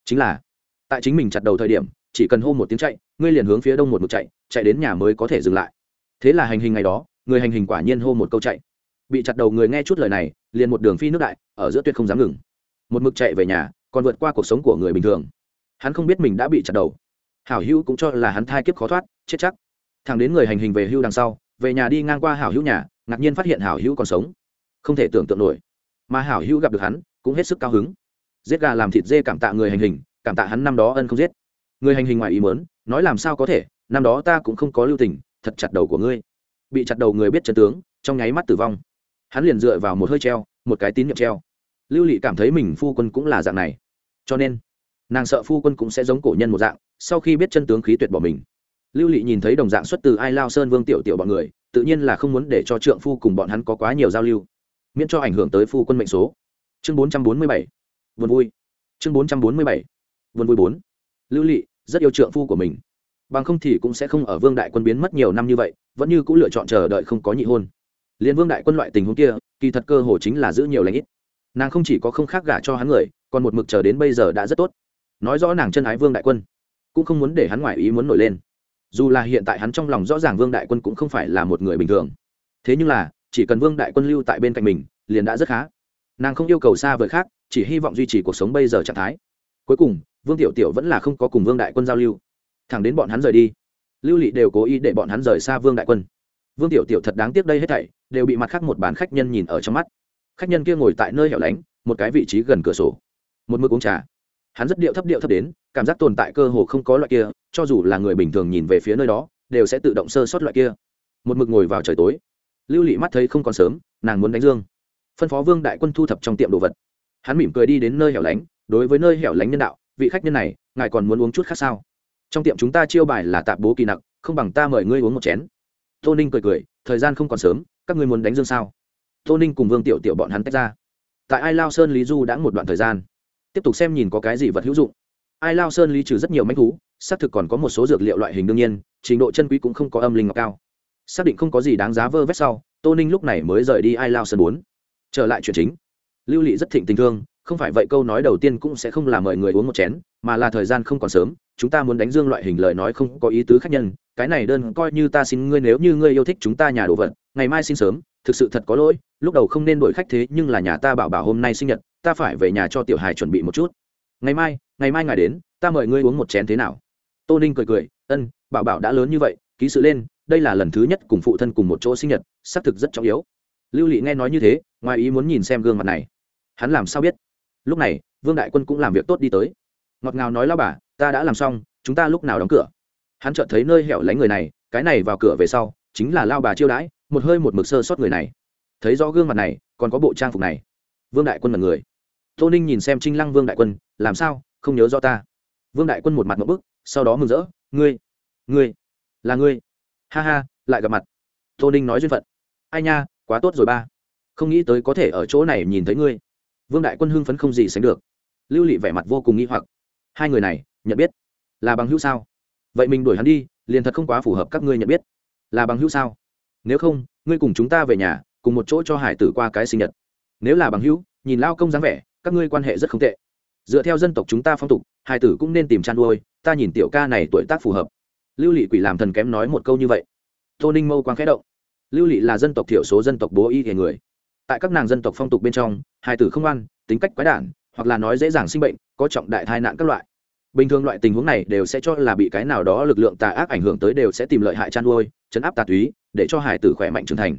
Chính là, tại chính mình chặt đầu thời điểm, chỉ cần hô một tiếng chạy, ngươi liền hướng phía đông một mực chạy chạy đến nhà mới có thể dừng lại. Thế là hành hình ngày đó, người hành hình quả nhiên hô một câu chạy. Bị chặt đầu người nghe chút lời này, liền một đường phi nước đại, ở giữa tuyết không dám ngừng. Một mực chạy về nhà, còn vượt qua cuộc sống của người bình thường. Hắn không biết mình đã bị chặt đầu. Hảo hữu cũng cho là hắn thai kiếp khó thoát, chết chắc. Thằng đến người hành hình về hưu đằng sau, về nhà đi ngang qua hảo hữu nhà, ngạc nhiên phát hiện hảo hữu còn sống. Không thể tưởng tượng nổi. Mà hảo hữu gặp được hắn cũng hết sức cao hứng. Giết gà làm thịt dê cảm tạ người hành hình, cảm tạ hắn năm đó ân không giết. Người hành hình ngoài ý mớn nói làm sao có thể, năm đó ta cũng không có lưu tình, thật chặt đầu của ngươi. Bị chặt đầu người biết chân tướng, trong nháy mắt tử vong. Hắn liền dựa vào một hơi treo, một cái tín nhiệm treo. Lưu lị cảm thấy mình phu quân cũng là dạng này. Cho nên, nàng sợ phu quân cũng sẽ giống cổ nhân một dạng, sau khi biết chân tướng khí tuyệt bỏ mình. Lưu lị nhìn thấy đồng dạng xuất từ ai lao sơn vương tiểu tiểu bọn người, tự nhiên là không muốn để cho trượng phu cùng bọn hắn có quá nhiều giao lưu, miễn cho ảnh hưởng tới phu quân mệnh số chương bốn trăm bốn mươi bảy vườn vui. Chương bốn trăm bốn mươi bảy vườn vui bốn. Lưu lị, rất yêu trượng phu của mình. Bằng không thì cũng sẽ không ở vương đại quân biến mất nhiều năm như vậy, vẫn như cũng lựa chọn chờ đợi không có nhị hôn. Liên vương đại quân loại tình huống kia, kỳ thật cơ hồ chính là giữ nhiều lãnh ít. Nàng không chỉ có không khác gả cho hắn người, còn một mực chờ đến bây giờ đã rất tốt. Nói rõ nàng chân ái vương đại quân, cũng không muốn để hắn ngoại ý muốn nổi lên. Dù là hiện tại hắn trong lòng rõ ràng vương đại quân cũng không phải là một người bình thường. Thế nhưng là, chỉ cần vương đại quân lưu tại bên cạnh mình, liền đã rất khá nàng không yêu cầu xa vời khác, chỉ hy vọng duy trì cuộc sống bây giờ trạng thái. Cuối cùng, vương tiểu tiểu vẫn là không có cùng vương đại quân giao lưu. Thẳng đến bọn hắn rời đi, lưu lị đều cố ý để bọn hắn rời xa vương đại quân. Vương tiểu tiểu thật đáng tiếc đây hết thảy, đều bị mặt khác một bàn khách nhân nhìn ở trong mắt. Khách nhân kia ngồi tại nơi hẻo lánh, một cái vị trí gần cửa sổ. Một mực uống trà. Hắn rất điệu thấp điệu thấp đến, cảm giác tồn tại cơ hồ không có loại kia, cho dù là người bình thường nhìn về phía nơi đó, đều sẽ tự động sơ sót loại kia. Một mực ngồi vào trời tối. Lưu lị mắt thấy không còn sớm, nàng muốn đánh dương phân phó vương đại quân thu thập trong tiệm đồ vật. Hắn mỉm cười đi đến nơi hẻo lánh, đối với nơi hẻo lánh nhân đạo, vị khách nhân này, ngài còn muốn uống chút khác sao? Trong tiệm chúng ta chiêu bài là tạp bố kỳ nặc, không bằng ta mời ngươi uống một chén. Tô ninh cười cười, thời gian không còn sớm, các ngươi muốn đánh dương sao? Tô ninh cùng vương tiểu tiểu bọn hắn tách ra. Tại ai lao sơn lý du đã một đoạn thời gian. Tiếp tục xem nhìn có cái gì vật hữu dụng. Ai lao sơn lý trừ rất nhiều manh thú, xác thực còn có một số dược liệu loại hình đương nhiên, trình độ chân quý cũng không có âm linh ngọc cao. Xác định không có gì đáng giá vơ vét sau, tô ninh lúc này mới rời đi ai lao sơn bốn trở lại chuyện chính. Lưu lị rất thịnh tình thương, không phải vậy câu nói đầu tiên cũng sẽ không là mời người uống một chén, mà là thời gian không còn sớm, chúng ta muốn đánh dương loại hình lời nói không có ý tứ khách nhân, cái này đơn coi như ta xin ngươi nếu như ngươi yêu thích chúng ta nhà đồ vật, ngày mai xin sớm, thực sự thật có lỗi, lúc đầu không nên đổi khách thế nhưng là nhà ta bảo bảo hôm nay sinh nhật, ta phải về nhà cho tiểu hài chuẩn bị một chút. Ngày mai ngày mai ngài đến, ta mời ngươi uống một chén thế nào? Tô ninh cười cười, ân, bảo bảo đã lớn như vậy, ký sự lên, đây là lần thứ nhất cùng phụ thân cùng một chỗ sinh nhật, xác thực rất trọng yếu. Lưu lị nghe nói như thế ngoài ý muốn nhìn xem gương mặt này. Hắn làm sao biết? Lúc này, vương đại quân cũng làm việc tốt đi tới. Ngọt ngào nói lao bà, ta đã làm xong, chúng ta lúc nào đóng cửa? Hắn chợt thấy nơi hẻo lánh người này, cái này vào cửa về sau, chính là lao bà chiêu đãi, một hơi một mực sơ sót người này. Thấy rõ gương mặt này, còn có bộ trang phục này. Vương đại quân mật người. Tô ninh nhìn xem trinh lăng vương đại quân, làm sao? Không nhớ rõ ta? Vương đại quân một mặt một bức, sau đó mừng rỡ, ngươi ngươi, là ngươi. Ha ha, lại gặp mặt. Tô ninh nói duyên phận. Ai nha, quá tốt rồi ba không nghĩ tới có thể ở chỗ này nhìn thấy ngươi. Vương đại quân hưng phấn không gì sánh được. Lưu lị vẻ mặt vô cùng nghi hoặc. Hai người này, nhận biết? Là bằng hữu sao? Vậy mình đuổi hắn đi, liền thật không quá phù hợp các ngươi nhận biết. Là bằng hữu sao? Nếu không, ngươi cùng chúng ta về nhà, cùng một chỗ cho hải tử qua cái sinh nhật. Nếu là bằng hữu, nhìn lao công dáng vẻ, các ngươi quan hệ rất không tệ. Dựa theo dân tộc chúng ta phong tục, hải tử cũng nên tìm chăn nuôi, ta nhìn tiểu ca này tuổi tác phù hợp. Lưu lị quỷ làm thần kém nói một câu như vậy. Tô ninh mâu quang khẽ động. Lưu lị là dân tộc thiểu số dân tộc bố y thể người tại các nàng dân tộc phong tục bên trong, hài tử không ăn tính cách quái đản, hoặc là nói dễ dàng sinh bệnh, có trọng đại tai nạn các loại. Bình thường loại tình huống này đều sẽ cho là bị cái nào đó lực lượng tà ác ảnh hưởng tới đều sẽ tìm lợi hại chăn nuôi, chấn áp tà túy, để cho hải tử khỏe mạnh trưởng thành.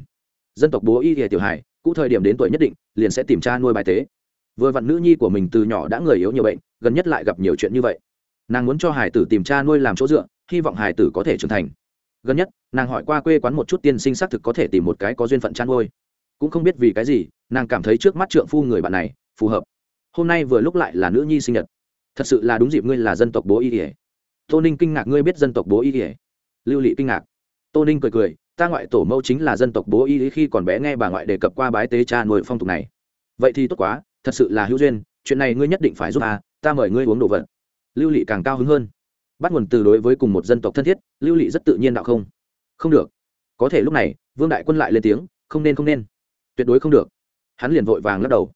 Dân tộc bố y thì tiểu hải cụ thời điểm đến tuổi nhất định, liền sẽ tìm cha nuôi bài tế. Vừa vặn nữ nhi của mình từ nhỏ đã người yếu nhiều bệnh, gần nhất lại gặp nhiều chuyện như vậy. Nàng muốn cho hải tử tìm cha nuôi làm chỗ dựa, hy vọng hải tử có thể trưởng thành. Gần nhất, nàng hỏi qua quê quán một chút tiên sinh xác thực có thể tìm một cái có duyên phận chăn nuôi cũng không biết vì cái gì, nàng cảm thấy trước mắt trượng phu người bạn này phù hợp. Hôm nay vừa lúc lại là nữ nhi sinh nhật. Thật sự là đúng dịp ngươi là dân tộc bố y ỉa tô ninh kinh ngạc ngươi biết dân tộc bố y ỉa lưu lị kinh ngạc. Tô ninh cười cười, ta ngoại tổ mẫu chính là dân tộc bố y khi còn bé nghe bà ngoại đề cập qua bái tế cha nuôi phong tục này. Vậy thì tốt quá, thật sự là hữu duyên, chuyện này ngươi nhất định phải giúp ta ta mời ngươi uống đồ vật. Lưu lị càng cao hứng hơn. Bắt nguồn từ đối với cùng một dân tộc thân thiết, lưu lị rất tự nhiên đạo không. Không được. Có thể lúc này, vương đại quân lại lên tiếng, không nên không nên tuyệt đối không được. Hắn liền vội vàng lắc đầu.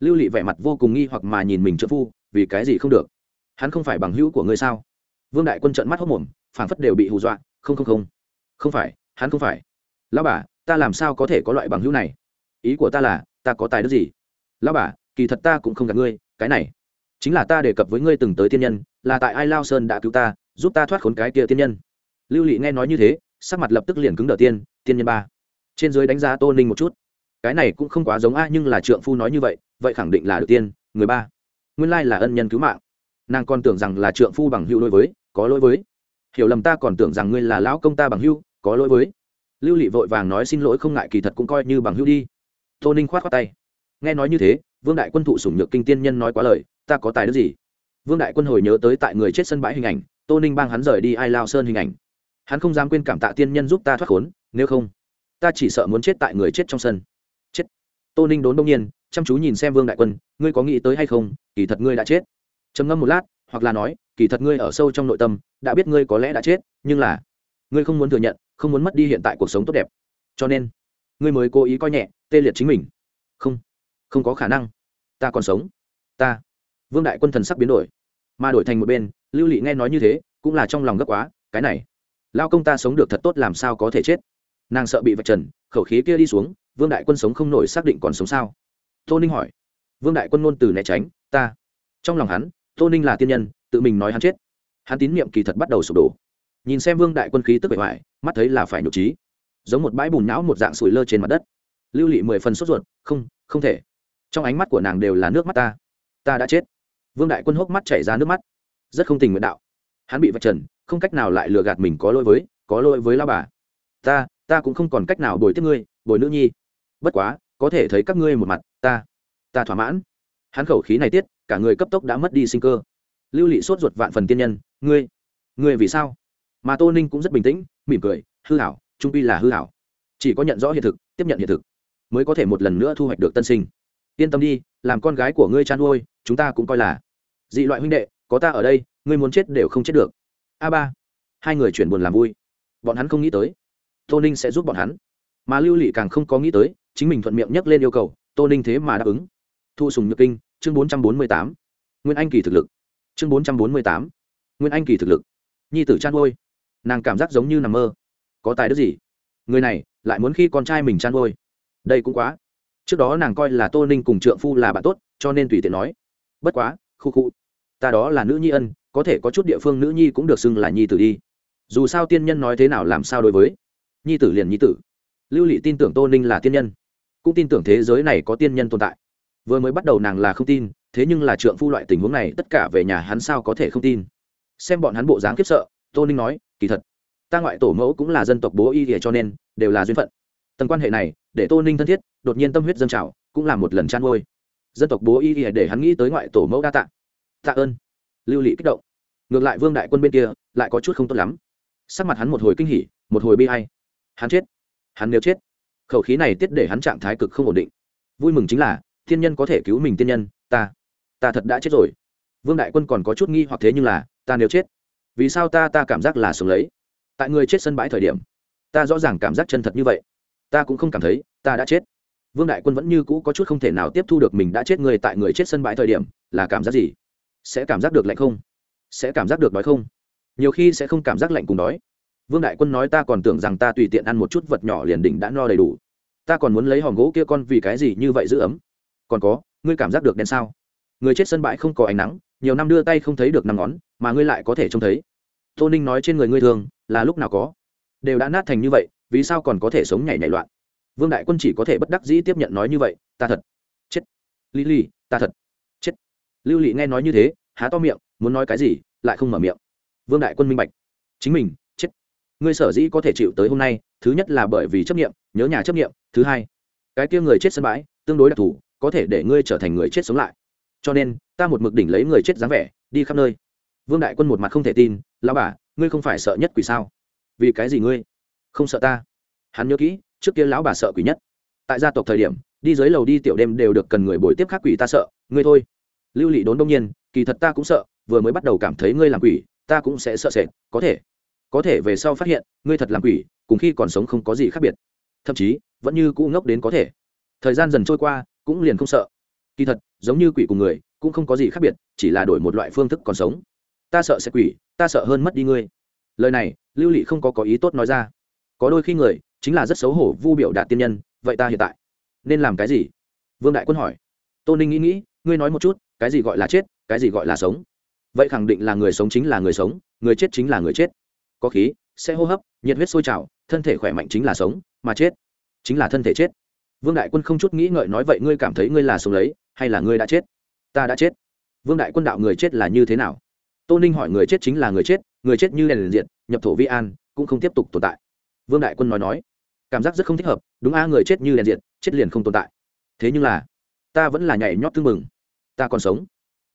Lưu lị vẻ mặt vô cùng nghi hoặc mà nhìn mình trợ phu, vì cái gì không được? Hắn không phải bằng hữu của ngươi sao? Vương đại quân trợn mắt hốc mồm, phảng phất đều bị hù dọa, không không không. Không phải, hắn không phải. Lão bà, ta làm sao có thể có loại bằng hữu này? Ý của ta là, ta có tài đức gì? Lão bà, kỳ thật ta cũng không gặp ngươi, cái này. Chính là ta đề cập với ngươi từng tới tiên nhân, là tại ai lao sơn đã cứu ta, giúp ta thoát khốn cái kia tiên nhân. Lưu lị nghe nói như thế, sắc mặt lập tức liền cứng đờ tiên tiên nhân ba. Trên dưới đánh giá tô ninh một chút cái này cũng không quá giống a, nhưng là trượng phu nói như vậy vậy khẳng định là được tiên, người ba. Nguyên lai là ân nhân cứu mạng. Nàng còn tưởng rằng là trượng phu bằng hữu đối với, có lỗi với. Hiểu lầm ta còn tưởng rằng ngươi là lão công ta bằng hữu, có lỗi với. Lưu lị vội vàng nói xin lỗi không ngại kỳ thật cũng coi như bằng hữu đi. Tô ninh khoát khoát tay. Nghe nói như thế, vương đại quân thụ sủng nhược kinh tiên nhân nói quá lời, ta có tài đức gì? Vương đại quân hồi nhớ tới tại người chết sân bãi hình ảnh, tô ninh bang hắn rời đi ai lao sơn hình ảnh. Hắn không dám quên cảm tạ tiên nhân giúp ta thoát khốn, nếu không, ta chỉ sợ muốn chết tại người chết trong sân tô ninh đốn đông nhiên, chăm chú nhìn xem vương đại quân, ngươi có nghĩ tới hay không? Kỳ thật ngươi đã chết. Trầm ngâm một lát, hoặc là nói, kỳ thật ngươi ở sâu trong nội tâm, đã biết ngươi có lẽ đã chết, nhưng là, ngươi không muốn thừa nhận, không muốn mất đi hiện tại cuộc sống tốt đẹp. Cho nên, ngươi mới cố ý coi nhẹ, tê liệt chính mình. Không không có khả năng. Ta còn sống. Ta. Vương đại quân thần sắc biến đổi, mà đổi thành một bên, lưu lị nghe nói như thế, cũng là trong lòng gấp quá, cái này, lao công ta sống được thật tốt làm sao có thể chết? Nàng sợ bị vạch trần, khẩu khí kia đi xuống vương đại quân sống không nổi xác định còn sống sao? Tô ninh hỏi. Vương đại quân ngôn từ né tránh, ta. Trong lòng hắn, tô ninh là tiên nhân, tự mình nói hắn chết. Hắn tín nhiệm kỳ thật bắt đầu sụp đổ. Nhìn xem vương đại quân khí tức bệ hoại mắt thấy là phải nhục trí. Giống một bãi bùn não một dạng sủi lơ trên mặt đất. Lưu lị mười phần sốt ruột, không không thể. Trong ánh mắt của nàng đều là nước mắt ta. Ta đã chết. Vương đại quân hốc mắt chảy ra nước mắt. Rất không tình nguyện đạo. Hắn bị vạch trần, không cách nào lại lừa gạt mình có lỗi với, có lỗi với lao bà. Ta ta cũng không còn cách nào bồi tiếp ngươi, bồi nữ nhi bất quá, có thể thấy các ngươi một mặt, ta ta thỏa mãn. Hắn khẩu khí này tiết, cả người cấp tốc đã mất đi sinh cơ. Lưu lị sốt ruột vạn phần tiên nhân, ngươi ngươi vì sao? Mà tô ninh cũng rất bình tĩnh, mỉm cười, hư hảo, trung pi là hư hảo. Chỉ có nhận rõ hiện thực, tiếp nhận hiện thực, mới có thể một lần nữa thu hoạch được tân sinh. Yên tâm đi, làm con gái của ngươi chăn nuôi, chúng ta cũng coi là. Dị loại huynh đệ, có ta ở đây, ngươi muốn chết đều không chết được. A ba, hai người chuyển buồn làm vui. Bọn hắn không nghĩ tới. Tô ninh sẽ giúp bọn hắn. Mà lưu lị càng không có nghĩ tới chính mình thuận miệng nhắc lên yêu cầu, tô ninh thế mà đáp ứng. Thu sùng nhược kinh, chương bốn trăm bốn mươi tám. Nguyên anh kỳ thực lực. Chương bốn trăm bốn mươi tám. Nguyên anh kỳ thực lực. Nhi tử chăn ngôi nàng cảm giác giống như nằm mơ. Có tài đức gì? Người này, lại muốn khi con trai mình chăn ngôi đây cũng quá. Trước đó nàng coi là tô ninh cùng trượng phu là bạn tốt, cho nên tùy tiện nói. Bất quá, khu khu. Ta đó là nữ nhi ân, có thể có chút địa phương nữ nhi cũng được xưng là nhi tử đi. Dù sao tiên nhân nói thế nào làm sao đối với? Nhi tử liền nhi tử lưu lị tin tưởng tô ninh là tiên nhân, cũng tin tưởng thế giới này có tiên nhân tồn tại. Vừa mới bắt đầu nàng là không tin, thế nhưng là trượng phu loại tình huống này, tất cả về nhà hắn sao có thể không tin? Xem bọn hắn bộ dáng khiếp sợ, tô ninh nói, kỳ thật, ta ngoại tổ mẫu cũng là dân tộc bố y thì cho nên, đều là duyên phận. Tầng quan hệ này, để tô ninh thân thiết, đột nhiên tâm huyết dân trào, cũng là một lần chăn ngôi dân tộc bố y thì để hắn nghĩ tới ngoại tổ mẫu đa tạ. Tạ ơn. Lưu lị kích động. Ngược lại vương đại quân bên kia, lại có chút không tốt lắm. Sắc mặt hắn một hồi kinh hỉ, một hồi bi hay hắn chết hắn nếu chết, khẩu khí này tiết để hắn trạng thái cực không ổn định. Vui mừng chính là, thiên nhân có thể cứu mình tiên nhân, ta ta thật đã chết rồi. Vương đại quân còn có chút nghi hoặc thế nhưng là, ta nếu chết, vì sao ta ta cảm giác là sống lấy? Tại người chết sân bãi thời điểm, ta rõ ràng cảm giác chân thật như vậy. Ta cũng không cảm thấy, ta đã chết. Vương đại quân vẫn như cũ có chút không thể nào tiếp thu được mình đã chết người tại người chết sân bãi thời điểm, là cảm giác gì? Sẽ cảm giác được lạnh không? Sẽ cảm giác được đói không? Nhiều khi sẽ không cảm giác lạnh cùng đói vương đại quân nói ta còn tưởng rằng ta tùy tiện ăn một chút vật nhỏ liền đỉnh đã no đầy đủ. Ta còn muốn lấy hòm gỗ kia con vì cái gì như vậy giữ ấm? Còn có, ngươi cảm giác được đen sao? Người chết sân bãi không có ánh nắng, nhiều năm đưa tay không thấy được năm ngón, mà ngươi lại có thể trông thấy. Tô ninh nói trên người ngươi thường, là lúc nào có? Đều đã nát thành như vậy, vì sao còn có thể sống nhảy nhảy loạn? Vương đại quân chỉ có thể bất đắc dĩ tiếp nhận nói như vậy, ta thật. Chết. Lý lý ta thật. Chết. Lưu lị nghe nói như thế, há to miệng, muốn nói cái gì, lại không mở miệng. Vương đại quân minh bạch. Chính mình ngươi sở dĩ có thể chịu tới hôm nay, thứ nhất là bởi vì chấp nghiệm nhớ nhà chấp nghiệm thứ hai, cái kia người chết sân bãi, tương đối đặc thù, có thể để ngươi trở thành người chết sống lại. Cho nên, ta một mực đỉnh lấy người chết dáng vẻ, đi khắp nơi. Vương đại quân một mặt không thể tin lao bà, ngươi không phải sợ nhất quỷ sao? Vì cái gì ngươi? Không sợ ta? Hắn nhớ kỹ, trước kia lão bà sợ quỷ nhất. Tại gia tộc thời điểm, đi dưới lầu đi tiểu đêm đều được cần người bồi tiếp khác quỷ ta sợ, ngươi thôi. Lưu lị đốn đông nhiên, kỳ thật ta cũng sợ, vừa mới bắt đầu cảm thấy ngươi làm quỷ, ta cũng sẽ sợ sệt, có thể có thể về sau phát hiện, ngươi thật làm quỷ, cùng khi còn sống không có gì khác biệt. Thậm chí, vẫn như cũ ngốc đến có thể. Thời gian dần trôi qua, cũng liền không sợ. Kỳ thật, giống như quỷ cùng người, cũng không có gì khác biệt, chỉ là đổi một loại phương thức còn sống. Ta sợ sẽ quỷ, ta sợ hơn mất đi ngươi. Lời này, lưu lị không có có ý tốt nói ra. Có đôi khi người, chính là rất xấu hổ, vu biểu đạt tiên nhân, vậy ta hiện tại nên làm cái gì? Vương đại quân hỏi. Tô ninh nghĩ nghĩ, ngươi nói một chút, cái gì gọi là chết, cái gì gọi là sống? Vậy khẳng định là người sống chính là người sống, người chết chính là người chết có khí, sẽ hô hấp, nhiệt huyết sôi trào, thân thể khỏe mạnh chính là sống, mà chết chính là thân thể chết. Vương đại quân không chút nghĩ ngợi nói vậy, ngươi cảm thấy ngươi là sống lấy, hay là ngươi đã chết? Ta đã chết. Vương đại quân đạo, người chết là như thế nào? Tô ninh hỏi, người chết chính là người chết người chết như đèn liền diện nhập thổ vi an, cũng không tiếp tục tồn tại. Vương đại quân nói nói, cảm giác rất không thích hợp, đúng a, người chết như đèn diện chết liền không tồn tại. Thế nhưng là, ta vẫn là nhảy nhót tương mừng ta còn sống.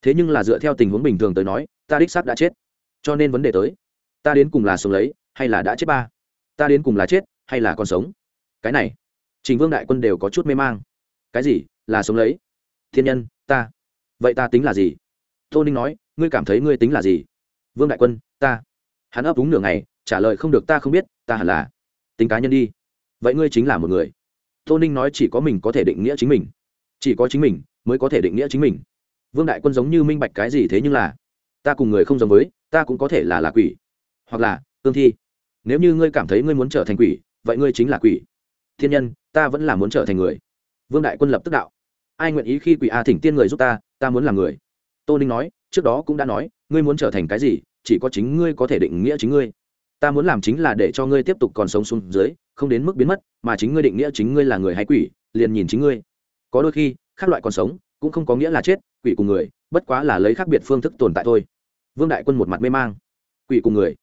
Thế nhưng là dựa theo tình huống bình thường tới nói, ta đích xác đã chết. Cho nên vấn đề tới ta đến cùng là sống lấy, hay là đã chết ba? Ta đến cùng là chết, hay là còn sống? Cái này, trình vương đại quân đều có chút mê mang. Cái gì? Là sống lấy? Thiên nhân, ta. Vậy ta tính là gì? Tô ninh nói, ngươi cảm thấy ngươi tính là gì? Vương đại quân, ta. Hắn ấp úng nửa ngày, trả lời không được ta không biết, ta hẳn là. Tính cá nhân đi. Vậy ngươi chính là một người. Tô ninh nói chỉ có mình có thể định nghĩa chính mình. Chỉ có chính mình mới có thể định nghĩa chính mình. Vương đại quân giống như minh bạch cái gì thế nhưng là, ta cùng người không giống với, ta cũng có thể là là quỷ hoặc là cương thi. Nếu như ngươi cảm thấy ngươi muốn trở thành quỷ, vậy ngươi chính là quỷ. Thiên nhân, ta vẫn là muốn trở thành người. Vương đại quân lập tức đạo. Ai nguyện ý khi quỷ a thỉnh tiên người giúp ta ta muốn là người. Tô ninh nói, trước đó cũng đã nói, ngươi muốn trở thành cái gì, chỉ có chính ngươi có thể định nghĩa chính ngươi. Ta muốn làm chính là để cho ngươi tiếp tục còn sống xuống dưới, không đến mức biến mất, mà chính ngươi định nghĩa chính ngươi là người hay quỷ, liền nhìn chính ngươi. Có đôi khi, khác loại còn sống, cũng không có nghĩa là chết, quỷ cùng người, bất quá là lấy khác biệt phương thức tồn tại thôi. Vương đại quân một mặt mê mang. Quỷ cùng người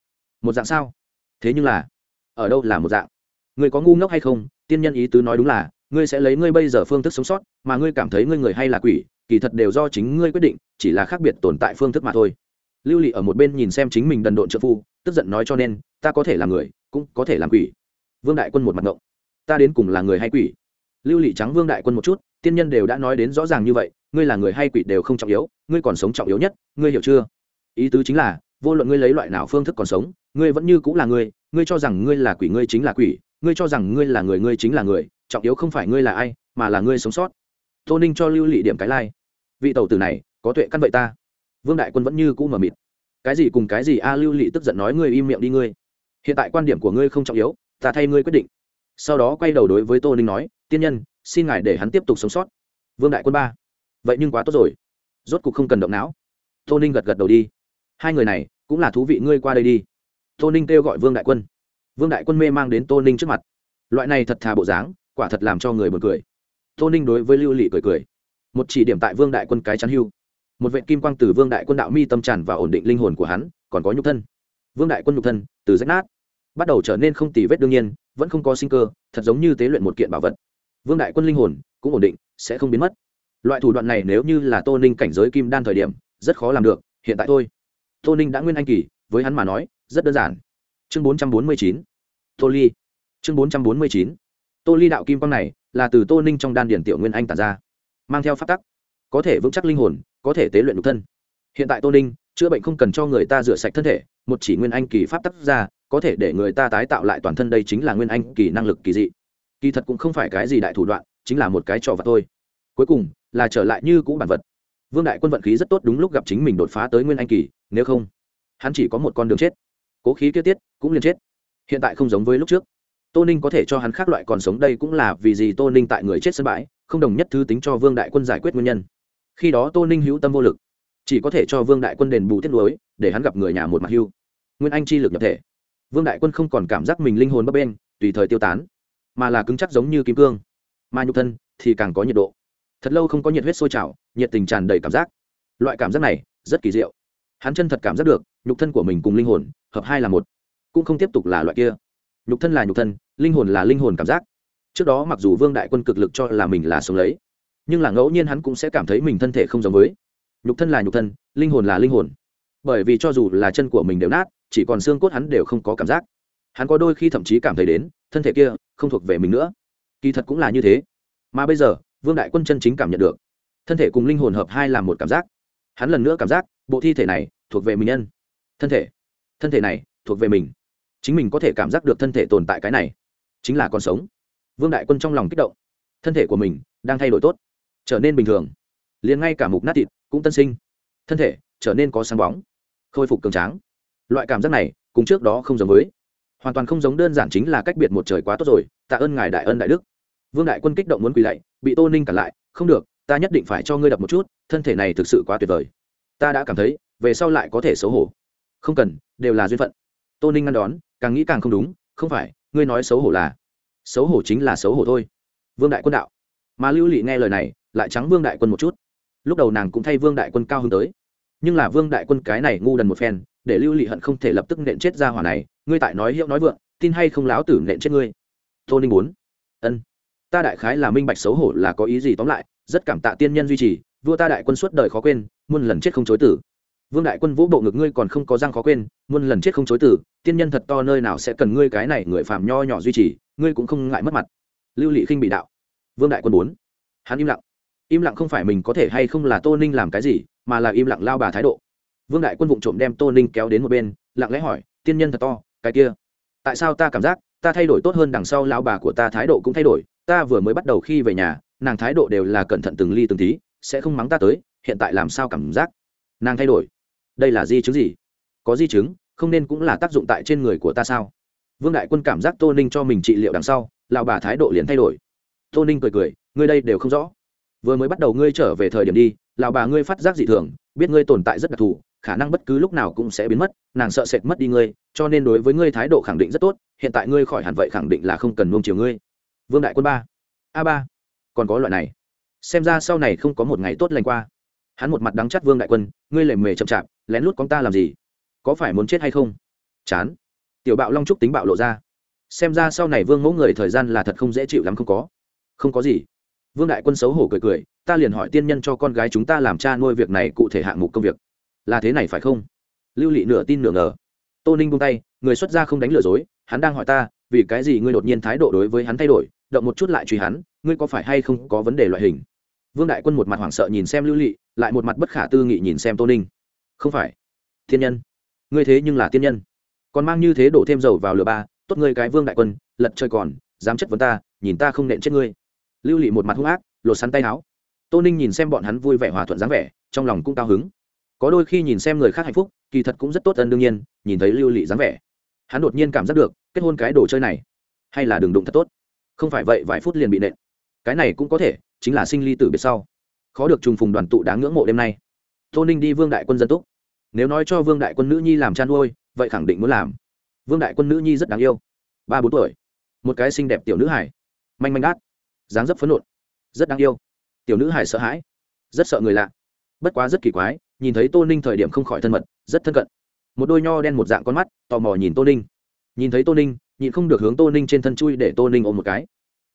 một dạng sao? Thế nhưng là, ở đâu là một dạng? Người có ngu ngốc hay không? Tiên nhân ý tứ nói đúng là, ngươi sẽ lấy ngươi bây giờ phương thức sống sót, mà ngươi cảm thấy ngươi người hay là quỷ, kỳ thật đều do chính ngươi quyết định, chỉ là khác biệt tồn tại phương thức mà thôi. Lưu lị ở một bên nhìn xem chính mình đần độn trợ phu, tức giận nói cho nên, ta có thể là người, cũng có thể làm quỷ. Vương đại quân một mặt ngộng. Ta đến cùng là người hay quỷ? Lưu lị trắng vương đại quân một chút, tiên nhân đều đã nói đến rõ ràng như vậy, ngươi là người hay quỷ đều không trọng yếu, ngươi còn sống trọng yếu nhất, ngươi hiểu chưa? Ý tứ chính là vô luận ngươi lấy loại nào phương thức còn sống, ngươi vẫn như cũng là ngươi ngươi cho rằng ngươi là quỷ, ngươi chính là quỷ, ngươi cho rằng ngươi là người, ngươi chính là người, trọng yếu không phải ngươi là ai, mà là ngươi sống sót. Tô ninh cho lưu lị điểm cái lai、like. vị tàu tử này, có tuệ căn vậy ta. Vương đại quân vẫn như cũ mờ mịt. Cái gì cùng cái gì? A, lưu lị tức giận nói ngươi im miệng đi ngươi. Hiện tại quan điểm của ngươi không trọng yếu, ta thay ngươi quyết định. Sau đó quay đầu đối với tô ninh nói, tiên nhân, xin ngài để hắn tiếp tục sống sót. Vương đại quân ba. Vậy nhưng quá tốt rồi. Rốt cuộc không cần động não. Tô ninh gật gật đầu đi. Hai người này cũng là thú vị ngươi qua đây đi. Tô ninh kêu gọi vương đại quân. Vương đại quân mê mang đến tô ninh trước mặt. Loại này thật thà bộ dáng, quả thật làm cho người b u ồ n cười. Tô ninh đối với lưu lị cười cười. Một chỉ điểm tại vương đại quân cái chắn hưu. Một vệ kim quang từ vương đại quân đạo mi tâm tràn và ổn định linh hồn của hắn, còn có nhục thân. Vương đại quân nhục thân, từ rách nát, bắt đầu trở nên không tì vết đương nhiên, vẫn không có sinh cơ, thật giống như tế luyện một kiện bảo vật. Vương đại quân linh hồn cũng ổn định, sẽ không biến mất. Loại thủ đoạn này nếu như là tô ninh cảnh giới kim đan thời điểm, rất khó làm được, hiện tại thôi tô ninh đã nguyên anh kỳ, với hắn mà nói, rất đơn giản. Chương bốn trăm bốn mươi chín, tô ly. Chương bốn trăm bốn mươi chín, tô ly đạo kim quang này là từ tô ninh trong đan điển tiểu nguyên anh tàn ra, mang theo phát tắc, có thể vững chắc linh hồn, có thể tế luyện độc thân. Hiện tại tô ninh, chữa bệnh không cần cho người ta rửa sạch thân thể, một chỉ nguyên anh kỳ pháp tắc ra, có thể để người ta tái tạo lại toàn thân đây chính là nguyên anh kỳ năng lực kỳ dị. Kỳ thật cũng không phải cái gì đại thủ đoạn, chính là một cái trò vật thôi. Cuối cùng là trở lại như cũ bản vật vương đại quân vận khí rất tốt đúng lúc gặp chính mình đột phá tới nguyên anh kỳ, nếu không, hắn chỉ có một con đường chết. Cố khí kia tiết, cũng liền chết. Hiện tại không giống với lúc trước. Tô ninh có thể cho hắn khác loại còn sống đây cũng là vì gì tô ninh tại người chết sân bãi, không đồng nhất thứ tính cho vương đại quân giải quyết nguyên nhân. Khi đó tô ninh hữu tâm vô lực. Chỉ có thể cho vương đại quân đền bù tiết lối để hắn gặp người nhà một mặt hưu. Nguyên anh chi lực nhập thể. Vương đại quân không còn cảm giác mình linh hồn bấp bên tùy thời tiêu tán, mà là cứng chắc giống như kim cương. Mà nhục thân thì càng có nhiệt độ thật lâu không có nhiệt huyết sôi trào, nhiệt tình tràn đầy cảm giác. Loại cảm giác này rất kỳ diệu. Hắn chân thật cảm giác được, nhục thân của mình cùng linh hồn hợp hai là một, cũng không tiếp tục là loại kia. Nhục thân là nhục thân, linh hồn là linh hồn cảm giác. Trước đó mặc dù vương đại quân cực lực cho là mình là sống lấy, nhưng là ngẫu nhiên hắn cũng sẽ cảm thấy mình thân thể không giống với. Nhục thân là nhục thân, linh hồn là linh hồn. Bởi vì cho dù là chân của mình đều nát, chỉ còn xương cốt hắn đều không có cảm giác. Hắn có đôi khi thậm chí cảm thấy đến, thân thể kia không thuộc về mình nữa. Kỳ thật cũng là như thế. Mà bây giờ vương đại quân chân chính cảm nhận được. Thân thể cùng linh hồn hợp hai làm một cảm giác. Hắn lần nữa cảm giác, bộ thi thể này thuộc về mình nhân. Thân thể. Thân thể này thuộc về mình. Chính mình có thể cảm giác được thân thể tồn tại cái này. Chính là con sống. Vương đại quân trong lòng kích động. Thân thể của mình đang thay đổi tốt. Trở nên bình thường. Liền ngay cả mục nát thịt cũng tân sinh. Thân thể trở nên có sáng bóng. Khôi phục cường tráng. Loại cảm giác này cùng trước đó không giống với. Hoàn toàn không giống đơn giản chính là cách biệt một trời quá tốt rồi. Tạ ơn ngài đại ân đại đức. Vương đại quân kích động muốn quỳ lạy bị tô ninh cản lại, không được, ta nhất định phải cho ngươi đập một chút, thân thể này thực sự quá tuyệt vời. Ta đã cảm thấy, về sau lại có thể xấu hổ. Không cần, đều là duyên phận. Tô ninh ngăn đón, càng nghĩ càng không đúng, không phải, ngươi nói xấu hổ là, xấu hổ chính là xấu hổ thôi. Vương đại quân đạo. Mà lưu lị nghe lời này, lại trắng vương đại quân một chút. Lúc đầu nàng cũng thay vương đại quân cao hơn tới. Nhưng là vương đại quân cái này ngu đần một phen, để lưu lị hận không thể lập tức nện chết ra hỏa này. Ngươi tại nói hiệu nói vượng, tin hay không láo tử nện chết ngươi? Tô ninh bốn ân ta đại khái là minh bạch xấu hổ là có ý gì tóm lại, rất cảm tạ tiên nhân duy trì, vua ta đại quân suốt đời khó quên, muôn lần chết không chối tử. Vương đại quân vũ bộ ngực ngươi còn không có răng khó quên, muôn lần chết không chối tử, tiên nhân thật to nơi nào sẽ cần ngươi cái này người phàm nho nhỏ duy trì, ngươi cũng không ngại mất mặt. Lưu lị khinh bị đạo. Vương đại quân bốn. Hắn im lặng. Im lặng không phải mình có thể hay không là tô ninh làm cái gì, mà là im lặng lao bà thái độ. Vương đại quân vụng trộm đem tô ninh kéo đến một bên, lặng lẽ hỏi, tiên nhân thật to, cái kia, tại sao ta cảm giác ta thay đổi tốt hơn đằng sau lao bà của ta thái độ cũng thay đổi ta vừa mới bắt đầu khi về nhà, nàng thái độ đều là cẩn thận từng ly từng tí, sẽ không mắng ta tới, hiện tại làm sao cảm giác? Nàng thay đổi. Đây là di chứng gì? Có di chứng, không nên cũng là tác dụng tại trên người của ta sao? Vương đại quân cảm giác tô ninh cho mình trị liệu đằng sau lào bà thái độ liền thay đổi. Tô ninh cười cười, ngươi đây đều không rõ. Vừa mới bắt đầu ngươi trở về thời điểm đi, lão bà ngươi phát giác dị thường, biết ngươi tồn tại rất đặc thù, khả năng bất cứ lúc nào cũng sẽ biến mất, nàng sợ sệt mất đi ngươi, cho nên đối với ngươi thái độ khẳng định rất tốt, hiện tại ngươi khỏi hẳn vậy khẳng định là không cần nuông chiều ngươi vương đại quân ba. A ba. Còn có loại này. Xem ra sau này không có một ngày tốt lành qua. Hắn một mặt đắng chắt vương đại quân, ngươi lề mề chậm chạp, lén lút con ta làm gì? Có phải muốn chết hay không? Chán. Tiểu bạo long trúc tính bạo lộ ra. Xem ra sau này vương mẫu người thời gian là thật không dễ chịu lắm không có. Không có gì. Vương đại quân xấu hổ cười cười, ta liền hỏi tiên nhân cho con gái chúng ta làm cha nuôi việc này cụ thể hạng mục công việc. Là thế này phải không? Lưu lị nửa tin nửa ngờ. Tô ninh buông tay, người xuất gia không đánh lừa dối, hắn đang hỏi ta, vì cái gì ngươi đột nhiên thái độ đối với hắn thay đổi? Động một chút lại truy hắn, ngươi có phải hay không có vấn đề loại hình? Vương đại quân một mặt hoảng sợ nhìn xem lưu lị, lại một mặt bất khả tư nghị nhìn xem tô ninh. Không phải. Thiên nhân. Ngươi thế nhưng là tiên nhân. Còn mang như thế đổ thêm dầu vào lửa ba, tốt ngươi cái vương đại quân, lật trời còn, dám chất vấn ta, nhìn ta không nện chết ngươi. Lưu lị một mặt hung ác, lột sắn tay áo. Tô ninh nhìn xem bọn hắn vui vẻ hòa thuận dáng vẻ, trong lòng cũng cao hứng. Có đôi khi nhìn xem người khác hạnh phúc, kỳ thật cũng rất tốt ân đương nhiên, nhìn thấy lưu lị dáng vẻ. Hắn đột nhiên cảm giác được, kết hôn cái đồ chơi này, hay là đường đụng thật tốt không phải vậy, vài phút liền bị nện. Cái này cũng có thể, chính là sinh ly tử biệt sau. Khó được trùng phùng đoàn tụ đáng ngưỡng mộ đêm nay. Tô ninh đi vương đại quân dân túc. Nếu nói cho vương đại quân nữ nhi làm chăn nuôi vậy khẳng định muốn làm. Vương đại quân nữ nhi rất đáng yêu. Ba bốn tuổi. Một cái xinh đẹp tiểu nữ hải manh manh đát. Dáng dấp phấn nộn. Rất đáng yêu. Tiểu nữ hải sợ hãi. Rất sợ người lạ. Bất quá rất kỳ quái, nhìn thấy tô ninh thời điểm không khỏi thân mật, rất thân cận. Một đôi nho đen một dạng con mắt, tò mò nhìn tô ninh. Nhìn thấy tô ninh nhịn không được hướng tô ninh trên thân chui để tô ninh ôm một cái.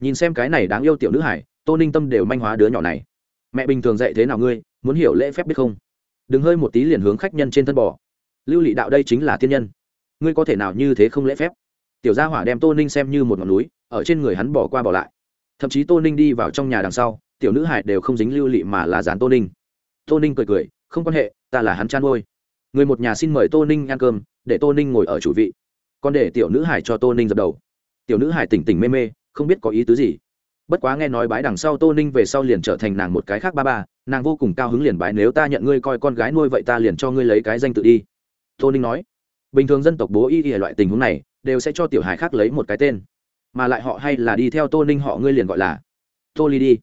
Nhìn xem cái này đáng yêu tiểu nữ hải, tô ninh tâm đều manh hóa đứa nhỏ này. Mẹ bình thường dạy thế nào ngươi, muốn hiểu lễ phép biết không? Đừng hơi một tí liền hướng khách nhân trên thân bò. Lưu lị đạo đây chính là tiên nhân. Ngươi có thể nào như thế không lễ phép? Tiểu gia hỏa đem tô ninh xem như một ngọn núi, ở trên người hắn bỏ qua bỏ lại. Thậm chí tô ninh đi vào trong nhà đằng sau, tiểu nữ hải đều không dính lưu lị mà là dán tô ninh. Tô ninh cười cười, không quan hệ, ta là hắn chăn ngôi người một nhà xin mời tô ninh ăn cơm, để tô ninh ngồi ở chủ vị còn để tiểu nữ hải cho tô ninh dập đầu. Tiểu nữ hải tỉnh tỉnh mê mê, không biết có ý tứ gì. Bất quá nghe nói bái đằng sau tô ninh về sau liền trở thành nàng một cái khác ba ba, nàng vô cùng cao hứng liền bái, nếu ta nhận ngươi coi con gái nuôi vậy ta liền cho ngươi lấy cái danh tự đi. Tô ninh nói. Bình thường dân tộc bố y y loại tình huống này, đều sẽ cho tiểu hải khác lấy một cái tên. Mà lại họ hay là đi theo tô ninh họ ngươi liền gọi là tô ly đi.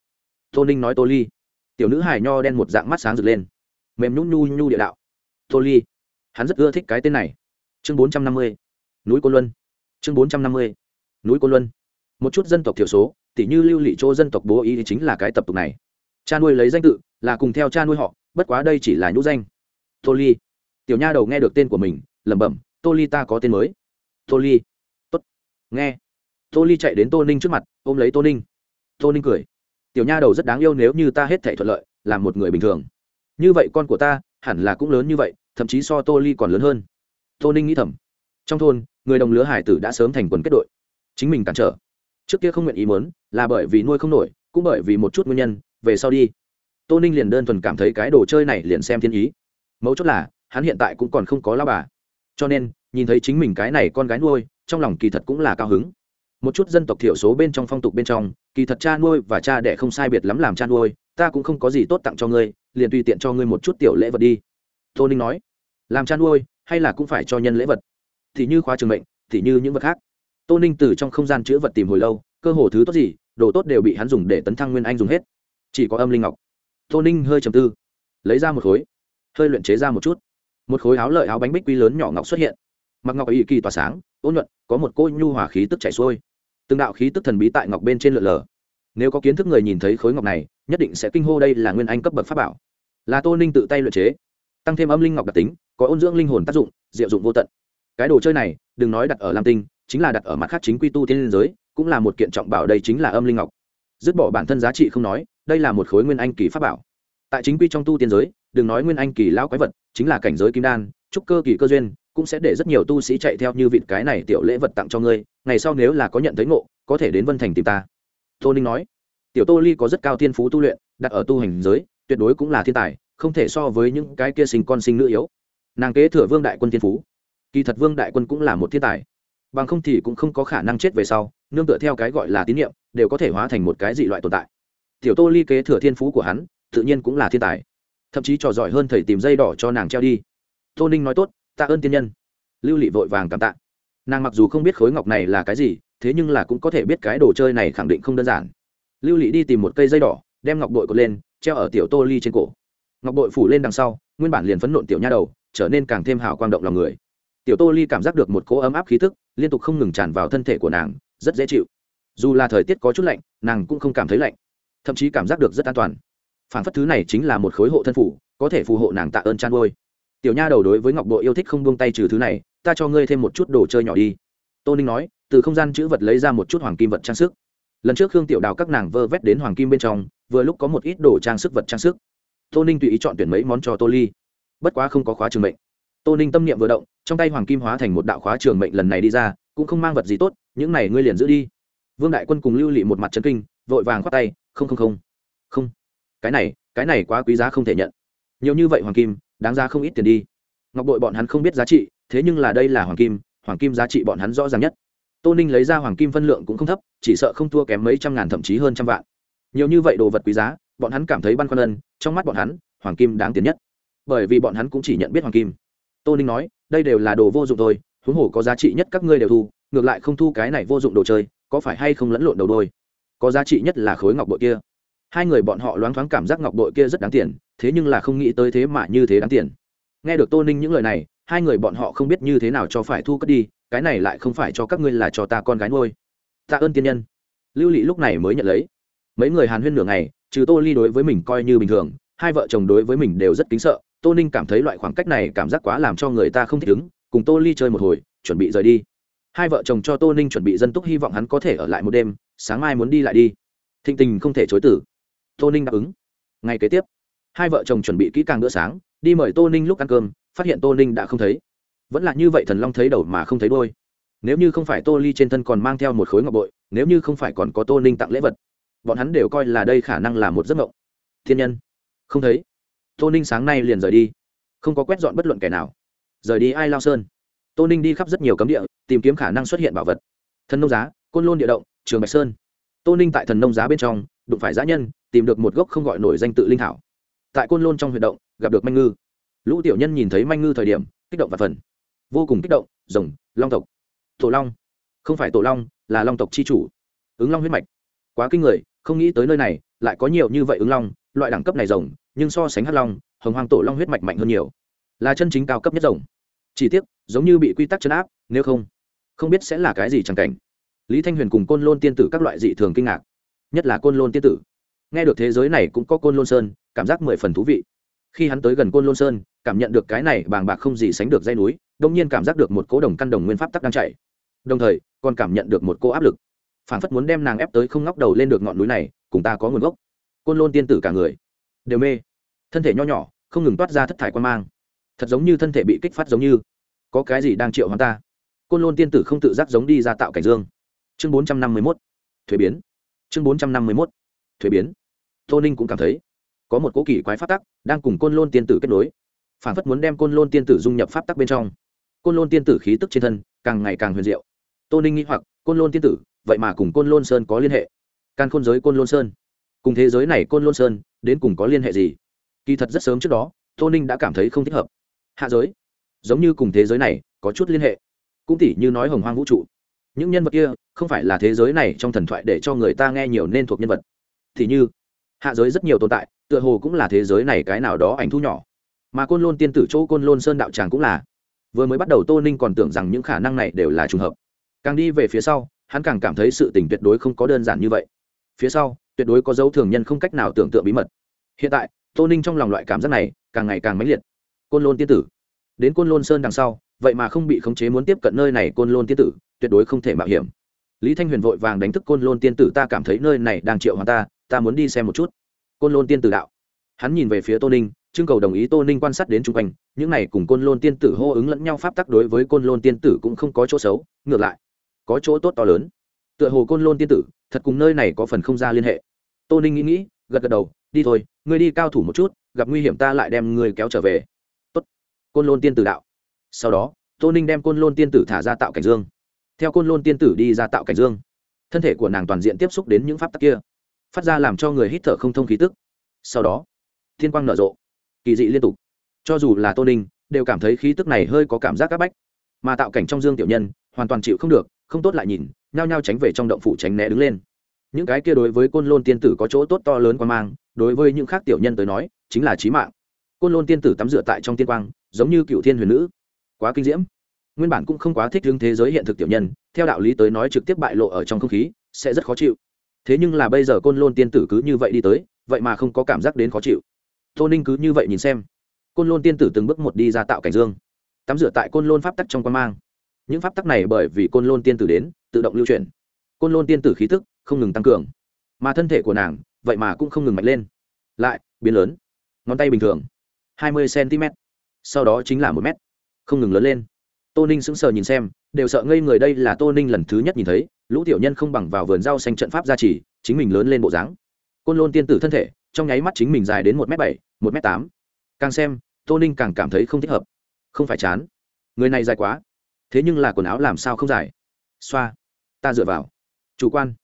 Tô ninh nói tô ly. Tiểu nữ hải nho đen một dạng mắt sáng rực lên. Mềm nhún nhu nhu địa đạo. Tô ly. Hắn rất ưa thích cái tên này. Chương bốn trăm năm mươi núi côn luân. Chương bốn trăm năm mươi, núi côn luân. Một chút dân tộc thiểu số, tỉ như lưu lị chỗ dân tộc bố ý chính là cái tập tục này. Cha nuôi lấy danh tự, là cùng theo cha nuôi họ, bất quá đây chỉ là nhũ danh. Tô ly. Tiểu nha đầu nghe được tên của mình, lẩm bẩm, tô ly ta có tên mới. Tô ly. Tốt. Nghe. Tô ly chạy đến tô ninh trước mặt, ôm lấy tô ninh. Tô ninh cười. Tiểu nha đầu rất đáng yêu nếu như ta hết thể thuận lợi, làm một người bình thường. Như vậy con của ta, hẳn là cũng lớn như vậy, thậm chí so tô ly còn lớn hơn. Tô ninh nghĩ thầm. Trong thôn người đồng lứa hải tử đã sớm thành quần kết đội. Chính mình cản trở. Trước kia không nguyện ý muốn, là bởi vì nuôi không nổi, cũng bởi vì một chút nguyên nhân, về sau đi. Tô ninh liền đơn thuần cảm thấy cái đồ chơi này liền xem thiên ý. Mấu chốt là, hắn hiện tại cũng còn không có lao bà. Cho nên, nhìn thấy chính mình cái này con gái nuôi, trong lòng kỳ thật cũng là cao hứng. Một chút dân tộc thiểu số bên trong phong tục bên trong, kỳ thật cha nuôi và cha đẻ không sai biệt lắm làm cha nuôi, ta cũng không có gì tốt tặng cho ngươi, liền tùy tiện cho ngươi một chút tiểu lễ vật đi. Tô ninh nói. Làm cha nuôi, hay là cũng phải cho nhân lễ vật thì như khóa trường mệnh, thì như những vật khác. Tô ninh từ trong không gian chữ vật tìm hồi lâu, cơ hồ thứ tốt gì, đồ tốt đều bị hắn dùng để tấn thăng nguyên anh dùng hết. Chỉ có âm linh ngọc. Tô ninh hơi trầm tư, lấy ra một khối, hơi luyện chế ra một chút. Một khối áo lợi áo bánh bích quy lớn nhỏ ngọc xuất hiện. Mặc ngọc ý kỳ tỏa sáng, ôn nhuận, có một cô nhu hỏa khí tức chảy xuôi. Từng đạo khí tức thần bí tại ngọc bên trên lượn lờ. Nếu có kiến thức người nhìn thấy khối ngọc này, nhất định sẽ kinh hô đây là nguyên anh cấp bậc pháp bảo. Là tô ninh tự tay luyện chế. Tăng thêm âm linh ngọc đặc tính, có ôn dưỡng linh hồn tác dụng, diệu dụng vô tận cái đồ chơi này, đừng nói đặt ở lam tinh, chính là đặt ở mặt khác chính quy tu tiên liên giới, cũng là một kiện trọng bảo đây chính là âm linh ngọc. Dứt bỏ bản thân giá trị không nói, đây là một khối nguyên anh kỳ pháp bảo. Tại chính quy trong tu tiên giới, đừng nói nguyên anh kỳ lão quái vật, chính là cảnh giới kim đan, trúc cơ kỳ cơ duyên, cũng sẽ để rất nhiều tu sĩ chạy theo như vịt cái này tiểu lễ vật tặng cho ngươi, ngày sau nếu là có nhận thấy ngộ, có thể đến vân thành tìm ta. Tô ninh nói. Tiểu tô ly có rất cao thiên phú tu luyện, đặt ở tu hành giới, tuyệt đối cũng là thiên tài, không thể so với những cái kia sinh con sinh nữ yếu. Nàng kế thừa vương đại quân thiên phú kỳ thật vương đại quân cũng là một thiên tài. Bằng không thì cũng không có khả năng chết về sau, nương tựa theo cái gọi là tín nhiệm, đều có thể hóa thành một cái dị loại tồn tại. Tiểu tô ly kế thừa thiên phú của hắn, tự nhiên cũng là thiên tài. Thậm chí trò giỏi hơn thầy tìm dây đỏ cho nàng treo đi. Tô ninh nói tốt tạ ơn tiên nhân. Lưu lị vội vàng cảm tạ. Nàng mặc dù không biết khối ngọc này là cái gì, thế nhưng là cũng có thể biết cái đồ chơi này khẳng định không đơn giản. Lưu lị đi tìm một cây dây đỏ, đem ngọc bội cột lên, treo ở tiểu tô ly trên cổ. Ngọc bội phủ lên đằng sau, nguyên bản liền phấn nộn tiểu nha đầu, trở nên càng thêm hào quang động lòng người tiểu tô ly cảm giác được một cỗ ấm áp khí thức liên tục không ngừng tràn vào thân thể của nàng, rất dễ chịu. Dù là thời tiết có chút lạnh, nàng cũng không cảm thấy lạnh, thậm chí cảm giác được rất an toàn. Phản phất thứ này chính là một khối hộ thân phủ, có thể phù hộ nàng tạ ơn chăn ngôi tiểu nha đầu đối với ngọc bội yêu thích không buông tay trừ thứ này, ta cho ngươi thêm một chút đồ chơi nhỏ đi. Tô ninh nói, từ không gian chữ vật lấy ra một chút hoàng kim vật trang sức. Lần trước Hương tiểu đào các nàng vơ vét đến hoàng kim bên trong, vừa lúc có một ít đồ trang sức vật trang sức. Tô ninh tùy ý chọn tuyển mấy món cho tô ly. Bất quá không có khóa trường mệnh. Tô ninh tâm niệm vừa động trong tay hoàng kim hóa thành một đạo khóa trường mệnh lần này đi ra, cũng không mang vật gì tốt, những này ngươi liền giữ đi. Vương đại quân cùng lưu lị một mặt chân kinh, vội vàng khoát tay, không không không không. Cái này cái này quá quý giá không thể nhận. Nhiều như vậy hoàng kim, đáng ra không ít tiền đi. Ngọc bội bọn hắn không biết giá trị, thế nhưng là đây là hoàng kim hoàng kim giá trị bọn hắn rõ ràng nhất. Tô ninh lấy ra hoàng kim phân lượng cũng không thấp, chỉ sợ không thua kém mấy trăm ngàn thậm chí hơn trăm vạn. Nhiều như vậy đồ vật quý giá, bọn hắn cảm thấy băn khoăn ân trong mắt bọn hắn, hoàng kim đáng tiền nhất. Bởi vì bọn hắn cũng chỉ nhận biết hoàng kim. Tô ninh nói đây đều là đồ vô dụng thôi, huống hồ có giá trị nhất các ngươi đều thu, ngược lại không thu cái này vô dụng đồ chơi, có phải hay không lẫn lộn đầu đôi? Có giá trị nhất là khối ngọc bội kia. Hai người bọn họ loáng thoáng cảm giác ngọc bội kia rất đáng tiền, thế nhưng là không nghĩ tới thế mà như thế đáng tiền. Nghe được tô ninh những lời này, hai người bọn họ không biết như thế nào cho phải thu cất đi, cái này lại không phải cho các ngươi là cho ta con gái nuôi. Tạ ơn tiên nhân. Lưu lị lúc này mới nhận lấy. Mấy người hàn huyên nửa ngày, trừ tô ly đối với mình coi như bình thường, hai vợ chồng đối với mình đều rất kính sợ tô ninh cảm thấy loại khoảng cách này cảm giác quá làm cho người ta không thích ứng, cùng tô ly chơi một hồi, chuẩn bị rời đi. Hai vợ chồng cho tô ninh chuẩn bị dân túc hy vọng hắn có thể ở lại một đêm, sáng mai muốn đi lại đi. Thịnh tình không thể chối tử tô ninh đáp ứng. Ngày kế tiếp, hai vợ chồng chuẩn bị kỹ càng bữa sáng, đi mời tô ninh lúc ăn cơm, phát hiện tô ninh đã không thấy. Vẫn là như vậy thần long thấy đầu mà không thấy đôi nếu như không phải tô ly trên thân còn mang theo một khối ngọc bội, nếu như không phải còn có tô ninh tặng lễ vật, bọn hắn đều coi là đây khả năng là một giấc mộng. Thiên nhân. Không thấy tô ninh sáng nay liền rời đi. Không có quét dọn bất luận kẻ nào. Rời đi ai lao sơn. Tô ninh đi khắp rất nhiều cấm địa, tìm kiếm khả năng xuất hiện bảo vật. Thần nông giá, côn lôn địa động, trường bạch sơn. Tô ninh tại thần nông giá bên trong, đụng phải giã nhân, tìm được một gốc không gọi nổi danh tự linh thảo. Tại côn lôn trong huy động, gặp được manh ngư. Lũ tiểu nhân nhìn thấy manh ngư thời điểm, kích động và phần vô cùng kích động, rồng, long tộc. Tổ long. Không phải tổ long, là long tộc c h i chủ. Ứng long huyết mạch. Quá kinh người, không nghĩ tới nơi này, lại có nhiều như vậy ứng long, loại đẳng cấp này rồng nhưng so sánh hắc long, hồng Hoang tổ long huyết mạch mạnh hơn nhiều. Là chân chính cao cấp nhất rồng. Chỉ tiếc, giống như bị quy tắc chấn áp, nếu không không biết sẽ là cái gì chẳng cảnh. Lý thanh huyền cùng côn lôn tiên tử các loại dị thường kinh ngạc. Nhất là côn lôn tiên tử. Nghe được thế giới này cũng có côn lôn sơn, cảm giác mười phần thú vị. Khi hắn tới gần côn lôn sơn, cảm nhận được cái này bàng bạc không gì sánh được dây núi đông nhiên cảm giác được một cố đồng căn đồng nguyên pháp tắc đang chạy. Đồng thời, còn cảm nhận được một cô áp lực. Phản phất muốn đem nàng ép tới không ngóc đầu lên được ngọn núi này, cùng ta có nguồn gốc. Côn lôn tiên tử cả người đều mê thân thể nho nhỏ, không ngừng toát ra thất thải quan mang. Thật giống như thân thể bị kích phát giống như. Có cái gì đang triệu hoán ta? Côn lôn tiên tử không tự giác giống đi ra tạo cảnh dương. Chương bốn trăm năm mươi mốt. Thuế biến. Chương bốn trăm năm mươi mốt. Thuế biến. Tô ninh cũng cảm thấy có một cố kỳ quái pháp tắc đang cùng côn lôn tiên tử kết nối. Phản phất muốn đem côn lôn tiên tử dung nhập pháp tắc bên trong. Côn lôn tiên tử khí tức trên thân càng ngày càng huyền diệu. Tô ninh nghĩ hoặc, côn lôn tiên tử, vậy mà cùng côn lôn sơn có liên hệ. Can khôn giới côn lôn sơn. Cùng thế giới này côn lôn sơn đến cùng có liên hệ gì? Kỳ thật rất sớm trước đó, tô ninh đã cảm thấy không thích hợp. Hạ giới, giống như cùng thế giới này, có chút liên hệ. Cũng tỉ như nói hồng hoang vũ trụ. Những nhân vật kia, không phải là thế giới này trong thần thoại để cho người ta nghe nhiều nên thuộc nhân vật. Thì như, hạ giới rất nhiều tồn tại, tựa hồ cũng là thế giới này cái nào đó ảnh thu nhỏ. Mà côn lôn tiên tử chỗ côn lôn sơn đạo tràng cũng là. Vừa mới bắt đầu tô ninh còn tưởng rằng những khả năng này đều là trùng hợp. Càng đi về phía sau, hắn càng cảm thấy sự tình tuyệt đối không có đơn giản như vậy. Phía sau, tuyệt đối có dấu thường nhân không cách nào tưởng tượng bí mật. Hiện tại tô ninh trong lòng loại cảm giác này càng ngày càng mãnh liệt. Côn lôn tiên tử. Đến côn lôn sơn đằng sau, vậy mà không bị khống chế muốn tiếp cận nơi này côn lôn tiên tử, tuyệt đối không thể mạo hiểm. Lý thanh huyền vội vàng đánh thức côn lôn tiên tử, ta cảm thấy nơi này đang triệu hoàng ta ta muốn đi xem một chút. Côn lôn tiên tử đạo. Hắn nhìn về phía tô ninh, trưng cầu đồng ý tô ninh quan sát đến chung quanh, những này cùng côn lôn tiên tử hô ứng lẫn nhau pháp tắc đối với côn lôn tiên tử cũng không có chỗ xấu, ngược lại, có chỗ tốt to lớn. Tựa hồ côn lôn tiên tử, thật cùng nơi này có phần không ra liên hệ. Tô ninh nghĩ nghĩ, gật gật đầu đi thôi, ngươi đi cao thủ một chút, gặp nguy hiểm ta lại đem ngươi kéo trở về. Tốt. Côn lôn tiên tử đạo. Sau đó, tô ninh đem côn lôn tiên tử thả ra tạo cảnh dương. Theo côn lôn tiên tử đi ra tạo cảnh dương, thân thể của nàng toàn diện tiếp xúc đến những pháp tắc kia, phát ra làm cho người hít thở không thông khí tức. Sau đó, thiên quang nở rộ, kỳ dị liên tục. Cho dù là tô ninh, đều cảm thấy khí tức này hơi có cảm giác áp bách. Mà tạo cảnh trong dương tiểu nhân, hoàn toàn chịu không được, không tốt lại nhìn, nhao nhao tránh về trong động phủ tránh né đứng lên những cái kia đối với côn lôn tiên tử có chỗ tốt to lớn quan mang, đối với những khác tiểu nhân tới nói, chính là trí mạng. Côn lôn tiên tử tắm rửa tại trong tiên quang, giống như cựu thiên huyền nữ. Quá kinh diễm. Nguyên bản cũng không quá thích hướng thế giới hiện thực tiểu nhân, theo đạo lý tới nói trực tiếp bại lộ ở trong không khí, sẽ rất khó chịu. Thế nhưng là bây giờ côn lôn tiên tử cứ như vậy đi tới, vậy mà không có cảm giác đến khó chịu. Tô ninh cứ như vậy nhìn xem. Côn lôn tiên tử từng bước một đi ra tạo cảnh dương. Tắm rửa tại côn lôn pháp tắc trong quan mang. Những pháp tắc này bởi vì côn lôn tiên tử đến, tự động lưu chuyển côn lôn tiên tử khí thức không ngừng tăng cường. Mà thân thể của nàng, vậy mà cũng không ngừng mạnh lên. Lại, biến lớn. Ngón tay bình thường, hai mươi cm sau đó chính là một m không ngừng lớn lên. Tô ninh sững sờ nhìn xem, đều sợ ngây người đây là tô ninh lần thứ nhất nhìn thấy, lũ tiểu nhân không bằng vào vườn rau xanh trận pháp gia trì, chính mình lớn lên bộ dáng. Côn lôn tiên tử thân thể, trong nháy mắt chính mình dài đến một m bảy, một m tám. Càng xem, tô ninh càng cảm thấy không thích hợp. Không phải chán. Người này dài quá. Thế nhưng là quần áo làm sao không dài? Xoa. Ta dựa vào. Chủ quan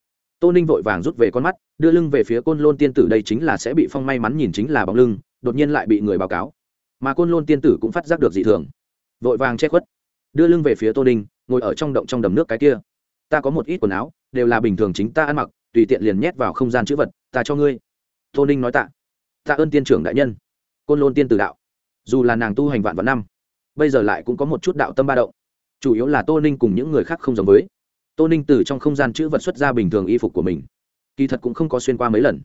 tô ninh vội vàng rút về con mắt, đưa lưng về phía côn lôn tiên tử đây chính là sẽ bị phong may mắn nhìn chính là bóng lưng, đột nhiên lại bị người báo cáo. Mà côn lôn tiên tử cũng phát giác được dị thường. Vội vàng che khuất, đưa lưng về phía tô ninh, ngồi ở trong động trong đầm nước cái kia. Ta có một ít quần áo, đều là bình thường chính ta ăn mặc, tùy tiện liền nhét vào không gian chữ vật, ta cho ngươi. Tô ninh nói tạ. Tạ ơn tiên trưởng đại nhân. Côn lôn tiên tử đạo. Dù là nàng tu hành vạn vạn năm, bây giờ lại cũng có một chút đạo tâm ba động. Chủ yếu là tô ninh cùng những người khác không giống với tô ninh từ trong không gian chữ vật xuất ra bình thường y phục của mình. Kỳ thật cũng không có xuyên qua mấy lần.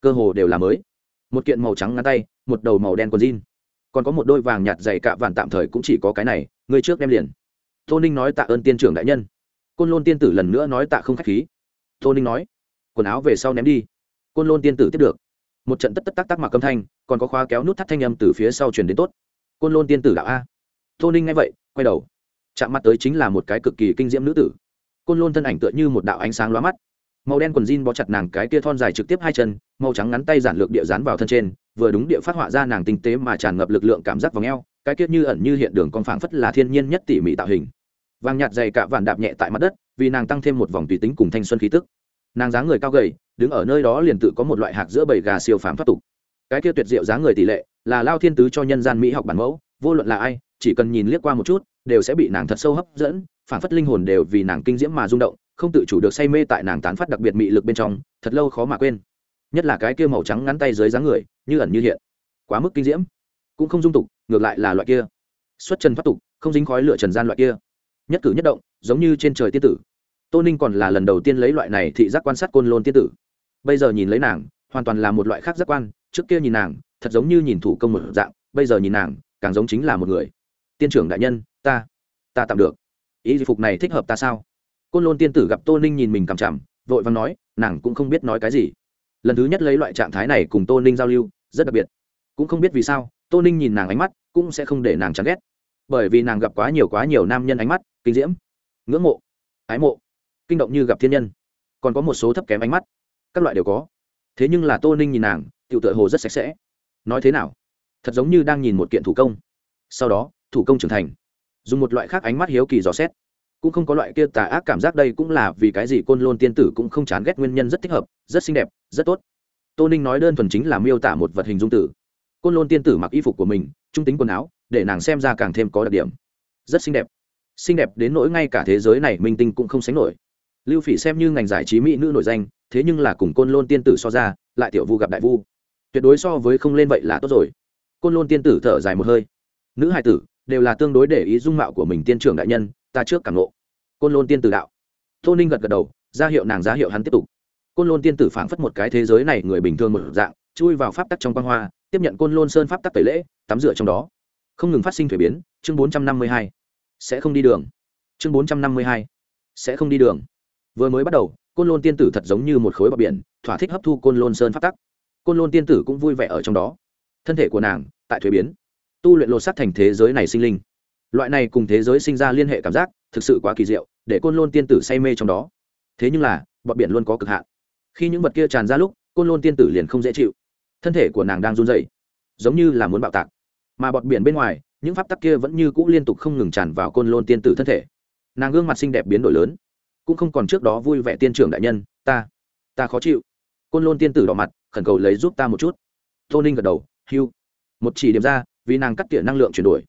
Cơ hồ đều là mới. Một kiện màu trắng ngắn tay, một đầu màu đen quần jean. Còn có một đôi vàng nhạt dày cạ vạn tạm thời cũng chỉ có cái này ngươi trước đem liền. Tô ninh nói tạ ơn tiên trưởng đại nhân. Côn lôn tiên tử lần nữa nói tạ không k h á c h khí. Tô ninh nói, quần áo về sau ném đi. Côn lôn tiên tử tiếp được. Một trận tất tất tắc tắc mặc âm thanh, còn có khóa kéo nút thắt thanh âm từ phía sau truyền đến tốt. Côn lôn tiên tử đạo a. Tô ninh nghe vậy, quay đầu. Chạm mặt tới chính là một cái cực kỳ kinh diễm nữ tử côn lôn thân ảnh tựa như một đạo ánh sáng lóa mắt. Màu đen quần jean bó chặt nàng cái kia thon dài trực tiếp hai chân màu trắng ngắn tay giản lược địa dán vào thân trên vừa đúng địa phát họa ra nàng tinh tế mà tràn ngập lực lượng cảm giác vòng eo, cái kia như ẩn như hiện đường con phảng phất là thiên nhiên nhất tỉ mỉ tạo hình. Vàng nhạt dày cả vạn đạp nhẹ tại mặt đất vì nàng tăng thêm một vòng tùy tính cùng thanh xuân khí tức. Nàng dáng người cao gầy đứng ở nơi đó liền tự có một loại hạt giữa bầy gà siêu phàm thoát tục. Cái kia tuyệt diệu dáng người tỷ lệ là lao thiên tứ cho nhân gian mỹ học bản mẫu vô luận là ai chỉ cần nhìn liếc qua một chút đều sẽ bị nàng thật sâu hấp dẫn phản phất linh hồn đều vì nàng kinh diễm mà rung động, không tự chủ được say mê tại nàng tán phát đặc biệt mị lực bên trong, thật lâu khó mà quên. Nhất là cái kia màu trắng ngắn tay dưới dáng người, như ẩn như hiện. Quá mức kinh diễm. Cũng không dung tục, ngược lại là loại kia. Xuất trần thoát tục, không dính khói lửa trần gian loại kia. Nhất cử nhất động, giống như trên trời tiên tử. Tô ninh còn là lần đầu tiên lấy loại này thị giác quan sát côn lôn tiên tử. Bây giờ nhìn lấy nàng, hoàn toàn là một loại khác giác quan, trước kia nhìn nàng, thật giống như nhìn thủ công một dạng, bây giờ nhìn nàng, càng giống chính là một người. Tiên trưởng đại nhân, ta ta tạm được ý phục này thích hợp ta sao? Côn lôn tiên tử gặp tô ninh nhìn mình cằm chằm, vội vàng nói, nàng cũng không biết nói cái gì. Lần thứ nhất lấy loại trạng thái này cùng tô ninh giao lưu, rất đặc biệt. Cũng không biết vì sao, tô ninh nhìn nàng ánh mắt, cũng sẽ không để nàng chán ghét. Bởi vì nàng gặp quá nhiều quá nhiều nam nhân ánh mắt, kinh diễm, ngưỡng mộ, ái mộ, kinh động như gặp thiên nhân. Còn có một số thấp kém ánh mắt, các loại đều có. Thế nhưng là tô ninh nhìn nàng, tiểu tựa hồ rất sạch sẽ. Nói thế nào? Thật giống như đang nhìn một kiện thủ công. Sau đó, thủ công trưởng thành dùng một loại khác ánh mắt hiếu kỳ dò xét. Cũng không có loại kia tà ác cảm giác đây cũng là vì cái gì côn lôn tiên tử cũng không chán ghét nguyên nhân rất thích hợp, rất xinh đẹp, rất tốt. Tô ninh nói đơn thuần chính là miêu tả một vật hình dung tử. Côn lôn tiên tử mặc y phục của mình, trung tính quần áo, để nàng xem ra càng thêm có đặc điểm. Rất xinh đẹp. Xinh đẹp đến nỗi ngay cả thế giới này minh tinh cũng không sánh nổi. Lưu phỉ xem như ngành giải trí mỹ nữ nổi danh, thế nhưng là cùng côn lôn tiên tử so ra, lại tiểu vu gặp đại vu. Tuyệt đối so với không lên vậy là tốt rồi. Côn lôn tiên tử thở dài một hơi. Nữ hai tử đều là tương đối để ý dung mạo của mình tiên trưởng đại nhân, ta trước cảm nộ côn lôn tiên tử đạo. Tô ninh gật gật đầu, ra hiệu nàng ra hiệu hắn tiếp tục. Côn lôn tiên tử phảng phất một cái thế giới này người bình thường một dạng, chui vào pháp tắc trong quan hoa, tiếp nhận côn lôn sơn pháp tắc tẩy lễ, tắm rửa trong đó. Không ngừng phát sinh thuế biến, chương bốn trăm năm mươi hai. Sẽ không đi đường. Chương bốn trăm năm mươi hai. Sẽ không đi đường. Vừa mới bắt đầu, côn lôn tiên tử thật giống như một khối bọc biển, thỏa thích hấp thu côn lôn sơn pháp tắc. Côn lôn tiên tử cũng vui vẻ ở trong đó. Thân thể của nàng, tại thuế biến tu luyện lột sắc thành thế giới này sinh linh. Loại này cùng thế giới sinh ra liên hệ cảm giác, thực sự quá kỳ diệu, để côn lôn tiên tử say mê trong đó. Thế nhưng là bọt biển luôn có cực hạn. Khi những vật kia tràn ra lúc, côn lôn tiên tử liền không dễ chịu. Thân thể của nàng đang run dày giống như là muốn bạo tạc. Mà bọt biển bên ngoài, những pháp tắc kia vẫn như cũ liên tục không ngừng tràn vào côn lôn tiên tử thân thể. Nàng gương mặt xinh đẹp biến đổi lớn. Cũng không còn trước đó vui vẻ tiên trưởng đại nhân, ta ta khó chịu. Côn lôn tiên tử đỏ mặt, khẩn cầu lấy giúp ta một chút. Tô ninh gật đầu hiu một chỉ điểm ra vì nàng cắt tỉa năng lượng chuyển đổi.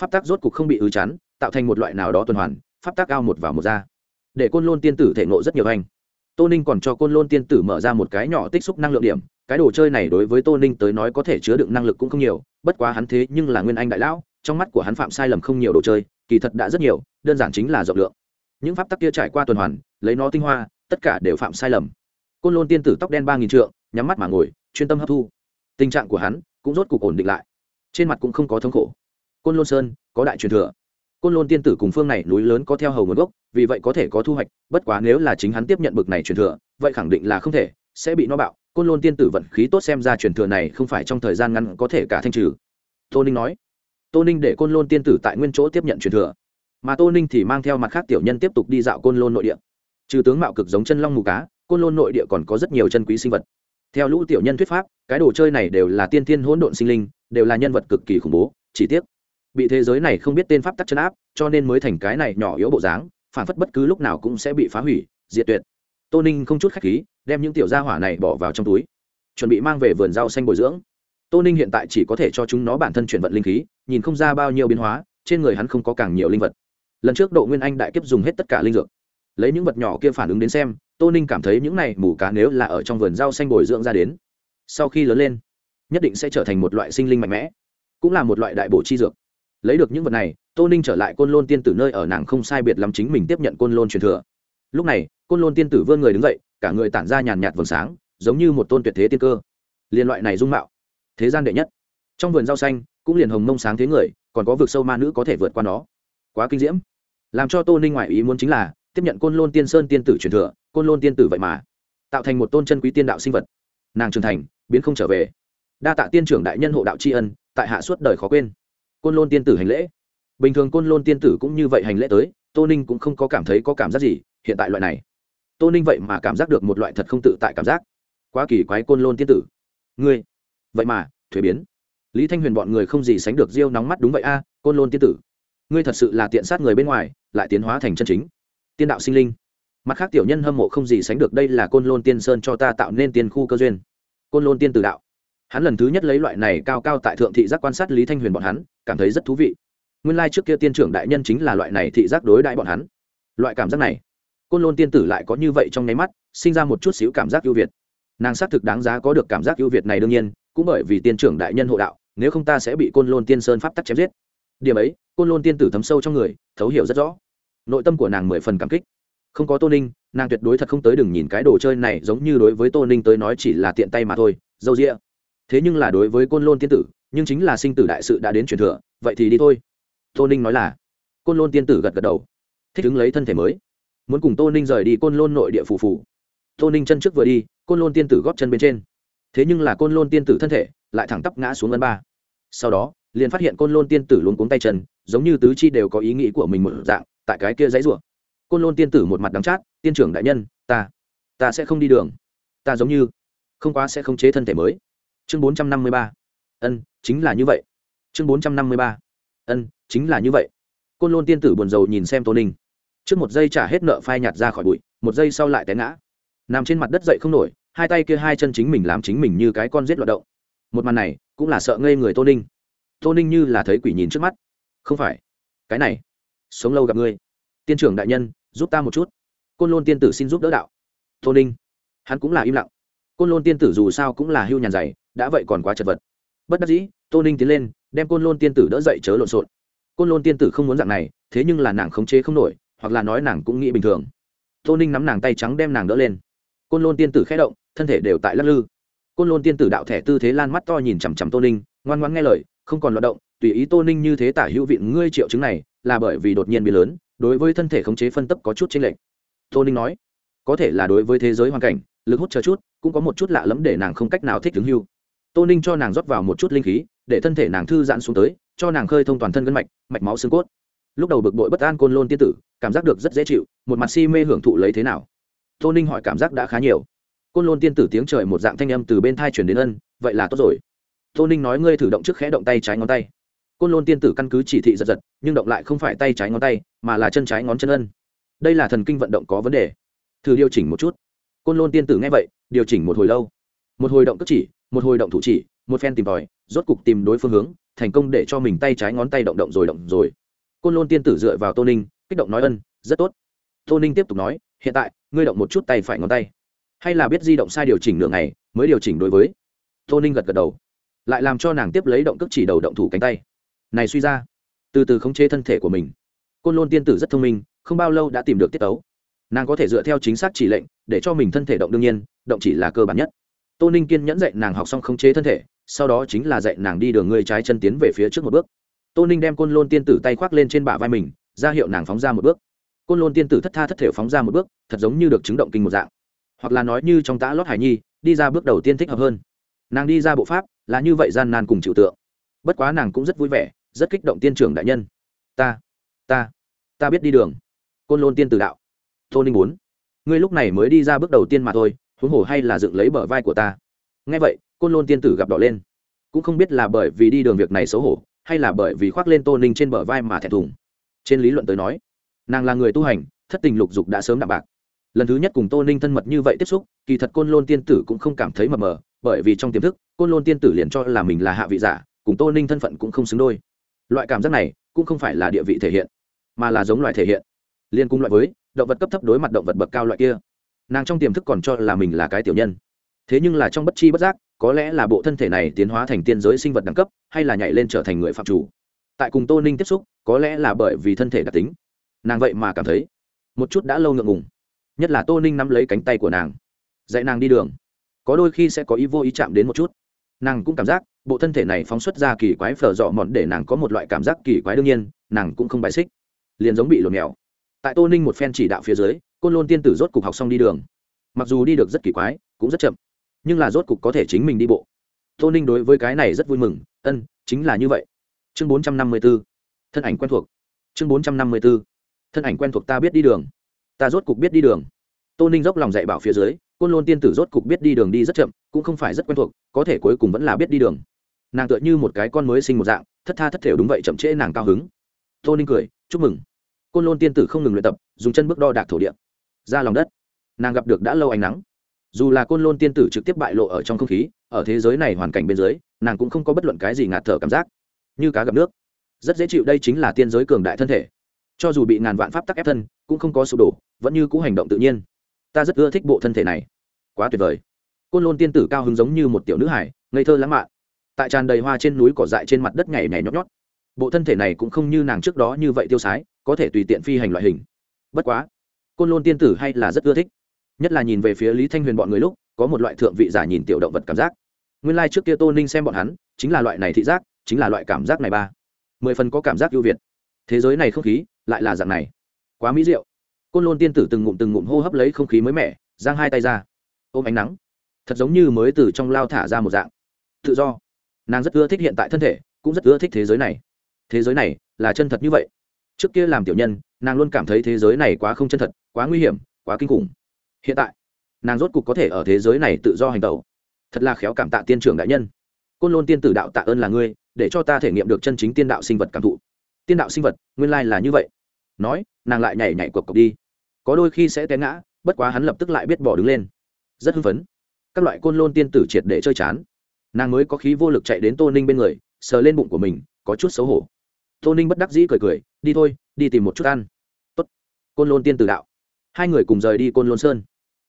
Pháp tắc rốt cục không bị ứ chắn tạo thành một loại nào đó tuần hoàn, pháp tắc ao một vào một ra. Để côn lôn tiên tử thể nộ rất nhiều anh tô ninh còn cho côn lôn tiên tử mở ra một cái nhỏ tích xúc năng lượng điểm, cái đồ chơi này đối với tô ninh tới nói có thể chứa đựng năng lực cũng không nhiều, bất quá hắn thế nhưng là nguyên anh đại lão, trong mắt của hắn phạm sai lầm không nhiều đồ chơi, kỳ thật đã rất nhiều, đơn giản chính là rộng lượng. Những pháp tắc kia trải qua tuần hoàn, lấy nó tinh hoa, tất cả đều phạm sai lầm. Côn lôn tiên tử tóc đen ba nghìn trượng, nhắm mắt mà ngồi, chuyên tâm hấp thu. Tình trạng của hắn cũng rốt cục ổn định lại trên mặt cũng không có thống khổ. Côn lôn sơn, có đại truyền thừa. Côn lôn tiên tử cùng phương này núi lớn có theo hầu nguồn gốc, vì vậy có thể có thu hoạch, bất quá nếu là chính hắn tiếp nhận bực này truyền thừa, vậy khẳng định là không thể, sẽ bị nó bạo. Côn lôn tiên tử vận khí tốt xem ra truyền thừa này không phải trong thời gian ngắn có thể cả thanh trừ. Tô ninh nói. Tô ninh để côn lôn tiên tử tại nguyên chỗ tiếp nhận truyền thừa. Mà tô ninh thì mang theo mặt khác tiểu nhân tiếp tục đi dạo côn lôn nội địa. Trừ tướng mạo cực giống chân long mù cá, côn lôn nội địa còn có rất nhiều chân quý sinh vật theo lũ tiểu nhân thuyết pháp, cái đồ chơi này đều là tiên thiên hỗn độn sinh linh, đều là nhân vật cực kỳ khủng bố, chỉ tiếc, bị thế giới này không biết tên pháp tắc chân áp, cho nên mới thành cái này nhỏ yếu bộ dáng, phản phất bất cứ lúc nào cũng sẽ bị phá hủy, diệt tuyệt. Tô ninh không chút khách khí, đem những tiểu gia hỏa này bỏ vào trong túi, chuẩn bị mang về vườn rau xanh bồi dưỡng. Tô ninh hiện tại chỉ có thể cho chúng nó bản thân chuyển vận linh khí, nhìn không ra bao nhiêu biến hóa, trên người hắn không có càng nhiều linh vật. Lần trước độ nguyên anh đại kiếp dùng hết tất cả linh dược lấy những vật nhỏ kia phản ứng đến xem, tô ninh cảm thấy những này mù cá nếu là ở trong vườn rau xanh bồi dưỡng ra đến, sau khi lớn lên, nhất định sẽ trở thành một loại sinh linh mạnh mẽ, cũng là một loại đại bổ chi dược. Lấy được những vật này, tô ninh trở lại côn lôn tiên tử nơi ở nàng không sai biệt lắm chính mình tiếp nhận côn lôn truyền thừa. Lúc này, côn lôn tiên tử vươn người đứng dậy, cả người tản ra nhàn nhạt vầng sáng, giống như một tôn tuyệt thế tiên cơ. Liên loại này dung mạo, thế gian đệ nhất. Trong vườn rau xanh, cũng liền hồng mông sáng thế người, còn có vực sâu ma nữ có thể vượt qua nó. Quá kinh diễm. Làm cho tô ninh ngoại ý muốn chính là tiếp nhận côn lôn tiên sơn tiên tử truyền thừa, côn lôn tiên tử vậy mà, tạo thành một tôn chân quý tiên đạo sinh vật. Nàng trưởng thành, biến không trở về. Đa tạ tiên trưởng đại nhân hộ đạo tri ân, tại hạ suốt đời khó quên. Côn lôn tiên tử hành lễ. Bình thường côn lôn tiên tử cũng như vậy hành lễ tới, tô ninh cũng không có cảm thấy có cảm giác gì, hiện tại loại này. Tô ninh vậy mà cảm giác được một loại thật không tự tại cảm giác. Quá kỳ quái côn lôn tiên tử. Ngươi, vậy mà, thuế biến. Lý thanh huyền bọn người không gì sánh được riêu nóng mắt đúng vậy a, côn lôn tiên tử. Ngươi thật sự là tiện sát người bên ngoài, lại tiến hóa thành chân chính tiên đạo sinh linh. Mặt khác tiểu nhân hâm mộ không gì sánh được đây là côn lôn tiên sơn cho ta tạo nên tiên khu cơ duyên. Côn lôn tiên tử đạo. Hắn lần thứ nhất lấy loại này cao cao tại thượng thị giác quan sát lý thanh huyền bọn hắn, cảm thấy rất thú vị. Nguyên lai、like、trước kia tiên trưởng đại nhân chính là loại này thị giác đối đại bọn hắn. Loại cảm giác này, côn lôn tiên tử lại có như vậy trong nháy mắt, sinh ra một chút xíu cảm giác ưu việt. Nàng xác thực đáng giá có được cảm giác ưu việt này đương nhiên, cũng bởi vì tiên trưởng đại nhân hộ đạo, nếu không ta sẽ bị côn lôn tiên sơn pháp tắc chém giết. Điểm ấy, côn lôn tiên tử thấm sâu trong người, thấu hiểu rất rõ nội tâm của nàng mười phần cảm kích. Không có tô ninh, nàng tuyệt đối thật không tới đừng nhìn cái đồ chơi này giống như đối với tô ninh tới nói chỉ là tiện tay mà thôi, dâu rĩa thế nhưng là đối với côn lôn tiên tử, nhưng chính là sinh tử đại sự đã đến truyền thừa, vậy thì đi thôi. Tô ninh nói là, côn lôn tiên tử gật gật đầu, thích ứng lấy thân thể mới. Muốn cùng tô ninh rời đi côn lôn nội địa phù phù. Tô ninh chân trước vừa đi, côn lôn tiên tử góp chân bên trên. Thế nhưng là côn lôn tiên tử thân thể lại thẳng tắp ngã xuống ân ba. Sau đó, liền phát hiện côn lôn tiên tử luôn cuống tay chân, giống như tứ chi đều có ý nghĩ của mình một dạng tại cái kia dãy rủa côn lôn tiên tử một mặt đắng chát, tiên trưởng đại nhân, ta ta sẽ không đi đường. Ta giống như không quá sẽ không chế thân thể mới. Chương bốn trăm năm mươi ba. Ân, chính là như vậy. Chương bốn trăm năm mươi ba. Ân, chính là như vậy. Côn lôn tiên tử buồn rầu nhìn xem tô ninh. Trước một giây trả hết nợ phai nhạt ra khỏi bụi, một giây sau lại té ngã. Nằm trên mặt đất dậy không nổi, hai tay kia hai chân chính mình làm chính mình như cái con giết loạt động. Một màn này cũng là sợ ngây người tô ninh. Tô ninh như là thấy quỷ nhìn trước mắt. Không phải, cái này sống lâu gặp ngươi. Tiên trưởng đại nhân, giúp ta một chút. Côn lôn tiên tử xin giúp đỡ đạo. Tô ninh, hắn cũng là im lặng. Côn lôn tiên tử dù sao cũng là hưu nhàn dày đã vậy còn quá chật vật. Bất đắc dĩ, tô ninh tiến lên, đem côn lôn tiên tử đỡ dậy chớ lộn xộn. Côn lôn tiên tử không muốn dạng này, thế nhưng là nàng khống chế không nổi, hoặc là nói nàng cũng nghĩ bình thường. Tô ninh nắm nàng tay trắng đem nàng đỡ lên. Côn lôn tiên tử khé động, thân thể đều tại lắc lư. Côn lôn tiên tử đạo thẻ tư thế lan mắt to nhìn chằm chằm tô ninh, ngoan ngoan nghe lời, không còn loạt động tùy ý tô ninh như thế tả hữu viện ngươi triệu chứng này, là bởi vì đột nhiên bị lớn, đối với thân thể khống chế phân tấp có chút chênh lệch. Tô ninh nói, có thể là đối với thế giới hoàn cảnh, lực hút chờ chút, cũng có một chút lạ lẫm để nàng không cách nào thích ứng hưu. Tô ninh cho nàng rót vào một chút linh khí, để thân thể nàng thư giãn xuống tới, cho nàng khơi thông toàn thân gân mạch mạch máu xương cốt. Lúc đầu bực bội bất an côn lôn tiên tử, cảm giác được rất dễ chịu, một mặt si mê hưởng thụ lấy thế nào? Tô ninh hỏi cảm giác đã khá nhiều. Côn lôn tiên tử tiếng trời một dạng thanh âm từ bên thai chuyển đến ân, vậy là tốt rồi. Tô ninh nói ngươi thử động trước khẽ động tay trái ngón tay côn lôn tiên tử căn cứ chỉ thị giật giật, nhưng động lại không phải tay trái ngón tay, mà là chân trái ngón chân ân. Đây là thần kinh vận động có vấn đề. Thử điều chỉnh một chút. Côn lôn tiên tử nghe vậy, điều chỉnh một hồi lâu. Một hồi động cất chỉ, một hồi động thủ chỉ, một phen tìm tòi, rốt cục tìm đối phương hướng, thành công để cho mình tay trái ngón tay động động rồi động rồi. Côn lôn tiên tử dựa vào tô ninh, kích động nói ân, rất tốt. Tô ninh tiếp tục nói, hiện tại, ngươi động một chút tay phải ngón tay. Hay là biết di động sai điều chỉnh nửa ngày, mới điều chỉnh đối với. Tô ninh gật gật đầu. Lại làm cho nàng tiếp lấy động cước chỉ đầu động thủ cánh tay này suy ra. Từ từ khống chế thân thể của mình. Côn lôn tiên tử rất thông minh, không bao lâu đã tìm được tiết tấu. Nàng có thể dựa theo chính xác chỉ lệnh, để cho mình thân thể động đương nhiên, động chỉ là cơ bản nhất. Tô ninh kiên nhẫn dạy nàng học xong khống chế thân thể, sau đó chính là dạy nàng đi đường ngươi trái chân tiến về phía trước một bước. Tô ninh đem côn lôn tiên tử tay khoác lên trên bả vai mình, ra hiệu nàng phóng ra một bước. Côn lôn tiên tử thất tha thất thể phóng ra một bước, thật giống như được chứng động kinh một dạng. Hoặc là nói như trong tã lót hải nhi, đi ra bước đầu tiên thích hợp hơn. Nàng đi ra bộ pháp là như vậy gian nan cùng chịu tượng. Bất quá nàng cũng rất vui vẻ rất kích động tiên trưởng đại nhân. Ta ta ta biết đi đường. Côn lôn tiên tử đạo. Tô ninh bốn ngươi lúc này mới đi ra bước đầu tiên mà thôi, huống hồ hay là dựng lấy bờ vai của ta. Nghe vậy, côn lôn tiên tử gặp đỏ lên. Cũng không biết là bởi vì đi đường việc này xấu hổ, hay là bởi vì khoác lên tô ninh trên bờ vai mà thẹn thùng. Trên lý luận tới nói, nàng là người tu hành, thất tình lục dục đã sớm đạm bạc. Lần thứ nhất cùng tô ninh thân mật như vậy tiếp xúc, kỳ thật côn lôn tiên tử cũng không cảm thấy mờ mờ, bởi vì trong tiềm thức, côn lôn tiên tử liền cho là mình là hạ vị giả, cùng tô ninh thân phận cũng không xứng đôi loại cảm giác này cũng không phải là địa vị thể hiện, mà là giống loại thể hiện. Liên cung loại với, động vật cấp thấp đối mặt động vật bậc cao loại kia. Nàng trong tiềm thức còn cho là mình là cái tiểu nhân. Thế nhưng là trong bất chi bất giác, có lẽ là bộ thân thể này tiến hóa thành tiên giới sinh vật đẳng cấp, hay là nhảy lên trở thành người phạm chủ. Tại cùng tô ninh tiếp xúc, có lẽ là bởi vì thân thể đặc tính. Nàng vậy mà cảm thấy, một chút đã lâu ngượng ngùng. Nhất là tô ninh nắm lấy cánh tay của nàng, dạy nàng đi đường. Có đôi khi sẽ có ý vô ý chạm đến một chút nàng cũng cảm giác bộ thân thể này phóng xuất ra kỳ quái phở dọ mòn để nàng có một loại cảm giác kỳ quái đương nhiên, nàng cũng không bài xích. Liền giống bị lột mèo. Tại tô ninh một phen chỉ đạo phía dưới, côn lôn tiên tử rốt cục học xong đi đường. Mặc dù đi được rất kỳ quái, cũng rất chậm, nhưng là rốt cục có thể chính mình đi bộ. Tô ninh đối với cái này rất vui mừng, ân, chính là như vậy. Chương bốn trăm năm mươi b ố thân ảnh quen thuộc. Chương bốn trăm năm mươi b ố thân ảnh quen thuộc ta biết đi đường. Ta rốt cục biết đi đường. Tô ninh dốc lòng dạy bảo phía dưới côn lôn tiên tử rốt cục biết đi đường đi rất chậm, cũng không phải rất quen thuộc, có thể cuối cùng vẫn là biết đi đường. Nàng tựa như một cái con mới sinh một dạng, thất tha thất thểu đúng vậy chậm trễ nàng cao hứng. Tô ninh cười, chúc mừng. Côn lôn tiên tử không ngừng luyện tập, dùng chân bước đo đạc thổ địa. Ra lòng đất. Nàng gặp được đã lâu ánh nắng. Dù là côn lôn tiên tử trực tiếp bại lộ ở trong không khí, ở thế giới này hoàn cảnh bên dưới, nàng cũng không có bất luận cái gì ngạt thở cảm giác. Như cá gặp nước. Rất dễ chịu đây chính là tiên giới cường đại thân thể. Cho dù bị ngàn vạn pháp tắc ép thân, cũng không có sụp đổ, vẫn như cũ hành động tự nhiên. Ta rất ưa thích bộ thân thể này quá tuyệt vời. Côn lôn tiên tử cao hứng giống như một tiểu nữ hải, ngây thơ lãng mạn. Tại tràn đầy hoa trên núi cỏ dại trên mặt đất nhảy nhảy nhót nhót. Bộ thân thể này cũng không như nàng trước đó như vậy tiêu sái, có thể tùy tiện phi hành loại hình. Bất quá, côn lôn tiên tử hay là rất ưa thích. Nhất là nhìn về phía lý thanh huyền bọn người lúc, có một loại thượng vị giả nhìn tiểu động vật cảm giác. Nguyên lai、like、trước kia tô ninh xem bọn hắn, chính là loại này thị giác, chính là loại cảm giác này ba. Mười phần có cảm giác ưu việt. Thế giới này không khí, lại là dạng này. Quá mỹ diệu. Côn lôn tiên tử từng ngụm từng ngụm hô hấp lấy không khí mới mẻ, giang hai tay ra ôm ánh nắng. Thật giống như mới từ trong lao thả ra một dạng. Tự do. Nàng rất ưa thích hiện tại thân thể, cũng rất ưa thích thế giới này. Thế giới này là chân thật như vậy. Trước kia làm tiểu nhân, nàng luôn cảm thấy thế giới này quá không chân thật, quá nguy hiểm, quá kinh khủng. Hiện tại, nàng rốt cục có thể ở thế giới này tự do hành tẩu. Thật là khéo cảm tạ tiên trưởng đại nhân. Côn lôn tiên tử đạo tạ ơn là ngươi, để cho ta thể nghiệm được chân chính tiên đạo sinh vật cảm thụ. Tiên đạo sinh vật, nguyên lai là như vậy. Nói, nàng lại nhảy nhảy cộc cộc đi. Có đôi khi sẽ té ngã, bất quá hắn lập tức lại biết bỏ đứng lên rất hưng phấn. Các loại côn lôn tiên tử triệt để chơi chán. Nàng mới có khí vô lực chạy đến tô ninh bên người, sờ lên bụng của mình, có chút xấu hổ. Tô ninh bất đắc dĩ cười cười, đi thôi, đi tìm một chút ăn. Tốt. côn lôn tiên tử đạo. Hai người cùng rời đi côn lôn sơn.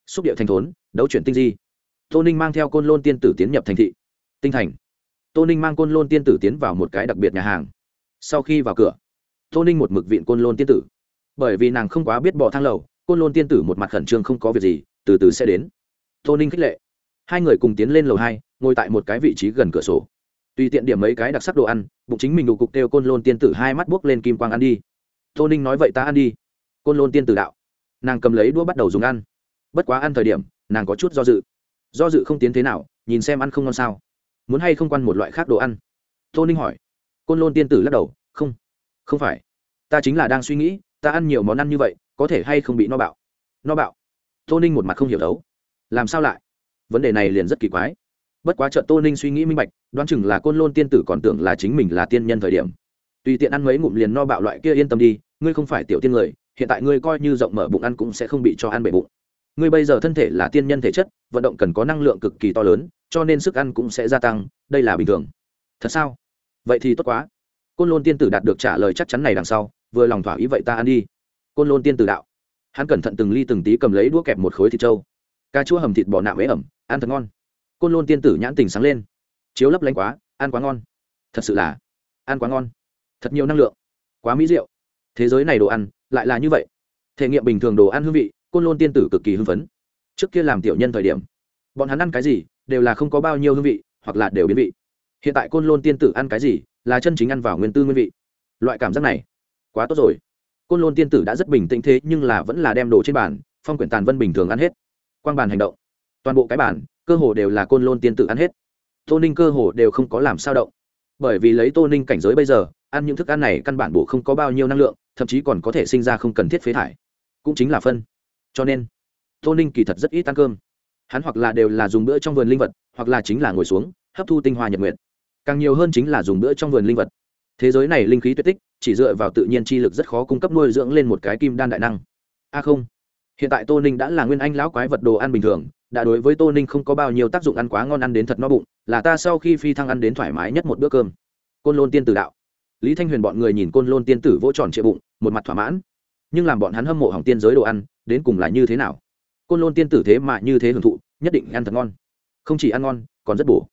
Xúc điệu thành thốn, đấu chuyển tinh di. Tô ninh mang theo côn lôn tiên tử tiến nhập thành thị. Tinh thành. Tô ninh mang côn lôn tiên tử tiến vào một cái đặc biệt nhà hàng. Sau khi vào cửa, tô ninh một mực viện côn lôn tiên tử. Bởi vì nàng không quá biết bỏ thang lầu, côn lôn tiên tử một mặt khẩn trương không có việc gì, từ từ sẽ đến tô ninh khích lệ. Hai người cùng tiến lên lầu hai, ngồi tại một cái vị trí gần cửa sổ. Tùy tiện điểm mấy cái đặc sắc đồ ăn, bụng chính mình đủ cục kêu côn lôn tiên tử hai mắt buốc lên kim quang ăn đi. Tô ninh nói vậy ta ăn đi. Côn lôn tiên tử đạo. Nàng cầm lấy đũa bắt đầu dùng ăn. Bất quá ăn thời điểm, nàng có chút do dự. Do dự không tiến thế nào, nhìn xem ăn không ngon sao. Muốn hay không quan một loại khác đồ ăn? Tô ninh hỏi. Côn lôn tiên tử lắc đầu, không không phải. Ta chính là đang suy nghĩ, ta ăn nhiều món ăn như vậy, có thể hay không bị no bạo? No bạo. Tô ninh một mặt không hiểu đấu làm sao lại? Vấn đề này liền rất kỳ quái. Bất quá trợ tô ninh suy nghĩ minh bạch, đoán chừng là côn lôn tiên tử còn tưởng là chính mình là tiên nhân thời điểm. Tùy tiện ăn mấy ngụm liền no bạo loại kia yên tâm đi, ngươi không phải tiểu tiên người, hiện tại ngươi coi như rộng mở bụng ăn cũng sẽ không bị cho ăn bể bụng. Ngươi bây giờ thân thể là tiên nhân thể chất, vận động cần có năng lượng cực kỳ to lớn, cho nên sức ăn cũng sẽ gia tăng, đây là bình thường. Thật sao? Vậy thì tốt quá. Côn lôn tiên tử đạt được trả lời chắc chắn này đằng sau, vừa lòng thỏa ý vậy ta ăn đi. Côn lôn tiên tử đạo. Hắn cẩn thận từng ly từng tí cầm lấy đũa kẹp một khối thịt trâu cà chua hầm thịt bò nạm ế ẩm, ăn thật ngon. Côn lôn tiên tử nhãn tình sáng lên. Chiếu lấp lánh quá, ăn quá ngon. Thật sự là ăn quá ngon. Thật nhiều năng lượng. Quá mỹ rượu thế giới này đồ ăn lại là như vậy. Thể nghiệm bình thường đồ ăn hương vị, côn lôn tiên tử cực kỳ hưng phấn. Trước kia làm tiểu nhân thời điểm, bọn hắn ăn cái gì đều là không có bao nhiêu hương vị hoặc là đều biến vị. Hiện tại côn lôn tiên tử ăn cái gì là chân chính ăn vào nguyên tư nguyên vị. Loại cảm giác này quá tốt rồi. Côn lôn tiên tử đã rất bình tĩnh thế nhưng là vẫn là đem đồ trên bàn, phong quyển tàn vân bình thường ăn hết quang bàn hành động. Toàn bộ cái bàn, cơ hồ đều là côn lôn tiên tử ăn hết. Tô ninh cơ hồ đều không có làm sao động. Bởi vì lấy tô ninh cảnh giới bây giờ ăn những thức ăn này căn bản bổ không có bao nhiêu năng lượng thậm chí còn có thể sinh ra không cần thiết phế thải. Cũng chính là phân. Cho nên tô ninh kỳ thật rất ít ăn cơm. Hắn hoặc là đều là dùng bữa trong vườn linh vật hoặc là chính là ngồi xuống hấp thu tinh hoa nhật nguyện càng nhiều hơn chính là dùng bữa trong vườn linh vật. Thế giới này linh khí tuyệt tích chỉ dựa vào tự nhiên chi lực rất khó cung cấp nuôi dưỡng lên một cái kim đan đại năng. A không hiện tại tô ninh đã là nguyên anh lão quái vật đồ ăn bình thường, đã đối với tô ninh không có bao nhiêu tác dụng ăn quá ngon ăn đến thật no bụng, là ta sau khi phi thăng ăn đến thoải mái nhất một bữa cơm. Côn lôn tiên tử đạo. Lý thanh huyền bọn người nhìn côn lôn tiên tử vỗ tròn trịa bụng, một mặt thỏa mãn. Nhưng làm bọn hắn hâm mộ hỏng tiên giới đồ ăn, đến cùng là như thế nào? Côn lôn tiên tử thế mà như thế hưởng thụ, nhất định ăn thật ngon. Không chỉ ăn ngon, còn rất bổ.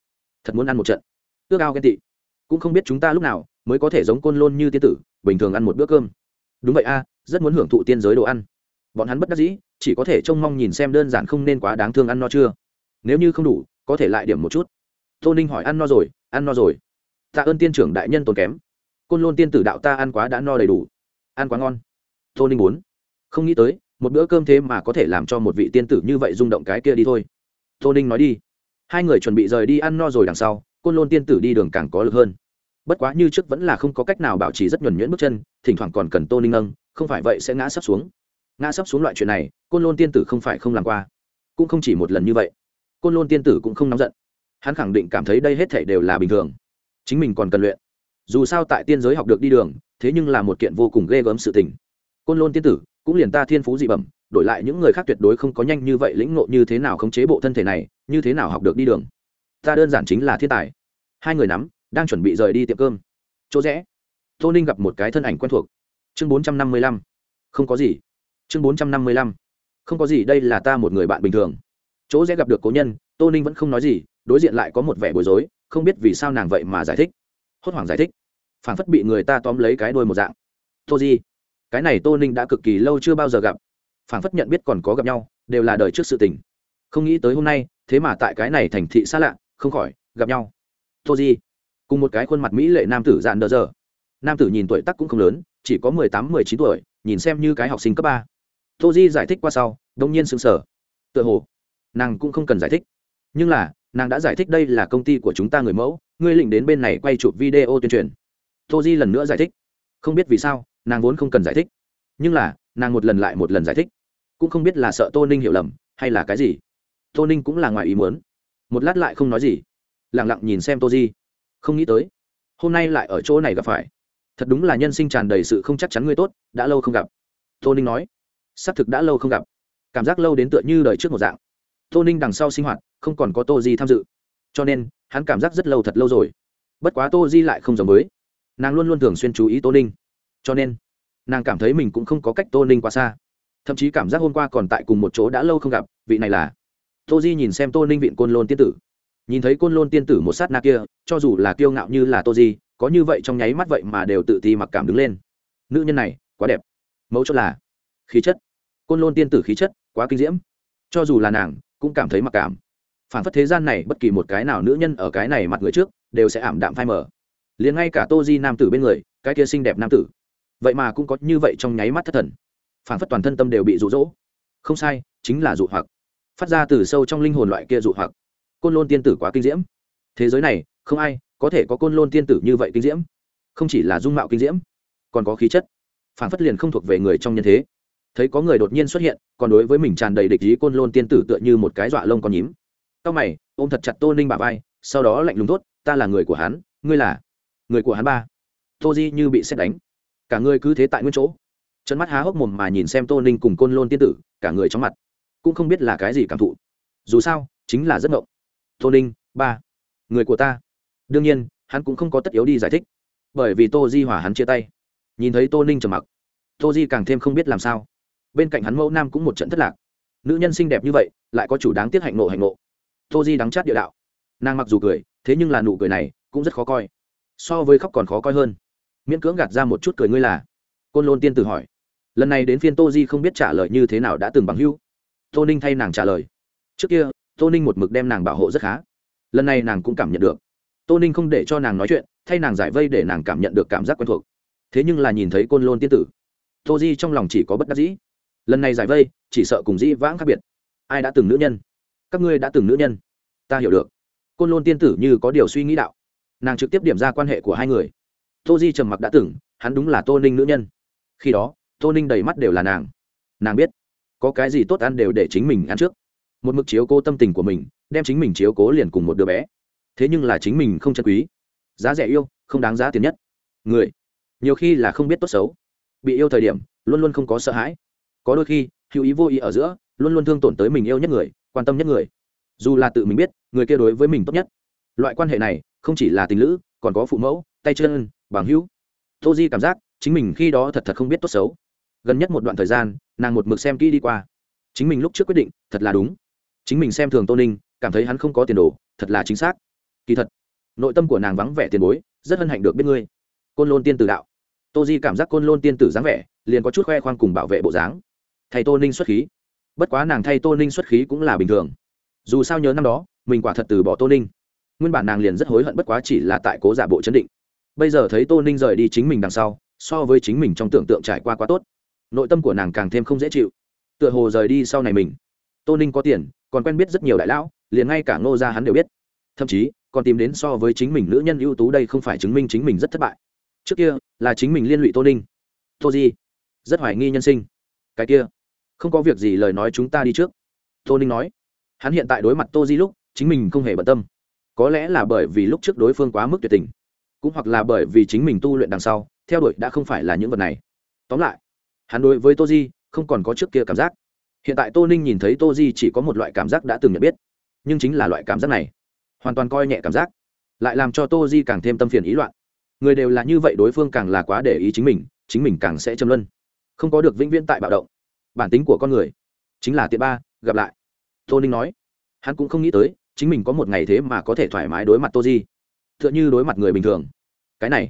Thật muốn ăn một trận. Ước ao ghen tị. Cũng không biết chúng ta lúc nào mới có thể giống côn lôn như tiên tử, bình thường ăn một bữa cơm. Đúng vậy a, rất muốn hưởng thụ tiên giới đồ ăn bọn hắn bất đắc dĩ, chỉ có thể trông mong nhìn xem đơn giản không nên quá đáng thương ăn no chưa. Nếu như không đủ, có thể lại điểm một chút. Tô ninh hỏi ăn no rồi, ăn no rồi. Tạ ơn tiên trưởng đại nhân tốn kém. Côn lôn tiên tử đạo ta ăn quá đã no đầy đủ. Ăn quá ngon. Tô ninh muốn. Không nghĩ tới, một bữa cơm thế mà có thể làm cho một vị tiên tử như vậy rung động cái kia đi thôi. Tô ninh nói đi. Hai người chuẩn bị rời đi ăn no rồi đằng sau, côn lôn tiên tử đi đường càng có lực hơn. Bất quá như trước vẫn là không có cách nào bảo trì rất nhuẩn nhuyễn bước chân, thỉnh thoảng còn cần tô ninh nâng, không phải vậy sẽ ngã sắp xuống ngã sắp xuống loại chuyện này, côn lôn tiên tử không phải không làm qua. Cũng không chỉ một lần như vậy. Côn lôn tiên tử cũng không nóng giận. Hắn khẳng định cảm thấy đây hết thể đều là bình thường. Chính mình còn cần luyện. Dù sao tại tiên giới học được đi đường, thế nhưng là một kiện vô cùng ghê gớm sự tình. Côn lôn tiên tử, cũng liền ta thiên phú dị bẩm, đổi lại những người khác tuyệt đối không có nhanh như vậy lĩnh ngộ như thế nào khống chế bộ thân thể này, như thế nào học được đi đường. Ta đơn giản chính là thiên tài. Hai người nắm, đang chuẩn bị rời đi tiệm cơm. Chỗ rẽ. Tô ninh gặp một cái thân ảnh quen thuộc. Chương bốn trăm năm mươi lăm. Không có gì chương bốn trăm năm mươi lăm. Không có gì, đây là ta một người bạn bình thường. Chỗ dễ gặp được cố nhân, tô ninh vẫn không nói gì, đối diện lại có một vẻ bối rối, không biết vì sao nàng vậy mà giải thích. Hốt hoảng giải thích. Phản phất bị người ta tóm lấy cái đôi một dạng. Tô di, cái này tô ninh đã cực kỳ lâu chưa bao giờ gặp. Phản phất nhận biết còn có gặp nhau, đều là đời trước sự tình. Không nghĩ tới hôm nay, thế mà tại cái này thành thị xa lạ, không khỏi, gặp nhau. Tô di, cùng một cái khuôn mặt mỹ lệ nam tử dạn đờ giờ. Nam tử nhìn tuổi tắc cũng không lớn, chỉ có mười tám, mười chín tuổi, nhìn xem như cái học sinh cấp ba tô di giải thích qua sau, đông nhiên sững sờ. Tựa hồ, nàng cũng không cần giải thích. Nhưng là, nàng đã giải thích đây là công ty của chúng ta người mẫu, ngươi lịnh đến bên này quay chụp video tuyên truyền. Tô di lần nữa giải thích. Không biết vì sao, nàng vốn không cần giải thích. Nhưng là, nàng một lần lại một lần giải thích. Cũng không biết là sợ tô ninh hiểu lầm, hay là cái gì. Tô ninh cũng là ngoài ý muốn. Một lát lại không nói gì. Lẳng lặng nhìn xem tô di. Không nghĩ tới, hôm nay lại ở chỗ này gặp phải. Thật đúng là nhân sinh tràn đầy sự không chắc chắn ngươi tốt, đã lâu không gặp. Tô ninh nói xác thực đã lâu không gặp. Cảm giác lâu đến tựa như đời trước một dạng. Tô ninh đằng sau sinh hoạt, không còn có tô di tham dự. Cho nên, hắn cảm giác rất lâu thật lâu rồi. Bất quá tô di lại không giống với. Nàng luôn luôn thường xuyên chú ý tô ninh. Cho nên, nàng cảm thấy mình cũng không có cách tô ninh quá xa. Thậm chí cảm giác hôm qua còn tại cùng một chỗ đã lâu không gặp, vị này là. Tô di nhìn xem tô ninh vịn côn lôn tiên tử. Nhìn thấy côn lôn tiên tử một sát na kia, cho dù là kiêu ngạo như là tô di, có như vậy trong nháy mắt vậy mà đều tự ti mặc cảm đứng lên. Nữ nhân này, quá đẹp. Mẫu chốt là khí chất. Côn lôn tiên tử khí chất quá kinh diễm. Cho dù là nàng, cũng cảm thấy mặc cảm. Phản phất thế gian này bất kỳ một cái nào nữ nhân ở cái này mặt người trước, đều sẽ ảm đạm phai mờ. Liền ngay cả tô di nam tử bên người, cái kia xinh đẹp nam tử. Vậy mà cũng có như vậy trong nháy mắt thất thần. Phản phất toàn thân tâm đều bị rụ rỗ không sai, chính là dụ hoặc. Phát ra từ sâu trong linh hồn loại kia dụ hoặc. Côn lôn tiên tử quá kinh diễm. Thế giới này, không ai có thể có côn lôn tiên tử như vậy kinh diễm. Không chỉ là dung mạo kinh diễm, còn có khí chất. Phản phất liền không thuộc về người trong nhân thế thấy có người đột nhiên xuất hiện, còn đối với mình tràn đầy địch ý côn lôn tiên tử tựa như một cái dọa lông con nhím. Cao mày, ôm thật chặt tô ninh bà vai, sau đó lạnh lùng tốt ta là người của hắn, ngươi là người của hắn ba. Tô di như bị xét đánh. Cả người cứ thế tại nguyên chỗ. Chân mắt há hốc mồm mà nhìn xem tô ninh cùng côn lôn tiên tử, cả người trong mặt. Cũng không biết là cái gì cảm thụ. Dù sao, chính là rất ngộng tô ninh, ba, người của ta. Đương nhiên, hắn cũng không có tất yếu đi giải thích. Bởi vì tô di hỏa hắn chia tay. Nhìn thấy tô ninh trầm mặc, tô di càng thêm không biết làm sao bên cạnh hắn mẫu nam cũng một trận thất lạc. Nữ nhân xinh đẹp như vậy, lại có chủ đáng tiếc hạnh nộ hạnh nộ tô di đắng chát địa đạo. Nàng mặc dù cười, thế nhưng là nụ cười này cũng rất khó coi. So với khóc còn khó coi hơn. Miễn cưỡng gạt ra một chút cười ngươi là. Côn lôn tiên tử hỏi. Lần này đến phiên tô di không biết trả lời như thế nào đã từng bằng hưu tô ninh thay nàng trả lời. Trước kia, tô ninh một mực đem nàng bảo hộ rất khá. Lần này nàng cũng cảm nhận được. Tô ninh không để cho nàng nói chuyện, thay nàng giải vây để nàng cảm nhận được cảm giác quen thuộc. Thế nhưng là nhìn thấy côn lôn tiên tử, tô di trong lòng chỉ có bất đắc dĩ lần này giải vây, chỉ sợ cùng dĩ vãng khác biệt. Ai đã từng nữ nhân? Các ngươi đã từng nữ nhân? Ta hiểu được. Côn lôn tiên tử như có điều suy nghĩ đạo. Nàng trực tiếp điểm ra quan hệ của hai người. Tô di trầm mặc đã từng, hắn đúng là tô ninh nữ nhân. Khi đó, tô ninh đầy mắt đều là nàng. Nàng biết, có cái gì tốt ăn đều để chính mình ăn trước. Một mực chiếu cố tâm tình của mình, đem chính mình chiếu cố liền cùng một đứa bé. Thế nhưng là chính mình không chân quý. Giá rẻ yêu, không đáng giá tiền nhất. Người, nhiều khi là không biết tốt xấu. Bị yêu thời điểm, luôn luôn không có sợ hãi có đôi khi, hữu ý vô ý ở giữa, luôn luôn thương tổn tới mình yêu nhất người, quan tâm nhất người. Dù là tự mình biết, người kia đối với mình tốt nhất. Loại quan hệ này, không chỉ là tình lữ, còn có phụ mẫu, tay chân, bằng hữu. Tô di cảm giác, chính mình khi đó thật thật không biết tốt xấu. Gần nhất một đoạn thời gian, nàng một mực xem kỹ đi qua. Chính mình lúc trước quyết định, thật là đúng. Chính mình xem thường tô ninh, cảm thấy hắn không có tiền đồ, thật là chính xác. Kỳ thật, nội tâm của nàng vắng vẻ tiền bối, rất hân hạnh được biết ngươi. Côn lôn tiên tử đạo. Tô di cảm giác côn lôn tiên tử dáng vẻ, liền có chút khoe khoang cùng bảo vệ bộ dáng thầy tô ninh xuất khí. Bất quá nàng thay tô ninh xuất khí cũng là bình thường. Dù sao nhớ năm đó, mình quả thật từ bỏ tô ninh. Nguyên bản nàng liền rất hối hận bất quá chỉ là tại cố giả bộ chấn định. Bây giờ thấy tô ninh rời đi chính mình đằng sau, so với chính mình trong tưởng tượng trải qua quá tốt. Nội tâm của nàng càng thêm không dễ chịu. Tựa hồ rời đi sau này mình. Tô ninh có tiền, còn quen biết rất nhiều đại lão, liền ngay cả ngô gia hắn đều biết. Thậm chí, còn tìm đến so với chính mình nữ nhân ưu tú đây không phải chứng minh chính mình rất thất bại. Trước kia, là chính mình liên lụy tô ninh. Tô di, rất hoài nghi nhân sinh. Cái kia không có việc gì lời nói chúng ta đi trước. Tô ninh nói. Hắn hiện tại đối mặt tô di lúc, chính mình không hề bận tâm. Có lẽ là bởi vì lúc trước đối phương quá mức tuyệt tình, cũng hoặc là bởi vì chính mình tu luyện đằng sau, theo đuổi đã không phải là những vật này. Tóm lại, hắn đối với tô di không còn có trước kia cảm giác. Hiện tại tô ninh nhìn thấy tô di chỉ có một loại cảm giác đã từng nhận biết, nhưng chính là loại cảm giác này. Hoàn toàn coi nhẹ cảm giác, lại làm cho tô di càng thêm tâm phiền ý loạn. Người đều là như vậy, đối phương càng là quá để ý chính mình chính mình càng sẽ châm luân. Không có được vĩnh viễn tại bạo động bản tính của con người chính là tiện ba, gặp lại. Tô ninh nói. Hắn cũng không nghĩ tới, chính mình có một ngày thế mà có thể thoải mái đối mặt tô di. T h ư ợ n h ư đối mặt người bình thường. Cái này,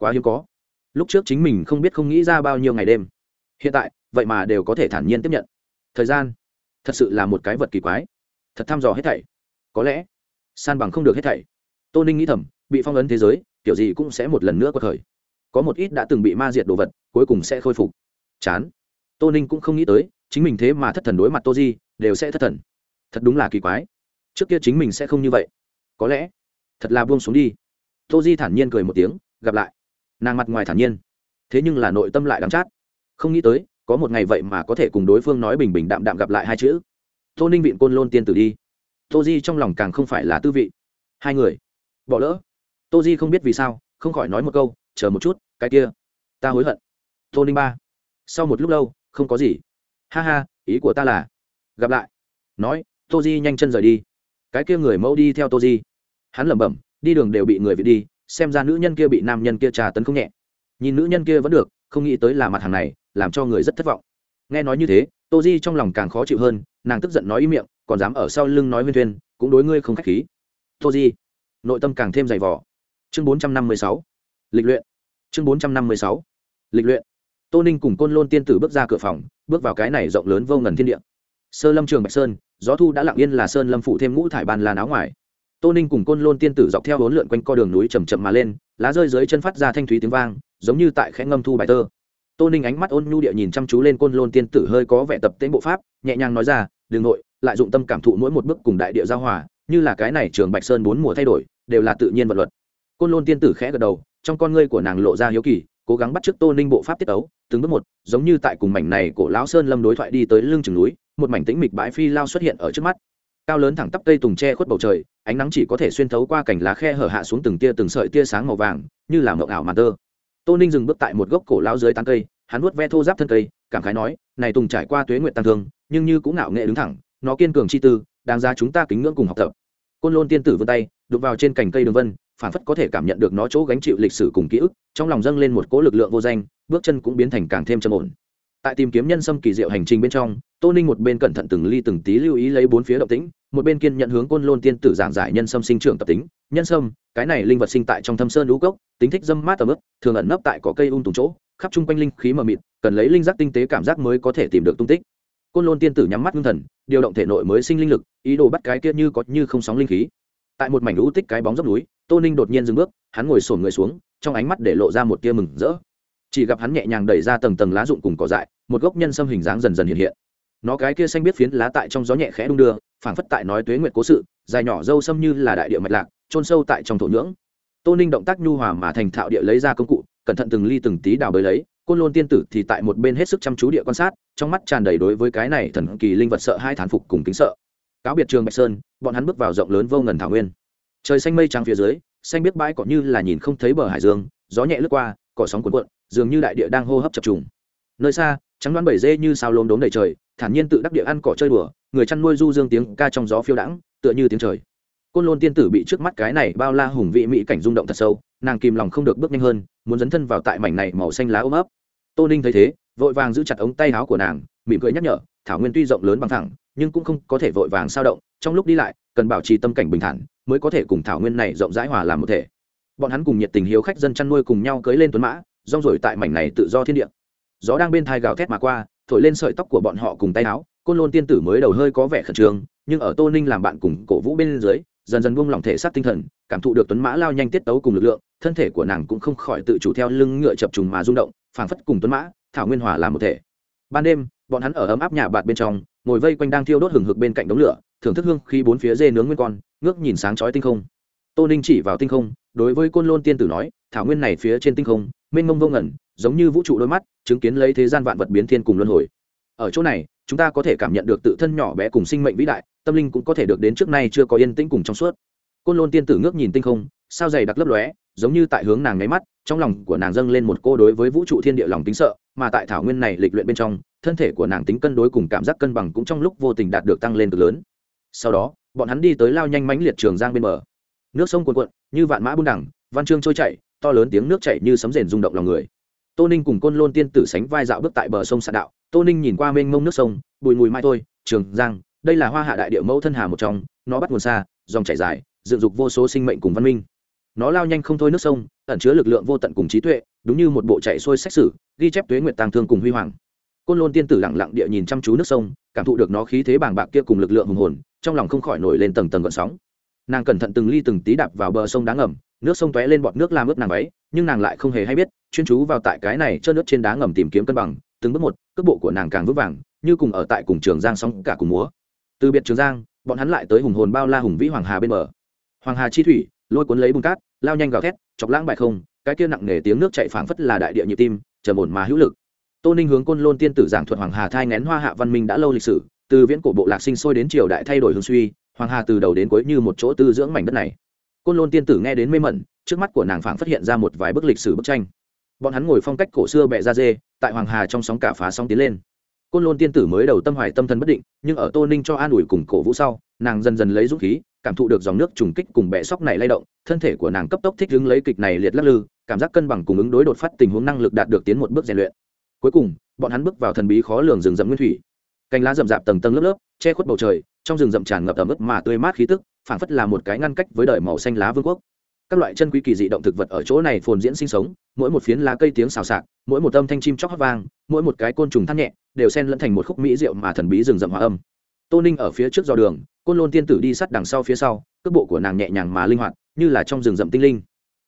quá hiếm có. Lúc trước chính mình không biết không nghĩ ra bao nhiêu ngày đêm. Hiện tại, vậy mà đều có thể thản nhiên tiếp nhận. Thời gian, thật sự là một cái vật kỳ quái. Thật thăm dò hết thảy. Có lẽ, san bằng không được hết thảy. Tô ninh nghĩ thầm, bị phong ấn thế giới, kiểu gì cũng sẽ một lần nữa có thời có một ít đã từng bị ma diệt đồ vật, cuối cùng sẽ khôi phục. Chán tô ninh cũng không nghĩ tới, chính mình thế mà thất thần đối mặt tô di, đều sẽ thất thần. Thật đúng là kỳ quái. Trước kia chính mình sẽ không như vậy. Có lẽ, thật là buông xuống đi. Tô di thản nhiên cười một tiếng, gặp lại. Nàng mặt ngoài thản nhiên. Thế nhưng là nội tâm lại đắm chát. Không nghĩ tới, có một ngày vậy mà có thể cùng đối phương nói bình bình đạm đạm gặp lại hai chữ. Tô ninh vịn côn lôn tiên tử đi. Tô di trong lòng càng không phải là tư vị. Hai người, bỏ lỡ. Tô di không biết vì sao, không khỏi nói một câu, chờ một chút, cái kia, ta hối hận. Tô ninh ba. Sau một lúc lâu không có gì. Ha ha, ý của ta là, gặp lại. Nói, tô di nhanh chân rời đi. Cái kia người mẫu đi theo tô di. Hắn lẩm bẩm, đi đường đều bị người vị đi, xem ra nữ nhân kia bị nam nhân kia trà tấn không nhẹ. Nhìn nữ nhân kia vẫn được, không nghĩ tới là mặt hàng này, làm cho người rất thất vọng. Nghe nói như thế, tô di trong lòng càng khó chịu hơn, nàng tức giận nói ý miệng, còn dám ở sau lưng nói huyên thuyên, cũng đối ngươi không k h á c h khí. Tô di, nội tâm càng thêm dày vỏ chương bốn trăm năm mươi sáu. Lịch luyện. Chương bốn trăm năm mươi sáu. Lịch luyện tô ninh cùng côn lôn tiên tử bước ra cửa phòng, bước vào cái này rộng lớn vô ngần thiên địa. Sơ lâm trường bạch sơn, gió thu đã lặng yên là sơn lâm phụ thêm ngũ thải bàn làn áo ngoài. Tô ninh cùng côn lôn tiên tử dọc theo hốn lượn quanh co đường núi chầm chậm mà lên, lá rơi dưới chân phát ra thanh thúy tiếng vang, giống như tại khẽ ngâm thu bài tơ tô ninh ánh mắt ôn nhu địa nhìn chăm chú lên côn lôn tiên tử hơi có vẻ tập tễnh bộ pháp, nhẹ nhàng nói ra đường nội, lại dụng tâm cảm thụ mỗi một bước cùng đại địa giao hòa, như là cái này trường bạch sơn bốn mùa thay đổi, đều là tự nhiên vật luật. Côn lôn tiên tử khẽ gật đầu, trong con ngươi của nàng lộ ra hiếu kỳ cố gắng bắt chước tô ninh bộ pháp tiết ấu, từng bước một, giống như tại cùng mảnh này cổ lão sơn lâm đối thoại đi tới lưng chừng núi, một mảnh tĩnh mịch bãi phi lao xuất hiện ở trước mắt. Cao lớn thẳng tắp cây tùng tre khuất bầu trời, ánh nắng chỉ có thể xuyên thấu qua cành lá khe hở hạ xuống từng tia từng sợi tia sáng màu vàng, như là mộng ảo mà tơ. Tô ninh dừng bước tại một gốc cổ lao dưới tán cây, hắn nuốt ve thô giáp thân cây, cảm khái nói, này tùng trải qua tuế nguyện tăng thương, nhưng như cũng ngạo nghệ đứng thẳng, nó kiên cường chi tư, đáng ra chúng ta kính ngưỡng cùng học tập. Côn lôn tiên tử vươn tay đục vào trên cành cây đường vân phản phất có thể cảm nhận được nó chỗ gánh chịu lịch sử cùng ký ức, trong lòng dâng lên một cỗ lực lượng vô danh, bước chân cũng biến thành càng thêm trầm ổn. Tại tìm kiếm nhân sâm kỳ diệu hành trình bên trong, tô ninh một bên cẩn thận từng ly từng tí lưu ý lấy bốn phía động tĩnh, một bên kiên nhận hướng côn lôn tiên tử giảng giải nhân sâm sinh trưởng tập tính. Nhân sâm, cái này linh vật sinh tại trong thâm sơn lũ cốc, tính thích dâm mát tầm ướp thường ẩn nấp tại cỏ cây ung tùng chỗ, khắp chung quanh linh khí mờ mịt, cần lấy linh giác tinh tế cảm giác mới có thể tìm được tung tích. Côn lôn tiên tử nhắm mắt ngưng thần, điều động thể nội mới sinh linh lực, ý đồ bắt cái kia như có như không sóng linh khí tại một mảnh lũ tích cái bóng dốc núi, tô ninh đột nhiên dừng bước, hắn ngồi sổn người xuống, trong ánh mắt để lộ ra một tia mừng rỡ. Chỉ gặp hắn nhẹ nhàng đẩy ra tầng tầng lá rụng cùng cỏ dại, một gốc nhân sâm hình dáng dần dần hiện hiện. Nó cái kia xanh biết phiến lá tại trong gió nhẹ khẽ đung đưa, phảng phất tại nói tuế nguyệt cố sự, dài nhỏ dâu xâm như là đại địa mạch lạc trôn sâu tại trong thổ nhưỡng. Tô ninh động tác nhu hòa mà thành thạo địa lấy ra công cụ, cẩn thận từng ly từng tí đào bới lấy, côn lôn tiên tử thì tại một bên hết sức chăm chú địa quan sát, trong mắt tràn đầy đối với cái này thần kỳ linh vật sợ hai thán phục cùng kính sợ cáo biệt trường bạch sơn, bọn hắn bước vào rộng lớn vô ngần thảo nguyên. Trời xanh mây trắng phía dưới, xanh biết bãi cỏ như là nhìn không thấy bờ hải dương, gió nhẹ lướt qua, cỏ sóng cuộn cuộn, dường như đại địa đang hô hấp chập trùng. Nơi xa, trắng đoán bảy dê như sao lốm đốm đầy trời, thản nhiên tự đắc địa ăn cỏ chơi đùa, người chăn nuôi du dương tiếng ca trong gió phiêu đãng, tựa như tiếng trời. Côn lôn tiên tử bị trước mắt cái này bao la hùng vị mỹ cảnh rung động thật sâu, nàng kìm lòng không được bước nhanh hơn, muốn dấn thân vào tại mảnh này màu xanh lá ôm ấp. Tô ninh thấy thế, vội vàng giữ chặt ống tay áo của nàng, mỉm cười nhắc nhở, thảo nguyên tuy rộng lớn bằng thẳng nhưng cũng không có thể vội vàng sao động, trong lúc đi lại, cần bảo trì tâm cảnh bình thản, mới có thể cùng thảo nguyên này rộng rãi hòa làm một thể. Bọn hắn cùng nhiệt tình hiếu khách dân chăn nuôi cùng nhau cưới lên tuấn mã, rong rổi tại mảnh này tự do thiên địa. Gió đang bên thai gào thét mà qua, thổi lên sợi tóc của bọn họ cùng tay áo, côn lôn tiên tử mới đầu hơi có vẻ khẩn trương, nhưng ở tô ninh làm bạn cùng cổ vũ bên dưới, dần dần buông lỏng thể xác tinh thần, cảm thụ được tuấn mã lao nhanh tiết tấu cùng lực lượng, thân thể của nàng cũng không khỏi tự chủ theo lưng ngựa chập trùng mà rung động, phảng phất cùng tuấn mã, thảo nguyên hòa làm một thể. Ban đêm bọn hắn ở ấm áp nhà bạt bên trong, ngồi vây quanh đang thiêu đốt hừng hực bên cạnh đống lửa, thưởng thức hương khi bốn phía dê nướng nguyên con, ngước nhìn sáng chói tinh không. Tô ninh chỉ vào tinh không, đối với côn lôn tiên tử nói, thảo nguyên này phía trên tinh không, mênh mông vô ngẩn giống như vũ trụ đôi mắt, chứng kiến lấy thế gian vạn vật biến thiên cùng luân hồi. Ở chỗ này, chúng ta có thể cảm nhận được tự thân nhỏ bé cùng sinh mệnh vĩ đại, tâm linh cũng có thể được đến trước nay chưa có yên tĩnh cùng trong suốt. Côn lôn tiên tử ngước nhìn tinh không, sao dày đặc lấp lóe, giống như tại hướng nàng nháy mắt, trong lòng của nàng dâng lên một cô đối với vũ trụ thiên địa lòng tính sợ, mà tại thảo nguyên này lịch luyện bên trong thân thể của nàng tính cân đối cùng cảm giác cân bằng cũng trong lúc vô tình đạt được tăng lên cực lớn. Sau đó, bọn hắn đi tới lao nhanh mãnh liệt trường giang bên bờ. Nước sông cuồn cuộn, như vạn mã buôn đẳng văn chương trôi chảy, to lớn tiếng nước chảy như sấm rền rung động lòng người. Tô ninh cùng côn lôn tiên tử sánh vai dạo bước tại bờ sông xạ đạo. Tô ninh nhìn qua mênh mông nước sông, bùi mùi mai thôi, trường giang, đây là hoa hạ đại địa mẫu thân hà một trong, nó bắt nguồn xa, dòng chảy dài, dựng dục vô số sinh mệnh cùng văn minh. Nó lao nhanh không thôi nước sông, ẩn chứa lực lượng vô tận cùng trí tuệ, đúng như một bộ chạy xuôi xét xử ghi chép tuế nguyệt tàng thương cùng huy hoàng côn lôn tiên tử lặng lặng địa nhìn chăm chú nước sông, cảm thụ được nó khí thế bàng bạc kia cùng lực lượng hùng hồn, trong lòng không khỏi nổi lên tầng tầng gọn sóng. Nàng cẩn thận từng ly từng tí đạp vào bờ sông đá ngầm, nước sông tóe lên bọt nước làm ướt nàng váy, nhưng nàng lại không hề hay biết, chuyên chú vào tại cái này trơn nước trên đá ngầm tìm kiếm cân bằng, từng bước một, cước bộ của nàng càng vững vàng, như cùng ở tại cùng trường giang sóng cả cùng múa. Từ biệt trường giang, bọn hắn lại tới hùng hồn bao la hùng vĩ hoàng hà bên bờ. Hoàng hà chi thủy, lôi cuốn lấy bùn cát, lao nhanh gào thét, chọc lãng bại không, cái kia nặng nề tiếng nước chạy phảng phất là đại địa nhịp tim, trầm ổn mà hữu lực tô ninh hướng côn lôn tiên tử giảng thuật hoàng hà thai ngén hoa hạ văn minh đã lâu lịch sử, từ viễn cổ bộ lạc sinh sôi đến triều đại thay đổi hương suy, hoàng hà từ đầu đến cuối như một chỗ tư dưỡng mảnh đất này. Côn lôn tiên tử nghe đến mê mẩn, trước mắt của nàng phảng phát hiện ra một vài bức lịch sử bức tranh. Bọn hắn ngồi phong cách cổ xưa bẹ ra dê, tại hoàng hà trong sóng cả phá sóng tiến lên. Côn lôn tiên tử mới đầu tâm hoài tâm thần bất định, nhưng ở tô ninh cho an ủi cùng cổ vũ sau, nàng dần dần lấy dũng khí, cảm thụ được dòng nước trùng kích cùng bẹ sóc này lay động, thân thể của nàng cấp tốc thích ứng lấy kịch này liệt lắc lư, cảm giác cân bằng cùng ứng đối đột phát tình huống năng lực đạt được tiến một bước rèn luyện cuối cùng, bọn hắn bước vào thần bí khó lường rừng rậm nguyên thủy. Cành lá rậm rạp tầng tầng lớp lớp, che khuất bầu trời, trong rừng rậm tràn ngập ẩm ướt mà tươi mát khí tức, phảng phất là một cái ngăn cách với đời màu xanh lá vương quốc. Các loại chân quý kỳ dị động thực vật ở chỗ này phồn diễn sinh sống, mỗi một phiến lá cây tiếng xào xạc, mỗi một âm thanh chim chóc hót vang, mỗi một cái côn trùng thắt nhẹ, đều xen lẫn thành một khúc mỹ rượu mà thần bí rừng rậm hòa âm. Tô ninh ở phía trước do đường, côn lôn tiên tử đi sát đằng sau phía sau, cước bộ của nàng nhẹ nhàng mà linh hoạt, như là trong rừng rậm tinh linh.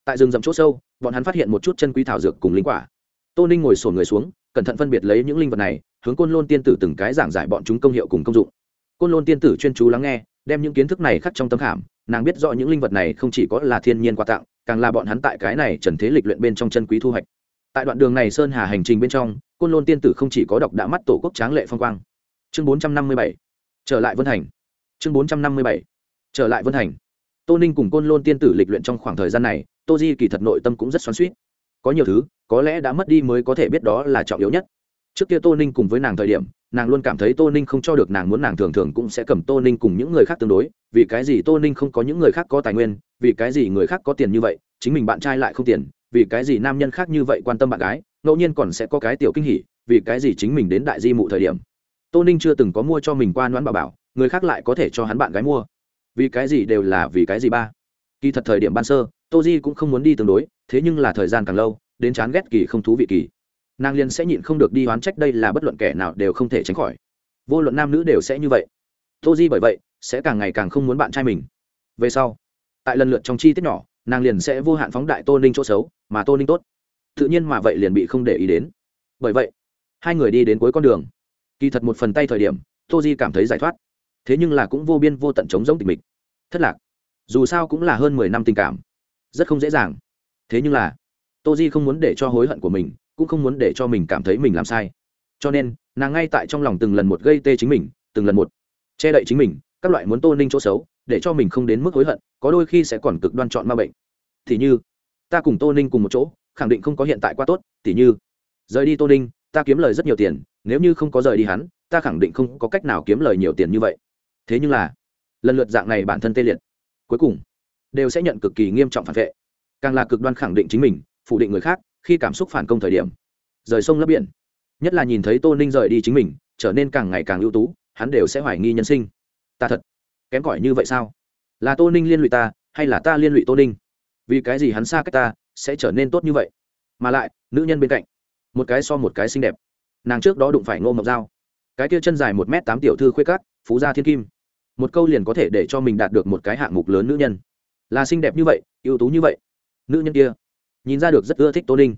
Tại rừng rậm chỗ sâu, bọn hắn phát hiện một chút chân quý thảo dược cùng linh quả. Tô ninh ngồi sổn người xuống cẩn thận phân biệt lấy những linh vật này, hướng côn lôn tiên tử từng cái giảng giải bọn chúng công hiệu cùng công dụng. Côn lôn tiên tử chuyên chú lắng nghe, đem những kiến thức này khắc trong tâm khảm, nàng biết rõ những linh vật này không chỉ có là thiên nhiên quà tặng, càng là bọn hắn tại cái này trần thế lịch luyện bên trong chân quý thu hoạch. Tại đoạn đường này sơn hà hành trình bên trong, côn lôn tiên tử không chỉ có đọc đã mắt tổ quốc tráng lệ phong quang. Chương bốn trăm năm mươi bảy. Trở lại vân thành. Chương bốn trăm năm mươi bảy. Trở lại vân thành. Tô ninh cùng côn lôn tiên tử lịch luyện trong khoảng thời gian này, tô di kỳ thật nội tâm cũng rất xoắn suýt có nhiều thứ, có lẽ đã mất đi mới có thể biết đó là trọng yếu nhất. Trước kia tô ninh cùng với nàng thời điểm, nàng luôn cảm thấy tô ninh không cho được nàng muốn nàng thường thường cũng sẽ cầm tô ninh cùng những người khác tương đối, vì cái gì tô ninh không có những người khác có tài nguyên, vì cái gì người khác có tiền như vậy, chính mình bạn trai lại không tiền, vì cái gì nam nhân khác như vậy quan tâm bạn gái, ngẫu nhiên còn sẽ có cái tiểu kinh hỉ, vì cái gì chính mình đến đại di mụ thời điểm. Tô ninh chưa từng có mua cho mình qua đoán bà bảo, người khác lại có thể cho hắn bạn gái mua. Vì cái gì đều là vì cái gì ba. Kỳ thật thời điểm ban sơ, tô di cũng không muốn đi tương đối thế nhưng là thời gian càng lâu, đến chán ghét kỳ không thú vị kỳ. Nàng liền sẽ nhịn không được đi oán trách đây là bất luận kẻ nào đều không thể tránh khỏi. Vô luận nam nữ đều sẽ như vậy. Tô di bởi vậy, sẽ càng ngày càng không muốn bạn trai mình. Về sau, tại lần lượt trong chi tiết nhỏ, nàng liền sẽ vô hạn phóng đại tô ninh chỗ xấu, mà tô ninh tốt. Tự nhiên mà vậy liền bị không để ý đến. Bởi vậy, hai người đi đến cuối con đường. Kỳ thật một phần tay thời điểm, tô di cảm thấy giải thoát. Thế nhưng là cũng vô biên vô tận chống giống tình mình thất lạc. Dù sao cũng là hơn mười năm tình cảm. Rất không dễ dàng thế nhưng là, tô di không muốn để cho hối hận của mình, cũng không muốn để cho mình cảm thấy mình làm sai. Cho nên, nàng ngay tại trong lòng từng lần một gây tê chính mình, từng lần một che đậy chính mình, các loại muốn tô ninh chỗ xấu, để cho mình không đến mức hối hận, có đôi khi sẽ còn cực đoan chọn ma bệnh. Thì như, ta cùng tô ninh cùng một chỗ, khẳng định không có hiện tại quá tốt tỉ như, rời đi tô ninh, ta kiếm lời rất nhiều tiền, nếu như không có rời đi hắn, ta khẳng định không có cách nào kiếm lời nhiều tiền như vậy. Thế nhưng là, lần lượt dạng này bản thân tê liệt, cuối cùng, đều sẽ nhận cực kỳ nghiêm trọng phản vệ càng là cực đoan khẳng định chính mình, phủ định người khác khi cảm xúc phản công thời điểm. Rời sông lấp biển, nhất là nhìn thấy tô ninh rời đi chính mình, trở nên càng ngày càng ưu tú, hắn đều sẽ hoài nghi nhân sinh. Ta thật, kém cỏi như vậy sao? Là tô ninh liên lụy ta, hay là ta liên lụy tô ninh? Vì cái gì hắn xa cách ta, sẽ trở nên tốt như vậy? Mà lại, nữ nhân bên cạnh, một cái so một cái xinh đẹp. Nàng trước đó đụng phải ngô mộc dao cái kia chân dài một m tám tiểu thư khuê cát phú gia thiên kim. Một câu liền có thể để cho mình đạt được một cái hạng mục lớn nữ nhân. Là xinh đẹp như vậy, ưu tú như vậy nữ nhân kia. Nhìn ra được rất ưa thích tô ninh.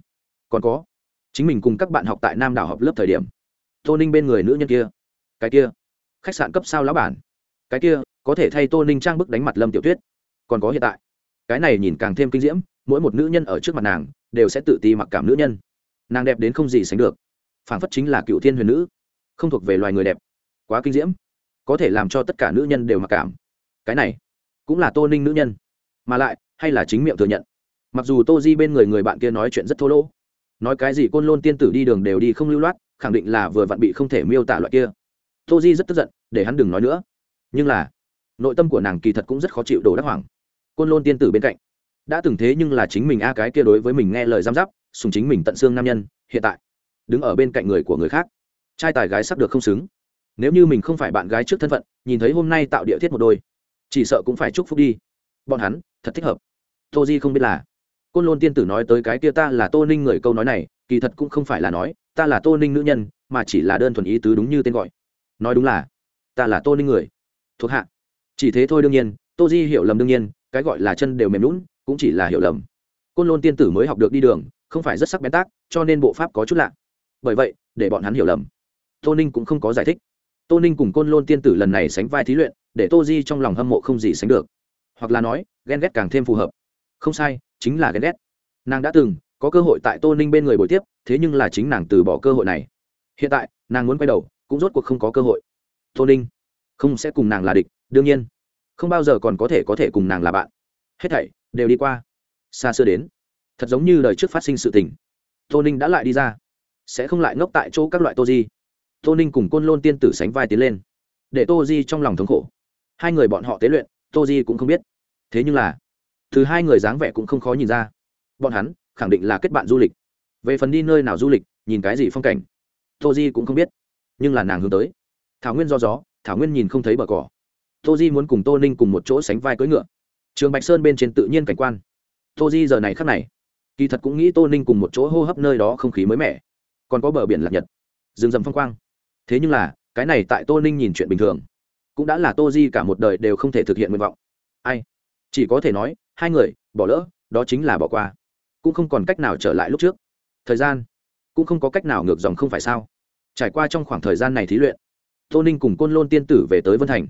Còn có, chính mình cùng các bạn học tại nam đảo học lớp thời điểm, tô ninh bên người nữ nhân kia. Cái kia, khách sạn cấp sao lão bản. Cái kia, có thể thay tô ninh trang bức đánh mặt lâm tiểu tuyết. Còn có hiện tại, cái này nhìn càng thêm kinh diễm, mỗi một nữ nhân ở trước mặt nàng, đều sẽ tự ti mặc cảm nữ nhân. Nàng đẹp đến không gì sánh được. Phản phất chính là cựu thiên huyền nữ, không thuộc về loài người đẹp. Quá kinh diễm, có thể làm cho tất cả nữ nhân đều mặc cảm. Cái này, cũng là tô ninh nữ nhân. Mà lại, hay là chính miệng thừa nhận mặc dù tô di bên người người bạn kia nói chuyện rất thô lỗ, nói cái gì côn lôn tiên tử đi đường đều đi không lưu loát, khẳng định là vừa vặn bị không thể miêu tả loại kia. Tô di rất tức giận, để hắn đừng nói nữa. Nhưng là, nội tâm của nàng kỳ thật cũng rất khó chịu đồ đắc hoàng côn lôn tiên tử bên cạnh, đã từng thế nhưng là chính mình a cái kia đối với mình nghe lời giam giáp, sùng chính mình tận xương nam nhân, hiện tại, đứng ở bên cạnh người của người khác. Trai tài gái sắp được không xứng. Nếu như mình không phải bạn gái trước thân phận, nhìn thấy hôm nay tạo địa thiết một đôi, chỉ sợ cũng phải chúc phúc đi. Bọn hắn, thật thích hợp. Tô di không biết là côn lôn tiên tử nói tới cái kia ta là tô ninh người câu nói này, kỳ thật cũng không phải là nói, ta là tô ninh nữ nhân, mà chỉ là đơn thuần ý tứ đúng như tên gọi. Nói đúng là, ta là tô ninh người. Thuộc hạ. Chỉ thế thôi đương nhiên, tô di hiểu lầm đương nhiên, cái gọi là chân đều mềm lún cũng chỉ là hiểu lầm. Côn lôn tiên tử mới học được đi đường, không phải rất sắc bén tác, cho nên bộ pháp có chút lạ. Bởi vậy, để bọn hắn hiểu lầm. Tô ninh cũng không có giải thích. Tô ninh cùng côn lôn tiên tử lần này sánh vai thí luyện, để tô di trong lòng hâm mộ không gì sánh được. Hoặc là nói, ghen ghét càng thêm phù hợp. Không sai chính là ghen ghét. Nàng đã từng có cơ hội tại tô ninh bên người buổi tiếp, thế nhưng là chính nàng từ bỏ cơ hội này. Hiện tại, nàng muốn quay đầu, cũng rốt cuộc không có cơ hội. Tô ninh, không sẽ cùng nàng là địch, đương nhiên. Không bao giờ còn có thể có thể cùng nàng là bạn. Hết thảy đều đi qua. Xa xưa đến, thật giống như đời trước phát sinh sự tình. Tô ninh đã lại đi ra. Sẽ không lại ngốc tại chỗ các loại tô di. Tô ninh cùng côn lôn tiên tử sánh vai tiến lên. Để tô di trong lòng thống khổ. Hai người bọn họ tế luyện, tô di cũng không biết. Thế nhưng là từ hai người dáng vẻ cũng không khó nhìn ra. Bọn hắn khẳng định là kết bạn du lịch. Về phần đi nơi nào du lịch, nhìn cái gì phong cảnh tô di cũng không biết. Nhưng là nàng hướng tới. Thảo nguyên do gió, thảo nguyên nhìn không thấy bờ cỏ. Tô di muốn cùng tô ninh cùng một chỗ sánh vai cưỡi ngựa. Trường bạch sơn bên trên tự nhiên cảnh quan. Tô di giờ này khắc này, kỳ thật cũng nghĩ tô ninh cùng một chỗ hô hấp nơi đó không khí mới mẻ. Còn có bờ biển lạc nhật, rừng rầm phong quang. Thế nhưng là, cái này tại tô ninh nhìn chuyện bình thường, cũng đã là tô di cả một đời đều không thể thực hiện nguyện vọng. Ai? Chỉ có thể nói hai người, bỏ lỡ, đó chính là bỏ qua. Cũng không còn cách nào trở lại lúc trước. Thời gian, cũng không có cách nào ngược dòng không phải sao? Trải qua trong khoảng thời gian này thí luyện, tô ninh cùng côn lôn tiên tử về tới vân thành.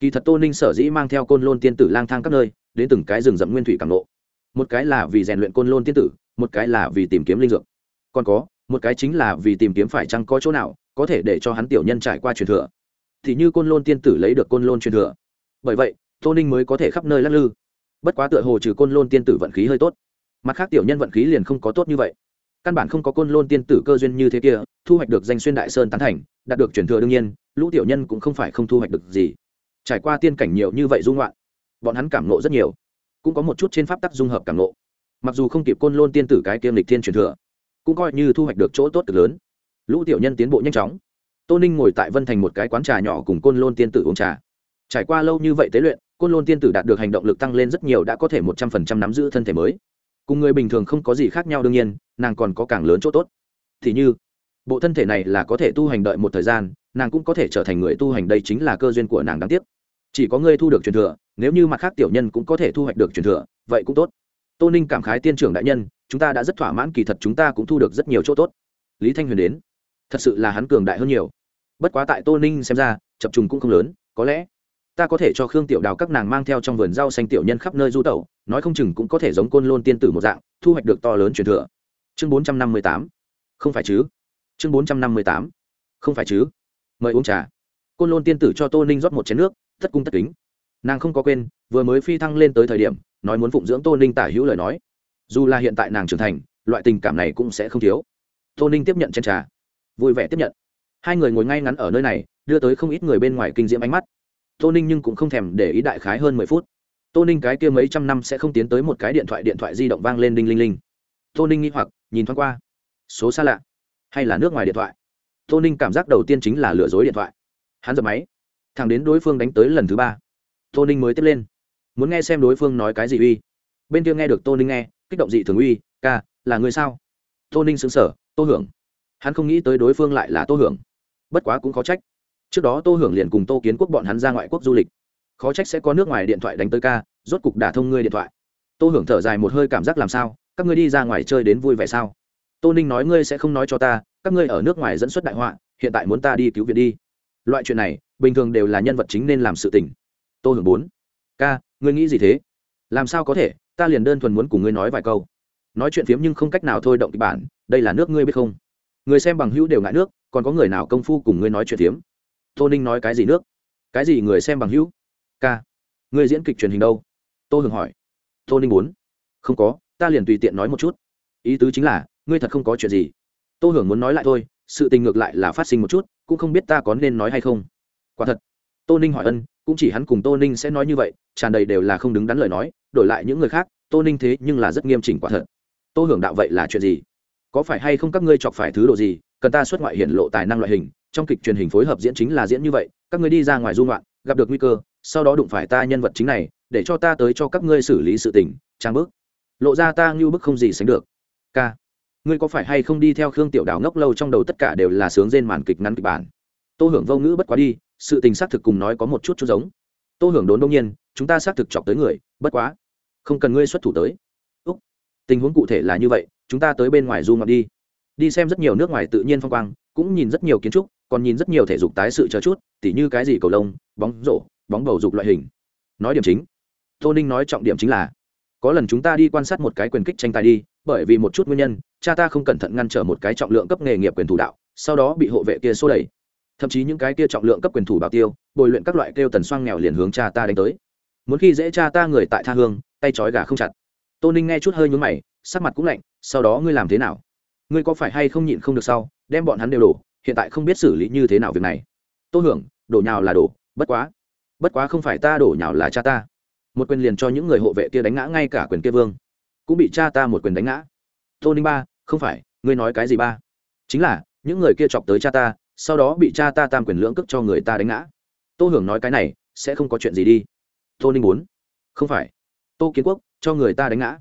Kỳ thật tô ninh sở dĩ mang theo côn lôn tiên tử lang thang các nơi, đến từng cái rừng rậm nguyên thủy càng lộ một cái là vì rèn luyện côn lôn tiên tử, một cái là vì tìm kiếm linh dược. Còn có, một cái chính là vì tìm kiếm phải chăng có chỗ nào có thể để cho hắn tiểu nhân trải qua truyền thừa. Thì như côn lôn tiên tử lấy được côn lôn truyền thừa. Bởi vậy, tô ninh mới có thể khắp nơi lắc lư bất quá tựa hồ trừ côn lôn tiên tử vận khí hơi tốt, mặt khác tiểu nhân vận khí liền không có tốt như vậy. Căn bản không có côn lôn tiên tử cơ duyên như thế kia, thu hoạch được danh xuyên đại sơn tán thành, đạt được truyền thừa đương nhiên, lũ tiểu nhân cũng không phải không thu hoạch được gì. Trải qua tiên cảnh nhiều như vậy dung loạn, bọn hắn cảm nộ rất nhiều, cũng có một chút trên pháp tắc dung hợp cảm nộ mặc dù không kịp côn lôn tiên tử cái kiêm lịch thiên truyền thừa, cũng coi như thu hoạch được chỗ tốt cực lớn. Lũ tiểu nhân tiến bộ nhanh chóng. Tô ninh ngồi tại vân thành một cái quán trà nhỏ cùng côn lôn tiên tử uống trà. Trải qua lâu như vậy tế luyện côn lôn tiên tử đạt được hành động lực tăng lên rất nhiều đã có thể một trăm phần trăm nắm giữ thân thể mới. Cùng người bình thường không có gì khác nhau đương nhiên, nàng còn có càng lớn chỗ tốt. Thì như, bộ thân thể này là có thể tu hành đợi một thời gian, nàng cũng có thể trở thành người tu hành đây chính là cơ duyên của nàng đáng tiếc. Chỉ có ngươi thu được truyền thừa, nếu như mặt khác tiểu nhân cũng có thể thu hoạch được truyền thừa, vậy cũng tốt. Tô ninh cảm khái tiên trưởng đại nhân, chúng ta đã rất thỏa mãn kỳ thật chúng ta cũng thu được rất nhiều chỗ tốt. Lý thanh huyền đến. Thật sự là hắn cường đại hơn nhiều. Bất quá tại tô ninh xem ra, chập trùng cũng không lớn, có lẽ ta có thể cho khương tiểu đào các nàng mang theo trong vườn rau xanh tiểu nhân khắp nơi du tẩu, nói không chừng cũng có thể giống côn lôn tiên tử một dạng, thu hoạch được to lớn truyền thừa. Chương bốn trăm năm mươi tám. Không phải chứ? Chương bốn trăm năm mươi tám. Không phải chứ? Mời uống trà. Côn lôn tiên tử cho tô ninh rót một chén nước tất cung tất kính. Nàng không có quên, vừa mới phi thăng lên tới thời điểm, nói muốn phụng dưỡng tô ninh tả hữu lời nói. Dù là hiện tại nàng trưởng thành, loại tình cảm này cũng sẽ không thiếu. Tô ninh tiếp nhận chén trà. Vui vẻ tiếp nhận. Hai người ngồi ngay ngắn ở nơi này, đưa tới không ít người bên ngoài kinh diễm ánh mắt tô ninh nhưng cũng không thèm để ý đại khái hơn mười phút. Tô ninh cái kia mấy trăm năm sẽ không tiến tới một cái điện thoại điện thoại di động vang lên đinh linh linh. Tô ninh nghĩ hoặc, nhìn thoáng qua. Số xa lạ. Hay là nước ngoài điện thoại? Tô ninh cảm giác đầu tiên chính là lừa dối điện thoại. Hắn dập máy. Thằng đến đối phương đánh tới lần thứ ba. Tô ninh mới tiếp lên. Muốn nghe xem đối phương nói cái gì uy. Bên kia nghe được tô ninh nghe, kích động dị thường uy, ca, là người sao? Tô ninh xứng sở tô hưởng. Hắn không nghĩ tới đối phương lại là tô hưởng. Bất quá cũng khó trách trước đó tô hưởng liền cùng tô kiến quốc bọn hắn ra ngoại quốc du lịch. Khó trách sẽ có nước ngoài điện thoại đánh tới ca, rốt cục đả thông ngươi điện thoại. Tô hưởng thở dài một hơi cảm giác làm sao, các ngươi đi ra ngoài chơi đến vui vẻ sao? Tô ninh nói ngươi sẽ không nói cho ta, các ngươi ở nước ngoài dẫn xuất đại họa, hiện tại muốn ta đi cứu viện đi. Loại chuyện này, bình thường đều là nhân vật chính nên làm sự tình. Tô hưởng bốn, ca, ngươi nghĩ gì thế? Làm sao có thể? Ta liền đơn thuần muốn cùng ngươi nói vài câu. Nói chuyện phiếm nhưng không cách nào thôi động kịch bản, đây là nước ngươi biết không? Người xem bằng hữu đều ngại nước, còn có người nào công phu cùng ngươi nói chuyện phiếm? Tô ninh nói cái gì nước? Cái gì người xem bằng hữu? Ca. Người diễn kịch truyền hình đâu? Tô hưởng hỏi. Tô ninh muốn. Không có, ta liền tùy tiện nói một chút. Ý tứ chính là, ngươi thật không có chuyện gì. Tô hưởng muốn nói lại thôi, sự tình ngược lại là phát sinh một chút, cũng không biết ta có nên nói hay không. Quả thật. Tô ninh hỏi ân, cũng chỉ hắn cùng tô ninh sẽ nói như vậy, tràn đầy đều là không đứng đắn lời nói, đổi lại những người khác, tô ninh thế nhưng là rất nghiêm chỉnh quả thật. Tô hưởng đạo vậy là chuyện gì? Có phải hay không các ngươi chọc phải thứ độ gì cần ta xuất ngoại hiển lộ tài năng loại hình, trong kịch truyền hình phối hợp diễn chính là diễn như vậy, các ngươi đi ra ngoài dung loạn gặp được nguy cơ, sau đó đụng phải ta nhân vật chính này, để cho ta tới cho các ngươi xử lý sự tình, trang bước lộ ra ta như bức không gì sánh được. K. Ngươi có phải hay không đi theo khương tiểu đào ngốc lâu trong đầu tất cả đều là sướng trên màn kịch ngắn kịch bản? Tô hưởng vô ngữ bất quá đi, sự tình xác thực cùng nói có một chút chút giống. Tô hưởng đốn đông nhiên, chúng ta xác thực chọc tới người, bất quá. Không cần ngươi xuất thủ tới. Úc. Tình huống cụ thể là như vậy, chúng ta tới bên ngoài du ngoạn đi đi xem rất nhiều nước ngoài tự nhiên phong quang, cũng nhìn rất nhiều kiến trúc, còn nhìn rất nhiều thể dục tái sự chờ chút, tỉ như cái gì cầu lông, bóng rổ, bóng bầu dục loại hình. Nói điểm chính. Tô ninh nói trọng điểm chính là, có lần chúng ta đi quan sát một cái quyền kích tranh tài đi, bởi vì một chút nguyên nhân, cha ta không cẩn thận ngăn trở một cái trọng lượng cấp nghề nghiệp quyền thủ đạo, sau đó bị hộ vệ kia xô đẩy. Thậm chí những cái kia trọng lượng cấp quyền thủ bảo tiêu, bồi luyện các loại kêu tần xoang nghèo liền hướng cha ta đánh tới. Muốn khi dễ cha ta người tại tha hương, tay trói gà không chặt. Tô ninh nghe chút hơi nhún mày, sắc mặt cũng lạnh, sau đó ngươi làm thế nào? Ngươi có phải hay không nhịn không được sau, đem bọn hắn đều đổ, hiện tại không biết xử lý như thế nào việc này. Tô hưởng, đổ nhào là đổ, bất quá. Bất quá không phải ta đổ nhào là cha ta. Một quyền liền cho những người hộ vệ kia đánh ngã ngay cả quyền kia vương. Cũng bị cha ta một quyền đánh ngã. Tô ninh ba, không phải, ngươi nói cái gì ba? Chính là, những người kia chọc tới cha ta, sau đó bị cha ta tam quyền lưỡng cước cho người ta đánh ngã. Tô hưởng nói cái này, sẽ không có chuyện gì đi. Tô ninh bốn không phải. Tô kiến quốc, cho người ta đánh ngã.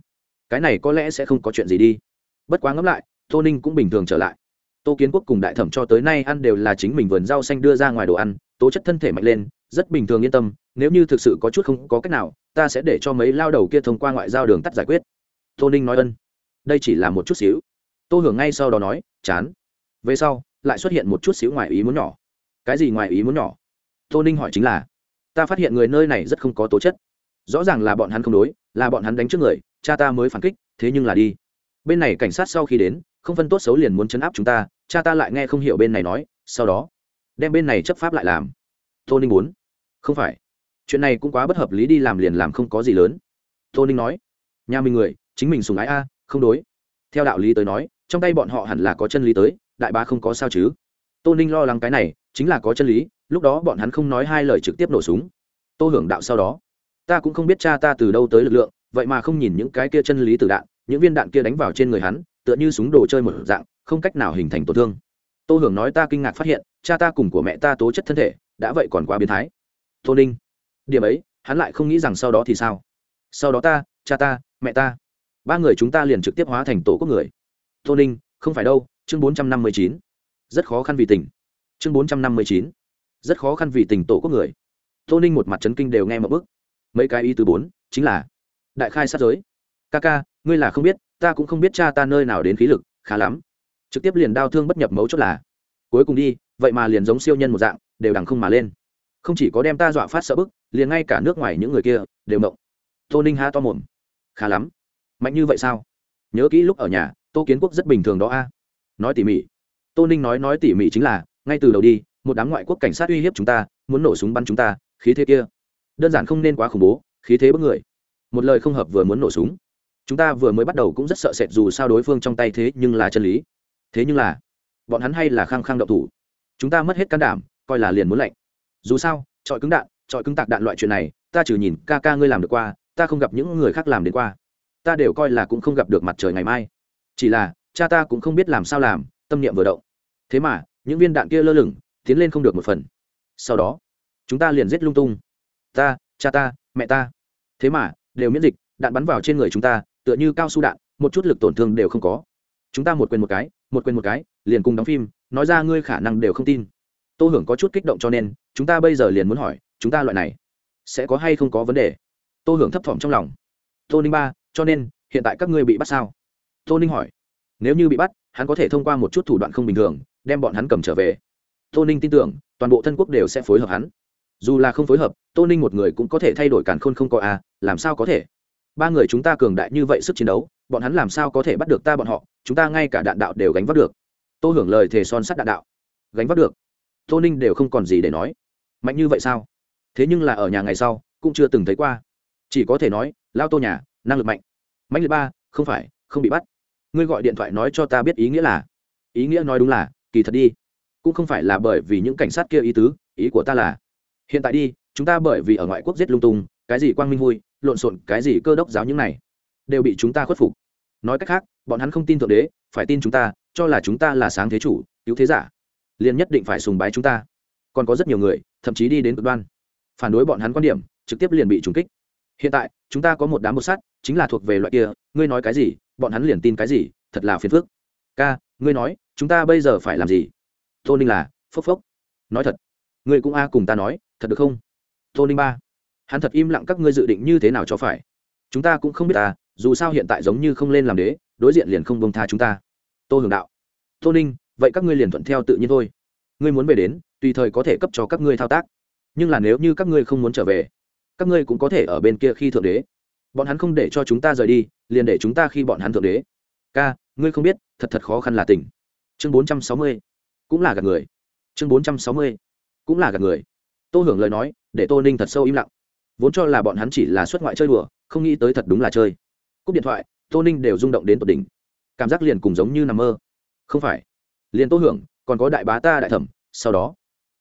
Cái này có lẽ sẽ không có chuyện gì đi. Bất quá ngẫm lại tô ninh cũng bình thường trở lại. Tô kiến quốc cùng đại thẩm cho tới nay ăn đều là chính mình vườn rau xanh đưa ra ngoài đồ ăn, tố chất thân thể mạnh lên, rất bình thường yên tâm, nếu như thực sự có chút không có cách nào, ta sẽ để cho mấy lao đầu kia thông qua ngoại giao đường tắt giải quyết. Tô ninh nói ân. Đây chỉ là một chút xíu. Tô hưởng ngay sau đó nói, chán. Về sau, lại xuất hiện một chút xíu ngoài ý muốn nhỏ. Cái gì ngoài ý muốn nhỏ? Tô ninh hỏi chính là, ta phát hiện người nơi này rất không có tố chất. Rõ ràng là bọn hắn không đối, là bọn hắn đánh trước người, cha ta mới phản kích, thế nhưng là đi. Bên này cảnh sát sau khi đến không phân tốt xấu liền muốn chấn áp chúng ta, cha ta lại nghe không hiểu bên này nói, sau đó, đem bên này chấp pháp lại làm. Tô ninh muốn. Không phải. Chuyện này cũng quá bất hợp lý đi làm liền làm không có gì lớn. Tô ninh nói. Nhà mình người, chính mình sùng ái a, không đối. Theo đạo lý tới nói, trong tay bọn họ hẳn là có chân lý tới, đại ba không có sao chứ. Tô ninh lo lắng cái này, chính là có chân lý, lúc đó bọn hắn không nói hai lời trực tiếp nổ súng. Tô hưởng đạo sau đó. Ta cũng không biết cha ta từ đâu tới lực lượng, vậy mà không nhìn những cái kia chân lý từ đạn, những viên đạn kia đánh vào trên người hắn tựa như súng đồ chơi một dạng, không cách nào hình thành tổn thương. Tô hưởng nói ta kinh ngạc phát hiện, cha ta cùng của mẹ ta tố chất thân thể, đã vậy còn quá biến thái. Tô ninh, điểm ấy, hắn lại không nghĩ rằng sau đó thì sao? Sau đó ta, cha ta, mẹ ta, ba người chúng ta liền trực tiếp hóa thành tổ quốc người. Tô ninh, không phải đâu, chương bốn trăm năm mươi chín. Rất khó khăn vì tình. Chương bốn trăm năm mươi chín. Rất khó khăn vì tình tổ quốc người. Tô ninh một mặt trấn kinh đều nghe một bức mấy cái ý từ bốn, chính là đại khai sát giới. Ca ca ngươi là không biết ta cũng không biết cha ta nơi nào đến khí lực, khá lắm. Trực tiếp liền đau thương bất nhập mấu chốt là, cuối cùng đi, vậy mà liền giống siêu nhân một dạng, đều đằng không mà lên. Không chỉ có đem ta dọa phát sợ bức, liền ngay cả nước ngoài những người kia, đều mộng. Tô ninh ha to mồm. Khá lắm. Mạnh như vậy sao? Nhớ kỹ lúc ở nhà, tô kiến quốc rất bình thường đó a. Nói tỉ mỉ. Tô ninh nói nói tỉ mỉ chính là, ngay từ đầu đi, một đám ngoại quốc cảnh sát uy hiếp chúng ta, muốn nổ súng bắn chúng ta, khí thế kia. Đơn giản không nên quá khủng bố, khí thế bất người. Một lời không hợp vừa muốn nổ súng chúng ta vừa mới bắt đầu cũng rất sợ sệt dù sao đối phương trong tay thế nhưng là chân lý. Thế nhưng là, bọn hắn hay là khăng khăng đậu thủ. Chúng ta mất hết can đảm, coi là liền muốn lạnh. Dù sao trọi cứng đạn trọi cứng tạc đạn loại chuyện này, ta trừ nhìn ca ca ngươi làm được qua, ta không gặp những người khác làm đến qua. Ta đều coi là cũng không gặp được mặt trời ngày mai. Chỉ là, cha ta cũng không biết làm sao làm, tâm niệm vừa động. Thế mà, những viên đạn kia lơ lửng, tiến lên không được một phần. Sau đó, chúng ta liền giết lung tung. Ta, cha ta, mẹ ta. Thế mà, đều miễn dịch, đạn bắn vào trên người chúng ta tựa như cao su đạn, một chút lực tổn thương đều không có. Chúng ta một quên một cái, một quên một cái, liền cùng đóng phim, nói ra ngươi khả năng đều không tin. Tô hưởng có chút kích động cho nên, chúng ta bây giờ liền muốn hỏi, chúng ta loại này, sẽ có hay không có vấn đề? Tô hưởng thấp thỏm trong lòng. Tô ninh ba, cho nên, hiện tại các ngươi bị bắt sao? Tô ninh hỏi. Nếu như bị bắt, hắn có thể thông qua một chút thủ đoạn không bình thường, đem bọn hắn cầm trở về. Tô ninh tin tưởng, toàn bộ thân quốc đều sẽ phối hợp hắn. Dù là không phối hợp, tô ninh một người cũng có thể thay đổi càn khôn không có a, làm sao có thể? Ba người chúng ta cường đại như vậy sức chiến đấu, bọn hắn làm sao có thể bắt được ta bọn họ? Chúng ta ngay cả đạn đạo đều gánh vác được. Tô hưởng lời thề son sắt đạn đạo. Gánh vác được. Tô ninh đều không còn gì để nói. Mạnh như vậy sao? Thế nhưng là ở nhà ngày sau, cũng chưa từng thấy qua. Chỉ có thể nói, lao tô nhà, năng lực mạnh. Mạnh liệt ba, không phải, không bị bắt. Ngươi gọi điện thoại nói cho ta biết ý nghĩa là. Ý nghĩa nói đúng là, kỳ thật đi. Cũng không phải là bởi vì những cảnh sát kia ý tứ, ý của ta là. Hiện tại đi, chúng ta bởi vì ở ngoại quốc giết lung tung, cái gì quang minh vui lộn xộn, cái gì cơ đốc giáo những này? Đều bị chúng ta khuất phục. Nói cách khác, bọn hắn không tin thượng đế, phải tin chúng ta, cho là chúng ta là sáng thế chủ, cứu thế giả. Liền nhất định phải sùng bái chúng ta. Còn có rất nhiều người, thậm chí đi đến cực đoan. Phản đối bọn hắn quan điểm, trực tiếp liền bị trùng kích. Hiện tại, chúng ta có một đám bột sắt, chính là thuộc về loại kia, ngươi nói cái gì, bọn hắn liền tin cái gì, thật là phiền phức. Ca, ngươi nói, chúng ta bây giờ phải làm gì? Tô ninh là, phốc phốc. Nói thật, ngươi cũng a cùng ta nói, thật được không? Tô ninh ba hắn thật im lặng các ngươi dự định như thế nào cho phải. Chúng ta cũng không biết ta dù sao hiện tại giống như không lên làm đế, đối diện liền không bông tha chúng ta. Tô hưởng đạo. Tô ninh, vậy các ngươi liền thuận theo tự nhiên thôi. Ngươi muốn về đến, tùy thời có thể cấp cho các ngươi thao tác. Nhưng là nếu như các ngươi không muốn trở về, các ngươi cũng có thể ở bên kia khi thượng đế. Bọn hắn không để cho chúng ta rời đi, liền để chúng ta khi bọn hắn thượng đế. Ca, ngươi không biết, thật thật khó khăn là tỉnh chương bốn trăm sáu mươi, cũng là gạt người. Chương bốn trăm sáu mươi, cũng là gạt người. Tô hưởng lời nói, để tô ninh thật sâu im lặng vốn cho là bọn hắn chỉ là xuất ngoại chơi đùa, không nghĩ tới thật đúng là chơi. Cúp điện thoại, tô ninh đều rung động đến tột đỉnh. Cảm giác liền cùng giống như nằm mơ. Không phải. Liền tô hưởng, còn có đại bá ta đại thẩm, sau đó,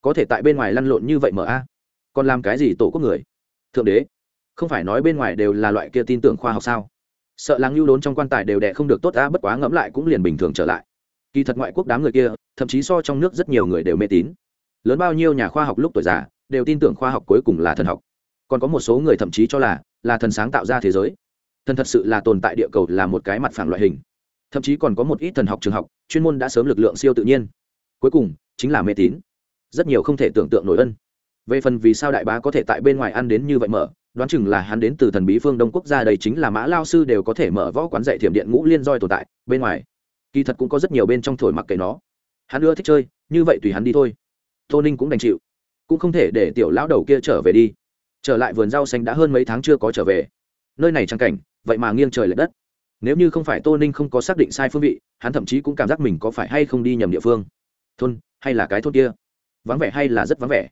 có thể tại bên ngoài lăn lộn như vậy mở a? Còn làm cái gì tổ quốc người? Thượng đế, không phải nói bên ngoài đều là loại kia tin tưởng khoa học sao? Sợ lắng lưu đốn trong quan tài đều đẻ không được tốt a, bất quá ngẫm lại cũng liền bình thường trở lại. Kỳ thật ngoại quốc đám người kia, thậm chí so trong nước rất nhiều người đều mê tín. Lớn bao nhiêu nhà khoa học lúc tuổi già, đều tin tưởng khoa học cuối cùng là thần học còn có một số người thậm chí cho là là thần sáng tạo ra thế giới. Thần thật sự là tồn tại địa cầu là một cái mặt phẳng loại hình. Thậm chí còn có một ít thần học trường học, chuyên môn đã sớm lực lượng siêu tự nhiên. Cuối cùng, chính là mê tín. Rất nhiều không thể tưởng tượng nổi ân. Về phần vì sao đại bá có thể tại bên ngoài ăn đến như vậy mở, đoán chừng là hắn đến từ thần bí phương đông quốc gia đây chính là mã lao sư đều có thể mở võ quán dạy thiểm điện ngũ liên roi tồn tại, bên ngoài. Kỳ thật cũng có rất nhiều bên trong thổi mặc kệ nó. Hắn ưa thích chơi, như vậy tùy hắn đi thôi. Tô ninh cũng đành chịu. Cũng không thể để tiểu lão đầu kia trở về đi trở lại vườn rau xanh đã hơn mấy tháng chưa có trở về. Nơi này trang cảnh, vậy mà nghiêng trời l ệ đất. Nếu như không phải tô ninh không có xác định sai phương vị, hắn thậm chí cũng cảm giác mình có phải hay không đi nhầm địa phương. Thôn, hay là cái thôn kia? Vắng vẻ hay là rất vắng vẻ?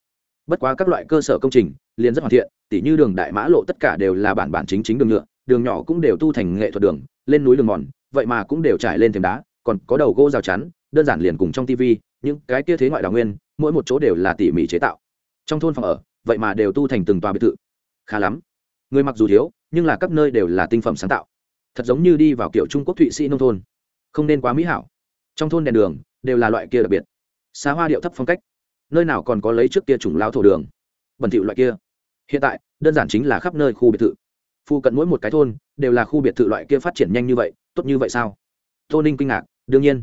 Bất quá các loại cơ sở công trình liền rất hoàn thiện, tỉ như đường đại mã lộ tất cả đều là bản bản chính chính đường nhựa, đường nhỏ cũng đều tu thành nghệ thuật đường, lên núi đường mòn, vậy mà cũng đều trải lên thềm đá, còn có đầu gỗ rào chắn, đơn giản liền cùng trong tv những cái kia thế ngoại đào nguyên, mỗi một chỗ đều là tỉ mỉ chế tạo. Trong thôn phòng ở vậy mà đều tu thành từng tòa biệt thự. Khá lắm. Người mặc dù thiếu, nhưng là các nơi đều là tinh phẩm sáng tạo. Thật giống như đi vào kiểu trung quốc thụy sĩ nông thôn. Không nên quá mỹ hảo. Trong thôn đèn đường, đều là loại kia đặc biệt. Xá hoa điệu thấp phong cách. Nơi nào còn có lấy trước kia chủng lao thổ đường. Bẩn thỉu loại kia. Hiện tại, đơn giản chính là khắp nơi khu biệt thự. Phụ cận mỗi một cái thôn, đều là khu biệt thự loại kia phát triển nhanh như vậy, tốt như vậy sao? Tô ninh kinh ngạc, đương nhiên.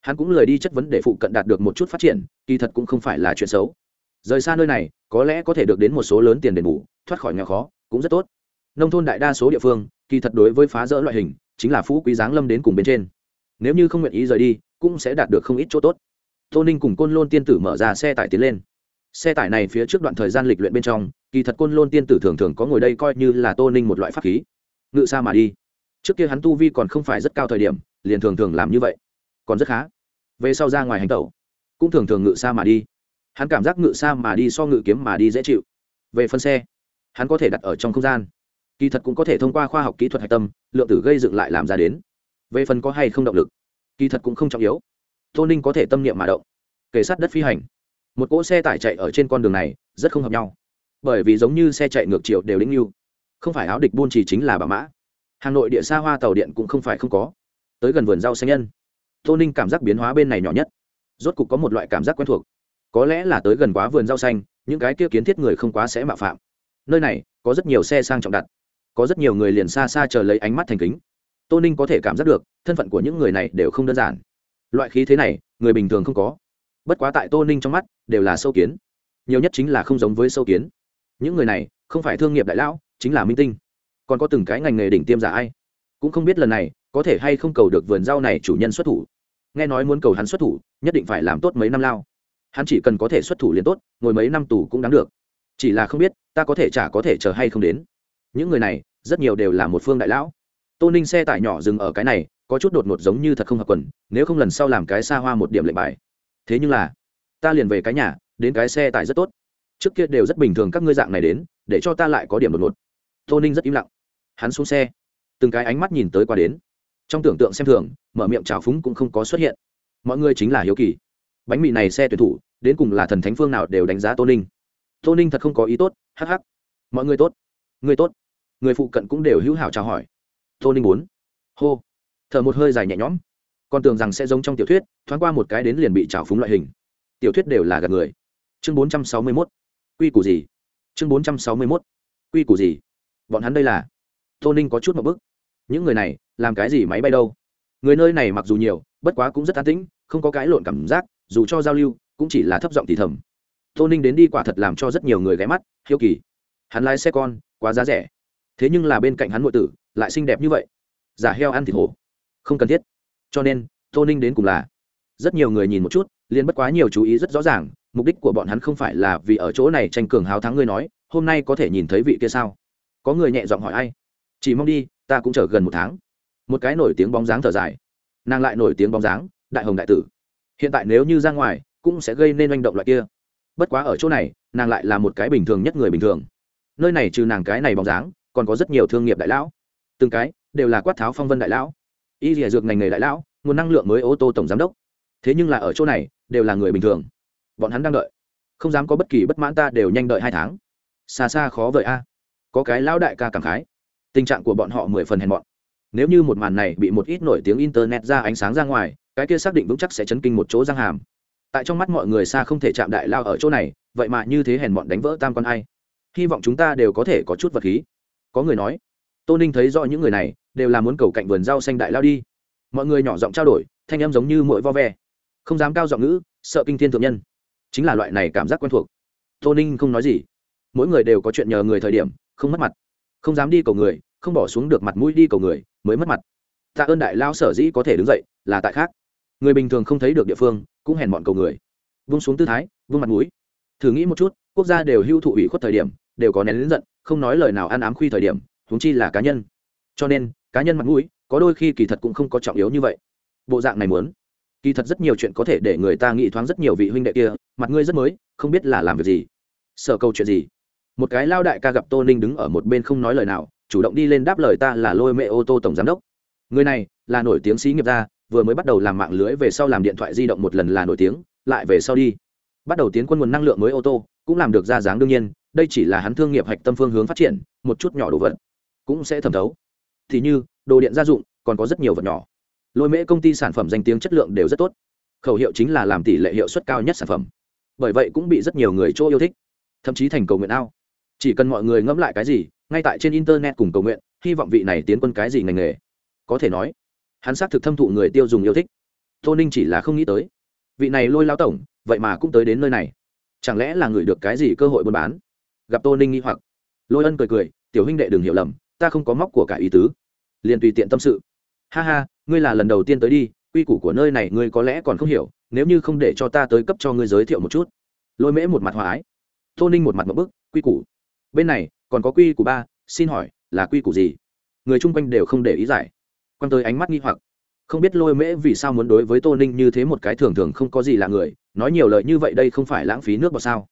Hắn cũng lười đi chất vấn để phụ cận đạt được một chút phát triển, kỳ thật cũng không phải là chuyện xấu rời xa nơi này, có lẽ có thể được đến một số lớn tiền đền bù, thoát khỏi nghèo khó, cũng rất tốt. Nông thôn đại đa số địa phương, kỳ thật đối với phá rỡ loại hình, chính là phú quý giáng lâm đến cùng bên trên. Nếu như không nguyện ý rời đi, cũng sẽ đạt được không ít chỗ tốt. Tô ninh cùng côn lôn tiên tử mở ra xe tải tiến lên. Xe tải này phía trước đoạn thời gian lịch luyện bên trong, kỳ thật côn lôn tiên tử thường thường có ngồi đây coi như là tô ninh một loại pháp khí. Ngự xa mà đi. Trước kia hắn tu vi còn không phải rất cao thời điểm, liền thường thường làm như vậy. Còn rất khá. Về sau ra ngoài hành tẩu, cũng thường thường ngự xa mà đi hắn cảm giác ngự xa mà đi so ngự kiếm mà đi dễ chịu. Về phân xe, hắn có thể đặt ở trong không gian. Kỳ thật cũng có thể thông qua khoa học kỹ thuật hạch tâm, lượng tử gây dựng lại làm ra đến. Về phần có hay không động lực, kỳ thật cũng không trọng yếu. Tô ninh có thể tâm niệm mà động kể sát đất phi hành. Một cỗ xe tải chạy ở trên con đường này, rất không hợp nhau. Bởi vì giống như xe chạy ngược chiều đều lĩnh lưu. Không phải áo địch buôn chỉ chính là bà mã. Hà nội địa xa hoa tàu điện cũng không phải không có. Tới gần vườn rau xanh nhân. Tô ninh cảm giác biến hóa bên này nhỏ nhất. Rốt cục có một loại cảm giác quen thuộc có lẽ là tới gần quá vườn rau xanh, những cái kia kiến thiết người không quá sẽ mạo phạm. Nơi này, có rất nhiều xe sang trọng đặt. Có rất nhiều người liền xa xa chờ lấy ánh mắt thành kính. Tô ninh có thể cảm giác được, thân phận của những người này đều không đơn giản. Loại khí thế này, người bình thường không có. Bất quá tại tô ninh trong mắt, đều là sâu kiến. Nhiều nhất chính là không giống với sâu kiến. Những người này, không phải thương nghiệp đại lão, chính là minh tinh. Còn có từng cái ngành nghề đỉnh tiêm giả ai? Cũng không biết lần này, có thể hay không cầu được vườn rau này chủ nhân xuất thủ. Nghe nói muốn cầu hắn xuất thủ, nhất định phải làm tốt mấy năm lao hắn chỉ cần có thể xuất thủ liền tốt, ngồi mấy năm tù cũng đáng được. Chỉ là không biết, ta có thể chả có thể chờ hay không đến. Những người này, rất nhiều đều là một phương đại lão. Tô ninh xe tải nhỏ dừng ở cái này, có chút đột ngột giống như thật không hợp quần, nếu không lần sau làm cái xa hoa một điểm lệnh bài. Thế nhưng là, ta liền về cái nhà, đến cái xe tải rất tốt. Trước kia đều rất bình thường các ngươi dạng này đến, để cho ta lại có điểm đột ngột. Tô ninh rất im lặng. Hắn xuống xe, từng cái ánh mắt nhìn tới qua đến. Trong tưởng tượng xem thường, mở miệng trào phúng cũng không có xuất hiện. Mọi người chính là hiếu kỳ bánh mì này xe tuyển thủ, đến cùng là thần thánh phương nào đều đánh giá tô ninh. Tô ninh thật không có ý tốt, hắc hắc. Mọi người tốt người tốt. Người phụ cận cũng đều hữu hảo chào hỏi. Tô ninh bốn hô. Thở một hơi dài nhẹ nhõm. Con tưởng rằng sẽ giống trong tiểu thuyết, thoáng qua một cái đến liền bị trào phúng loại hình. Tiểu thuyết đều là gạt người. Chương bốn trăm sáu mươi mốt. Quy củ gì? Chương bốn trăm sáu mươi mốt. Quy củ gì? Bọn hắn đây là. Tô ninh có chút một bức những người này, làm cái gì máy bay đâu? Người nơi này mặc dù nhiều, bất quá cũng rất an tĩnh, không có cái lộn cảm giác dù cho giao lưu, cũng chỉ là thấp giọng thì thầm. Tô ninh đến đi quả thật làm cho rất nhiều người ghé mắt, hiếu kỳ. Hắn lái xe con, quá giá rẻ. Thế nhưng là bên cạnh hắn nội tử, lại xinh đẹp như vậy. Giả heo ăn thịt hổ. Không cần thiết. Cho nên, tô ninh đến cùng là, rất nhiều người nhìn một chút liên bất quá nhiều chú ý rất rõ ràng, mục đích của bọn hắn không phải là vì ở chỗ này tranh cường hào thắng ngươi nói, hôm nay có thể nhìn thấy vị kia sao? Có người nhẹ giọng hỏi ai? Chỉ mong đi, ta cũng chờ gần một tháng. Một cái nổi tiếng bóng dáng thở dài. Nàng lại nổi tiếng bóng dáng, đại hồng đại tử hiện tại nếu như ra ngoài, cũng sẽ gây nên manh động loại kia. Bất quá ở chỗ này, nàng lại là một cái bình thường nhất người bình thường. Nơi này trừ nàng cái này bóng dáng, còn có rất nhiều thương nghiệp đại lão. Từng cái, đều là quát tháo phong vân đại lão. Y dìa dược ngành nghề đại lão, nguồn năng lượng mới ô tô tổng giám đốc. Thế nhưng là ở chỗ này, đều là người bình thường. Bọn hắn đang đợi. Không dám có bất kỳ bất mãn ta đều nhanh đợi hai tháng. Xa xa khó vời a. À. Có cái lão đại ca cảm khái. Tình trạng của bọn họ mười phần hèn bọn nếu như một màn này bị một ít nổi tiếng internet ra ánh sáng ra ngoài cái kia xác định vững chắc sẽ chấn kinh một chỗ răng hàm. Tại trong mắt mọi người xa không thể chạm đại lao ở chỗ này, vậy mà như thế hèn bọn đánh vỡ tam con ai. Hy vọng chúng ta đều có thể có chút vật khí. Có người nói, tô ninh thấy rõ những người này, đều là muốn cầu cạnh vườn rau xanh đại lao đi. Mọi người nhỏ giọng trao đổi, thanh em giống như mỗi vo ve. Không dám cao giọng ngữ, sợ kinh thiên thượng nhân. Chính là loại này cảm giác quen thuộc. Tô ninh không nói gì. Mỗi người đều có chuyện nhờ người thời điểm, không mất mặt. Không dám đi cầu người, không bỏ xuống được mặt mũi đi cầu người, mới mất mặt. Tạ ơn đại lao sở dĩ có thể đứng dậy, là tại khác người bình thường không thấy được địa phương, cũng hèn bọn cầu người. Vung xuống tư thái, vung mặt mũi. Thử nghĩ một chút, quốc gia đều hưu thụ ủy khuất thời điểm, đều có nén lính giận, không nói lời nào ăn ám khuy thời điểm, huống chi là cá nhân. Cho nên, cá nhân mặt mũi, có đôi khi kỳ thật cũng không có trọng yếu như vậy. Bộ dạng này muốn. Kỳ thật rất nhiều chuyện có thể để người ta nghĩ thoáng rất nhiều vị huynh đệ kia, mặt ngươi rất mới, không biết là làm việc gì. Sợ câu chuyện gì? Một cái lao đại ca gặp tô ninh đứng ở một bên không nói lời nào, chủ động đi lên đáp lời ta là lôi mẹ ô tô tổng giám đốc. Người này là nổi tiếng sĩ nghiệp gia vừa mới bắt đầu làm mạng lưới về sau làm điện thoại di động một lần là nổi tiếng, lại về sau đi. Bắt đầu tiến quân nguồn năng lượng mới ô tô, cũng làm được ra dáng đương nhiên, đây chỉ là hắn thương nghiệp hạch tâm phương hướng phát triển, một chút nhỏ đồ vật cũng sẽ thẩm thấu. Thì như, đồ điện gia dụng, còn có rất nhiều vật nhỏ. Lôi mễ công ty sản phẩm danh tiếng chất lượng đều rất tốt. Khẩu hiệu chính là làm tỷ lệ hiệu suất cao nhất sản phẩm. Bởi vậy cũng bị rất nhiều người chỗ yêu thích, thậm chí thành cầu nguyện ao. Chỉ cần mọi người ngẫm lại cái gì, ngay tại trên internet cùng cầu nguyện, hy vọng vị này tiến quân cái gì ngành nghề. Có thể nói hắn xác thực thâm thụ người tiêu dùng yêu thích. Tô ninh chỉ là không nghĩ tới. Vị này lôi lao tổng, vậy mà cũng tới đến nơi này. Chẳng lẽ là người được cái gì cơ hội buôn bán? Gặp tô ninh nghi hoặc. Lôi ân cười cười, tiểu huynh đệ đừng hiểu lầm, ta không có móc của cả ý tứ. Liền tùy tiện tâm sự. Ha ha, ngươi là lần đầu tiên tới đi, quy củ của nơi này ngươi có lẽ còn không hiểu, nếu như không để cho ta tới cấp cho ngươi giới thiệu một chút. Lôi mễ một mặt hòa ái. Tô ninh một mặt một bức, quy củ? Bên này, còn có quy củ ba, xin hỏi, là quy củ gì? Người chung quanh đều không để ý giải quăng tới ánh mắt nghi hoặc. Không biết lôi mễ vì sao muốn đối với tô ninh như thế một cái thường thường không có gì là người, nói nhiều lời như vậy đây không phải lãng phí nước vào sao?